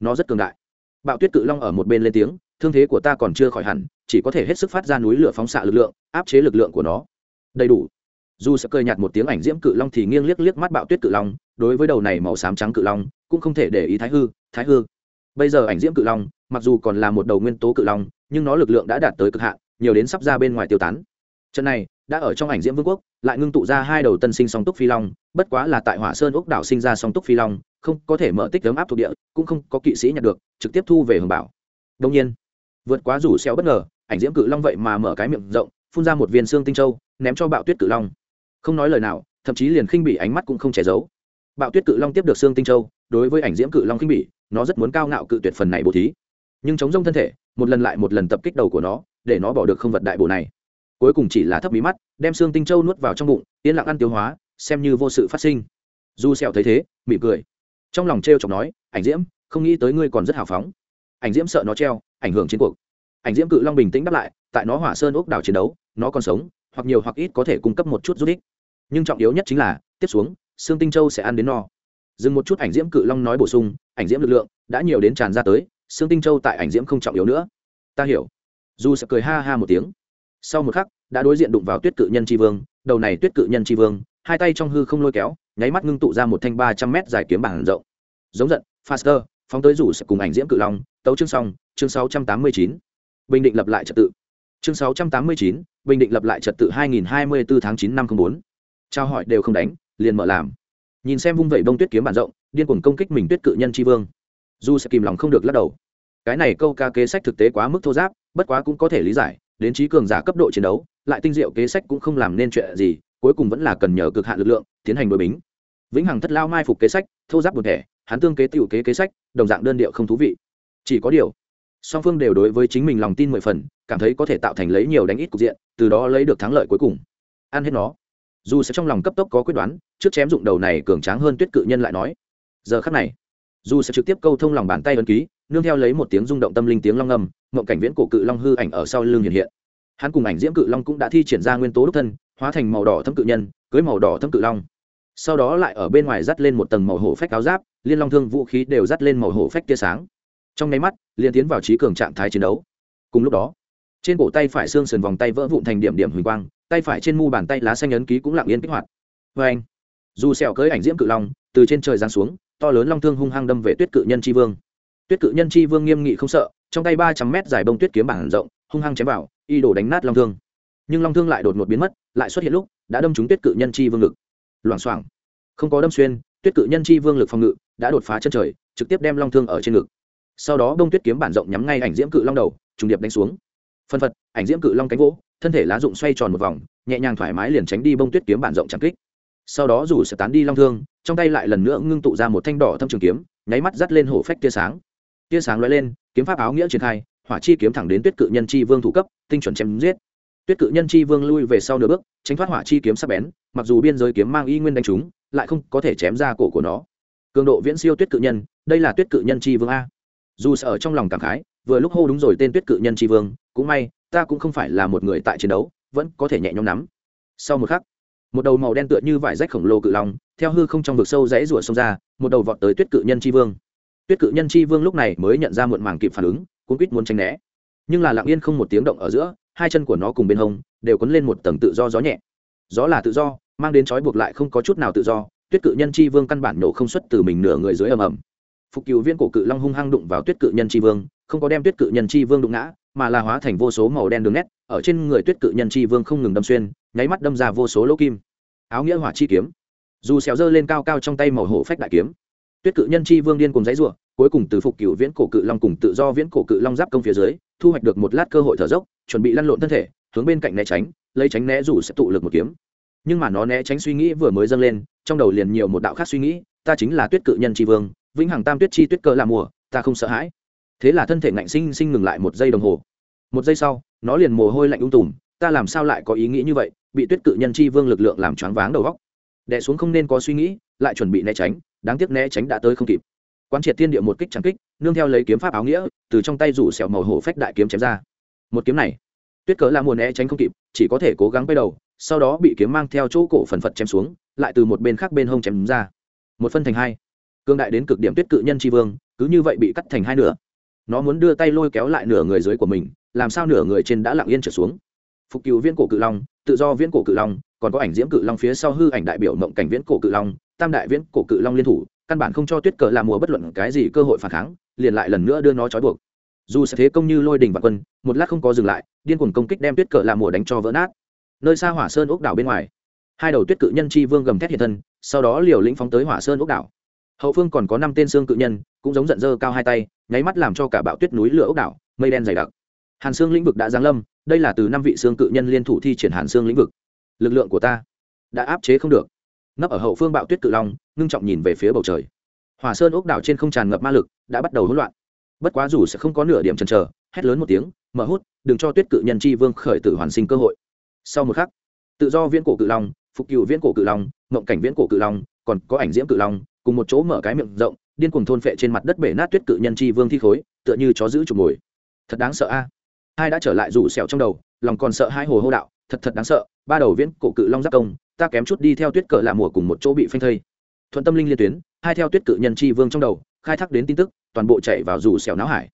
Nó rất cường đại. Bạo tuyết cự long ở một bên lên tiếng, thương thế của ta còn chưa khỏi hẳn, chỉ có thể hết sức phát ra núi lửa phóng xạ lực lượng, áp chế lực lượng của nó. Đầy đủ. Dù sẽ cười nhạt một tiếng ảnh diễm cự long thì nghiêng liếc liếc mắt bạo tuyết cự long, đối với đầu này màu xám trắng cự long, cũng không thể để ý thái hư thái hư. Bây giờ ảnh diễm cự long, mặc dù còn là một đầu nguyên tố cự long, nhưng nó lực lượng đã đạt tới cực hạn, nhiều đến sắp ra bên ngoài tiêu tán trận này đã ở trong ảnh diễm vương quốc, lại ngưng tụ ra hai đầu tân sinh song túc phi long, bất quá là tại hỏa sơn ốc đảo sinh ra song túc phi long, không có thể mở tích ấm áp thuộc địa, cũng không có kỵ sĩ nhặt được, trực tiếp thu về hưởng bảo. Đông nhiên, vượt quá rủ xeo bất ngờ, ảnh diễm cự long vậy mà mở cái miệng rộng, phun ra một viên xương tinh châu, ném cho bạo tuyết cự long. Không nói lời nào, thậm chí liền khinh bỉ ánh mắt cũng không che giấu. Bạo tuyết cự long tiếp được xương tinh châu, đối với ảnh diễm cự long khinh bỉ, nó rất muốn cao ngạo cự tuyệt phần này bổ thí. Nhưng chống rông thân thể, một lần lại một lần tập kích đầu của nó, để nó bỏ được không vật đại bổ này cuối cùng chỉ là thấp bí mắt, đem xương tinh châu nuốt vào trong bụng, yên lặng ăn tiêu hóa, xem như vô sự phát sinh. Du sẹo thấy thế, mỉm cười. Trong lòng treo chọc nói, ảnh diễm, không nghĩ tới ngươi còn rất hào phóng. Ảnh diễm sợ nó treo, ảnh hưởng chiến cuộc. Ảnh diễm cự long bình tĩnh đáp lại, tại nó hỏa sơn ốc đảo chiến đấu, nó còn sống, hoặc nhiều hoặc ít có thể cung cấp một chút giúp ích. Nhưng trọng yếu nhất chính là, tiếp xuống, xương tinh châu sẽ ăn đến no. Dừng một chút, ảnh diễm cự long nói bổ sung, ảnh diễm lực lượng đã nhiều đến tràn ra tới, xương tinh châu tại ảnh diễm không trọng yếu nữa. Ta hiểu. Dù sẽ cười ha ha một tiếng sau một khắc, đã đối diện đụng vào tuyết cự nhân tri vương, đầu này tuyết cự nhân tri vương, hai tay trong hư không lôi kéo, nháy mắt ngưng tụ ra một thanh ba trăm mét dài kiếm bảng rộng. Giống giận, faster, phóng tới rủ sẽ cùng ảnh diễm cự long, tấu chương xong, chương sáu trăm tám mươi chín. Bình định lập lại trật tự. Chương sáu trăm tám mươi chín, bình định lập lại trật tự hai nghìn hai mươi bốn tháng chín năm không bốn. Trao hỏi đều không đánh, liền mở làm. Nhìn xem vung vẩy bông tuyết kiếm bản rộng, điên cuồng công kích mình tuyết cự nhân tri vương. Dù sẽ kìm lòng không được lắc đầu. Cái này câu ca kế sách thực tế quá mức thô giáp, bất quá cũng có thể lý giải đến trí cường giả cấp độ chiến đấu, lại tinh diệu kế sách cũng không làm nên chuyện gì, cuối cùng vẫn là cần nhờ cực hạn lực lượng, tiến hành đội bính. Vĩnh hằng thất lao mai phục kế sách, thô giáp một thẻ, hắn tương kế tiểu kế kế sách, đồng dạng đơn điệu không thú vị. Chỉ có điều, song phương đều đối với chính mình lòng tin mười phần, cảm thấy có thể tạo thành lấy nhiều đánh ít cục diện, từ đó lấy được thắng lợi cuối cùng. Ăn hết nó. Dù sẽ trong lòng cấp tốc có quyết đoán, trước chém dụng đầu này cường tráng hơn tuyết cự nhân lại nói. Giờ khắc này, dù sẽ trực tiếp câu thông lòng bàn tay ấn ký, nương theo lấy một tiếng rung động tâm linh tiếng long âm mộng cảnh viễn cổ cự long hư ảnh ở sau lưng hiện hiện. Hắn cùng ảnh diễm cự long cũng đã thi triển ra nguyên tố đúc thân, hóa thành màu đỏ thâm cự nhân, cưới màu đỏ thâm cự long. Sau đó lại ở bên ngoài dắt lên một tầng màu hổ phách áo giáp, liên long thương vũ khí đều dắt lên màu hổ phách tia sáng. Trong nháy mắt liên tiến vào trí cường trạng thái chiến đấu. Cùng lúc đó, trên cổ tay phải xương sườn vòng tay vỡ vụn thành điểm điểm huỳnh quang, tay phải trên mu bàn tay lá xanh ấn ký cũng lặng yên kích hoạt. Vê anh, dù sẹo cưới ảnh diễm cự long, từ trên trời giáng xuống, to lớn long thương hung hăng đâm về tuyết cự nhân tri vương tuyết cự nhân chi vương nghiêm nghị không sợ, trong tay ba trăm mét dài bông tuyết kiếm bản rộng, hung hăng chém vào, y đổ đánh nát long thương. Nhưng long thương lại đột ngột biến mất, lại xuất hiện lúc, đã đâm trúng tuyết cự nhân chi vương lực loảng xoảng. Không có đâm xuyên, tuyết cự nhân chi vương lực phòng ngự đã đột phá chân trời, trực tiếp đem long thương ở trên ngực. Sau đó đông tuyết kiếm bản rộng nhắm ngay ảnh diễm cự long đầu, trùng điệp đánh xuống. Phân phật, ảnh diễm cự long cánh vỗ, thân thể lá rụng xoay tròn một vòng, nhẹ nhàng thoải mái liền tránh đi bông tuyết kiếm bản rộng chẳng kích. Sau đó dù sẽ tán đi long thương, trong tay lại lần nữa ngưng tụ ra một thanh đỏ thâm trường kiếm, nháy mắt dắt lên hổ phách tia sáng tia sáng lóe lên, kiếm pháp áo nghĩa triển khai, hỏa chi kiếm thẳng đến tuyết cự nhân chi vương thủ cấp, tinh chuẩn chém giết. Tuyết cự nhân chi vương lui về sau nửa bước, tránh thoát hỏa chi kiếm sắc bén, mặc dù biên giới kiếm mang y nguyên đánh trúng, lại không có thể chém ra cổ của nó. Cường độ viễn siêu tuyết cự nhân, đây là tuyết cự nhân chi vương a. Dù sợ trong lòng cảm khái, vừa lúc hô đúng rồi tên tuyết cự nhân chi vương, cũng may, ta cũng không phải là một người tại chiến đấu, vẫn có thể nhẹ nhõm nắm. Sau một khắc, một đầu màu đen tựa như vải rách khổng lồ cự long, theo hư không trong vực sâu rẽ rủa sông ra, một đầu vọt tới tuyết cự nhân chi vương tuyết cự nhân chi vương lúc này mới nhận ra muộn màng kịp phản ứng, cuốn quýt muốn tránh né. Nhưng là lặng yên không một tiếng động ở giữa, hai chân của nó cùng bên hông đều cuốn lên một tầng tự do gió nhẹ. Gió là tự do, mang đến trói buộc lại không có chút nào tự do, tuyết cự nhân chi vương căn bản nổ không xuất từ mình nửa người dưới ầm ầm. Phục cựu viên cổ cự long hung hăng đụng vào tuyết cự nhân chi vương, không có đem tuyết cự nhân chi vương đụng ngã, mà là hóa thành vô số màu đen đường nét, ở trên người tuyết cự nhân chi vương không ngừng đâm xuyên, nháy mắt đâm ra vô số lỗ kim. Áo nghĩa hỏa chi kiếm. Dù xéo dơ lên cao cao trong tay màu hổ phách đại kiếm. Tuyết cự nhân chi vương điên cùng dãy rủa cuối cùng từ phục cựu viễn cổ cự long cùng tự do viễn cổ cự long giáp công phía dưới, thu hoạch được một lát cơ hội thở dốc, chuẩn bị lăn lộn thân thể, hướng bên cạnh né tránh, lấy tránh né rủ sẽ tụ lực một kiếm. Nhưng mà nó né tránh suy nghĩ vừa mới dâng lên, trong đầu liền nhiều một đạo khác suy nghĩ, ta chính là tuyết cự nhân tri vương, vĩnh hằng tam tuyết chi tuyết cơ là mùa, ta không sợ hãi. Thế là thân thể ngạnh sinh sinh ngừng lại một giây đồng hồ. Một giây sau, nó liền mồ hôi lạnh ung tùm, ta làm sao lại có ý nghĩ như vậy, bị tuyết cự nhân chi vương lực lượng làm choáng váng đầu góc đẻ xuống không nên có suy nghĩ, lại chuẩn bị né tránh, đáng tiếc né tránh đã tới không kịp. Quán triệt thiên địa một kích trắng kích, nương theo lấy kiếm pháp áo nghĩa, từ trong tay rủ xẻo màu hổ phách đại kiếm chém ra. Một kiếm này, tuyết cớ là mùa né tránh không kịp, chỉ có thể cố gắng quay đầu, sau đó bị kiếm mang theo chỗ cổ phần phật chém xuống, lại từ một bên khác bên hông chém ra. Một phân thành hai. Cương đại đến cực điểm tuyết cự nhân tri vương, cứ như vậy bị cắt thành hai nửa. Nó muốn đưa tay lôi kéo lại nửa người dưới của mình, làm sao nửa người trên đã lặng yên trở xuống. Phục cứu viễn cổ cự long, tự do viễn cổ cự long, còn có ảnh diễm cự long phía sau hư ảnh đại biểu mộng cảnh viễn cổ cự long, tam đại viễn cổ cự long liên thủ căn bản không cho tuyết cờ làm mùa bất luận cái gì cơ hội phản kháng, liền lại lần nữa đưa nó trói buộc. Dù sẽ thế công như lôi đình và quân, một lát không có dừng lại, điên cuồng công kích đem tuyết cờ làm mùa đánh cho vỡ nát. Nơi xa hỏa sơn ốc đảo bên ngoài, hai đầu tuyết cự nhân chi vương gầm thét hiện thân, sau đó liều lĩnh phóng tới hỏa sơn ốc đảo. Hậu phương còn có năm tên xương cự nhân, cũng giống giận dơ cao hai tay, nháy mắt làm cho cả bão tuyết núi lửa ốc đảo, mây đen dày đặc. Hàn xương lĩnh vực đã giáng lâm, đây là từ năm vị xương cự nhân liên thủ thi triển hàn xương lĩnh vực. Lực lượng của ta đã áp chế không được nấp ở hậu phương bạo tuyết cự long, ngưng trọng nhìn về phía bầu trời. Hỏa sơn ốc đảo trên không tràn ngập ma lực, đã bắt đầu hỗn loạn. Bất quá dù sẽ không có nửa điểm chần chờ, hét lớn một tiếng, mở hút, đừng cho tuyết cự nhân chi vương khởi tử hoàn sinh cơ hội. Sau một khắc, tự do viễn cổ cự long, phục cựu viễn cổ cự long, mộng cảnh viễn cổ cự long, còn có ảnh diễm cự long, cùng một chỗ mở cái miệng rộng, điên cuồng thôn phệ trên mặt đất bể nát tuyết cự nhân chi vương thi khối, tựa như chó giữ chụp mồi. Thật đáng sợ a. Hai đã trở lại rủ sẹo trong đầu, lòng còn sợ hai hồ hô đạo, thật thật đáng sợ, ba đầu viễn cổ cự long giáp công ta kém chút đi theo tuyết cờ lạ mùa cùng một chỗ bị phanh thây. Thuận tâm linh liên tuyến, hai theo tuyết cự nhân chi vương trong đầu, khai thác đến tin tức, toàn bộ chạy vào rủ sẹo não hải.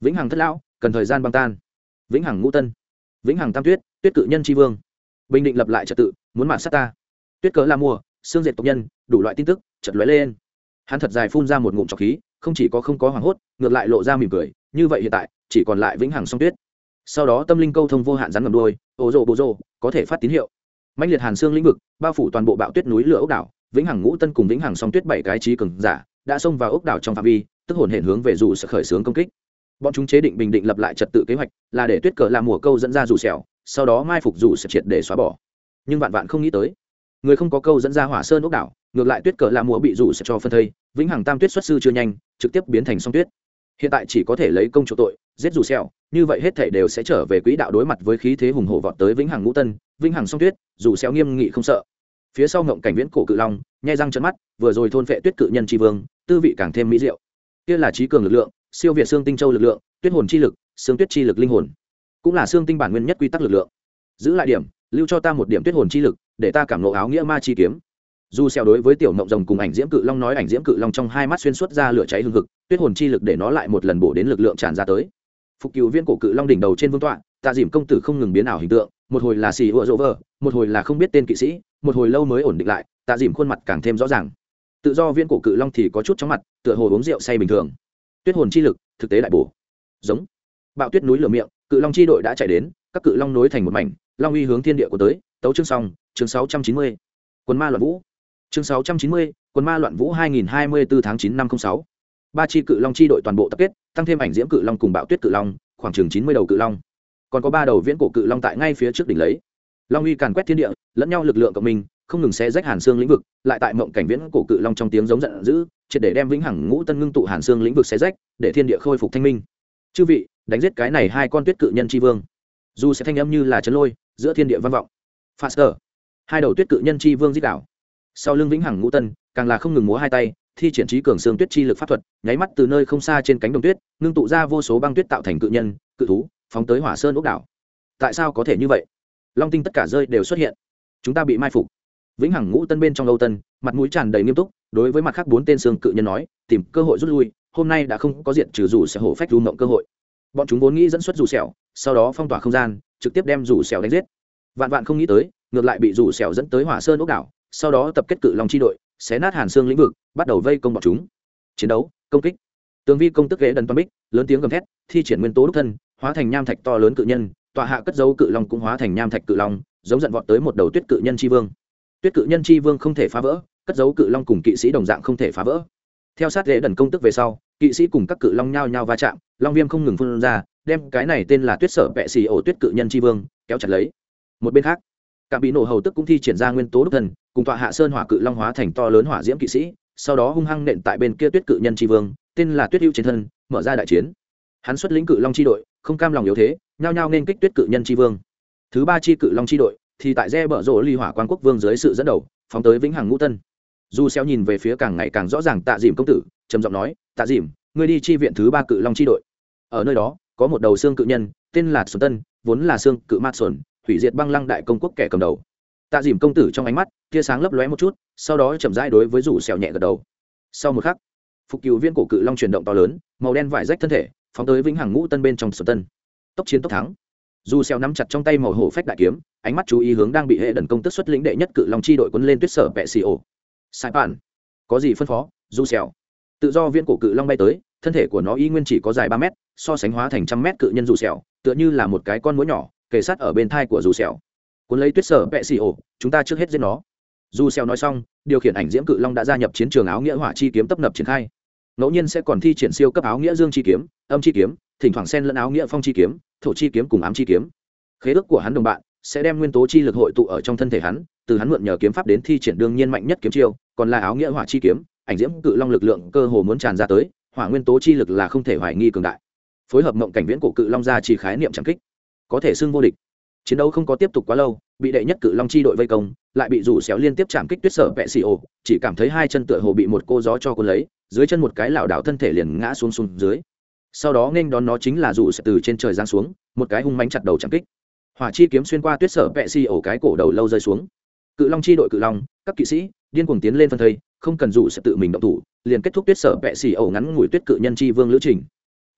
Vĩnh hằng thất lão, cần thời gian băng tan. Vĩnh hằng ngũ tân. Vĩnh hằng tam tuyết tuyết cự nhân tri vương. Bình định lập lại trật tự, muốn mạng sát ta. Tuyết cờ la mùa, xương dệt tộc nhân, đủ loại tin tức chật lóe lên. Hắn thật dài phun ra một ngụm trọc khí, không chỉ có không có hoảng hốt, ngược lại lộ ra mỉm cười, như vậy hiện tại, chỉ còn lại vĩnh hằng song tuyết. Sau đó tâm linh câu thông vô hạn rắn ngầm đôi ô rô bô rô, có thể phát tín hiệu mạnh liệt hàn xương lĩnh vực, bao phủ toàn bộ bạo tuyết núi lửa ốc đảo, vĩnh hằng ngũ tân cùng vĩnh hằng song tuyết bảy cái trí cường giả đã xông vào ốc đảo trong phạm vi, tức hồn hển hướng về dù sẽ khởi xướng công kích. Bọn chúng chế định bình định lập lại trật tự kế hoạch, là để tuyết cờ làm mùa câu dẫn ra rủ xẻo sau đó mai phục rủ sẽ triệt để xóa bỏ. Nhưng vạn vạn không nghĩ tới, người không có câu dẫn ra hỏa sơn ốc đảo, ngược lại tuyết cờ làm mùa bị rủ sẽ cho phân thây, vĩnh hằng tam tuyết xuất sư chưa nhanh, trực tiếp biến thành song tuyết. Hiện tại chỉ có thể lấy công chủ tội giết dù xèo như vậy hết thảy đều sẽ trở về quỹ đạo đối mặt với khí thế hùng hổ vọt tới vĩnh hằng ngũ tân, vĩnh hằng song tuyết, dù xèo nghiêm nghị không sợ. Phía sau ngậm cảnh viễn cổ cự long, nhai răng trợn mắt, vừa rồi thôn phệ tuyết cự nhân tri vương, tư vị càng thêm mỹ diệu. Kia là trí cường lực lượng, siêu việt xương tinh châu lực lượng, tuyết hồn chi lực xương tuyết chi lực linh hồn. Cũng là xương tinh bản nguyên nhất quy tắc lực lượng. Giữ lại điểm, lưu cho ta một điểm tuyết hồn chi lực, để ta cảm nộ áo nghĩa ma chi kiếm. Dù xeo đối với tiểu ngọc rồng cùng ảnh diễm cự long nói, ảnh diễm cự long trong hai mắt xuyên suốt ra lửa cháy hừng hực, tuyết hồn chi lực để nó lại một lần bổ đến lực lượng tràn ra tới phục cựu viên cổ cự long đỉnh đầu trên vương tọa, tạ dìm công tử không ngừng biến ảo hình tượng, một hồi là xì ựa rỗ vờ, một hồi là không biết tên kỵ sĩ, một hồi lâu mới ổn định lại, tạ dìm khuôn mặt càng thêm rõ ràng. Tự do viên cổ cự long thì có chút chóng mặt, tựa hồ uống rượu say bình thường. Tuyết hồn chi lực, thực tế lại bổ. Giống. Bạo tuyết núi lửa miệng, cự long chi đội đã chạy đến, các cự long nối thành một mảnh, long uy hướng thiên địa của tới, tấu chương xong, chương sáu trăm chín mươi. Quân ma loạn vũ. Chương sáu trăm chín mươi, quân ma loạn vũ hai nghìn hai mươi bốn tháng chín năm không sáu ba chi cự long chi đội toàn bộ tập kết, tăng thêm ảnh diễm cự long cùng bạo tuyết cự long, khoảng chừng chín mươi đầu cự long. Còn có ba đầu viễn cổ cự long tại ngay phía trước đỉnh lấy. Long uy càn quét thiên địa, lẫn nhau lực lượng cộng minh, không ngừng xé rách hàn xương lĩnh vực, lại tại mộng cảnh viễn cổ cự long trong tiếng giống giận dữ, triệt để đem vĩnh hằng ngũ tân ngưng tụ hàn xương lĩnh vực xé rách, để thiên địa khôi phục thanh minh. Chư vị, đánh giết cái này hai con tuyết cự nhân tri vương. Dù sẽ thanh âm như là chấn lôi, giữa thiên địa văn vọng. Faster. Hai đầu tuyết cự nhân tri vương giết đảo. Sau lưng vĩnh hằng ngũ tân, càng là không ngừng múa hai tay thi triển trí cường xương tuyết chi lực pháp thuật, nháy mắt từ nơi không xa trên cánh đồng tuyết, ngưng tụ ra vô số băng tuyết tạo thành cự nhân, cự thú, phóng tới hỏa sơn ốc đảo. Tại sao có thể như vậy? Long tinh tất cả rơi đều xuất hiện. Chúng ta bị mai phục. Vĩnh hằng ngũ tân bên trong âu tân, mặt mũi tràn đầy nghiêm túc, đối với mặt khác bốn tên xương cự nhân nói, tìm cơ hội rút lui, hôm nay đã không có diện trừ rủ sẽ hổ phách rung động cơ hội. Bọn chúng vốn nghĩ dẫn xuất rủ sẹo sau đó phong tỏa không gian, trực tiếp đem rủ sẹo đánh giết. Vạn vạn không nghĩ tới, ngược lại bị rủ sẹo dẫn tới hỏa sơn ốc đảo sau đó tập kết cự long chi đội, xé nát hàn xương lĩnh vực, bắt đầu vây công bọn chúng. Chiến đấu, công kích. Tường vi công tức ghế đần toan bích, lớn tiếng gầm thét, thi triển nguyên tố đúc thân, hóa thành nham thạch to lớn cự nhân, tọa hạ cất dấu cự long cũng hóa thành nham thạch cự long, giống giận vọt tới một đầu tuyết cự nhân tri vương. Tuyết cự nhân tri vương không thể phá vỡ, cất dấu cự long cùng kỵ sĩ đồng dạng không thể phá vỡ. Theo sát ghế đần công tức về sau, kỵ sĩ cùng các cự long nhao nhao va chạm, long viêm không ngừng phun ra, đem cái này tên là tuyết sở vệ xì ổ tuyết cự nhân tri vương, kéo chặt lấy. Một bên khác cả bị nổ hầu tức cũng thi triển ra nguyên tố đúc thần cùng tọa hạ sơn hỏa cự long hóa thành to lớn hỏa diễm kỵ sĩ, sau đó hung hăng nện tại bên kia tuyết cự nhân tri vương, tên là tuyết hữu chiến thân, mở ra đại chiến. Hắn xuất lĩnh cự long tri đội, không cam lòng yếu thế, nhao nhao nên kích tuyết cự nhân tri vương. Thứ ba chi cự long tri đội thì tại re bở rộ ly hỏa quan quốc vương dưới sự dẫn đầu, phóng tới vĩnh hằng ngũ tân. Du xeo nhìn về phía càng ngày càng rõ ràng tạ dìm công tử, trầm giọng nói, tạ dìm, ngươi đi chi viện thứ ba cự long tri đội. Ở nơi đó, có một đầu xương cự nhân, tên là xuân tân, vốn là xương cự mát xuân hủy diệt băng lăng đại công quốc kẻ cầm đầu. Tạ dìm công tử trong ánh mắt, tia sáng lấp lóe một chút, sau đó chậm rãi đối với rủ xèo nhẹ gật đầu. Sau một khắc, phục cựu viên cổ cự long chuyển động to lớn, màu đen vải rách thân thể, phóng tới vĩnh hằng ngũ tân bên trong sở tân. Tốc chiến tốc thắng. Dù xèo nắm chặt trong tay màu hổ phách đại kiếm, ánh mắt chú ý hướng đang bị hệ đần công tức xuất lĩnh đệ nhất cự long chi đội quân lên tuyết sở bệ xì ổ. Sai bản có gì phân phó, dù xèo tự do viên cổ cự long bay tới, thân thể của nó y nguyên chỉ có dài ba mét, so sánh hóa thành trăm mét cự nhân dù xèo tựa như là một cái con mũi nhỏ kề sát ở bên thai của dù xèo cuốn lấy tuyết sở bệ xì ổ, chúng ta trước hết giết nó. Dù xèo nói xong, điều khiển ảnh diễm cự long đã gia nhập chiến trường áo nghĩa hỏa chi kiếm tấp nập triển khai. Ngẫu nhiên sẽ còn thi triển siêu cấp áo nghĩa dương chi kiếm, âm chi kiếm, thỉnh thoảng xen lẫn áo nghĩa phong chi kiếm, thổ chi kiếm cùng ám chi kiếm. Khế ước của hắn đồng bạn sẽ đem nguyên tố chi lực hội tụ ở trong thân thể hắn, từ hắn mượn nhờ kiếm pháp đến thi triển đương nhiên mạnh nhất kiếm chiêu, còn là áo nghĩa hỏa chi kiếm, ảnh diễm cự long lực lượng cơ hồ muốn tràn ra tới, hỏa nguyên tố chi lực là không thể hoài nghi cường đại. Phối hợp mộng cảnh viễn cổ cự long ra chỉ khái niệm chẳng kích có thể xưng vô địch. Chiến đấu không có tiếp tục quá lâu, bị đệ nhất cự long chi đội vây công, lại bị rủ xéo liên tiếp chạm kích tuyết sở vẹ xì ổ, chỉ cảm thấy hai chân tựa hồ bị một cô gió cho cô lấy, dưới chân một cái lảo đảo thân thể liền ngã xuống xuống dưới. Sau đó nên đón nó chính là rủ sẽ từ trên trời giáng xuống, một cái hung mánh chặt đầu chạm kích. Hỏa chi kiếm xuyên qua tuyết sở vẹ xì ổ cái cổ đầu lâu rơi xuống. Cự long chi đội cự long, các kỵ sĩ, điên cuồng tiến lên phân thây, không cần rủ sẽ tự mình động thủ, liền kết thúc tuyết sở vẹ xì ổ ngắn ngủi tuyết cự nhân chi vương lữ trình.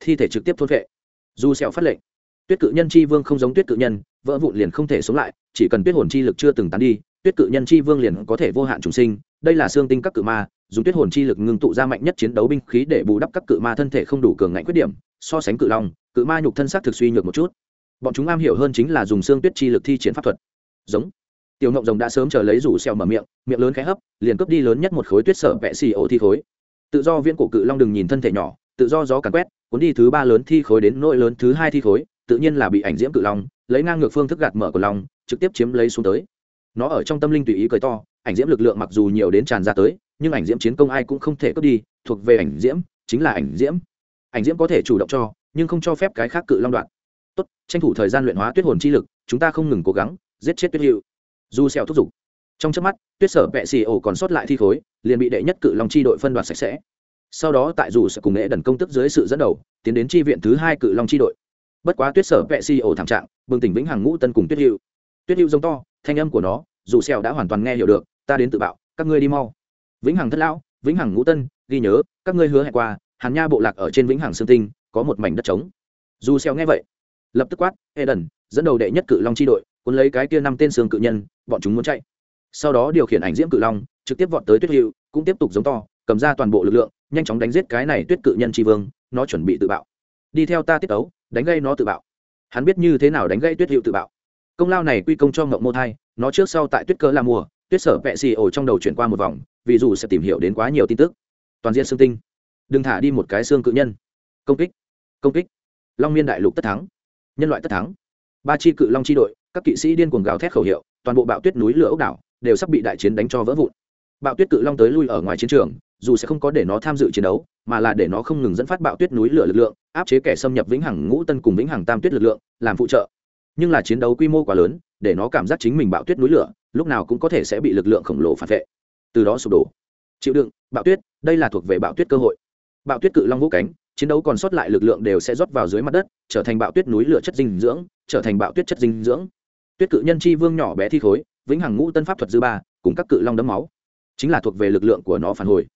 Thi thể trực tiếp thôn vệ. Dù sẹo phát lệnh tuyết cự nhân chi vương không giống tuyết cự nhân, vỡ vụn liền không thể sống lại, chỉ cần tuyết hồn chi lực chưa từng tán đi, tuyết cự nhân chi vương liền có thể vô hạn trùng sinh. Đây là xương tinh các cự ma, dùng tuyết hồn chi lực ngưng tụ ra mạnh nhất chiến đấu binh khí để bù đắp các cự ma thân thể không đủ cường ngạnh khuyết điểm, so sánh cự long, cự ma nhục thân xác thực suy nhược một chút. Bọn chúng am hiểu hơn chính là dùng xương tuyết chi lực thi triển pháp thuật. Giống. Tiểu ngộng rồng đã sớm chờ lấy rủ xèo mở miệng miệng lớn khẽ hấp, liền cướp đi lớn nhất một khối tuyết sở vẽ xì ổ thi khối. Tự do viên cổ cự long đừng nhìn thân thể nhỏ, tự do gió càn quét, cuốn đi thứ ba lớn thi khối đến nỗi lớn thứ hai thi khối tự nhiên là bị ảnh diễm cự long, lấy ngang ngược phương thức gạt mở của long, trực tiếp chiếm lấy xuống tới. Nó ở trong tâm linh tùy ý cười to, ảnh diễm lực lượng mặc dù nhiều đến tràn ra tới, nhưng ảnh diễm chiến công ai cũng không thể cướp đi, thuộc về ảnh diễm, chính là ảnh diễm. Ảnh diễm có thể chủ động cho, nhưng không cho phép cái khác cự long đoạn. Tốt, tranh thủ thời gian luyện hóa tuyết hồn chi lực, chúng ta không ngừng cố gắng, giết chết tuyết hiệu du xeo thúc giục. Trong chớp mắt, tuyết sở vẹ xì ổ còn sót lại thi khối, liền bị đệ nhất cự long chi đội phân đoạt sạch sẽ. Sau đó tại dù sẽ cùng nghệ đần công tức dưới sự dẫn đầu, tiến đến chi viện thứ hai cự long chi đội bất quá tuyết sở vệ si ổ thảm trạng, bừng tỉnh vĩnh hằng ngũ tân cùng tuyết hữu. Tuyết hữu giống to, thanh âm của nó, dù xèo đã hoàn toàn nghe hiểu được, ta đến tự bạo, các ngươi đi mau. Vĩnh hằng thất lão, vĩnh hằng ngũ tân, ghi nhớ, các ngươi hứa hẹn qua, hàn nha bộ lạc ở trên vĩnh hằng sương tinh, có một mảnh đất trống. Dù xèo nghe vậy, lập tức quát Eden đần, dẫn đầu đệ nhất cự long chi đội, cuốn lấy cái kia năm tên xương cự nhân, bọn chúng muốn chạy. Sau đó điều khiển ảnh diễm cự long, trực tiếp vọt tới tuyết hiệu cũng tiếp tục giống to, cầm ra toàn bộ lực lượng, nhanh chóng đánh giết cái này tuyết cự nhân tri vương, nó chuẩn bị tự bạo. Đi theo ta tiết tấu đánh gây nó tự bạo. Hắn biết như thế nào đánh gây tuyết hiệu tự bạo. Công lao này quy công cho ngộng mô thai, nó trước sau tại tuyết cơ la mùa, tuyết sở vẹ xì ổ trong đầu chuyển qua một vòng, vì dù sẽ tìm hiểu đến quá nhiều tin tức. Toàn diện xương tinh. Đừng thả đi một cái xương cự nhân. Công kích. Công kích. Long miên đại lục tất thắng. Nhân loại tất thắng. Ba chi cự long chi đội, các kỵ sĩ điên cuồng gào thét khẩu hiệu, toàn bộ bạo tuyết núi lửa ốc đảo, đều sắp bị đại chiến đánh cho vỡ vụn. Bạo tuyết cự long tới lui ở ngoài chiến trường dù sẽ không có để nó tham dự chiến đấu, mà là để nó không ngừng dẫn phát bạo tuyết núi lửa lực lượng, áp chế kẻ xâm nhập vĩnh hằng ngũ tân cùng vĩnh hằng tam tuyết lực lượng, làm phụ trợ. Nhưng là chiến đấu quy mô quá lớn, để nó cảm giác chính mình bạo tuyết núi lửa, lúc nào cũng có thể sẽ bị lực lượng khổng lồ phản vệ. Từ đó sụp đổ. Chịu đựng, bạo tuyết, đây là thuộc về bạo tuyết cơ hội. Bạo tuyết cự long vũ cánh, chiến đấu còn sót lại lực lượng đều sẽ rót vào dưới mặt đất, trở thành bạo tuyết núi lửa chất dinh dưỡng, trở thành bạo tuyết chất dinh dưỡng. Tuyết cự nhân chi vương nhỏ bé thi khối, vĩnh hằng ngũ tân pháp thuật dư ba, cùng các cự long đấm máu. Chính là thuộc về lực lượng của nó phản hồi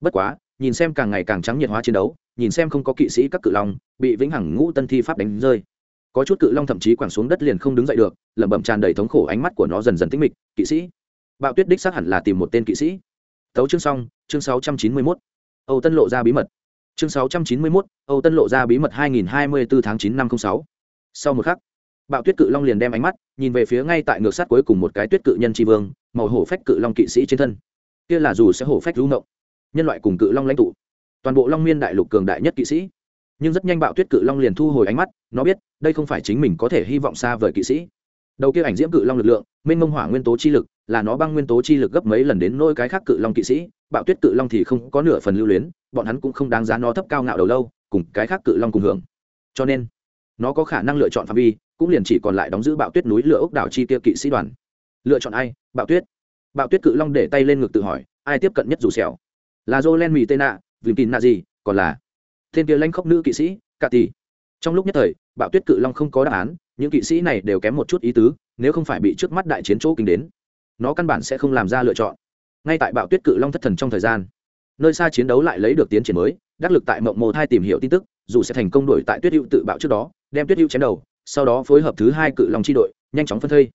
bất quá, nhìn xem càng ngày càng trắng nhiệt hóa chiến đấu, nhìn xem không có kỵ sĩ các cự long bị vĩnh hằng ngũ tân thi pháp đánh rơi. Có chút cự long thậm chí quẳng xuống đất liền không đứng dậy được, lẩm bẩm tràn đầy thống khổ ánh mắt của nó dần dần tinh mịch, kỵ sĩ, bạo tuyết đích xác hẳn là tìm một tên kỵ sĩ. Tấu chương xong, chương sáu trăm chín mươi mốt. Âu tân lộ ra bí mật. Chương sáu trăm chín mươi mốt, âu tân lộ ra bí mật hai nghìn hai mươi bốn tháng chín năm không sáu. Sau một khắc, bạo tuyết cự long liền đem ánh mắt nhìn về phía ngay tại ngược sát cuối cùng một cái tuyết cự nhân tri vương, màu hổ phách cự long kỵ sĩ trên thân. Kia là dù sẽ hổ phách lũ ngộng nhân loại cùng cự long lãnh tụ. Toàn bộ long miên đại lục cường đại nhất kỵ sĩ. Nhưng rất nhanh bạo tuyết cự long liền thu hồi ánh mắt, nó biết, đây không phải chính mình có thể hy vọng xa vời kỵ sĩ. Đầu kia ảnh diễm cự long lực lượng, mênh mông hỏa nguyên tố chi lực, là nó băng nguyên tố chi lực gấp mấy lần đến nôi cái khác cự long kỵ sĩ. Bạo tuyết cự long thì không có nửa phần lưu luyến, bọn hắn cũng không đáng giá nó thấp cao ngạo đầu lâu, cùng cái khác cự long cùng hưởng. Cho nên, nó có khả năng lựa chọn phạm vi, cũng liền chỉ còn lại đóng giữ bạo tuyết núi lửa ốc đảo chi kia kỵ sĩ đoàn. Lựa chọn ai? Bạo tuyết. Bạo tuyết cự long để tay lên ngực tự hỏi, ai tiếp cận nhất dù xẻo? Là jolen mỹ tên nạ vì tin nạ gì còn là tên kia lanh khóc nữ kỵ sĩ cà tì trong lúc nhất thời, bạo tuyết cự long không có đáp án, những kỵ sĩ này đều kém một chút ý tứ, nếu không phải bị trước mắt đại chiến chỗ kinh đến, nó căn bản sẽ không làm ra lựa chọn. Ngay tại bạo tuyết cự long thất thần trong thời gian, nơi xa chiến đấu lại lấy được tiến triển mới, đắc lực tại mộng mồ thai tìm hiểu tin tức, dù sẽ thành công đổi tại tuyết hữu tự bạo trước đó, đem tuyết hữu chém đầu, sau đó phối hợp thứ hai cự long chi đội, nhanh chóng phân thây.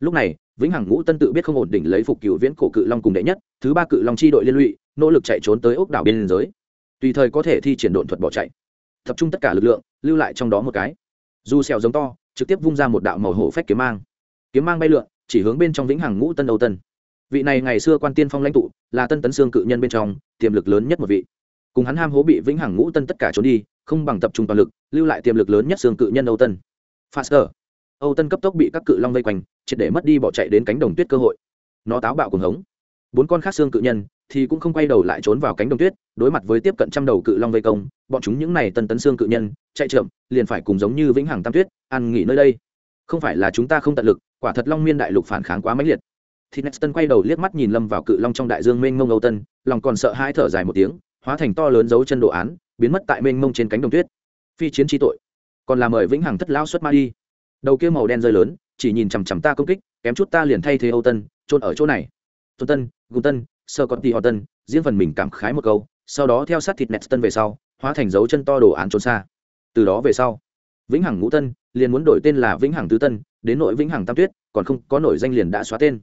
Lúc này, vĩnh hằng ngũ tân tự biết không ổn định lấy phục cựu viễn cổ cự long cùng đệ nhất, thứ ba cự long chi đội liên lụy nỗ lực chạy trốn tới ốc đảo biên giới. Tùy thời có thể thi triển độn thuật bỏ chạy. Tập trung tất cả lực lượng, lưu lại trong đó một cái. Dù xèo giống to, trực tiếp vung ra một đạo màu hổ phách kiếm mang. Kiếm mang bay lượn, chỉ hướng bên trong vĩnh hằng ngũ tân âu tân. Vị này ngày xưa quan tiên phong lãnh tụ, là tân tấn xương cự nhân bên trong, tiềm lực lớn nhất một vị. Cùng hắn ham hố bị vĩnh hằng ngũ tân tất cả trốn đi, không bằng tập trung toàn lực, lưu lại tiềm lực lớn nhất xương cự nhân âu tân. Faster. Âu tân cấp tốc bị các cự long vây quanh, triệt để mất đi bỏ chạy đến cánh đồng tuyết cơ hội. Nó táo bạo cuồng hống. Bốn con khác xương cự nhân thì cũng không quay đầu lại trốn vào cánh đồng tuyết, đối mặt với tiếp cận trăm đầu cự long vây công, bọn chúng những này tân tấn xương cự nhân, chạy chậm, liền phải cùng giống như vĩnh hằng tam tuyết ăn nghỉ nơi đây. Không phải là chúng ta không tận lực, quả thật long miên đại lục phản kháng quá mãnh liệt. Thì nexton quay đầu liếc mắt nhìn lâm vào cự long trong đại dương mênh mông âu tân, lòng còn sợ hai thở dài một tiếng, hóa thành to lớn dấu chân đồ án, biến mất tại mênh mông trên cánh đồng tuyết. Phi chiến tri tội. Còn là mời vĩnh hằng thất lao xuất ma đi. Đầu kia màu đen rơi lớn, chỉ nhìn chằm chằm ta công kích, kém chút ta liền thay thế âu tân trôn ở chỗ này. Tôn tân gùng tân sơ còn tì họ tân riêng phần mình cảm khái một câu, sau đó theo sát thịt nẹt tân về sau, hóa thành dấu chân to đồ án trốn xa. Từ đó về sau, vĩnh hằng ngũ tân liền muốn đổi tên là vĩnh hằng tứ tân, đến nội vĩnh hằng tam tuyết, còn không có nổi danh liền đã xóa tên.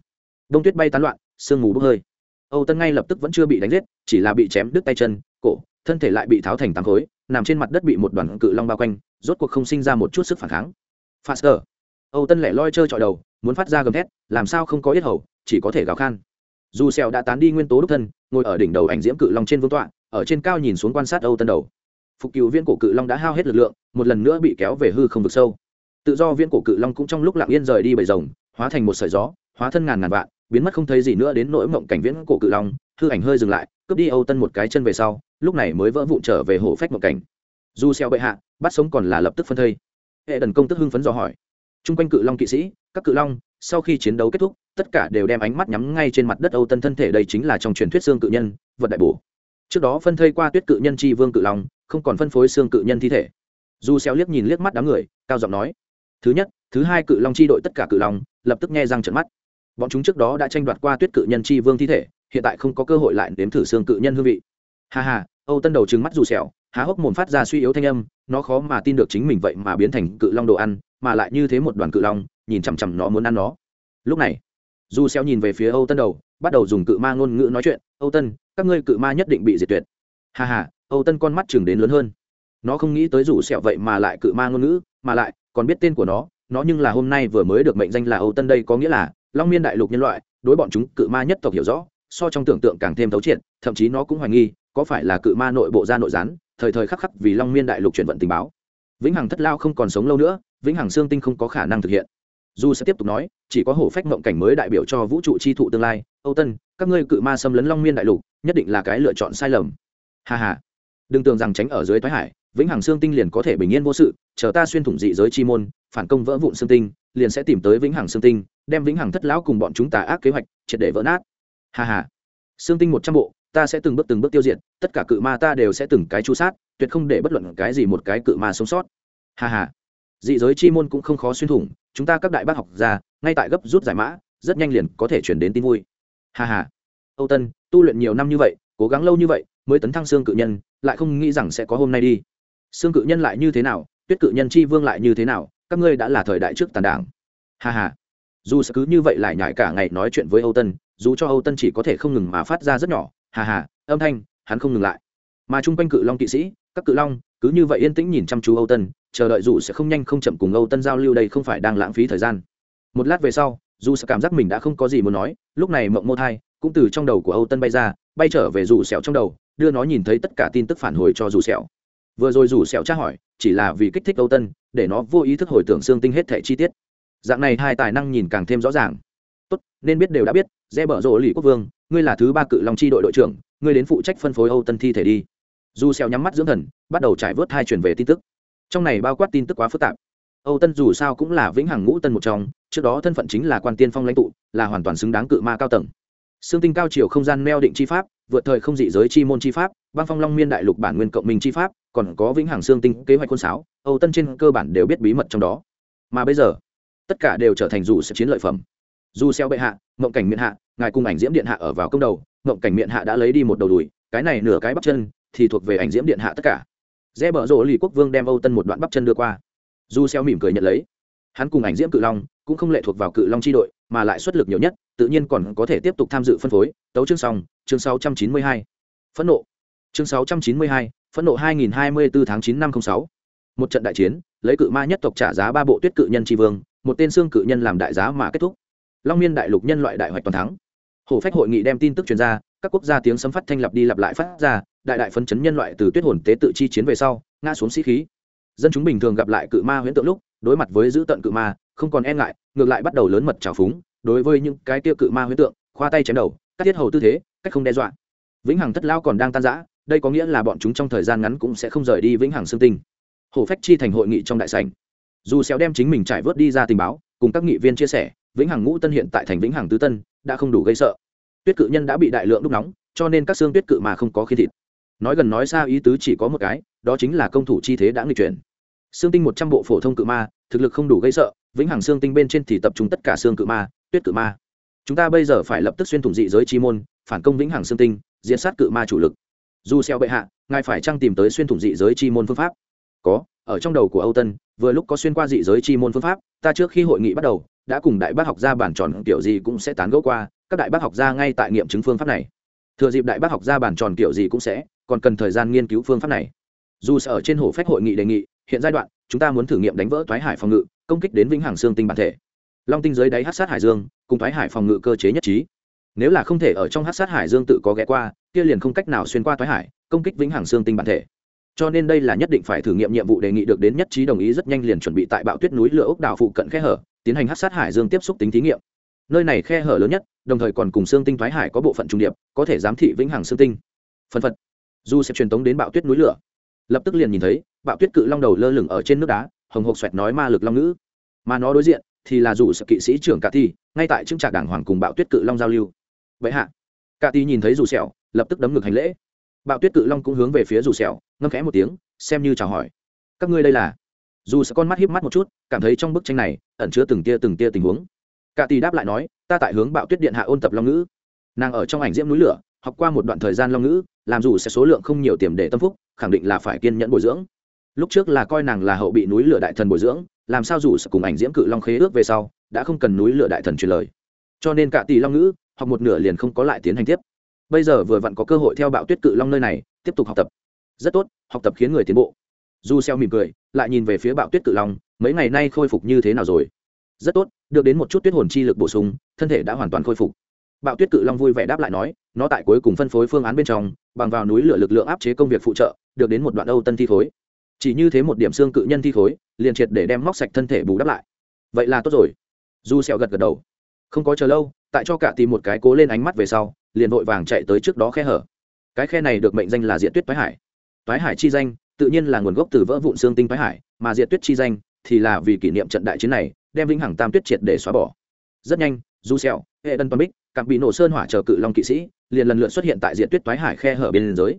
Đông tuyết bay tán loạn, sương mù bốc hơi. Âu tân ngay lập tức vẫn chưa bị đánh giết, chỉ là bị chém đứt tay chân, cổ, thân thể lại bị tháo thành tám khối, nằm trên mặt đất bị một đoàn cự long bao quanh, rốt cuộc không sinh ra một chút sức phản kháng. Faster. Âu tân lẻ loi chơi trọi đầu, muốn phát ra gầm thét, làm sao không có yết hầu, chỉ có thể gào khan dù xèo đã tán đi nguyên tố đúc thân, ngồi ở đỉnh đầu ảnh diễm cự long trên vương tọa, ở trên cao nhìn xuống quan sát âu tân đầu. Phục cựu viên cổ cự long đã hao hết lực lượng, một lần nữa bị kéo về hư không vực sâu. Tự do viên cổ cự long cũng trong lúc lặng yên rời đi bầy rồng, hóa thành một sợi gió, hóa thân ngàn ngàn vạn, biến mất không thấy gì nữa đến nỗi mộng cảnh viễn cổ cự long, hư ảnh hơi dừng lại, cướp đi âu tân một cái chân về sau, lúc này mới vỡ vụn trở về hổ phách mộng cảnh. Dù xeo bệ hạ, bắt sống còn là lập tức phân thây. Hệ đần công tức hưng phấn dò hỏi. Chung quanh cự long kỵ sĩ, các cự long, sau khi chiến đấu kết thúc tất cả đều đem ánh mắt nhắm ngay trên mặt đất âu tân thân thể, đây chính là trong truyền thuyết xương cự nhân, vật đại bổ. Trước đó phân thây qua tuyết cự nhân chi vương cự long, không còn phân phối xương cự nhân thi thể. Dù xéo liếc nhìn liếc mắt đám người, cao giọng nói, thứ nhất, thứ hai cự long chi đội tất cả cự long, lập tức nghe răng trợn mắt. Bọn chúng trước đó đã tranh đoạt qua tuyết cự nhân chi vương thi thể, hiện tại không có cơ hội lại nếm thử xương cự nhân hương vị. Ha ha, âu tân đầu trừng mắt dù xẻo há hốc mồm phát ra suy yếu thanh âm, nó khó mà tin được chính mình vậy mà biến thành cự long đồ ăn, mà lại như thế một đoàn cự long, nhìn chằm chằm nó muốn ăn nó. Lúc này dù xeo nhìn về phía âu tân đầu, bắt đầu dùng cự ma ngôn ngữ nói chuyện, âu tân, các ngươi cự ma nhất định bị diệt tuyệt. Hà hà âu tân con mắt chừng đến lớn hơn. Nó không nghĩ tới rủ sẹo vậy mà lại cự ma ngôn ngữ, mà lại, còn biết tên của nó nó nhưng là hôm nay vừa mới được mệnh danh là âu tân đây có nghĩa là long miên đại lục nhân loại, đối bọn chúng cự ma nhất tộc hiểu rõ, so trong tưởng tượng càng thêm thấu triệt, thậm chí nó cũng hoài nghi, có phải là cự ma nội bộ ra nội gián, thời thời khắc khắc vì long miên đại lục chuyển vận tình báo. Vĩnh hằng thất lao không còn sống lâu nữa, vĩnh hằng xương tinh không có khả năng thực hiện dù sẽ tiếp tục nói, chỉ có hổ phách mộng cảnh mới đại biểu cho vũ trụ chi thụ tương lai. Âu tân, các ngươi cự ma xâm lấn long miên đại lục, nhất định là cái lựa chọn sai lầm. Hà hà đừng tưởng rằng tránh ở dưới thoái hải, vĩnh hằng xương tinh liền có thể bình yên vô sự, chờ ta xuyên thủng dị giới chi môn, phản công vỡ vụn xương tinh, liền sẽ tìm tới vĩnh hằng xương tinh, đem vĩnh hằng thất lão cùng bọn chúng tà ác kế hoạch triệt để vỡ nát. Hà hà xương tinh một trăm bộ, ta sẽ từng bước từng bước tiêu diệt, tất cả cự ma ta đều sẽ từng cái chu sát, tuyệt không để bất luận cái gì một cái cự ma sống sót. Hà hà dị giới chi môn cũng không khó xuyên thủng, chúng ta các đại bác học ra ngay tại gấp rút giải mã, rất nhanh liền có thể chuyển đến tin vui. Hà hà âu tân, tu luyện nhiều năm như vậy, cố gắng lâu như vậy, mới tấn thăng xương cự nhân, lại không nghĩ rằng sẽ có hôm nay đi. Xương cự nhân lại như thế nào, tuyết cự nhân chi vương lại như thế nào, các ngươi đã là thời đại trước tàn đảng. Hà hà dù sẽ cứ như vậy lại nhải cả ngày nói chuyện với âu tân, dù cho âu tân chỉ có thể không ngừng mà phát ra rất nhỏ hà hà âm thanh, hắn không ngừng lại. Mà chung quanh cự long kỵ sĩ, các cự long, cứ như vậy yên tĩnh nhìn chăm chú âu tân chờ đợi dù sẽ không nhanh không chậm cùng âu tân giao lưu đây không phải đang lãng phí thời gian. Một lát về sau, dù sẽ cảm giác mình đã không có gì muốn nói, lúc này mộng mô thai cũng từ trong đầu của âu tân bay ra, bay trở về rủ sẹo trong đầu, đưa nó nhìn thấy tất cả tin tức phản hồi cho rủ sẹo. Vừa rồi rủ sẹo tra hỏi, chỉ là vì kích thích âu tân, để nó vô ý thức hồi tưởng xương tinh hết thể chi tiết. Dạng này hai tài năng nhìn càng thêm rõ ràng. Tốt, nên biết đều đã biết, dễ bở rộ lì quốc vương, ngươi là thứ ba cự long chi đội đội trưởng, ngươi đến phụ trách phân phối âu tân thi thể đi. Dù sẹo nhắm mắt dưỡng thần, bắt đầu trải vớt hai truyền về tin tức trong này bao quát tin tức quá phức tạp. Âu tân dù sao cũng là vĩnh hằng ngũ tân một trong, trước đó thân phận chính là quan tiên phong lãnh tụ, là hoàn toàn xứng đáng cự ma cao tầng. Xương tinh cao chiều không gian neo định chi pháp, vượt thời không dị giới chi môn chi pháp, băng phong long miên đại lục bản nguyên cộng minh chi pháp, còn có vĩnh hằng xương tinh kế hoạch quân sáo, âu tân trên cơ bản đều biết bí mật trong đó. Mà bây giờ, tất cả đều trở thành dù sẽ chiến lợi phẩm. Dù xeo bệ hạ ngậm cảnh miệng hạ, ngài cùng ảnh diễm điện hạ ở vào công đầu ngậm cảnh miệng hạ đã lấy đi một đầu đùi, cái này nửa cái bắp chân thì thuộc về ảnh diễm điện hạ tất cả rẽ bở rộ lì quốc vương đem âu tân một đoạn bắp chân đưa qua. Du xeo mỉm cười nhận lấy. Hắn cùng ảnh diễm cự long cũng không lệ thuộc vào cự long chi đội mà lại xuất lực nhiều nhất tự nhiên còn có thể tiếp tục tham dự phân phối. Tấu chương xong chương 692. phẫn nộ. Chương 692, phẫn nộ 2024 tháng 9 năm 06. một trận đại chiến lấy cự ma nhất tộc trả giá ba bộ tuyết cự nhân tri vương một tên xương cự nhân làm đại giá mà kết thúc. Long miên đại lục nhân loại đại hoạch toàn thắng. Hổ phách hội nghị đem tin tức truyền ra các quốc gia tiếng sấm phát thanh lập đi lặp lại phát ra, đại đại phấn chấn nhân loại từ tuyết hồn tế tự chi chiến về sau, ngã xuống sĩ khí. Dân chúng bình thường gặp lại cự ma huyễn tượng lúc, đối mặt với dữ tận cự ma, không còn e ngại, ngược lại bắt đầu lớn mật trào phúng, đối với những cái tiêu cự ma huyễn tượng, khoa tay chém đầu, cắt thiết hầu tư thế, cách không đe dọa. Vĩnh hằng thất lao còn đang tan rã, đây có nghĩa là bọn chúng trong thời gian ngắn cũng sẽ không rời đi vĩnh hằng xương tinh. Hổ phách chi thành hội nghị trong đại sảnh. Dù xéo đem chính mình trải vớt đi ra tình báo, cùng các nghị viên chia sẻ, vĩnh hằng ngũ tân hiện tại thành vĩnh hằng tứ tân, đã không đủ gây sợ tuyết cự nhân đã bị đại lượng đúc nóng, cho nên các xương tuyết cự mà không có khi thịt. Nói gần nói xa ý tứ chỉ có một cái, đó chính là công thủ chi thế đã nghịch chuyển. Xương tinh một trăm bộ phổ thông cự ma, thực lực không đủ gây sợ, vĩnh hằng xương tinh bên trên thì tập trung tất cả xương cự ma, tuyết cự ma. Chúng ta bây giờ phải lập tức xuyên thủng dị giới chi môn, phản công vĩnh hằng xương tinh diễn sát cự ma chủ lực. Dù xeo bệ hạ, ngài phải trang tìm tới xuyên thủng dị giới chi môn phương pháp? Có, ở trong đầu của âu tân, vừa lúc có xuyên qua dị giới chi môn phương pháp, ta trước khi hội nghị bắt đầu đã cùng đại bác học gia bản tròn kiểu gì cũng sẽ tán gẫu qua, các đại bác học gia ngay tại nghiệm chứng phương pháp này. Thừa dịp đại bác học gia bản tròn kiểu gì cũng sẽ, còn cần thời gian nghiên cứu phương pháp này. Dù sở ở trên hồ phách hội nghị đề nghị, hiện giai đoạn, chúng ta muốn thử nghiệm đánh vỡ toái hải phòng ngự, công kích đến vĩnh hằng xương tinh bản thể. Long tinh dưới đáy hát sát hải dương, cùng toái hải phòng ngự cơ chế nhất trí. Nếu là không thể ở trong hát sát hải dương tự có ghé qua, kia liền không cách nào xuyên qua toái hải, công kích vĩnh hằng xương tinh bản thể. Cho nên đây là nhất định phải thử nghiệm nhiệm vụ đề nghị được đến nhất trí đồng ý rất nhanh liền chuẩn bị tại bạo tuyết núi lửa ốc đảo phụ cận khe hở tiến hành hát sát hải dương tiếp xúc tính thí nghiệm. Nơi này khe hở lớn nhất, đồng thời còn cùng xương tinh thoái hải có bộ phận trung điệp, có thể giám thị vĩnh hằng xương tinh. Phân phật. Du sẽ truyền tống đến bạo tuyết núi lửa. Lập tức liền nhìn thấy, bạo tuyết cự long đầu lơ lửng ở trên nước đá, hồng hộc xoẹt nói ma lực long ngữ. Mà nó đối diện, thì là dù sự kỵ sĩ trưởng cà thi ngay tại trưng trạc đảng hoàng cùng bạo tuyết cự long giao lưu. Vậy hạ, cà thi nhìn thấy dù sẹo, lập tức đấm ngực hành lễ. Bạo tuyết cự long cũng hướng về phía dù sẹo, ngâm khẽ một tiếng, xem như chào hỏi. Các ngươi đây là dù sẽ con mắt híp mắt một chút, cảm thấy trong bức tranh này ẩn chứa từng tia từng tia tình huống. Cả tỷ đáp lại nói, ta tại hướng bạo tuyết điện hạ ôn tập long ngữ. Nàng ở trong ảnh diễm núi lửa, học qua một đoạn thời gian long ngữ, làm dù sẽ số lượng không nhiều tiềm để tâm phúc, khẳng định là phải kiên nhẫn bồi dưỡng. Lúc trước là coi nàng là hậu bị núi lửa đại thần bồi dưỡng, làm sao dù sẽ cùng ảnh diễm cự long khế ước về sau, đã không cần núi lửa đại thần truyền lời. Cho nên cả tỷ long ngữ học một nửa liền không có lại tiến hành tiếp. Bây giờ vừa vặn có cơ hội theo bạo tuyết cự long nơi này, tiếp tục học tập. Rất tốt, học tập khiến người tiến bộ du xeo mỉm cười, lại nhìn về phía bạo tuyết cự long, mấy ngày nay khôi phục như thế nào rồi? Rất tốt, được đến một chút tuyết hồn chi lực bổ sung, thân thể đã hoàn toàn khôi phục. Bạo tuyết cự long vui vẻ đáp lại nói, nó tại cuối cùng phân phối phương án bên trong, bằng vào núi lửa lực lượng áp chế công việc phụ trợ, được đến một đoạn âu tân thi khối chỉ như thế một điểm xương cự nhân thi khối liền triệt để đem móc sạch thân thể bù đắp lại. Vậy là tốt rồi. Du xeo gật gật đầu. Không có chờ lâu, tại cho cả tìm một cái cố lên ánh mắt về sau, liền vội vàng chạy tới trước đó khe hở. Cái khe này được mệnh danh là diện tuyết toái hải. Toái hải chi danh tự nhiên là nguồn gốc từ vỡ vụn xương tinh thái hải, mà Diệt tuyết chi danh thì là vì kỷ niệm trận đại chiến này, đem vĩnh hằng tam tuyết triệt để xóa bỏ. Rất nhanh du xeo hệ đân toàn bích cặp bị nổ sơn hỏa chờ cự long kỵ sĩ, liền lần lượt xuất hiện tại diện tuyết toái hải khe hở bên giới.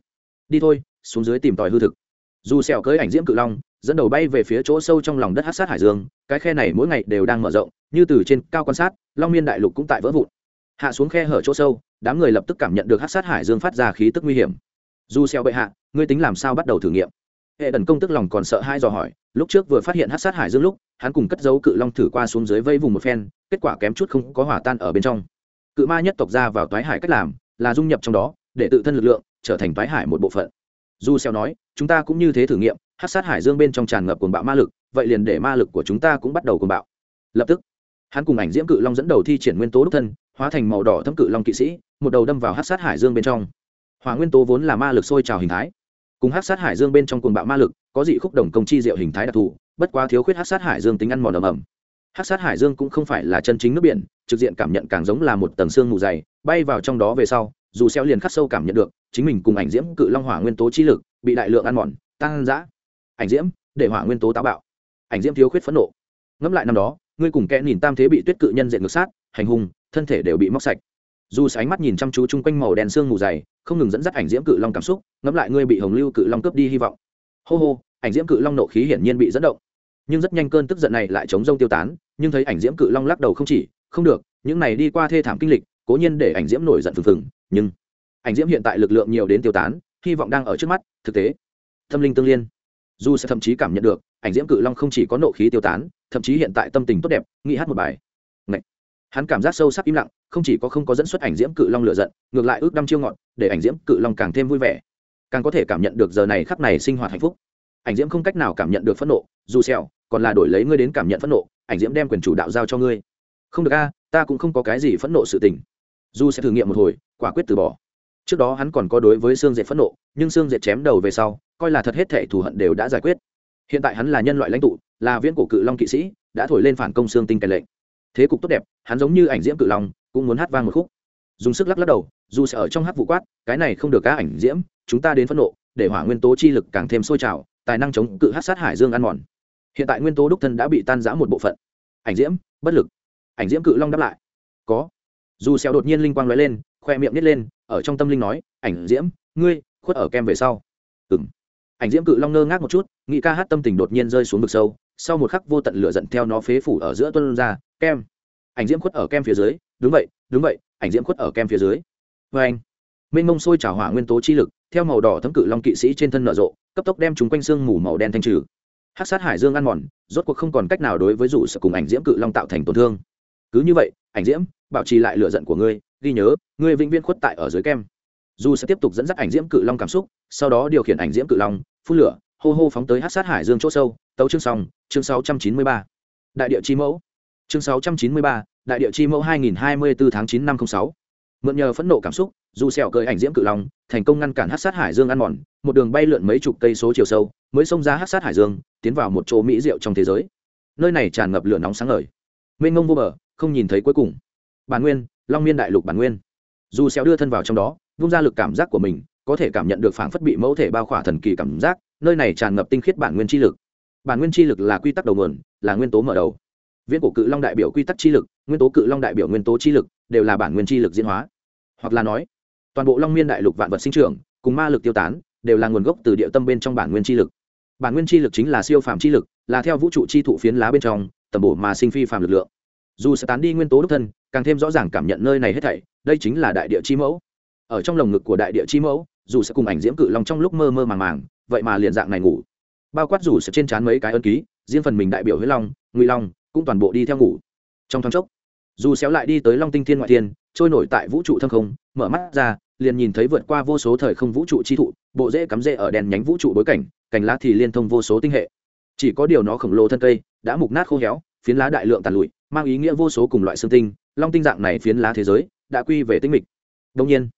đi thôi, xuống dưới tìm tòi hư thực. Du xeo cưỡi ảnh diễm cự long, dẫn đầu bay về phía chỗ sâu trong lòng đất hắc sát hải dương, cái khe này mỗi ngày đều đang mở rộng, như từ trên cao quan sát, long miên đại lục cũng tại vỡ vụn. Hạ xuống khe hở chỗ sâu, đám người lập tức cảm nhận được hắc sát hải dương phát ra khí tức nguy hiểm. Du xeo bệ hạ, ngươi tính làm sao bắt đầu thử nghiệm? Hệ đần công tức lòng còn sợ hai dò hỏi, lúc trước vừa phát hiện hắc sát hải dương lúc, hắn cùng cất dấu cự long thử qua xuống dưới vây vùng một phen, kết quả kém chút không có hỏa tan ở bên trong. Cự ma nhất tộc ra vào toái hải cách làm, là dung nhập trong đó, để tự thân lực lượng trở thành toái hải một bộ phận. Du xeo nói, chúng ta cũng như thế thử nghiệm hắc sát hải dương bên trong tràn ngập cuồng bạo ma lực, vậy liền để ma lực của chúng ta cũng bắt đầu cuồng bạo. Lập tức, hắn cùng ảnh diễm cự long dẫn đầu thi triển nguyên tố đúc thân, hóa thành màu đỏ thâm cự long kỵ sĩ, một đầu đâm vào hắc sát hải dương bên trong. Hỏa nguyên tố vốn là ma lực sôi trào hình thái cùng hắc sát hải dương bên trong cuồng bạo ma lực, có dị khúc đồng công chi diệu hình thái đặc thù, bất quá thiếu khuyết hắc sát hải dương tính ăn mòn ầm ầm. Hắc sát hải dương cũng không phải là chân chính nước biển, trực diện cảm nhận càng giống là một tầng xương mù dày, bay vào trong đó về sau, dù xeo liền khắc sâu cảm nhận được, chính mình cùng ảnh diễm cự long hỏa nguyên tố chi lực, bị đại lượng ăn mòn tăng dã ảnh diễm, để hỏa nguyên tố táo bạo. Ảnh diễm thiếu khuyết phẫn nộ. Ngẫm lại năm đó, ngươi cùng kẽ nhìn tam thế bị tuyết cự nhân diện ngược sát, hành hung, thân thể đều bị móc sạch dù ánh mắt nhìn chăm chú chung quanh màu đen xương mù dày, không ngừng dẫn dắt ảnh diễm cự long cảm xúc, ngẫm lại ngươi bị hồng lưu cự long cướp đi hy vọng. Hô hô, ảnh diễm cự long nộ khí hiển nhiên bị dẫn động. Nhưng rất nhanh cơn tức giận này lại chống rông tiêu tán, nhưng thấy ảnh diễm cự long lắc đầu không chỉ, không được, những này đi qua thê thảm kinh lịch, cố nhiên để ảnh diễm nổi giận phừng phừng, nhưng ảnh diễm hiện tại lực lượng nhiều đến tiêu tán, hy vọng đang ở trước mắt, thực tế. Tâm linh tương liên. Dù sẽ thậm chí cảm nhận được, ảnh diễm cự long không chỉ có nộ khí tiêu tán, thậm chí hiện tại tâm tình tốt đẹp nghĩ hát một bài. Ngậy. hắn cảm giác sâu sắc im lặng không chỉ có không có dẫn xuất ảnh diễm cự long lựa giận, ngược lại ước đăm chiêu ngọn để ảnh diễm cự long càng thêm vui vẻ. Càng có thể cảm nhận được giờ này khắc này sinh hoạt hạnh phúc. Ảnh diễm không cách nào cảm nhận được phẫn nộ, dù xèo, còn là đổi lấy ngươi đến cảm nhận phẫn nộ, ảnh diễm đem quyền chủ đạo giao cho ngươi. Không được a, ta cũng không có cái gì phẫn nộ sự tình. Dù sẽ thử nghiệm một hồi, quả quyết từ bỏ. Trước đó hắn còn có đối với xương dệt phẫn nộ, nhưng xương dệt chém đầu về sau, coi là thật hết thệ thù hận đều đã giải quyết. Hiện tại hắn là nhân loại lãnh tụ, là viễn cổ cự long kỵ sĩ, đã thổi lên phản công xương tinh cai lệnh. Thế cục tốt đẹp, hắn giống như ảnh diễm cự long cũng muốn hát vang một khúc. Dùng sức lắc lắc đầu, dù sẽ ở trong hát vụ quát, cái này không được cá ảnh diễm, chúng ta đến phẫn nộ, để hỏa nguyên tố chi lực càng thêm sôi trào, tài năng chống cự hát sát hải dương ăn mòn. Hiện tại nguyên tố đúc thân đã bị tan giã một bộ phận. Ảnh diễm, bất lực. Ảnh diễm cự long đáp lại. Có. Dù xeo đột nhiên linh quang lóe lên, khoe miệng nít lên, ở trong tâm linh nói, ảnh diễm, ngươi, khuất ở kem về sau. Ừm. Ảnh diễm cự long ngơ ngác một chút, nghĩ ca hát tâm tình đột nhiên rơi xuống vực sâu, sau một khắc vô tận lửa giận theo nó phế phủ ở giữa tuân ra, kem. Ảnh diễm khuất ở kem phía dưới đúng vậy đúng vậy, ảnh diễm khuất ở kem phía dưới. Vê anh, mênh mông sôi trào hỏa nguyên tố chi lực, theo màu đỏ thấm cự long kỵ sĩ trên thân nở rộ, cấp tốc đem chúng quanh xương mù màu đen thanh trừ. Hát sát hải dương ăn mòn, rốt cuộc không còn cách nào đối với rủ sợ cùng ảnh diễm cự long tạo thành tổn thương. Cứ như vậy, ảnh diễm, bảo trì lại lựa giận của ngươi, ghi nhớ, ngươi vĩnh viễn khuất tại ở dưới kem. Dù sẽ tiếp tục dẫn dắt ảnh diễm cự long cảm xúc, sau đó điều khiển ảnh diễm cự long, phun lửa, hô hô phóng tới hát sát hải dương chỗ sâu, tấu chương xong, chương sáu trăm chín mươi ba. Đại địa chi mẫu. Chương sáu trăm chín mươi ba đại địa chi mẫu hai nghìn hai mươi bốn tháng 9 năm không sáu. Mượn nhờ phẫn nộ cảm xúc, dù sẹo cơi ảnh diễm cự long, thành công ngăn cản hắc sát hải dương ăn mòn, một đường bay lượn mấy chục cây số chiều sâu, mới xông ra hắc sát hải dương, tiến vào một chỗ mỹ diệu trong thế giới. Nơi này tràn ngập lửa nóng sáng ngời. Mênh mông vô bờ, không nhìn thấy cuối cùng. Bản nguyên, long miên đại lục bản nguyên. Dù sẹo đưa thân vào trong đó, vung ra lực cảm giác của mình, có thể cảm nhận được phảng phất bị mẫu thể bao khỏa thần kỳ cảm giác, nơi này tràn ngập tinh khiết bản nguyên chi lực. Bản nguyên chi lực là quy tắc đầu nguồn, là nguyên tố mở đầu viễn cổ cự long đại biểu quy tắc chi lực, nguyên tố cự long đại biểu nguyên tố chi lực, đều là bản nguyên chi lực diễn hóa. Hoặc là nói, toàn bộ long miên đại lục vạn vật sinh trưởng, cùng ma lực tiêu tán, đều là nguồn gốc từ địa tâm bên trong bản nguyên chi lực. Bản nguyên chi lực chính là siêu phàm chi lực, là theo vũ trụ chi thụ phiến lá bên trong, tầm bổ mà sinh phi phàm lực lượng. Dù sẽ tán đi nguyên tố đúc thân, càng thêm rõ ràng cảm nhận nơi này hết thảy, đây chính là đại địa chi mẫu. Ở trong lồng ngực của đại địa chi mẫu, dù sẽ cùng ảnh diễm cự long trong lúc mơ mơ màng màng, vậy mà liền dạng này ngủ. Bao quát dù sẽ trên trán mấy cái ân ký, riêng phần mình đại biểu huyết long nguy long cũng toàn bộ đi theo ngủ. Trong thoáng chốc, dù xéo lại đi tới long tinh thiên ngoại thiên, trôi nổi tại vũ trụ thâm không, mở mắt ra, liền nhìn thấy vượt qua vô số thời không vũ trụ chi thụ, bộ rễ cắm rễ ở đèn nhánh vũ trụ bối cảnh, cành lá thì liên thông vô số tinh hệ. Chỉ có điều nó khổng lồ thân cây, đã mục nát khô héo, phiến lá đại lượng tàn lụi, mang ý nghĩa vô số cùng loại xương tinh, long tinh dạng này phiến lá thế giới, đã quy về tinh mịch. Đông nhiên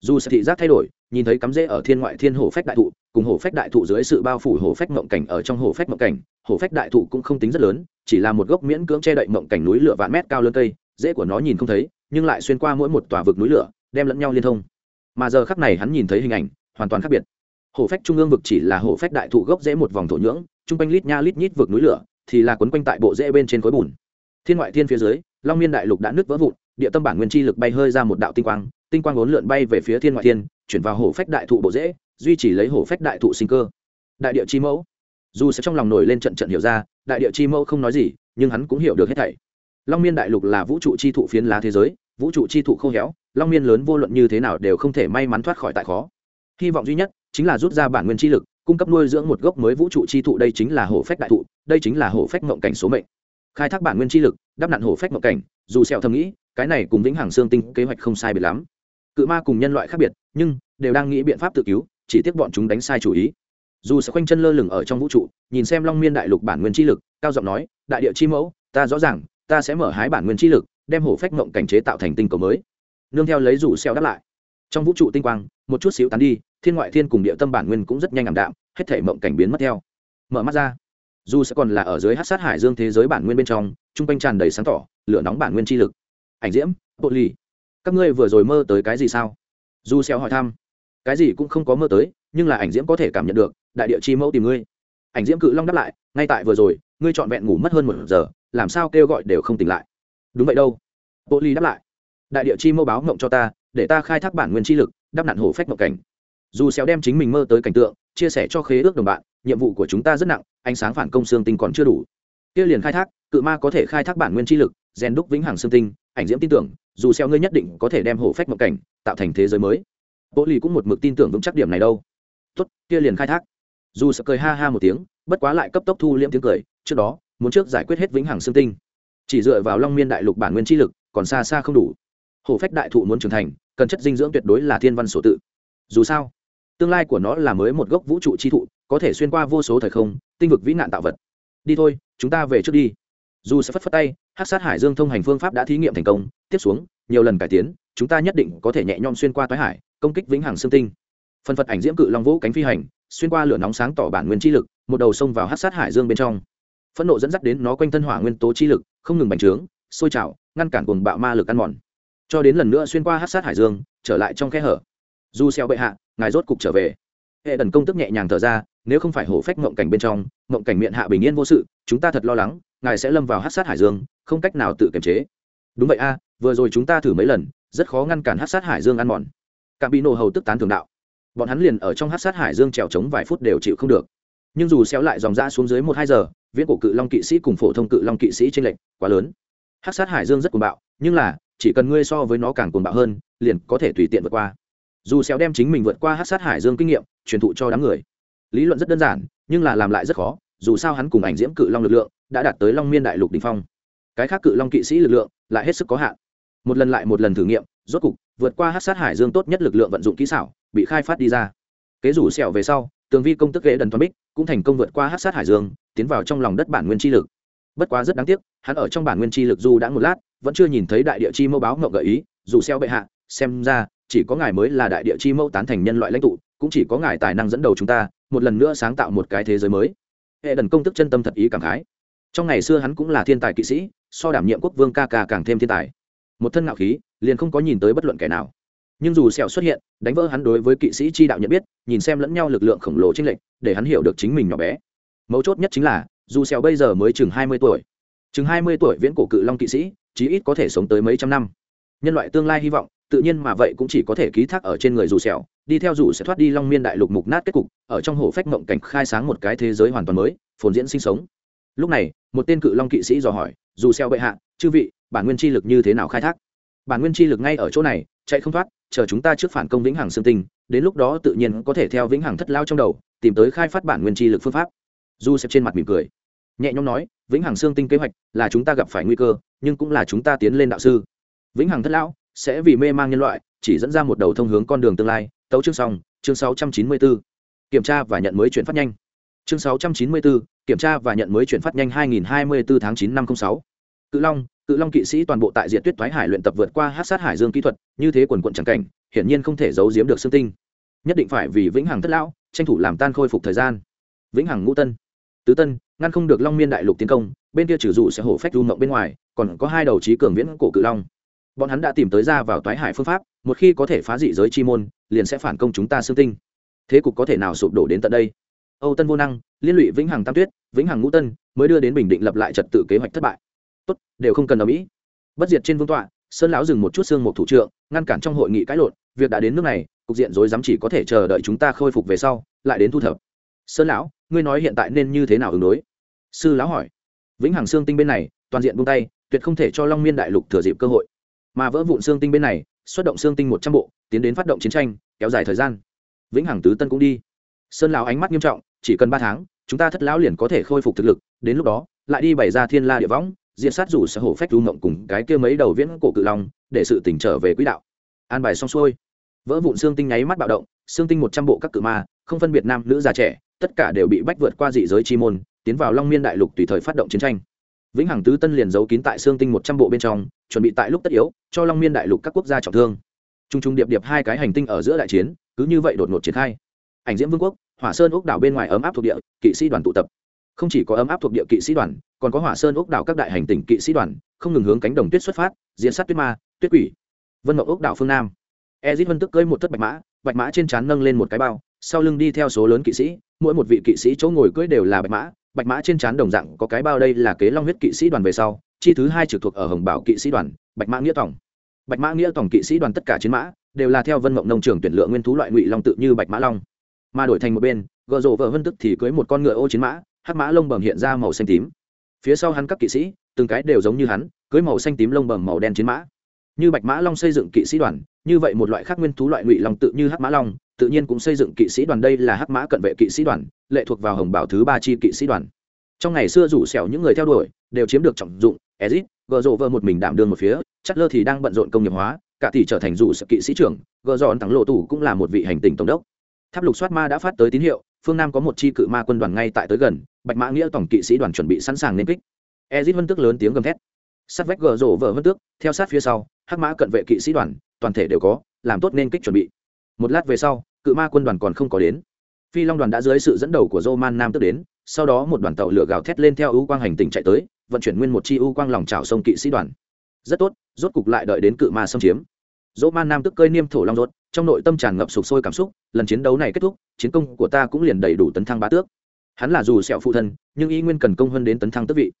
dù sẽ thị giác thay đổi, nhìn thấy cắm rễ ở thiên ngoại thiên hổ phách đại thụ, cùng hổ phách đại thụ dưới sự bao phủ hổ phách mộng cảnh ở trong hổ phách mộng cảnh hổ phách đại thụ cũng không tính rất lớn, chỉ là một gốc miễn cưỡng che đậy mộng cảnh núi lửa vạn mét cao lớn cây, rễ của nó nhìn không thấy, nhưng lại xuyên qua mỗi một tòa vực núi lửa, đem lẫn nhau liên thông. Mà giờ khắc này hắn nhìn thấy hình ảnh, hoàn toàn khác biệt. Hổ phách trung ương vực chỉ là hổ phách đại thụ gốc rễ một vòng thổ nhưỡng, trung quanh lít nha lít nhít vực núi lửa, thì là quấn quanh tại bộ rễ bên trên khối bùn. Thiên ngoại thiên phía dưới, long miên đại lục đã nứt vỡ vụn địa tâm bản nguyên chi lực bay hơi ra một đạo tinh quang tinh quang uốn lượn bay về phía thiên ngoại thiên, chuyển vào hổ phách đại thụ bộ rễ duy trì lấy hổ phách đại thụ sinh cơ. Đại địa chi mẫu. Dù sẽ trong lòng nổi lên trận trận hiểu ra, đại địa chi mẫu không nói gì, nhưng hắn cũng hiểu được hết thảy. Long miên đại lục là vũ trụ chi thụ phiến lá thế giới, vũ trụ chi thụ khô héo, long miên lớn vô luận như thế nào đều không thể may mắn thoát khỏi tại khó. Hy vọng duy nhất chính là rút ra bản nguyên chi lực, cung cấp nuôi dưỡng một gốc mới vũ trụ chi thụ, đây chính là hổ phách đại thụ, đây chính là hổ phách mộng cảnh số mệnh. Khai thác bản nguyên chi lực, đắp nặn hổ phách mộng cảnh, dù sẹo thầm nghĩ cái này cùng vĩnh hằng xương tinh kế hoạch không sai biệt lắm. Cự ma cùng nhân loại khác biệt, nhưng đều đang nghĩ biện pháp tự cứu, chỉ tiếc bọn chúng đánh sai chủ ý. Dù sẽ khoanh chân lơ lửng ở trong vũ trụ, nhìn xem long miên đại lục bản nguyên chi lực, cao giọng nói, đại địa chi mẫu, ta rõ ràng, ta sẽ mở hái bản nguyên chi lực, đem hổ phách mộng cảnh chế tạo thành tinh cầu mới. Nương theo lấy rủ xeo đáp lại. Trong vũ trụ tinh quang, một chút xíu tán đi, thiên ngoại thiên cùng địa tâm bản nguyên cũng rất nhanh ảm đạm, hết thể mộng cảnh biến mất theo. Mở mắt ra, dù sẽ còn là ở dưới hát sát hải dương thế giới bản nguyên bên trong, trung quanh tràn đầy sáng tỏ, lửa nóng bản nguyên chi lực ảnh diễm, bộ ly các ngươi vừa rồi mơ tới cái gì sao? Du xeo hỏi thăm. Cái gì cũng không có mơ tới, nhưng là ảnh diễm có thể cảm nhận được, đại địa chi mẫu tìm ngươi. Ảnh diễm cự long đáp lại, ngay tại vừa rồi, ngươi trọn vẹn ngủ mất hơn một giờ, làm sao kêu gọi đều không tỉnh lại. Đúng vậy đâu. Bộ ly đáp lại. Đại địa chi mẫu báo ngộng cho ta, để ta khai thác bản nguyên chi lực, đắp nặn hổ phách mộng cảnh. Dù xéo đem chính mình mơ tới cảnh tượng, chia sẻ cho khế ước đồng bạn, nhiệm vụ của chúng ta rất nặng, ánh sáng phản công xương tinh còn chưa đủ. Kia liền khai thác, cự ma có thể khai thác bản nguyên chi lực, rèn đúc vĩnh hằng xương tinh ảnh diễm tin tưởng, dù xeo ngươi nhất định có thể đem hổ phách mộng cảnh tạo thành thế giới mới. Bộ lì cũng một mực tin tưởng vững chắc điểm này đâu. Tốt, kia liền khai thác. Dù sợ cười ha ha một tiếng, bất quá lại cấp tốc thu liễm tiếng cười, trước đó, muốn trước giải quyết hết vĩnh hằng xương tinh. Chỉ dựa vào long miên đại lục bản nguyên chi lực, còn xa xa không đủ. Hổ phách đại thụ muốn trưởng thành, cần chất dinh dưỡng tuyệt đối là thiên văn sổ tự. Dù sao, tương lai của nó là mới một gốc vũ trụ chi thụ, có thể xuyên qua vô số thời không, tinh vực vĩ nạn tạo vật. Đi thôi, chúng ta về trước đi. Dù sẽ phất phất tay hát sát hải dương thông hành phương pháp đã thí nghiệm thành công, tiếp xuống, nhiều lần cải tiến, chúng ta nhất định có thể nhẹ nhõm xuyên qua toái hải, công kích vĩnh hằng xương tinh. Phân phật ảnh diễm cự long vũ cánh phi hành, xuyên qua lửa nóng sáng tỏ bản nguyên chi lực, một đầu sông vào hát sát hải dương bên trong. Phẫn nộ dẫn dắt đến nó quanh thân hỏa nguyên tố chi lực, không ngừng bành trướng, sôi trào, ngăn cản cuồng bạo ma lực ăn mòn. Cho đến lần nữa xuyên qua hát sát hải dương, trở lại trong khe hở. Du xeo bệ hạ, ngài rốt cục trở về. Hệ đần công tức nhẹ nhàng thở ra, nếu không phải hổ phách mộng cảnh bên trong, mộng cảnh miệng hạ bình yên vô sự, chúng ta thật lo lắng, ngài sẽ lâm vào hát sát hải dương không cách nào tự kiềm chế. Đúng vậy a, vừa rồi chúng ta thử mấy lần, rất khó ngăn cản hát sát hải dương ăn mòn. Cạm bị nổ hầu tức tán thường đạo. Bọn hắn liền ở trong hát sát hải dương trèo trống vài phút đều chịu không được. Nhưng dù xéo lại dòng ra xuống dưới một hai giờ, viễn cổ cự long kỵ sĩ cùng phổ thông cự long kỵ sĩ trên lệnh quá lớn. Hát sát hải dương rất cuồng bạo, nhưng là, chỉ cần ngươi so với nó càng cuồng bạo hơn, liền có thể tùy tiện vượt qua. Dù xéo đem chính mình vượt qua hát sát hải dương kinh nghiệm, truyền thụ cho đám người. Lý luận rất đơn giản, nhưng là làm lại rất khó, dù sao hắn cùng ảnh diễm cự long lực lượng, đã đạt tới long miên đại lục đỉnh phong cái khác cự long kỵ sĩ lực lượng lại hết sức có hạn. Một lần lại một lần thử nghiệm, rốt cục, vượt qua hát sát hải dương tốt nhất lực lượng vận dụng kỹ xảo, bị khai phát đi ra. Kế rủ sẹo về sau, tường vi công tức ghế đần toàn bích, cũng thành công vượt qua hát sát hải dương, tiến vào trong lòng đất bản nguyên chi lực. Bất quá rất đáng tiếc, hắn ở trong bản nguyên chi lực du đã một lát, vẫn chưa nhìn thấy đại địa chi mẫu báo ngậu gợi ý, dù xeo bệ hạ, xem ra, chỉ có ngài mới là đại địa chi mẫu tán thành nhân loại lãnh tụ, cũng chỉ có ngài tài năng dẫn đầu chúng ta, một lần nữa sáng tạo một cái thế giới mới. Hệ đần công tức chân tâm thật ý cảm khái. Trong ngày xưa hắn cũng là thiên tài kỵ sĩ so đảm nhiệm quốc vương ca ca càng thêm thiên tài. Một thân ngạo khí, liền không có nhìn tới bất luận kẻ nào. Nhưng dù sẹo xuất hiện, đánh vỡ hắn đối với kỵ sĩ chi đạo nhận biết, nhìn xem lẫn nhau lực lượng khổng lồ chênh lệch, để hắn hiểu được chính mình nhỏ bé. Mấu chốt nhất chính là, dù sẹo bây giờ mới chừng hai mươi tuổi. Chừng hai mươi tuổi viễn cổ cự long kỵ sĩ, chí ít có thể sống tới mấy trăm năm. Nhân loại tương lai hy vọng, tự nhiên mà vậy cũng chỉ có thể ký thác ở trên người dù sẹo, đi theo dù sẽ thoát đi long miên đại lục mục nát kết cục, ở trong hồ phách mộng cảnh khai sáng một cái thế giới hoàn toàn mới, phồn diễn sinh sống lúc này một tên cự long kỵ sĩ dò hỏi dù xeo bệ hạ chư vị bản nguyên chi lực như thế nào khai thác? Bản nguyên chi lực ngay ở chỗ này chạy không thoát chờ chúng ta trước phản công vĩnh hằng xương tinh đến lúc đó tự nhiên có thể theo vĩnh hằng thất lao trong đầu tìm tới khai phát bản nguyên chi lực phương pháp. Du xếp trên mặt mỉm cười nhẹ nhõm nói vĩnh hằng xương tinh kế hoạch là chúng ta gặp phải nguy cơ nhưng cũng là chúng ta tiến lên đạo sư. Vĩnh hằng thất lão sẽ vì mê mang nhân loại chỉ dẫn ra một đầu thông hướng con đường tương lai. Tấu chương xong chương 694. kiểm tra và nhận mới chuyển phát nhanh. Chương 694, kiểm tra và nhận mới chuyển phát nhanh 2024 tháng 9 năm 06. cự long cự long kỵ sĩ toàn bộ tại Diệt tuyết thoái hải luyện tập vượt qua hát sát hải dương kỹ thuật, như thế quần quận chẳng cảnh, hiển nhiên không thể giấu giếm được xương tinh. Nhất định phải vì vĩnh hằng thất lão, tranh thủ làm tan khôi phục thời gian. Vĩnh hằng ngũ tân. Tứ tân, ngăn không được long miên đại lục tiến công, bên kia trừ dụ sẽ hổ phách du mộng bên ngoài, còn có hai đầu trí cường viễn cổ cự long. Bọn hắn đã tìm tới ra vào toái hải phương pháp, một khi có thể phá dị giới chi môn, liền sẽ phản công chúng ta xương tinh. Thế cục có thể nào sụp đổ đến tận đây? Âu tân vô năng, liên lụy vĩnh hằng tam tuyết, vĩnh hằng ngũ tân mới đưa đến bình định lập lại trật tự kế hoạch thất bại. Tốt, đều không cần ở mỹ. Bất diệt trên vương tọa, sơn lão dừng một chút xương một thủ trượng, ngăn cản trong hội nghị cãi lộn, việc đã đến nước này, cục diện rối rắm chỉ có thể chờ đợi chúng ta khôi phục về sau, lại đến thu thập. Sơn lão, ngươi nói hiện tại nên như thế nào ứng đối? Sư lão hỏi. Vĩnh hằng xương tinh bên này, toàn diện buông tay, tuyệt không thể cho long miên đại lục thừa dịp cơ hội. Mà vỡ vụn xương tinh bên này, xuất động xương tinh một trăm bộ, tiến đến phát động chiến tranh, kéo dài thời gian. Vĩnh hằng tứ tân cũng đi sơn lão ánh mắt nghiêm trọng, chỉ cần ba tháng, chúng ta thất lão liền có thể khôi phục thực lực, đến lúc đó, lại đi bày ra thiên la địa võng diện sát rủ sở hổ phách du ngộng cùng cái kia mấy đầu viễn cổ cự long, để sự tỉnh trở về quỹ đạo. An bài xong xuôi. Vỡ vụn xương tinh nháy mắt bạo động, xương tinh một trăm bộ các cự ma, không phân biệt nam nữ già trẻ, tất cả đều bị bách vượt qua dị giới chi môn, tiến vào long miên đại lục tùy thời phát động chiến tranh. Vĩnh hằng tứ tân liền giấu kín tại xương tinh một trăm bộ bên trong, chuẩn bị tại lúc tất yếu, cho long miên đại lục các quốc gia trọng thương. T r u n g t r u n g điệp điệp hai cái hành tinh ở giữa đại chiến, cứ như vậy đột ngột triển khai ảnh diễm vương quốc, hỏa sơn ốc đảo bên ngoài ấm áp thuộc địa, kỵ sĩ đoàn tụ tập. Không chỉ có ấm áp thuộc địa kỵ sĩ đoàn, còn có hỏa sơn ốc đảo các đại hành tỉnh kỵ sĩ đoàn, không ngừng hướng cánh đồng tuyết xuất phát diễn sát tuyết ma, tuyết quỷ. Vân mộng ốc đảo phương nam. Ezit vân tức cưới một thất bạch mã bạch mã trên trán nâng lên một cái bao, sau lưng đi theo số lớn kỵ sĩ, mỗi một vị kỵ sĩ chỗ ngồi cưỡi đều là bạch mã bạch mã trên trán đồng dạng có cái bao đây là kế long huyết kỵ sĩ đoàn về sau, chi thứ hai trực thuộc ở hồng bảo kỵ sĩ đoàn, bạch mã nghĩa tổng. Bạch mã nghĩa tổng kỵ sĩ đoàn tất cả chiến mã, đều là theo vân mộng nông trường tuyển lựa nguyên thú loại ngụy long tự như bạch mã long mà đổi thành một bên gợ rộ vợ vân tức thì cưới một con ngựa ô chiến mã, hắc mã lông bầm hiện ra màu xanh tím. Phía sau hắn các kỵ sĩ, từng cái đều giống như hắn, cưới màu xanh tím lông bầm màu đen chiến mã. Như bạch mã long xây dựng kỵ sĩ đoàn, như vậy một loại khác nguyên thú loại ngụy long tự như hắc mã long, tự nhiên cũng xây dựng kỵ sĩ đoàn đây là hắc mã cận vệ kỵ sĩ đoàn, lệ thuộc vào hồng bảo thứ ba chi kỵ sĩ đoàn. Trong ngày xưa rủ xẻo những người theo đuổi, đều chiếm được trọng dụng, ezit, gờ rộ vợ một mình đảm đương một phía, chất lơ thì đang bận rộn công nghiệp hóa, cả tỷ trở thành rủ sự kỵ sĩ trưởng, gờ dọn thắng lộ tủ cũng là một vị hành tình tổng đốc tháp lục soát ma đã phát tới tín hiệu, phương nam có một chi cự ma quân đoàn ngay tại tới gần, bạch mã nghĩa tổng kỵ sĩ đoàn chuẩn bị sẵn sàng nên kích. Ezit vân Tước lớn tiếng gầm thét. Sát vách gờ rổ vợ vân tước, theo sát phía sau, hắc mã cận vệ kỵ sĩ đoàn, toàn thể đều có, làm tốt nên kích chuẩn bị. Một lát về sau, cự ma quân đoàn còn không có đến. Phi long đoàn đã dưới sự dẫn đầu của roman nam tức đến, sau đó một đoàn tàu lửa gào thét lên theo ưu quang hành tinh chạy tới, vận chuyển nguyên một chi ưu quang lòng trào sông kỵ sĩ đoàn. Rất tốt, rốt cục lại đợi đến cự ma xâm chiếm. Dỗ man nam tức cơi niêm thổ long rốt trong nội tâm tràn ngập sục sôi cảm xúc, lần chiến đấu này kết thúc, chiến công của ta cũng liền đầy đủ tấn thăng bá tước. Hắn là dù sẹo phụ thân, nhưng y nguyên cần công hơn đến tấn thăng tước vị.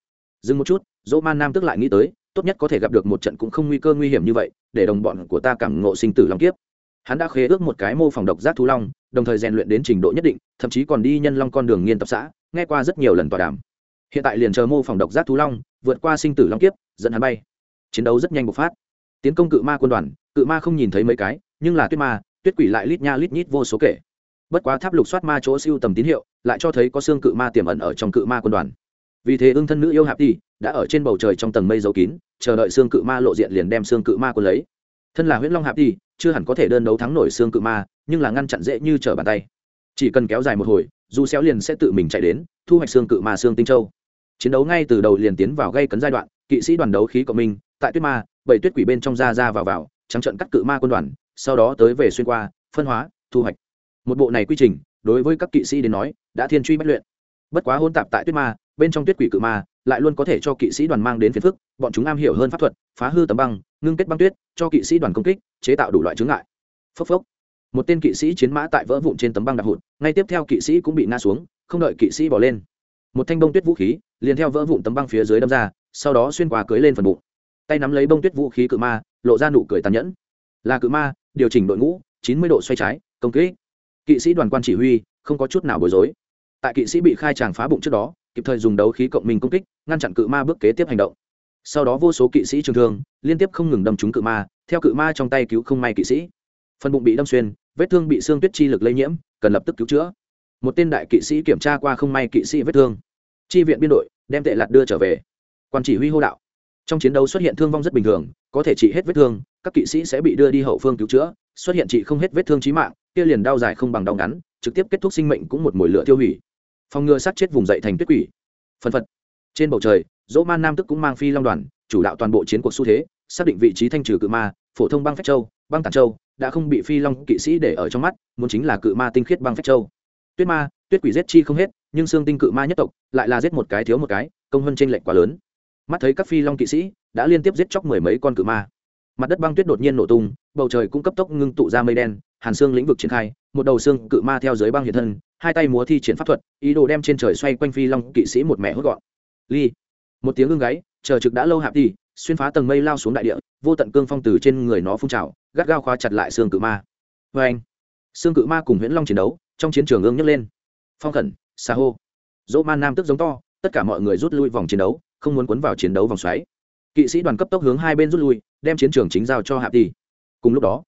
Dừng một chút dỗ man nam tức lại nghĩ tới, tốt nhất có thể gặp được một trận cũng không nguy cơ nguy hiểm như vậy, để đồng bọn của ta cảm ngộ sinh tử long kiếp. Hắn đã khế ước một cái mô phỏng độc giác thú long, đồng thời rèn luyện đến trình độ nhất định, thậm chí còn đi nhân long con đường nghiên tập xã, nghe qua rất nhiều lần tọa đàm. Hiện tại liền chờ mô phỏng độc giác thú long, vượt qua sinh tử long kiếp, dẫn hắn bay. Chiến đấu rất nhanh bộc phát. Tiến công cự ma quân đoàn, cự ma không nhìn thấy mấy cái nhưng là tuyết ma, tuyết quỷ lại lít nha lít nhít vô số kể. Bất quá tháp lục soát ma chỗ siêu tầm tín hiệu, lại cho thấy có xương cự ma tiềm ẩn ở trong cự ma quân đoàn. Vì thế ưng thân nữ yêu hạp đi đã ở trên bầu trời trong tầng mây dấu kín, chờ đợi xương cự ma lộ diện liền đem xương cự ma quân lấy. Thân là huyễn long hạp đi chưa hẳn có thể đơn đấu thắng nổi xương cự ma, nhưng là ngăn chặn dễ như trở bàn tay. Chỉ cần kéo dài một hồi du xéo liền sẽ tự mình chạy đến, thu hoạch xương cự ma xương tinh châu. Chiến đấu ngay từ đầu liền tiến vào gây cấn giai đoạn, kỵ sĩ đoàn đấu khí cộng minh, tại tuyết ma, bảy tuyết quỷ bên trong ra ra vào vào, trắng trận cắt cự ma quân đoàn sau đó tới về xuyên qua, phân hóa, thu hoạch. Một bộ này quy trình, đối với các kỵ sĩ đến nói, đã thiên truy bất luyện. Bất quá hôn tạp tại tuyết ma, bên trong tuyết quỷ cự ma, lại luôn có thể cho kỵ sĩ đoàn mang đến phiền phức, bọn chúng am hiểu hơn pháp thuật, phá hư tấm băng, ngưng kết băng tuyết, cho kỵ sĩ đoàn công kích, chế tạo đủ loại chướng ngại. Phốc phốc. Một tên kỵ sĩ chiến mã tại vỡ vụn trên tấm băng đạp hụt, ngay tiếp theo kỵ sĩ cũng bị ngã xuống, không đợi kỵ sĩ bỏ lên. Một thanh bông tuyết vũ khí, liền theo vỡ vụn tấm băng phía dưới đâm ra, sau đó xuyên qua cưới lên phần bụng. Tay nắm lấy bông tuyết vũ khí cự ma, lộ ra nụ cười tàn nhẫn. Là cự ma điều chỉnh đội ngũ, chín mươi độ xoay trái, công kích. Kỵ sĩ đoàn quan chỉ huy, không có chút nào bối rối. Tại kỵ sĩ bị khai tràng phá bụng trước đó, kịp thời dùng đấu khí cộng minh công kích, ngăn chặn cự ma bước kế tiếp hành động. Sau đó vô số kỵ sĩ trường thương, liên tiếp không ngừng đâm trúng cự ma, theo cự ma trong tay cứu không may kỵ sĩ. Phần bụng bị đâm xuyên, vết thương bị xương tuyết chi lực lây nhiễm, cần lập tức cứu chữa. Một tên đại kỵ sĩ kiểm tra qua không may kỵ sĩ vết thương. Chi viện biên đội, đem tệ lạt đưa trở về. Quan chỉ huy hô đạo. Trong chiến đấu xuất hiện thương vong rất bình thường có thể trị hết vết thương, các kỵ sĩ sẽ bị đưa đi hậu phương cứu chữa, xuất hiện trị không hết vết thương trí mạng, kia liền đau dài không bằng đau ngắn, trực tiếp kết thúc sinh mệnh cũng một mồi lửa tiêu hủy. Phòng ngừa sát chết vùng dậy thành tuyết quỷ. Phân phật. Trên bầu trời, dỗ man nam tức cũng mang phi long đoàn, chủ đạo toàn bộ chiến cuộc xu thế, xác định vị trí thanh trừ cự ma, phổ thông băng phách châu, băng tản châu, đã không bị phi long kỵ sĩ để ở trong mắt, muốn chính là cự ma tinh khiết băng phách châu. Tuyết ma, tuyết quỷ giết chi không hết, nhưng xương tinh cự ma nhất tộc, lại là giết một cái thiếu một cái, công hơn trên lệnh quá lớn mắt thấy các phi long kỵ sĩ đã liên tiếp giết chóc mười mấy con cự ma. Mặt đất băng tuyết đột nhiên nổ tung, bầu trời cũng cấp tốc ngưng tụ ra mây đen, hàn xương lĩnh vực triển khai, một đầu xương cự ma theo dưới băng hiện thân, hai tay múa thi triển pháp thuật, ý đồ đem trên trời xoay quanh phi long kỵ sĩ một mẹ hốt gọn. Ly. Một tiếng ưng gáy, chờ trực đã lâu hạp đi, xuyên phá tầng mây lao xuống đại địa, vô tận cương phong từ trên người nó phun trào, gắt gao khóa chặt lại xương cự ma. Vê anh, xương cự ma cùng huyễn long chiến đấu, trong chiến trường ương nhấc lên. Phong khẩn xa hô. Dỗ man nam tức giống to, tất cả mọi người rút lui vòng chiến đấu không muốn cuốn vào chiến đấu vòng xoáy. Kỵ sĩ đoàn cấp tốc hướng hai bên rút lui, đem chiến trường chính giao cho hạp đi cùng lúc đó,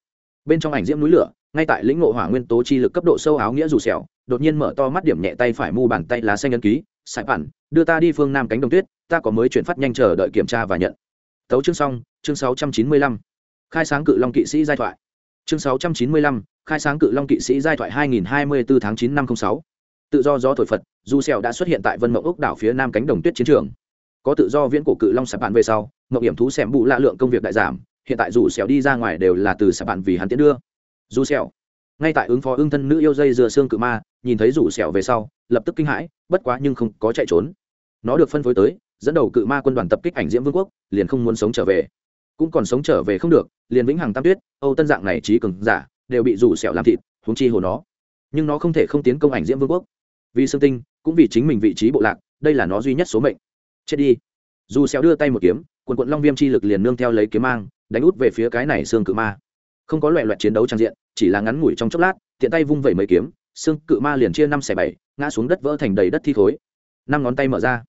bên trong ảnh diễm núi lửa, ngay tại lĩnh ngộ hỏa nguyên tố chi lực cấp độ sâu áo nghĩa rủ sẹo, đột nhiên mở to mắt điểm nhẹ tay phải mu bàn tay lá xanh ấn ký sải bản, đưa ta đi phương nam cánh đồng tuyết, ta có mới chuyển phát nhanh chờ đợi kiểm tra và nhận. Tấu chương xong, chương sáu trăm chín mươi lăm. Khai sáng cự long kỵ sĩ giai thoại. Chương sáu trăm chín mươi lăm, khai sáng cự long kỵ sĩ giai thoại hai nghìn hai mươi bốn tháng chín năm không sáu. Tự do gió thổi phật du sẹo đã xuất hiện tại vân mộng ốc đảo phía nam cánh đồng tuyết chiến trường có tự do viễn cổ cự long sạp bạn về sau mộng hiểm thú xẻm bù lạ lượng công việc đại giảm, hiện tại dù sẹo đi ra ngoài đều là từ sạp bạn vì hắn tiến đưa. Dù sẹo ngay tại ứng phó ưng thân nữ yêu dây dừa xương cự ma, nhìn thấy rủ sẹo về sau, lập tức kinh hãi, bất quá nhưng không có chạy trốn. Nó được phân phối tới, dẫn đầu cự ma quân đoàn tập kích ảnh diễm vương quốc, liền không muốn sống trở về. Cũng còn sống trở về không được, liền vĩnh hằng tam tuyết, âu tân dạng này trí cường giả, đều bị rủ sẹo làm thịt, huống chi hồ nó. Nhưng nó không thể không tiến công ảnh diễm vương quốc. Vì xương tinh, cũng vì chính mình vị trí bộ lạc, đây là nó duy nhất số mệnh chết đi. Dù xéo đưa tay một kiếm, quần quận long viêm chi lực liền nương theo lấy kiếm mang, đánh út về phía cái này xương cự ma. Không có loại loại chiến đấu trang diện, chỉ là ngắn ngủi trong chốc lát, tiện tay vung vẩy mấy kiếm, xương cự ma liền chia năm xẻ bảy, ngã xuống đất vỡ thành đầy đất thi khối. Năm ngón tay mở ra.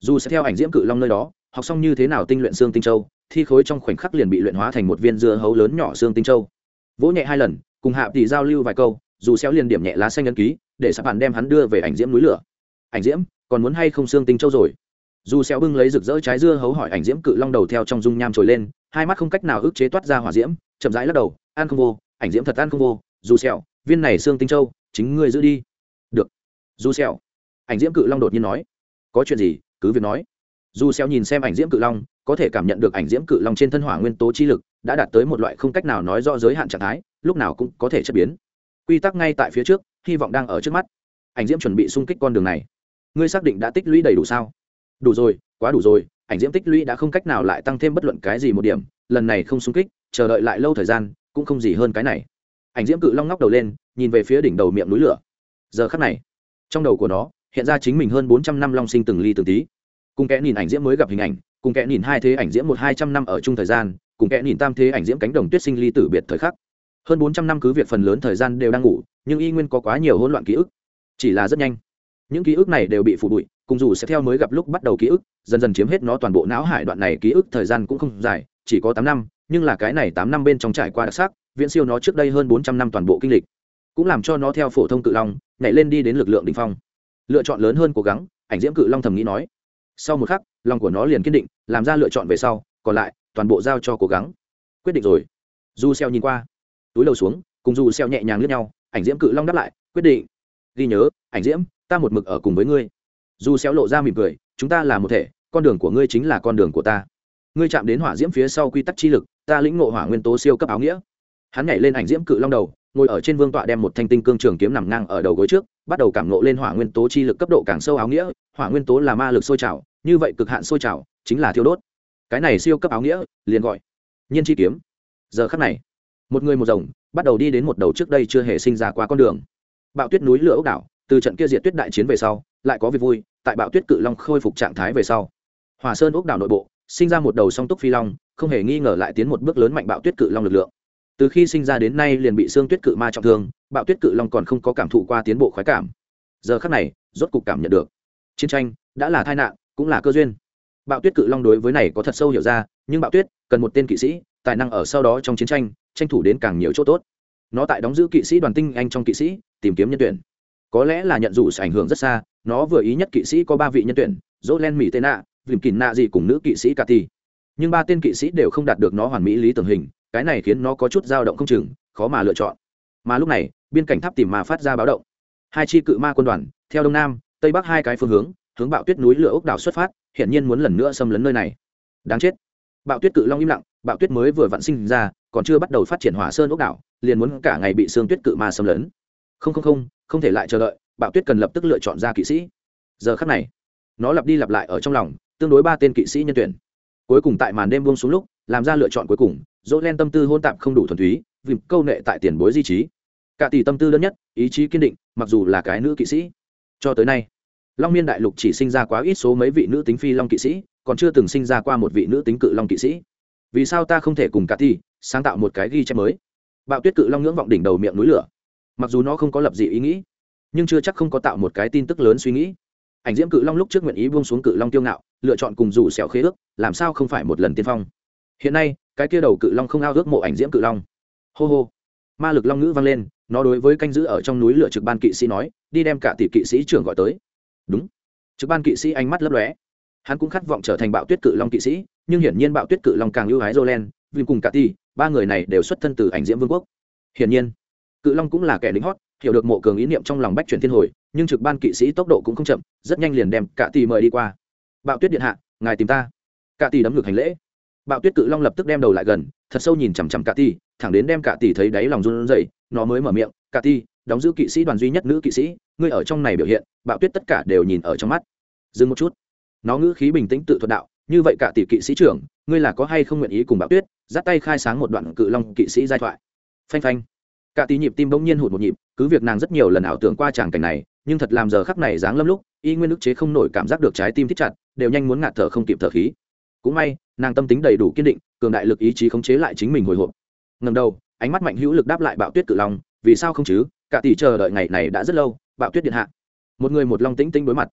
Dù sẽ theo ảnh diễm cự long nơi đó, học xong như thế nào tinh luyện xương tinh châu, thi khối trong khoảnh khắc liền bị luyện hóa thành một viên dưa hấu lớn nhỏ xương tinh châu. Vỗ nhẹ hai lần, cùng hạ tỷ giao lưu vài câu, dù xéo liền điểm nhẹ lá xanh ấn ký, để sạp bạn đem hắn đưa về ảnh diễm núi lửa. Ảnh diễm, còn muốn hay không xương tinh châu rồi? Dù xéo bưng lấy rực rỡ trái dưa hấu hỏi ảnh diễm cự long đầu theo trong dung nham trồi lên, hai mắt không cách nào ức chế toát ra hỏa diễm, chậm rãi lắc đầu, ăn không vô, ảnh diễm thật ăn không vô, dù xéo viên này xương tinh châu, chính ngươi giữ đi. Được. Dù xéo ảnh diễm cự long đột nhiên nói, có chuyện gì, cứ việc nói. Dù xéo nhìn xem ảnh diễm cự long, có thể cảm nhận được ảnh diễm cự long trên thân hỏa nguyên tố chi lực đã đạt tới một loại không cách nào nói rõ giới hạn trạng thái, lúc nào cũng có thể chất biến. Quy tắc ngay tại phía trước, hy vọng đang ở trước mắt. Ảnh diễm chuẩn bị xung kích con đường này. Ngươi xác định đã tích lũy đầy đủ sao? Đủ rồi, quá đủ rồi, ảnh diễm tích lũy đã không cách nào lại tăng thêm bất luận cái gì một điểm, lần này không xung kích, chờ đợi lại lâu thời gian, cũng không gì hơn cái này. Ảnh diễm cự long ngóc đầu lên, nhìn về phía đỉnh đầu miệng núi lửa. Giờ khắc này, trong đầu của nó, hiện ra chính mình hơn bốn trăm năm long sinh từng ly từng tí. Cùng kẽ nhìn ảnh diễm mới gặp hình ảnh, cùng kẽ nhìn hai thế ảnh diễm một hai trăm năm ở chung thời gian, cùng kẽ nhìn tam thế ảnh diễm cánh đồng tuyết sinh ly tử biệt thời khắc. Hơn bốn trăm năm cứ việc phần lớn thời gian đều đang ngủ, nhưng y nguyên có quá nhiều hỗn loạn ký ức. Chỉ là rất nhanh. Những ký ức này đều bị phủ bụi cùng dù sẽ theo mới gặp lúc bắt đầu ký ức, dần dần chiếm hết nó toàn bộ não hải đoạn này ký ức thời gian cũng không dài, chỉ có tám năm, nhưng là cái này tám năm bên trong trải qua đặc sắc, viễn siêu nó trước đây hơn bốn trăm năm toàn bộ kinh lịch. Cũng làm cho nó theo phổ thông cự long, nhảy lên đi đến lực lượng đ ỉ n h phong. Lựa chọn lớn hơn cố gắng, ảnh diễm cự long thầm nghĩ nói. Sau một khắc, lòng của nó liền kiên định, làm ra lựa chọn về sau, còn lại, toàn bộ giao cho cố gắng. Quyết định rồi. Du xeo nhìn qua, túi đầu xuống, cùng du xeo nhẹ nhàng lướt nhau, ảnh diễm cự long đáp lại, quyết định. Ghi nhớ, ảnh diễm, ta một mực ở cùng với ngươi dù xéo lộ ra mỉm cười, chúng ta là một thể, con đường của ngươi chính là con đường của ta. Ngươi chạm đến hỏa diễm phía sau quy tắc chi lực, ta lĩnh ngộ hỏa nguyên tố siêu cấp áo nghĩa. Hắn nhảy lên ảnh diễm cự long đầu, ngồi ở trên vương tọa đem một thanh tinh cương trường kiếm nằm ngang ở đầu gối trước, bắt đầu cảm ngộ lên hỏa nguyên tố chi lực cấp độ càng sâu áo nghĩa. Hỏa nguyên tố là ma lực sôi trào, như vậy cực hạn sôi trào, chính là thiêu đốt. Cái này siêu cấp áo nghĩa, liền gọi nhiên chi kiếm. Giờ khắc này, một người một rồng, bắt đầu đi đến một đầu trước đây chưa hề sinh ra qua con đường. Bạo tuyết núi lửa ốc đảo, từ trận kia diệt tuyết đại chiến về sau lại có việc vui, tại bạo tuyết cự long khôi phục trạng thái về sau. Hòa sơn ốc đảo nội bộ, sinh ra một đầu song túc phi long, không hề nghi ngờ lại tiến một bước lớn mạnh bạo tuyết cự long lực lượng. Từ khi sinh ra đến nay liền bị xương tuyết cự ma trọng thương, bạo tuyết cự long còn không có cảm thụ qua tiến bộ khoái cảm. Giờ khắc này, rốt cục cảm nhận được, chiến tranh đã là tai nạn, cũng là cơ duyên. Bạo tuyết cự long đối với này có thật sâu hiểu ra, nhưng bạo tuyết cần một tên kỵ sĩ, tài năng ở sau đó trong chiến tranh tranh thủ đến càng nhiều chỗ tốt. Nó tại đóng giữ kỵ sĩ đoàn tinh anh trong kỵ sĩ, tìm kiếm nhân tuyển có lẽ là nhận dụ sẽ ảnh hưởng rất xa, nó vừa ý nhất kỵ sĩ có ba vị nhân tuyển dỗ len mỹ tên nạ vìm kìn nạ gì cùng nữ kỵ sĩ cả ti nhưng ba tên kỵ sĩ đều không đạt được nó hoàn mỹ lý tưởng hình, cái này khiến nó có chút dao động không chừng, khó mà lựa chọn. Mà lúc này, biên cảnh tháp tìm mà phát ra báo động. Hai chi cự ma quân đoàn, theo đông nam, tây bắc hai cái phương hướng hướng bạo tuyết núi lửa ốc đảo xuất phát hiện nhiên muốn lần nữa xâm lấn nơi này. Đáng chết. Bạo tuyết cự long im lặng, bạo tuyết mới vừa vặn sinh ra, còn chưa bắt đầu phát triển hỏa sơn ốc đảo, liền muốn cả ngày bị xương tuyết cự ma xâm lấn không không không không thể lại chờ đợi, bạo tuyết cần lập tức lựa chọn ra kỵ sĩ. Giờ khắc này, nó lặp đi lặp lại ở trong lòng, tương đối ba tên kỵ sĩ nhân tuyển. Cuối cùng tại màn đêm buông xuống lúc, làm ra lựa chọn cuối cùng, dỗ len tâm tư hôn tạp không đủ thuần túy vì câu nệ tại tiền bối di trí. Cả tỷ tâm tư đơn nhất, ý chí kiên định, mặc dù là cái nữ kỵ sĩ. Cho tới nay, long miên đại lục chỉ sinh ra quá ít số mấy vị nữ tính phi long kỵ sĩ, còn chưa từng sinh ra qua một vị nữ tính cự long kỵ sĩ. Vì sao ta không thể cùng cả tỷ, sáng tạo một cái ghi chép mới? Bạo tuyết cự long ngưỡng vọng đỉnh đầu miệng núi lửa mặc dù nó không có lập dị ý nghĩ, nhưng chưa chắc không có tạo một cái tin tức lớn suy nghĩ. Ảnh diễm cự long lúc trước nguyện ý buông xuống cự long tiêu ngạo, lựa chọn cùng rủ xẻo khế ước, làm sao không phải một lần tiên phong. Hiện nay, cái kia đầu cự long không ao ước mộ ảnh diễm cự long. Hô hô. Ma lực long ngữ vang lên, nó đối với canh giữ ở trong núi lửa trực ban kỵ sĩ nói, đi đem cả tỷ kỵ sĩ trưởng gọi tới. Đúng. Trực ban kỵ sĩ ánh mắt lấp lóe. Hắn cũng khát vọng trở thành bạo tuyết cự long kỵ sĩ, nhưng hiển nhiên bạo tuyết cự long càng ưu hái jolen vì cùng cả tỷ, ba người này đều xuất thân từ ảnh diễm vương quốc. Hiển nhiên cự long cũng là kẻ lính hót, hiểu được mộ cường ý niệm trong lòng bách chuyển thiên hồi, nhưng trực ban kỵ sĩ tốc độ cũng không chậm, rất nhanh liền đem cả tỷ mời đi qua. Bạo tuyết điện hạ, ngài tìm ta. Cả tỷ đấm ngược hành lễ. Bạo tuyết cự long lập tức đem đầu lại gần, thật sâu nhìn chằm chằm cả tỷ thẳng đến đem cả tỷ thấy đáy lòng run rẩy, nó mới mở miệng cả tỷ đóng giữ kỵ sĩ đoàn duy nhất nữ kỵ sĩ, ngươi ở trong này biểu hiện, bạo tuyết tất cả đều nhìn ở trong mắt. Dừng một chút. Nó ngữ khí bình tĩnh tự thuật đạo, như vậy cả tỷ kỵ sĩ trưởng, ngươi là có hay không nguyện ý cùng bạo tuyết, dắt tay khai sáng một đoạn cự long kỵ sĩ giai thoại? Phanh phanh cả tỷ nhịp tim bỗng nhiên hụt một nhịp, cứ việc nàng rất nhiều lần ảo tưởng qua tràng cảnh này, nhưng thật làm giờ khắc này dáng lâm lúc, y nguyên ức chế không nổi cảm giác được trái tim thích chặt, đều nhanh muốn ngạt thở không kịp thở khí. Cũng may, nàng tâm tính đầy đủ kiên định, cường đại lực ý chí khống chế lại chính mình hồi hộp. Ngầm đầu, ánh mắt mạnh hữu lực đáp lại bạo tuyết cự long, vì sao không chứ? Cả tỷ chờ đợi ngày này đã rất lâu, bạo tuyết điện hạ. Một người một long tĩnh tĩnh đối mặt.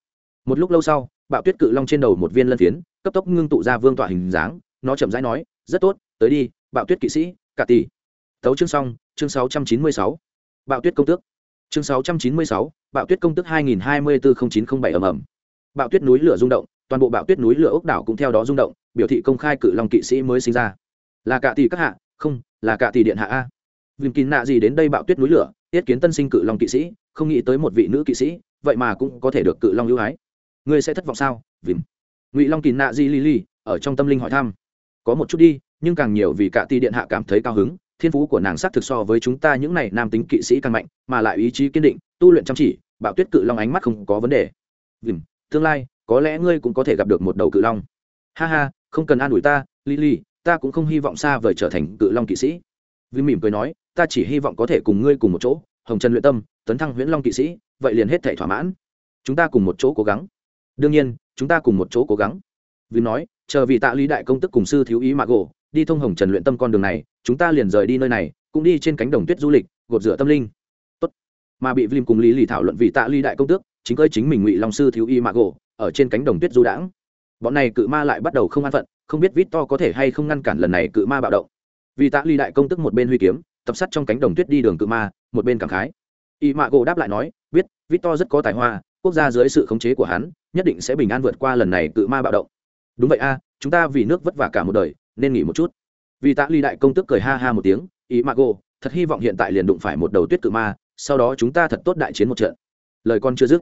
Một lúc lâu sau, bạo tuyết cự long trên đầu một viên lân phiến, cấp tốc ngưng tụ ra vương tỏa hình dáng, nó chậm rãi nói, rất tốt, tới đi, bạo tuyết kỵ sĩ, cả tỷ. Tấu chương xong chương sáu trăm chín mươi sáu. Bạo tuyết công tước. Chương sáu trăm chín mươi sáu bạo tuyết công tước hai nghìn hai mươi bốn chín trăm bảy ầm ầm. Bạo tuyết núi lửa rung động toàn bộ bạo tuyết núi lửa ốc đảo cũng theo đó rung động biểu thị công khai cự long kỵ sĩ mới sinh ra. Là cả tỷ các hạ không là cả tỷ điện hạ a. Vim kín nạ gì đến đây bạo tuyết núi lửa tiết kiến tân sinh cự long kỵ sĩ không nghĩ tới một vị nữ kỵ sĩ vậy mà cũng có thể được cự long ưu ái. Ngươi sẽ thất vọng sao Vim. ngụy long kín nạ gì Lily, ở trong tâm linh hỏi thăm. Có một chút đi nhưng càng nhiều vì cả tỷ điện hạ cảm thấy cao hứng thiên phú của nàng xác thực so với chúng ta những này nam tính kỵ sĩ càng mạnh, mà lại ý chí kiên định, tu luyện chăm chỉ, bạo tuyết cự long ánh mắt không có vấn đề. Vìm tương lai, có lẽ ngươi cũng có thể gặp được một đầu cự long. Ha ha, không cần an ủi ta, lily, ta cũng không hy vọng xa vời trở thành cự long kỵ sĩ. Vì mỉm cười nói, ta chỉ hy vọng có thể cùng ngươi cùng một chỗ, hồng trần luyện tâm, tấn thăng huyễn long kỵ sĩ, vậy liền hết thể thỏa mãn. Chúng ta cùng một chỗ cố gắng. Đương nhiên, chúng ta cùng một chỗ cố gắng. Vì nói, chờ vì tạ lý đại công tức cùng sư thiếu ý mạc gỗ đi thông hồng trần luyện tâm con đường này, chúng ta liền rời đi nơi này, cũng đi trên cánh đồng tuyết du lịch, gột rửa tâm linh. Tốt. mà bị vlim cùng lý lì thảo luận vì tạ ly đại công tước, chính cơi chính mình ngụy long sư thiếu y mạc gỗ, ở trên cánh đồng tuyết du đãng. Bọn này cự ma lại bắt đầu không an phận, không biết vít to có thể hay không ngăn cản lần này cự ma bạo động. Vì tạ ly đại công tức một bên huy kiếm, tập sắt trong cánh đồng tuyết đi đường cự ma, một bên cảm khái. Y mạ gỗ đáp lại nói, biết, vít to rất có tài hoa, quốc gia dưới sự khống chế của hắn, nhất định sẽ bình an vượt qua lần này cự ma bạo động. Đúng vậy a, chúng ta vì nước vất vả cả một đời nên nghỉ một chút. Vì tạ ly đại công tức cười ha ha một tiếng ý Mago, thật hy vọng hiện tại liền đụng phải một đầu tuyết cự ma sau đó chúng ta thật tốt đại chiến một trận. Lời con chưa dứt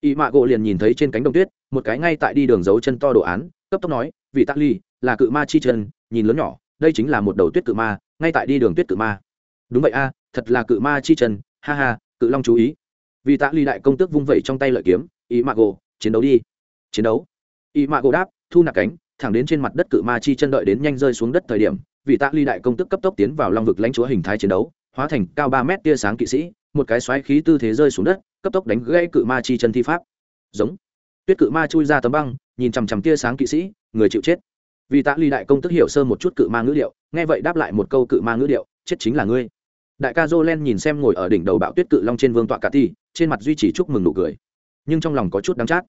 y Mago liền nhìn thấy trên cánh đồng tuyết một cái ngay tại đi đường dấu chân to đồ án cấp tốc nói Vì Tạ ly là cự ma chi chân nhìn lớn nhỏ đây chính là một đầu tuyết cự ma ngay tại đi đường tuyết cự ma. Đúng vậy a thật là cự ma chi chân ha ha cự long chú ý. Vì tạ ly đại công tước vung vẩy trong tay lợi kiếm y Mago, chiến đấu đi. Chiến đấu? Y Mago đáp thu nạp cánh thẳng đến trên mặt đất cự ma chi chân đợi đến nhanh rơi xuống đất thời điểm, vị tạ ly đại công tức cấp tốc tiến vào long vực lãnh chúa hình thái chiến đấu, hóa thành cao ba mét tia sáng kỵ sĩ, một cái xoáy khí tư thế rơi xuống đất, cấp tốc đánh gãy cự ma chi chân thi pháp. Giống. Tuyết cự ma chui ra tấm băng, nhìn chằm chằm tia sáng kỵ sĩ, người chịu chết. Vì tạ ly đại công tức hiểu sơ một chút cự ma ngữ liệu nghe vậy đáp lại một câu cự ma ngữ liệu chết chính là ngươi. Đại ca jolen nhìn xem ngồi ở đỉnh đầu bạo tuyết cự long trên vương tọa cà ti trên mặt duy trì chúc mừng nụ cười. Nhưng trong lòng có chút đắng chát.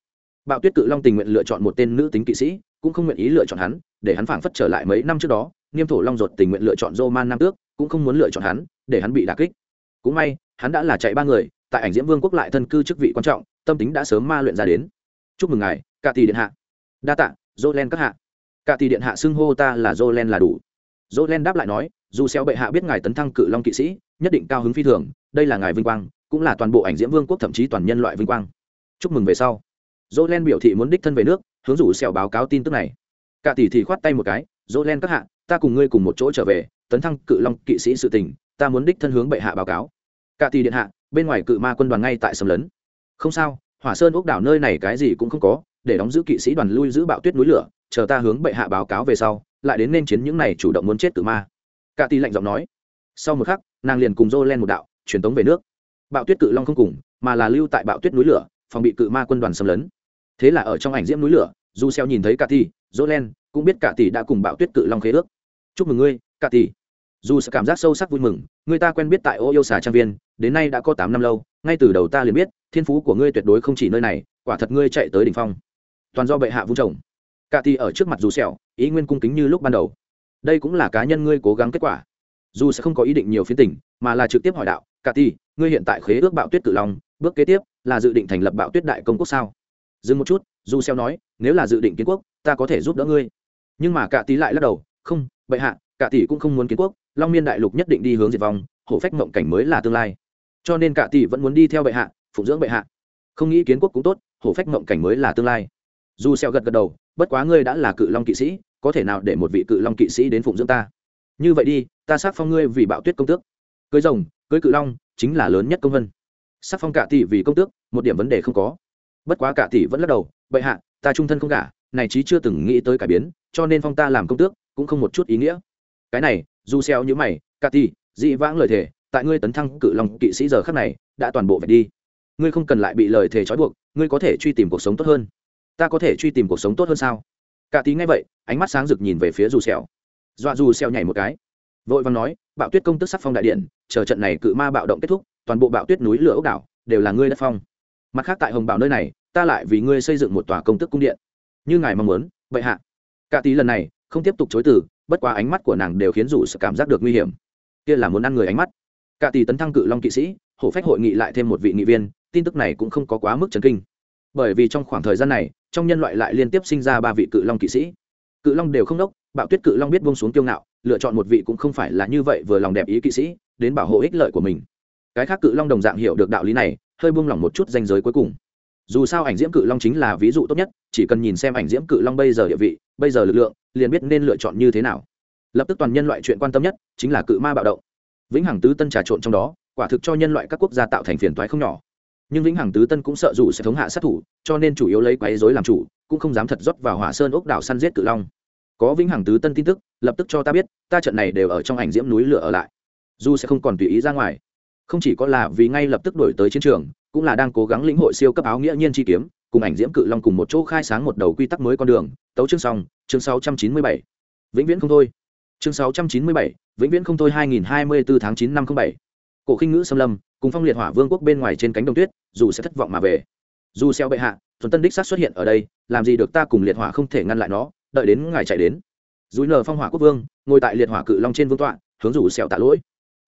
Bạo tuyết cự long tình nguyện lựa chọn một tên nữ tính kỵ sĩ cũng không nguyện ý lựa chọn hắn, để hắn phảng phất trở lại mấy năm trước đó, nghiêm thổ long ruột tình nguyện lựa chọn roman nam tước, cũng không muốn lựa chọn hắn, để hắn bị đà kích. Cũng may, hắn đã là chạy ba người, tại ảnh diễm vương quốc lại thân cư chức vị quan trọng, tâm tính đã sớm ma luyện ra đến. Chúc mừng ngài cả tỷ điện hạ. Đa tạ dô len các hạ. Cả tỷ điện hạ xưng hô ta là jolen là đủ. Jolen đáp lại nói, dù xeo bệ hạ biết ngài tấn thăng cự long kỵ sĩ, nhất định cao hứng phi thường, đây là ngài vinh quang, cũng là toàn bộ ảnh diễm vương quốc thậm chí toàn nhân loại vinh quang. Chúc mừng về sau. Jolen biểu thị muốn đích thân về nước hướng rủ sẹo báo cáo tin tức này. Cả tỷ thì khoát tay một cái jolen các hạ, ta cùng ngươi cùng một chỗ trở về, tấn thăng cự long kỵ sĩ sự tình, ta muốn đích thân hướng bệ hạ báo cáo. Cả tỷ điện hạ, bên ngoài cự ma quân đoàn ngay tại sầm lấn. Không sao, hỏa sơn ốc đảo nơi này cái gì cũng không có, để đóng giữ kỵ sĩ đoàn lui giữ bạo tuyết núi lửa, chờ ta hướng bệ hạ báo cáo về sau, lại đến nên chiến những này chủ động muốn chết cự ma. Cả tỷ lạnh giọng nói. Sau một khắc, nàng liền cùng dô len một đạo, truyền tống về nước. Bạo tuyết cự long không cùng, mà là lưu tại bạo tuyết núi lửa, phòng bị cự ma quân đoàn xâm lấn thế là ở trong ảnh diễm núi lửa du xeo nhìn thấy cả tỷ dỗ len cũng biết cả tỷ đã cùng bạo tuyết cự long khế ước. Chúc mừng ngươi, cả tỷ. Dù sẽ cảm giác sâu sắc vui mừng, người ta quen biết tại ô yêu xà trang viên, đến nay đã có tám năm lâu, ngay từ đầu ta liền biết, thiên phú của ngươi tuyệt đối không chỉ nơi này, quả thật ngươi chạy tới đỉnh phong. Toàn do bệ hạ vung chồng. Cả tỷ ở trước mặt dù sẹo ý nguyên cung kính như lúc ban đầu. Đây cũng là cá nhân ngươi cố gắng kết quả. Dù sẽ không có ý định nhiều phiến tình, mà là trực tiếp hỏi đạo, cả tỷ, ngươi hiện tại khế ước bạo tuyết cự long, bước kế tiếp là dự định thành lập bạo tuyết đại công quốc sao? Dừng một chút dù xeo nói, nếu là dự định kiến quốc, ta có thể giúp đỡ ngươi. Nhưng mà cả tỷ lại lắc đầu, không, bệ hạ cả tỷ cũng không muốn kiến quốc, long miên đại lục nhất định đi hướng diệt vong, hổ phách mộng cảnh mới là tương lai. Cho nên cả tỷ vẫn muốn đi theo bệ hạ, phụng dưỡng bệ hạ. Không nghĩ kiến quốc cũng tốt, hổ phách mộng cảnh mới là tương lai. Dù xeo gật gật đầu, bất quá ngươi đã là cự long kỵ sĩ, có thể nào để một vị cự long kỵ sĩ đến phụng dưỡng ta? Như vậy đi, ta sát phong ngươi vì bạo tuyết công tước. Cưới rồng, cưới cự long, chính là lớn nhất công vân. Sát phong cả tỷ vì công tước, một điểm vấn đề không có bất quá cả tỷ vẫn lắc đầu, bệ hạ, ta trung thân không cả này chí chưa từng nghĩ tới cải biến, cho nên phong ta làm công tước cũng không một chút ý nghĩa. Cái này, dù xeo như mày, cả tỷ, dị vãng lời thề, tại ngươi tấn thăng cự long kỵ sĩ giờ khắc này, đã toàn bộ phải đi. Ngươi không cần lại bị lời thề trói buộc, ngươi có thể truy tìm cuộc sống tốt hơn. Ta có thể truy tìm cuộc sống tốt hơn sao? Cả tí ngay vậy, ánh mắt sáng rực nhìn về phía dù xẻo dọa dù xẻo nhảy một cái, vội vàng nói, bạo tuyết công tức sắc phong đại điện, chờ trận này cự ma bạo động kết thúc, toàn bộ bạo tuyết núi lửa ốc đảo đều là ngươi đất phong mặt khác tại hồng bảo nơi này, ta lại vì ngươi xây dựng một tòa công tức cung điện. Như ngài mong muốn, vậy hạ. Cả tí lần này, không tiếp tục chối từ, bất quá ánh mắt của nàng đều khiến dù sự cảm giác được nguy hiểm. Kia là muốn ăn người ánh mắt. Cả tỷ tấn thăng cự long kỵ sĩ, hổ phách hội nghị lại thêm một vị nghị viên, tin tức này cũng không có quá mức chấn kinh. Bởi vì trong khoảng thời gian này, trong nhân loại lại liên tiếp sinh ra ba vị cự long kỵ sĩ. Cự long đều không đốc, bạo tuyết cự long biết bông xuống kiêu ngạo, lựa chọn một vị cũng không phải là như vậy vừa lòng đẹp ý kỵ sĩ, đến bảo hộ ích lợi của mình. Cái khác cự long đồng dạng hiểu được đạo lý này hơi buông lỏng một chút danh giới cuối cùng. Dù sao ảnh diễm cự long chính là ví dụ tốt nhất, chỉ cần nhìn xem ảnh diễm cự long bây giờ địa vị, bây giờ lực lượng, liền biết nên lựa chọn như thế nào. Lập tức toàn nhân loại chuyện quan tâm nhất chính là cự ma bạo động. Vĩnh hằng tứ tân trà trộn trong đó, quả thực cho nhân loại các quốc gia tạo thành phiền toái không nhỏ. Nhưng vĩnh hằng tứ tân cũng sợ dù sẽ thống hạ sát thủ, cho nên chủ yếu lấy quấy dối làm chủ, cũng không dám thật rót vào hỏa sơn ốc đảo săn giết cự long. Có vĩnh hằng tứ tân tin tức, lập tức cho ta biết, ta trận này đều ở trong ảnh diễm núi lửa ở lại. Dù sẽ không còn tùy ý ra ngoài không chỉ có là vì ngay lập tức đổi tới chiến trường cũng là đang cố gắng lĩnh hội siêu cấp áo nghĩa nhiên chi kiếm cùng ảnh diễm cự long cùng một chỗ khai sáng một đầu quy tắc mới con đường. Tấu chương xong chương 697. vĩnh viễn không thôi. Chương 697, vĩnh viễn không thôi 2024 tháng 9 năm 07. cổ khinh ngữ xâm lâm cùng phong liệt hỏa vương quốc bên ngoài trên cánh đồng tuyết dù sẽ thất vọng mà về. Dù xeo bệ hạ thuần tân đích sát xuất hiện ở đây làm gì được ta cùng liệt hỏa không thể ngăn lại nó đợi đến ngài chạy đến. Dùi nở phong hỏa quốc vương ngồi tại liệt hỏa cự long trên vương tọa hướng dù xeo tạ lỗi.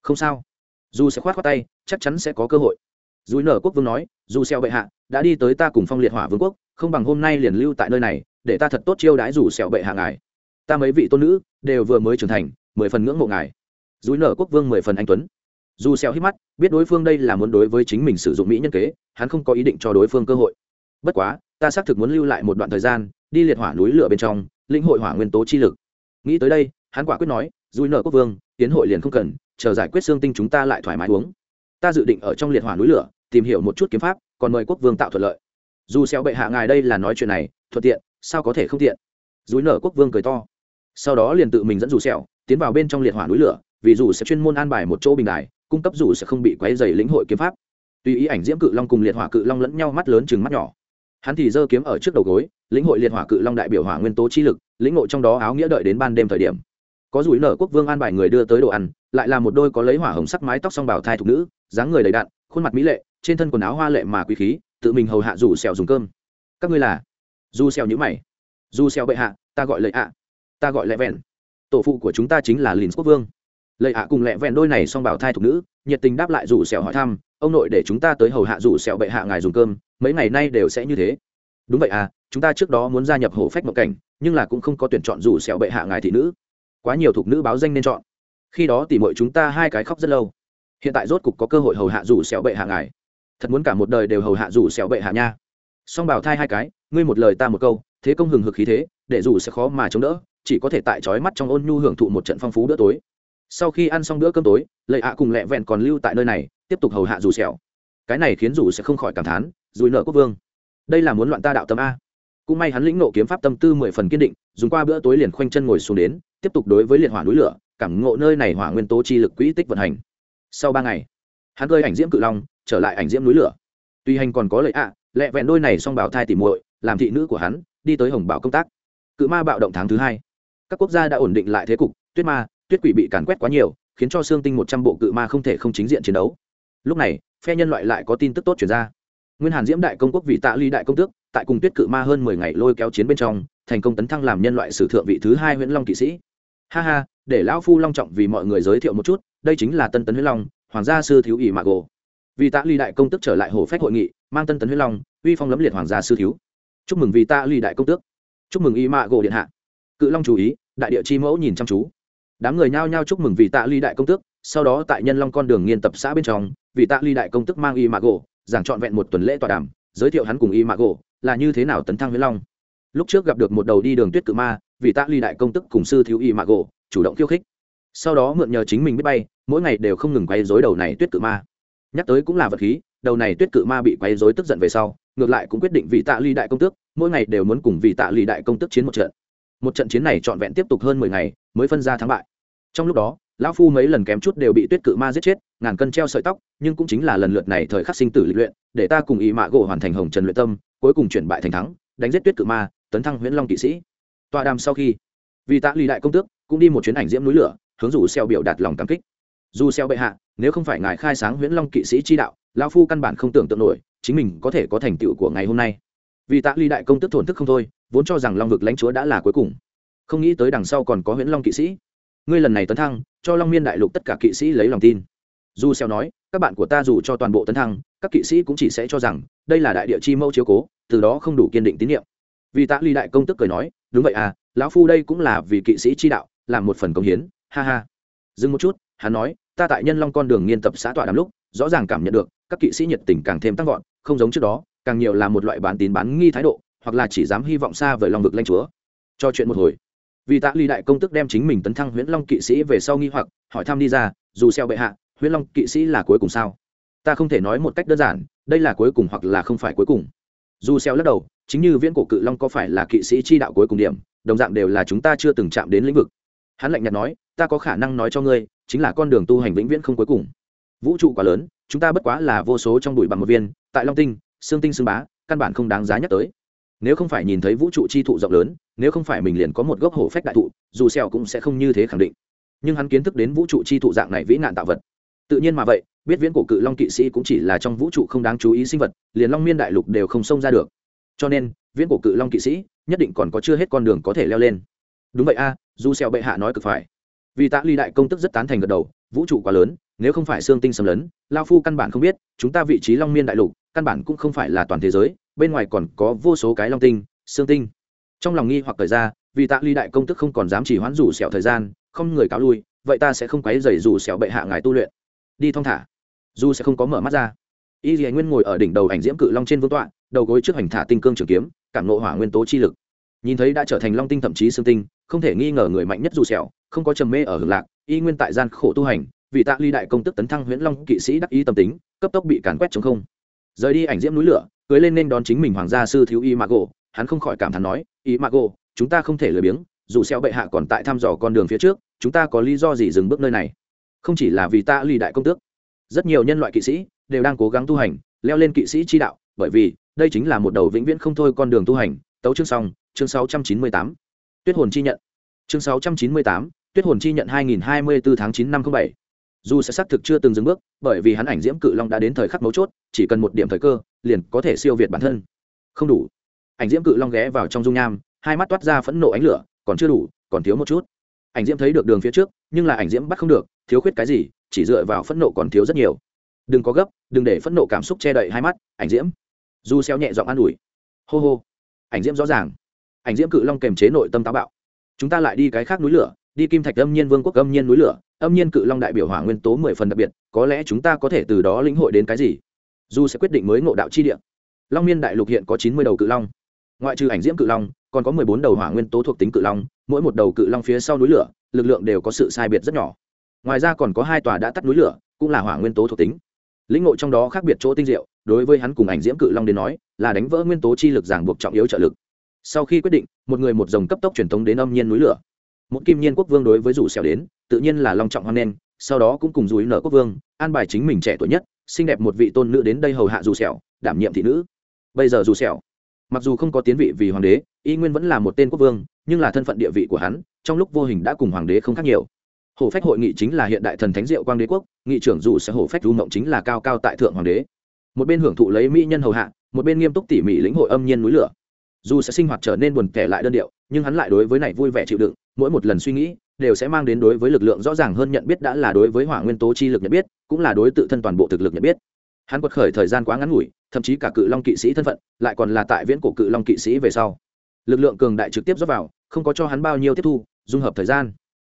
Không sao dù sẽ khoát khoát tay, chắc chắn sẽ có cơ hội. Dùi nở quốc vương nói, dù xeo bệ hạ, đã đi tới ta cùng phong liệt hỏa vương quốc, không bằng hôm nay liền lưu tại nơi này, để ta thật tốt chiêu đãi dù xeo bệ hạ ngài. Ta mấy vị tôn nữ, đều vừa mới trưởng thành, mười phần ngưỡng mộ ngài. Dùi nở quốc vương mười phần anh tuấn. Dù xeo hít mắt, biết đối phương đây là muốn đối với chính mình sử dụng mỹ nhân kế, hắn không có ý định cho đối phương cơ hội. Bất quá, ta xác thực muốn lưu lại một đoạn thời gian, đi liệt hỏa núi lửa bên trong, lĩnh hội hỏa nguyên tố chi lực. Nghĩ tới đây, hắn quả quyết nói, dùi nở quốc vương, tiến hội liền không cần chờ giải quyết xương tinh chúng ta lại thoải mái uống. Ta dự định ở trong liệt hỏa núi lửa, tìm hiểu một chút kiếm pháp, còn mời quốc vương tạo thuận lợi. Dù xeo bệ hạ ngài đây là nói chuyện này, thuận tiện, sao có thể không tiện? Dùi nở quốc vương cười to. Sau đó liền tự mình dẫn dù xeo tiến vào bên trong liệt hỏa núi lửa, vì dù sẽ chuyên môn an bài một chỗ bình đài, cung cấp dù sẽ không bị quấy dày lĩnh hội kiếm pháp. Tùy ý ảnh diễm cự long cùng liệt hỏa cự long lẫn nhau mắt lớn chừng mắt nhỏ. Hắn thì giơ kiếm ở trước đầu gối, lĩnh hội liệt hỏa cự long đại biểu hỏa nguyên tố chi lực, lĩnh ngộ trong đó áo nghĩa đợi đến ban đêm thời điểm có rủi nở quốc vương an bài người đưa tới đồ ăn, lại là một đôi có lấy hỏa hồng sắc mái tóc song bảo thai thục nữ, dáng người đầy đạn khuôn mặt mỹ lệ, trên thân quần áo hoa lệ mà quý khí, tự mình hầu hạ dù xèo dùng cơm. Các ngươi là? Dù xèo nhữ mày. Dù xèo bệ hạ, ta gọi lệ ạ. Ta gọi lệ vẹn. Tổ phụ của chúng ta chính là lìn quốc vương. Lệ ạ cùng lệ vẹn đôi này song bảo thai thục nữ, nhiệt tình đáp lại rủ sẹo hỏi thăm, ông nội để chúng ta tới hầu hạ rủ sẹo bệ hạ ngài dùng cơm, mấy ngày nay đều sẽ như thế. Đúng vậy à chúng ta trước đó muốn gia nhập hổ phách mộng cảnh, nhưng là cũng không có tuyển chọn dù sẹo bệ hạ ngài thị nữ quá nhiều thuộc nữ báo danh nên chọn. Khi đó tỉ mọi chúng ta hai cái khóc rất lâu. Hiện tại rốt cục có cơ hội hầu hạ rủ sẹo bệ hạ ngài. Thật muốn cả một đời đều hầu hạ rủ sẹo bệ hạ nha. Song bảo thai hai cái, ngươi một lời ta một câu, thế công hừng hực khí thế, để rủ sẽ khó mà chống đỡ, chỉ có thể tại trói mắt trong ôn nhu hưởng thụ một trận phong phú bữa tối. Sau khi ăn xong bữa cơm tối, lệ ạ cùng lẹ vẹn còn lưu tại nơi này, tiếp tục hầu hạ rủ sẹo cái này khiến rủ sẽ không khỏi cảm thán rủi nợ quốc vương, đây là muốn loạn ta đạo tâm a. Cũng may hắn lĩnh nộ kiếm pháp tâm tư mười phần kiên định, dùng qua bữa tối liền khoanh chân ngồi xuống đến tiếp tục đối với liệt hỏa núi lửa, cảm ngộ nơi này hỏa nguyên tố chi lực quỹ tích vận hành. Sau ba ngày, hắn cơi ảnh diễm cự long, trở lại ảnh diễm núi lửa. Tuy hành còn có lợi ạ, lẹ vẹn đôi này xong bảo thai tìm muội, làm thị nữ của hắn, đi tới hồng bảo công tác. Cự ma bạo động tháng thứ hai, các quốc gia đã ổn định lại thế cục, tuyết ma, tuyết quỷ bị càn quét quá nhiều, khiến cho xương tinh một trăm bộ cự ma không thể không chính diện chiến đấu. Lúc này, phe nhân loại lại có tin tức tốt chuyển ra. Nguyên hàn diễm đại công quốc vị tạ ly đại công tước, tại cùng tuyết cự ma hơn mười ngày lôi kéo chiến bên trong, thành công tấn thăng làm nhân loại sử thượng vị thứ hai nguyễn long kỵ sĩ ha ha, để lão phu long trọng vì mọi người giới thiệu một chút, đây chính là tân tấn huyết long, hoàng gia sư thiếu ỷ mạc gồ. Vì tạ ly đại công tức trở lại hồ phách hội nghị, mang tân tấn huyết long, uy phong lấm liệt hoàng gia sư thiếu. Chúc mừng vì tạ ly đại công tước. Chúc mừng y mạ gỗ điện hạ. Cự long chú ý, đại địa chi mẫu nhìn chăm chú. Đám người nhao nhao chúc mừng vì tạ ly đại công tước, sau đó tại nhân long con đường nghiên tập xã bên trong, vì tạ ly đại công tức mang y mạ gỗ giảng trọn vẹn một tuần lễ tọa đàm, giới thiệu hắn cùng y mạ gỗ là như thế nào tấn thăng huyết long. Lúc trước gặp được một đầu đi đường tuyết cự ma vì tạ ly đại công tức cùng sư thiếu y mạ gỗ, chủ động khiêu khích. Sau đó mượn nhờ chính mình biết bay, mỗi ngày đều không ngừng quay dối đầu này tuyết cự ma. Nhắc tới cũng là vật khí, đầu này tuyết cự ma bị quay dối tức giận về sau, ngược lại cũng quyết định vị tạ ly đại công tước mỗi ngày đều muốn cùng vị tạ ly đại công tước chiến một trận. Một trận chiến này trọn vẹn tiếp tục hơn mười ngày, mới phân ra thắng bại. Trong lúc đó, lão phu mấy lần kém chút đều bị tuyết cự ma giết chết, ngàn cân treo sợi tóc, nhưng cũng chính là lần lượt này thời khắc sinh tử lịch luyện, để ta cùng ý mạ gỗ hoàn thành hồng trần luyện tâm, cuối cùng chuyển bại thành thắng, đánh giết tuyết cự ma, tấn thăng huyễn long kỵ sĩ tọa đàm sau khi, vì tạ ly đại công tước, cũng đi một chuyến ảnh diễm núi lửa, hướng rủ xeo biểu đạt lòng cảm kích. Dù xeo bệ hạ, nếu không phải ngài khai sáng huyễn long kỵ sĩ chi đạo, lão phu căn bản không tưởng tượng nổi, chính mình có thể có thành tựu của ngày hôm nay. Vì tạ ly đại công tức thổn thức không thôi, vốn cho rằng long vực lãnh chúa đã là cuối cùng. Không nghĩ tới đằng sau còn có huyễn long kỵ sĩ. Ngươi lần này tấn thăng, cho long miên đại lục tất cả kỵ sĩ lấy lòng tin. Dù xeo nói, các bạn của ta dù cho toàn bộ tấn thăng, các kỵ sĩ cũng chỉ sẽ cho rằng, đây là đại địa chi mâu chiếu cố, từ đó không đủ kiên định tín nhiệm. Vì tạ ly đại công tức cười nói đúng vậy à lão phu đây cũng là vì kỵ sĩ chi đạo, làm một phần công hiến, ha ha. Dừng một chút, hắn nói, ta tại nhân long con đường nghiên tập xã tọa đàm lúc, rõ ràng cảm nhận được, các kỵ sĩ nhiệt tình càng thêm tăng vọt, không giống trước đó, càng nhiều là một loại bán tín bán nghi thái độ, hoặc là chỉ dám hy vọng xa về lòng vực lanh chúa. Cho chuyện một hồi. Vì tạ ly đại công tức đem chính mình tấn thăng huyễn long kỵ sĩ về sau nghi hoặc, hỏi thăm đi ra, dù xeo bệ hạ, huyễn long kỵ sĩ là cuối cùng sao? Ta không thể nói một cách đơn giản, đây là cuối cùng hoặc là không phải cuối cùng. Dù xeo lắc đầu chính như viễn cổ cự long có phải là kỵ sĩ chi đạo cuối cùng điểm, đồng dạng đều là chúng ta chưa từng chạm đến lĩnh vực. Hắn lạnh nhạt nói, ta có khả năng nói cho ngươi, chính là con đường tu hành vĩnh viễn không cuối cùng. Vũ trụ quá lớn, chúng ta bất quá là vô số trong bụi bằng một viên, tại long tinh xương tinh xương bá, căn bản không đáng giá nhắc tới. Nếu không phải nhìn thấy vũ trụ chi thụ rộng lớn, nếu không phải mình liền có một gốc hổ phách đại thụ, dù xèo cũng sẽ không như thế khẳng định. Nhưng hắn kiến thức đến vũ trụ chi thụ dạng này vĩ nạn tạo vật. Tự nhiên mà vậy, biết viễn cổ cự long kỵ sĩ cũng chỉ là trong vũ trụ không đáng chú ý sinh vật, liền long miên đại lục đều không xông ra được cho nên, viễn cổ cự long kỵ sĩ nhất định còn có chưa hết con đường có thể leo lên. Đúng vậy a, dù xeo bệ hạ nói cực phải. Vì tạ ly đại công tức rất tán thành gật đầu, vũ trụ quá lớn, nếu không phải xương tinh xâm lấn, lao phu căn bản không biết, chúng ta vị trí long miên đại lục, căn bản cũng không phải là toàn thế giới, bên ngoài còn có vô số cái long tinh, xương tinh. Trong lòng nghi hoặc thời ra, vì tạ ly đại công tức không còn dám chỉ hoãn rủ sẹo thời gian, không người cáo lui, vậy ta sẽ không quấy rầy rủ sẹo bệ hạ ngài tu luyện. Đi thong thả. Dù sẽ không có mở mắt ra. Y dì nguyên ngồi ở đỉnh đầu ảnh diễm cự long trên vương tọa đầu gối trước hành thả tinh cương trường kiếm, cảm nộ hỏa nguyên tố chi lực. Nhìn thấy đã trở thành long tinh thậm chí xương tinh, không thể nghi ngờ người mạnh nhất dù sẹo, không có trầm mê ở hưởng lạc, y nguyên tại gian khổ tu hành, vì tạ ly đại công tức tấn thăng huyễn long kỵ sĩ đắc ý tâm tính, cấp tốc bị càn quét chống không. Rời đi ảnh diễm núi lửa, cưới lên nên đón chính mình hoàng gia sư thiếu y mago hắn không khỏi cảm thán nói, y mago chúng ta không thể lười biếng, dù sẹo bệ hạ còn tại thăm dò con đường phía trước, chúng ta có lý do gì dừng bước nơi này? Không chỉ là vì tạ ly đại công tước, rất nhiều nhân loại kỵ sĩ đều đang cố gắng tu hành, leo lên kỵ sĩ chi đạo, bởi vì đây chính là một đầu vĩnh viễn không thôi con đường tu hành. Tấu chương xong, chương 698 tuyết hồn chi nhận. Chương 698 tuyết hồn chi nhận 2024 tháng 9 năm 07 dù sẽ xác thực chưa từng dừng bước, bởi vì hắn ảnh diễm cự long đã đến thời khắc mấu chốt, chỉ cần một điểm thời cơ, liền có thể siêu việt bản thân. Không đủ. Ảnh diễm cự long ghé vào trong dung nham, hai mắt toát ra phẫn nộ ánh lửa, còn chưa đủ, còn thiếu một chút. Ảnh diễm thấy được đường phía trước, nhưng là ảnh diễm bắt không được, thiếu khuyết cái gì, chỉ dựa vào phẫn nộ còn thiếu rất nhiều. Đừng có gấp, đừng để phẫn nộ cảm xúc che đậy hai mắt, ảnh diễm du xeo nhẹ giọng an ủi. Hô hô. Ảnh diễm rõ ràng. Ảnh diễm cự long kềm chế nội tâm táo bạo. Chúng ta lại đi cái khác núi lửa, đi kim thạch âm nhiên vương quốc âm nhiên núi lửa. Âm nhiên cự long đại biểu hỏa nguyên tố mười phần đặc biệt, có lẽ chúng ta có thể từ đó lĩnh hội đến cái gì? Dù sẽ quyết định mới ngộ đạo chi địa. Long miên đại lục hiện có chín mươi đầu cự long. Ngoại trừ ảnh diễm cự long, còn có mười bốn đầu hỏa nguyên tố thuộc tính cự long, mỗi một đầu cự long phía sau núi lửa, lực lượng đều có sự sai biệt rất nhỏ. Ngoài ra còn có hai tòa đã tắt núi lửa, cũng là hỏa nguyên tố thuộc tính. Lĩnh ngộ trong đó khác biệt chỗ tinh diệu đối với hắn cùng ảnh diễm cự long đến nói, là đánh vỡ nguyên tố chi lực giảng buộc trọng yếu trợ lực. Sau khi quyết định, một người một dòng cấp tốc truyền thống đến âm nhiên núi lửa. Một kim nhiên quốc vương đối với rủ xẻo đến, tự nhiên là long trọng hoan nghênh, sau đó cũng cùng rủ nở quốc vương, an bài chính mình trẻ tuổi nhất, xinh đẹp một vị tôn nữ đến đây hầu hạ dù xẻo, đảm nhiệm thị nữ. Bây giờ dù xẻo, mặc dù không có tiến vị vì hoàng đế, y nguyên vẫn là một tên quốc vương, nhưng là thân phận địa vị của hắn, trong lúc vô hình đã cùng hoàng đế không khác nhiều. Hổ phách hội nghị chính là hiện đại thần thánh diệu quang đế quốc, nghị trưởng dù sẽ hổ phách du mộng chính là cao cao tại thượng hoàng đế một bên hưởng thụ lấy mỹ nhân hầu hạ, một bên nghiêm túc tỉ mỉ lĩnh hội âm nhiên núi lửa. Dù sẽ sinh hoạt trở nên buồn kẻ lại đơn điệu, nhưng hắn lại đối với này vui vẻ chịu đựng, mỗi một lần suy nghĩ, đều sẽ mang đến đối với lực lượng rõ ràng hơn nhận biết đã là đối với hỏa nguyên tố chi lực nhận biết, cũng là đối tự thân toàn bộ thực lực nhận biết. Hắn quật khởi thời gian quá ngắn ngủi, thậm chí cả cự long kỵ sĩ thân phận, lại còn là tại viễn cổ cự long kỵ sĩ về sau. Lực lượng cường đại trực tiếp dốc vào, không có cho hắn bao nhiêu tiếp thu, dung hợp thời gian.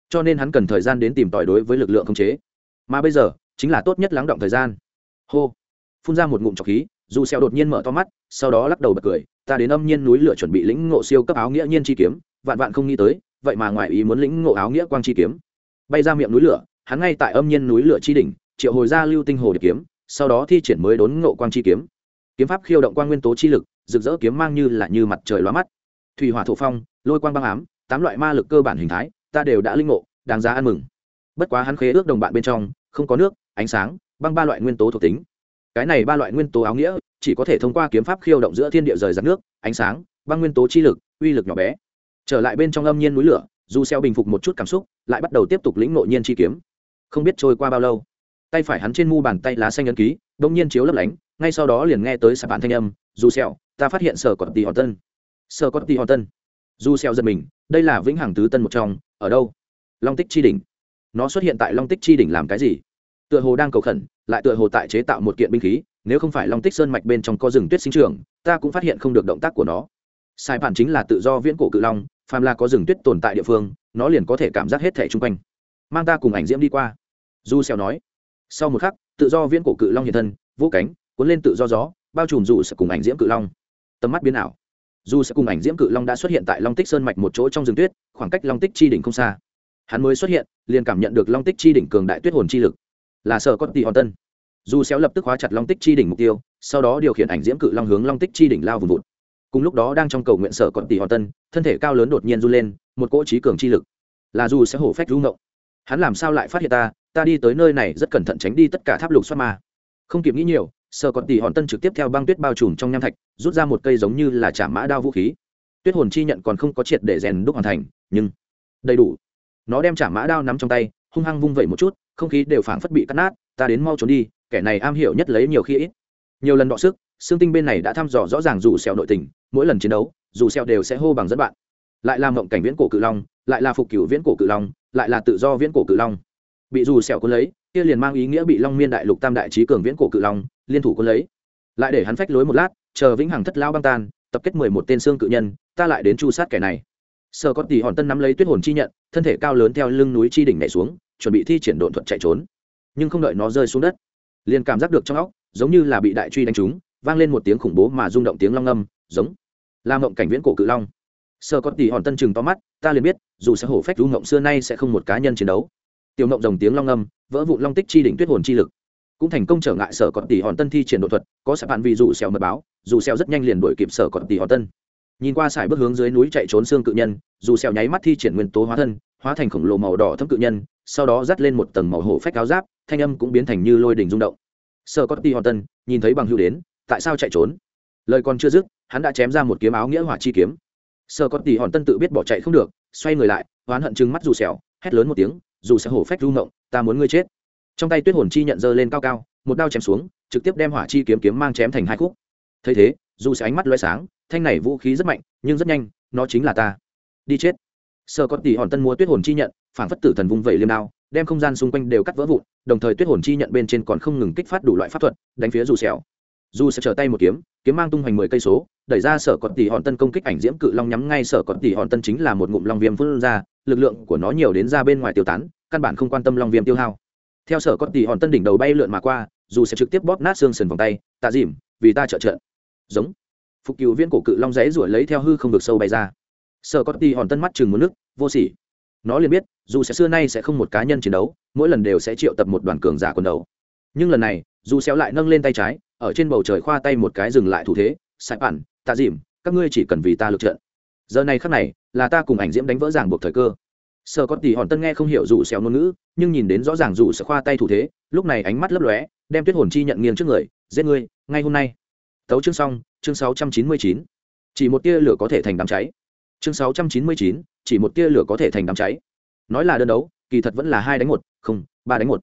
Cho nên hắn cần thời gian đến tìm tòi đối với lực lượng khống chế. Mà bây giờ, chính là tốt nhất lắng động thời gian. Hô phun ra một ngụm trọc khí, dù xeo đột nhiên mở to mắt, sau đó lắc đầu bật cười, ta đến âm nhiên núi lửa chuẩn bị lĩnh ngộ siêu cấp áo nghĩa nhiên chi kiếm, vạn vạn không nghĩ tới, vậy mà ngoài ý muốn lĩnh ngộ áo nghĩa quang chi kiếm. Bay ra miệng núi lửa, hắn ngay tại âm nhiên núi lửa chi đỉnh, triệu hồi ra lưu tinh hồ điệp kiếm, sau đó thi triển mới đốn ngộ quang chi kiếm. Kiếm pháp khiêu động quang nguyên tố chi lực, rực rỡ kiếm mang như là như mặt trời lóa mắt. Thủy hỏa thổ phong, lôi quang băng ám, tám loại ma lực cơ bản hình thái, ta đều đã linh ngộ, đáng giá ăn mừng. Bất quá hắn khế ước đồng bạn bên trong, không có nước, ánh sáng, băng ba loại nguyên tố thuộc tính cái này ba loại nguyên tố áo nghĩa, chỉ có thể thông qua kiếm pháp khiêu động giữa thiên địa rời giặt nước, ánh sáng, băng nguyên tố chi lực, uy lực nhỏ bé. Trở lại bên trong âm nhiên núi lửa, dù xeo bình phục một chút cảm xúc, lại bắt đầu tiếp tục lĩnh nội nhiên chi kiếm. Không biết trôi qua bao lâu, tay phải hắn trên mu bàn tay lá xanh ấn ký đung nhiên chiếu lấp lánh, ngay sau đó liền nghe tới sạp bản thanh âm, dù xeo ta phát hiện sở cọt tỷ hòn tân. Sở cọt tỷ hòn tân. Dù xeo giật mình, đây là vĩnh hằng tứ tân một trong, ở đâu? Long tích chi đỉnh. Nó xuất hiện tại long tích chi đỉnh làm cái gì? Tựa hồ đang cầu khẩn lại tựa hồ tại chế tạo một kiện binh khí, nếu không phải long tích sơn mạch bên trong có rừng tuyết sinh trưởng, ta cũng phát hiện không được động tác của nó. Sai bản chính là tự do viễn cổ cự long, phàm là có rừng tuyết tồn tại địa phương, nó liền có thể cảm giác hết thể chung quanh. Mang ta cùng ảnh diễm đi qua. Du xeo nói. Sau một khắc, tự do viễn cổ cự long hiện thân, vũ cánh, cuốn lên tự do gió, bao trùm dù sẽ cùng ảnh diễm cự long. Tầm mắt biến ảo. Dù sẽ cùng ảnh diễm cự long đã xuất hiện tại long tích sơn mạch một chỗ trong rừng tuyết, khoảng cách long tích chi đỉnh không xa. Hắn mới xuất hiện, liền cảm nhận được long tích chi đỉnh cường đại tuyết hồn chi lực là sở có tỷ hòn tân. Dù xéo lập tức hóa chặt long tích chi đỉnh mục tiêu, sau đó điều khiển ảnh diễm cự long hướng long tích chi đỉnh lao vùng vụt. Cùng lúc đó đang trong cầu nguyện sở còn tỷ hòn tân, thân thể cao lớn đột nhiên run lên, một cỗ trí cường chi lực. Là dù sẽ hổ phách rung động. Hắn làm sao lại phát hiện ta? Ta đi tới nơi này rất cẩn thận tránh đi tất cả tháp lục xoát ma. Không kịp nghĩ nhiều, sở còn tỷ hòn tân trực tiếp theo băng tuyết bao trùm trong nham thạch, rút ra một cây giống như là chả mã đao vũ khí. Tuyết hồn chi nhận còn không có triệt để rèn đúc hoàn thành, nhưng đầy đủ. Nó đem chả mã đao nắm trong tay, hung hăng vung vẩy một chút không khí đều phảng phất bị cắt nát, ta đến mau trốn đi, kẻ này am hiểu nhất lấy nhiều khi ít. Nhiều lần đọ sức xương tinh bên này đã thăm dò rõ ràng dù xèo nội tình, mỗi lần chiến đấu, dù xèo đều sẽ hô bằng dẫn bạn. Lại là mộng cảnh viễn cổ cự long, lại là phục cửu viễn cổ cự long, lại là tự do viễn cổ cự long. Bị dù xèo cuốn lấy, kia liền mang ý nghĩa bị long miên đại lục tam đại trí cường viễn cổ cự long, liên thủ cuốn lấy. Lại để hắn phách lối một lát, chờ vĩnh hằng thất lao băng tan, tập kết mười một tên xương cự nhân, ta lại đến chu sát kẻ này. Sở có tỷ hòn tân nắm lấy tuyết hồn chi nhận, thân thể cao lớn theo lưng núi chi đỉnh nhảy xuống chuẩn bị thi triển độn thuật chạy trốn. Nhưng không đợi nó rơi xuống đất, liền cảm giác được trong óc, giống như là bị đại truy đánh trúng, vang lên một tiếng khủng bố mà rung động tiếng long âm, giống là mộng cảnh viễn cổ cự long. Sơ có tỷ hòn tân chừng to mắt, ta liền biết, dù sẽ hổ phách rú ngộng xưa nay sẽ không một cá nhân chiến đấu. Tiểu ngộng dòng tiếng long âm, vỡ vụn long tích chi đỉnh tuyết hồn chi lực. Cũng thành công trở ngại sở còn tỷ hòn tân thi triển đột thuật, có sạp bạn vì dù xèo mật báo, dù xèo rất nhanh liền đuổi kịp sở còn tỷ hòn tân. Nhìn qua sải bước hướng dưới núi chạy trốn xương cự nhân, dù xèo nháy mắt thi triển nguyên tố hóa thân hóa thành khổng lồ màu đỏ thâm cự nhân, sau đó dắt lên một tầng màu hổ phách áo giáp, thanh âm cũng biến thành như lôi đình rung động. Sơ có ti hòn tân nhìn thấy bằng hữu đến, tại sao chạy trốn? Lời còn chưa dứt, hắn đã chém ra một kiếm áo nghĩa hỏa chi kiếm. Sơ có tỷ hòn tân tự biết bỏ chạy không được, xoay người lại, oán hận chừng mắt dù xẻo hét lớn một tiếng, dù sẽ hổ phách rung động, ta muốn ngươi chết. Trong tay tuyết hồn chi nhận rơi lên cao cao, một đao chém xuống, trực tiếp đem hỏa chi kiếm kiếm mang chém thành hai khúc. Thấy thế, dù sẽ ánh mắt loé sáng, thanh này vũ khí rất mạnh, nhưng rất nhanh, nó chính là ta. Đi chết sơ có tỷ hòn tân mua tuyết hồn chi nhận phản phất tử thần vung vẩy liêm đao, đem không gian xung quanh đều cắt vỡ vụn, đồng thời tuyết hồn chi nhận bên trên còn không ngừng kích phát đủ loại pháp thuật, đánh phía dù xẻo dù sẽ trở tay một kiếm kiếm mang tung hoành mười cây số, đẩy ra sở cọt tỷ hòn tân công kích ảnh diễm cự long nhắm ngay sở cọt tỷ hòn tân chính là một ngụm long viêm phun ra, lực lượng của nó nhiều đến ra bên ngoài tiêu tán, căn bản không quan tâm long viêm tiêu hao. Theo sở cọt tỷ hòn tân đỉnh đầu bay lượn mà qua, dù sẽ trực tiếp bóp nát xương sườn vòng tay, tạ dìm, vì ta trợ trợ. Giống. Phục cựu viên cổ cự long rẽ ruổi lấy theo hư không được sâu bay ra sở có tỷ hòn tân mắt chừng một nước, vô sỉ. Nó liền biết, dù sẽ xưa nay sẽ không một cá nhân chiến đấu, mỗi lần đều sẽ triệu tập một đoàn cường giả quân đấu nhưng lần này, dù xéo lại nâng lên tay trái, ở trên bầu trời khoa tay một cái dừng lại thủ thế, sai bản tạ dìm, các ngươi chỉ cần vì ta lực trận. Giờ này khắc này, là ta cùng ảnh diễm đánh vỡ ràng buộc thời cơ. Sợ có tỷ hòn tân nghe không hiểu dù xéo ngôn ngữ, nhưng nhìn đến rõ ràng dù sẽ khoa tay thủ thế, lúc này ánh mắt lấp lóe, đem tuyết hồn chi nhận nghiêng trước người, giết ngươi, ngay hôm nay. Tấu chương xong, chương 699. chỉ một tia lửa có thể thành đám cháy chương 699, chỉ một tia lửa có thể thành đám cháy. Nói là đơn đấu kỳ thật vẫn là hai đánh một không ba đánh một.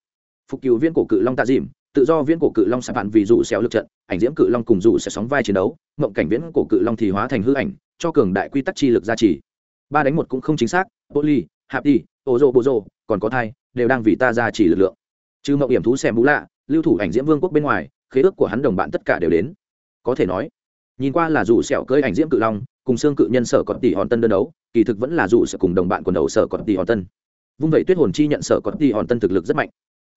Phục cựu viên cổ cự long tạ dìm tự do viễn cổ cự long sạp bạn vì dụ xéo lực trận ảnh diễm cự long cùng dụ sẽ sóng vai chiến đấu mộng cảnh viễn cổ cự long thì hóa thành hư ảnh cho cường đại quy tắc chi lực gia trì. Ba đánh một cũng không chính xác poly hạp đi ô rô bô rô còn có thai đều đang vì ta gia trì lực lượng. Trừ mộng hiểm thú xem bú lạ lưu thủ ảnh diễm vương quốc bên ngoài khế ước của hắn đồng bạn tất cả đều đến. Có thể nói nhìn qua là dụ sẹo cưỡi ảnh diễm cự long cùng xương cự nhân sở còn tỷ hòn tân đơn đấu, kỳ thực vẫn là dù sẽ cùng đồng bạn quần đầu sở còn tỷ hòn tân. Vung vậy tuyết hồn chi nhận sở còn tỷ hòn tân thực lực rất mạnh.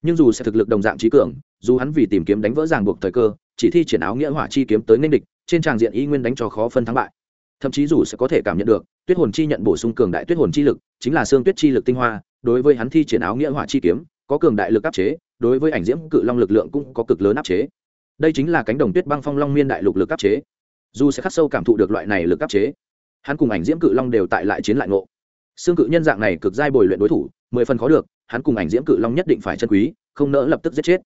Nhưng dù sẽ thực lực đồng dạng trí cường, dù hắn vì tìm kiếm đánh vỡ ràng buộc thời cơ, chỉ thi triển áo nghĩa hỏa chi kiếm tới nên địch, trên tràng diện y nguyên đánh cho khó phân thắng bại. Thậm chí dù sẽ có thể cảm nhận được, tuyết hồn chi nhận bổ sung cường đại tuyết hồn chi lực, chính là xương tuyết chi lực tinh hoa, đối với hắn thi triển áo nghĩa hỏa chi kiếm, có cường đại lực áp chế, đối với ảnh diễm cự long lực lượng cũng có cực lớn áp chế. Đây chính là cánh đồng tuyết băng phong long miên đại lục lực áp chế dù sẽ khắc sâu cảm thụ được loại này lực áp chế. Hắn cùng ảnh diễm cự long đều tại lại chiến lại ngộ. Xương cự nhân dạng này cực giai bồi luyện đối thủ, mười phần khó được, hắn cùng ảnh diễm cự long nhất định phải chân quý, không nỡ lập tức giết chết.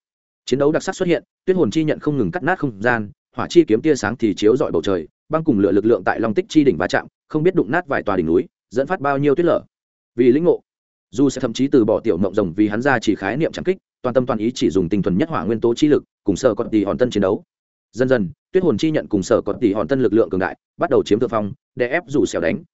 Chiến đấu đặc sắc xuất hiện, tuyết hồn chi nhận không ngừng cắt nát không gian, hỏa chi kiếm tia sáng thì chiếu dọi bầu trời, băng cùng lửa lực lượng tại long tích chi đỉnh va chạm, không biết đụng nát vài tòa đỉnh núi, dẫn phát bao nhiêu tuyết lở. Vì lĩnh ngộ, dù sẽ thậm chí từ bỏ tiểu mộng rồng vì hắn ra chỉ khái niệm chẳng kích, toàn tâm toàn ý chỉ dùng tinh thuần nhất hỏa nguyên tố chi lực, cùng sợ còn tỷ hòn tân chiến đấu. Dần dần tuyết hồn chi nhận cùng sở còn tỷ hòn tân lực lượng cường đại, bắt đầu chiếm thượng phong, để ép rủ xẻo đánh.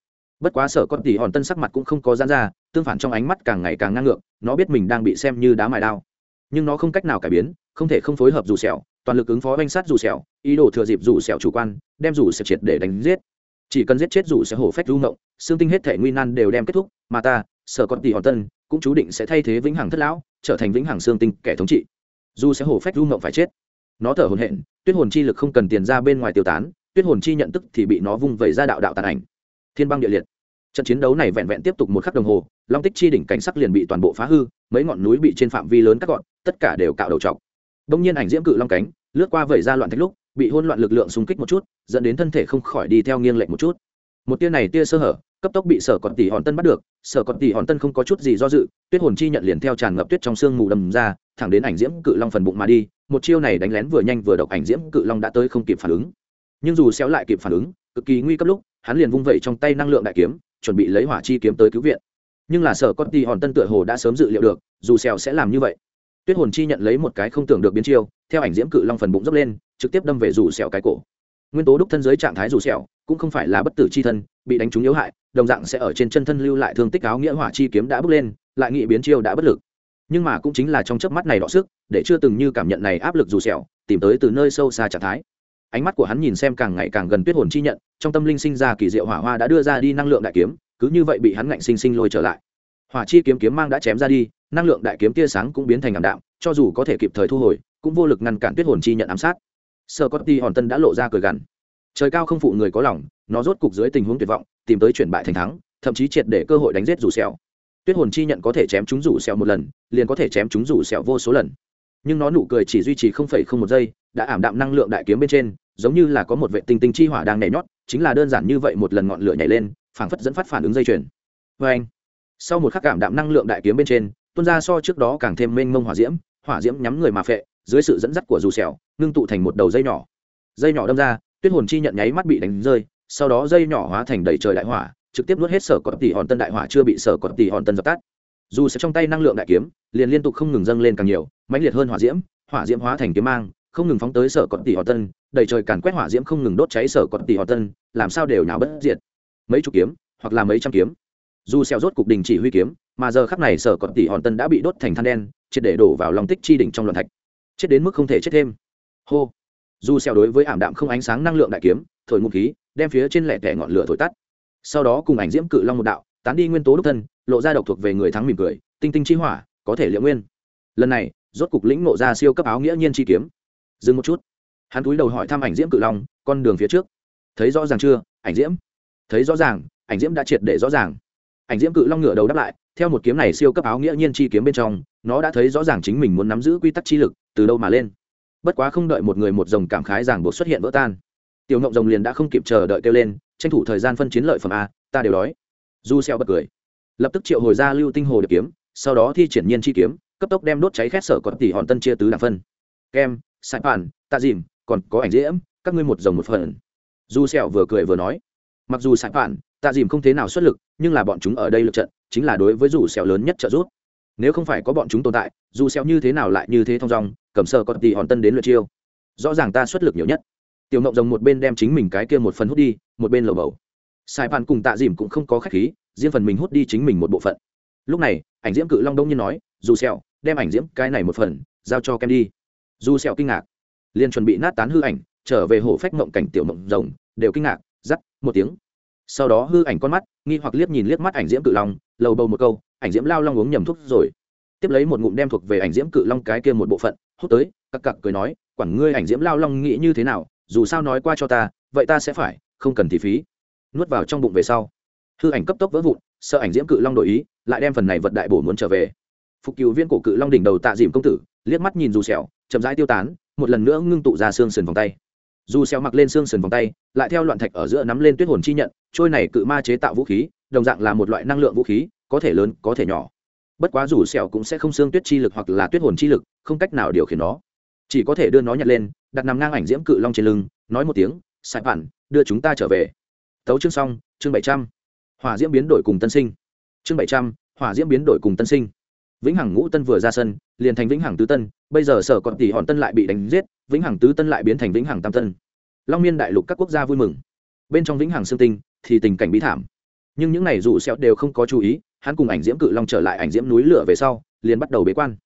Bất quá sở con tỷ hòn tân sắc mặt cũng không có gian ra, tương phản trong ánh mắt càng ngày càng ngang ngược, nó biết mình đang bị xem như đá mài đao. Nhưng nó không cách nào cải biến, không thể không phối hợp dù sẹo toàn lực ứng phó oanh sát dù sẹo ý đồ thừa dịp dù sẹo chủ quan, đem dù sẹo triệt để đánh giết. Chỉ cần giết chết dù sẽ hổ phách du ngộng xương tinh hết thể nguy nan đều đem kết thúc, mà ta, sở con tỷ hòn tân, cũng chú định sẽ thay thế vĩnh hằng thất lão, trở thành vĩnh hằng xương tinh kẻ thống trị. Dù sẽ hổ phách du ngộng phải chết. Nó thở hồn hển tuyết hồn chi lực không cần tiền ra bên ngoài tiêu tán, tuyết hồn chi nhận tức thì bị nó vung vẩy ra đạo đạo tàn ảnh. Thiên băng địa liệt. Trận chiến đấu này vẹn vẹn tiếp tục một khắc đồng hồ, long tích chi đỉnh cảnh sắc liền bị toàn bộ phá hư, mấy ngọn núi bị trên phạm vi lớn cắt gọn, tất cả đều cạo đầu trọc. Đông nhiên ảnh diễm cự long cánh, lướt qua vẩy ra loạn thách lúc, bị hôn loạn lực lượng xung kích một chút, dẫn đến thân thể không khỏi đi theo nghiêng lệch một chút. Một tia này tia sơ hở, cấp tốc bị sở còn tỷ hòn tân bắt được, sở còn tỷ hòn tân không có chút gì do dự, tuyết hồn chi nhận liền theo tràn ngập tuyết trong sương mù đầm ra thẳng đến ảnh diễm cự long phần bụng mà đi, một chiêu này đánh lén vừa nhanh vừa độc ảnh diễm cự long đã tới không kịp phản ứng. Nhưng dù xéo lại kịp phản ứng, cực kỳ nguy cấp lúc, hắn liền vung vẩy trong tay năng lượng đại kiếm, chuẩn bị lấy hỏa chi kiếm tới cứu viện. Nhưng là sở con ti hòn tân tựa hồ đã sớm dự liệu được, dù xéo sẽ làm như vậy. Tuyết hồn chi nhận lấy một cái không tưởng được biến chiêu, theo ảnh diễm cự long phần bụng dốc lên, trực tiếp đâm về dù xéo cái cổ. Nguyên tố đúc thân dưới trạng thái dù xéo, cũng không phải là bất tử chi thân, bị đánh trúng yếu hại, đồng dạng sẽ ở trên chân thân lưu lại thương tích áo nghĩa hỏa chi kiếm đã bước lên, lại nghị biến chiêu đã bất lực nhưng mà cũng chính là trong chớp mắt này đọ sức, để chưa từng như cảm nhận này áp lực dù xèo tìm tới từ nơi sâu xa trạng thái. Ánh mắt của hắn nhìn xem càng ngày càng gần tuyết hồn chi nhận, trong tâm linh sinh ra kỳ diệu hỏa hoa đã đưa ra đi năng lượng đại kiếm, cứ như vậy bị hắn ngạnh sinh sinh lôi trở lại. Hỏa chi kiếm kiếm mang đã chém ra đi, năng lượng đại kiếm tia sáng cũng biến thành ảm đạm, cho dù có thể kịp thời thu hồi, cũng vô lực ngăn cản tuyết hồn chi nhận ám sát. Sơ có ti hòn tân đã lộ ra cười gằn. Trời cao không phụ người có lòng, nó rốt cục dưới tình huống tuyệt vọng, tìm tới chuyển bại thành thắng, thậm chí triệt để cơ hội đánh giết dù xẻo tuyết hồn chi nhận có thể chém chúng rủ sẹo một lần, liền có thể chém chúng rủ sẹo vô số lần. Nhưng nó nụ cười chỉ duy trì không phẩy không một giây, đã ảm đạm năng lượng đại kiếm bên trên, giống như là có một vệ tinh tinh chi hỏa đang nhảy nhót, chính là đơn giản như vậy một lần ngọn lửa nhảy lên, phảng phất dẫn phát phản ứng dây chuyền. Vê anh sau một khắc cảm đạm năng lượng đại kiếm bên trên, tuôn ra so trước đó càng thêm mênh mông hỏa diễm hỏa diễm nhắm người mà phệ, dưới sự dẫn dắt của dù xẻo ngưng tụ thành một đầu dây nhỏ. Dây nhỏ đâm ra, tuyết hồn chi nhận nháy mắt bị đánh rơi, sau đó dây nhỏ hóa thành đầy trời đại hỏa trực tiếp nuốt hết sở cọp tỷ hòn tân đại hỏa chưa bị sở cọp tỷ hòn tân dập tắt. Dù sẽ trong tay năng lượng đại kiếm, liền liên tục không ngừng dâng lên càng nhiều, mãnh liệt hơn hỏa diễm hỏa diễm hóa thành kiếm mang, không ngừng phóng tới sở cọp tỷ hòn tân, đầy trời càn quét hỏa diễm không ngừng đốt cháy sở cọp tỷ hòn tân, làm sao đều nào bất diệt. Mấy chục kiếm, hoặc là mấy trăm kiếm. Dù xeo rốt cục đình chỉ huy kiếm, mà giờ khắc này sở cọp tỷ hòn tân đã bị đốt thành than đen, triệt để đổ vào lòng tích chi đỉnh trong loạn thạch. Chết đến mức không thể chết thêm. Hô. Dù xeo đối với ảm đạm không ánh sáng năng lượng đại kiếm, thổi ngụm khí, đem phía trên lẻ tẻ ngọn lửa thổi tắt sau đó cùng ảnh diễm cự long một đạo, tán đi nguyên tố đúc thân, lộ ra độc thuộc về người thắng mỉm cười, tinh tinh chi hỏa, có thể liệu nguyên. Lần này, rốt cục lĩnh nộ ra siêu cấp áo nghĩa nhiên chi kiếm. Dừng một chút. Hắn túi đầu hỏi thăm ảnh diễm cự long, con đường phía trước. Thấy rõ ràng chưa, ảnh diễm? Thấy rõ ràng, ảnh diễm đã triệt để rõ ràng. Ảnh diễm cự long ngửa đầu đáp lại, theo một kiếm này siêu cấp áo nghĩa nhiên chi kiếm bên trong, nó đã thấy rõ ràng chính mình muốn nắm giữ quy tắc chi lực, từ đâu mà lên. Bất quá không đợi một người một dòng cảm khái ràng buộc xuất hiện vỡ tan. Tiểu ngộng rồng liền đã không kịp chờ đợi kêu lên tranh thủ thời gian phân chiến lợi phẩm a, ta đều đói. Du xeo bật cười. Lập tức triệu hồi ra lưu tinh hồ điệp kiếm, sau đó thi triển nhiên chi kiếm, cấp tốc đem đốt cháy khét sở còn tỷ hòn tân chia tứ đẳng phân. Kem, sải bàn tạ dìm, còn có ảnh diễm, các ngươi một dòng một phần. Du xeo vừa cười vừa nói. Mặc dù sải bàn tạ dìm không thế nào xuất lực, nhưng là bọn chúng ở đây lực trận, chính là đối với dù xeo lớn nhất trợ giúp. Nếu không phải có bọn chúng tồn tại, dù xeo như thế nào lại như thế thông dong, cầm sở còn tỷ hòn tân đến lượt chiêu. Rõ ràng ta xuất lực nhiều nhất tiểu ngộng rồng một bên đem chính mình cái kia một phần hút đi, một bên lầu bầu. Sai bàn cùng tạ dìm cũng không có khách khí, riêng phần mình hút đi chính mình một bộ phận. Lúc này, ảnh diễm cự long đông nhiên nói, dù sẹo, đem ảnh diễm cái này một phần giao cho kem đi. Dù sẹo kinh ngạc. Liền chuẩn bị nát tán hư ảnh, trở về hổ phách mộng cảnh tiểu mộng rồng, đều kinh ngạc dắt một tiếng. Sau đó hư ảnh con mắt, nghi hoặc liếc nhìn liếc mắt ảnh diễm cự long, lầu bầu một câu, ảnh diễm lao long uống nhầm thuốc rồi. Tiếp lấy một ngụm đem thuộc về ảnh diễm cự long cái kia một bộ phận, hút tới, cặc cặc cười nói, quản ngươi ảnh diễm lao long nghĩ như thế nào dù sao nói qua cho ta, vậy ta sẽ phải, không cần thì phí. Nuốt vào trong bụng về sau. Hư ảnh cấp tốc vỡ vụn, sợ ảnh diễm cự long đổi ý, lại đem phần này vật đại bổ muốn trở về. Phục cựu viên cổ cự long đỉnh đầu tạ dìm công tử, liếc mắt nhìn dù xẻo chậm rãi tiêu tán, một lần nữa ngưng tụ ra xương sườn vòng tay. Dù xẻo mặc lên xương sườn vòng tay, lại theo loạn thạch ở giữa nắm lên tuyết hồn chi nhận, trôi này cự ma chế tạo vũ khí, đồng dạng là một loại năng lượng vũ khí, có thể lớn, có thể nhỏ. Bất quá dù xẻo cũng sẽ không xương tuyết chi lực hoặc là tuyết hồn chi lực, không cách nào điều khiển nó chỉ có thể đưa nó nhặt lên, đặt nằm ngang ảnh diễm cự long trên lưng, nói một tiếng sai bản đưa chúng ta trở về. Tấu chương xong, chương bảy trăm. Hỏa diễm biến đổi cùng tân sinh. Chương bảy trăm, hỏa diễm biến đổi cùng tân sinh. Vĩnh hằng ngũ tân vừa ra sân, liền thành vĩnh hằng tứ tân, bây giờ sở còn tỷ hòn tân lại bị đánh giết, vĩnh hằng tứ tân lại biến thành vĩnh hằng tam tân. Long miên đại lục các quốc gia vui mừng. Bên trong vĩnh hằng sương tinh, thì tình cảnh bí thảm. Nhưng những n à y dù xẹo đều không có chú ý, hắn cùng ảnh diễm cự long trở lại ảnh diễm núi lửa về sau, liền bắt đầu bế quan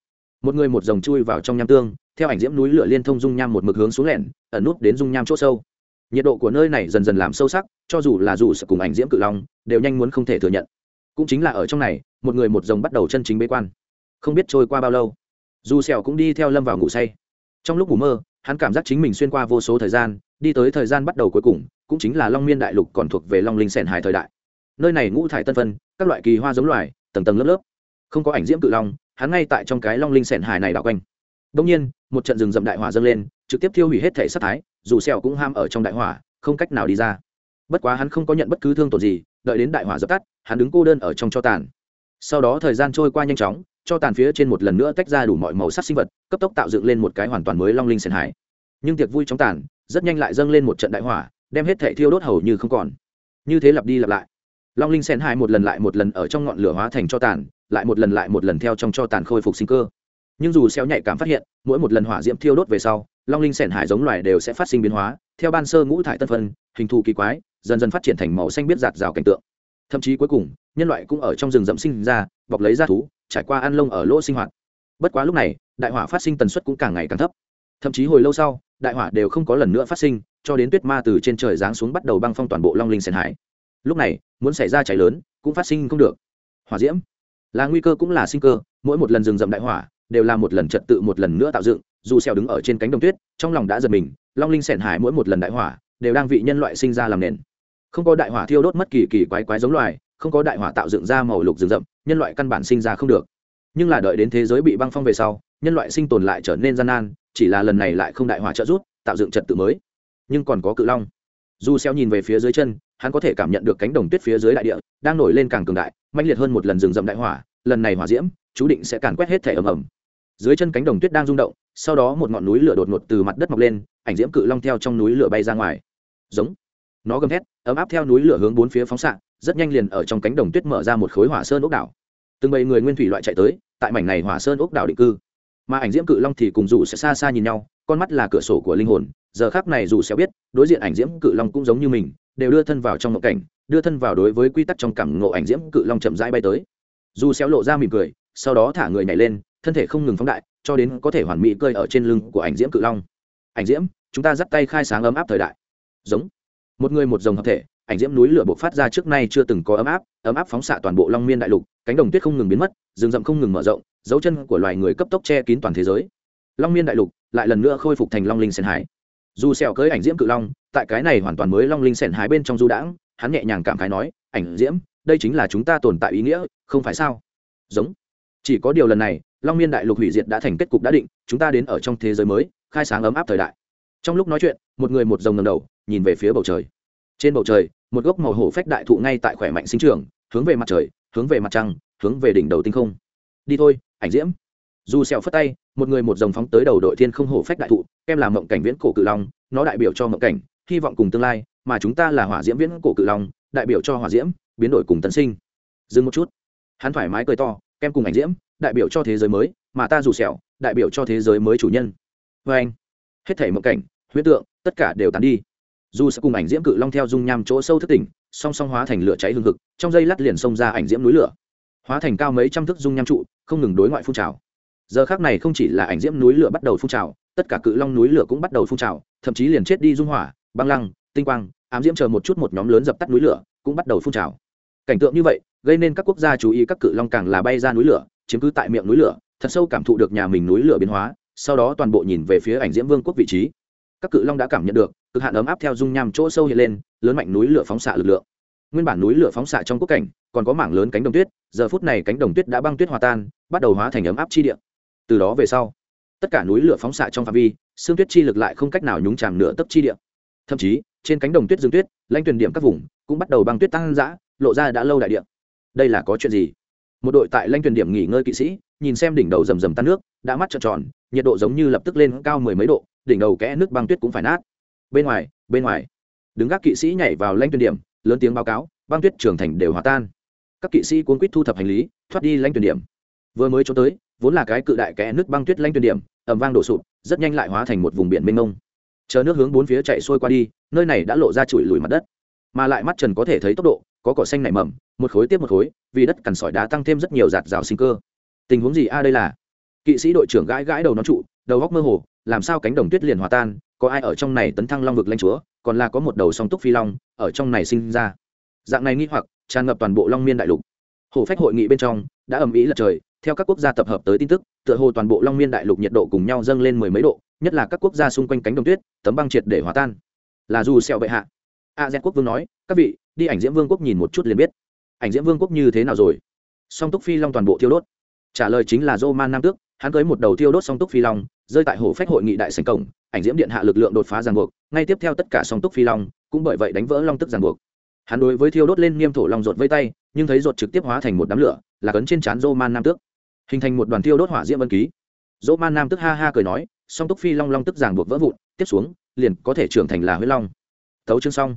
một người một dòng chui vào trong nham tương, theo ảnh diễm núi lửa liên thông dung nham một mực hướng xuống lẻn, ẩn nút đến dung nham chỗ sâu. Nhiệt độ của nơi này dần dần làm sâu sắc, cho dù là dù sợ cùng ảnh diễm cự long, đều nhanh muốn không thể thừa nhận. Cũng chính là ở trong này, một người một dòng bắt đầu chân chính bế quan. Không biết trôi qua bao lâu, dù sẹo cũng đi theo lâm vào ngủ say. Trong lúc ngủ mơ, hắn cảm giác chính mình xuyên qua vô số thời gian, đi tới thời gian bắt đầu cuối cùng, cũng chính là long miên đại lục còn thuộc về long linh sẻn hải thời đại. Nơi này ngũ thải tân phân, các loại kỳ hoa giống loài, tầng tầng lớp lớp. Không có ảnh diễm cự long hắn ngay tại trong cái long linh sẻn hải này đảo quanh. Đông nhiên, một trận rừng rậm đại hỏa dâng lên, trực tiếp thiêu hủy hết thể sát thái, dù sẹo cũng ham ở trong đại hỏa, không cách nào đi ra. Bất quá hắn không có nhận bất cứ thương tổn gì, đợi đến đại hỏa dập tắt, hắn đứng cô đơn ở trong cho tàn. Sau đó thời gian trôi qua nhanh chóng, cho tàn phía trên một lần nữa tách ra đủ mọi màu sắc sinh vật, cấp tốc tạo dựng lên một cái hoàn toàn mới long linh sền hải nhưng tiệc vui chóng tàn, rất nhanh lại dâng lên một trận đại hỏa, đem hết thể thiêu đốt hầu như không còn. Như thế lặp đi lặp lại. Long linh sen hải một lần lại một lần ở trong ngọn lửa hóa thành cho tàn lại một lần lại một lần theo trong cho tàn khôi phục sinh cơ. Nhưng dù xeo nhạy cảm phát hiện, mỗi một lần hỏa diễm thiêu đốt về sau, long linh sẻn hải giống loài đều sẽ phát sinh biến hóa. Theo ban sơ ngũ thải tân phân, hình thù kỳ quái, dần dần phát triển thành màu xanh biết giạt rào cảnh tượng. Thậm chí cuối cùng, nhân loại cũng ở trong rừng rậm sinh ra, bọc lấy ra thú, trải qua ăn lông ở lỗ sinh hoạt. Bất quá lúc này, đại hỏa phát sinh tần suất cũng càng ngày càng thấp. Thậm chí hồi lâu sau, đại hỏa đều không có lần nữa phát sinh, cho đến tuyết ma từ trên trời giáng xuống bắt đầu băng phong toàn bộ long linh sẻn hải. Lúc này, muốn xảy ra cháy lớn, cũng phát sinh không được. Hỏa diễm là nguy cơ cũng là sinh cơ, mỗi một lần rừng rậm đại hỏa đều là một lần trật tự một lần nữa tạo dựng, dù xèo đứng ở trên cánh đồng tuyết, trong lòng đã giật mình, long linh sẻn hải mỗi một lần đại hỏa đều đang vị nhân loại sinh ra làm nền. Không có đại hỏa thiêu đốt mất kỳ kỳ quái quái giống loài, không có đại hỏa tạo dựng ra màu lục rừng rậm, nhân loại căn bản sinh ra không được. Nhưng là đợi đến thế giới bị băng phong về sau, nhân loại sinh tồn lại trở nên gian nan, chỉ là lần này lại không đại hỏa trợ giúp, tạo dựng trật tự mới. Nhưng còn có cự long. Dù xeo nhìn về phía dưới chân, hắn có thể cảm nhận được cánh đồng tuyết phía dưới đại địa đang nổi lên càng cường đại mãnh liệt hơn một lần rừng rậm đại hỏa, lần này hỏa diễm, chú định sẽ càn quét hết thể ầm ầm. Dưới chân cánh đồng tuyết đang rung động, sau đó một ngọn núi lửa đột ngột từ mặt đất mọc lên, ảnh diễm cự long theo trong núi lửa bay ra ngoài. Giống. Nó gầm thét, ấm áp theo núi lửa hướng bốn phía phóng xạ, rất nhanh liền ở trong cánh đồng tuyết mở ra một khối hỏa sơn ốc đảo. Từng bầy người nguyên thủy loại chạy tới, tại mảnh này hỏa sơn ốc đảo định cư. Mà ảnh diễm cự long thì cùng dù sẽ xa xa nhìn nhau, con mắt là cửa sổ của linh hồn, giờ khác này dù sẽ biết, đối diện ảnh diễm cự long cũng giống như mình, đều đưa thân vào trong một cảnh đưa thân vào đối với quy tắc trong cảm ngộ ảnh diễm cự long chậm rãi bay tới. Dù xéo lộ ra mỉm cười, sau đó thả người nhảy lên, thân thể không ngừng phóng đại, cho đến có thể hoàn mỹ cơi ở trên lưng của ảnh diễm cự long. Ảnh diễm, chúng ta dắt tay khai sáng ấm áp thời đại. Giống. Một người một dòng hợp thể, ảnh diễm núi lửa bộc phát ra trước nay chưa từng có ấm áp ấm áp phóng xạ toàn bộ long miên đại lục, cánh đồng tuyết không ngừng biến mất, rừng rậm không ngừng mở rộng, dấu chân của loài người cấp tốc che kín toàn thế giới. Long miên đại lục lại lần nữa khôi phục thành long linh sen hải. Dù sẹo cưới ảnh diễm cự long, tại cái này hoàn toàn mới long linh sen hải bên trong du đãng hắn nhẹ nhàng cảm khái nói, ảnh diễm, đây chính là chúng ta tồn tại ý nghĩa, không phải sao? Giống. Chỉ có điều lần này, long miên đại lục hủy diệt đã thành kết cục đã định, chúng ta đến ở trong thế giới mới, khai sáng ấm áp thời đại. Trong lúc nói chuyện, một người một dòng ngầm đầu, nhìn về phía bầu trời. Trên bầu trời, một gốc màu hổ phách đại thụ ngay tại khỏe mạnh sinh trường hướng về mặt trời, hướng về mặt trăng, hướng về đỉnh đầu tinh không. Đi thôi, ảnh diễm. Dù sẹo phất tay, một người một dòng phóng tới đầu đội thiên không hổ phách đại thụ, kem là mộng cảnh viễn cổ cự long, nó đại biểu cho mộng cảnh, hy vọng cùng tương lai mà chúng ta là hỏa diễm viễn cổ cự long, đại biểu cho hỏa diễm, biến đổi cùng tân sinh. Dừng một chút. Hắn thoải mái cười to, kem cùng ảnh diễm, đại biểu cho thế giới mới, mà ta dù sẹo, đại biểu cho thế giới mới chủ nhân. Với anh, hết thảy mộng cảnh huyễn tượng, tất cả đều tán đi. Dù sẽ cùng ảnh diễm cự long theo dung nham chỗ sâu thất tỉnh, song song hóa thành lửa cháy hương thực trong dây lát liền xông ra ảnh diễm núi lửa. Hóa thành cao mấy trăm thước dung nham trụ, không ngừng đối ngoại phun trào. Giờ khác này không chỉ là ảnh diễm núi lửa bắt đầu phun trào, tất cả cự long núi lửa cũng bắt đầu phun trào, thậm chí liền chết đi dung hỏa, băng lăng tinh quang, ám diễm chờ một chút một nhóm lớn dập tắt núi lửa, cũng bắt đầu phun trào. Cảnh tượng như vậy, gây nên các quốc gia chú ý các cự long càng là bay ra núi lửa, chiếm cứ tại miệng núi lửa, thật sâu cảm thụ được nhà mình núi lửa biến hóa, sau đó toàn bộ nhìn về phía ảnh diễm vương quốc vị trí. Các cự long đã cảm nhận được, cực hạn ấm áp theo dung nham chỗ sâu hiện lên, lớn mạnh núi lửa phóng xạ lực lượng. Nguyên bản núi lửa phóng xạ trong quốc cảnh, còn có mảng lớn cánh đồng tuyết, giờ phút này cánh đồng tuyết đã băng tuyết hòa tan, bắt đầu hóa thành ấm áp chi địa. Từ đó về sau, tất cả núi lửa phóng xạ trong phạm vi, xương tuyết chi lực lại không cách nào nhúng chàm nửa tấc chi địa. Thậm chí trên cánh đồng tuyết dương tuyết lanh tuyển điểm các vùng cũng bắt đầu băng tuyết tăng giã lộ ra đã lâu đại địa. Đây là có chuyện gì? Một đội tại lanh tuyển điểm nghỉ ngơi kỵ sĩ, nhìn xem đỉnh đầu rầm rầm tan nước, đã mắt trợn tròn, nhiệt độ giống như lập tức lên cao mười mấy độ, đỉnh đầu kẽ nước băng tuyết cũng phải nát. Bên ngoài bên ngoài. Đứng gác kỵ sĩ nhảy vào lanh tuyển điểm, lớn tiếng báo cáo, băng tuyết trưởng thành đều hòa tan. Các kỵ sĩ cuốn quýt thu thập hành lý, thoát đi lanh tuyển điểm. Vừa mới cho tới, vốn là cái cự đại kẽ nước băng tuyết lanh tuyển điểm ẩm vang đổ sụp, rất nhanh lại hóa thành một vùng biển mênh mông chờ nước hướng bốn phía chạy xuôi qua đi, nơi này đã lộ ra trụi lùi mặt đất. Mà lại mắt trần có thể thấy tốc độ, có cỏ xanh nảy mầm, một khối tiếp một khối, vì đất cằn sỏi đá tăng thêm rất nhiều giạt rào sinh cơ. Tình huống gì a, đây là? Kỵ sĩ đội trưởng gãi gãi đầu nó trụ, đầu góc mơ hồ, làm sao cánh đồng tuyết liền hòa tan, có ai ở trong này tấn thăng long vực lanh chúa, còn là có một đầu song túc phi long, ở trong này sinh ra. Dạng này nghi hoặc, tràn ngập toàn bộ long miên đại lục. Hồ phách hội nghị bên trong, đã ầm ĩ lật trời theo các quốc gia tập hợp tới tin tức, tựa hồ toàn bộ long miên đại lục nhiệt độ cùng nhau dâng lên mười mấy độ, nhất là các quốc gia xung quanh cánh đồng tuyết, tấm băng triệt để hòa tan. Là dù sẹo bệ hạ. A z quốc vương nói, các vị, đi ảnh diễm vương quốc nhìn một chút liền biết. Ảnh diễm vương quốc như thế nào rồi? Song túc phi long toàn bộ thiêu đốt. Trả lời chính là dô man nam tước, hắn cưới một đầu thiêu đốt song túc phi long, rơi tại hồ phách hội nghị đại sành cổng, ảnh diễm điện hạ lực lượng đột phá ràng buộc, ngay tiếp theo tất cả song túc phi long cũng bởi vậy đánh vỡ long tức ràng buộc. Hắn đối với thiêu đốt lên niêm thổ long rột vây tay, nhưng thấy rột trực tiếp hóa thành một đám lửa, là cấn trên trán dô man nam tước hình thành một đoàn thiêu đốt hỏa diễm vân ký. Dỗ man nam tức ha ha cười nói, song túc phi long long tức ràng buộc vỡ vụn, tiếp xuống, liền có thể trưởng thành là huyết long. Thấu chương xong.